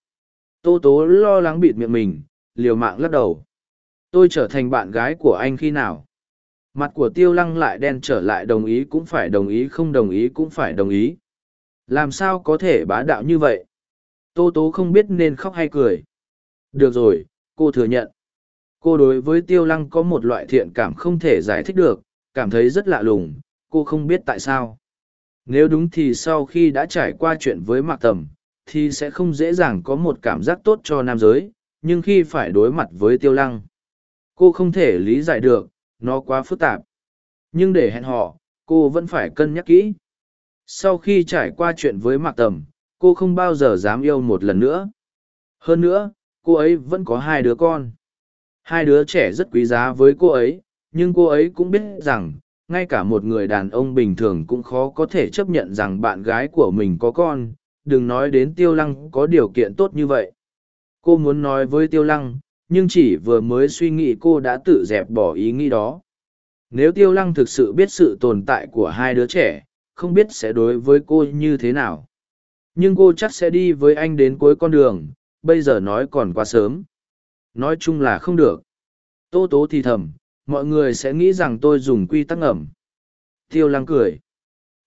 tô tố lo lắng bịt miệng mình, liều mạng lắc đầu. Tôi trở thành bạn gái của anh khi nào? Mặt của tiêu lăng lại đen trở lại, đồng ý cũng phải đồng ý, không đồng ý cũng phải đồng ý. Làm sao có thể bá đạo như vậy? Tô tố không biết nên khóc hay cười. Được rồi, cô thừa nhận. Cô đối với tiêu lăng có một loại thiện cảm không thể giải thích được, cảm thấy rất lạ lùng, cô không biết tại sao. Nếu đúng thì sau khi đã trải qua chuyện với mạc tầm thì sẽ không dễ dàng có một cảm giác tốt cho nam giới, nhưng khi phải đối mặt với tiêu lăng, cô không thể lý giải được, nó quá phức tạp. Nhưng để hẹn họ cô vẫn phải cân nhắc kỹ. Sau khi trải qua chuyện với mạc tầm, cô không bao giờ dám yêu một lần nữa. Hơn nữa, cô ấy vẫn có hai đứa con. Hai đứa trẻ rất quý giá với cô ấy, nhưng cô ấy cũng biết rằng, ngay cả một người đàn ông bình thường cũng khó có thể chấp nhận rằng bạn gái của mình có con đừng nói đến tiêu lăng có điều kiện tốt như vậy. Cô muốn nói với tiêu lăng, nhưng chỉ vừa mới suy nghĩ cô đã tự dẹp bỏ ý nghĩ đó. Nếu tiêu lăng thực sự biết sự tồn tại của hai đứa trẻ, không biết sẽ đối với cô như thế nào. Nhưng cô chắc sẽ đi với anh đến cuối con đường, bây giờ nói còn quá sớm. Nói chung là không được. Tô tố thì thầm, mọi người sẽ nghĩ rằng tôi dùng quy tắc ẩm tiêu lăng cười.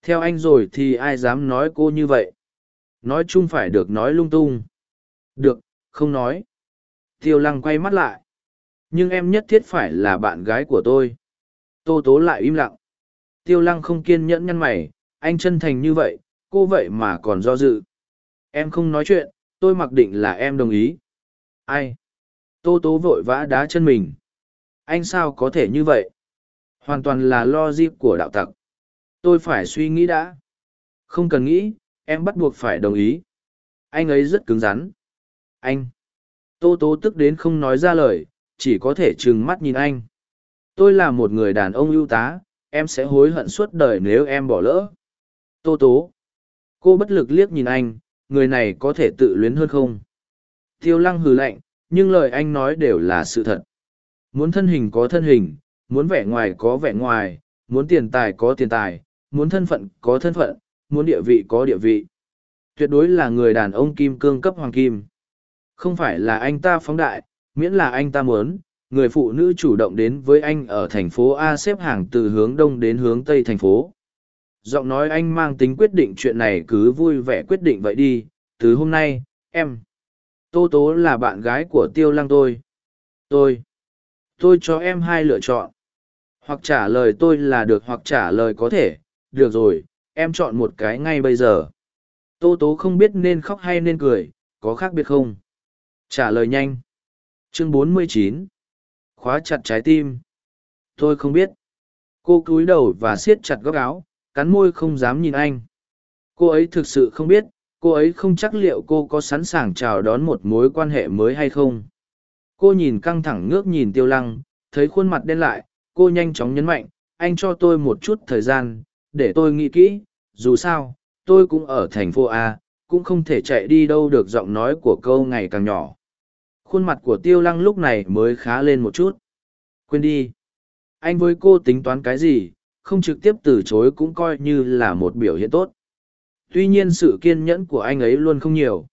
Theo anh rồi thì ai dám nói cô như vậy? Nói chung phải được nói lung tung. Được, không nói. Tiêu lăng quay mắt lại. Nhưng em nhất thiết phải là bạn gái của tôi. Tô tố lại im lặng. Tiêu lăng không kiên nhẫn nhăn mày, anh chân thành như vậy, cô vậy mà còn do dự. Em không nói chuyện, tôi mặc định là em đồng ý. Ai? Tô tố vội vã đá chân mình. Anh sao có thể như vậy? Hoàn toàn là lo dịp của đạo tặc. Tôi phải suy nghĩ đã. Không cần nghĩ em bắt buộc phải đồng ý. Anh ấy rất cứng rắn. Anh. Tô tố tức đến không nói ra lời, chỉ có thể trừng mắt nhìn anh. Tôi là một người đàn ông ưu tá, em sẽ hối hận suốt đời nếu em bỏ lỡ. Tô tố. Cô bất lực liếc nhìn anh, người này có thể tự luyến hơn không? Tiêu lăng hừ lạnh, nhưng lời anh nói đều là sự thật. Muốn thân hình có thân hình, muốn vẻ ngoài có vẻ ngoài, muốn tiền tài có tiền tài, muốn thân phận có thân phận muốn địa vị có địa vị. Tuyệt đối là người đàn ông kim cương cấp hoàng kim. Không phải là anh ta phóng đại, miễn là anh ta muốn, người phụ nữ chủ động đến với anh ở thành phố a xếp hàng từ hướng đông đến hướng tây thành phố. Giọng nói anh mang tính quyết định chuyện này cứ vui vẻ quyết định vậy đi, từ hôm nay, em, tô tố là bạn gái của tiêu lăng tôi. Tôi tôi cho em hai lựa chọn. Hoặc trả lời tôi là được hoặc trả lời có thể, được rồi em chọn một cái ngay bây giờ. Tô tố không biết nên khóc hay nên cười, có khác biệt không? Trả lời nhanh. Chương 49 khóa chặt trái tim. Tôi không biết. Cô cúi đầu và siết chặt góc áo, cắn môi không dám nhìn anh. Cô ấy thực sự không biết, cô ấy không chắc liệu cô có sẵn sàng chào đón một mối quan hệ mới hay không. Cô nhìn căng thẳng ngước nhìn tiêu lăng, thấy khuôn mặt đen lại, cô nhanh chóng nhấn mạnh, anh cho tôi một chút thời gian để tôi nghĩ kỹ, dù sao, tôi cũng ở thành phố a, cũng không thể chạy đi đâu được giọng nói của câu ngày càng nhỏ. Khuôn mặt của tiêu lăng lúc này mới khá lên một chút. Quên đi. Anh với cô tính toán cái gì, không trực tiếp từ chối cũng coi như là một biểu hiện tốt. Tuy nhiên sự kiên nhẫn của anh ấy luôn không nhiều.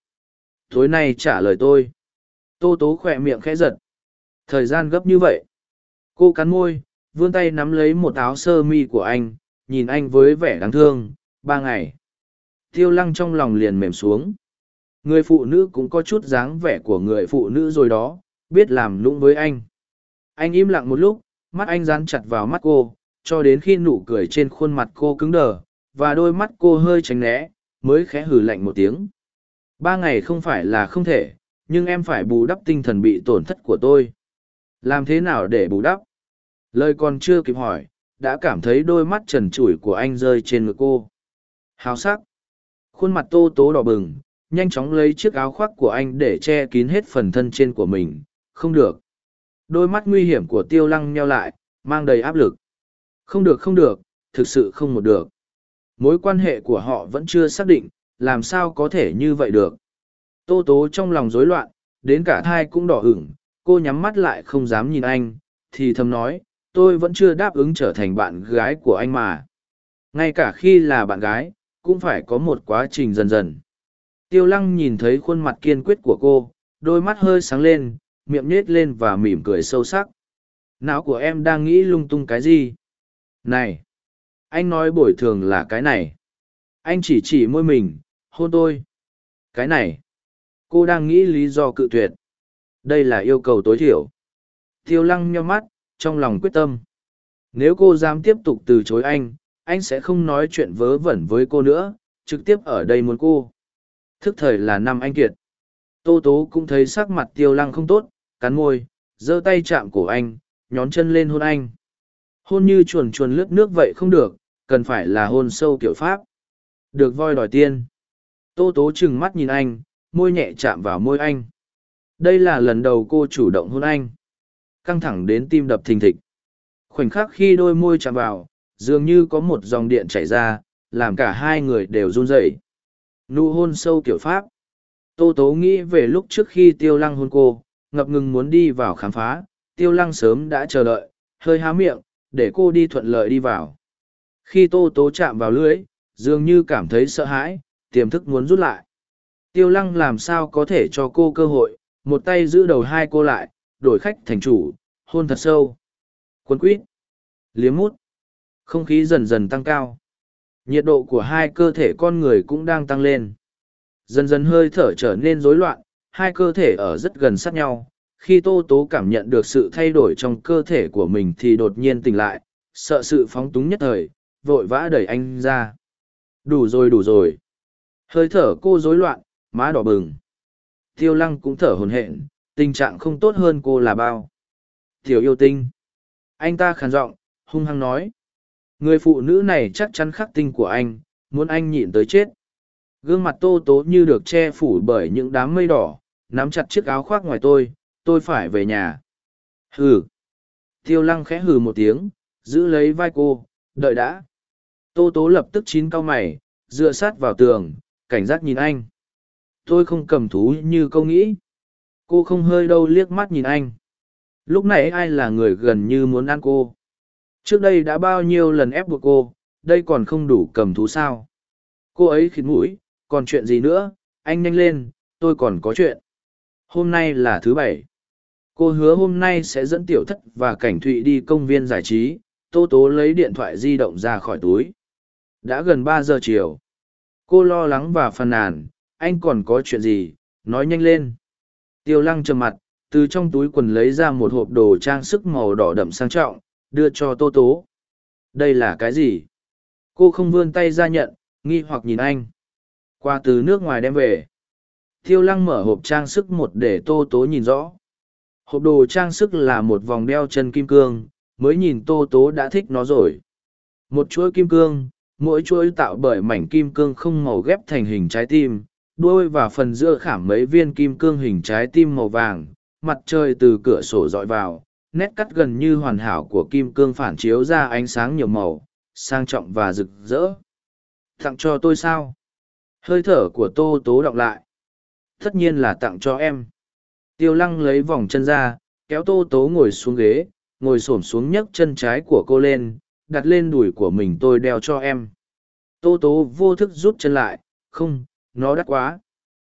Tối nay trả lời tôi. Tô tố khỏe miệng khẽ giật. Thời gian gấp như vậy. Cô cắn môi, vươn tay nắm lấy một áo sơ mi của anh nhìn anh với vẻ đáng thương, ba ngày. Tiêu lăng trong lòng liền mềm xuống. Người phụ nữ cũng có chút dáng vẻ của người phụ nữ rồi đó, biết làm lũng với anh. Anh im lặng một lúc, mắt anh dán chặt vào mắt cô, cho đến khi nụ cười trên khuôn mặt cô cứng đờ, và đôi mắt cô hơi tránh né, mới khẽ hừ lạnh một tiếng. Ba ngày không phải là không thể, nhưng em phải bù đắp tinh thần bị tổn thất của tôi. Làm thế nào để bù đắp? Lời còn chưa kịp hỏi đã cảm thấy đôi mắt trần trụi của anh rơi trên ngực cô. Háo sắc. Khuôn mặt tô tố đỏ bừng, nhanh chóng lấy chiếc áo khoác của anh để che kín hết phần thân trên của mình. Không được. Đôi mắt nguy hiểm của tiêu lăng nheo lại, mang đầy áp lực. Không được không được, thực sự không một được. Mối quan hệ của họ vẫn chưa xác định, làm sao có thể như vậy được. Tô tố trong lòng rối loạn, đến cả thai cũng đỏ ửng, cô nhắm mắt lại không dám nhìn anh, thì thầm nói tôi vẫn chưa đáp ứng trở thành bạn gái của anh mà. Ngay cả khi là bạn gái, cũng phải có một quá trình dần dần. Tiêu lăng nhìn thấy khuôn mặt kiên quyết của cô, đôi mắt hơi sáng lên, miệng nết lên và mỉm cười sâu sắc. Não của em đang nghĩ lung tung cái gì? Này! Anh nói bồi thường là cái này. Anh chỉ chỉ môi mình, hôn tôi. Cái này! Cô đang nghĩ lý do cự tuyệt. Đây là yêu cầu tối thiểu. Tiêu lăng nho mắt trong lòng quyết tâm. Nếu cô dám tiếp tục từ chối anh anh sẽ không nói chuyện vớ vẩn với cô nữa, trực tiếp ở đây muốn cô. Thức thời là năm anh kiệt. Tô tố cũng thấy sắc mặt tiêu lăng không tốt, cắn môi, giơ tay chạm cổ anh, nhón chân lên hôn anh. Hôn như chuồn chuồn lướt nước vậy không được, cần phải là hôn sâu kiểu pháp. Được voi đòi tiên. Tô tố trừng mắt nhìn anh, môi nhẹ chạm vào môi anh. Đây là lần đầu cô chủ động hôn anh căng thẳng đến tim đập thình thịch. Khoảnh khắc khi đôi môi chạm vào, dường như có một dòng điện chảy ra, làm cả hai người đều run rẩy. Nụ hôn sâu kiểu pháp. Tô tố nghĩ về lúc trước khi tiêu lăng hôn cô, ngập ngừng muốn đi vào khám phá, tiêu lăng sớm đã chờ đợi, hơi há miệng, để cô đi thuận lợi đi vào. Khi tô tố chạm vào lưới dường như cảm thấy sợ hãi, tiềm thức muốn rút lại. Tiêu lăng làm sao có thể cho cô cơ hội, một tay giữ đầu hai cô lại đổi khách thành chủ, hôn thật sâu. Cuốn quýt, liếm mút, không khí dần dần tăng cao. Nhiệt độ của hai cơ thể con người cũng đang tăng lên. Dần dần hơi thở trở nên rối loạn, hai cơ thể ở rất gần sát nhau. Khi tô tố cảm nhận được sự thay đổi trong cơ thể của mình thì đột nhiên tỉnh lại, sợ sự phóng túng nhất thời, vội vã đẩy anh ra. Đủ rồi đủ rồi. Hơi thở cô rối loạn, má đỏ bừng. Tiêu lăng cũng thở hồn hện tình trạng không tốt hơn cô là bao. Tiểu yêu tinh. Anh ta khàn giọng, hung hăng nói. Người phụ nữ này chắc chắn khắc tinh của anh, muốn anh nhịn tới chết. Gương mặt tô tố như được che phủ bởi những đám mây đỏ, nắm chặt chiếc áo khoác ngoài tôi tôi phải về nhà. Hừ. Tiêu lăng khẽ hừ một tiếng, giữ lấy vai cô, đợi đã. Tô tố lập tức chín cau mày, dựa sát vào tường, cảnh giác nhìn anh. Tôi không cầm thú như câu nghĩ cô không hơi đâu liếc mắt nhìn anh. Lúc này ai là người gần như muốn ăn cô? Trước đây đã bao nhiêu lần ép buộc cô, đây còn không đủ cầm thú sao? Cô ấy khịt mũi, còn chuyện gì nữa? Anh nhanh lên, tôi còn có chuyện. Hôm nay là thứ bảy. Cô hứa hôm nay sẽ dẫn tiểu thất và cảnh thụy đi công viên giải trí. Tô tố lấy điện thoại di động ra khỏi túi. Đã gần ba giờ chiều. Cô lo lắng và phàn nàn. Anh còn có chuyện gì? Nói nhanh lên tiêu lăng trầm mặt, từ trong túi quần lấy ra một hộp đồ trang sức màu đỏ đậm sang trọng, đưa cho tô tố. Đây là cái gì? Cô không vươn tay ra nhận, nghi hoặc nhìn anh. Qua từ nước ngoài đem về. Tiêu lăng mở hộp trang sức một để tô tố nhìn rõ. Hộp đồ trang sức là một vòng đeo chân kim cương, mới nhìn tô tố đã thích nó rồi. Một chuỗi kim cương, mỗi chuỗi tạo bởi mảnh kim cương không màu ghép thành hình trái tim đuôi và phần giữa khảm mấy viên kim cương hình trái tim màu vàng, mặt trời từ cửa sổ dọi vào, nét cắt gần như hoàn hảo của kim cương phản chiếu ra ánh sáng nhiều màu, sang trọng và rực rỡ. Tặng cho tôi sao? Hơi thở của tô tố đọng lại. Tất nhiên là tặng cho em. Tiêu lăng lấy vòng chân ra, kéo tô tố ngồi xuống ghế, ngồi s ổ m xuống nhấc chân trái của cô lên, đặt lên đùi của mình tôi đeo cho em. Tô tố vô thức rút chân lại, không nó đắt quá.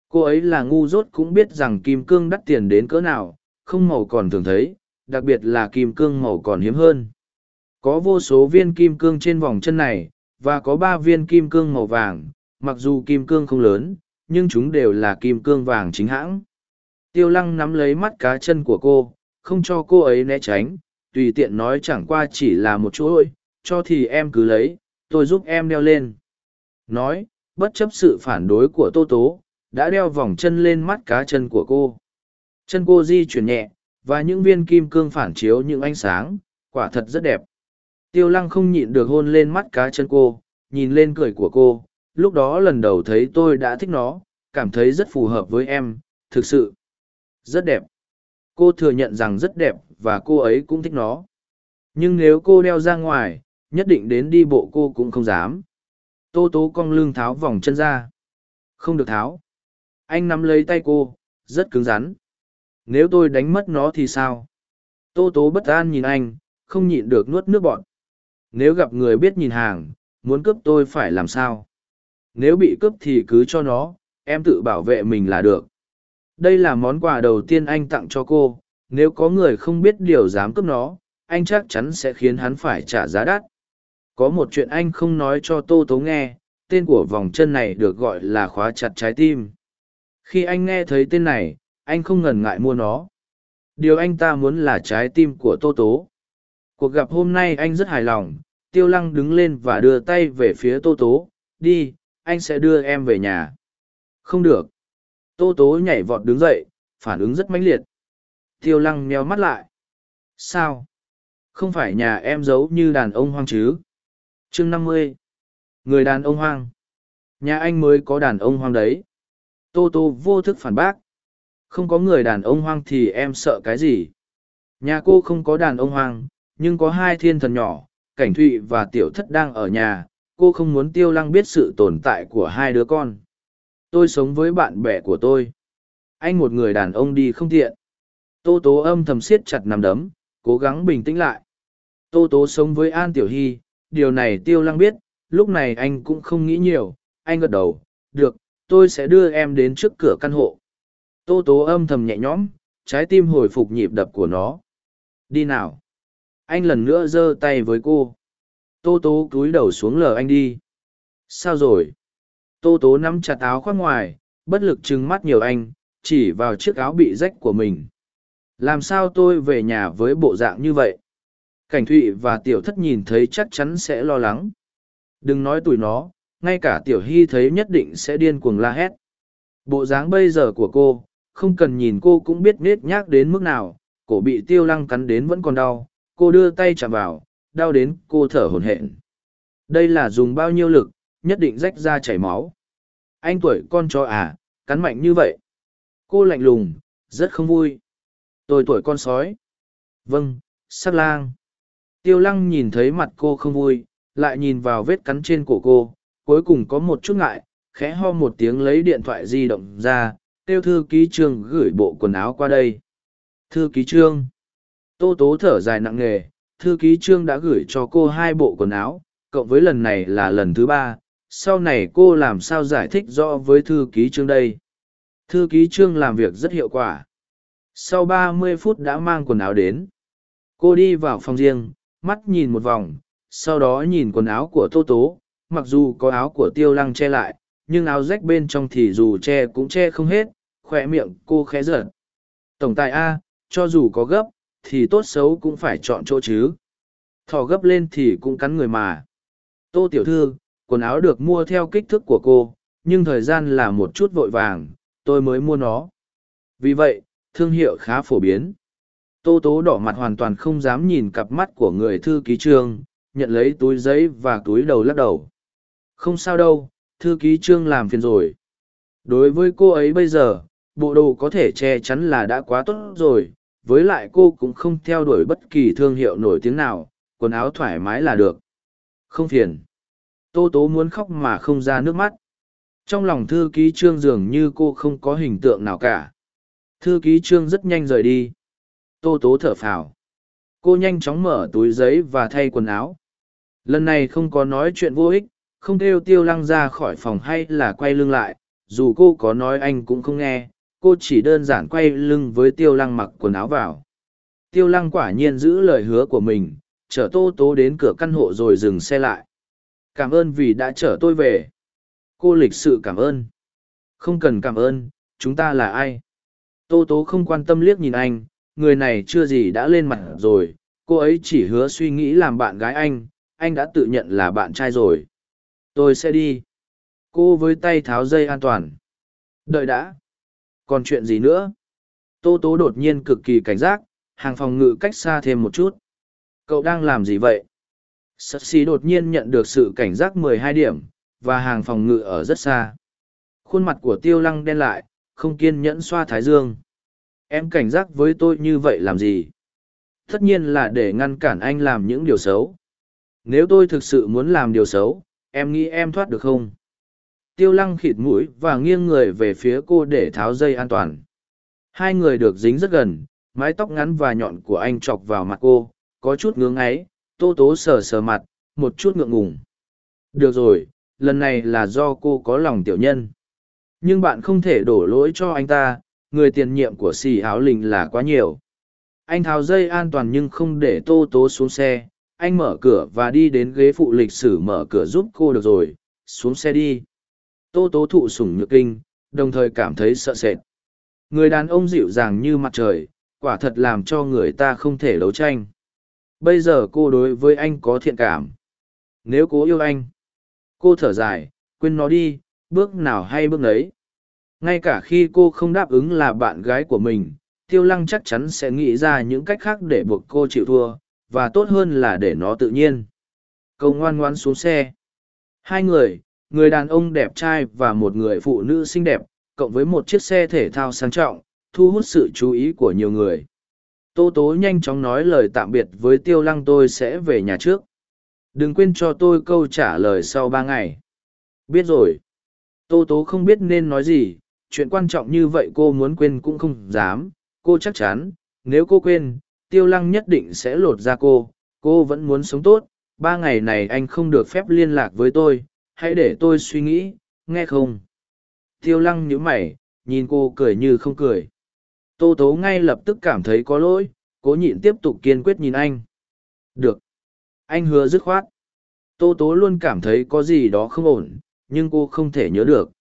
Cô ấy là ngu dốt cũng biết rằng kim cương đắt tiền đến cỡ nào, không màu còn thường thấy, đặc biệt là kim cương màu còn hiếm hơn. Có vô số viên kim cương trên vòng chân này, và có ba viên kim cương màu vàng, mặc dù kim cương không lớn, nhưng chúng đều là kim cương vàng chính hãng. Tiêu lăng nắm lấy mắt cá chân của cô, không cho cô ấy né tránh, tùy tiện nói chẳng qua chỉ là một chỗ chuỗi cho thì em cứ lấy, tôi giúp em đeo lên. Nói bất chấp sự phản đối của tô tố, đã đeo vòng chân lên mắt cá chân của cô. Chân cô di chuyển nhẹ, và những viên kim cương phản chiếu những ánh sáng, quả thật rất đẹp. Tiêu lăng không nhịn được hôn lên mắt cá chân cô, nhìn lên cười của cô. Lúc đó lần đầu thấy tôi đã thích nó, cảm thấy rất phù hợp với em, thực sự. Rất đẹp. Cô thừa nhận rằng rất đẹp, và cô ấy cũng thích nó. Nhưng nếu cô đeo ra ngoài, nhất định đến đi bộ cô cũng không dám tô tố cong lưng tháo vòng chân ra. Không được tháo. Anh nắm lấy tay cô, rất cứng rắn. Nếu tôi đánh mất nó thì sao? Tô tố bất an nhìn anh, không nhịn được nuốt nước bọn nếu gặp người biết nhìn hàng, muốn cướp tôi phải làm sao? Nếu bị cướp thì cứ cho nó, em tự bảo vệ mình là được. Đây là món quà đầu tiên anh tặng cho cô. Nếu có người không biết điều dám cướp nó, anh chắc chắn sẽ khiến hắn phải trả giá đắt có một chuyện anh không nói cho tô tố nghe, tên của vòng chân này được gọi là khóa chặt trái tim. Khi anh nghe thấy tên này, anh không ngần ngại mua nó. Điều anh ta muốn là trái tim của tô tố. Cuộc gặp hôm nay anh rất hài lòng, tiêu lăng đứng lên và đưa tay về phía tô tố. Đi, anh sẽ đưa em về nhà. Không được. Tô tố nhảy vọt đứng dậy, phản ứng rất mãnh liệt. Tiêu lăng meo mắt lại. Sao? Không phải nhà em giấu như đàn ông hoang chứ? Chương năm mươi. Người đàn ông hoang. Nhà anh mới có đàn ông hoang đấy. Tô tô vô thức phản bác. Không có người đàn ông hoang thì em sợ cái gì? Nhà cô không có đàn ông hoang, nhưng có hai thiên thần nhỏ, cảnh thụy và tiểu thất đang ở nhà. Cô không muốn tiêu lăng biết sự tồn tại của hai đứa con. Tôi sống với bạn bè của tôi. Anh một người đàn ông đi không tiện. Tô tố âm thầm siết chặt nằm đấm, cố gắng bình tĩnh lại. Tô tố sống với an tiểu hy điều này tiêu lăng biết, lúc này anh cũng không nghĩ nhiều, anh gật đầu, được, tôi sẽ đưa em đến trước cửa căn hộ. Tô tố âm thầm nhẹ nhõm, trái tim hồi phục nhịp đập của nó. Đi nào. Anh lần nữa giơ tay với cô. Tô tố cúi đầu xuống lờ anh đi. Sao rồi? Tô tố nắm chặt áo khoác ngoài, bất lực trừng mắt nhiều anh, chỉ vào chiếc áo bị rách của mình. Làm sao tôi về nhà với bộ dạng như vậy? Cảnh thụy và tiểu thất nhìn thấy chắc chắn sẽ lo lắng. Đừng nói tụi nó, ngay cả tiểu hy thấy nhất định sẽ điên cuồng la hét. Bộ dáng bây giờ của cô, không cần nhìn cô cũng biết nết nhác đến mức nào, cổ bị tiêu lăng cắn đến vẫn còn đau, cô đưa tay chạm vào, đau đến cô thở hổn hển. Đây là dùng bao nhiêu lực, nhất định rách ra chảy máu. Anh tuổi con chó à cắn mạnh như vậy. Cô lạnh lùng, rất không vui. Tôi tuổi con sói. Vâng sát lang tiêu lăng nhìn thấy mặt cô không vui, lại nhìn vào vết cắn trên cổ cô, cuối cùng có một chút ngại, khẽ ho một tiếng lấy điện thoại di động ra kêu thư ký trương gửi bộ quần áo qua đây. Thư ký trương? Tô tố thở dài nặng nề, thư ký trương đã gửi cho cô hai bộ quần áo, cộng với lần này là lần thứ ba, sau này cô làm sao giải thích rõ với thư ký trương đây? Thư ký trương làm việc rất hiệu quả. Sau ba mươi phút đã mang quần áo đến, cô đi vào phòng riêng mắt nhìn một vòng, sau đó nhìn quần áo của tô tố. Mặc dù có áo của tiêu lăng che lại, nhưng áo rách bên trong thì dù che cũng che không hết, khỏe miệng cô khẽ giật. Tổng tài a, cho dù có gấp, thì tốt xấu cũng phải chọn chỗ chứ. Thò gấp lên thì cũng cắn người mà. Tô tiểu thư, quần áo được mua theo kích thước của cô, nhưng thời gian là một chút vội vàng, tôi mới mua nó. Vì vậy, thương hiệu khá phổ biến tô tố đỏ mặt hoàn toàn không dám nhìn cặp mắt của người thư ký trương, nhận lấy túi giấy và túi đầu lắc đầu. Không sao đâu, thư ký trương làm phiền rồi. Đối với cô ấy bây giờ, bộ đồ có thể che chắn là đã quá tốt rồi, với lại cô cũng không theo đuổi bất kỳ thương hiệu nổi tiếng nào, quần áo thoải mái là được. Không phiền. Tô tố muốn khóc mà không ra nước mắt. Trong lòng thư ký trương dường như cô không có hình tượng nào cả. Thư ký trương rất nhanh rời đi tô tố thở phào. Cô nhanh chóng mở túi giấy và thay quần áo. Lần này không có nói chuyện vô ích, không kêu tiêu lăng ra khỏi phòng hay là quay lưng lại, dù cô có nói anh cũng không nghe, cô chỉ đơn giản quay lưng với tiêu lăng mặc quần áo vào. Tiêu lăng quả nhiên giữ lời hứa của mình, chở tô tố đến cửa căn hộ rồi dừng xe lại. Cảm ơn vì đã chở tôi về. Cô lịch sự cảm ơn. Không cần cảm ơn, chúng ta là ai? Tô tố không quan tâm liếc nhìn anh người này chưa gì đã lên mặt rồi, cô ấy chỉ hứa suy nghĩ làm bạn gái anh anh đã tự nhận là bạn trai rồi. Tôi sẽ đi. Cô với tay tháo dây an toàn. Đợi đã. Còn chuyện gì nữa? Tô tố đột nhiên cực kỳ cảnh giác, hàng phòng ngự cách xa thêm một chút. Cậu đang làm gì vậy? Sắt xì đột nhiên nhận được sự cảnh giác mười hai điểm, và hàng phòng ngự ở rất xa. Khuôn mặt của tiêu lăng đen lại, không kiên nhẫn xoa thái dương em cảnh giác với tôi như vậy làm gì? Tất nhiên là để ngăn cản anh làm những điều xấu. Nếu tôi thực sự muốn làm điều xấu, em nghĩ em thoát được không? Tiêu lăng khịt mũi và nghiêng người về phía cô để tháo dây an toàn. Hai người được dính rất gần, mái tóc ngắn và nhọn của anh chọc vào mặt cô, có chút ngưỡng ấy tô tố sờ sờ mặt, một chút ngượng ngùng. Được rồi, lần này là do cô có lòng tiểu nhân. Nhưng bạn không thể đổ lỗi cho anh ta người tiền nhiệm của xì áo lình là quá nhiều. Anh tháo dây an toàn nhưng không để tô tố xuống xe. Anh mở cửa và đi đến ghế phụ lịch sử mở cửa giúp cô được rồi. Xuống xe đi. Tô tố thụ sủng nhược kinh, đồng thời cảm thấy sợ sệt. Người đàn ông dịu dàng như mặt trời, quả thật làm cho người ta không thể đấu tranh. Bây giờ cô đối với anh có thiện cảm. Nếu cố yêu anh, cô thở dài, quên nó đi, bước nào hay bước nấy ngay cả khi cô không đáp ứng là bạn gái của mình, tiêu lăng chắc chắn sẽ nghĩ ra những cách khác để buộc cô chịu thua, và tốt hơn là để nó tự nhiên. Câu ngoan ngoan xuống xe. Hai người người đàn ông đẹp trai và một người phụ nữ xinh đẹp, cộng với một chiếc xe thể thao sang trọng, thu hút sự chú ý của nhiều người. Tô tố nhanh chóng nói lời tạm biệt với tiêu lăng tôi sẽ về nhà trước. Đừng quên cho tôi câu trả lời sau ba ngày. Biết rồi. Tô tố không biết nên nói gì chuyện quan trọng như vậy cô muốn quên cũng không dám. Cô chắc chắn, nếu cô quên, tiêu lăng nhất định sẽ lột ra cô. Cô vẫn muốn sống tốt. Ba ngày này anh không được phép liên lạc với tôi. Hãy để tôi suy nghĩ, nghe không? Tiêu lăng nhíu mày, nhìn cô cười như không cười. Tô tố ngay lập tức cảm thấy có lỗi. Cố nhịn tiếp tục kiên quyết nhìn anh. Được. Anh hứa dứt khoát. Tô tố luôn cảm thấy có gì đó không ổn, nhưng cô không thể nhớ được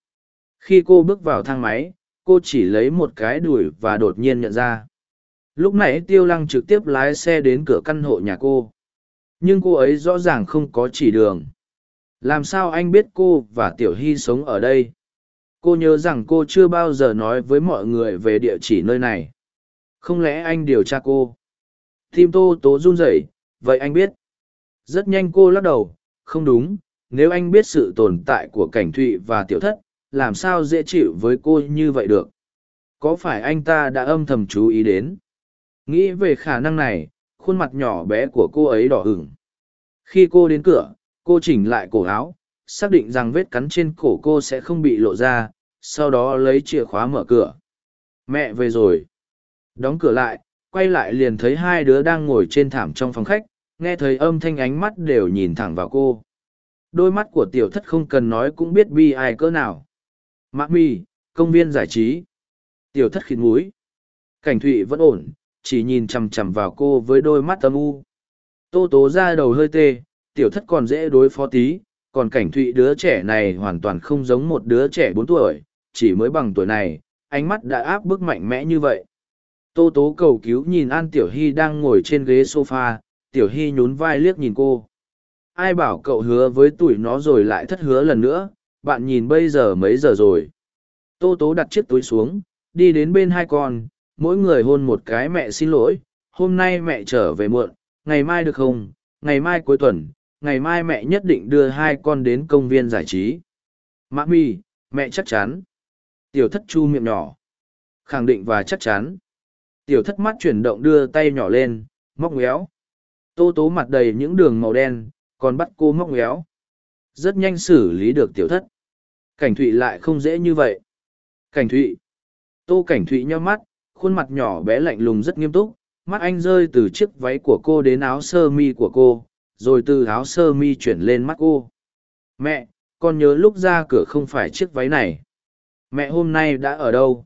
khi cô bước vào thang máy, cô chỉ lấy một cái đùi và đột nhiên nhận ra. Lúc nãy tiêu lăng trực tiếp lái xe đến cửa căn hộ nhà cô. Nhưng cô ấy rõ ràng không có chỉ đường. Làm sao anh biết cô và tiểu hy sống ở đây? Cô nhớ rằng cô chưa bao giờ nói với mọi người về địa chỉ nơi này. Không lẽ anh điều tra cô? Tim tô tố run rẩy, vậy anh biết. Rất nhanh cô lắc đầu, không đúng, nếu anh biết sự tồn tại của cảnh thụy và tiểu thất làm sao dễ chịu với cô như vậy được? Có phải anh ta đã âm thầm chú ý đến? Nghĩ về khả năng này, khuôn mặt nhỏ bé của cô ấy đỏ hửng khi cô đến cửa, cô chỉnh lại cổ áo, xác định rằng vết cắn trên cổ cô sẽ không bị lộ ra, sau đó lấy chìa khóa mở cửa. Mẹ về rồi. Đóng cửa lại, quay lại liền thấy hai đứa đang ngồi trên thảm trong phòng khách, nghe thấy âm thanh ánh mắt đều nhìn thẳng vào cô. Đôi mắt của tiểu thất không cần nói cũng biết bi ai cỡ nào mã mi, công viên giải trí. Tiểu thất khịt múi cảnh thụy vẫn ổn, chỉ nhìn chằm chằm vào cô với đôi mắt âm u. Tô tố ra đầu hơi tê, tiểu thất còn dễ đối phó tí, còn cảnh thụy đứa trẻ này hoàn toàn không giống một đứa trẻ bốn tuổi, chỉ mới bằng tuổi này, ánh mắt đã áp bức mạnh mẽ như vậy. Tô tố cầu cứu nhìn an tiểu hy đang ngồi trên ghế s o f a tiểu hy nhún vai liếc nhìn cô. Ai bảo cậu hứa với tuổi nó rồi lại thất hứa lần nữa? Bạn nhìn bây giờ mấy giờ rồi? Tô tố đặt chiếc túi xuống, đi đến bên hai con, mỗi người hôn một cái mẹ xin lỗi, hôm nay mẹ trở về muộn, ngày mai được không? Ngày mai cuối tuần, ngày mai mẹ nhất định đưa hai con đến công viên giải trí. Mã mi, mẹ chắc chắn. Tiểu thất chu miệng nhỏ. Khẳng định và chắc chắn. Tiểu thất mắt chuyển động đưa tay nhỏ lên, móc méo tô tố mặt đầy những đường màu đen, còn bắt cô móc méo rất nhanh xử lý được tiểu thất cảnh thụy lại không dễ như vậy. Cảnh thụy. Tô cảnh thụy nheo mắt, khuôn mặt nhỏ bé lạnh lùng rất nghiêm túc, mắt anh rơi từ chiếc váy của cô đến áo sơ mi của cô, rồi từ áo sơ mi chuyển lên mắt cô. Mẹ, con nhớ lúc ra cửa không phải chiếc váy này. Mẹ hôm nay đã ở đâu?